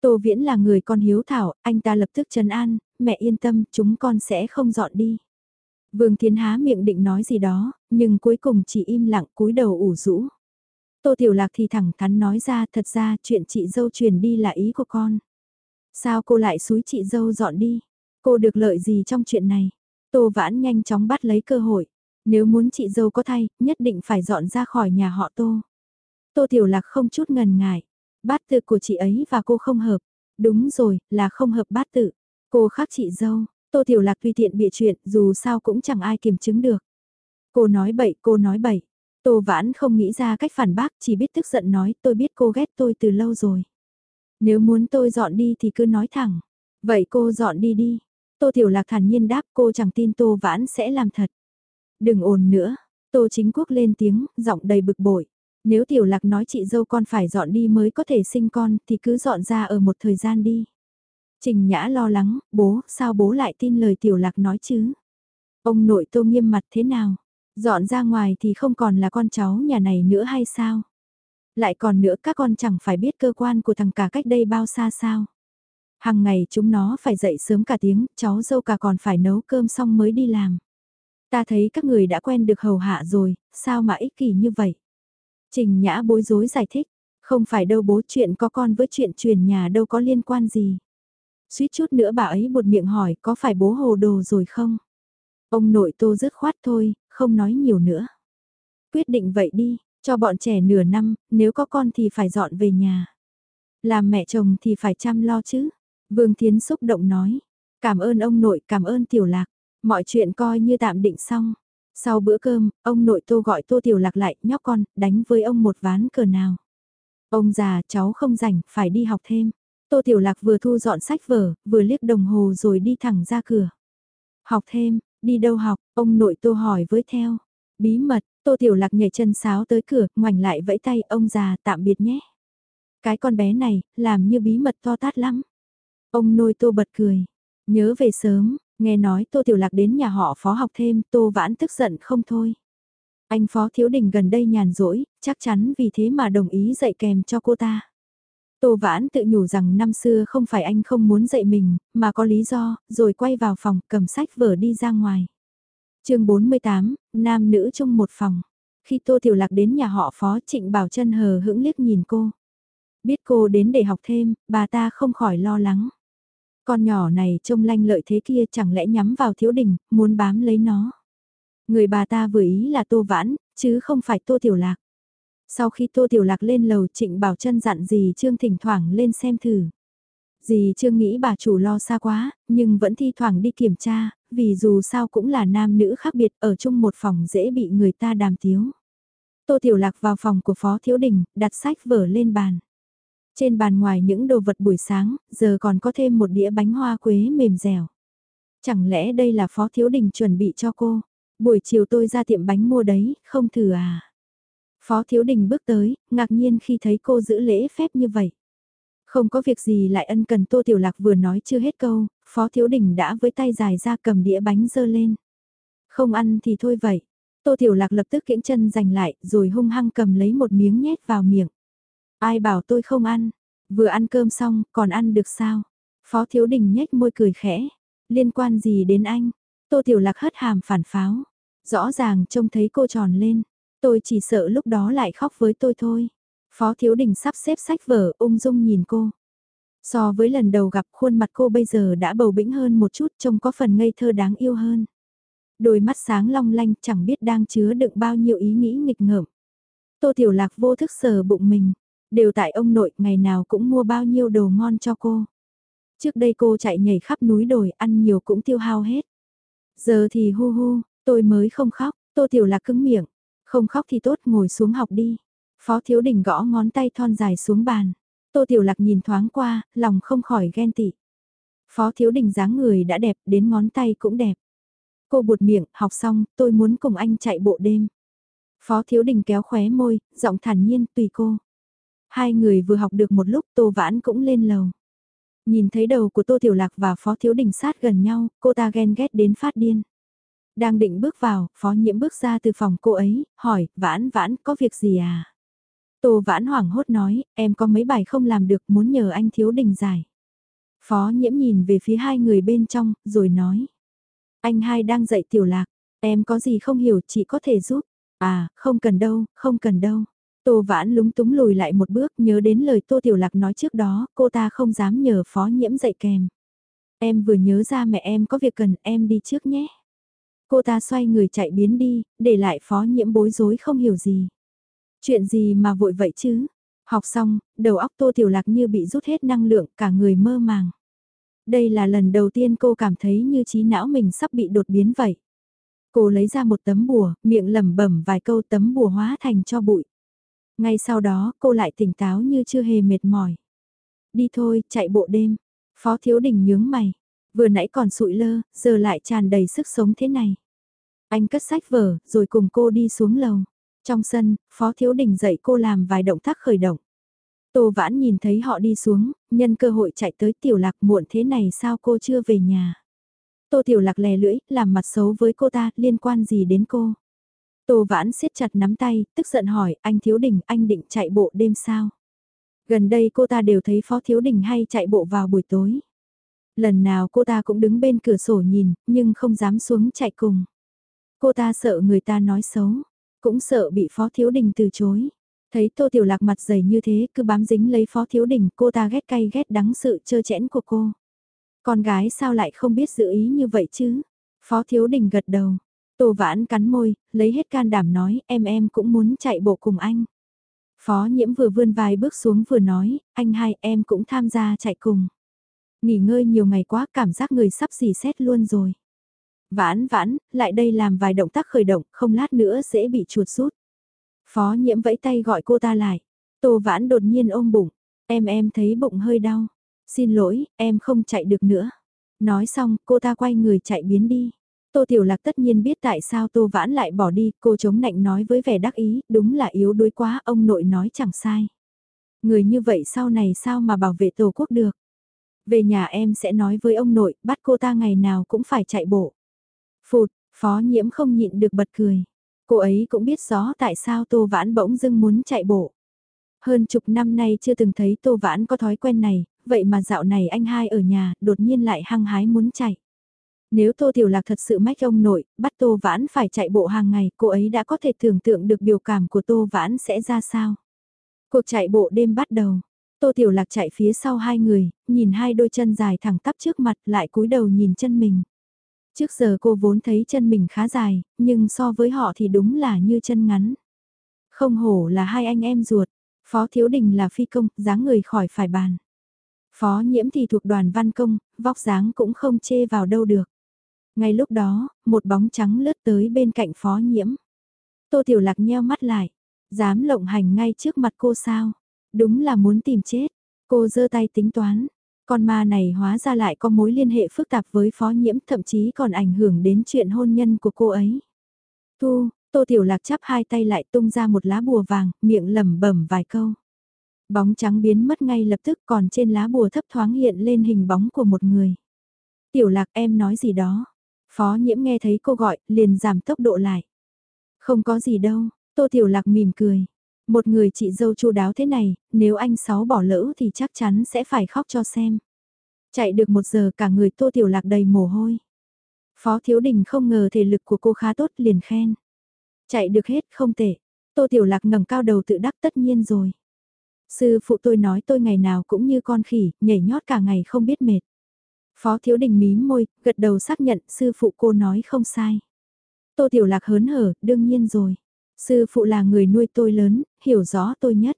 Tô Viễn là người con hiếu thảo, anh ta lập tức trấn an, mẹ yên tâm, chúng con sẽ không dọn đi. Vương Thiên há miệng định nói gì đó, nhưng cuối cùng chỉ im lặng cúi đầu ủ rũ. Tô Tiểu Lạc thì thẳng thắn nói ra thật ra chuyện chị dâu truyền đi là ý của con. Sao cô lại xúi chị dâu dọn đi? Cô được lợi gì trong chuyện này? Tô Vãn nhanh chóng bắt lấy cơ hội. Nếu muốn chị dâu có thay, nhất định phải dọn ra khỏi nhà họ Tô. Tô Tiểu Lạc không chút ngần ngại. Bát tự của chị ấy và cô không hợp. Đúng rồi, là không hợp bát tự. Cô khác chị dâu. Tô Tiểu Lạc tùy tiện bịa chuyện, dù sao cũng chẳng ai kiểm chứng được. Cô nói bậy, cô nói bậy. Tô Vãn không nghĩ ra cách phản bác, chỉ biết tức giận nói tôi biết cô ghét tôi từ lâu rồi. Nếu muốn tôi dọn đi thì cứ nói thẳng. Vậy cô dọn đi đi. Tô Tiểu Lạc thản nhiên đáp cô chẳng tin Tô Vãn sẽ làm thật. Đừng ồn nữa. Tô Chính Quốc lên tiếng, giọng đầy bực bội. Nếu Tiểu Lạc nói chị dâu con phải dọn đi mới có thể sinh con thì cứ dọn ra ở một thời gian đi. Trình Nhã lo lắng, bố, sao bố lại tin lời Tiểu Lạc nói chứ? Ông nội Tô nghiêm mặt thế nào? Dọn ra ngoài thì không còn là con cháu nhà này nữa hay sao? Lại còn nữa các con chẳng phải biết cơ quan của thằng cả cách đây bao xa sao? Hằng ngày chúng nó phải dậy sớm cả tiếng, cháu dâu cả còn phải nấu cơm xong mới đi làm. Ta thấy các người đã quen được hầu hạ rồi, sao mà ích kỷ như vậy? Trình Nhã bối rối giải thích, không phải đâu bố chuyện có con với chuyện truyền nhà đâu có liên quan gì. Suýt chút nữa bà ấy một miệng hỏi có phải bố hồ đồ rồi không? Ông nội tô dứt khoát thôi, không nói nhiều nữa. Quyết định vậy đi, cho bọn trẻ nửa năm, nếu có con thì phải dọn về nhà. Làm mẹ chồng thì phải chăm lo chứ. Vương Thiến xúc động nói. Cảm ơn ông nội, cảm ơn tiểu lạc. Mọi chuyện coi như tạm định xong. Sau bữa cơm, ông nội tô gọi tô tiểu lạc lại, nhóc con, đánh với ông một ván cờ nào. Ông già, cháu không rảnh, phải đi học thêm. Tô tiểu lạc vừa thu dọn sách vở, vừa liếc đồng hồ rồi đi thẳng ra cửa. Học thêm, đi đâu học, ông nội tô hỏi với theo. Bí mật, tô tiểu lạc nhảy chân sáo tới cửa, ngoảnh lại vẫy tay, ông già tạm biệt nhé. Cái con bé này, làm như bí mật to tát lắm. Ông nôi tô bật cười. Nhớ về sớm, nghe nói tô tiểu lạc đến nhà họ phó học thêm, tô vãn tức giận không thôi. Anh phó thiếu đình gần đây nhàn rỗi, chắc chắn vì thế mà đồng ý dạy kèm cho cô ta. Tô Vãn tự nhủ rằng năm xưa không phải anh không muốn dạy mình, mà có lý do, rồi quay vào phòng cầm sách vở đi ra ngoài. chương 48, nam nữ chung một phòng. Khi Tô Tiểu Lạc đến nhà họ phó Trịnh Bảo chân hờ hững liếc nhìn cô. Biết cô đến để học thêm, bà ta không khỏi lo lắng. Con nhỏ này trông lanh lợi thế kia chẳng lẽ nhắm vào thiếu đình, muốn bám lấy nó. Người bà ta vừa ý là Tô Vãn, chứ không phải Tô Tiểu Lạc. Sau khi Tô Tiểu Lạc lên lầu Trịnh Bảo chân dặn dì Trương thỉnh thoảng lên xem thử. Dì Trương nghĩ bà chủ lo xa quá, nhưng vẫn thi thoảng đi kiểm tra, vì dù sao cũng là nam nữ khác biệt ở chung một phòng dễ bị người ta đàm tiếu. Tô Tiểu Lạc vào phòng của Phó Thiếu Đình, đặt sách vở lên bàn. Trên bàn ngoài những đồ vật buổi sáng, giờ còn có thêm một đĩa bánh hoa quế mềm dẻo. Chẳng lẽ đây là Phó Thiếu Đình chuẩn bị cho cô? Buổi chiều tôi ra tiệm bánh mua đấy, không thử à? Phó Thiếu Đình bước tới, ngạc nhiên khi thấy cô giữ lễ phép như vậy. Không có việc gì lại ân cần Tô Tiểu Lạc vừa nói chưa hết câu, Phó Thiếu Đình đã với tay dài ra cầm đĩa bánh dơ lên. Không ăn thì thôi vậy. Tô Tiểu Lạc lập tức kiễng chân giành lại, rồi hung hăng cầm lấy một miếng nhét vào miệng. Ai bảo tôi không ăn, vừa ăn cơm xong, còn ăn được sao? Phó Thiếu Đình nhếch môi cười khẽ, liên quan gì đến anh? Tô Tiểu Lạc hất hàm phản pháo, rõ ràng trông thấy cô tròn lên, tôi chỉ sợ lúc đó lại khóc với tôi thôi. Phó Thiếu Đình sắp xếp sách vở ung dung nhìn cô. So với lần đầu gặp khuôn mặt cô bây giờ đã bầu bĩnh hơn một chút trông có phần ngây thơ đáng yêu hơn. Đôi mắt sáng long lanh chẳng biết đang chứa đựng bao nhiêu ý nghĩ nghịch ngợm. Tô Tiểu Lạc vô thức sờ bụng mình, đều tại ông nội ngày nào cũng mua bao nhiêu đồ ngon cho cô. Trước đây cô chạy nhảy khắp núi đồi ăn nhiều cũng tiêu hao hết. Giờ thì hu hu, tôi mới không khóc, Tô Tiểu Lạc cứng miệng. Không khóc thì tốt ngồi xuống học đi. Phó Thiếu Đình gõ ngón tay thon dài xuống bàn. Tô Tiểu Lạc nhìn thoáng qua, lòng không khỏi ghen tị. Phó Thiếu Đình dáng người đã đẹp, đến ngón tay cũng đẹp. Cô buột miệng, học xong, tôi muốn cùng anh chạy bộ đêm. Phó Thiếu Đình kéo khóe môi, giọng thản nhiên, tùy cô. Hai người vừa học được một lúc Tô Vãn cũng lên lầu. Nhìn thấy đầu của Tô Tiểu Lạc và Phó Thiếu Đình sát gần nhau, cô ta ghen ghét đến phát điên. Đang định bước vào, Phó Nhiễm bước ra từ phòng cô ấy, hỏi, Vãn Vãn có việc gì à? Tô Vãn hoảng hốt nói, em có mấy bài không làm được muốn nhờ anh Thiếu Đình giải. Phó Nhiễm nhìn về phía hai người bên trong, rồi nói. Anh hai đang dạy Tiểu Lạc, em có gì không hiểu chị có thể giúp. À, không cần đâu, không cần đâu. Tô Vãn lúng túng lùi lại một bước nhớ đến lời Tô Tiểu Lạc nói trước đó, cô ta không dám nhờ phó nhiễm dạy kèm. Em vừa nhớ ra mẹ em có việc cần em đi trước nhé. Cô ta xoay người chạy biến đi, để lại phó nhiễm bối rối không hiểu gì. Chuyện gì mà vội vậy chứ? Học xong, đầu óc tô tiểu lạc như bị rút hết năng lượng, cả người mơ màng. Đây là lần đầu tiên cô cảm thấy như trí não mình sắp bị đột biến vậy. Cô lấy ra một tấm bùa, miệng lẩm bẩm vài câu tấm bùa hóa thành cho bụi. Ngay sau đó cô lại tỉnh táo như chưa hề mệt mỏi. Đi thôi, chạy bộ đêm. Phó Thiếu Đình nhướng mày. Vừa nãy còn sụi lơ, giờ lại tràn đầy sức sống thế này. Anh cất sách vở, rồi cùng cô đi xuống lầu. Trong sân, Phó Thiếu Đình dạy cô làm vài động tác khởi động. Tô Vãn nhìn thấy họ đi xuống, nhân cơ hội chạy tới tiểu lạc muộn thế này sao cô chưa về nhà. Tô tiểu lạc lè lưỡi, làm mặt xấu với cô ta, liên quan gì đến cô. Tô Vãn siết chặt nắm tay, tức giận hỏi, anh Thiếu Đình, anh định chạy bộ đêm sao? Gần đây cô ta đều thấy Phó Thiếu Đình hay chạy bộ vào buổi tối. Lần nào cô ta cũng đứng bên cửa sổ nhìn, nhưng không dám xuống chạy cùng. Cô ta sợ người ta nói xấu, cũng sợ bị Phó Thiếu Đình từ chối. Thấy Tô Tiểu Lạc mặt dày như thế cứ bám dính lấy Phó Thiếu Đình cô ta ghét cay ghét đắng sự trơ chẽn của cô. Con gái sao lại không biết giữ ý như vậy chứ? Phó Thiếu Đình gật đầu. Tô Vãn cắn môi, lấy hết can đảm nói em em cũng muốn chạy bộ cùng anh. Phó Nhiễm vừa vươn vài bước xuống vừa nói, anh hai em cũng tham gia chạy cùng. Nghỉ ngơi nhiều ngày quá cảm giác người sắp xì xét luôn rồi. Vãn vãn, lại đây làm vài động tác khởi động, không lát nữa sẽ bị chuột rút. Phó nhiễm vẫy tay gọi cô ta lại. Tô vãn đột nhiên ôm bụng. Em em thấy bụng hơi đau. Xin lỗi, em không chạy được nữa. Nói xong, cô ta quay người chạy biến đi. Tô Tiểu Lạc tất nhiên biết tại sao Tô Vãn lại bỏ đi, cô chống nạnh nói với vẻ đắc ý, đúng là yếu đuối quá, ông nội nói chẳng sai. Người như vậy sau này sao mà bảo vệ Tổ quốc được? Về nhà em sẽ nói với ông nội, bắt cô ta ngày nào cũng phải chạy bộ. Phụt, phó nhiễm không nhịn được bật cười. Cô ấy cũng biết rõ tại sao Tô Vãn bỗng dưng muốn chạy bộ. Hơn chục năm nay chưa từng thấy Tô Vãn có thói quen này, vậy mà dạo này anh hai ở nhà đột nhiên lại hăng hái muốn chạy. Nếu Tô Tiểu Lạc thật sự mách ông nội, bắt Tô Vãn phải chạy bộ hàng ngày, cô ấy đã có thể tưởng tượng được biểu cảm của Tô Vãn sẽ ra sao. Cuộc chạy bộ đêm bắt đầu. Tô Tiểu Lạc chạy phía sau hai người, nhìn hai đôi chân dài thẳng tắp trước mặt lại cúi đầu nhìn chân mình. Trước giờ cô vốn thấy chân mình khá dài, nhưng so với họ thì đúng là như chân ngắn. Không hổ là hai anh em ruột, Phó Thiếu Đình là phi công, dáng người khỏi phải bàn. Phó Nhiễm thì thuộc đoàn văn công, vóc dáng cũng không chê vào đâu được. Ngay lúc đó, một bóng trắng lướt tới bên cạnh Phó Nhiễm. Tô Tiểu Lạc nheo mắt lại, dám lộng hành ngay trước mặt cô sao? Đúng là muốn tìm chết. Cô giơ tay tính toán, con ma này hóa ra lại có mối liên hệ phức tạp với phó nhiễm thậm chí còn ảnh hưởng đến chuyện hôn nhân của cô ấy. Thu, Tô Tiểu Lạc chắp hai tay lại tung ra một lá bùa vàng, miệng lẩm bẩm vài câu. Bóng trắng biến mất ngay lập tức còn trên lá bùa thấp thoáng hiện lên hình bóng của một người. Tiểu Lạc em nói gì đó. Phó nhiễm nghe thấy cô gọi, liền giảm tốc độ lại. Không có gì đâu, Tô Tiểu Lạc mỉm cười. Một người chị dâu chu đáo thế này, nếu anh Sáu bỏ lỡ thì chắc chắn sẽ phải khóc cho xem. Chạy được một giờ cả người tô tiểu lạc đầy mồ hôi. Phó Thiếu Đình không ngờ thể lực của cô khá tốt liền khen. Chạy được hết không tệ. Tô Tiểu Lạc ngẩng cao đầu tự đắc tất nhiên rồi. Sư phụ tôi nói tôi ngày nào cũng như con khỉ, nhảy nhót cả ngày không biết mệt. Phó Thiếu Đình mím môi, gật đầu xác nhận sư phụ cô nói không sai. Tô Tiểu Lạc hớn hở, đương nhiên rồi. Sư phụ là người nuôi tôi lớn, hiểu rõ tôi nhất.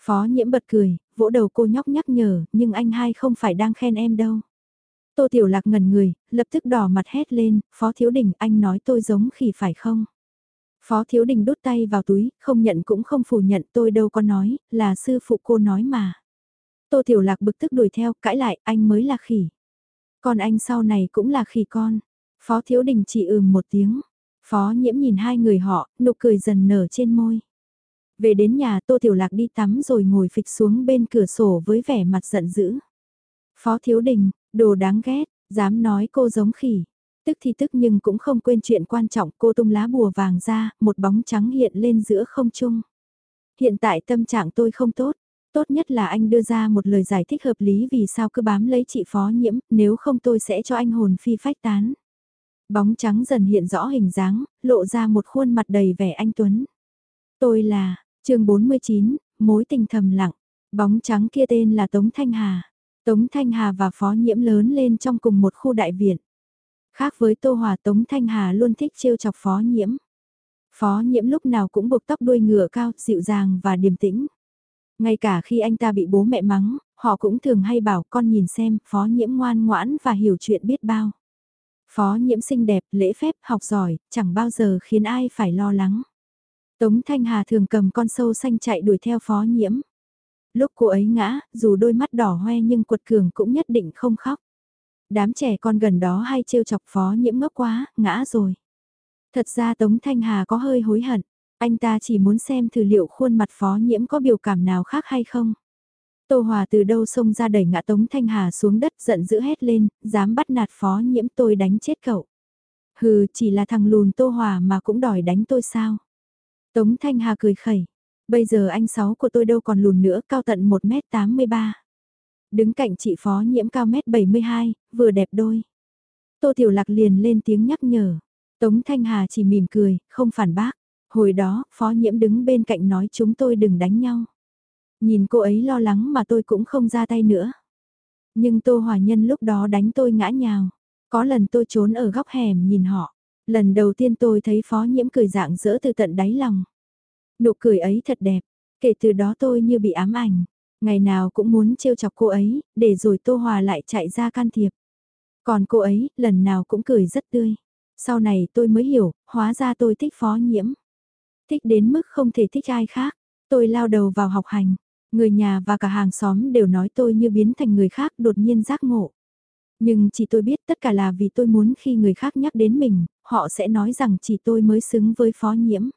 Phó nhiễm bật cười, vỗ đầu cô nhóc nhắc nhở, nhưng anh hai không phải đang khen em đâu. Tô Tiểu Lạc ngẩn người, lập tức đỏ mặt hét lên, Phó Thiếu Đình anh nói tôi giống khỉ phải không? Phó Thiếu Đình đút tay vào túi, không nhận cũng không phủ nhận tôi đâu có nói, là sư phụ cô nói mà. Tô Tiểu Lạc bực tức đuổi theo, cãi lại, anh mới là khỉ. Còn anh sau này cũng là khỉ con. Phó Thiếu Đình chỉ ừm một tiếng. Phó nhiễm nhìn hai người họ, nụ cười dần nở trên môi. Về đến nhà Tô Tiểu Lạc đi tắm rồi ngồi phịch xuống bên cửa sổ với vẻ mặt giận dữ. Phó Thiếu Đình, đồ đáng ghét, dám nói cô giống khỉ. Tức thì tức nhưng cũng không quên chuyện quan trọng cô tung lá bùa vàng ra, một bóng trắng hiện lên giữa không trung. Hiện tại tâm trạng tôi không tốt, tốt nhất là anh đưa ra một lời giải thích hợp lý vì sao cứ bám lấy chị phó nhiễm, nếu không tôi sẽ cho anh hồn phi phách tán. Bóng trắng dần hiện rõ hình dáng, lộ ra một khuôn mặt đầy vẻ anh Tuấn. Tôi là, chương 49, mối tình thầm lặng. Bóng trắng kia tên là Tống Thanh Hà. Tống Thanh Hà và Phó Nhiễm lớn lên trong cùng một khu đại viện. Khác với Tô Hòa Tống Thanh Hà luôn thích trêu chọc phó nhiễm. Phó nhiễm lúc nào cũng buộc tóc đuôi ngựa cao, dịu dàng và điềm tĩnh. Ngay cả khi anh ta bị bố mẹ mắng, họ cũng thường hay bảo con nhìn xem, phó nhiễm ngoan ngoãn và hiểu chuyện biết bao. Phó nhiễm xinh đẹp, lễ phép, học giỏi, chẳng bao giờ khiến ai phải lo lắng. Tống Thanh Hà thường cầm con sâu xanh chạy đuổi theo phó nhiễm. Lúc cô ấy ngã, dù đôi mắt đỏ hoe nhưng quật cường cũng nhất định không khóc. Đám trẻ con gần đó hay trêu chọc phó nhiễm ngốc quá, ngã rồi. Thật ra Tống Thanh Hà có hơi hối hận, anh ta chỉ muốn xem thử liệu khuôn mặt phó nhiễm có biểu cảm nào khác hay không. Tô Hòa từ đâu xông ra đẩy ngã Tống Thanh Hà xuống đất giận dữ hét lên, dám bắt nạt phó nhiễm tôi đánh chết cậu. Hừ, chỉ là thằng lùn Tô Hòa mà cũng đòi đánh tôi sao. Tống Thanh Hà cười khẩy, bây giờ anh sáu của tôi đâu còn lùn nữa, cao tận 1m83. Đứng cạnh chị phó nhiễm cao mét 72, vừa đẹp đôi. Tô Tiểu Lạc liền lên tiếng nhắc nhở. Tống Thanh Hà chỉ mỉm cười, không phản bác. Hồi đó, phó nhiễm đứng bên cạnh nói chúng tôi đừng đánh nhau. Nhìn cô ấy lo lắng mà tôi cũng không ra tay nữa. Nhưng Tô Hòa Nhân lúc đó đánh tôi ngã nhào. Có lần tôi trốn ở góc hẻm nhìn họ. Lần đầu tiên tôi thấy phó nhiễm cười dạng dỡ từ tận đáy lòng. Nụ cười ấy thật đẹp. Kể từ đó tôi như bị ám ảnh. Ngày nào cũng muốn trêu chọc cô ấy, để rồi Tô Hòa lại chạy ra can thiệp. Còn cô ấy, lần nào cũng cười rất tươi. Sau này tôi mới hiểu, hóa ra tôi thích phó nhiễm. Thích đến mức không thể thích ai khác. Tôi lao đầu vào học hành. Người nhà và cả hàng xóm đều nói tôi như biến thành người khác đột nhiên giác ngộ. Nhưng chỉ tôi biết tất cả là vì tôi muốn khi người khác nhắc đến mình, họ sẽ nói rằng chỉ tôi mới xứng với phó nhiễm.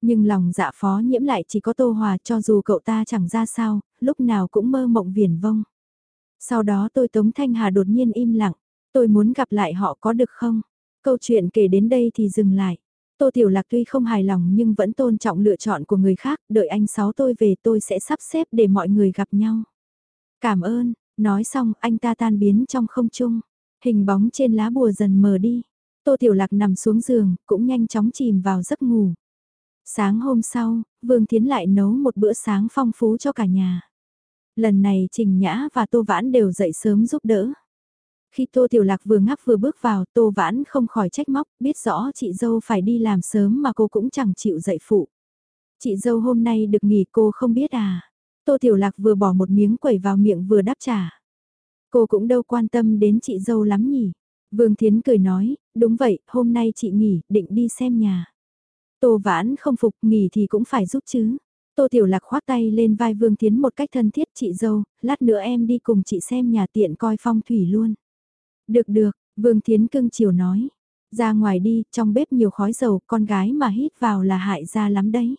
Nhưng lòng dạ phó nhiễm lại chỉ có Tô Hòa cho dù cậu ta chẳng ra sao, lúc nào cũng mơ mộng viển vông. Sau đó tôi Tống Thanh Hà đột nhiên im lặng, tôi muốn gặp lại họ có được không? Câu chuyện kể đến đây thì dừng lại. Tô Tiểu Lạc tuy không hài lòng nhưng vẫn tôn trọng lựa chọn của người khác, đợi anh sáu tôi về tôi sẽ sắp xếp để mọi người gặp nhau. Cảm ơn, nói xong anh ta tan biến trong không trung, hình bóng trên lá bùa dần mờ đi. Tô Tiểu Lạc nằm xuống giường, cũng nhanh chóng chìm vào giấc ngủ. Sáng hôm sau, Vương Thiến lại nấu một bữa sáng phong phú cho cả nhà. Lần này Trình Nhã và Tô Vãn đều dậy sớm giúp đỡ. Khi Tô Tiểu Lạc vừa ngắp vừa bước vào, Tô Vãn không khỏi trách móc, biết rõ chị dâu phải đi làm sớm mà cô cũng chẳng chịu dậy phụ. Chị dâu hôm nay được nghỉ cô không biết à. Tô Tiểu Lạc vừa bỏ một miếng quẩy vào miệng vừa đáp trả. Cô cũng đâu quan tâm đến chị dâu lắm nhỉ. Vương Thiến cười nói, đúng vậy, hôm nay chị nghỉ, định đi xem nhà. Tô Vãn không phục, nghỉ thì cũng phải giúp chứ. Tô Tiểu Lạc khoác tay lên vai Vương Thiến một cách thân thiết chị dâu, lát nữa em đi cùng chị xem nhà tiện coi phong thủy luôn. Được được, Vương Thiến cưng chiều nói. Ra ngoài đi, trong bếp nhiều khói dầu, con gái mà hít vào là hại ra lắm đấy.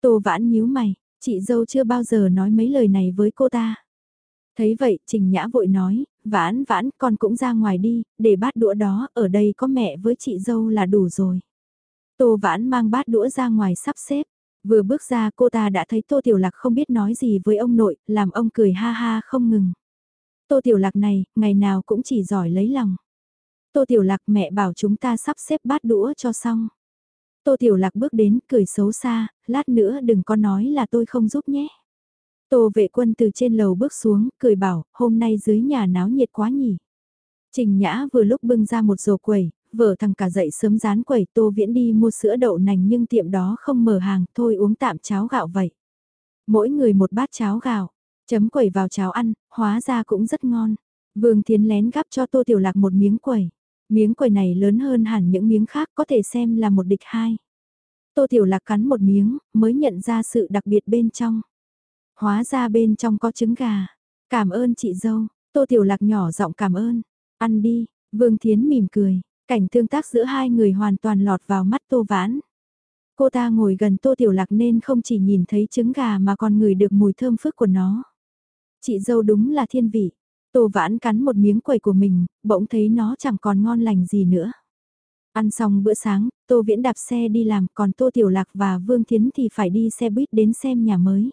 Tô Vãn nhíu mày, chị dâu chưa bao giờ nói mấy lời này với cô ta. Thấy vậy, Trình Nhã vội nói, Vãn Vãn, con cũng ra ngoài đi, để bát đũa đó, ở đây có mẹ với chị dâu là đủ rồi. Tô Vãn mang bát đũa ra ngoài sắp xếp. Vừa bước ra cô ta đã thấy Tô Tiểu Lạc không biết nói gì với ông nội, làm ông cười ha ha không ngừng. Tô Tiểu Lạc này, ngày nào cũng chỉ giỏi lấy lòng. Tô Tiểu Lạc mẹ bảo chúng ta sắp xếp bát đũa cho xong. Tô Tiểu Lạc bước đến, cười xấu xa, lát nữa đừng có nói là tôi không giúp nhé. Tô vệ quân từ trên lầu bước xuống, cười bảo, hôm nay dưới nhà náo nhiệt quá nhỉ. Trình Nhã vừa lúc bưng ra một rổ quẩy, vợ thằng cả dậy sớm dán quẩy Tô Viễn đi mua sữa đậu nành nhưng tiệm đó không mở hàng, thôi uống tạm cháo gạo vậy. Mỗi người một bát cháo gạo, chấm quẩy vào cháo ăn, hóa ra cũng rất ngon. Vương Thiến lén gắp cho Tô Tiểu Lạc một miếng quẩy. Miếng quẩy này lớn hơn hẳn những miếng khác có thể xem là một địch hai. Tô Tiểu Lạc cắn một miếng, mới nhận ra sự đặc biệt bên trong. Hóa ra bên trong có trứng gà. Cảm ơn chị dâu, Tô Tiểu Lạc nhỏ giọng cảm ơn. Ăn đi, Vương Thiến mỉm cười. Cảnh tương tác giữa hai người hoàn toàn lọt vào mắt Tô Vãn. Cô ta ngồi gần Tô Tiểu Lạc nên không chỉ nhìn thấy trứng gà mà còn ngửi được mùi thơm phức của nó. Chị dâu đúng là thiên vị. Tô Vãn cắn một miếng quẩy của mình, bỗng thấy nó chẳng còn ngon lành gì nữa. Ăn xong bữa sáng, Tô Viễn đạp xe đi làm, còn Tô Tiểu Lạc và Vương Thiến thì phải đi xe buýt đến xem nhà mới.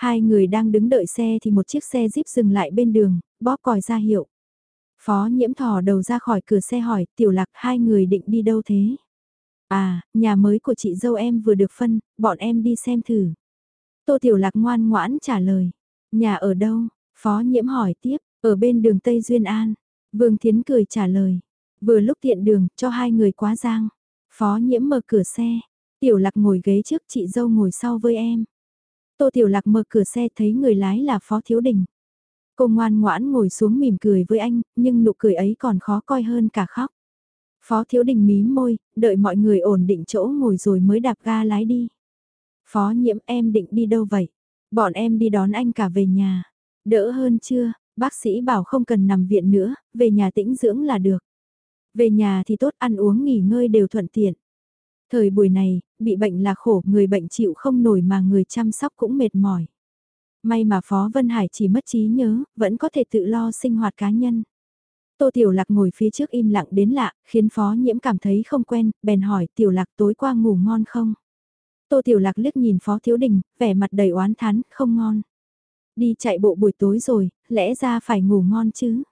Hai người đang đứng đợi xe thì một chiếc xe jeep dừng lại bên đường, bóp còi ra hiệu. Phó nhiễm thò đầu ra khỏi cửa xe hỏi, Tiểu Lạc hai người định đi đâu thế? À, nhà mới của chị dâu em vừa được phân, bọn em đi xem thử. Tô Tiểu Lạc ngoan ngoãn trả lời. Nhà ở đâu? Phó nhiễm hỏi tiếp, ở bên đường Tây Duyên An. Vương Thiến cười trả lời. Vừa lúc tiện đường, cho hai người quá giang. Phó nhiễm mở cửa xe. Tiểu lạc ngồi ghế trước, chị dâu ngồi sau với em. Tô Tiểu Lạc mở cửa xe thấy người lái là Phó Thiếu Đình. Cô ngoan ngoãn ngồi xuống mỉm cười với anh, nhưng nụ cười ấy còn khó coi hơn cả khóc. Phó Thiếu Đình mím môi, đợi mọi người ổn định chỗ ngồi rồi mới đạp ga lái đi. Phó nhiễm em định đi đâu vậy? Bọn em đi đón anh cả về nhà. Đỡ hơn chưa? Bác sĩ bảo không cần nằm viện nữa, về nhà tĩnh dưỡng là được. Về nhà thì tốt ăn uống nghỉ ngơi đều thuận tiện. Thời buổi này, bị bệnh là khổ, người bệnh chịu không nổi mà người chăm sóc cũng mệt mỏi. May mà Phó Vân Hải chỉ mất trí nhớ, vẫn có thể tự lo sinh hoạt cá nhân. Tô Tiểu Lạc ngồi phía trước im lặng đến lạ, khiến Phó Nhiễm cảm thấy không quen, bèn hỏi Tiểu Lạc tối qua ngủ ngon không? Tô Tiểu Lạc liếc nhìn Phó Thiếu Đình, vẻ mặt đầy oán thán, không ngon. Đi chạy bộ buổi tối rồi, lẽ ra phải ngủ ngon chứ?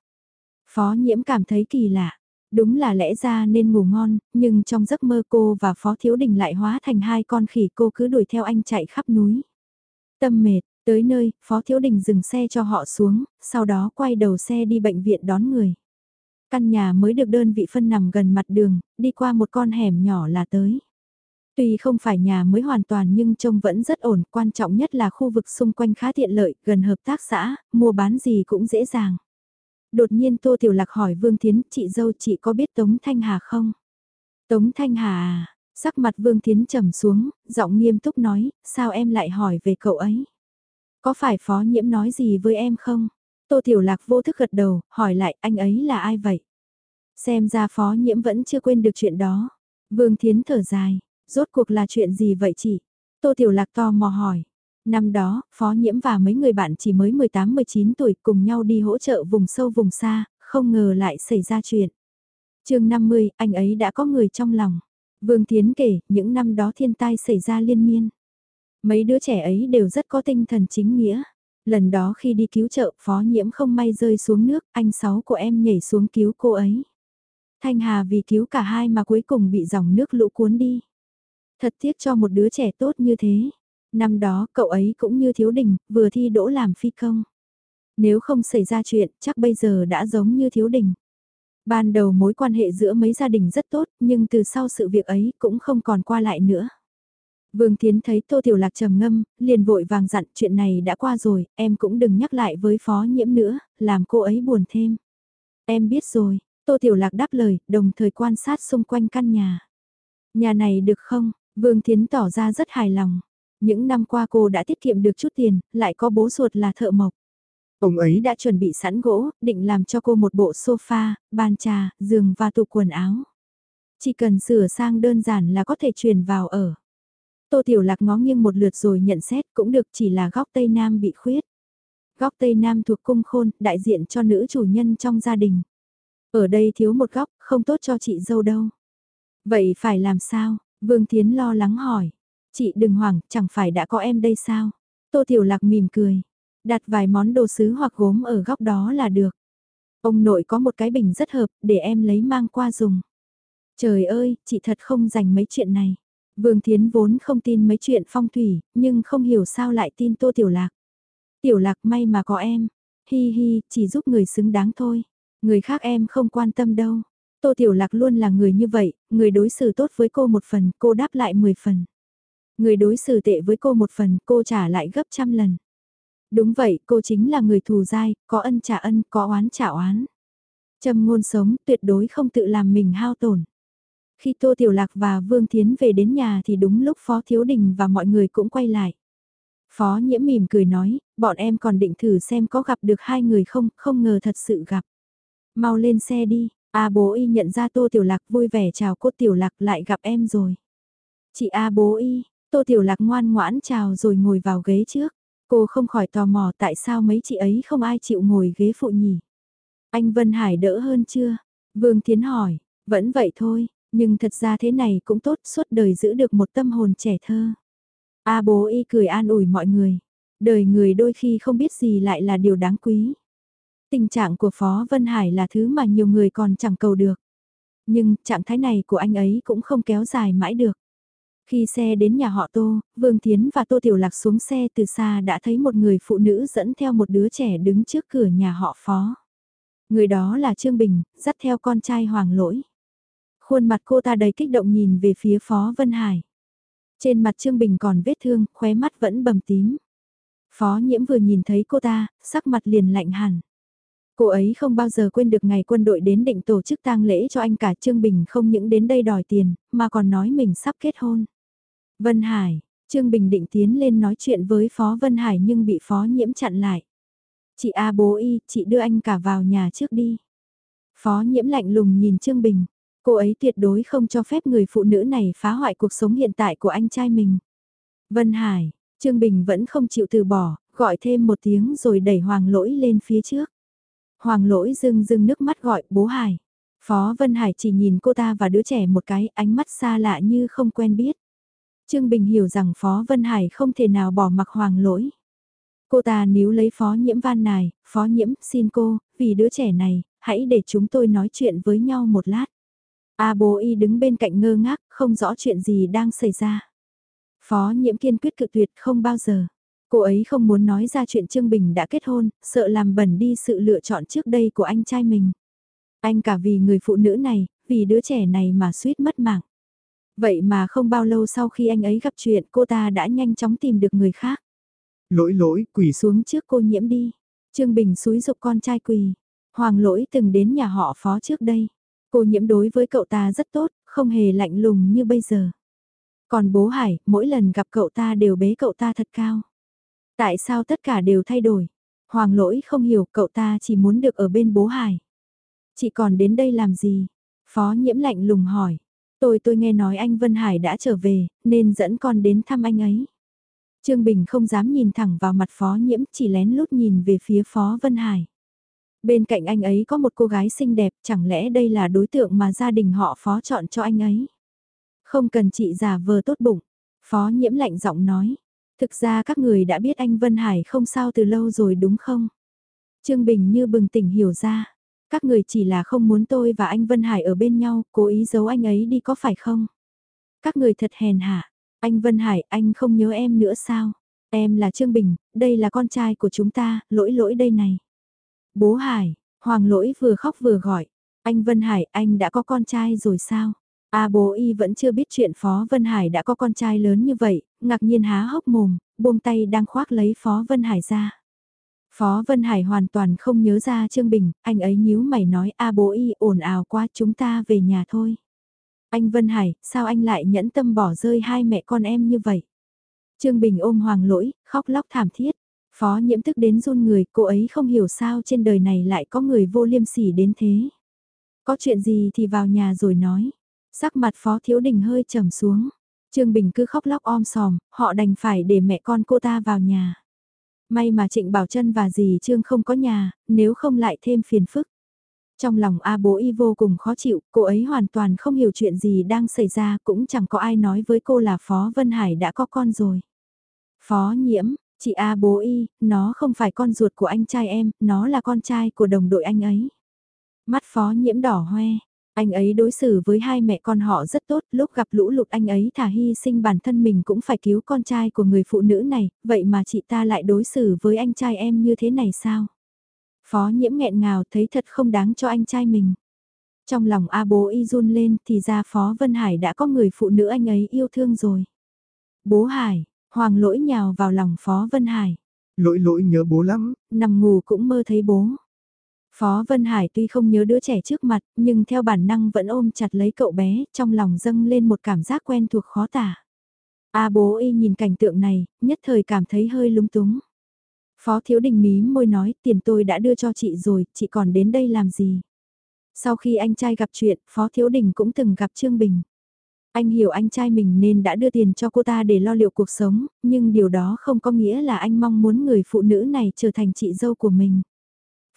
Phó Nhiễm cảm thấy kỳ lạ. Đúng là lẽ ra nên ngủ ngon, nhưng trong giấc mơ cô và Phó Thiếu Đình lại hóa thành hai con khỉ cô cứ đuổi theo anh chạy khắp núi. Tâm mệt, tới nơi, Phó Thiếu Đình dừng xe cho họ xuống, sau đó quay đầu xe đi bệnh viện đón người. Căn nhà mới được đơn vị phân nằm gần mặt đường, đi qua một con hẻm nhỏ là tới. Tuy không phải nhà mới hoàn toàn nhưng trông vẫn rất ổn, quan trọng nhất là khu vực xung quanh khá tiện lợi, gần hợp tác xã, mua bán gì cũng dễ dàng. Đột nhiên Tô Tiểu Lạc hỏi Vương Thiến, chị dâu chị có biết Tống Thanh Hà không? Tống Thanh Hà à? Sắc mặt Vương Thiến trầm xuống, giọng nghiêm túc nói, sao em lại hỏi về cậu ấy? Có phải phó nhiễm nói gì với em không? Tô Tiểu Lạc vô thức gật đầu, hỏi lại anh ấy là ai vậy? Xem ra phó nhiễm vẫn chưa quên được chuyện đó. Vương Thiến thở dài, rốt cuộc là chuyện gì vậy chị? Tô Tiểu Lạc to mò hỏi. Năm đó, Phó Nhiễm và mấy người bạn chỉ mới 18-19 tuổi cùng nhau đi hỗ trợ vùng sâu vùng xa, không ngờ lại xảy ra chuyện. chương 50, anh ấy đã có người trong lòng. Vương tiến kể, những năm đó thiên tai xảy ra liên miên. Mấy đứa trẻ ấy đều rất có tinh thần chính nghĩa. Lần đó khi đi cứu trợ, Phó Nhiễm không may rơi xuống nước, anh sáu của em nhảy xuống cứu cô ấy. Thanh Hà vì cứu cả hai mà cuối cùng bị dòng nước lũ cuốn đi. Thật tiếc cho một đứa trẻ tốt như thế. Năm đó cậu ấy cũng như thiếu đình, vừa thi đỗ làm phi công. Nếu không xảy ra chuyện, chắc bây giờ đã giống như thiếu đình. Ban đầu mối quan hệ giữa mấy gia đình rất tốt, nhưng từ sau sự việc ấy cũng không còn qua lại nữa. Vương Tiến thấy Tô Tiểu Lạc trầm ngâm, liền vội vàng dặn chuyện này đã qua rồi, em cũng đừng nhắc lại với phó nhiễm nữa, làm cô ấy buồn thêm. Em biết rồi, Tô Tiểu Lạc đáp lời, đồng thời quan sát xung quanh căn nhà. Nhà này được không? Vương tiến tỏ ra rất hài lòng. Những năm qua cô đã tiết kiệm được chút tiền, lại có bố ruột là thợ mộc. Ông ấy đã chuẩn bị sẵn gỗ, định làm cho cô một bộ sofa, bàn trà, giường và tủ quần áo. Chỉ cần sửa sang đơn giản là có thể truyền vào ở. Tô Tiểu Lạc ngó nghiêng một lượt rồi nhận xét cũng được chỉ là góc Tây Nam bị khuyết. Góc Tây Nam thuộc cung khôn, đại diện cho nữ chủ nhân trong gia đình. Ở đây thiếu một góc, không tốt cho chị dâu đâu. Vậy phải làm sao? Vương Thiến lo lắng hỏi. Chị đừng hoảng, chẳng phải đã có em đây sao? Tô Tiểu Lạc mỉm cười. Đặt vài món đồ sứ hoặc gốm ở góc đó là được. Ông nội có một cái bình rất hợp, để em lấy mang qua dùng. Trời ơi, chị thật không dành mấy chuyện này. Vương Thiến vốn không tin mấy chuyện phong thủy, nhưng không hiểu sao lại tin Tô Tiểu Lạc. Tiểu Lạc may mà có em. Hi hi, chỉ giúp người xứng đáng thôi. Người khác em không quan tâm đâu. Tô Tiểu Lạc luôn là người như vậy, người đối xử tốt với cô một phần, cô đáp lại 10 phần. Người đối xử tệ với cô một phần, cô trả lại gấp trăm lần. Đúng vậy, cô chính là người thù dai, có ân trả ân, có oán trả oán. Trầm ngôn sống tuyệt đối không tự làm mình hao tổn. Khi Tô Tiểu Lạc và Vương Thiến về đến nhà thì đúng lúc Phó Thiếu Đình và mọi người cũng quay lại. Phó Nhiễm mỉm cười nói, bọn em còn định thử xem có gặp được hai người không, không ngờ thật sự gặp. Mau lên xe đi, A bố y nhận ra Tô Tiểu Lạc vui vẻ chào cô Tiểu Lạc lại gặp em rồi. Chị A bố y, Tô Tiểu Lạc ngoan ngoãn chào rồi ngồi vào ghế trước. Cô không khỏi tò mò tại sao mấy chị ấy không ai chịu ngồi ghế phụ nhỉ. Anh Vân Hải đỡ hơn chưa? Vương Tiến hỏi, vẫn vậy thôi, nhưng thật ra thế này cũng tốt suốt đời giữ được một tâm hồn trẻ thơ. A bố y cười an ủi mọi người. Đời người đôi khi không biết gì lại là điều đáng quý. Tình trạng của Phó Vân Hải là thứ mà nhiều người còn chẳng cầu được. Nhưng trạng thái này của anh ấy cũng không kéo dài mãi được. Khi xe đến nhà họ Tô, Vương Thiến và Tô Tiểu Lạc xuống xe từ xa đã thấy một người phụ nữ dẫn theo một đứa trẻ đứng trước cửa nhà họ Phó. Người đó là Trương Bình, dắt theo con trai Hoàng Lỗi. Khuôn mặt cô ta đầy kích động nhìn về phía Phó Vân Hải. Trên mặt Trương Bình còn vết thương, khóe mắt vẫn bầm tím. Phó Nhiễm vừa nhìn thấy cô ta, sắc mặt liền lạnh hẳn. Cô ấy không bao giờ quên được ngày quân đội đến định tổ chức tang lễ cho anh cả Trương Bình không những đến đây đòi tiền, mà còn nói mình sắp kết hôn. Vân Hải, Trương Bình định tiến lên nói chuyện với Phó Vân Hải nhưng bị Phó Nhiễm chặn lại. Chị A bố y, chị đưa anh cả vào nhà trước đi. Phó Nhiễm lạnh lùng nhìn Trương Bình. Cô ấy tuyệt đối không cho phép người phụ nữ này phá hoại cuộc sống hiện tại của anh trai mình. Vân Hải, Trương Bình vẫn không chịu từ bỏ, gọi thêm một tiếng rồi đẩy Hoàng Lỗi lên phía trước. Hoàng Lỗi dưng dưng nước mắt gọi bố Hải. Phó Vân Hải chỉ nhìn cô ta và đứa trẻ một cái ánh mắt xa lạ như không quen biết. Trương Bình hiểu rằng Phó Vân Hải không thể nào bỏ mặc Hoàng Lỗi. Cô ta níu lấy Phó Nhiễm van này, Phó Nhiễm xin cô, vì đứa trẻ này, hãy để chúng tôi nói chuyện với nhau một lát. A bố y đứng bên cạnh ngơ ngác, không rõ chuyện gì đang xảy ra. Phó nhiễm kiên quyết cự tuyệt không bao giờ. Cô ấy không muốn nói ra chuyện Trương Bình đã kết hôn, sợ làm bẩn đi sự lựa chọn trước đây của anh trai mình. Anh cả vì người phụ nữ này, vì đứa trẻ này mà suýt mất mạng. Vậy mà không bao lâu sau khi anh ấy gặp chuyện cô ta đã nhanh chóng tìm được người khác. Lỗi lỗi quỳ xuống trước cô nhiễm đi. Trương Bình xúi dục con trai quỳ. Hoàng lỗi từng đến nhà họ phó trước đây. Cô nhiễm đối với cậu ta rất tốt, không hề lạnh lùng như bây giờ. Còn bố Hải, mỗi lần gặp cậu ta đều bế cậu ta thật cao. Tại sao tất cả đều thay đổi? Hoàng lỗi không hiểu cậu ta chỉ muốn được ở bên bố Hải. Chị còn đến đây làm gì? Phó nhiễm lạnh lùng hỏi. Tôi tôi nghe nói anh Vân Hải đã trở về, nên dẫn con đến thăm anh ấy. Trương Bình không dám nhìn thẳng vào mặt Phó nhiễm, chỉ lén lút nhìn về phía Phó Vân Hải. Bên cạnh anh ấy có một cô gái xinh đẹp, chẳng lẽ đây là đối tượng mà gia đình họ Phó chọn cho anh ấy? Không cần chị giả vờ tốt bụng. Phó nhiễm lạnh giọng nói. Thực ra các người đã biết anh Vân Hải không sao từ lâu rồi đúng không? Trương Bình như bừng tỉnh hiểu ra. Các người chỉ là không muốn tôi và anh Vân Hải ở bên nhau, cố ý giấu anh ấy đi có phải không? Các người thật hèn hạ. Anh Vân Hải, anh không nhớ em nữa sao? Em là Trương Bình, đây là con trai của chúng ta, lỗi lỗi đây này. Bố Hải, Hoàng lỗi vừa khóc vừa gọi. Anh Vân Hải, anh đã có con trai rồi sao? A bố y vẫn chưa biết chuyện Phó Vân Hải đã có con trai lớn như vậy, ngạc nhiên há hốc mồm, buông tay đang khoác lấy Phó Vân Hải ra. Phó Vân Hải hoàn toàn không nhớ ra Trương Bình, anh ấy nhíu mày nói A bố y ồn ào quá chúng ta về nhà thôi. Anh Vân Hải, sao anh lại nhẫn tâm bỏ rơi hai mẹ con em như vậy? Trương Bình ôm hoàng lỗi, khóc lóc thảm thiết. Phó nhiễm tức đến run người, cô ấy không hiểu sao trên đời này lại có người vô liêm sỉ đến thế. Có chuyện gì thì vào nhà rồi nói. Sắc mặt Phó Thiếu Đình hơi trầm xuống. Trương Bình cứ khóc lóc om sòm, họ đành phải để mẹ con cô ta vào nhà. May mà Trịnh Bảo Trân và dì Trương không có nhà, nếu không lại thêm phiền phức. Trong lòng A bố y vô cùng khó chịu, cô ấy hoàn toàn không hiểu chuyện gì đang xảy ra, cũng chẳng có ai nói với cô là Phó Vân Hải đã có con rồi. Phó nhiễm, chị A bố y, nó không phải con ruột của anh trai em, nó là con trai của đồng đội anh ấy. Mắt phó nhiễm đỏ hoe, anh ấy đối xử với hai mẹ con họ rất tốt, lúc gặp lũ lụt anh ấy thả hy sinh bản thân mình cũng phải cứu con trai của người phụ nữ này, vậy mà chị ta lại đối xử với anh trai em như thế này sao? Phó nhiễm nghẹn ngào thấy thật không đáng cho anh trai mình. Trong lòng A bố y run lên thì ra Phó Vân Hải đã có người phụ nữ anh ấy yêu thương rồi. Bố Hải, Hoàng lỗi nhào vào lòng Phó Vân Hải. Lỗi lỗi nhớ bố lắm. Nằm ngủ cũng mơ thấy bố. Phó Vân Hải tuy không nhớ đứa trẻ trước mặt, nhưng theo bản năng vẫn ôm chặt lấy cậu bé, trong lòng dâng lên một cảm giác quen thuộc khó tả. A bố y nhìn cảnh tượng này, nhất thời cảm thấy hơi lúng túng. Phó Thiếu Đình mí môi nói tiền tôi đã đưa cho chị rồi, chị còn đến đây làm gì? Sau khi anh trai gặp chuyện, Phó Thiếu Đình cũng từng gặp Trương Bình. Anh hiểu anh trai mình nên đã đưa tiền cho cô ta để lo liệu cuộc sống, nhưng điều đó không có nghĩa là anh mong muốn người phụ nữ này trở thành chị dâu của mình.